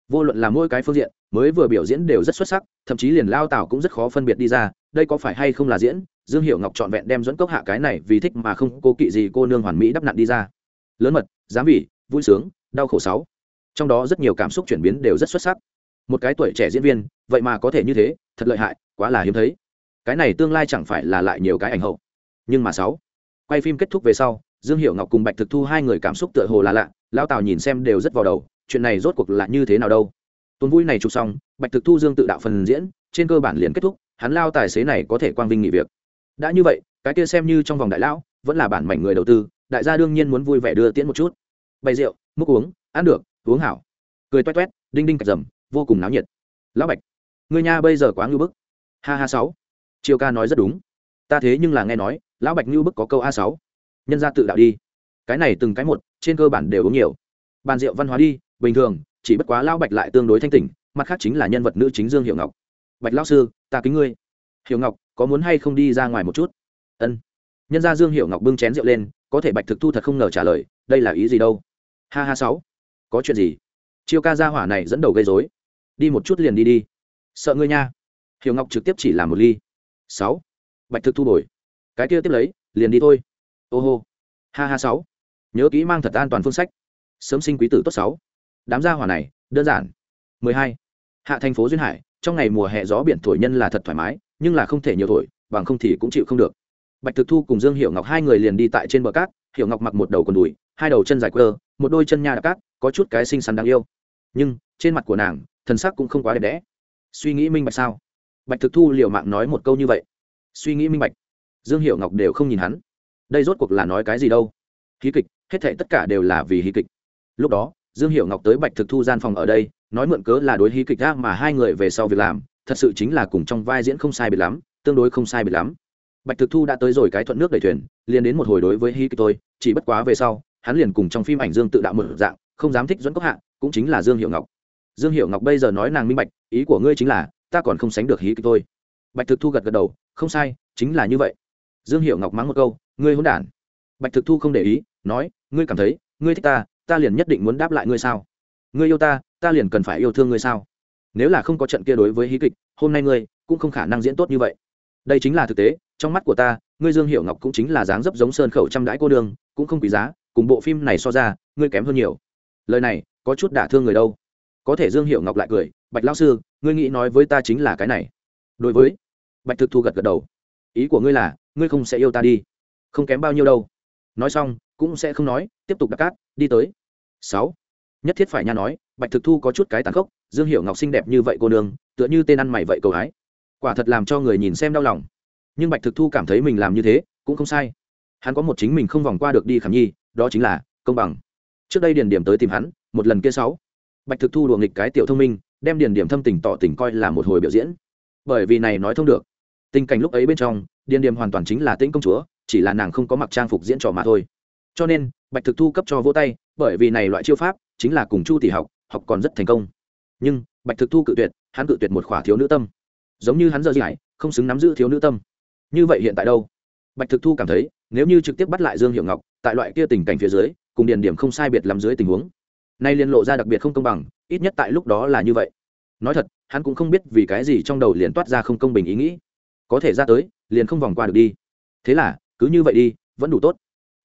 Vô luận là mỗi cái phương diện, mới vừa biểu diễn đều rất xuất sắc, thậm chí liền lao tảo cũng rất khó phân biệt đi ra đây có phải hay không là diễn? Dương hiệu ngọc trọn vẹn đem dẫn cốc hạ cái này vì thích mà không cô kỵ gì cô nương hoàn mỹ đắp nặn đi ra. Lớn mật, dám vì, vui sướng, đau khổ sáu. Trong đó rất nhiều cảm xúc chuyển biến đều rất xuất sắc. Một cái tuổi trẻ diễn viên, vậy mà có thể như thế, thật lợi hại, quá là hiếm thấy. Cái này tương lai chẳng phải là lại nhiều cái ảnh hậu. Nhưng mà sáu, quay phim kết thúc về sau, dương hiệu ngọc cùng bạch thực thu hai người cảm xúc tựa hồ là lạ lao tào nhìn xem đều rất vào đầu, chuyện này rốt cuộc là như thế nào đâu. Tuần vui này chụp xong, bạch thực thu dương tự đạo phần diễn trên cơ bản liền kết thúc, hắn lao tài xế này có thể quang vinh nghỉ việc. Đã như vậy, cái kia xem như trong vòng đại lão, vẫn là bản mảnh người đầu tư, đại gia đương nhiên muốn vui vẻ đưa tiễn một chút. Bày rượu, múc uống, ăn được, uống hảo. Cười toét toét, đinh đinh cạch rầm vô cùng náo nhiệt. Lão bạch, người nha bây giờ quá ngưu bức. Ha ha sáu. Triều ca nói rất đúng. Ta thế nhưng là nghe nói, lão bạch ngưu bức có câu a sáu. Nhân ra tự đạo đi. Cái này từng cái một, trên cơ bản đều uống nhiều. Bàn rượu văn hóa đi, bình thường, chỉ bất quá lão bạch lại tương đối thanh tỉnh, mặt khác chính là nhân vật nữ chính dương hiệu ngọc bạch lão sư, ta kính ngươi. Hiểu ngọc, có muốn hay không đi ra ngoài một chút? Ân. Nhân gia dương Hiểu ngọc bưng chén rượu lên, có thể bạch thực thu thật không ngờ trả lời, đây là ý gì đâu? Ha ha sáu. Có chuyện gì? Chiêu ca gia hỏa này dẫn đầu gây dối đi một chút liền đi đi. Sợ ngươi nha. Hiểu ngọc trực tiếp chỉ làm một ly. Sáu. Bạch thực thu bồi. Cái kia tiếp lấy, liền đi thôi. Ô hô. Ha ha sáu. Nhớ kỹ mang thật an toàn phương sách. Sớm sinh quý tử tốt sáu. Đám gia hỏa này, đơn giản. Mười hai. Hạ thành phố duyên hải trong ngày mùa hè gió biển thổi nhân là thật thoải mái, nhưng là không thể nhiều thổi, bằng không thì cũng chịu không được. Bạch thực thu cùng dương hiệu ngọc hai người liền đi tại trên bờ cát hiệu ngọc mặc một đầu quần đùi, hai đầu chân dài quơ, một đôi chân nha đạp cát, có chút cái xinh xắn đáng yêu. Nhưng, trên mặt của nàng, thần sắc cũng không quá đẹp đẽ. Suy nghĩ minh bạch sao? Bạch thực thu liều mạng nói một câu như vậy. Suy nghĩ minh bạch. Dương hiệu ngọc đều không nhìn hắn. Đây rốt cuộc là nói cái gì đâu? Hí kịch, hết thệ tất cả đều là vì hí kịch. Lúc đó, dương hiệu ngọc tới bạch thực thu gian phòng ở đây nói mượn cớ là đối hí kịch ra mà hai người về sau việc làm, thật sự chính là cùng trong vai diễn không sai biệt lắm, tương đối không sai biệt lắm. Bạch thực thu đã tới rồi cái thuận nước đẩy thuyền, liền đến một hồi đối với hí kịch tôi chỉ bất quá về sau, hắn liền cùng trong phim ảnh dương tự đạo một dạng, không dám thích dẫn cốc hạ, cũng chính là dương hiệu ngọc. Dương hiệu ngọc bây giờ nói nàng minh bạch, ý của ngươi chính là, ta còn không sánh được hí kịch tôi bạch thực thu gật gật đầu, không sai, chính là như vậy. Dương hiệu ngọc mắng một câu, ngươi hôn đản. Bạch thực thu không để ý, nói, ngươi cảm thấy, ngươi thích ta ta liền nhất định muốn đáp lại ngươi sao? Ngươi yêu ta ta liền cần phải yêu thương ngươi sao? Nếu là không có trận kia đối với hí kịch, hôm nay ngươi cũng không khả năng diễn tốt như vậy. Đây chính là thực tế, trong mắt của ta, ngươi dương hiệu ngọc cũng chính là dáng dấp giống sơn khẩu trăm đãi cô đường, cũng không quý giá, cùng bộ phim này so ra, ngươi kém hơn nhiều. Lời này, có chút đả thương người đâu. Có thể dương hiệu ngọc lại cười, bạch lao sư, ngươi nghĩ nói với ta chính là cái này. Đối với bạch thực thu gật gật đầu, ý của ngươi là, ngươi không sẽ yêu ta đi. Không kém bao nhiêu đâu. Nói xong, cũng sẽ không nói, tiếp tục đặt cát, đi tới. Sáu. Nhất thiết phải nha nói bạch thực thu có chút cái tàn khốc, dương hiệu ngọc xinh đẹp như vậy cô nương, tựa như tên ăn mày vậy cầu hái. Quả thật làm cho người nhìn xem đau lòng. Nhưng bạch thực thu cảm thấy mình làm như thế, cũng không sai. Hắn có một chính mình không vòng qua được đi khảm nhi, đó chính là công bằng. Trước đây điền điểm tới tìm hắn, một lần kia sáu. Bạch thực thu đùa nghịch cái tiểu thông minh, đem điền điểm thâm tình tỏ tình coi là một hồi biểu diễn. Bởi vì này nói thông được. Tình cảnh lúc ấy bên trong, điền điểm hoàn toàn chính là tĩnh công chúa, chỉ là nàng không có mặc trang phục diễn trò mà thôi. Cho nên, bạch thực thu cấp cho vỗ tay, bởi vì này loại chiêu pháp, chính là cùng chu tỷ học học còn rất thành công. Nhưng, bạch thực thu cự tuyệt, hắn cự tuyệt một khỏa thiếu nữ tâm. Giống như hắn giờ gì hải không xứng nắm giữ thiếu nữ tâm. Như vậy hiện tại đâu? Bạch thực thu cảm thấy, nếu như trực tiếp bắt lại dương hiệu ngọc, tại loại kia tình cảnh phía dưới, cùng điền điểm không sai biệt làm dưới tình huống. Nay liên lộ ra đặc biệt không công bằng, ít nhất tại lúc đó là như vậy. Nói thật, hắn cũng không biết vì cái gì trong đầu liền toát ra không công bình ý nghĩ. Có thể ra tới, liền không vòng qua được đi. Thế là, cứ như vậy đi, vẫn đủ tốt.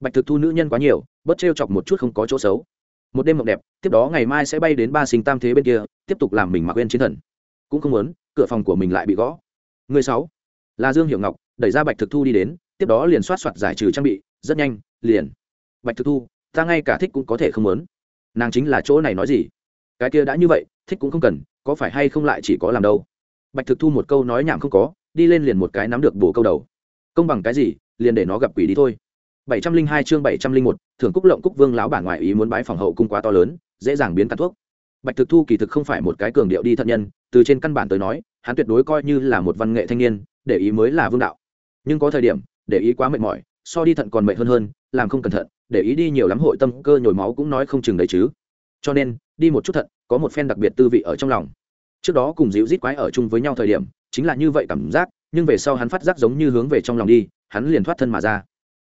Bạch thực thu nữ nhân quá nhiều, bớt t chọc một chút không có chỗ xấu một đêm mộng đẹp, tiếp đó ngày mai sẽ bay đến ba sinh tam thế bên kia, tiếp tục làm mình mặc quên chiến thần. Cũng không muốn, cửa phòng của mình lại bị gõ. Người sáu, là dương hiệu ngọc, đẩy ra bạch thực thu đi đến, tiếp đó liền soát soạt giải trừ trang bị, rất nhanh, liền. Bạch thực thu, ta ngay cả thích cũng có thể không muốn. Nàng chính là chỗ này nói gì? Cái kia đã như vậy, thích cũng không cần, có phải hay không lại chỉ có làm đâu? Bạch thực thu một câu nói nhảm không có, đi lên liền một cái nắm được bổ câu đầu. Công bằng cái gì, liền để nó gặp quỷ đi thôi bảy trăm linh hai chương bảy trăm linh một, thưởng cúc lộng cúc vương lão bản ngoại ý muốn bái phòng hậu cung quá to lớn, dễ dàng biến căn thuốc. Bạch thực thu kỳ thực không phải một cái cường điệu đi thận nhân, từ trên căn bản tới nói, hắn tuyệt đối coi như là một văn nghệ thanh niên, để ý mới là vương đạo. Nhưng có thời điểm, để ý quá mệt mỏi, so đi thận còn mệt hơn hơn, làm không cẩn thận, để ý đi nhiều lắm hội tâm, cơ nhồi máu cũng nói không chừng đấy chứ. Cho nên, đi một chút thận, có một phen đặc biệt tư vị ở trong lòng. Trước đó cùng dịu rít quái ở chung với nhau thời điểm, chính là như vậy cảm giác, nhưng về sau hắn phát giác giống như hướng về trong lòng đi, hắn liền thoát thân mà ra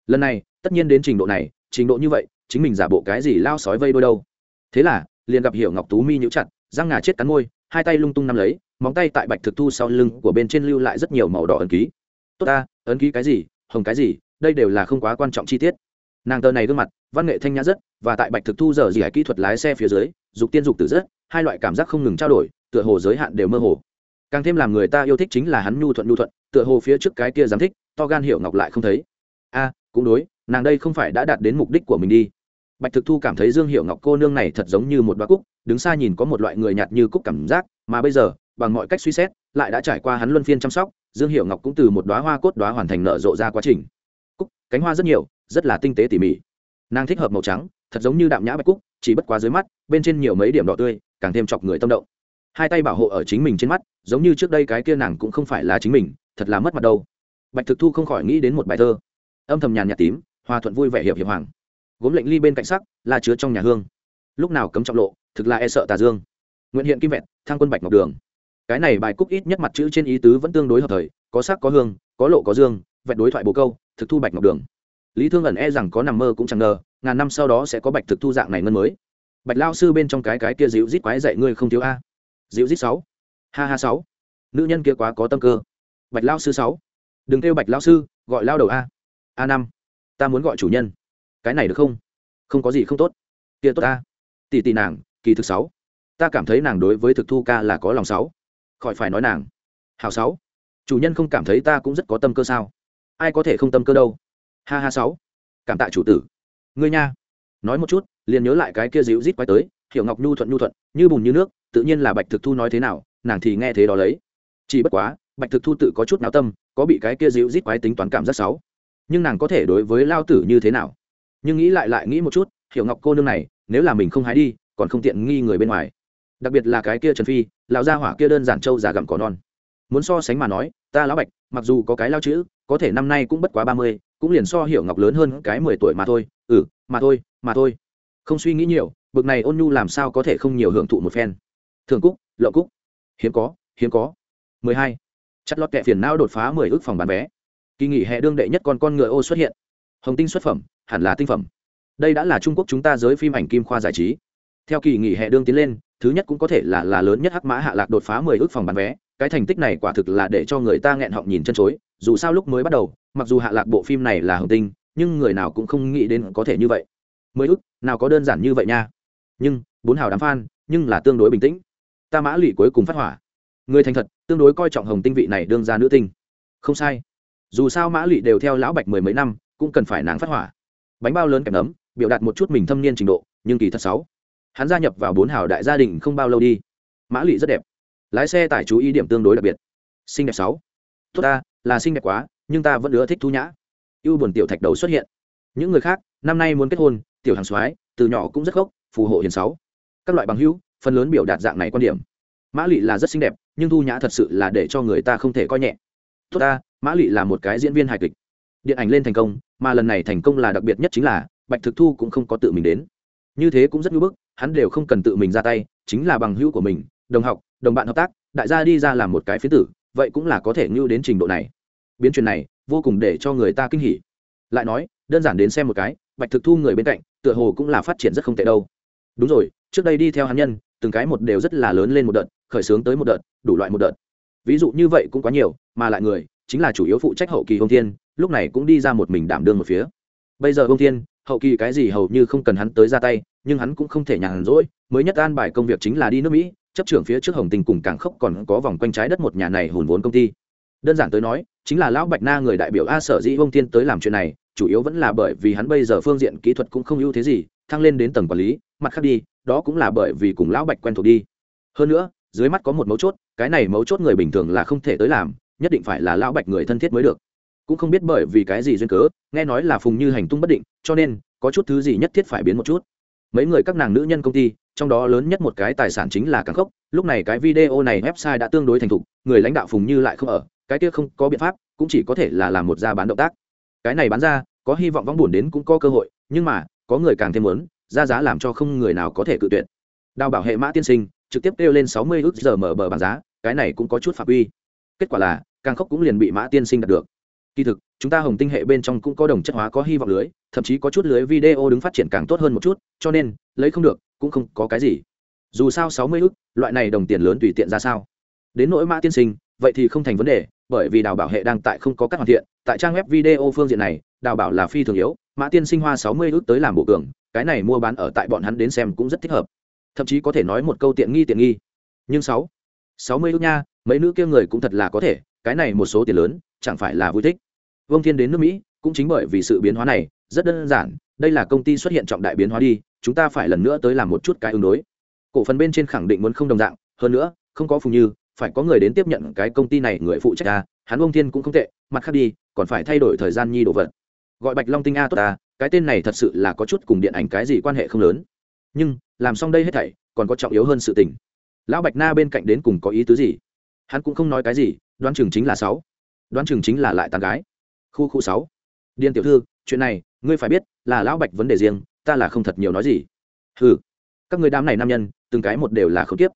lần này, tất nhiên đến trình độ này, trình độ như vậy, chính mình giả bộ cái gì lao sói vây đôi đâu. Thế là, liền gặp hiểu ngọc tú mi nhũ chặt, răng ngà chết cắn môi, hai tay lung tung nắm lấy, móng tay tại bạch thực thu sau lưng của bên trên lưu lại rất nhiều màu đỏ ấn ký. Tốt ta, ấn ký cái gì, hồng cái gì, đây đều là không quá quan trọng chi tiết. Nàng tờ này gương mặt, văn nghệ thanh nhã rất, và tại bạch thực thu giờ gì hải kỹ thuật lái xe phía dưới, dục tiên dục tử rất, hai loại cảm giác không ngừng trao đổi, tựa hồ giới hạn đều mơ hồ. Càng thêm làm người ta yêu thích chính là hắn nhu thuận nhu thuận, tựa hồ phía trước cái kia dám thích, to gan hiểu ngọc lại không thấy. A cũng đối, nàng đây không phải đã đạt đến mục đích của mình đi. Bạch thực thu cảm thấy dương hiệu ngọc cô nương này thật giống như một đoá cúc, đứng xa nhìn có một loại người nhạt như cúc cảm giác, mà bây giờ, bằng mọi cách suy xét, lại đã trải qua hắn luân phiên chăm sóc, dương hiệu ngọc cũng từ một đoá hoa cốt đoá hoàn thành nở rộ ra quá trình. Cúc, cánh hoa rất nhiều, rất là tinh tế tỉ mỉ. Nàng thích hợp màu trắng, thật giống như đạm nhã bạch cúc, chỉ bất quá dưới mắt, bên trên nhiều mấy điểm đỏ tươi, càng thêm chọc người tâm động. Hai tay bảo hộ ở chính mình trên mắt, giống như trước đây cái kia nàng cũng không phải là chính mình, thật là mất mặt đâu. Bạch thực thu không khỏi nghĩ đến một bài thơ âm thầm nhàn nhạt tím, hòa thuận vui vẻ hiệp hiệp hoàng. Gốm lệnh ly bên cạnh sắc, là chứa trong nhà hương. Lúc nào cấm trọng lộ, thực là e sợ tà dương. Nguyện hiện kim vẹn thang quân bạch ngọc đường. Cái này bài cúc ít nhất mặt chữ trên ý tứ vẫn tương đối hợp thời, có sắc có hương, có lộ có dương, vẹn đối thoại bồ câu, thực thu bạch ngọc đường. Lý thương ẩn e rằng có nằm mơ cũng chẳng ngờ, ngàn năm sau đó sẽ có bạch thực thu dạng này ngân mới. Bạch lao sư bên trong cái cái kia dịu rít quái dạy ngươi không thiếu a. Dịu rít sáu. Ha ha sáu. Nữ nhân kia quá có tâm cơ. Bạch lao sư sáu. Đừng kêu bạch lao sư, gọi lao đầu a a năm. Ta muốn gọi chủ nhân. Cái này được không? Không có gì không tốt. Kia tốt ta. Tỷ tỷ nàng, kỳ thực sáu. Ta cảm thấy nàng đối với thực thu ca là có lòng sáu. Khỏi phải nói nàng. Hào sáu. Chủ nhân không cảm thấy ta cũng rất có tâm cơ sao? Ai có thể không tâm cơ đâu? Ha ha sáu. Cảm tạ chủ tử. Ngươi nha. Nói một chút, liền nhớ lại cái kia dịu rít quay tới, hiểu ngọc nhu thuận nhu thuận, như bùn như nước, tự nhiên là bạch thực thu nói thế nào, nàng thì nghe thế đó lấy. Chỉ bất quá, bạch thực thu tự có chút náo tâm, có bị cái kia dịu rít quái tính toán cảm giác sáu nhưng nàng có thể đối với lao tử như thế nào? Nhưng nghĩ lại lại nghĩ một chút, hiểu ngọc cô nương này, nếu là mình không hái đi, còn không tiện nghi người bên ngoài. Đặc biệt là cái kia trần phi, lão gia hỏa kia đơn giản trâu già gặm cỏ non. Muốn so sánh mà nói, ta lão bạch, mặc dù có cái lao chữ, có thể năm nay cũng bất quá ba mươi, cũng liền so hiểu ngọc lớn hơn cái mười tuổi mà thôi. Ừ mà thôi mà thôi. Không suy nghĩ nhiều, bực này ôn nhu làm sao có thể không nhiều hưởng thụ một phen. Thường cúc lậu cúc. Hiếm có hiếm có. mười hai. Chất lót kẹ phiền não đột phá mười ước phòng bán vé kỳ nghỉ hè đương đệ nhất con con ngựa ô xuất hiện. Hồng tinh xuất phẩm, hẳn là tinh phẩm. Đây đã là trung quốc chúng ta giới phim ảnh kim khoa giải trí. Theo kỳ nghỉ hè đương tiến lên, thứ nhất cũng có thể là là lớn nhất hắc mã hạ lạc đột phá mười ước phòng bán vé. Cái thành tích này quả thực là để cho người ta nghẹn họng nhìn chân chối. Dù sao lúc mới bắt đầu, mặc dù hạ lạc bộ phim này là hồng tinh, nhưng người nào cũng không nghĩ đến có thể như vậy. Mười ước, nào có đơn giản như vậy nha. Nhưng, bốn hào đám f nhưng là tương đối bình tĩnh. Ta mã lụy cuối cùng phát hỏa. Người thành thật, tương đối coi trọng hồng tinh vị này đương ra nữ tinh. Không sai dù sao mã lụy đều theo lão bạch mười mấy năm cũng cần phải nàng phát hỏa. Bánh bao lớn kèm nấm, biểu đạt một chút mình thâm niên trình độ nhưng kỳ thật sáu. Hắn gia nhập vào bốn hào đại gia đình không bao lâu đi. Mã lụy rất đẹp. Lái xe tải chú ý điểm tương đối đặc biệt. Xinh đẹp sáu. Tốt ta là xinh đẹp quá nhưng ta vẫn ưa thích thu nhã. Ưu buồn tiểu thạch đầu xuất hiện. Những người khác năm nay muốn kết hôn tiểu hàng soái từ nhỏ cũng rất gốc phù hộ hiền sáu. Các loại bằng hữu phần lớn biểu đạt dạng này quan điểm. Mã lụy là rất xinh đẹp nhưng thu nhã thật sự là để cho người ta không thể coi nhẹ tốt ta, mã lị là một cái diễn viên hài kịch. Điện ảnh lên thành công, mà lần này thành công là đặc biệt nhất chính là, bạch thực thu cũng không có tự mình đến. Như thế cũng rất ngưỡng bức, hắn đều không cần tự mình ra tay, chính là bằng hữu của mình, đồng học, đồng bạn hợp tác, đại gia đi ra làm một cái phiến tử, vậy cũng là có thể ngưu đến trình độ này. Biến chuyện này, vô cùng để cho người ta kinh hỉ. Lại nói, đơn giản đến xem một cái, bạch thực thu người bên cạnh, tựa hồ cũng là phát triển rất không tệ đâu. Đúng rồi, trước đây đi theo hắn nhân, từng cái một đều rất là lớn lên một đợt, khởi xướng tới một đợt, đủ loại một đợt ví dụ như vậy cũng quá nhiều, mà lại người, chính là chủ yếu phụ trách hậu kỳ hông thiên, lúc này cũng đi ra một mình đảm đương một phía. Bây giờ hông thiên, hậu kỳ cái gì hầu như không cần hắn tới ra tay, nhưng hắn cũng không thể nhàn rỗi, mới nhất an bài công việc chính là đi nước mỹ, chấp trưởng phía trước hồng tình cùng cảng khốc còn có vòng quanh trái đất một nhà này hùn vốn công ty. Đơn giản tới nói, chính là lão bạch na người đại biểu a sở dĩ hông thiên tới làm chuyện này, chủ yếu vẫn là bởi vì hắn bây giờ phương diện kỹ thuật cũng không ưu thế gì, thăng lên đến tầng quản lý, mặt khác đi, đó cũng là bởi vì cùng lão bạch quen thuộc đi. Hơn nữa dưới mắt có một mấu chốt, cái này mấu chốt người bình thường là không thể tới làm, nhất định phải là lão bạch người thân thiết mới được. Cũng không biết bởi vì cái gì duyên cớ, nghe nói là phùng như hành tung bất định, cho nên, có chút thứ gì nhất thiết phải biến một chút. Mấy người các nàng nữ nhân công ty, trong đó lớn nhất một cái tài sản chính là càng khốc, lúc này cái video này website đã tương đối thành thục, người lãnh đạo phùng như lại không ở, cái kia không có biện pháp, cũng chỉ có thể là làm một ra bán động tác. Cái này bán ra, có hy vọng vong buồn đến cũng có cơ hội, nhưng mà, có người càng thêm muốn, ra giá làm cho không người nào có thể cự tuyệt. Đào bảo hệ mã tiên sinh trực tiếp kêu lên sáu mươi ước giờ mở bờ bảng giá, cái này cũng có chút phạm uy. Kết quả là càng khốc cũng liền bị mã tiên sinh đạt được. Kỳ thực, chúng ta hồng tinh hệ bên trong cũng có đồng chất hóa có hy vọng lưới, thậm chí có chút lưới video đứng phát triển càng tốt hơn một chút, cho nên, lấy không được, cũng không có cái gì. Dù sao sáu mươi loại này đồng tiền lớn tùy tiện ra sao? Đến nỗi mã tiên sinh, vậy thì không thành vấn đề, bởi vì đào bảo hệ đang tại không có các hoàn thiện, tại trang web video phương diện này, đào bảo là phi thường yếu, mã tiên sinh hoa sáu mươi tới làm bộ cường, cái này mua bán ở tại bọn hắn đến xem cũng rất thích hợp thậm chí có thể nói một câu tiện nghi tiện nghi. Nhưng sáu sáu mươi ước nha, mấy nữ kia người cũng thật là có thể, cái này một số tiền lớn, chẳng phải là vui thích. Vương thiên đến nước mỹ, cũng chính bởi vì sự biến hóa này, rất đơn giản, đây là công ty xuất hiện trọng đại biến hóa đi, chúng ta phải lần nữa tới làm một chút cái ứng đối. Cổ phần bên trên khẳng định muốn không đồng dạng, hơn nữa, không có phùng như, phải có người đến tiếp nhận cái công ty này người phụ trách ta hắn ông thiên cũng không tệ, mặt khác đi, còn phải thay đổi thời gian nhi đồ vật. Gọi bạch long tinh a tốt ta cái tên này thật sự là có chút cùng điện ảnh cái gì quan hệ không lớn nhưng làm xong đây hết thảy còn có trọng yếu hơn sự tình. Lão bạch na bên cạnh đến cùng có ý tứ gì? Hắn cũng không nói cái gì, đoán chừng chính là sáu. Đoán chừng chính là lại tàn gái. Khu khu sáu. Điên tiểu thư, chuyện này, ngươi phải biết, là lão bạch vấn đề riêng, ta là không thật nhiều nói gì. Ừ các người đám này nam nhân, từng cái một đều là không tiếp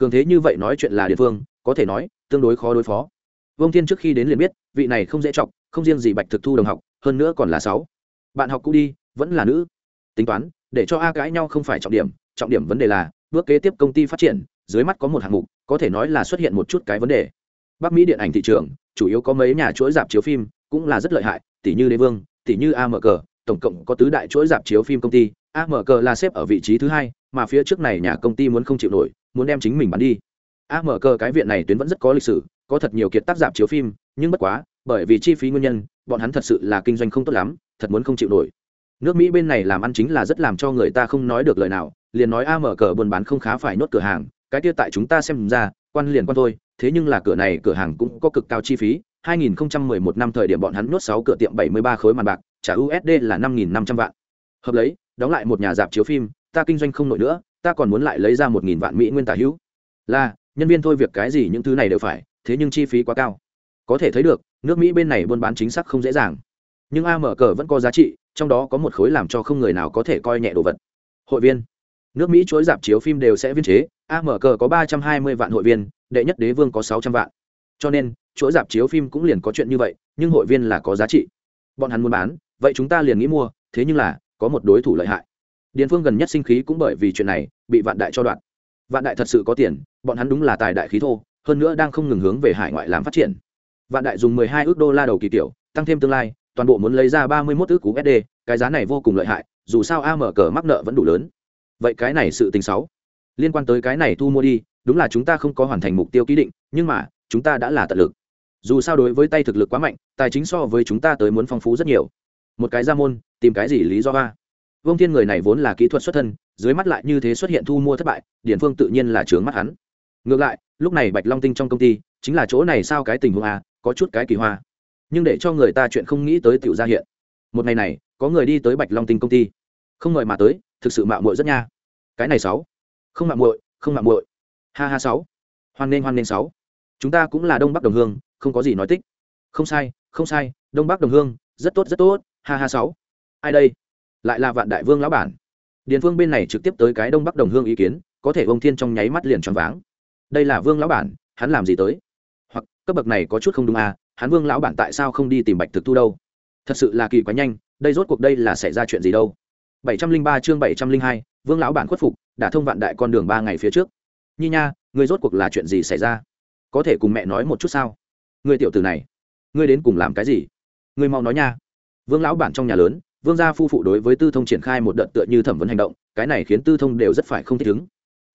cường thế như vậy nói chuyện là địa phương có thể nói, tương đối khó đối phó. Vương thiên trước khi đến liền biết, vị này không dễ chọc, không riêng gì bạch thực thu đồng học, hơn nữa còn là sáu. Bạn học cũ đi, vẫn là nữ. Tính toán để cho a cãi nhau không phải trọng điểm trọng điểm vấn đề là, bước kế tiếp công ty phát triển, dưới mắt có một hạng mục, có thể nói là xuất hiện một chút cái vấn đề. Bắc mỹ điện ảnh thị trường, chủ yếu có mấy nhà chuỗi dạp chiếu phim, cũng là rất lợi hại, tỷ như đế vương, tỷ như amg tổng cộng có tứ đại chuỗi dạp chiếu phim công ty amg là xếp ở vị trí thứ hai, mà phía trước này nhà công ty muốn không chịu nổi, muốn đem chính mình bán đi. Amg cái viện này tuyến vẫn rất có lịch sử, có thật nhiều kiệt tác dạp chiếu phim, nhưng bất quá, bởi vì chi phí nguyên nhân, bọn hắn thật sự là kinh doanh không tốt lắm, thật muốn không chịu nổi nước mỹ bên này làm ăn chính là rất làm cho người ta không nói được lời nào, liền nói a mở cờ buôn bán không khá phải nốt cửa hàng, cái kia tại chúng ta xem ra, quan liền quan thôi, thế nhưng là cửa này cửa hàng cũng có cực cao chi phí 2011 năm thời điểm bọn hắn nuốt 6 cửa tiệm 73 khối màn bạc, trả usd là 5.500 vạn. Hợp lấy, đóng lại một nhà dạp chiếu phim, ta kinh doanh không nổi nữa, ta còn muốn lại lấy ra 1.000 vạn mỹ nguyên tả hữu. Là, nhân viên thôi việc cái gì những thứ này đều phải, thế nhưng chi phí quá cao. Có thể thấy được, nước mỹ bên này buôn bán chính xác không dễ dàng. Nhưng a mở cờ vẫn có giá trị trong đó có một khối làm cho không người nào có thể coi nhẹ đồ vật. Hội viên. Nước mỹ chuỗi dạp chiếu phim đều sẽ viên chế, a cờ có ba trăm hai mươi vạn hội viên, đệ nhất đế vương có sáu trăm vạn. Cho nên, chuỗi dạp chiếu phim cũng liền có chuyện như vậy, nhưng hội viên là có giá trị. Bọn hắn muốn bán, vậy chúng ta liền nghĩ mua, thế nhưng là, có một đối thủ lợi hại. Điền phương gần nhất sinh khí cũng bởi vì chuyện này, bị vạn đại cho đoạn vạn đại thật sự có tiền, bọn hắn đúng là tài đại khí thô, hơn nữa đang không ngừng hướng về hải ngoại làm phát triển. Vạn đại dùng 12 ước đô la đầu kỳ tiểu, tăng thêm tương lai toàn bộ muốn lấy ra 31 ước cú sd cái giá này vô cùng lợi hại, dù sao a mở cờ mắc nợ vẫn đủ lớn. Vậy cái này sự tình xấu, liên quan tới cái này thu mua đi, đúng là chúng ta không có hoàn thành mục tiêu ký định, nhưng mà, chúng ta đã là tận lực. Dù sao đối với tay thực lực quá mạnh, tài chính so với chúng ta tới muốn phong phú rất nhiều. Một cái ra môn, tìm cái gì lý do ba Vương thiên người này vốn là kỹ thuật xuất thân, dưới mắt lại như thế xuất hiện thu mua thất bại điển phương tự nhiên là trướng mắt hắn. Ngược lại, lúc này bạch long tinh trong công ty, chính là chỗ này sao cái tình huống à có chút cái kỳ hoa nhưng để cho người ta chuyện không nghĩ tới tiểu ra hiện. Một ngày này, có người đi tới bạch long tinh công ty. Không mời mà tới, thực sự mạo muội rất nha. Cái này sáu. Không mạo muội, không mạo muội. Ha ha sáu. Hoan nên hoan nên sáu. Chúng ta cũng là đông bắc đồng hương, không có gì nói tích. Không sai không sai, đông bắc đồng hương, rất tốt rất tốt. Ha ha sáu. Ai đây? Lại là vạn đại vương lão bản. Điền vương bên này trực tiếp tới cái đông bắc đồng hương ý kiến, có thể ông thiên trong nháy mắt liền choáng váng. Đây là vương lão bản, hắn làm gì tới? Hoặc, cấp bậc này có chút không đúng à hắn vương lão bản tại sao không đi tìm bạch thực thu đâu? Thật sự là kỳ quá nhanh đây rốt cuộc đây là xảy ra chuyện gì đâu? 703 chương 702, vương lão bản khuất phục đã thông vạn đại con đường ba ngày phía trước. Nhi nha người rốt cuộc là chuyện gì xảy ra? Có thể cùng mẹ nói một chút sao? Người tiểu tử này ngươi đến cùng làm cái gì? Ngươi mau nói nha. Vương lão bản trong nhà lớn vương gia phu phụ đối với tư thông triển khai một đợt tựa như thẩm vấn hành động cái này khiến tư thông đều rất phải không thích ứng.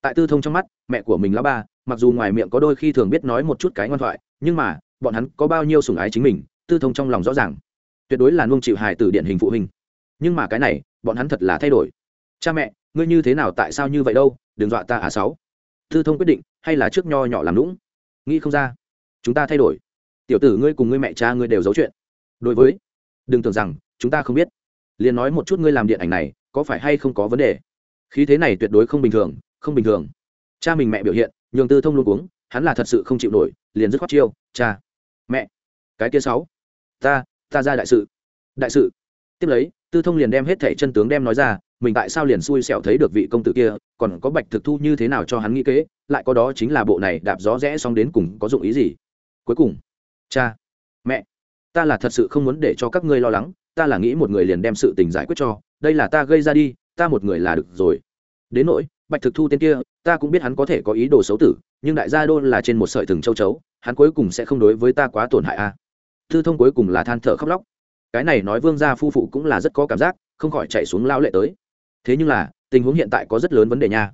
Tại tư thông trong mắt mẹ của mình lão ba mặc dù ngoài miệng có đôi khi thường biết nói một chút cái ngoan thoại nhưng mà bọn hắn có bao nhiêu sủng ái chính mình, tư thông trong lòng rõ ràng. Tuyệt đối là nuông chịu hài tử điện hình phụ huynh. Nhưng mà cái này, bọn hắn thật là thay đổi. Cha mẹ, ngươi như thế nào tại sao như vậy đâu, đừng dọa ta à sáu. Tư thông quyết định, hay là trước nho nhỏ làm lũng nghĩ không ra, chúng ta thay đổi. Tiểu tử ngươi cùng ngươi mẹ cha ngươi đều giấu chuyện. Đối với, đừng tưởng rằng, chúng ta không biết. Liền nói một chút ngươi làm điện ảnh này, có phải hay không có vấn đề? Khí thế này tuyệt đối không bình thường, không bình thường. Cha mình mẹ biểu hiện, nhường tư thông luôn uống hắn là thật sự không chịu nổi, liền dứt khoát chiêu, cha mẹ. Cái kia sáu. Ta ta ra đại sự. Đại sự. Tiếp lấy, tư thông liền đem hết thẻ chân tướng đem nói ra, mình tại sao liền xui xẻo thấy được vị công tử kia, còn có bạch thực thu như thế nào cho hắn nghĩ kế, lại có đó chính là bộ này đạp gió rẽ xong đến cùng có dụng ý gì. Cuối cùng, cha, mẹ, ta là thật sự không muốn để cho các ngươi lo lắng, ta là nghĩ một người liền đem sự tình giải quyết cho, đây là ta gây ra đi, ta một người là được rồi. Đến nỗi, bạch thực thu tên kia, ta cũng biết hắn có thể có ý đồ xấu tử, nhưng đại gia đô là trên một sợi thừng châu chấu hắn cuối cùng sẽ không đối với ta quá tổn hại a à. thư thông cuối cùng là than thở khóc lóc. Cái này nói vương gia phu phụ cũng là rất có cảm giác, không khỏi chạy xuống lao lệ tới. Thế nhưng là, tình huống hiện tại có rất lớn vấn đề nha.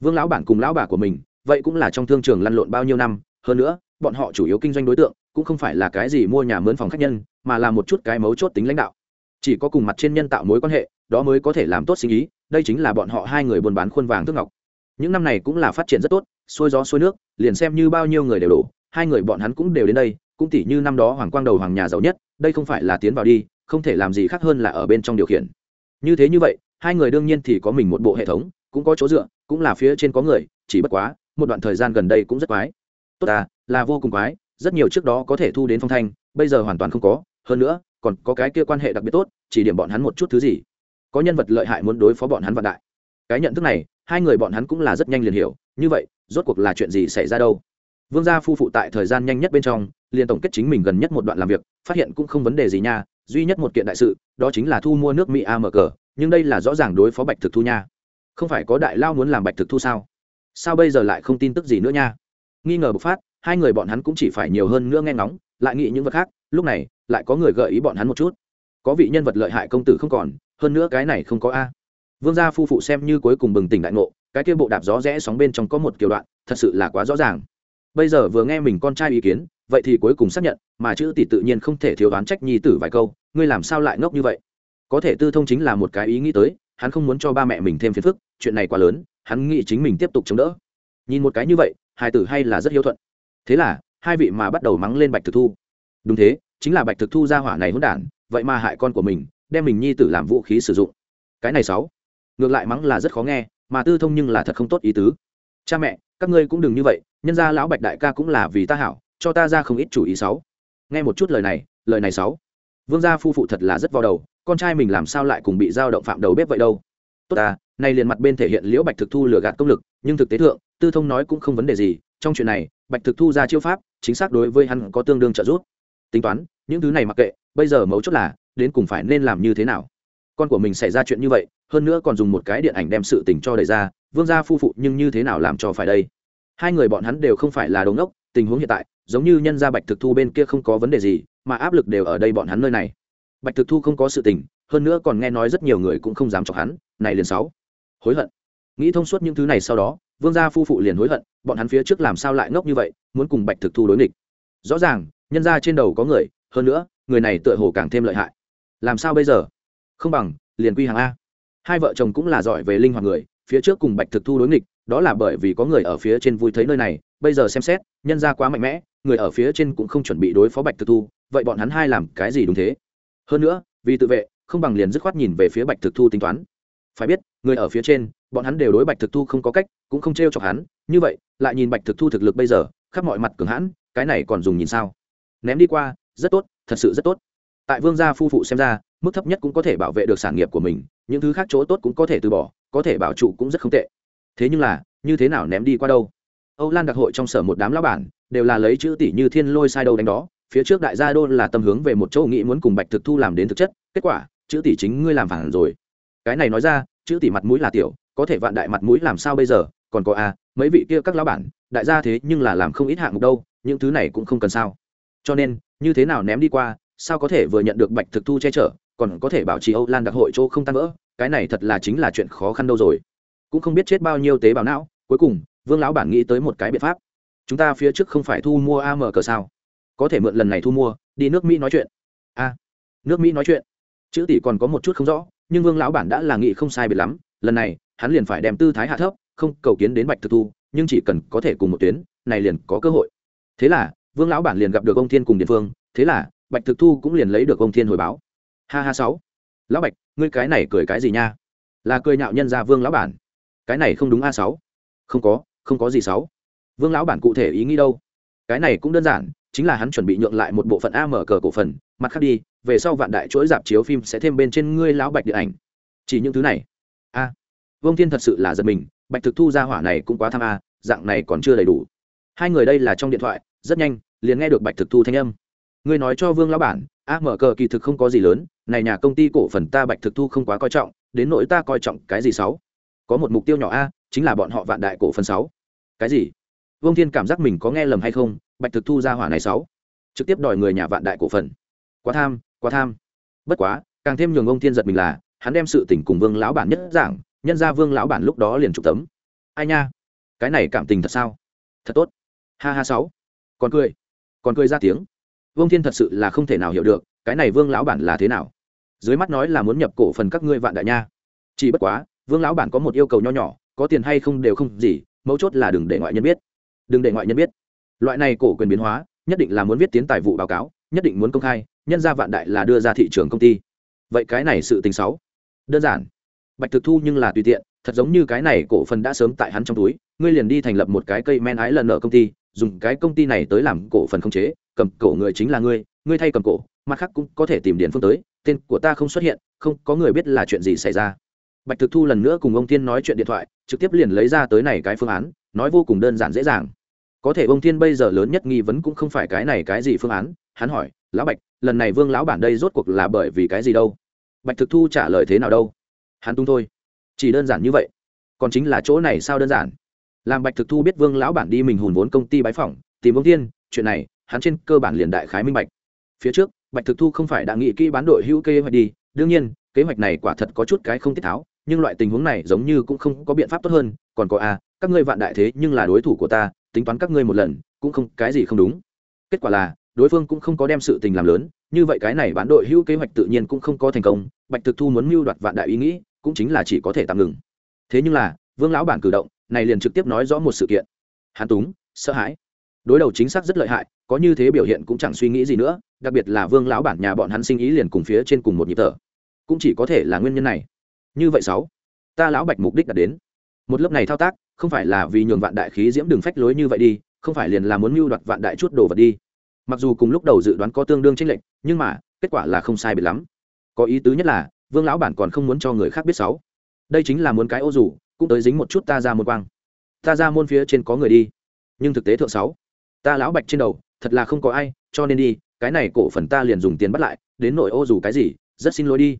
Vương lão bản cùng lão bà của mình, vậy cũng là trong thương trường lăn lộn bao nhiêu năm, hơn nữa, bọn họ chủ yếu kinh doanh đối tượng, cũng không phải là cái gì mua nhà mướn phòng khách nhân, mà là một chút cái mấu chốt tính lãnh đạo. Chỉ có cùng mặt trên nhân tạo mối quan hệ, đó mới có thể làm tốt sinh ý, đây chính là bọn họ hai người buôn bán khuôn vàng thước ngọc. Những năm này cũng là phát triển rất tốt, xuôi gió xuôi nước, liền xem như bao nhiêu người đều đổ hai người bọn hắn cũng đều đến đây, cũng tỷ như năm đó hoàng quang đầu hoàng nhà giàu nhất, đây không phải là tiến vào đi, không thể làm gì khác hơn là ở bên trong điều khiển. Như thế như vậy, hai người đương nhiên thì có mình một bộ hệ thống, cũng có chỗ dựa, cũng là phía trên có người, chỉ bất quá, một đoạn thời gian gần đây cũng rất quái. Tốt à là vô cùng quái, rất nhiều trước đó có thể thu đến phong thanh, bây giờ hoàn toàn không có, hơn nữa, còn có cái kia quan hệ đặc biệt tốt, chỉ điểm bọn hắn một chút thứ gì. Có nhân vật lợi hại muốn đối phó bọn hắn vạn đại. Cái nhận thức này, hai người bọn hắn cũng là rất nhanh liền hiểu, như vậy, rốt cuộc là chuyện gì xảy ra đâu? Vương gia phu phụ tại thời gian nhanh nhất bên trong, liền tổng kết chính mình gần nhất một đoạn làm việc, phát hiện cũng không vấn đề gì nha, duy nhất một kiện đại sự, đó chính là thu mua nước mỹ amg mở nhưng đây là rõ ràng đối phó bạch thực thu nha. Không phải có đại lao muốn làm bạch thực thu sao? Sao bây giờ lại không tin tức gì nữa nha? Nghi ngờ bộc phát, hai người bọn hắn cũng chỉ phải nhiều hơn nữa nghe ngóng, lại nghĩ những vật khác, lúc này, lại có người gợi ý bọn hắn một chút. Có vị nhân vật lợi hại công tử không còn, hơn nữa cái này không có a. Vương gia phu phụ xem như cuối cùng bừng tỉnh đại ngộ, cái kia bộ đạp gió rẽ sóng bên trong có một kiểu đoạn, thật sự là quá rõ ràng bây giờ vừa nghe mình con trai ý kiến, vậy thì cuối cùng xác nhận, mà chữ tỷ tự nhiên không thể thiếu đoán trách nhi tử vài câu, ngươi làm sao lại ngốc như vậy? Có thể tư thông chính là một cái ý nghĩ tới, hắn không muốn cho ba mẹ mình thêm phiền phức, chuyện này quá lớn, hắn nghĩ chính mình tiếp tục chống đỡ. Nhìn một cái như vậy hai tử hay là rất hiếu thuận. Thế là, hai vị mà bắt đầu mắng lên bạch thực thu. Đúng thế, chính là bạch thực thu ra hỏa này hỗn đản, vậy mà hại con của mình, đem mình nhi tử làm vũ khí sử dụng. Cái này sáu. Ngược lại mắng là rất khó nghe, mà tư thông nhưng là thật không tốt ý tứ. Cha mẹ, các ngươi cũng đừng như vậy nhân ra lão bạch đại ca cũng là vì ta hảo, cho ta ra không ít chủ ý sáu nghe một chút lời này lời này sáu vương gia phu phụ thật là rất vào đầu, con trai mình làm sao lại cùng bị dao động phạm đầu bếp vậy đâu? Tốt à nay liền mặt bên thể hiện liễu bạch thực thu lừa gạt công lực, nhưng thực tế thượng, tư thông nói cũng không vấn đề gì, trong chuyện này, bạch thực thu ra chiêu pháp, chính xác đối với hắn có tương đương trợ giúp. Tính toán, những thứ này mặc kệ, bây giờ mấu chốt là, đến cùng phải nên làm như thế nào? Con của mình xảy ra chuyện như vậy, hơn nữa còn dùng một cái điện ảnh đem sự tình cho đẩy ra, vương gia phu phụ nhưng như thế nào làm cho phải đây? Hai người bọn hắn đều không phải là đống ốc tình huống hiện tại, giống như nhân gia bạch thực thu bên kia không có vấn đề gì, mà áp lực đều ở đây bọn hắn nơi này. Bạch thực thu không có sự tình, hơn nữa còn nghe nói rất nhiều người cũng không dám chọc hắn, này liền sáu. Hối hận. Nghĩ thông suốt những thứ này sau đó, vương gia phu phụ liền hối hận, bọn hắn phía trước làm sao lại ngốc như vậy, muốn cùng bạch thực thu đối nghịch. Rõ ràng, nhân ra trên đầu có người, hơn nữa, người này tựa hồ càng thêm lợi hại. Làm sao bây giờ? Không bằng, liền quy hàng a. Hai vợ chồng cũng là giỏi về linh hoạt người, phía trước cùng bạch thực thu đối nghịch đó là bởi vì có người ở phía trên vui thấy nơi này, bây giờ xem xét, nhân ra quá mạnh mẽ, người ở phía trên cũng không chuẩn bị đối phó bạch thực thu, vậy bọn hắn hai làm cái gì đúng thế? Hơn nữa, vì tự vệ, không bằng liền dứt khoát nhìn về phía bạch thực thu tính toán. Phải biết, người ở phía trên, bọn hắn đều đối bạch thực thu không có cách, cũng không t r e o chọc hắn, như vậy, lại nhìn bạch thực thu thực lực bây giờ, khắp mọi mặt cường hãn, cái này còn dùng nhìn sao? Ném đi qua, rất tốt, thật sự rất tốt. Tại vương gia phu phụ xem ra, mức thấp nhất cũng có thể bảo vệ được sản nghiệp của mình, những thứ khác chỗ tốt cũng có thể từ bỏ, có thể bảo trụ cũng rất không tệ thế nhưng là như thế nào ném đi qua đâu? Âu lan đặc hội trong sở một đám lão bản đều là lấy chữ tỷ như thiên lôi sai đâu đánh đó phía trước đại gia đô là tâm hướng về một chỗ nghĩ muốn cùng bạch thực thu làm đến thực chất kết quả chữ tỷ chính ngươi làm phản rồi. Cái này nói ra chữ tỷ mặt mũi là tiểu có thể vạn đại mặt mũi làm sao bây giờ còn có a à, mấy vị kia các lão bản đại gia thế nhưng là làm không ít hạng mục đâu những thứ này cũng không cần sao. Cho nên như thế nào ném đi qua sao có thể vừa nhận được bạch thực thu che chở còn có thể bảo trì âu lan đặc hội chỗ không tan vỡ cái này thật là chính là chuyện khó khăn đâu rồi cũng không biết chết bao nhiêu tế bào não, cuối cùng, vương lão bản nghĩ tới một cái biện pháp. Chúng ta phía trước không phải thu mua am cờ sao? Có thể mượn lần này thu mua, đi nước mỹ nói chuyện. A, nước mỹ nói chuyện. Chữ tỷ còn có một chút không rõ, nhưng vương lão bản đã là nghị không sai biệt lắm. Lần này, hắn liền phải đem tư thái hạ thấp, không cầu kiến đến bạch thực thu, nhưng chỉ cần có thể cùng một tuyến, này liền có cơ hội. Thế là, vương lão bản liền gặp được ông thiên cùng địa phương. Thế là, bạch thực thu cũng liền lấy được ông thiên hồi báo. Ha ha sáu. Lão bạch, ngươi cái này cười cái gì nha? Là cười nhạo nhân ra vương lão bản cái này không đúng a sáu. Không có không có gì sáu. Vương lão bản cụ thể ý nghĩ đâu? Cái này cũng đơn giản chính là hắn chuẩn bị nhượng lại một bộ phận a mở cờ cổ phần mặt khác đi về sau vạn đại chuỗi dạp chiếu phim sẽ thêm bên trên ngươi lão bạch điện ảnh. Chỉ những thứ này. A. À, vương thiên thật sự là giật mình bạch thực thu ra hỏa này cũng quá tham a dạng này còn chưa đầy đủ. Hai người đây là trong điện thoại rất nhanh liền nghe được bạch thực thu thanh âm. Ngươi nói cho vương lão bản a mở cờ kỳ thực không có gì lớn này nhà công ty cổ phần ta bạch thực thu không quá coi trọng đến nỗi ta coi trọng cái gì sáu? Có một mục tiêu nhỏ a, chính là bọn họ vạn đại cổ phần sáu. Cái gì? Vương thiên cảm giác mình có nghe lầm hay không, bạch thực thu ra hỏa này sáu. Trực tiếp đòi người nhà vạn đại cổ phần. Quá tham quá tham. Bất quá, càng thêm nhường ông thiên giật mình là, hắn đem sự tình cùng vương lão bản nhất giảng, nhân ra vương lão bản lúc đó liền trục tấm. Ai nha? Cái này cảm tình thật sao? Thật tốt. Ha ha sáu. Còn cười. Còn cười ra tiếng. Vương thiên thật sự là không thể nào hiểu được, cái này vương lão bản là thế nào? Dưới mắt nói là muốn nhập cổ phần các ngươi vạn đại nha. Chỉ bất quá vương lão bản có một yêu cầu nho nhỏ, có tiền hay không đều không gì, mấu chốt là đừng để ngoại nhân biết. Đừng để ngoại nhân biết. Loại này cổ quyền biến hóa, nhất định là muốn viết tiến tài vụ báo cáo, nhất định muốn công khai, nhân ra vạn đại là đưa ra thị trường công ty. Vậy cái này sự tình xấu. Đơn giản. Bạch thực thu nhưng là tùy tiện, thật giống như cái này cổ phần đã sớm tại hắn trong túi, ngươi liền đi thành lập một cái cây men ái lần nợ công ty, dùng cái công ty này tới làm cổ phần không chế, cầm cổ người chính là ngươi ngươi thay cầm cổ, mặt khác cũng có thể tìm điện phương tới, tên của ta không xuất hiện, không có người biết là chuyện gì xảy ra bạch thực thu lần nữa cùng ông tiên nói chuyện điện thoại, trực tiếp liền lấy ra tới này cái phương án, nói vô cùng đơn giản dễ dàng. Có thể ông thiên bây giờ lớn nhất nghi vấn cũng không phải cái này cái gì phương án, hắn hỏi, lão bạch, lần này vương lão bản đây rốt cuộc là bởi vì cái gì đâu? Bạch thực thu trả lời thế nào đâu? Hắn tung thôi. Chỉ đơn giản như vậy. Còn chính là chỗ này sao đơn giản? Làm bạch thực thu biết vương lão bản đi mình hùn vốn công ty bái phỏng, tìm ông thiên, chuyện này, hắn trên cơ bản liền đại khái minh bạch. Phía trước, bạch thực thu không phải đã nghĩ kỹ bán đội hữu kế hoạch đi, đương nhiên, kế hoạch này quả thật có chút cái không tiết tháo nhưng loại tình huống này giống như cũng không có biện pháp tốt hơn còn có a à, các ngươi vạn đại thế nhưng là đối thủ của ta tính toán các ngươi một lần cũng không cái gì không đúng. Kết quả là đối phương cũng không có đem sự tình làm lớn như vậy cái này bán đội hữu kế hoạch tự nhiên cũng không có thành công bạch thực thu muốn mưu đoạt vạn đại ý nghĩ cũng chính là chỉ có thể tạm ngừng. Thế nhưng là vương lão bản cử động này liền trực tiếp nói rõ một sự kiện. Hán túng sợ hãi. Đối đầu chính xác rất lợi hại có như thế biểu hiện cũng chẳng suy nghĩ gì nữa đặc biệt là vương lão bản nhà bọn hắn sinh ý liền cùng phía trên cùng một nhịp thở. Cũng chỉ có thể là nguyên nhân này như vậy sáu, ta lão bạch mục đích đạt đến. Một lớp này thao tác, không phải là vì nhường vạn đại khí diễm đường phách lối như vậy đi, không phải liền là muốn mưu đoạt vạn đại chút đồ vật đi. Mặc dù cùng lúc đầu dự đoán có tương đương tranh lệch, nhưng mà, kết quả là không sai biệt lắm. Có ý tứ nhất là, vương lão bản còn không muốn cho người khác biết sáu. Đây chính là muốn cái ô dù, cũng tới dính một chút ta ra môn quang. Ta ra môn phía trên có người đi. Nhưng thực tế thượng sáu, ta lão bạch trên đầu, thật là không có ai, cho nên đi, cái này cổ phần ta liền dùng tiền bắt lại, đến nội ô dù cái gì, rất xin lỗi đi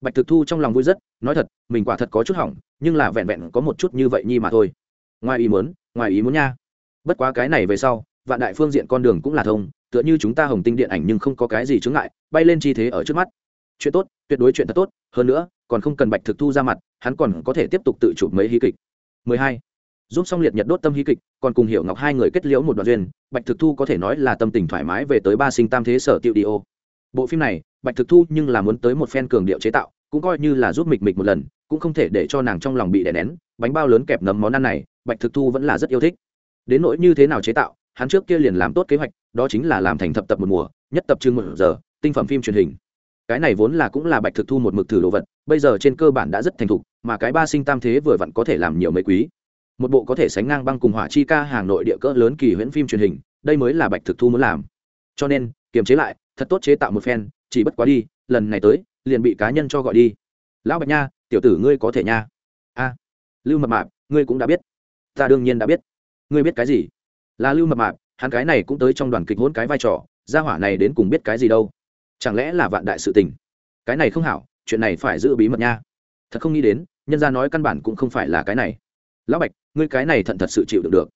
bạch thực thu trong lòng vui rất, nói thật, mình quả thật có chút hỏng, nhưng là vẹn vẹn có một chút như vậy nhi mà thôi. Ngoài ý muốn, ngoài ý muốn nha. Bất quá cái này về sau, vạn đại phương diện con đường cũng là thông, tựa như chúng ta hồng tinh điện ảnh nhưng không có cái gì chướng ngại, bay lên chi thế ở trước mắt. Chuyện tốt, tuyệt đối chuyện thật tốt, hơn nữa, còn không cần bạch thực thu ra mặt, hắn còn có thể tiếp tục tự chụp mấy hí kịch. 12. giúp xong liệt nhật đốt tâm hí kịch, còn cùng hiểu ngọc hai người kết liễu một đoạn duyên, bạch thực thu có thể nói là tâm tình thoải mái về tới ba sinh tam thế sở tiệu đi ô bộ phim này, bạch thực thu nhưng là muốn tới một phen cường điệu chế tạo, cũng coi như là giúp mịch mịch một lần, cũng không thể để cho nàng trong lòng bị đè nén, bánh bao lớn kẹp nấm món ăn này, bạch thực thu vẫn là rất yêu thích. Đến nỗi như thế nào chế tạo, hắn trước kia liền làm tốt kế hoạch, đó chính là làm thành thập tập một mùa, nhất tập trưng một giờ, tinh phẩm phim truyền hình. Cái này vốn là cũng là bạch thực thu một mực thử đồ vật, bây giờ trên cơ bản đã rất thành thục, mà cái ba sinh tam thế vừa vặn có thể làm nhiều mấy quý. Một bộ có thể sánh ngang băng cùng hỏa chi ca hàng nội địa cỡ lớn kỳ huyễn phim truyền hình, đây mới là bạch thực thu muốn làm. Cho nên kiềm chế lại, thật tốt chế tạo một phen, chỉ bất quá đi, lần này tới, liền bị cá nhân cho gọi đi. Lão bạch nha, tiểu tử ngươi có thể nha. A, lưu mập mạp, ngươi cũng đã biết. Ta đương nhiên đã biết. Ngươi biết cái gì? Là lưu mập mạp, hắn cái này cũng tới trong đoàn kịch hôn cái vai trò, gia hỏa này đến cùng biết cái gì đâu? Chẳng lẽ là vạn đại sự tình? Cái này không hảo, chuyện này phải giữ bí mật nha. Thật không nghĩ đến, nhân gia nói căn bản cũng không phải là cái này. Lão bạch, ngươi cái này thận thật sự chịu được được.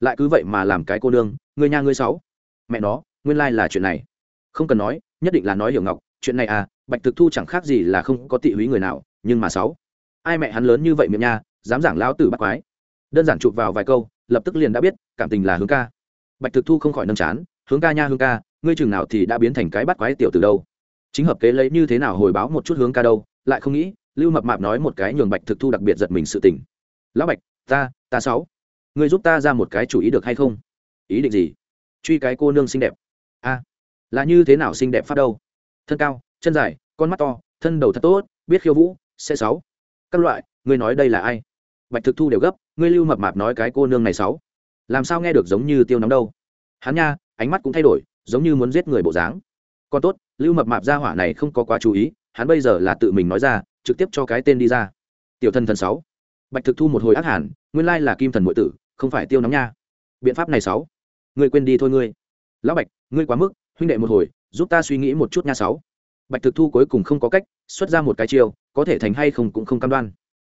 Lại cứ vậy mà làm cái cô nương, ngươi nha ngươi sáu. Mẹ nó nguyên lai là chuyện này. Không cần nói, nhất định là nói hiểu ngọc, chuyện này à bạch thực thu chẳng khác gì là không có tị húy người nào, nhưng mà sáu. Ai mẹ hắn lớn như vậy miệng nha, dám giảng lão tử bắt quái. Đơn giản chụp vào vài câu, lập tức liền đã biết, cảm tình là hướng ca. Bạch thực thu không khỏi nâng chán, hướng ca nha hướng ca, ngươi chừng nào thì đã biến thành cái bắt quái tiểu từ đâu. Chính hợp kế lấy như thế nào hồi báo một chút hướng ca đâu, lại không nghĩ, lưu mập mạp nói một cái nhường bạch thực thu đặc biệt giật mình sự tình. Lão bạch, ta ta sáu. Ngươi giúp ta ra một cái chủ ý được hay không? Ý định gì? Truy cái cô nương xinh đẹp a là như thế nào xinh đẹp phát đâu? Thân cao, chân dài, con mắt to, thân đầu thật tốt, biết khiêu vũ, sẽ sáu. Các loại, ngươi nói đây là ai? Bạch thực thu đều gấp, ngươi lưu mập mạp nói cái cô nương này sáu. Làm sao nghe được giống như tiêu nóng đâu? Hắn nha, ánh mắt cũng thay đổi, giống như muốn giết người bộ dáng. Còn tốt, lưu mập mạp ra hỏa này không có quá chú ý, hắn bây giờ là tự mình nói ra, trực tiếp cho cái tên đi ra. Tiểu thần thần sáu. Bạch thực thu một hồi ác hẳn, nguyên lai là kim thần nội tử, không phải tiêu nóng nha. Biện pháp này sáu. Ngươi quên đi thôi ngươi lão bạch, ngươi quá mức, huynh đệ một hồi, giúp ta suy nghĩ một chút nha sáu. Bạch thực thu cuối cùng không có cách, xuất ra một cái chiêu, có thể thành hay không cũng không cam đoan.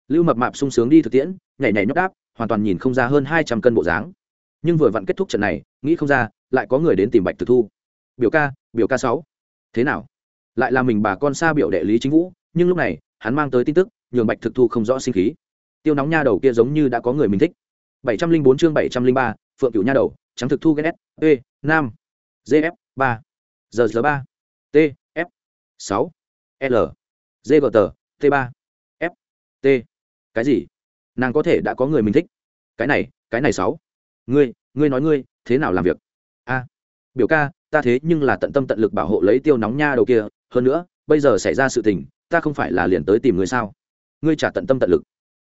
Lưu mập mạp sung sướng đi thực tiễn, nhảy nhảy nhóc đáp, hoàn toàn nhìn không ra hơn hai trăm cân bộ dáng. Nhưng vừa vặn kết thúc trận này, nghĩ không ra, lại có người đến tìm bạch thực thu. Biểu ca biểu ca sáu. Thế nào? Lại là mình bà con xa biểu đệ lý chính vũ, nhưng lúc này, hắn mang tới tin tức, nhường bạch thực thu không rõ sinh khí. Tiêu nóng nha đầu kia giống như đã có người mình thích. Bảy trăm linh bốn chương bảy trăm linh ba, phượng cửu nha đầu, trắng thực thu ghét, ê nam. Gf ba. Giờ ba. T f sáu. L ggt t ba. F t. Cái gì? Nàng có thể đã có người mình thích. Cái này cái này sáu. Ngươi ngươi nói ngươi, thế nào làm việc? A. Biểu ca, ta thế nhưng là tận tâm tận lực bảo hộ lấy tiêu nóng nha đầu kia. Hơn nữa, bây giờ xảy ra sự tình, ta không phải là liền tới tìm ngươi sao? Ngươi trả tận tâm tận lực.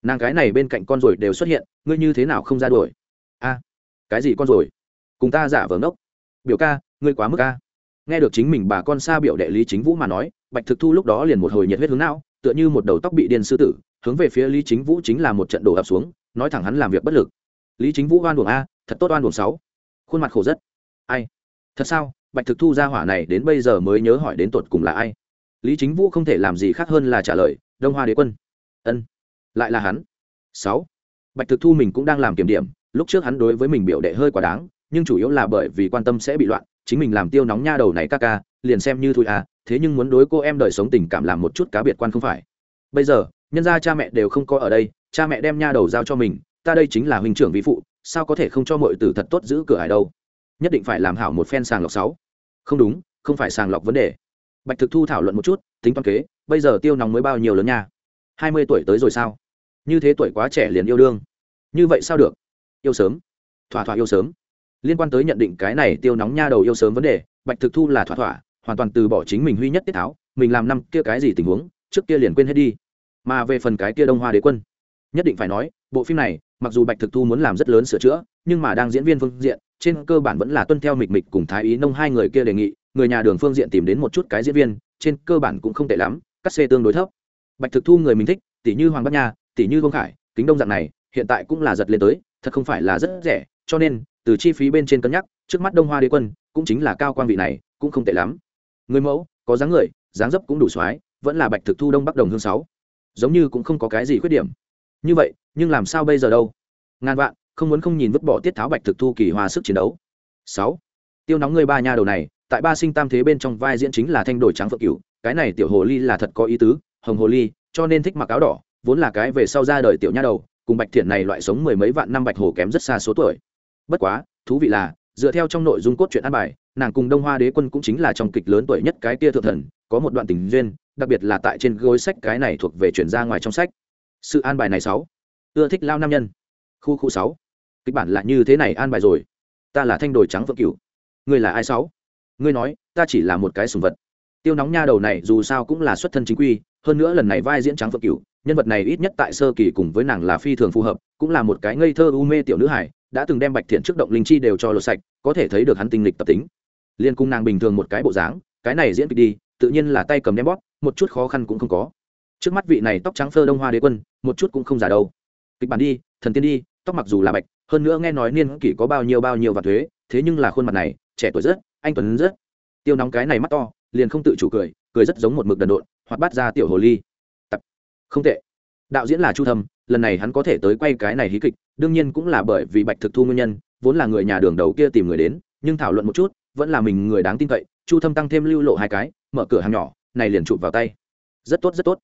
Nàng cái này bên cạnh con rồi đều xuất hiện, ngươi như thế nào không ra đuổi? A. Cái gì con rồi cùng ta giả vờ ngốc biểu ca, ngươi quá mức ca nghe được chính mình bà con xa biểu đệ lý chính vũ mà nói, bạch thực thu lúc đó liền một hồi nhiệt huyết hướng não, tựa như một đầu tóc bị điên sư tử, hướng về phía lý chính vũ chính là một trận đổ ập xuống, nói thẳng hắn làm việc bất lực. Lý chính vũ oan buồng a, thật tốt oan buồng sáu. Khuôn mặt khổ rất. Ai? Thật sao? Bạch thực thu ra hỏa này đến bây giờ mới nhớ hỏi đến tột cùng là ai? Lý chính vũ không thể làm gì khác hơn là trả lời, đông hoa đế quân. Ân. Lại là hắn. Sáu. Bạch thực thu mình cũng đang làm kiểm điểm, lúc trước hắn đối với mình biểu đệ hơi quá đáng nhưng chủ yếu là bởi vì quan tâm sẽ bị loạn, chính mình làm tiêu nóng nha đầu này ca ca, liền xem như thôi à thế nhưng muốn đối cô em đời sống tình cảm làm một chút cá biệt quan không phải. Bây giờ, nhân ra cha mẹ đều không có ở đây, cha mẹ đem nha đầu giao cho mình, ta đây chính là huynh trưởng vi phụ, sao có thể không cho mọi tử thật tốt giữ cửa hải đâu? Nhất định phải làm hảo một phen sàng lọc sáu. Không đúng, không phải sàng lọc vấn đề. Bạch thực thu thảo luận một chút, tính toán kế, bây giờ tiêu nóng mới bao nhiêu lớn nha? Hai mươi tuổi tới rồi sao? Như thế tuổi quá trẻ liền yêu đương. Như vậy sao được? Yêu sớm. Thỏa thỏa yêu sớm liên quan tới nhận định cái này tiêu nóng nha đầu yêu sớm vấn đề, bạch thực thu là thỏa thỏa, hoàn toàn từ bỏ chính mình huy nhất tiết tháo, mình làm năm kia cái gì tình huống, trước kia liền quên hết đi. Mà về phần cái kia đông hoa đế quân, nhất định phải nói, bộ phim này, mặc dù bạch thực thu muốn làm rất lớn sửa chữa, nhưng mà đang diễn viên phương diện, trên cơ bản vẫn là tuân theo mịch mịch cùng thái ý nông hai người kia đề nghị, người nhà đường phương diện tìm đến một chút cái diễn viên, trên cơ bản cũng không tệ lắm, cắt xê tương đối thấp. Bạch thực thu người mình thích, tỷ như hoàng bắc nha, tỷ như vương khải, kính đông dạng này, hiện tại cũng là giật lên tới, thật không phải là rất rẻ, cho nên từ chi phí bên trên cân nhắc, trước mắt đông hoa đế quân cũng chính là cao quan vị này, cũng không tệ lắm. Người mẫu, có dáng người, dáng dấp cũng đủ soái, vẫn là bạch thực thu đông bắc đồng hương sáu. Giống như cũng không có cái gì khuyết điểm. Như vậy, nhưng làm sao bây giờ đâu? Ngàn vạn, không muốn không nhìn vứt bỏ tiết tháo bạch thực thu kỳ hòa sức chiến đấu. Sáu. Tiêu nóng người ba nha đầu này, tại ba sinh tam thế bên trong vai diễn chính là thanh đổi trắng phượng cửu, cái này tiểu hồ ly là thật có ý tứ, hồng hồ ly, cho nên thích mặc áo đỏ, vốn là cái về sau ra đời tiểu nha đầu, cùng bạch thiện này loại sống mười mấy vạn năm bạch hồ kém rất xa số tuổi bất quá, thú vị là, dựa theo trong nội dung cốt truyện an bài, nàng cùng đông hoa đế quân cũng chính là trong kịch lớn tuổi nhất cái tia thượng thần, có một đoạn tình duyên, đặc biệt là tại trên gối sách cái này thuộc về chuyển ra ngoài trong sách. Sự an bài này sáu. Ưa thích lao nam nhân. Khu khu sáu. Kịch bản là như thế này an bài rồi. Ta là thanh đồi trắng vợ cửu. Ngươi là ai sáu? Ngươi nói, ta chỉ là một cái sùng vật. Tiêu nóng nha đầu này dù sao cũng là xuất thân chính quy, hơn nữa lần này vai diễn trắng vợ cửu nhân vật này ít nhất tại sơ kỳ cùng với nàng là phi thường phù hợp, cũng là một cái ngây thơ u mê tiểu nữ hải đã từng đem bạch thiện trước động linh chi đều cho lột sạch, có thể thấy được hắn tinh lịch tập tính. Liên cung nàng bình thường một cái bộ dáng, cái này diễn kịch đi, tự nhiên là tay cầm đem bóp, một chút khó khăn cũng không có. Trước mắt vị này tóc trắng phơ đông hoa đế quân, một chút cũng không giả đâu. Kịch bản đi, thần tiên đi, tóc mặc dù là bạch, hơn nữa nghe nói niên kỷ có bao nhiêu bao nhiêu và thuế, thế nhưng là khuôn mặt này, trẻ tuổi rất, anh tuấn rất. Tiêu nóng cái này mắt to, liền không tự chủ cười cười rất giống một mực đần độn hoặc bắt ra tiểu hồ ly không tệ. Đạo diễn là chu thâm, lần này hắn có thể tới quay cái này hí kịch, đương nhiên cũng là bởi vì bạch thực thu nguyên nhân, vốn là người nhà đường đầu kia tìm người đến, nhưng thảo luận một chút, vẫn là mình người đáng tin cậy, chu thâm tăng thêm lưu lộ hai cái, mở cửa hàng nhỏ, này liền chụp vào tay. Rất tốt rất tốt.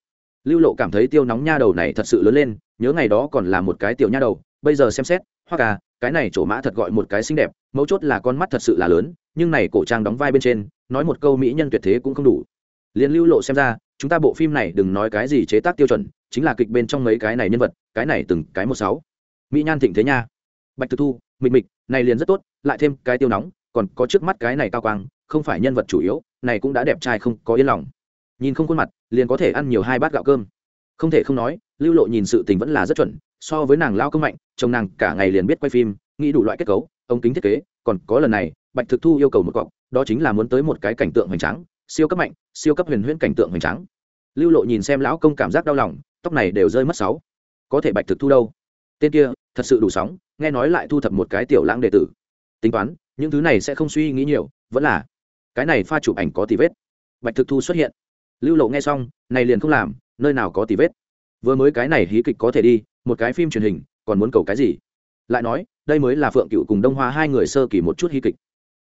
Lưu lộ cảm thấy tiêu nóng nha đầu này thật sự lớn lên, nhớ ngày đó còn là một cái tiểu nha đầu, bây giờ xem xét, hoa à cái này chỗ mã thật gọi một cái xinh đẹp, mấu chốt là con mắt thật sự là lớn, nhưng này cổ trang đóng vai bên trên, nói một câu mỹ nhân tuyệt thế cũng không đủ. Liền lưu lộ xem ra chúng ta bộ phim này đừng nói cái gì chế tác tiêu chuẩn, chính là kịch bên trong mấy cái này nhân vật, cái này từng cái một sáu. Mỹ nhan thịnh thế nha. Bạch thực thu, mịch mịch, này liền rất tốt, lại thêm cái tiêu nóng, còn có trước mắt cái này cao quang, không phải nhân vật chủ yếu, này cũng đã đẹp trai không có yên lòng. Nhìn không khuôn mặt, liền có thể ăn nhiều hai bát gạo cơm. Không thể không nói, lưu lộ nhìn sự tình vẫn là rất chuẩn, so với nàng lao công mạnh, chồng nàng cả ngày liền biết quay phim, nghĩ đủ loại kết cấu, ống kính thiết kế, còn có lần này, bạch thực thu yêu cầu một cọc, đó chính là muốn tới một cái cảnh tượng hoành tráng, siêu cấp mạnh, siêu cấp huyền huyễn cảnh tượng hoành tráng lưu lộ nhìn xem lão công cảm giác đau lòng, tóc này đều rơi mất sáu. Có thể bạch thực thu đâu? Tên kia, thật sự đủ sóng, nghe nói lại thu thập một cái tiểu lãng đệ tử. Tính toán, những thứ này sẽ không suy nghĩ nhiều, vẫn là cái này pha chụp ảnh có tì vết. Bạch thực thu xuất hiện. Lưu lộ nghe xong, này liền không làm, nơi nào có tì vết. Vừa mới cái này hí kịch có thể đi, một cái phim truyền hình, còn muốn cầu cái gì? Lại nói, đây mới là phượng cựu cùng đông hoa hai người sơ kỳ một chút hí kịch.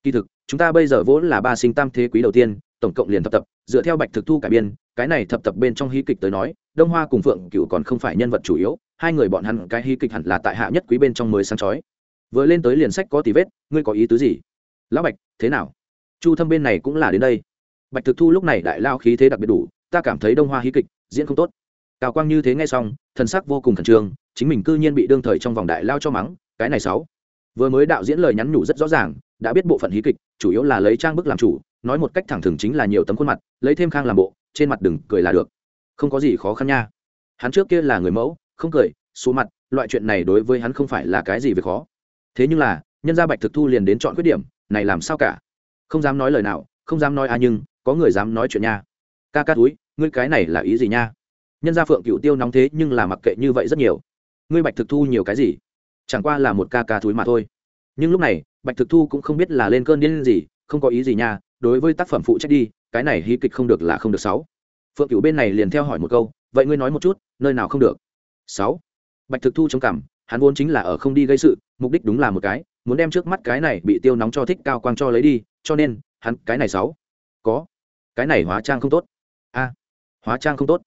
Kỳ thực, chúng ta bây giờ vốn là ba sinh tam thế quý đầu tiên, tổng cộng liền thập tập, dựa theo bạch thực thu cải biên cái này thập tập bên trong hí kịch tới nói, đông hoa cùng phượng cựu còn không phải nhân vật chủ yếu, hai người bọn hắn cái hí kịch hẳn là tại hạ nhất quý bên trong mới sáng chói. Vừa lên tới liền sách có tí vết, ngươi có ý tứ gì? Lão bạch, thế nào? Chu thâm bên này cũng là đến đây. Bạch thực thu lúc này đại lao khí thế đặc biệt đủ, ta cảm thấy đông hoa hí kịch diễn không tốt. Cao quang như thế nghe xong, thần sắc vô cùng khẩn trương, chính mình cư nhiên bị đương thời trong vòng đại lao cho mắng, cái này sáu vừa mới đạo diễn lời nhắn nhủ rất rõ ràng, đã biết bộ phận hí kịch, chủ yếu là lấy trang bức làm chủ, nói một cách thẳng thừng chính là nhiều tấm khuôn mặt, lấy thêm khang làm bộ trên mặt đừng cười là được. Không có gì khó khăn nha. Hắn trước kia là người mẫu, không cười xuống mặt, loại chuyện này đối với hắn không phải là cái gì về khó. Thế nhưng là, nhân gia bạch thực thu liền đến chọn khuyết điểm, này làm sao cả? Không dám nói lời nào, không dám nói à nhưng, có người dám nói chuyện nha. Ca ca túi, ngươi cái này là ý gì nha? Nhân gia phượng cựu tiêu nóng thế nhưng là mặc kệ như vậy rất nhiều. Ngươi bạch thực thu nhiều cái gì? Chẳng qua là một ca ca túi mà thôi. Nhưng lúc này, bạch thực thu cũng không biết là lên cơn điên gì, không có ý gì nha, đối với tác phẩm phụ trách đi cái này hí kịch không được là không được sáu. Phượng cửu bên này liền theo hỏi một câu, vậy ngươi nói một chút, nơi nào không được? Sáu. Bạch thực thu chống cảm hắn vốn chính là ở không đi gây sự, mục đích đúng là một cái, muốn đem trước mắt cái này bị tiêu nóng cho thích cao quang cho lấy đi, cho nên, hắn, cái này sáu. Có. Cái này hóa trang không tốt. A. Hóa trang không tốt.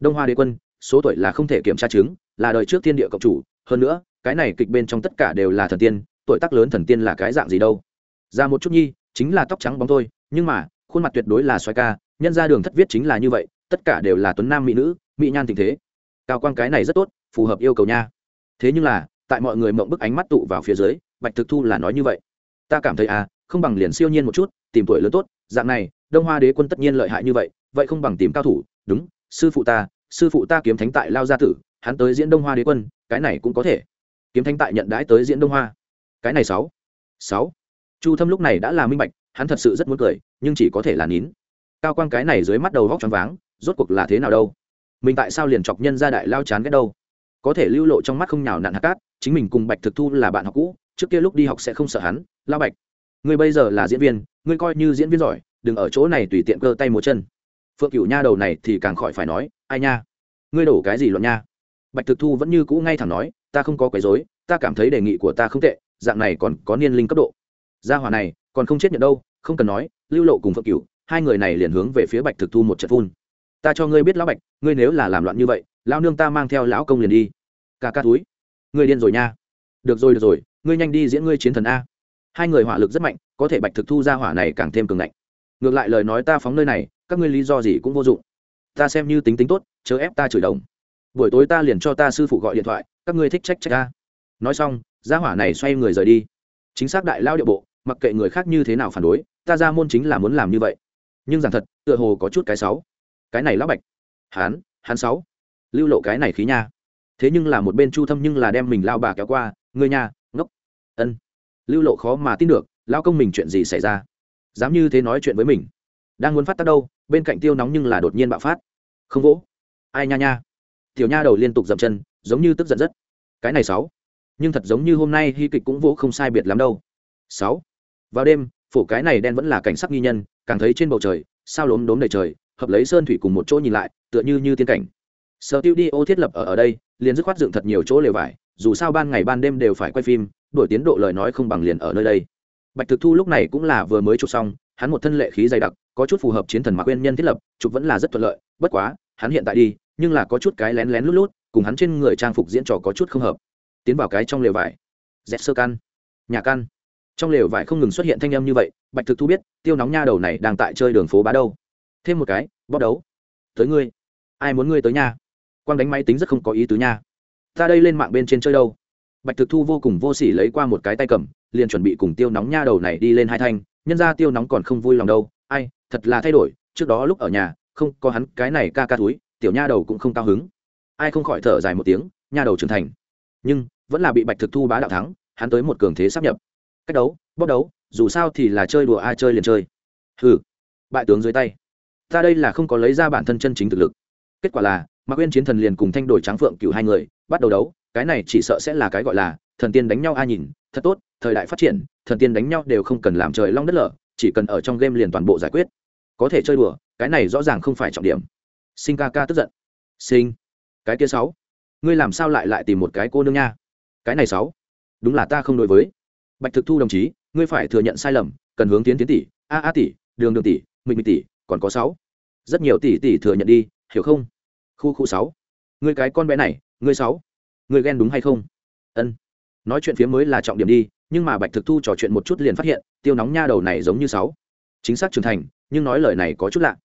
Đông hoa đế quân, số tuổi là không thể kiểm tra chứng, là đời trước thiên địa cộng chủ, hơn nữa, cái này kịch bên trong tất cả đều là thần tiên, tuổi tác lớn thần tiên là cái dạng gì đâu? Ra một chút nhi, chính là tóc trắng bóng thôi, nhưng mà khuôn mặt tuyệt đối là xoái ca, nhân ra đường thất viết chính là như vậy, tất cả đều là tuấn nam mỹ nữ, mỹ nhan tình thế. Cao quang cái này rất tốt, phù hợp yêu cầu nha. Thế nhưng là, tại mọi người mộng bức ánh mắt tụ vào phía dưới, bạch thực thu là nói như vậy. Ta cảm thấy à không bằng liền siêu nhiên một chút, tìm tuổi lớn tốt, dạng này, đông hoa đế quân tất nhiên lợi hại như vậy vậy không bằng tìm cao thủ, đúng, sư phụ ta, sư phụ ta kiếm thánh tại lao gia tử, hắn tới diễn đông hoa đế quân, cái này cũng có thể. Kiếm thánh tại nhận đãi tới diễn đông hoa. Cái này sáu sáu. Chu thâm lúc này đã là minh bạch hắn thật sự rất muốn cười, nhưng chỉ có thể là nín. Cao quang cái này dưới mắt đầu vóc choáng váng, rốt cuộc là thế nào đâu? Mình tại sao liền chọc nhân ra đại lao chán ghét đâu? Có thể lưu lộ trong mắt không nhào nặn hạt cát, chính mình cùng bạch thực thu là bạn học cũ, trước kia lúc đi học sẽ không sợ hắn, lao bạch. Ngươi bây giờ là diễn viên, ngươi coi như diễn viên giỏi, đừng ở chỗ này tùy tiện cơ tay một chân. Phượng cửu nha đầu này thì càng khỏi phải nói, ai nha? Ngươi đổ cái gì luận nha? Bạch thực thu vẫn như cũ ngay thẳng nói, ta không có quấy dối ta cảm thấy đề nghị của ta không tệ, dạng này còn có niên linh cấp độ. Gia hỏa này còn không chết nhận đâu, không cần nói, lưu lộ cùng phượng cửu, hai người này liền hướng về phía bạch thực thu một trận phun. Ta cho ngươi biết lão bạch, ngươi nếu là làm loạn như vậy, lão nương ta mang theo lão công liền đi. Ca ca túi, ngươi điên rồi nha. Được rồi được rồi, ngươi nhanh đi diễn ngươi chiến thần a. Hai người hỏa lực rất mạnh, có thể bạch thực thu ra hỏa này càng thêm cường ngạnh. Ngược lại lời nói ta phóng nơi này, các ngươi lý do gì cũng vô dụng. Ta xem như tính tính tốt, chớ ép ta chửi đồng. Buổi tối ta liền cho ta sư phụ gọi điện thoại, các ngươi thích trách trách ta. Nói xong gia hỏa này xoay người rời đi. Chính xác đại lao địa bộ mặc kệ người khác như thế nào phản đối, ta ra môn chính là muốn làm như vậy. Nhưng rằng thật, tựa hồ có chút cái sáu. Cái này lão bạch. Hán hán sáu. Lưu lộ cái này khí nha. Thế nhưng là một bên chu thâm nhưng là đem mình lao bà kéo qua người nhà ngốc. Ân. Lưu lộ khó mà tin được lao công mình chuyện gì xảy ra? Dám như thế nói chuyện với mình. Đang muốn phát tác đâu, bên cạnh tiêu nóng nhưng là đột nhiên bạo phát. Không vỗ. Ai nha nha. Tiểu nha đầu liên tục dậm chân, giống như tức giận rất. Cái này sáu. Nhưng thật giống như hôm nay hy kịch cũng vỗ không sai biệt lắm đâu. Sáu vào đêm, phổ cái này đen vẫn là cảnh sắc nghi nhân, càng thấy trên bầu trời, sao lốm đốm đầy trời, hợp lấy sơn thủy cùng một chỗ nhìn lại, tựa như như tiên cảnh. Sở tiêu đi ô thiết lập ở ở đây, liền dứt khoát dựng thật nhiều chỗ lều vải, dù sao ban ngày ban đêm đều phải quay phim, đổi tiến độ lời nói không bằng liền ở nơi đây. Bạch thực thu lúc này cũng là vừa mới chụp xong, hắn một thân lệ khí dày đặc, có chút phù hợp chiến thần mạc quên nhân thiết lập, chụp vẫn là rất thuận lợi, bất quá, hắn hiện tại đi, nhưng là có chút cái lén lén lút lút, cùng hắn trên người trang phục diễn trò có chút không hợp. Tiến vào cái trong lều vải. Dẹp sơ căn. Nhà căn trong lều vải không ngừng xuất hiện thanh âm như vậy, bạch thực thu biết, tiêu nóng nha đầu này đang tại chơi đường phố bá đâu. Thêm một cái, bóp đấu. Tới ngươi. Ai muốn ngươi tới nha? Quang đánh máy tính rất không có ý tứ nha. Ta đây lên mạng bên trên chơi đâu? Bạch thực thu vô cùng vô s ỉ lấy qua một cái tay cầm, liền chuẩn bị cùng tiêu nóng nha đầu này đi lên hai thanh. Nhân ra tiêu nóng còn không vui lòng đâu. Ai, thật là thay đổi. Trước đó lúc ở nhà, không có hắn cái này ca ca túi tiểu nha đầu cũng không cao hứng. Ai không khỏi thở dài một tiếng, nha đầu trưởng thành. Nhưng, vẫn là bị bạch thực thu bá đạo thắng, hắn tới một cường thế sắp nhập cách đấu bóc đấu, dù sao thì là chơi đùa ai chơi liền chơi. Hừ, bại tướng dưới tay. Ta đây là không có lấy ra bản thân chân chính thực lực. Kết quả là, mạc nguyên chiến thần liền cùng thanh đổi tráng phượng cựu hai người, bắt đầu đấu, cái này chỉ sợ sẽ là cái gọi là, thần tiên đánh nhau ai nhìn, thật tốt, thời đại phát triển, thần tiên đánh nhau đều không cần làm trời long đất lở, chỉ cần ở trong game liền toàn bộ giải quyết. Có thể chơi đùa, cái này rõ ràng không phải trọng điểm. Sinh ca ca tức giận. Sinh. Cái kia sáu. Ngươi làm sao lại lại tìm một cái cô nương nha? Cái này sáu. Đúng là ta không đối với bạch thực thu đồng chí, ngươi phải thừa nhận sai lầm, cần hướng tiến tiến tỷ, a a tỷ, đường đường tỷ mình mình tỷ, còn có sáu. Rất nhiều tỷ tỷ thừa nhận đi, hiểu không? Khu khu sáu. Ngươi cái con bé này, ngươi sáu. Ngươi ghen đúng hay không? Ân. Nói chuyện phía mới là trọng điểm đi, nhưng mà bạch thực thu trò chuyện một chút liền phát hiện, tiêu nóng nha đầu này giống như sáu. Chính xác trưởng thành, nhưng nói lời này có chút lạ.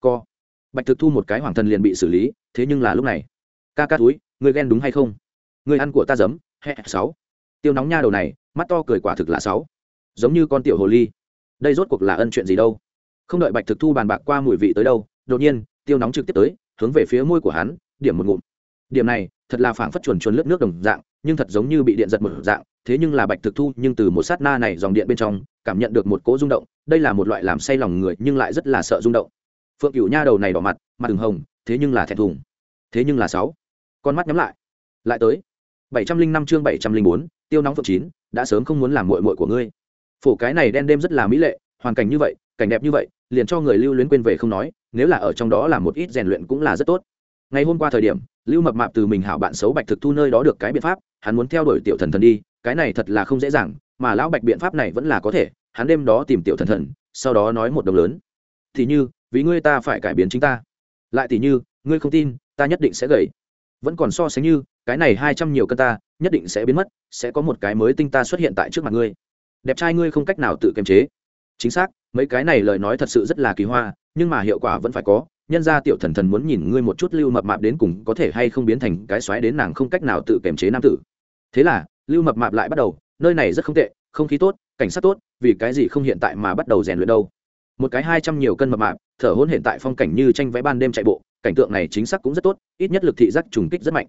Co. Bạch thực thu một cái hoàng thần liền bị xử lý, thế nhưng là lúc này. Ca ca túi, ngươi ghen đúng hay không? Người ăn của ta giấm hẹ sáu. Tiêu nóng nha đầu này mắt to cười quả thực là sáu. Giống như con tiểu hồ ly. Đây rốt cuộc là ân chuyện gì đâu? Không đợi bạch thực thu bàn bạc qua mùi vị tới đâu, đột nhiên, tiêu nóng trực tiếp tới, hướng về phía môi của hắn, điểm một ngụm. Điểm này, thật là phảng phất chuồn chuồn lướt nước đồng dạng, nhưng thật giống như bị điện giật một dạng, thế nhưng là bạch thực thu nhưng từ một sát na này dòng điện bên trong, cảm nhận được một cỗ rung động, đây là một loại làm say lòng người, nhưng lại rất là sợ rung động. Phượng cửu nha đầu này đỏ mặt mặt đường hồng, thế nhưng là thẹn thùng. Thế nhưng là sáu. Con mắt nhắm lại. Lại tới. Bảy trăm linh năm chương bảy trăm linh bốn tiêu nóng phượng chín, đã sớm không muốn làm muội muội của ngươi. Phổ cái này đen đêm rất là mỹ lệ, hoàn cảnh như vậy, cảnh đẹp như vậy, liền cho người lưu luyến quên về không nói, nếu là ở trong đó là một ít rèn luyện cũng là rất tốt. Ngày hôm qua thời điểm, lưu mập mạp từ mình hảo bạn xấu bạch thực thu nơi đó được cái biện pháp, hắn muốn theo đuổi tiểu thần thần đi, cái này thật là không dễ dàng, mà lão bạch biện pháp này vẫn là có thể, hắn đêm đó tìm tiểu thần thần, sau đó nói một đồng lớn. Thì như, vì ngươi ta phải cải biến chính ta. Lại thì như, ngươi không tin, ta nhất định sẽ gầy. Vẫn còn so sánh như cái này hai trăm nhiều cân ta, nhất định sẽ biến mất, sẽ có một cái mới tinh ta xuất hiện tại trước mặt ngươi. Đẹp trai ngươi không cách nào tự kiềm chế. Chính xác, mấy cái này lời nói thật sự rất là kỳ hoa, nhưng mà hiệu quả vẫn phải có. Nhân ra tiểu thần thần muốn nhìn ngươi một chút lưu mập mạp đến cùng có thể hay không biến thành cái xoáy đến nàng không cách nào tự kiềm chế nam tử. Thế là, lưu mập mạp lại bắt đầu, nơi này rất không tệ, không khí tốt, cảnh sát tốt, vì cái gì không hiện tại mà bắt đầu rèn luyện đâu. Một cái hai trăm nhiều cân mập mạp, thở hôn hiện tại phong cảnh như tranh vẽ ban đêm chạy bộ, cảnh tượng này chính xác cũng rất tốt, ít nhất lực thị giác trùng kích rất mạnh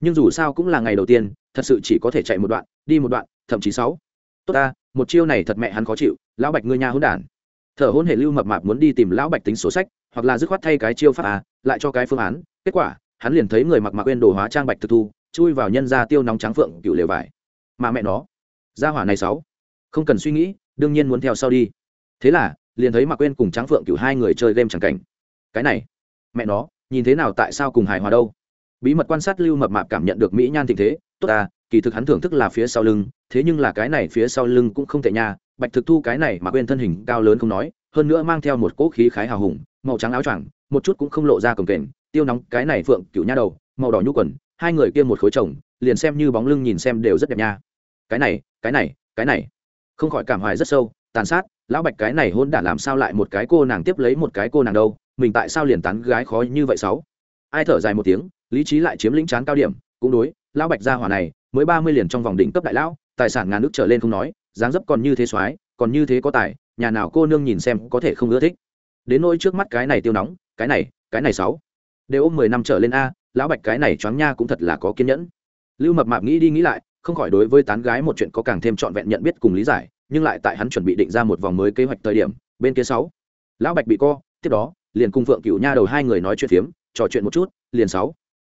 nhưng dù sao cũng là ngày đầu tiên, thật sự chỉ có thể chạy một đoạn, đi một đoạn, thậm chí sáu. Tốt ta, một chiêu này thật mẹ hắn khó chịu, lão bạch ngươi nha hôn đản. Thở hôn hệ lưu mập mạp muốn đi tìm lão bạch tính sổ sách, hoặc là dứt khoát thay cái chiêu pháp à lại cho cái phương án, kết quả, hắn liền thấy người mặc mặc quên đồ hóa trang bạch thực thu, chui vào nhân ra tiêu nóng trắng phượng cựu lều vải. Mà mẹ nó ra hỏa này sáu. Không cần suy nghĩ, đương nhiên muốn theo sau đi. Thế là, liền thấy mặc quên cùng trắng phượng cựu hai người chơi game chẳng cảnh. Cái này, mẹ nó, nhìn thế nào tại sao cùng hài hòa đâu? Bí mật quan sát lưu mập mạp cảm nhận được mỹ nhan tình thế, tốt ta kỳ thực hắn thưởng thức là phía sau lưng, thế nhưng là cái này phía sau lưng cũng không thể nha. Bạch thực thu cái này mà quên thân hình cao lớn không nói, hơn nữa mang theo một cỗ khí khái hào hùng, màu trắng áo choàng, một chút cũng không lộ ra cồng kềnh, tiêu nóng cái này phượng cựu nha đầu, màu đỏ nhu quần, hai người kia một khối chồng, liền xem như bóng lưng nhìn xem đều rất đẹp nha. Cái này cái này cái này. Không khỏi cảm hoài rất sâu, tàn sát, lão bạch cái này hôn đản làm sao lại một cái cô nàng tiếp lấy một cái cô nàng đâu, mình tại sao liền tán gái khó như vậy sáu? Ai thở dài một tiếng lý trí lại chiếm lĩnh chán cao điểm, cũng đối, lão bạch gia hỏa này, mới ba mươi liền trong vòng đỉnh cấp đại lão, tài sản ngàn nước trở lên không nói, dáng dấp còn như thế soái, còn như thế có tài, nhà nào cô nương nhìn xem có thể không ưa thích. Đến nỗi trước mắt cái này tiêu nóng, cái này cái này sáu. Đều ôm mười năm trở lên a, lão bạch cái này choáng nha cũng thật là có kiên nhẫn. Lưu mập mạp nghĩ đi nghĩ lại, không khỏi đối với tán gái một chuyện có càng thêm trọn vẹn nhận biết cùng lý giải, nhưng lại tại hắn chuẩn bị định ra một vòng mới kế hoạch thời điểm, bên kia sáu. Lão bạch bị co, tiếp đó, liền cùng phượng cựu nha đầu hai người nói chuyện phiếm, trò chuyện một chút, liền sáu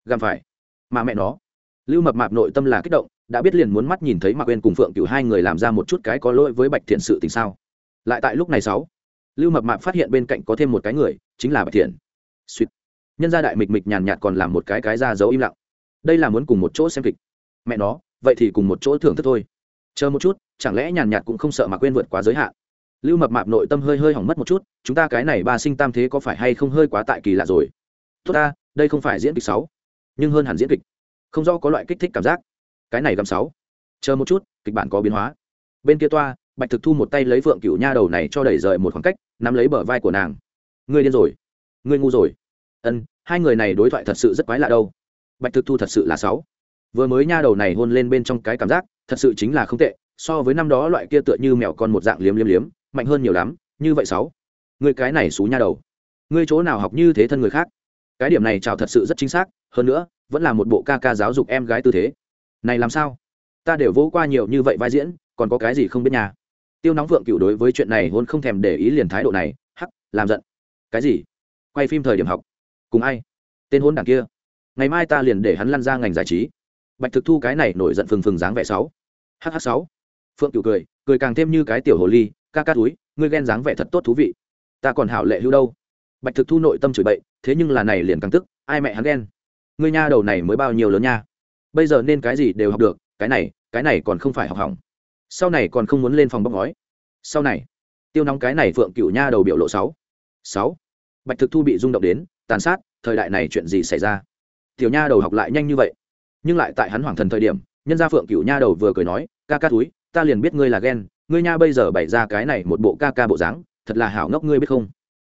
gặp phải. Mà mẹ nó, lưu mập mạp nội tâm là kích động, đã biết liền muốn mắt nhìn thấy mạc quên cùng phượng cựu hai người làm ra một chút cái có lỗi với bạch thiện sự tình sao. Lại tại lúc này sáu, lưu mập mạp phát hiện bên cạnh có thêm một cái người, chính là bạch thiện. Suýt. Nhân gia đại mịch mịch nhàn nhạt còn làm một cái cái ra giấu im lặng. Đây là muốn cùng một chỗ xem kịch. Mẹ nó, vậy thì cùng một chỗ thưởng thức thôi. Chờ một chút, chẳng lẽ nhàn nhạt cũng không sợ mà quên vượt quá giới hạn? Lưu mập mạp nội tâm hơi hơi hỏng mất một chút, chúng ta cái này ba sinh tam thế có phải hay không hơi quá tại kỳ lạ rồi? Tốt ta, đây không phải diễn kịch sáu nhưng hơn hẳn diễn kịch. Không do có loại kích thích cảm giác. Cái này gầm sáu. Chờ một chút, kịch bản có biến hóa. Bên kia toa, bạch thực thu một tay lấy phượng cựu nha đầu này cho đẩy rời một khoảng cách, nắm lấy bờ vai của nàng. Ngươi điên rồi. Ngươi ngu rồi. Ân, hai người này đối thoại thật sự rất quái lạ đâu. Bạch thực thu thật sự là sáu. Vừa mới nha đầu này hôn lên bên trong cái cảm giác, thật sự chính là không tệ, so với năm đó loại kia tựa như mèo con một dạng liếm liếm liếm, mạnh hơn nhiều lắm, như vậy sáu. Ngươi cái này xú nha đầu. Ngươi chỗ nào học như thế thân người khác? Cái điểm này chào thật sự rất chính xác, hơn nữa, vẫn là một bộ ca ca giáo dục em gái tư thế. Này làm sao? Ta đều vỗ qua nhiều như vậy vai diễn, còn có cái gì không biết nhà? Tiêu nóng vượng cựu đối với chuyện này hôn không thèm để ý liền thái độ này, hắc, làm giận. Cái gì? Quay phim thời điểm học. Cùng ai? Tên hôn đảng kia. Ngày mai ta liền để hắn lăn ra ngành giải trí. Bạch thực thu cái này nổi giận phừng phừng dáng vẻ sáu. Hh sáu. Phượng cựu cười cười càng thêm như cái tiểu hồ ly, ca ca túi, ngươi ghen dáng vẻ thật tốt thú vị. Ta còn hảo lệ hữu đâu? Bạch thực thu nội tâm chửi bậy, thế nhưng là này liền càng tức, ai mẹ hắn ghen? Người nha đầu này mới bao nhiêu lớn nha? Bây giờ nên cái gì đều học được, cái này cái này còn không phải học hỏng. Sau này còn không muốn lên phòng bóc ngói. Sau này, tiêu nóng cái này phượng cựu nha đầu biểu lộ sáu. Sáu. Bạch thực thu bị rung động đến, tàn sát, thời đại này chuyện gì xảy ra? Tiểu nha đầu học lại nhanh như vậy. Nhưng lại tại hắn hoàng thần thời điểm, nhân gia phượng cựu nha đầu vừa cười nói, ca ca túi ta liền biết ngươi là ghen, ngươi nha bây giờ bày ra cái này một bộ ca ca bộ dáng, thật là hảo ngốc ngươi biết không?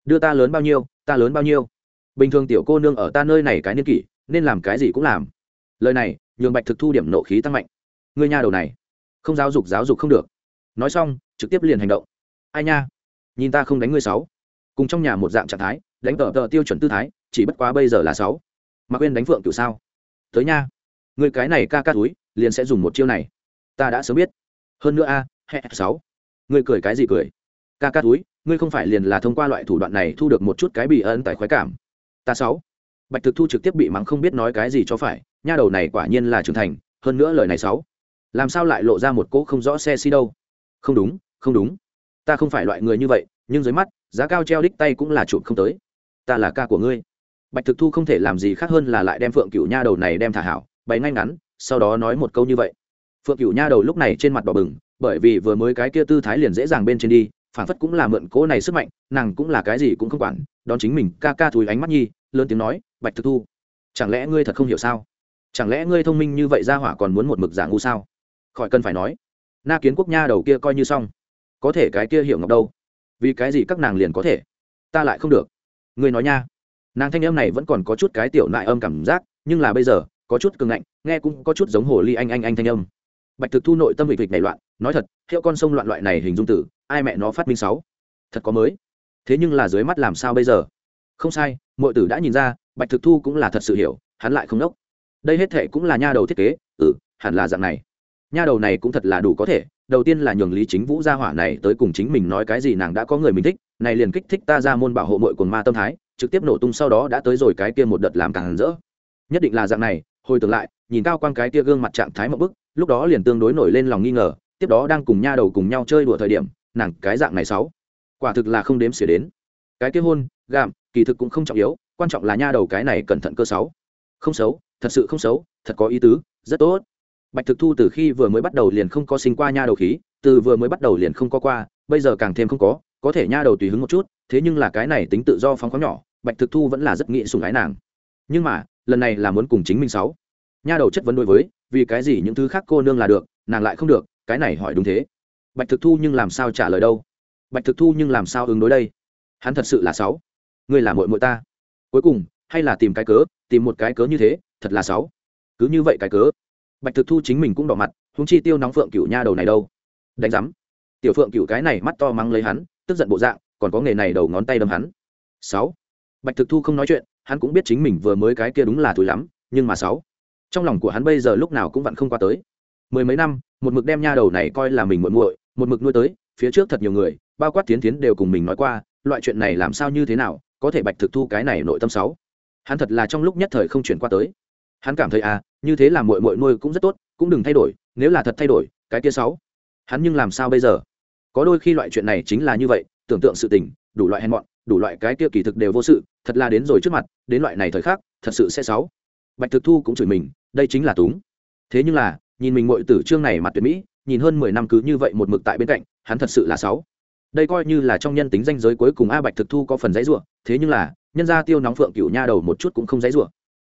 Đưa ta lớn bao nhiêu, ta lớn bao nhiêu? Bình thường tiểu cô nương ở ta nơi này cái niên kỷ, nên làm cái gì cũng làm. Lời này, nhường bạch thực thu điểm nộ khí tăng mạnh. Ngươi nha đầu này, không giáo dục giáo dục không được. Nói xong, trực tiếp liền hành động. Ai nha? Nhìn ta không đánh ngươi sáu. Cùng trong nhà một dạng trạng thái, đánh tờ tờ tiêu chuẩn tư thái, chỉ bất quá bây giờ là sáu. Mà quên đánh phượng cựu sao? Tới nha. Người cái này ca ca túi, liền sẽ dùng một chiêu này. Ta đã sớm biết. Hơn nữa a, hẹ, sáu. Ngươi cười cái gì cười? Ca ca túi ngươi không phải liền là thông qua loại thủ đoạn này thu được một chút cái bị ân tại khoái cảm. Ta sáu. Bạch thực thu trực tiếp bị mắng không biết nói cái gì cho phải, nha đầu này quả nhiên là trưởng thành, hơn nữa lời này sáu. Làm sao lại lộ ra một cỗ không rõ xe si đâu? Không đúng không đúng. Ta không phải loại người như vậy, nhưng dưới mắt, giá cao treo đích tay cũng là chụp không tới. Ta là ca của ngươi. Bạch thực thu không thể làm gì khác hơn là lại đem phượng cựu nha đầu này đem thả hảo, bày ngay ngắn, sau đó nói một câu như vậy. Phượng cựu nha đầu lúc này trên mặt đỏ bừng, bởi vì vừa mới cái kia tư thái liền dễ dàng bên trên đi phản phất cũng là mượn cỗ này sức mạnh, nàng cũng là cái gì cũng không quản, đón chính mình, ca ca thùi ánh mắt nhi, lớn tiếng nói, bạch thực thu, chẳng lẽ ngươi thật không hiểu sao? Chẳng lẽ ngươi thông minh như vậy ra hỏa còn muốn một mực giả ngu sao? Khỏi cần phải nói, na kiến quốc nha đầu kia coi như xong, có thể cái kia hiểu ngọc đâu? Vì cái gì các nàng liền có thể? Ta lại không được. Ngươi nói nha. Nàng thanh âm này vẫn còn có chút cái tiểu nại âm cảm giác, nhưng là bây giờ, có chút cường ngạnh, nghe cũng có chút giống hồ ly anh anh anh thanh âm. Bạch thực thu nội tâm vịt vịt nảy loạn, nói thật, hiệu con sông loạn loại này hình dung tử ai mẹ nó phát minh sáu? Thật có mới. Thế nhưng là dưới mắt làm sao bây giờ? Không sai mọi tử đã nhìn ra, bạch thực thu cũng là thật sự hiểu, hắn lại không đốc đây hết thệ cũng là nha đầu thiết kế ừ hẳn là dạng này. Nha đầu này cũng thật là đủ có thể, đầu tiên là nhường lý chính vũ gia hỏa này tới cùng chính mình nói cái gì nàng đã có người mình thích, này liền kích thích ta ra môn bảo hộ mội của ma tâm thái, trực tiếp nổ tung sau đó đã tới rồi cái kia một đợt làm càng rỡ. Nhất định là dạng này, hồi tưởng lại, nhìn cao quan cái kia gương mặt trạng thái một bức, lúc đó liền tương đối nổi lên lòng nghi ngờ, tiếp đó đang cùng nha đầu cùng nhau chơi đùa thời điểm nàng cái dạng này sáu. Quả thực là không đếm xỉa đến. Cái kia hôn, gạm, kỳ thực cũng không trọng yếu, quan trọng là nha đầu cái này cẩn thận cơ sáu. Không xấu, thật sự không xấu, thật có ý tứ, rất tốt. Bạch thực thu từ khi vừa mới bắt đầu liền không có sinh qua nha đầu khí, từ vừa mới bắt đầu liền không có qua, bây giờ càng thêm không có có thể nha đầu tùy hứng một chút, thế nhưng là cái này tính tự do phóng khoáng nhỏ, bạch thực thu vẫn là rất nghĩ sùng ái nàng. Nhưng mà, lần này là muốn cùng chính mình sáu. Nha đầu chất vấn đối với, vì cái gì những thứ khác cô nương là được, nàng lại không được, cái này hỏi đúng thế bạch thực thu nhưng làm sao trả lời đâu? Bạch thực thu nhưng làm sao ứng đối đây? Hắn thật sự là sáu. Ngươi là mội mội ta. Cuối cùng, hay là tìm cái cớ, tìm một cái cớ như thế, thật là sáu. Cứ như vậy cái cớ. Bạch thực thu chính mình cũng đỏ mặt húng chi tiêu nóng phượng cựu nha đầu này đâu? Đánh giám. Tiểu phượng cựu cái này mắt to mắng lấy hắn, tức giận bộ dạng, còn có nghề này đầu ngón tay đâm hắn. Sáu. Bạch thực thu không nói chuyện, hắn cũng biết chính mình vừa mới cái kia đúng là thùi lắm, nhưng mà sáu. Trong lòng của hắn bây giờ lúc nào cũng vặn không qua tới. Mười mấy năm, một mực đem nha đầu này coi là mình muội muội một mực nuôi tới, phía trước thật nhiều người, bao quát tiến tiến đều cùng mình nói qua, loại chuyện này làm sao như thế nào, có thể bạch thực thu cái này nội tâm sáu. Hắn thật là trong lúc nhất thời không chuyển qua tới. Hắn cảm thấy à như thế là muội muội nuôi cũng rất tốt, cũng đừng thay đổi, nếu là thật thay đổi, cái kia sáu. Hắn nhưng làm sao bây giờ? Có đôi khi loại chuyện này chính là như vậy, tưởng tượng sự tình, đủ loại hèn mọn, đủ loại cái kia kỳ thực đều vô sự, thật là đến rồi trước mặt, đến loại này thời khắc, thật sự sẽ sáu. Bạch thực thu cũng chửi mình, đây chính là túng. Thế nhưng là, nhìn mình muội tử trương này mặt tuyệt mỹ nhìn hơn mười năm cứ như vậy một mực tại bên cạnh, hắn thật sự là sáu. Đây coi như là trong nhân tính danh giới cuối cùng a bạch thực thu có phần giấy rủa, thế nhưng là, nhân gia tiêu nóng phượng cựu nha đầu một chút cũng không giấy rủa.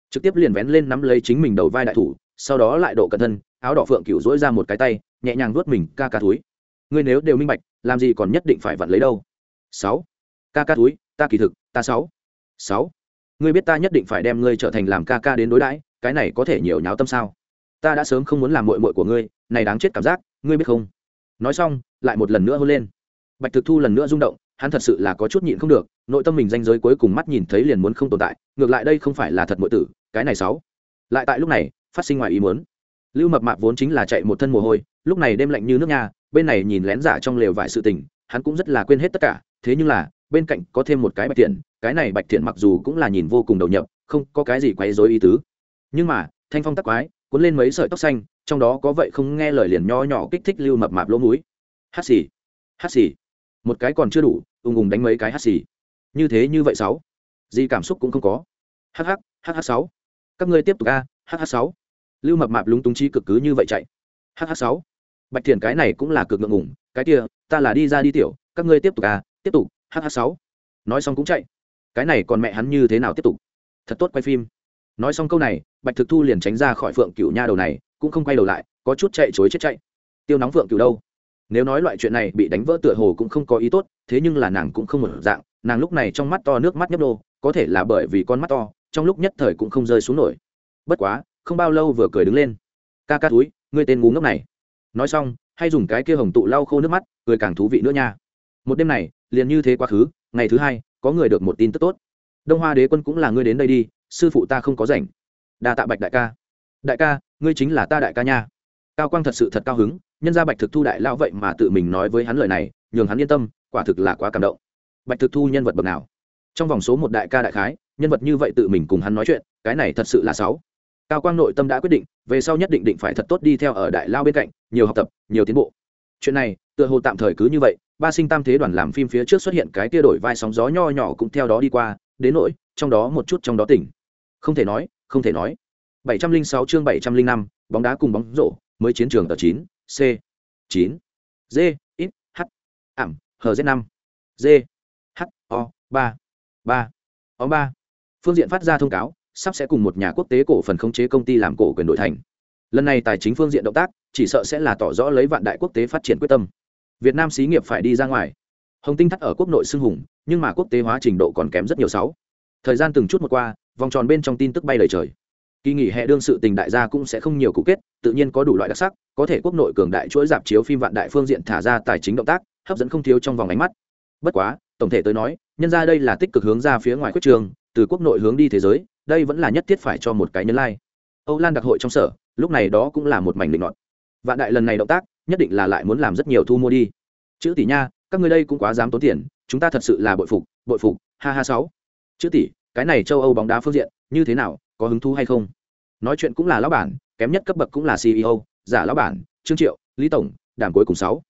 Trực tiếp liền vén lên nắm lấy chính mình đầu vai đại thủ, sau đó lại độ cẩn thân, áo đỏ phượng cựu dỗi ra một cái tay, nhẹ nhàng vuốt mình, ca ca túi ngươi nếu đều minh bạch, làm gì còn nhất định phải vặn lấy đâu? Sáu. Ca ca túi ta kỳ thực, ta sáu. Sáu. Ngươi biết ta nhất định phải đem ngươi trở thành làm ca ca đến đối đãi, cái này có thể nhiều nháo tâm sao? Ta đã sớm không muốn làm mội mội của ngươi này đáng chết cảm giác ngươi biết không? Nói xong lại một lần nữa hôn lên. Bạch thực thu lần nữa rung động hắn thật sự là có chút nhịn không được nội tâm mình danh giới cuối cùng mắt nhìn thấy liền muốn không tồn tại ngược lại đây không phải là thật mội tử cái này sáu. Lại tại lúc này phát sinh ngoài ý muốn. Lưu mập mạp vốn chính là chạy một thân mồ hôi lúc này đêm lạnh như nước nhà, bên này nhìn lén giả trong lều vải sự tình hắn cũng rất là quên hết tất cả thế nhưng là bên cạnh có thêm một cái bạch thiện cái này bạch thiện mặc dù cũng là nhìn vô cùng đầu nhập không có cái gì quấy dối ý tứ. Nhưng mà thanh phong tắc quái cuốn lên mấy sợi tóc xanh, trong đó có vậy không nghe lời liền nho nhỏ kích thích lưu mập mạp lỗ mũi. Hát xì hát xì. Một cái còn chưa đủ ùng ùng đánh mấy cái hát xì. Như thế như vậy sáu. Gì cảm xúc cũng không có. Hh hh sáu. Các ngươi tiếp tục a hh sáu. Lưu mập mạp lúng túng chi cực cứ như vậy chạy. Hh sáu. Bạch thiền cái này cũng là cực ngượng ngùng, cái kia, ta là đi ra đi tiểu, các ngươi tiếp tục a, tiếp tục hh sáu. Nói xong cũng chạy. Cái này còn mẹ hắn như thế nào tiếp tục? Thật tốt quay phim. Nói xong câu này bạch thực thu liền tránh ra khỏi phượng cửu nha đầu này, cũng không quay đầu lại, có chút chạy chối chết chạy. Tiêu nóng phượng cửu đâu? Nếu nói loại chuyện này bị đánh vỡ tựa hồ cũng không có ý tốt, thế nhưng là nàng cũng không một dạng, nàng lúc này trong mắt to nước mắt nhấp đô có thể là bởi vì con mắt to, trong lúc nhất thời cũng không rơi xuống nổi. Bất quá, không bao lâu vừa cười đứng lên. Ca ca túi ngươi tên ngu ngốc này. Nói xong, hay dùng cái kia hồng tụ lau khô nước mắt, cười càng thú vị nữa nha. Một đêm này, liền như thế quá khứ, ngày thứ hai, có người được một tin tức tốt. Đông hoa đế quân cũng là ngươi đến đây đi, sư phụ ta không có rảnh đa tạ bạch đại ca. Đại ca, ngươi chính là ta đại ca nha. Cao quang thật sự thật cao hứng, nhân ra bạch thực thu đại lão vậy mà tự mình nói với hắn lời này, nhường hắn yên tâm, quả thực là quá cảm động. Bạch thực thu nhân vật bậc nào? Trong vòng số một đại ca đại khái, nhân vật như vậy tự mình cùng hắn nói chuyện, cái này thật sự là sáu. Cao quang nội tâm đã quyết định, về sau nhất định định phải thật tốt đi theo ở đại lao bên cạnh, nhiều học tập, nhiều tiến bộ. Chuyện này, tựa hồ tạm thời cứ như vậy, ba sinh tam thế đoàn làm phim phía trước xuất hiện cái tia đổi vai sóng gió nho nhỏ cũng theo đó đi qua, đến nỗi, trong đó một chút trong đó tỉnh. Không thể nói không thể nói 706 chương 705, bóng đá cùng bóng rổ mới chiến trường tờ 9, C, 9, D, X, H, ảm, HZ 5, D, H, O, 3, 3, O 3. Phương diện phát ra thông cáo, sắp sẽ cùng một nhà quốc tế cổ phần khống chế công ty làm cổ quyền đổi thành. Lần này tài chính phương diện động tác, chỉ sợ sẽ là tỏ rõ lấy vạn đại quốc tế phát triển quyết tâm. Việt Nam xí nghiệp phải đi ra ngoài. Hồng Tinh thắt ở quốc nội xưng hùng, nhưng mà quốc tế hóa trình độ còn kém rất nhiều sáu. Thời gian từng chút một qua, vòng tròn bên trong tin tức bay lời trời. Kỳ nghỉ hè đương sự tình đại gia cũng sẽ không nhiều cụ kết, tự nhiên có đủ loại đặc sắc, có thể quốc nội cường đại chuỗi dạp chiếu phim vạn đại phương diện thả ra tài chính động tác, hấp dẫn không thiếu trong vòng ánh mắt. Bất quá, tổng thể tới nói, nhân ra đây là tích cực hướng ra phía ngoài quyết trường, từ quốc nội hướng đi thế giới, đây vẫn là nhất thiết phải cho một cái nhân lai、like. âu lan đặc hội trong sở, lúc này đó cũng là một mảnh định ngọn vạn đại lần này động tác, nhất định là lại muốn làm rất nhiều thu mua đi. Chữ tỷ nha, các ngươi đây cũng quá dám tốn tiền, chúng ta thật sự là bội phục bội phục, ha ha sáu. Chữ tỷ cái này châu âu bóng đá phương diện, như thế nào, có hứng thú hay không? Nói chuyện cũng là lão bản, kém nhất cấp bậc cũng là ceo giả lão bản, trương triệu, lý tổng đảm cuối cùng sáu.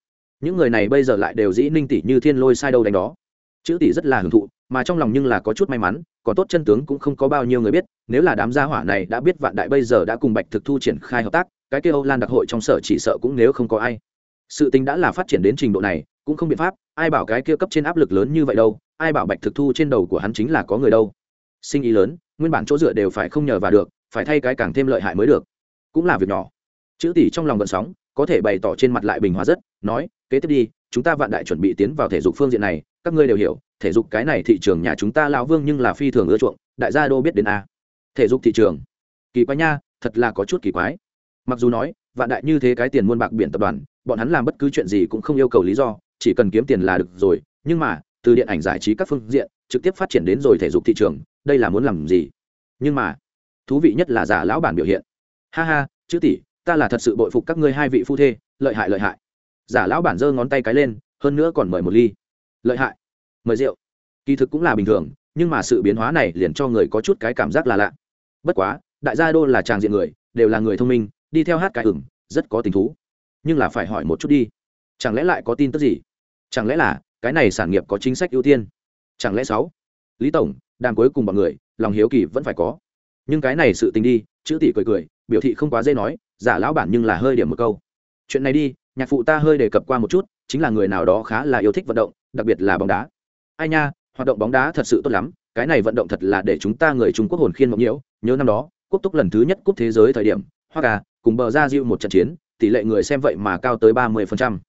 Những người này bây giờ lại đều dĩ ninh tỷ như thiên lôi sai đâu đánh đó. Chữ tỷ rất là hưởng thụ, mà trong lòng nhưng là có chút may mắn, còn tốt chân tướng cũng không có bao nhiêu người biết, nếu là đám gia hỏa này đã biết vạn đại bây giờ đã cùng bạch thực thu triển khai hợp tác, cái kêu âu lan đặc hội trong sở chỉ sợ cũng nếu không có ai. Sự tình đã là phát triển đến trình độ này, cũng không biện pháp, ai bảo cái kia cấp trên áp lực lớn như vậy đâu, ai bảo bạch thực thu trên đầu của hắn chính là có người đâu sinh ý lớn, nguyên bản chỗ dựa đều phải không nhờ vào được, phải thay cái càng thêm lợi hại mới được. Cũng là việc nhỏ. Chữ tỷ trong lòng gợn sóng, có thể bày tỏ trên mặt lại bình hòa rất, nói, kế tiếp đi, chúng ta vạn đại chuẩn bị tiến vào thể dục phương diện này, các ngươi đều hiểu, thể dục cái này thị trường nhà chúng ta lão vương nhưng là phi thường ưa chuộng, đại gia đô biết đến a. Thể dục thị trường. Kỳ quái nha, thật là có chút kỳ quái. Mặc dù nói, vạn đại như thế cái tiền muôn bạc biển tập đoàn, bọn hắn làm bất cứ chuyện gì cũng không yêu cầu lý do, chỉ cần kiếm tiền là được rồi, nhưng mà, từ điện ảnh giải trí các phương diện, trực tiếp phát triển đến rồi thể dục thị trường đây là muốn làm gì? Nhưng mà, thú vị nhất là giả lão bản biểu hiện. Ha ha, chữ tỷ, ta là thật sự bội phục các ngươi hai vị phu thê, lợi hại lợi hại. Giả lão bản giơ ngón tay cái lên, hơn nữa còn mời một ly. Lợi hại. Mời rượu. Kỳ thực cũng là bình thường, nhưng mà sự biến hóa này liền cho người có chút cái cảm giác là lạ. Bất quá, đại gia đô là tràng diện người, đều là người thông minh, đi theo hát cái ửng, rất có tình thú. Nhưng là phải hỏi một chút đi. Chẳng lẽ lại có tin tức gì? Chẳng lẽ là, cái này sản nghiệp có chính sách ưu tiên? Chẳng lẽ sáu? Lý tổng đàm cuối cùng bọn người, lòng hiếu kỳ vẫn phải có. Nhưng cái này sự tình đi, chữ tỷ cười cười, biểu thị không quá dễ nói, giả lão bản nhưng là hơi điểm một câu. Chuyện này đi, nhạc phụ ta hơi đề cập qua một chút, chính là người nào đó khá là yêu thích vận động, đặc biệt là bóng đá. Ai nha, hoạt động bóng đá thật sự tốt lắm, cái này vận động thật là để chúng ta người trung quốc hồn khiên mộng nhiễu, nhớ năm đó, quốc túc lần thứ nhất cúp thế giới thời điểm, hoa gà cùng bờ ra diệu một trận chiến, tỷ lệ người xem vậy mà cao tới ba mươi phần trăm.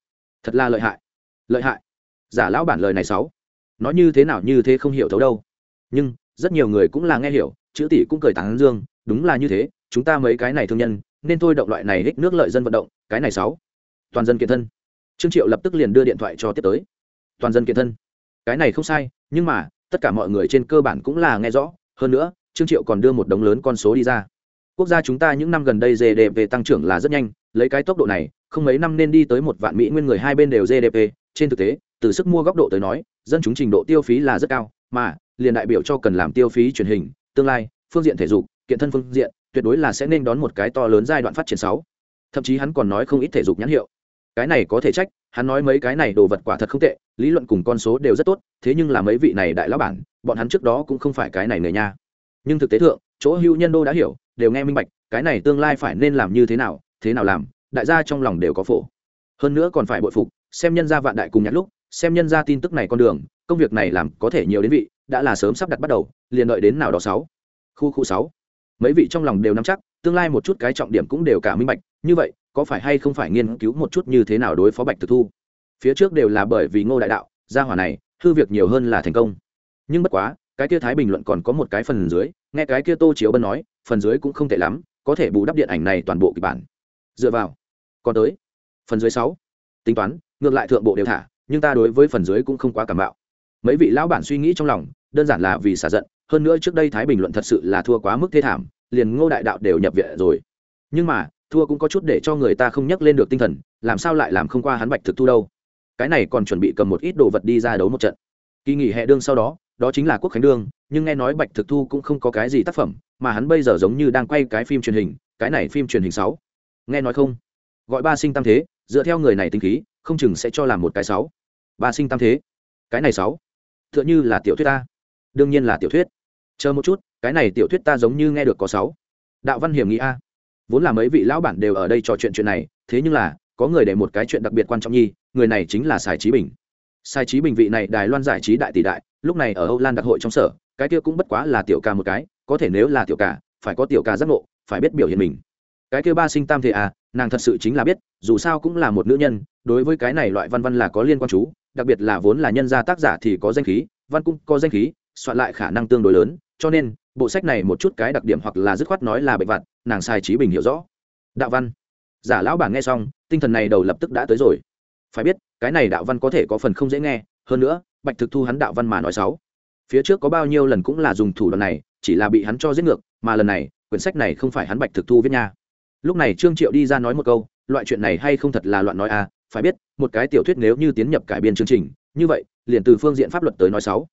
Thật là lợi hại. Lợi hại. Giả lão bản lời này sáu nói như thế nào như thế không hiểu thấu đâu nhưng rất nhiều người cũng là nghe hiểu, chữ tỷ cũng cười tán dương, đúng là như thế, chúng ta mấy cái này thương nhân, nên thôi động loại này hích nước lợi dân vận động, cái này sáu. Toàn dân kiện thân. Trương triệu lập tức liền đưa điện thoại cho tiếp tới. Toàn dân kiện thân. Cái này không sai, nhưng mà, tất cả mọi người trên cơ bản cũng là nghe rõ, hơn nữa, trương triệu còn đưa một đống lớn con số đi ra. Quốc gia chúng ta những năm gần đây gdp tăng trưởng là rất nhanh, lấy cái tốc độ này, không mấy năm nên đi tới một vạn mỹ nguyên người hai bên đều gdp trên thực tế, từ sức mua góc độ tới nói, dân chúng trình độ tiêu phí là rất cao, mà liền đại biểu cho cần làm tiêu phí truyền hình, tương lai, phương diện thể dục, kiện thân phương diện, tuyệt đối là sẽ nên đón một cái to lớn giai đoạn phát triển sáu. Thậm chí hắn còn nói không ít thể dục nhãn hiệu. Cái này có thể trách, hắn nói mấy cái này đồ vật quả thật không tệ, lý luận cùng con số đều rất tốt, thế nhưng là mấy vị này đại lão bản, bọn hắn trước đó cũng không phải cái này người nha. Nhưng thực tế thượng, chỗ hưu nhân đô đã hiểu, đều nghe minh bạch, cái này tương lai phải nên làm như thế nào thế nào làm, đại gia trong lòng đều có phổ. Hơn nữa còn phải bội phục, xem nhân gia vạn đại cùng nhặt lúc, xem nhân gia tin tức này con đường, công việc này làm có thể nhiều đến vị đã là sớm sắp đặt bắt đầu, liền đợi đến nào đó sáu. Khu khu sáu. Mấy vị trong lòng đều nắm chắc, tương lai một chút cái trọng điểm cũng đều cả minh bạch, như vậy, có phải hay không phải nghiên cứu một chút như thế nào đối phó bạch thực thu? Phía trước đều là bởi vì ngô đại đạo, gia hỏa này thư việc nhiều hơn là thành công. Nhưng bất quá, cái kia thái bình luận còn có một cái phần dưới, nghe cái kia tô chiếu bân nói, phần dưới cũng không tệ lắm, có thể bù đắp điện ảnh này toàn bộ kịch bản. Dựa vào. Còn tới. Phần dưới sáu. Tính toán, ngược lại thượng bộ đều thả, nhưng ta đối với phần dưới cũng không quá cảm bạo. Mấy vị lão bản suy nghĩ trong lòng đơn giản là vì xả giận, hơn nữa trước đây thái bình luận thật sự là thua quá mức thê thảm, liền ngô đại đạo đều nhập viện rồi. Nhưng mà, thua cũng có chút để cho người ta không nhắc lên được tinh thần, làm sao lại làm không qua hắn bạch thực thu đâu? Cái này còn chuẩn bị cầm một ít đồ vật đi ra đấu một trận. Kỳ nghỉ hè đương sau đó đó chính là quốc khánh đương, nhưng nghe nói bạch thực thu cũng không có cái gì tác phẩm, mà hắn bây giờ giống như đang quay cái phim truyền hình, cái này phim truyền hình sáu. Nghe nói không? Gọi ba sinh tam thế, dựa theo người này tinh khí, không chừng sẽ cho làm một cái sáu. Ba sinh tam thế. Cái này sáu. Tựa như là tiểu thuyết ta đương nhiên là tiểu thuyết. Chờ một chút, cái này tiểu thuyết ta giống như nghe được có sáu. Đạo văn hiểm nghĩ a. Vốn là mấy vị lão bản đều ở đây trò chuyện chuyện này, thế nhưng là, có người để một cái chuyện đặc biệt quan trọng nhi, người này chính là sài trí bình. Sài trí bình vị này đài loan giải trí đại tỷ đại, lúc này ở âu lan đặc hội trong sở, cái kia cũng bất quá là tiểu ca một cái, có thể nếu là tiểu ca, phải có tiểu ca giác ngộ, phải biết biểu hiện mình. Cái kia ba sinh tam thể à nàng thật sự chính là biết, dù sao cũng là một nữ nhân, đối với cái này loại văn văn là có liên quan chú, đặc biệt là vốn là nhân gia tác giả thì có danh khí, văn cũng có danh khí soạn lại khả năng tương đối lớn, cho nên, bộ sách này một chút cái đặc điểm hoặc là dứt khoát nói là bệnh vặt, nàng sai trí bình hiểu rõ. Đạo văn. Giả lão bản nghe xong, tinh thần này đầu lập tức đã tới rồi. Phải biết, cái này đạo văn có thể có phần không dễ nghe, hơn nữa, bạch thực thu hắn đạo văn mà nói xấu. Phía trước có bao nhiêu lần cũng là dùng thủ đoạn này, chỉ là bị hắn cho giết ngược, mà lần này, quyển sách này không phải hắn bạch thực thu viết nha. Lúc này trương triệu đi ra nói một câu, loại chuyện này hay không thật là loạn nói à phải biết, một cái tiểu thuyết nếu như tiến nhập cải biên chương trình, như vậy, liền từ phương diện pháp luật tới nói sáu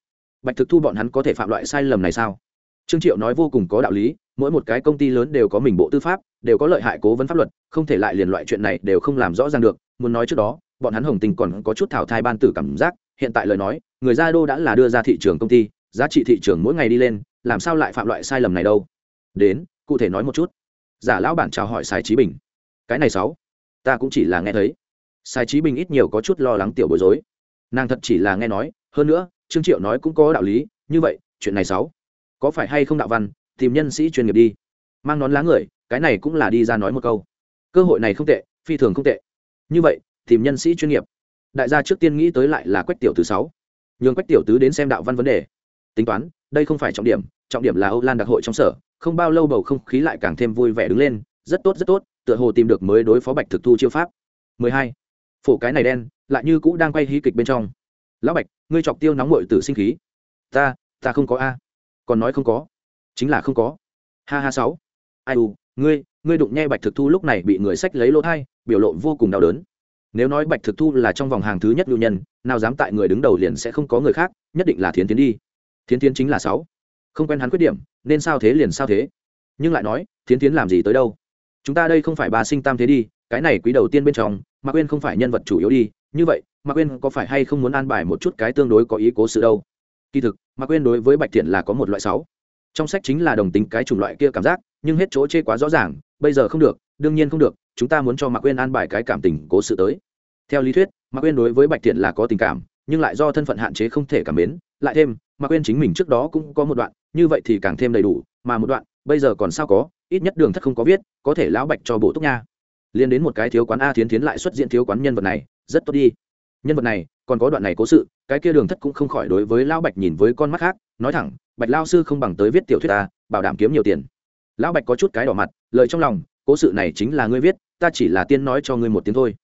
bạch thực thu bọn hắn có thể phạm loại sai lầm này sao? Trương triệu nói vô cùng có đạo lý, mỗi một cái công ty lớn đều có mình bộ tư pháp, đều có lợi hại cố vấn pháp luật, không thể lại liền loại chuyện này đều không làm rõ ràng được. Muốn nói trước đó, bọn hắn hồng tình còn có chút thảo thai ban tử cảm giác, hiện tại lời nói, người gia đô đã là đưa ra thị trường công ty, giá trị thị trường mỗi ngày đi lên, làm sao lại phạm loại sai lầm này đâu? Đến, cụ thể nói một chút. Giả lão bản chào hỏi sài trí bình. Cái này sáu, ta cũng chỉ là nghe thấy. Sài trí bình ít nhiều có chút lo lắng tiểu bối rối. Nàng thật chỉ là nghe nói, hơn nữa trương triệu nói cũng có đạo lý, như vậy, chuyện này sáu. Có phải hay không đạo văn, tìm nhân sĩ chuyên nghiệp đi. Mang nón lá người, cái này cũng là đi ra nói một câu. Cơ hội này không tệ, phi thường không tệ. Như vậy, tìm nhân sĩ chuyên nghiệp. Đại gia trước tiên nghĩ tới lại là quách tiểu thứ sáu. Nhường quách tiểu tứ đến xem đạo văn vấn đề. Tính toán, đây không phải trọng điểm trọng điểm là âu lan đặc hội trong sở, không bao lâu bầu không khí lại càng thêm vui vẻ đứng lên, rất tốt rất tốt, tựa hồ tìm được mới đối phó bạch thực thu chiêu pháp. 12. phổ cái này đen, lại như cũ đang quay hí kịch bên trong. Lão bạch ngươi chọc tiêu nóng mội tử sinh khí. Ta ta không có a. Còn nói không có. Chính là không có. Ha ha sáu. Ai u, ngươi ngươi đụng nghe bạch thực thu lúc này bị người sách lấy lỗ thai, biểu lộ vô cùng đau đớn. Nếu nói bạch thực thu là trong vòng hàng thứ nhất lưu nhân, nào dám tại người đứng đầu liền sẽ không có người khác, nhất định là thiến tiến đi. Thiến tiến chính là sáu. Không quen hắn khuyết điểm, nên sao thế liền sao thế. Nhưng lại nói, thiến tiến làm gì tới đâu? Chúng ta đây không phải ba sinh tam thế đi, cái này quý đầu tiên bên trong, mà quên không phải nhân vật chủ yếu đi như vậy mà quên có phải hay không muốn an bài một chút cái tương đối có ý cố sự đâu? Kỳ thực mà quên đối với bạch thiện là có một loại sáu. Trong sách chính là đồng tính cái chủng loại kia cảm giác, nhưng hết chỗ chê quá rõ ràng, bây giờ không được, đương nhiên không được, chúng ta muốn cho mạc quên an bài cái cảm tình cố sự tới. Theo lý thuyết, mạc quên đối với bạch thiện là có tình cảm, nhưng lại do thân phận hạn chế không thể cảm mến. Lại thêm, mạc quên chính mình trước đó cũng có một đoạn, như vậy thì càng thêm đầy đủ, mà một đoạn, bây giờ còn sao có, ít nhất đường thất không có viết, có thể lão bạch cho bổ túc nha liên đến một cái thiếu quán a thiến thiến lại xuất diện thiếu quán nhân vật này, rất tốt đi. Nhân vật này, còn có đoạn này cố sự, cái kia đường thất cũng không khỏi đối với lão bạch nhìn với con mắt khác, nói thẳng, bạch lao sư không bằng tới viết tiểu thuyết ta, bảo đảm kiếm nhiều tiền. Lão bạch có chút cái đỏ mặt, lời trong lòng, cố sự này chính là ngươi viết, ta chỉ là tiên nói cho ngươi một tiếng thôi.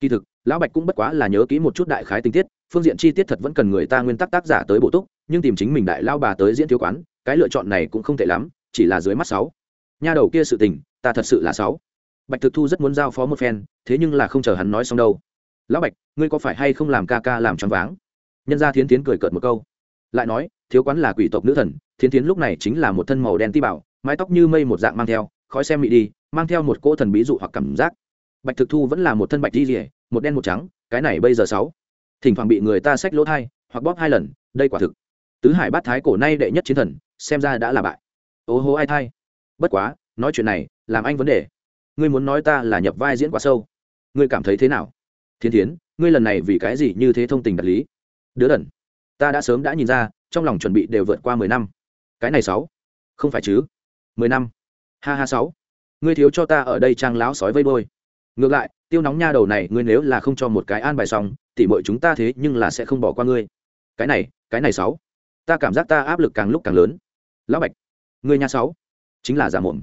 Kỳ thực, lão bạch cũng bất quá là nhớ kỹ một chút đại khái tình tiết, phương diện chi tiết thật vẫn cần người ta nguyên tắc tác giả tới bổ túc, nhưng tìm chính mình đại lao bà tới diễn thiếu quán, cái lựa chọn này cũng không tệ lắm, chỉ là dưới mắt sáu. Nha đầu kia sự tình, ta thật sự là sáu bạch thực thu rất muốn giao phó một phen, thế nhưng là không chờ hắn nói xong đâu. Lão bạch, ngươi có phải hay không làm ca ca làm choáng váng? Nhân gia thiến tiến cười cợt một câu. Lại nói, thiếu quán là quỷ tộc nữ thần, thiến tiến lúc này chính là một thân màu đen ti bảo, mái tóc như mây một dạng mang theo, khói xem mị đi, mang theo một cỗ thần bí dụ hoặc cảm giác. Bạch thực thu vẫn là một thân bạch di rỉa một đen một trắng, cái này bây giờ sáu, thỉnh thoảng bị người ta xách lỗ thai, hoặc bóp hai lần, đây quả thực. Tứ hải bát thái cổ nay đệ nhất chiến thần, xem ra đã là bại. Ô hô ai thai. Bất quá, nói chuyện này, làm anh vấn đề ngươi muốn nói ta là nhập vai diễn quá sâu. Ngươi cảm thấy thế nào? Thiên thiến, ngươi lần này vì cái gì như thế thông tình đạt lý? Đứa đần, ta đã sớm đã nhìn ra, trong lòng chuẩn bị đều vượt qua mười năm. Cái này sáu, không phải chứ? Mười năm. Ha ha sáu. Ngươi thiếu cho ta ở đây trang láo sói vây bôi. ngược lại, tiêu nóng nha đầu này, ngươi nếu là không cho một cái an bài xong, tỉ mọi chúng ta thế nhưng là sẽ không bỏ qua ngươi. Cái này cái này sáu. Ta cảm giác ta áp lực càng lúc càng lớn. Lão bạch, ngươi nha sáu. Chính là giả mồm.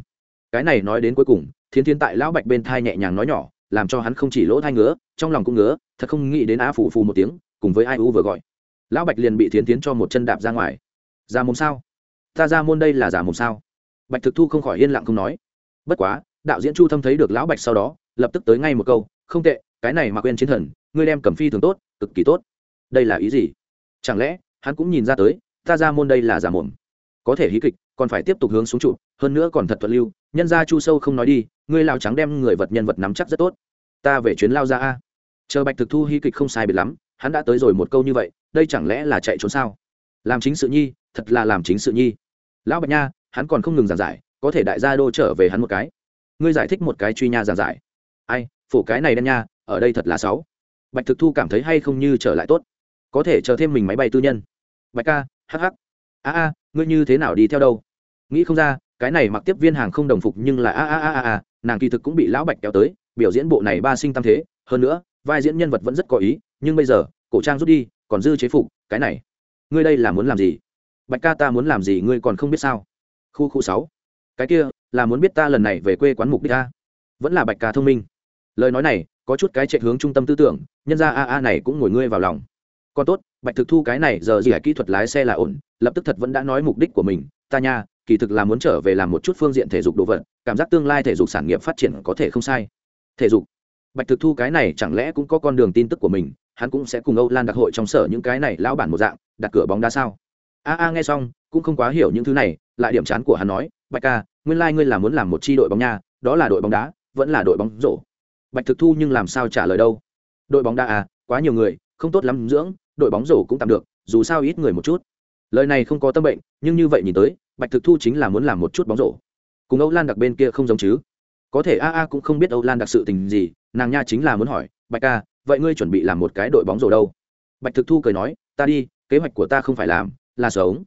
Cái này nói đến cuối cùng thiên thiên tại lão bạch bên thai nhẹ nhàng nói nhỏ, làm cho hắn không chỉ lỗ thai ngứa, trong lòng cũng ngứa, thật không nghĩ đến á phủ phù một tiếng, cùng với ai u vừa gọi. Lão bạch liền bị thiến tiến cho một chân đạp ra ngoài. Ra mồm sao? Ta ra môn đây là giả mồm sao? Bạch thực thu không khỏi yên lặng không nói. Bất quá, đạo diễn chu thâm thấy được lão bạch sau đó, lập tức tới ngay một câu, không tệ, cái này mà quên chiến thần, ngươi đem cầm phi thường tốt, cực kỳ tốt. Đây là ý gì? Chẳng lẽ, hắn cũng nhìn ra tới, ta ra môn đây là giả mồm? Có thể hí kịch còn phải tiếp tục hướng xuống trụ, hơn nữa còn thật thuận lưu, nhân ra chu sâu không nói đi, ngươi lao trắng đem người vật nhân vật nắm chắc rất tốt. Ta về chuyến lao ra a. Chờ bạch thực thu hy kịch không sai biệt lắm, hắn đã tới rồi một câu như vậy, đây chẳng lẽ là chạy trốn sao? Làm chính sự nhi, thật là làm chính sự nhi. Lão bạch nha, hắn còn không ngừng giảng giải, có thể đại gia đô trở về hắn một cái. Ngươi giải thích một cái truy nha giảng giải. Ai phủ cái này đen nha, ở đây thật là sáu. Bạch thực thu cảm thấy hay không như trở lại tốt. Có thể chờ thêm mình máy bay tư nhân. Bạch ca hh a a ngươi như thế nào đi theo đâu? Nghĩ không ra, cái này mặc tiếp viên hàng không đồng phục nhưng là a a a a a, nàng kỳ thực cũng bị lão bạch kéo tới, biểu diễn bộ này ba sinh tam thế. Hơn nữa, vai diễn nhân vật vẫn rất có ý, nhưng bây giờ, cổ trang rút đi, còn dư chế phục, cái này. Ngươi đây là muốn làm gì? Bạch ca ta muốn làm gì ngươi còn không biết sao? Khu khu sáu. Cái kia, là muốn biết ta lần này về quê quán mục đích ta vẫn là bạch ca thông minh. Lời nói này, có chút cái chạy hướng trung tâm tư tưởng, nhân ra a a này cũng ngồi ngươi vào lòng còn tốt, bạch thực thu cái này giờ gì hải kỹ thuật lái xe là ổn, lập tức thật vẫn đã nói mục đích của mình, ta nha, kỳ thực là muốn trở về làm một chút phương diện thể dục đồ vật, cảm giác tương lai thể dục sản nghiệp phát triển có thể không sai. Thể dục. Bạch thực thu cái này chẳng lẽ cũng có con đường tin tức của mình, hắn cũng sẽ cùng âu lan đặc hội trong sở những cái này lão bản một dạng, đặt cửa bóng đá sao? A a, nghe xong, cũng không quá hiểu những thứ này, lại điểm chán của hắn nói, bạch ca, nguyên lai、like、ngươi là muốn làm một c h i đội bóng nha, đó là đội bóng đá, vẫn là đội bóng rổ. Bạch thực thu nhưng làm sao trả lời đâu? Đội bóng đá à quá nhiều người, không tốt lắm dưỡng đội bóng rổ cũng tạm được, dù sao ít người một chút. Lời này không có tâm bệnh, nhưng như vậy nhìn tới, bạch thực thu chính là muốn làm một chút bóng rổ. Cùng âu lan đặc bên kia không giống chứ? Có thể a a cũng không biết âu lan đặc sự tình gì, nàng nha chính là muốn hỏi, bạch ca, vậy ngươi chuẩn bị làm một cái đội bóng rổ đâu? Bạch thực thu cười nói, ta đi, kế hoạch của ta không phải làm, là xấu.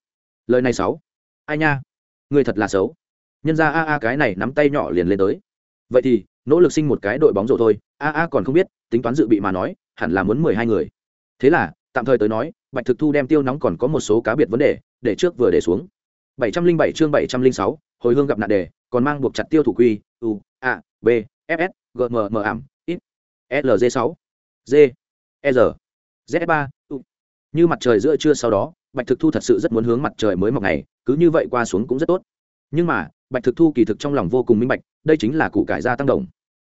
Lời này xấu? Ai nha? Ngươi thật là xấu. Nhân ra a a cái này nắm tay nhỏ liền lên tới. Vậy thì, nỗ lực sinh một cái đội bóng rổ thôi. A a còn không biết, tính toán dự bị mà nói, hẳn là muốn mười hai người. Thế là tạm thời tới nói bạch thực thu đem tiêu nóng còn có một số cá biệt vấn đề để trước vừa để xuống. bảy trăm linh bảy chương bảy trăm linh sáu hồi hương gặp nạn đề còn mang buộc chặt tiêu thủ quy u a b fs gm ảm ít lg 6 g e r z3, e, u. Như mặt trời giữa trưa sau đó bạch thực thu thật sự rất muốn hướng mặt trời mới mọc này cứ như vậy qua xuống cũng rất tốt. Nhưng mà bạch thực thu kỳ thực trong lòng vô cùng minh bạch đây chính là củ cải gia tăng đồng.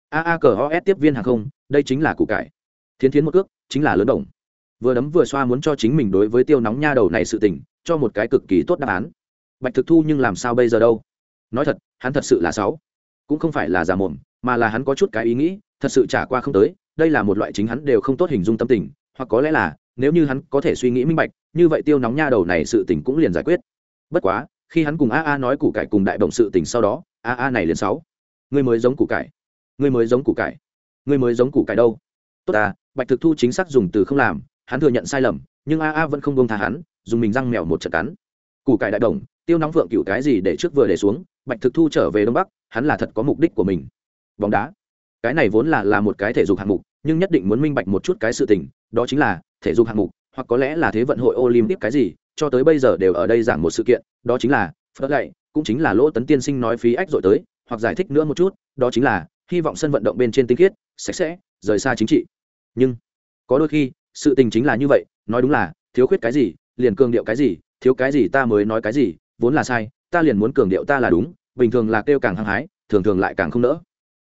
A a cờ os tiếp viên hàng không đây chính là củ cải. Thiến thiến một cước chính là lớn đồng vừa đấm vừa xoa muốn cho chính mình đối với tiêu nóng nha đầu này sự tình, cho một cái cực kỳ tốt đáp án. Bạch thực thu nhưng làm sao bây giờ đâu? Nói thật, hắn thật sự là sáu cũng không phải là già mồm, mà là hắn có chút cái ý nghĩ, thật sự trả qua không tới, đây là một loại chính hắn đều không tốt hình dung tâm tình, hoặc có lẽ là, nếu như hắn có thể suy nghĩ minh bạch, như vậy tiêu nóng nha đầu này sự tình cũng liền giải quyết. Bất quá, khi hắn cùng a a nói củ cải cùng đại động sự tình sau đó, a a này liền sáu người mới giống củ cải. Người mới giống củ cải. Người mới giống củ cải đâu? Tốt à bạch thực thu chính xác dùng từ không làm hắn thừa nhận sai lầm, nhưng a a vẫn không bông tha hắn, dùng mình răng mèo một trận cắn. Củ cải đại đồng, tiêu nóng vượng cựu cái gì để trước vừa để xuống, bạch thực thu trở về đông bắc, hắn là thật có mục đích của mình. Bóng đá. Cái này vốn là là một cái thể dục hạng mục, nhưng nhất định muốn minh bạch một chút cái sự tình, đó chính là, thể dục hạng mục, hoặc có lẽ là thế vận hội olympic cái gì, cho tới bây giờ đều ở đây giảng một sự kiện, đó chính là phớt gậy, cũng chính là lỗ tấn tiên sinh nói phí ách dội tới, hoặc giải thích nữa một chút, đó chính là, hy vọng sân vận động bên trên tinh khiết, sạch sẽ, rời xa chính trị. Nhưng, có đôi khi sự tình chính là như vậy, nói đúng là, thiếu khuyết cái gì, liền cường điệu cái gì, thiếu cái gì ta mới nói cái gì, vốn là sai, ta liền muốn cường điệu ta là đúng, bình thường là kêu càng hăng hái, thường thường lại càng không nỡ.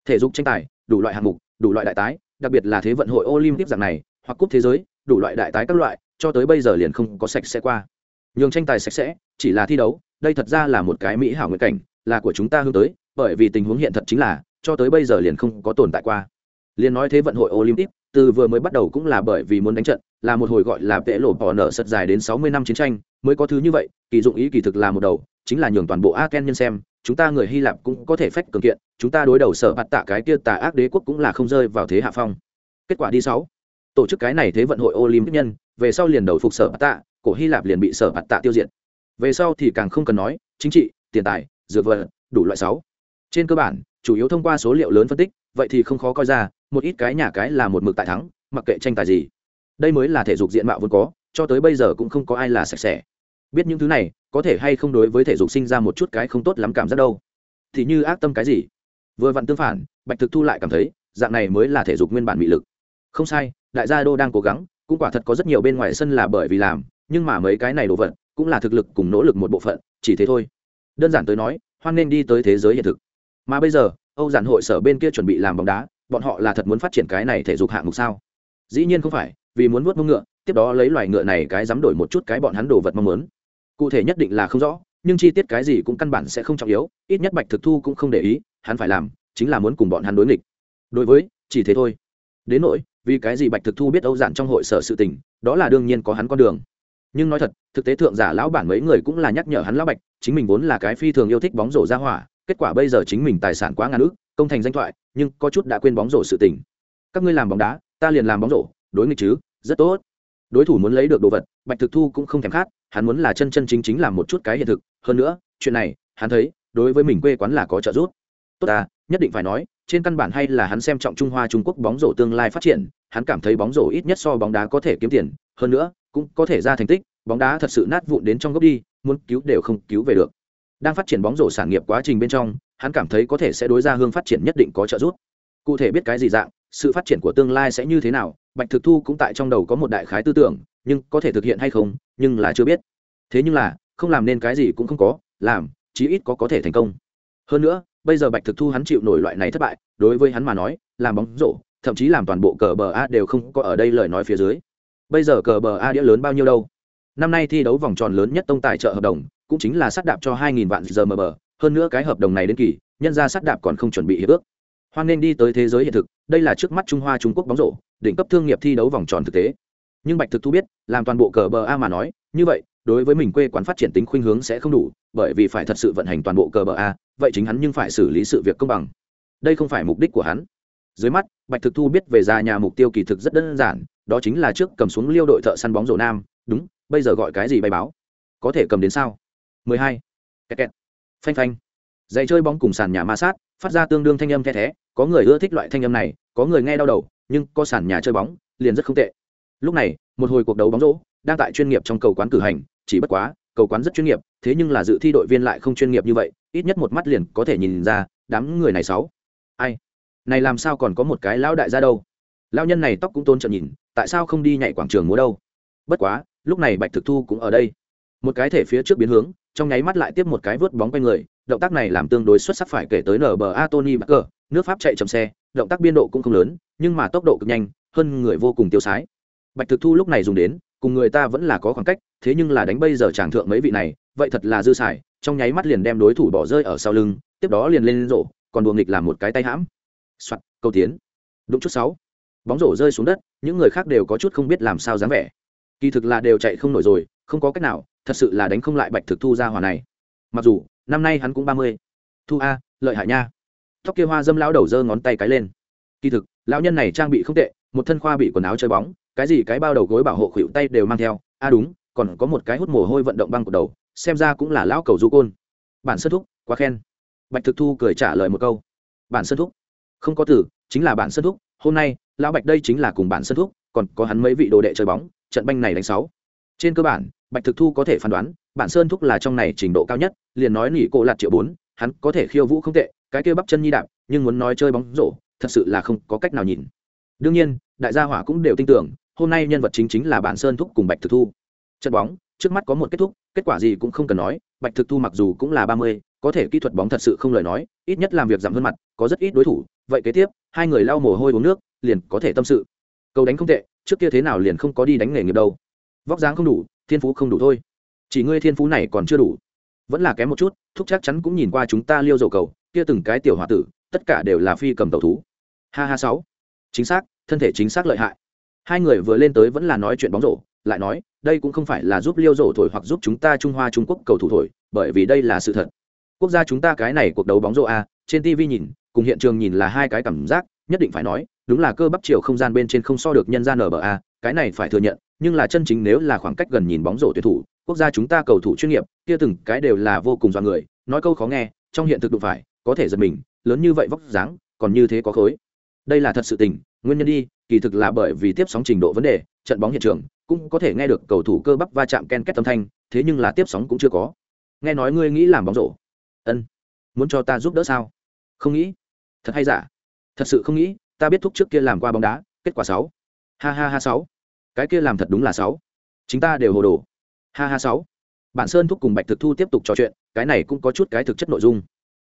Thể dục tranh tài, đủ loại hạng mục, đủ loại đại tái, đặc biệt là thế vận hội olympic dạng này, hoặc cúp thế giới, đủ loại đại tái các loại, cho tới bây giờ liền không có sạch sẽ qua. Nhường tranh tài sạch sẽ, chỉ là thi đấu, đây thật ra là một cái mỹ hảo nguyện cảnh, là của chúng ta hướng tới, bởi vì tình huống hiện thật chính là, cho tới bây giờ liền không có tồn tại qua. Liền nói thế vận hội olympic từ vừa mới bắt đầu cũng là bởi vì muốn đánh trận, là một hồi gọi là tệ lộ bỏ nở sật dài đến sáu mươi năm chiến tranh, mới có thứ như vậy, kỳ dụng ý kỳ thực là một đầu, chính là nhường toàn bộ aken nhân xem, chúng ta người hy lạp cũng có thể phách cường kiện, chúng ta đối đầu sở bạt tạ cái kia tà ác đế quốc cũng là không rơi vào thế hạ phong. Kết quả đi sáu. Tổ chức cái này thế vận hội olympic nhân, về sau liền đầu phục sở bạt tạ, cổ hy lạp liền bị sở bạt tạ tiêu diệt. Về sau thì càng không cần nói, chính trị, tiền tài, dược vật, đủ loại sáu. Trên cơ bản, chủ yếu thông qua số liệu lớn phân tích, vậy thì không khó coi ra một ít cái nhà cái là một mực tại thắng, mặc kệ tranh tài gì. Đây mới là thể dục diện mạo vốn có, cho tới bây giờ cũng không có ai là sạch sẽ. Biết những thứ này, có thể hay không đối với thể dục sinh ra một chút cái không tốt lắm cảm giác đâu. Thì như ác tâm cái gì? Vừa vặn tương phản, bạch thực thu lại cảm thấy, dạng này mới là thể dục nguyên bản bị lực. Không sai, đại gia đô đang cố gắng, cũng quả thật có rất nhiều bên ngoài sân là bởi vì làm, nhưng mà mấy cái này đồ vật, cũng là thực lực cùng nỗ lực một bộ phận, chỉ thế thôi. Đơn giản tới nói, hoan nên đi tới thế giới hiện thực. Mà bây giờ, âu giản hội sở bên kia chuẩn bị làm bóng đá bọn họ là thật muốn phát triển cái này thể dục hạng mục sao? Dĩ nhiên không phải, vì muốn vuốt mông ngựa, tiếp đó lấy loài ngựa này cái dám đổi một chút cái bọn hắn đồ vật mong muốn. Cụ thể nhất định là không rõ, nhưng chi tiết cái gì cũng căn bản sẽ không trọng yếu, ít nhất bạch thực thu cũng không để ý, hắn phải làm chính là muốn cùng bọn hắn đối nghịch. Đối với, chỉ thế thôi. Đến nỗi, vì cái gì bạch thực thu biết âu giản trong hội sở sự tình, đó là đương nhiên có hắn con đường. Nhưng nói thật, thực tế thượng giả lão bản mấy người cũng là nhắc nhở hắn lão bạch, chính mình vốn là cái phi thường yêu thích bóng rổ ra hỏa, kết quả bây giờ chính mình tài sản quá ngàn ước công thành danh thoại, nhưng có chút đã quên bóng rổ sự tình. Các ngươi làm bóng đá, ta liền làm bóng rổ, đối nghịch chứ, rất tốt. Đối thủ muốn lấy được đồ vật, bạch thực thu cũng không thèm khát, hắn muốn là chân chân chính chính làm một chút cái hiện thực. Hơn nữa, chuyện này, hắn thấy, đối với mình quê quán là có trợ giúp. Tốt à nhất định phải nói, trên căn bản hay là hắn xem trọng trung hoa trung quốc bóng rổ tương lai phát triển, hắn cảm thấy bóng rổ ít nhất so bóng đá có thể kiếm tiền, hơn nữa, cũng có thể ra thành tích, bóng đá thật sự nát vụn đến trong gốc đi, muốn cứu đều không cứu về được đang phát triển bóng rổ sản nghiệp quá trình bên trong, hắn cảm thấy có thể sẽ đối ra hương phát triển nhất định có trợ giúp. Cụ thể biết cái gì dạng, sự phát triển của tương lai sẽ như thế nào, bạch thực thu cũng tại trong đầu có một đại khái tư tưởng, nhưng có thể thực hiện hay không, nhưng là chưa biết. Thế nhưng là, không làm nên cái gì cũng không có, làm, chí ít có có thể thành công. Hơn nữa, bây giờ bạch thực thu hắn chịu nổi loại này thất bại, đối với hắn mà nói, làm bóng rổ, thậm chí làm toàn bộ cờ bờ a đều không có ở đây lời nói phía dưới. Bây giờ cờ bờ a đĩa lớn bao nhiêu đâu? Năm nay thi đấu vòng tròn lớn nhất tông tài trợ hợp đồng cũng chính là sát đạp cho 2.000 vạn giờ mờ bờ. Hơn nữa cái hợp đồng này đến kỳ, nhân ra sát đạp còn không chuẩn bị hiệp ước. Hoan nên đi tới thế giới hiện thực, đây là trước mắt trung hoa trung quốc bóng rổ, đỉnh cấp thương nghiệp thi đấu vòng tròn thực tế. Nhưng bạch thực thu biết, làm toàn bộ cờ bờ a mà nói, như vậy, đối với mình quê quán phát triển tính khuynh hướng sẽ không đủ, bởi vì phải thật sự vận hành toàn bộ cờ bờ a, vậy chính hắn nhưng phải xử lý sự việc công bằng. Đây không phải mục đích của hắn. Dưới mắt, bạch thực thu biết về gia nhà mục tiêu kỳ thực rất đơn giản, đó chính là trước cầm xuống liêu đội thợ săn bóng rổ nam. Đúng, bây giờ gọi cái gì bay báo? Có thể cầm đến sao? 12. Kẹt kẹt. phanh phanh. Giày chơi bóng cùng sàn nhà ma sát, phát ra tương đương thanh âm the thé. Có người ưa thích loại thanh âm này, có người nghe đau đầu, nhưng có sàn nhà chơi bóng, liền rất không tệ. Lúc này, một hồi cuộc đấu bóng rổ đang tại chuyên nghiệp trong cầu quán cử hành, chỉ bất quá, cầu quán rất chuyên nghiệp, thế nhưng là dự thi đội viên lại không chuyên nghiệp như vậy, ít nhất một mắt liền có thể nhìn ra, đám người này sáu. Ai? Này làm sao còn có một cái lão đại gia đâu? Lão nhân này tóc cũng tôn trợn nhìn, tại sao không đi nhảy quảng trường múa đâu? Bất quá, lúc này bạch thực thu cũng ở đây. Một cái thể phía trước biến hướng trong nháy mắt lại tiếp một cái vớt bóng quanh người, động tác này làm tương đối xuất sắc phải kể tới nba tony baker nước pháp chạy chậm xe, động tác biên độ cũng không lớn, nhưng mà tốc độ cực nhanh, hơn người vô cùng tiêu sái. Bạch thực thu lúc này dùng đến, cùng người ta vẫn là có khoảng cách, thế nhưng là đánh bây giờ tràng thượng mấy vị này, vậy thật là dư xài, trong nháy mắt liền đem đối thủ bỏ rơi ở sau lưng, tiếp đó liền lên rổ, còn đùa nghịch làm một cái tay hãm. Soạt, câu tiến. Đúng chút sáu. Bóng rổ rơi xuống đất, những người khác đều có chút không biết làm sao dám vẻ. Kỳ thực là đều chạy không nổi rồi, không có cách nào thật sự là đánh không lại bạch thực thu ra hòa này. Mặc dù, năm nay hắn cũng ba mươi. Thu a, lợi hại nha. Tóc kia hoa dâm lão đầu giơ ngón tay cái lên. Kỳ thực, lão nhân này trang bị không tệ, một thân khoa bị quần áo chơi bóng, cái gì cái bao đầu gối bảo hộ khuỷu tay đều mang theo. A, đúng, còn có một cái hút mồ hôi vận động băng của đầu, xem ra cũng là lão cầu du côn. Bản sơ thúc, quá khen. Bạch thực thu cười trả lời một câu. Bản sơ thúc. Không có từ, chính là bản sơ thúc. Hôm nay, lão bạch đây chính là cùng bản sơ thúc, còn có hắn mấy vị đồ đệ chơi bóng, trận banh này đánh sáu trên cơ bản, bạch thực thu có thể phán đoán, bản sơn thúc là trong này trình độ cao nhất, liền nói nỉ cổ lạt triệu bốn, hắn có thể khiêu vũ không tệ, cái kia bắp chân nhi đạp, nhưng muốn nói chơi bóng rổ, thật sự là không có cách nào nhìn. Đương nhiên, đại gia hỏa cũng đều tin tưởng, hôm nay nhân vật chính chính là bản sơn thúc cùng bạch thực thu. Trận bóng, trước mắt có một kết thúc, kết quả gì cũng không cần nói, bạch thực thu mặc dù cũng là ba mươi, có thể kỹ thuật bóng thật sự không lời nói, ít nhất làm việc giảm hơn mặt, có rất ít đối thủ, vậy kế tiếp, hai người lau mồ hôi uống nước, liền có thể tâm sự. Cầu đánh không tệ, trước kia thế nào liền không có đi đánh nghề nghiệp đâu vóc dáng không đủ, thiên phú không đủ thôi. Chỉ ngươi thiên phú này còn chưa đủ. Vẫn là kém một chút, thúc chắc chắn cũng nhìn qua chúng ta liêu dầu cầu, kia từng cái tiểu h o a tử, tất cả đều là phi cầm tàu thú. Ha ha sáu. Chính xác, thân thể chính xác lợi hại. Hai người vừa lên tới vẫn là nói chuyện bóng rổ, lại nói, đây cũng không phải là giúp liêu rổ thổi hoặc giúp chúng ta trung hoa trung quốc cầu thủ thổi, bởi vì đây là sự thật. Quốc gia chúng ta cái này cuộc đấu bóng rổ a, trên tv nhìn, cùng hiện trường nhìn là hai cái cảm giác, nhất định phải nói, đúng là cơ bắp chiều không gian bên trên không so được nhân gian nba cái này phải thừa nhận, nhưng là chân chính nếu là khoảng cách gần nhìn bóng rổ tuyển thủ, quốc gia chúng ta cầu thủ chuyên nghiệp, kia từng cái đều là vô cùng do người, nói câu khó nghe, trong hiện thực đụng phải, có thể giật mình, lớn như vậy vóc dáng, còn như thế có khối. Đây là thật sự tình, nguyên nhân đi, kỳ thực là bởi vì tiếp sóng trình độ vấn đề, trận bóng hiện trường, cũng có thể nghe được cầu thủ cơ bắp va chạm ken kết âm thanh, thế nhưng là tiếp sóng cũng chưa có. Nghe nói ngươi nghĩ làm bóng rổ. Ân. Muốn cho ta giúp đỡ sao? Không nghĩ. Thật hay giả? Thật sự không nghĩ, ta biết thúc trước kia làm qua bóng đá, kết quả sáu. Ha ha ha sáu cái kia làm thật đúng là sáu. Chúng ta đều hồ đồ. Ha ha sáu. Bạn sơn thúc cùng bạch thực thu tiếp tục trò chuyện, cái này cũng có chút cái thực chất nội dung.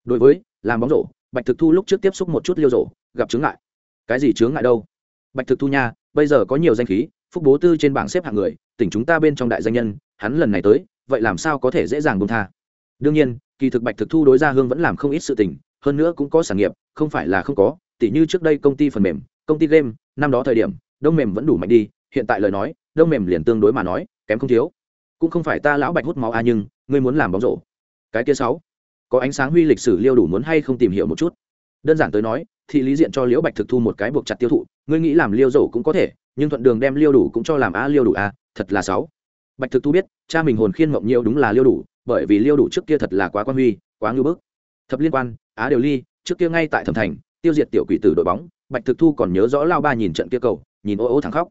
Đối với, làm bóng rổ, bạch thực thu lúc trước tiếp xúc một chút liêu rổ, gặp chướng ngại. Cái gì chướng ngại đâu? Bạch thực thu nha, bây giờ có nhiều danh khí, phúc bố tư trên bảng xếp hạng người, tỉnh chúng ta bên trong đại danh nhân, hắn lần này tới, vậy làm sao có thể dễ dàng bông tha? Đương nhiên, kỳ thực bạch thực thu đối gia hương vẫn làm không ít sự tình, hơn nữa cũng có sản nghiệp, không phải là không có, tỉ như trước đây công ty phần mềm, công ty game, năm đó thời điểm, đông mềm vẫn đủ mạnh đi hiện tại lời nói, đông mềm liền tương đối mà nói, kém không thiếu. Cũng không phải ta lão bạch hút máu a nhưng, ngươi muốn làm bóng rổ. Cái kia sáu, có ánh sáng huy lịch sử liêu đủ muốn hay không tìm hiểu một chút? Đơn giản tới nói thì lý diện cho liễu bạch thực thu một cái buộc chặt tiêu thụ, ngươi nghĩ làm liêu rổ cũng có thể, nhưng thuận đường đem liêu đủ cũng cho làm a liêu đủ a thật là sáu. Bạch thực thu biết, cha mình hồn khiên mộng nhiều đúng là liêu đủ, bởi vì liêu đủ trước kia thật là quá quan huy, quá ngưỡng bức. Thập liên quan, á đều ly, trước kia ngay tại thẩm thành, tiêu diệt tiểu quỷ tử đội bóng, bạch thực thu còn nhớ rõ lao ba nhìn trận kia cầu, nhìn ô ô thẳng khóc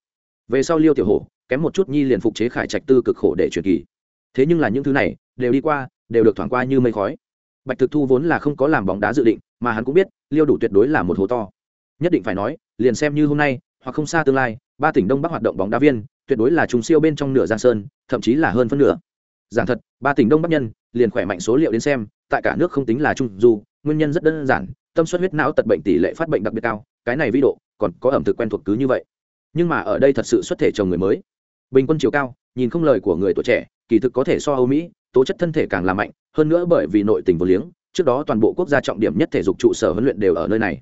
về sau liêu tiểu hổ, kém một chút nhi liền phục chế khải trạch tư cực khổ để truyền kỳ. Thế nhưng là những thứ này, đều đi qua, đều được thoảng qua như mây khói. Bạch thực thu vốn là không có làm bóng đá dự định, mà hắn cũng biết, liêu đủ tuyệt đối là một hố to. Nhất định phải nói, liền xem như hôm nay, hoặc không xa tương lai, ba tỉnh đông bắc hoạt động bóng đá viên, tuyệt đối là trùng siêu bên trong nửa giang sơn, thậm chí là hơn phân nửa. Giảng thật, ba tỉnh đông bắc nhân, liền khỏe mạnh số liệu đến xem, tại cả nước không tính là trung du, nguyên nhân rất đơn giản, tâm suất huyết não tật bệnh tỷ lệ phát bệnh đặc biệt cao, cái này vi độ, còn có ẩm thực quen thuộc cứ như vậy nhưng mà ở đây thật sự xuất thể chồng người mới. Bình quân chiều cao, nhìn không lời của người tuổi trẻ, kỳ thực có thể so âu mỹ, tố chất thân thể càng là mạnh, hơn nữa bởi vì nội tình vô liếng, trước đó toàn bộ quốc gia trọng điểm nhất thể dục trụ sở huấn luyện đều ở nơi này.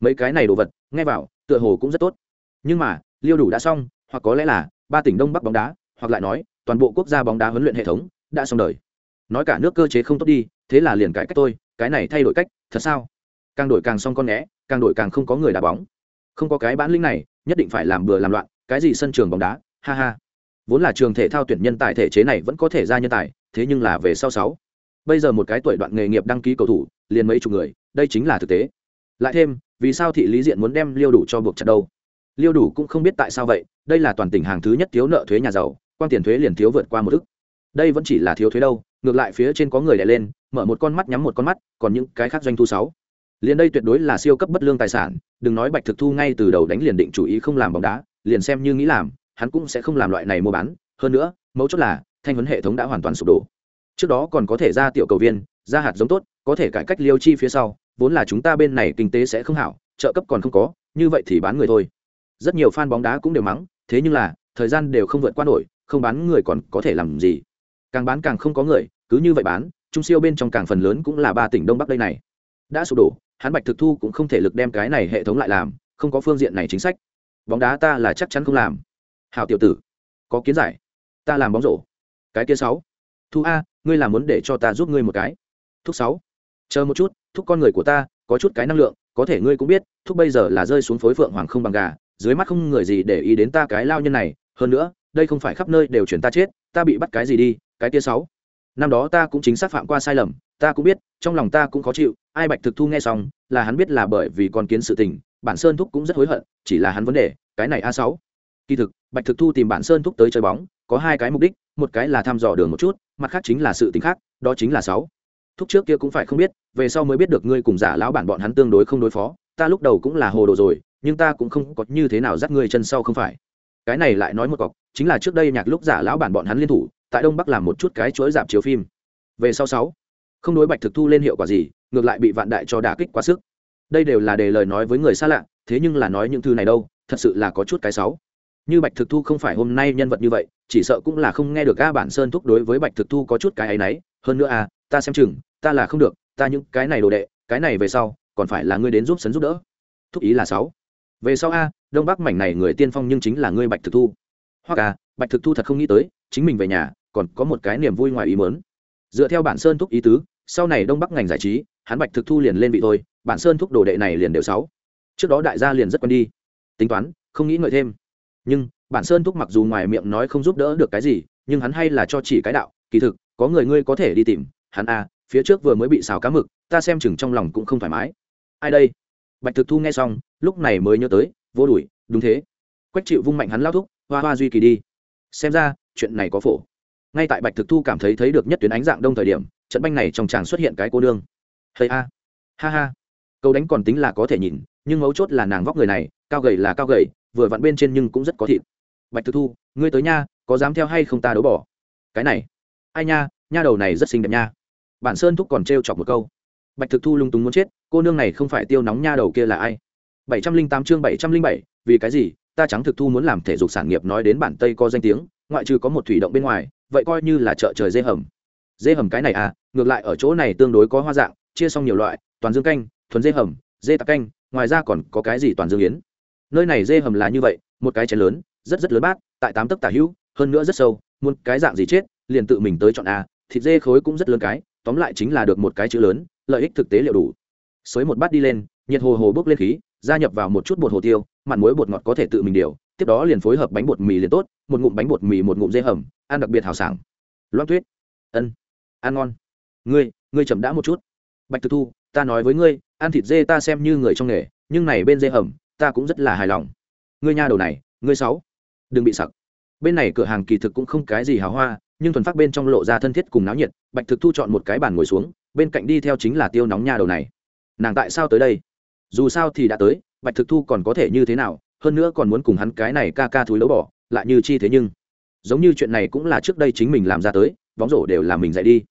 Mấy cái này đồ vật, nghe vào, tựa hồ cũng rất tốt. Nhưng mà, liêu đủ đã xong, hoặc có lẽ là, ba tỉnh đông bắc bóng đá, hoặc lại nói, toàn bộ quốc gia bóng đá huấn luyện hệ thống đã xong đời. Nói cả nước cơ chế không tốt đi, thế là liền cải cách tôi cái này thay đổi cách, thật sao? Càng đổi càng xong con né càng đổi càng không có người đá bóng không có cái bản lĩnh này, nhất định phải làm bừa làm loạn, cái gì sân trường bóng đá, ha ha. Vốn là trường thể thao tuyển nhân tài thể chế này vẫn có thể ra nhân tài, thế nhưng là về sau sáu. Bây giờ một cái tuổi đoạn nghề nghiệp đăng ký cầu thủ, liền mấy chục người, đây chính là thực tế. Lại thêm, vì sao thị lý diện muốn đem liêu đủ cho buộc chặt đâu? Liêu đủ cũng không biết tại sao vậy, đây là toàn tỉnh hàng thứ nhất thiếu nợ thuế nhà giàu quan tiền thuế liền thiếu vượt qua một thức đây vẫn chỉ là thiếu thuế đâu, ngược lại phía trên có người lại lên, mở một con mắt nhắm một con mắt, còn những cái khác doanh thu sáu. Liền đây tuyệt đối là siêu cấp bất lương tài sản đừng nói bạch thực thu ngay từ đầu đánh liền định chủ ý không làm bóng đá, liền xem như nghĩ làm, hắn cũng sẽ không làm loại này mua bán. Hơn nữa, mấu chốt là, thanh huấn hệ thống đã hoàn toàn sụp đổ. Trước đó còn có thể ra tiểu cầu viên, ra hạt giống tốt, có thể cải cách liêu chi phía sau, vốn là chúng ta bên này kinh tế sẽ không hảo, trợ cấp còn không có, như vậy thì bán người thôi. Rất nhiều fan bóng đá cũng đều mắng, thế nhưng là, thời gian đều không vượt qua nổi, không bán người còn có thể làm gì? Càng bán càng không có người, cứ như vậy bán, trung siêu bên trong càng phần lớn cũng là ba tỉnh đông bắc đây này đã sụp đổ, hắn bạch thực thu cũng không thể lực đem cái này hệ thống lại làm, không có phương diện này chính sách. Bóng đá ta là chắc chắn không làm. Hảo tiểu tử, có kiến giải. Ta làm bóng rổ. Cái kia sáu. Thu a, ngươi làm muốn để cho ta giúp ngươi một cái. Thúc sáu. Chờ một chút, thúc con người của ta, có chút cái năng lượng, có thể ngươi cũng biết, thúc bây giờ là rơi xuống phối phượng hoàng không bằng gà, dưới mắt không người gì để ý đến ta cái lao nhân này. Hơn nữa, đây không phải khắp nơi đều chuyển ta chết, ta bị bắt cái gì đi, cái kia sáu năm đó ta cũng chính xác phạm qua sai lầm, ta cũng biết, trong lòng ta cũng khó chịu, ai bạch thực thu nghe xong, là hắn biết là bởi vì còn kiến sự tình, bản sơn thúc cũng rất hối hận, chỉ là hắn vấn đề, cái này a sáu. Kỳ thực, bạch thực thu tìm bản sơn thúc tới chơi bóng, có hai cái mục đích, một cái là thăm dò đường một chút, mặt khác chính là sự tính khác, đó chính là sáu. Thúc trước kia cũng phải không biết, về sau mới biết được ngươi cùng giả lão bản bọn hắn tương đối không đối phó, ta lúc đầu cũng là hồ đồ rồi, nhưng ta cũng không có như thế nào dắt ngươi chân sau không phải. Cái này lại nói một cọc, chính là trước đây nhạc lúc giả lão bản bọn hắn liên thủ tại đông bắc làm một chút cái chuỗi dạp chiếu phim về sau sáu không đối bạch thực thu lên hiệu quả gì ngược lại bị vạn đại cho đả kích quá sức đây đều là đề lời nói với người xa lạ thế nhưng là nói những thư này đâu thật sự là có chút cái sáu như bạch thực thu không phải hôm nay nhân vật như vậy chỉ sợ cũng là không nghe được a bản sơn thúc đối với bạch thực thu có chút cái ấy nấy hơn nữa a ta xem chừng ta là không được ta những cái này đồ đệ cái này về sau còn phải là ngươi đến giúp sấn giúp đỡ thúc ý là sáu về sau a đông bắc mảnh này người tiên phong nhưng chính là ngươi bạch thực thu hoặc à bạch thực thu thật không nghĩ tới chính mình về nhà còn có một cái niềm vui ngoài ý mớn dựa theo bản sơn thúc ý tứ, sau này đông bắc ngành giải trí, hắn bạch thực thu liền lên vị thôi, bản sơn thúc đồ đệ này liền đều sáu. Trước đó đại gia liền rất quen đi. Tính toán, không nghĩ ngợi thêm. Nhưng, bản sơn thúc mặc dù ngoài miệng nói không giúp đỡ được cái gì, nhưng hắn hay là cho chỉ cái đạo, kỳ thực, có người ngươi có thể đi tìm, hắn a phía trước vừa mới bị xào cá mực, ta xem chừng trong lòng cũng không thoải mái. Ai đây? Bạch thực thu nghe xong, lúc này mới nhớ tới, vô đuổi, đúng thế. Quách chịu vung mạnh hắn lao thúc, hoa hoa duy kỳ đi. Xem ra, chuyện này có phổ ngay tại bạch thực thu cảm thấy thấy được nhất tuyến ánh dạng đông thời điểm, trận banh này trong tràng xuất hiện cái cô đương. Hay a. Ha ha. Câu đánh còn tính là có thể nhìn, nhưng mấu chốt là nàng vóc người này, cao gầy là cao gầy, vừa vặn bên trên nhưng cũng rất có thịt. Bạch thực thu, ngươi tới nha, có dám theo hay không ta đấu bỏ? Cái này. Ai nha nha đầu này rất xinh đẹp nha. Bản sơn thúc còn trêu chọc một câu. Bạch thực thu lung túng muốn chết, cô nương này không phải tiêu nóng nha đầu kia là ai? Bảy trăm linh tám chương bảy trăm linh bảy, vì cái gì? Ta trắng thực thu muốn làm thể dục sản nghiệp nói đến bản tây có danh tiếng, ngoại trừ có một thủy động bên ngoài vậy coi như là chợ trời dê hầm. Dê hầm cái này à ngược lại ở chỗ này tương đối có hoa dạng, chia xong nhiều loại, toàn dương canh, thuần dê hầm, dê tạc canh, ngoài ra còn có cái gì toàn dương yến. Nơi này dê hầm là như vậy, một cái chén lớn, rất rất lớn bát, tại tám tấc tả hữu, hơn nữa rất sâu, muốn cái dạng gì chết, liền tự mình tới chọn a thịt dê khối cũng rất lớn cái, tóm lại chính là được một cái chữ lớn, lợi ích thực tế liệu đủ. Xới một bát đi lên, nhiệt hồ hồ bốc lên khí, gia nhập vào một chút bột hồ tiêu, mặn muối bột ngọt có thể tự mình điều tiếp đó liền phối hợp bánh bột mì liền tốt, một ngụm bánh bột mì, một ngụm dê hầm, ăn đặc biệt hào sảng. Loan tuyết. Ân. Ăn ngon. Ngươi ngươi chậm đã một chút. Bạch thực thu, ta nói với ngươi, ăn thịt dê ta xem như người trong nghề, nhưng này bên dê hầm, ta cũng rất là hài lòng. Ngươi nha đầu này, ngươi sáu đừng bị sặc. Bên này cửa hàng kỳ thực cũng không cái gì hào hoa, nhưng thuần phát bên trong lộ ra thân thiết cùng náo nhiệt, bạch thực thu chọn một cái bàn ngồi xuống, bên cạnh đi theo chính là tiêu nóng nha đầu này. Nàng tại sao tới đây? Dù sao thì đã tới, bạch thực thu còn có thể như thế nào hơn nữa còn muốn cùng hắn cái này ca ca thúi lấu bỏ lại như chi thế nhưng, giống như chuyện này cũng là trước đây chính mình làm ra tới, bóng rổ đều là mình dạy đi.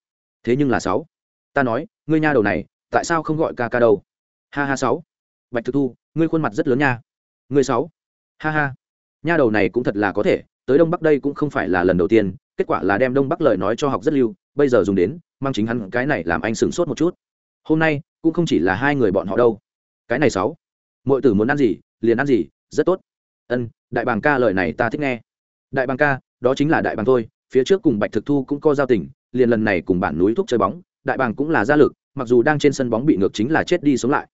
Thế nhưng là sáu, ta nói, ngươi nha đầu này, tại sao không gọi ca ca đâu? Ha ha sáu. Bạch thực thu, ngươi khuôn mặt rất lớn nha. Ngươi sáu. Ha ha. Nha đầu này cũng thật là có thể, tới đông bắc đây cũng không phải là lần đầu tiên, kết quả là đem đông bắc lời nói cho học rất lưu, bây giờ dùng đến, mang chính hắn cái này làm anh sửng sốt một chút. Hôm nay, cũng không chỉ là hai người bọn họ đâu. Cái này sáu mọi tử muốn ăn gì, liền ăn gì rất tốt. Ân, đại bàng ca lời này ta thích nghe. Đại bàng ca, đó chính là đại bàng thôi, phía trước cùng bạch thực thu cũng có giao tình, liền lần này cùng bản núi thuốc chơi bóng, đại bàng cũng là gia lực, mặc dù đang trên sân bóng bị ngược chính là chết đi sống lại.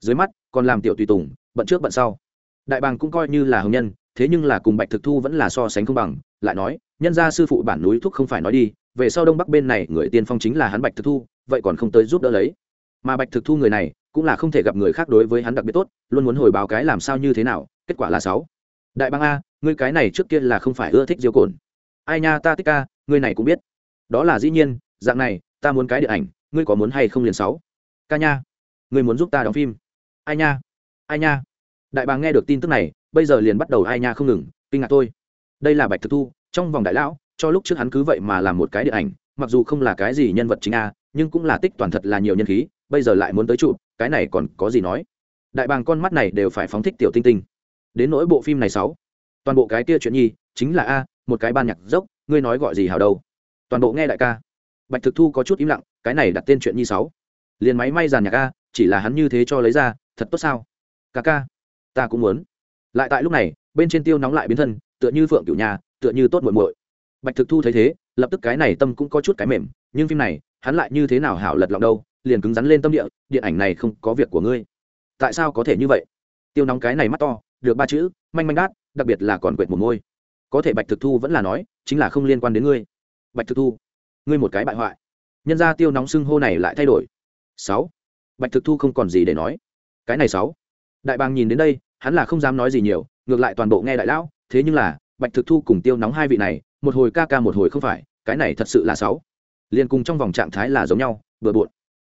Dưới mắt, còn làm tiểu tùy tùng, bận trước bận sau. Đại bàng cũng coi như là hồng nhân, thế nhưng là cùng bạch thực thu vẫn là so sánh không bằng, lại nói, nhân gia sư phụ bản núi thuốc không phải nói đi, về sau đông bắc bên này người tiên phong chính là hắn bạch thực thu, vậy còn không tới giúp đỡ lấy. Mà bạch thực thu người này, cũng là không thể gặp người khác đối với hắn đặc biệt tốt, luôn muốn hồi báo cái làm sao như thế nào kết quả là sáu. Đại bang a, ngươi cái này trước kia là không phải ưa thích diêu cồn. Ai nha, ta thích ca ngươi này cũng biết. Đó là dĩ nhiên, dạng này, ta muốn cái điện ảnh, ngươi có muốn hay không liền sáu. Ca nha, ngươi muốn giúp ta đóng phim. Ai nha ai nha. Đại bàng nghe được tin tức này, bây giờ liền bắt đầu ai nha không ngừng, kinh ngạc tôi đây là bạch thực thu, trong vòng đại lão, cho lúc trước hắn cứ vậy mà làm một cái điện ảnh, mặc dù không là cái gì nhân vật chính a, nhưng cũng là tích toàn thật là nhiều nhân khí, bây giờ lại muốn tới trụ cái này còn có gì nói. Đại bàng con mắt này đều phải phóng thích tiểu tinh tinh đến nỗi bộ phim này sáu. Toàn bộ cái kia chuyện nhi, chính là a, một cái ban nhạc dốc, ngươi nói gọi gì hảo đâu. Toàn bộ nghe đại ca. Bạch thực thu có chút im lặng, cái này đặt tên chuyện nhi sáu. Liền máy may giàn nhạc a, chỉ là hắn như thế cho lấy ra, thật tốt sao? Ca ca, ta cũng muốn. Lại tại lúc này, bên trên tiêu nóng lại biến thân, tựa như phượng cửu nhà, tựa như tốt muội muội. Bạch thực thu thấy thế, lập tức cái này tâm cũng có chút cái mềm, nhưng phim này, hắn lại như thế nào hảo lật lọng đâu, liền cứng rắn lên tâm địa, điện ảnh này không có việc của ngươi. Tại sao có thể như vậy? Tiêu nóng cái này mắt to được ba chữ, manh manh đát, đặc biệt là còn quệt một môi có thể bạch thực thu vẫn là nói, chính là không liên quan đến ngươi. Bạch thực thu, ngươi một cái bại hoại. Nhân ra tiêu nóng xưng hô này lại thay đổi. Sáu. Bạch thực thu không còn gì để nói. Cái này sáu. Đại bàng nhìn đến đây, hắn là không dám nói gì nhiều, ngược lại toàn bộ nghe đại lão, thế nhưng là, bạch thực thu cùng tiêu nóng hai vị này, một hồi ca ca một hồi không phải, cái này thật sự là sáu. Liền cùng trong vòng trạng thái là giống nhau vừa bộn.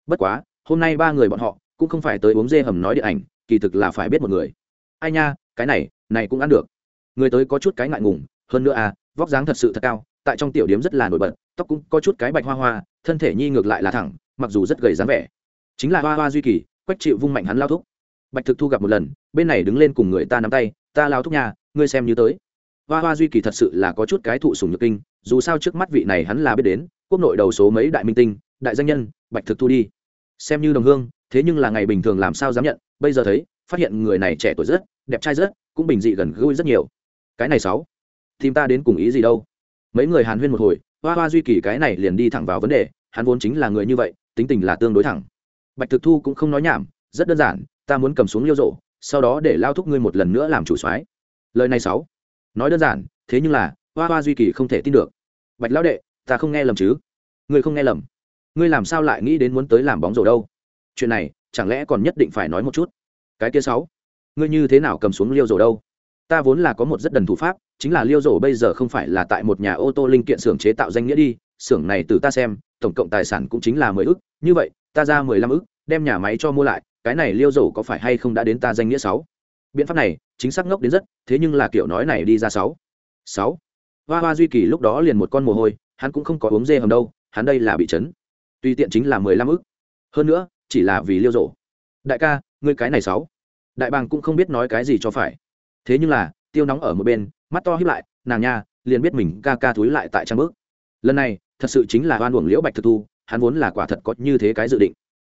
Bất quá, hôm nay ba người bọn họ, cũng không phải tới uống dê hầm nói điện ảnh, kỳ thực là phải biết một người ai nha, cái này này cũng ăn được. Người tới có chút cái ngại ngùng, hơn nữa à vóc dáng thật sự thật cao, tại trong tiểu điếm rất là nổi bật, tóc cũng có chút cái bạch hoa hoa, thân thể nhi ngược lại là thẳng, mặc dù rất gầy dáng vẻ. Chính là hoa hoa duy kỳ, quách chịu vung mạnh hắn lao thúc. Bạch thực thu gặp một lần, bên này đứng lên cùng người ta nắm tay, ta lao thúc nhà ngươi xem như tới. Hoa hoa duy kỳ thật sự là có chút cái thụ sùng nhược kinh, dù sao trước mắt vị này hắn là biết đến, quốc nội đầu số mấy đại minh tinh, đại danh nhân, bạch thực thu đi. Xem như đồng hương, thế nhưng là ngày bình thường làm sao dám nhận, bây giờ thấy phát hiện người này trẻ tuổi rất, đẹp trai rất, cũng bình dị gần gũi rất nhiều. Cái này sáu, tìm ta đến cùng ý gì đâu? Mấy người hàn huyên một hồi, hoa hoa duy kỳ cái này liền đi thẳng vào vấn đề, hắn vốn chính là người như vậy, tính tình là tương đối thẳng. Bạch thực thu cũng không nói nhảm, rất đơn giản, ta muốn cầm xuống liêu rộ, sau đó để lao thúc ngươi một lần nữa làm chủ soái. Lời này sáu, nói đơn giản, thế nhưng là, hoa hoa duy kỳ không thể tin được. Bạch lão đệ, ta không nghe lầm chứ? Ngươi không nghe lầm. Ngươi làm sao lại nghĩ đến muốn tới làm bóng rổ đâu? Chuyện này, chẳng lẽ còn nhất định phải nói một chút? Cái kia sáu. Ngươi như thế nào cầm xuống liêu rổ đâu? Ta vốn là có một rất đần thủ pháp, chính là liêu rổ bây giờ không phải là tại một nhà ô tô linh kiện xưởng chế tạo danh nghĩa đi, xưởng này từ ta xem, tổng cộng tài sản cũng chính là mười ức, như vậy, ta ra mười lăm ức, đem nhà máy cho mua lại, cái này liêu rổ có phải hay không đã đến ta danh nghĩa sáu? Biện pháp này, chính xác ngốc đến rất, thế nhưng là kiểu nói này đi ra sáu. Sáu. Hoa hoa duy kỳ lúc đó liền một con mồ hôi, hắn cũng không có uống dê hầm đâu, hắn đây là bị chấn. Tùy tiện chính là mười lăm ức. Hơn nữa, chỉ là vì liêu rổ đại ca ngươi cái này sáu. Đại bàng cũng không biết nói cái gì cho phải. Thế nhưng là, tiêu nóng ở một bên, mắt to hiếp lại, nàng nha, liền biết mình ca ca thúi lại tại trang bước. Lần này, thật sự chính là oan uổng liễu bạch thực thu, hắn vốn là quả thật có như thế cái dự định.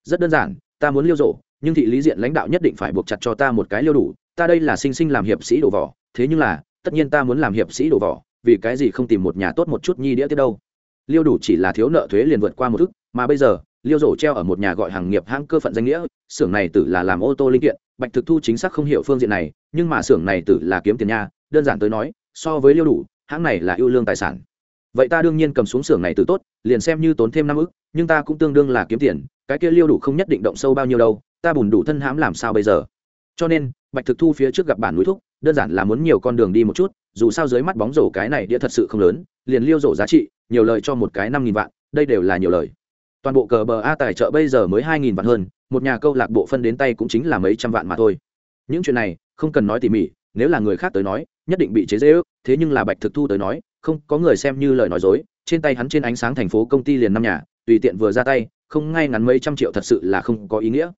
Rất đơn giản, ta muốn liêu rộ, nhưng thị lý diện lãnh đạo nhất định phải buộc chặt cho ta một cái liêu đủ, ta đây là sinh sinh làm hiệp sĩ đổ vỏ, thế nhưng là, tất nhiên ta muốn làm hiệp sĩ đổ vỏ, vì cái gì không tìm một nhà tốt một chút nhi đĩa tiếp đâu. Liêu đủ chỉ là thiếu nợ thuế liền vượt qua một thức mà bây giờ liêu rổ treo ở một nhà gọi hàng nghiệp hãng cơ phận danh nghĩa, xưởng này tử là làm ô tô linh kiện, bạch thực thu chính xác không hiểu phương diện này, nhưng mà xưởng này tử là kiếm tiền nha, đơn giản tới nói, so với liêu đủ, hãng này là ưu lương tài sản. Vậy ta đương nhiên cầm xuống xưởng này tử tốt, liền xem như tốn thêm năm ức, nhưng ta cũng tương đương là kiếm tiền, cái kia liêu đủ không nhất định động sâu bao nhiêu đâu, ta bùn đủ thân hãm làm sao bây giờ? Cho nên, bạch thực thu phía trước gặp bản núi thúc, đơn giản là muốn nhiều con đường đi một chút, dù sao dưới mắt bóng rổ cái này đĩa thật sự không lớn, liền liêu rổ giá trị, nhiều lời cho một cái năm nghìn vạn, đây đều là nhiều lời toàn bộ cờ bờ a tài trợ bây giờ mới hai nghìn vạn hơn, một nhà câu lạc bộ phân đến tay cũng chính là mấy trăm vạn mà thôi. Những chuyện này, không cần nói tỉ mỉ, nếu là người khác tới nói, nhất định bị chế dễ ước thế nhưng là bạch thực thu tới nói, không, có người xem như lời nói dối, trên tay hắn trên ánh sáng thành phố công ty liền năm nhà, tùy tiện vừa ra tay, không ngay ngắn mấy trăm triệu thật sự là không có ý nghĩa.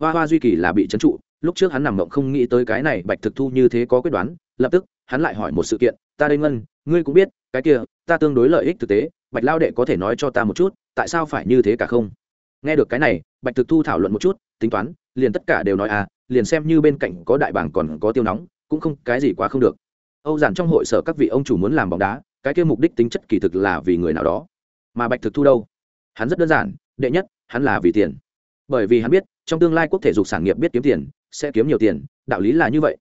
Hoa hoa duy kỳ là bị trấn trụ, lúc trước hắn nằm mộng không nghĩ tới cái này bạch thực thu như thế có quyết đoán, lập tức, hắn lại hỏi một sự kiện, ta đây ngân, ngươi cũng biết, cái kia, ta tương đối lợi ích thực tế, bạch lao đệ có thể nói cho ta một chút tại sao phải như thế cả không? Nghe được cái này, bạch thực thu thảo luận một chút, tính toán, liền tất cả đều nói à liền xem như bên cạnh có đại bảng còn có tiêu nóng, cũng không, cái gì quá không được. Âu giản trong hội sở các vị ông chủ muốn làm bóng đá, cái kia mục đích tính chất kỳ thực là vì người nào đó. Mà bạch thực thu đâu? Hắn rất đơn giản, đệ nhất, hắn là vì tiền. Bởi vì hắn biết, trong tương lai quốc thể dục sản nghiệp biết kiếm tiền, sẽ kiếm nhiều tiền, đạo lý là như vậy.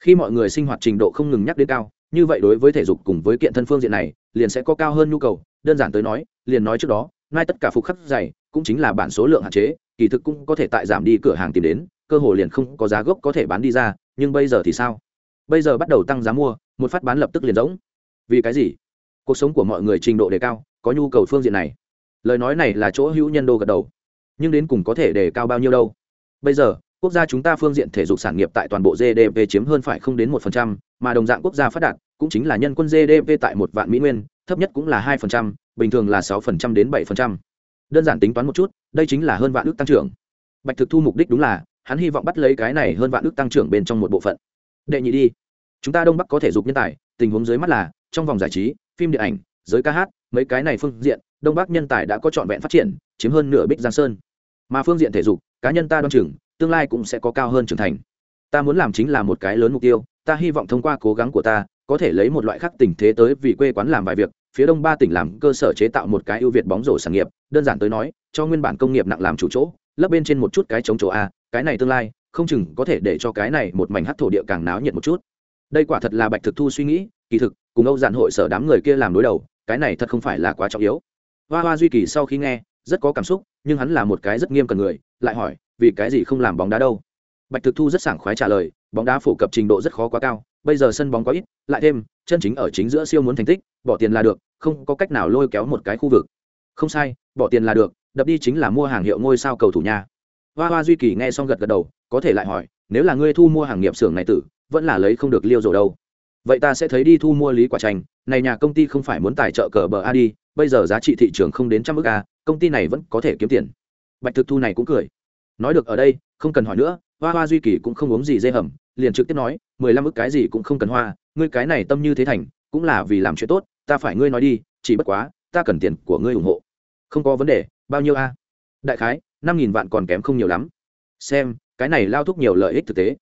Khi mọi người sinh hoạt trình độ không ngừng nhắc đến cao, như vậy đối với thể dục cùng với kiện thân phương diện này, liền sẽ có cao hơn nhu cầu. Đơn giản tới nói, liền nói trước đó nay tất cả phục khắc dày cũng chính là bản số lượng hạn chế, kỳ thực cũng có thể tại giảm đi cửa hàng tìm đến, cơ hội liền không có giá gốc có thể bán đi ra, nhưng bây giờ thì sao? Bây giờ bắt đầu tăng giá mua, một phát bán lập tức liền rỗng. Vì cái gì? Cuộc sống của mọi người trình độ đề cao, có nhu cầu phương diện này. Lời nói này là chỗ hữu nhân đô gật đầu. Nhưng đến cùng có thể đề cao bao nhiêu đâu? Bây giờ, quốc gia chúng ta phương diện thể dục sản nghiệp tại toàn bộ gdp chiếm hơn phải không đến một phần trăm, mà đồng dạng quốc gia phát đạt cũng chính là nhân quân gdp tại một vạn mỹ nguyên, thấp nhất cũng là hai phần trăm bình thường là sáu phần trăm đến bảy phần trăm. Đơn giản tính toán một chút, đây chính là hơn vạn ước tăng trưởng. Bạch thực thu mục đích đúng là, hắn hy vọng bắt lấy cái này hơn vạn ước tăng trưởng bên trong một bộ phận. Đệ nhị đi. Chúng ta đông bắc có thể dục nhân tài, tình huống dưới mắt là, trong vòng giải trí, phim điện ảnh, giới ca hát, mấy cái này phương diện, đông bắc nhân tài đã có trọn vẹn phát triển, chiếm hơn nửa bích giang sơn. Mà phương diện thể dục, cá nhân ta đoan chừng, tương lai cũng sẽ có cao hơn trưởng thành. Ta muốn làm chính là một cái lớn mục tiêu, ta hy vọng thông qua cố gắng của ta, có thể lấy một loại khác tình thế tới vì quê quán làm vài việc phía đông ba tỉnh làm cơ sở chế tạo một cái ưu việt bóng rổ sản nghiệp, đơn giản tới nói, cho nguyên bản công nghiệp nặng làm chủ chỗ, lấp bên trên một chút cái chống chỗ a, cái này tương lai, không chừng có thể để cho cái này một mảnh hát thổ địa càng náo nhiệt một chút. Đây quả thật là bạch thực thu suy nghĩ, kỳ thực, cùng âu giản hội sở đám người kia làm đối đầu, cái này thật không phải là quá trọng yếu. Hoa hoa duy kỳ sau khi nghe, rất có cảm xúc, nhưng hắn là một cái rất nghiêm cần người, lại hỏi, vì cái gì không làm bóng đá đâu? Bạch thực thu rất sảng khoái trả lời, bóng đá phổ cập trình độ rất khó quá cao bây giờ sân bóng quá ít, lại thêm, chân chính ở chính giữa siêu muốn thành tích, bỏ tiền là được, không có cách nào lôi kéo một cái khu vực. Không sai, bỏ tiền là được, đập đi chính là mua hàng hiệu ngôi sao cầu thủ nhà hoa hoa duy kỳ nghe xong gật gật đầu, có thể lại hỏi, nếu là ngươi thu mua hàng nghiệp xưởng này tử, vẫn là lấy không được liêu rồi đâu? Vậy ta sẽ thấy đi thu mua lý quả tranh này nhà công ty không phải muốn tài trợ cờ bờ a đi, bây giờ giá trị thị trường không đến trăm ước a, công ty này vẫn có thể kiếm tiền. Bạch thực thu này cũng cười. Nói được ở đây, không cần hỏi nữa, hoa hoa duy kỳ cũng không uống gì dê hầm, liền trực tiếp nói mười lăm ức cái gì cũng không cần hoa, ngươi cái này tâm như thế thành, cũng là vì làm chuyện tốt, ta phải ngươi nói đi, chỉ bất quá, ta cần tiền của ngươi ủng hộ. Không có vấn đề, bao nhiêu a? Đại khái, năm nghìn vạn còn kém không nhiều lắm. Xem, cái này lao thúc nhiều lợi ích thực tế.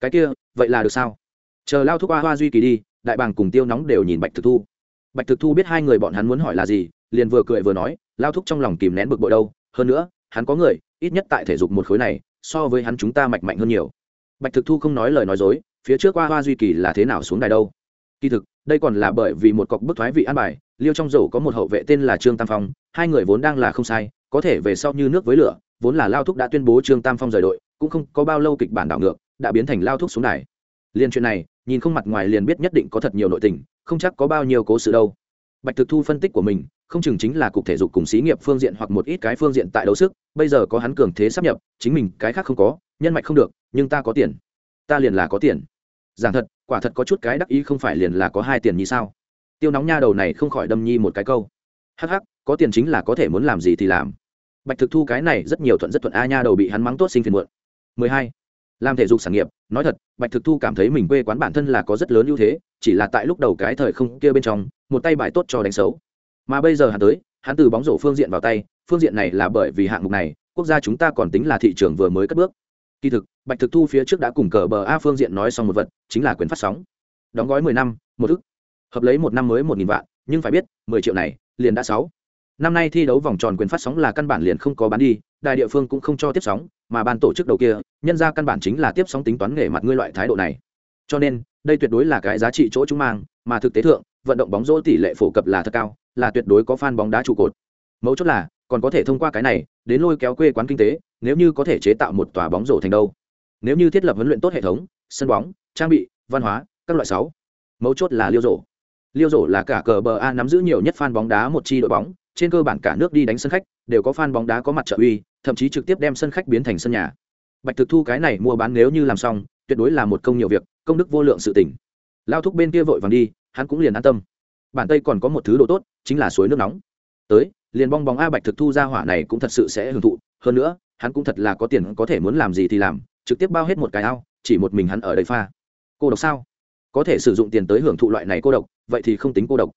Cái kia, vậy là được sao? Chờ lao thúc hoa hoa duy kỳ đi, đại bàng cùng tiêu nóng đều nhìn bạch thực thu. Bạch thực thu biết hai người bọn hắn muốn hỏi là gì, liền vừa cười vừa nói, lao thúc trong lòng kìm nén bực bội đâu. Hơn nữa, hắn có người, ít nhất tại thể dục một khối này, so với hắn chúng ta mạnh mạnh hơn nhiều. Bạch thực thu không nói lời nói dối phía trước qua hoa duy kỳ là thế nào xuống đài đâu? Kỳ thực, đây còn là bởi vì một cọc bức thoái vị an bài, liêu trong rổ có một hậu vệ tên là trương tam phong, hai người vốn đang là không sai, có thể về sau như nước với lửa, vốn là lao thúc đã tuyên bố trương tam phong rời đội, cũng không có bao lâu kịch bản đảo ngược, đã biến thành lao thúc xuống đài. Liên chuyện này, nhìn không mặt ngoài liền biết nhất định có thật nhiều nội tình, không chắc có bao nhiêu cố sự đâu. Bạch thực thu phân tích của mình, không chừng chính là cục thể dục cùng xí nghiệp phương diện hoặc một ít cái phương diện tại đấu sức, bây giờ có hắn cường thế sắp nhập, chính mình cái khác không có, nhân mạch không được, nhưng ta có tiền. Ta liền là có tiền giảng thật, quả thật có chút cái đắc ý không phải liền là có hai tiền như sao? Tiêu nóng nha đầu này không khỏi đâm nhi một cái câu. Hắc hắc, có tiền chính là có thể muốn làm gì thì làm. Bạch thực thu cái này rất nhiều thuận rất thuận a nha đầu bị hắn mắng tốt sinh phiền muộn. 12. làm thể dục sản nghiệp, nói thật, bạch thực thu cảm thấy mình quê quán bản thân là có rất lớn ưu thế, chỉ là tại lúc đầu cái thời không kia bên trong, một tay bài tốt cho đánh xấu. Mà bây giờ hắn tới, hắn từ bóng rổ phương diện vào tay, phương diện này là bởi vì hạng mục này, quốc gia chúng ta còn tính là thị trường vừa mới cất bước. Kỳ thực bạch thực thu phía trước đã cùng cờ bờ a phương diện nói xong một vật, chính là quyền phát sóng. Đóng gói mười năm, một ức. Hợp lấy một năm mới một nghìn vạn, nhưng phải biết, mười triệu này, liền đã sáu. Năm nay thi đấu vòng tròn quyền phát sóng là căn bản liền không có bán đi, đài địa phương cũng không cho tiếp sóng, mà ban tổ chức đầu kia, nhân ra căn bản chính là tiếp sóng tính toán nghề mặt ngươi loại thái độ này. Cho nên, đây tuyệt đối là cái giá trị chỗ chúng mang, mà thực tế thượng, vận động bóng rổ tỷ lệ phổ cập là thật cao, là tuyệt đối có fan bóng đá trụ cột. Mấu chốt là, còn có thể thông qua cái này, đến lôi kéo quê quán kinh tế, nếu như có thể chế tạo một tòa bóng rổ thành đâu nếu như thiết lập huấn luyện tốt hệ thống, sân bóng, trang bị, văn hóa, các loại sáu, mấu chốt là liêu rổ liêu rổ là cả cờ bờ a nắm giữ nhiều nhất fan bóng đá một chi đội bóng, trên cơ bản cả nước đi đánh sân khách, đều có fan bóng đá có mặt trợ uy, thậm chí trực tiếp đem sân khách biến thành sân nhà. Bạch thực thu cái này mua bán nếu như làm xong, tuyệt đối là một công nhiều việc, công đức vô lượng sự tỉnh lao thúc bên kia vội vàng đi, hắn cũng liền an tâm. Bản tây còn có một thứ đồ tốt, chính là suối nước nóng. Tới, liền bong bóng a bạch thực thu ra hỏa này cũng thật sự sẽ hưởng thụ, hơn nữa, hắn cũng thật là có tiền có thể muốn làm gì thì làm trực tiếp bao hết một cái ao, chỉ một mình hắn ở đây pha. Cô độc sao? Có thể sử dụng tiền tới hưởng thụ loại này cô độc, vậy thì không tính cô độc.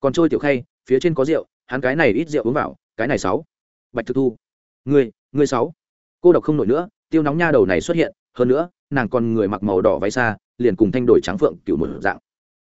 Còn trôi tiểu khay, phía trên có rượu, hắn cái này ít rượu uống vào, cái này sáu. Bạch thực thu, ngươi ngươi sáu. Cô độc không nổi nữa, tiêu nóng nha đầu này xuất hiện, hơn nữa, nàng còn người mặc màu đỏ váy xa liền cùng thanh đổi trắng phượng cựu một dạng.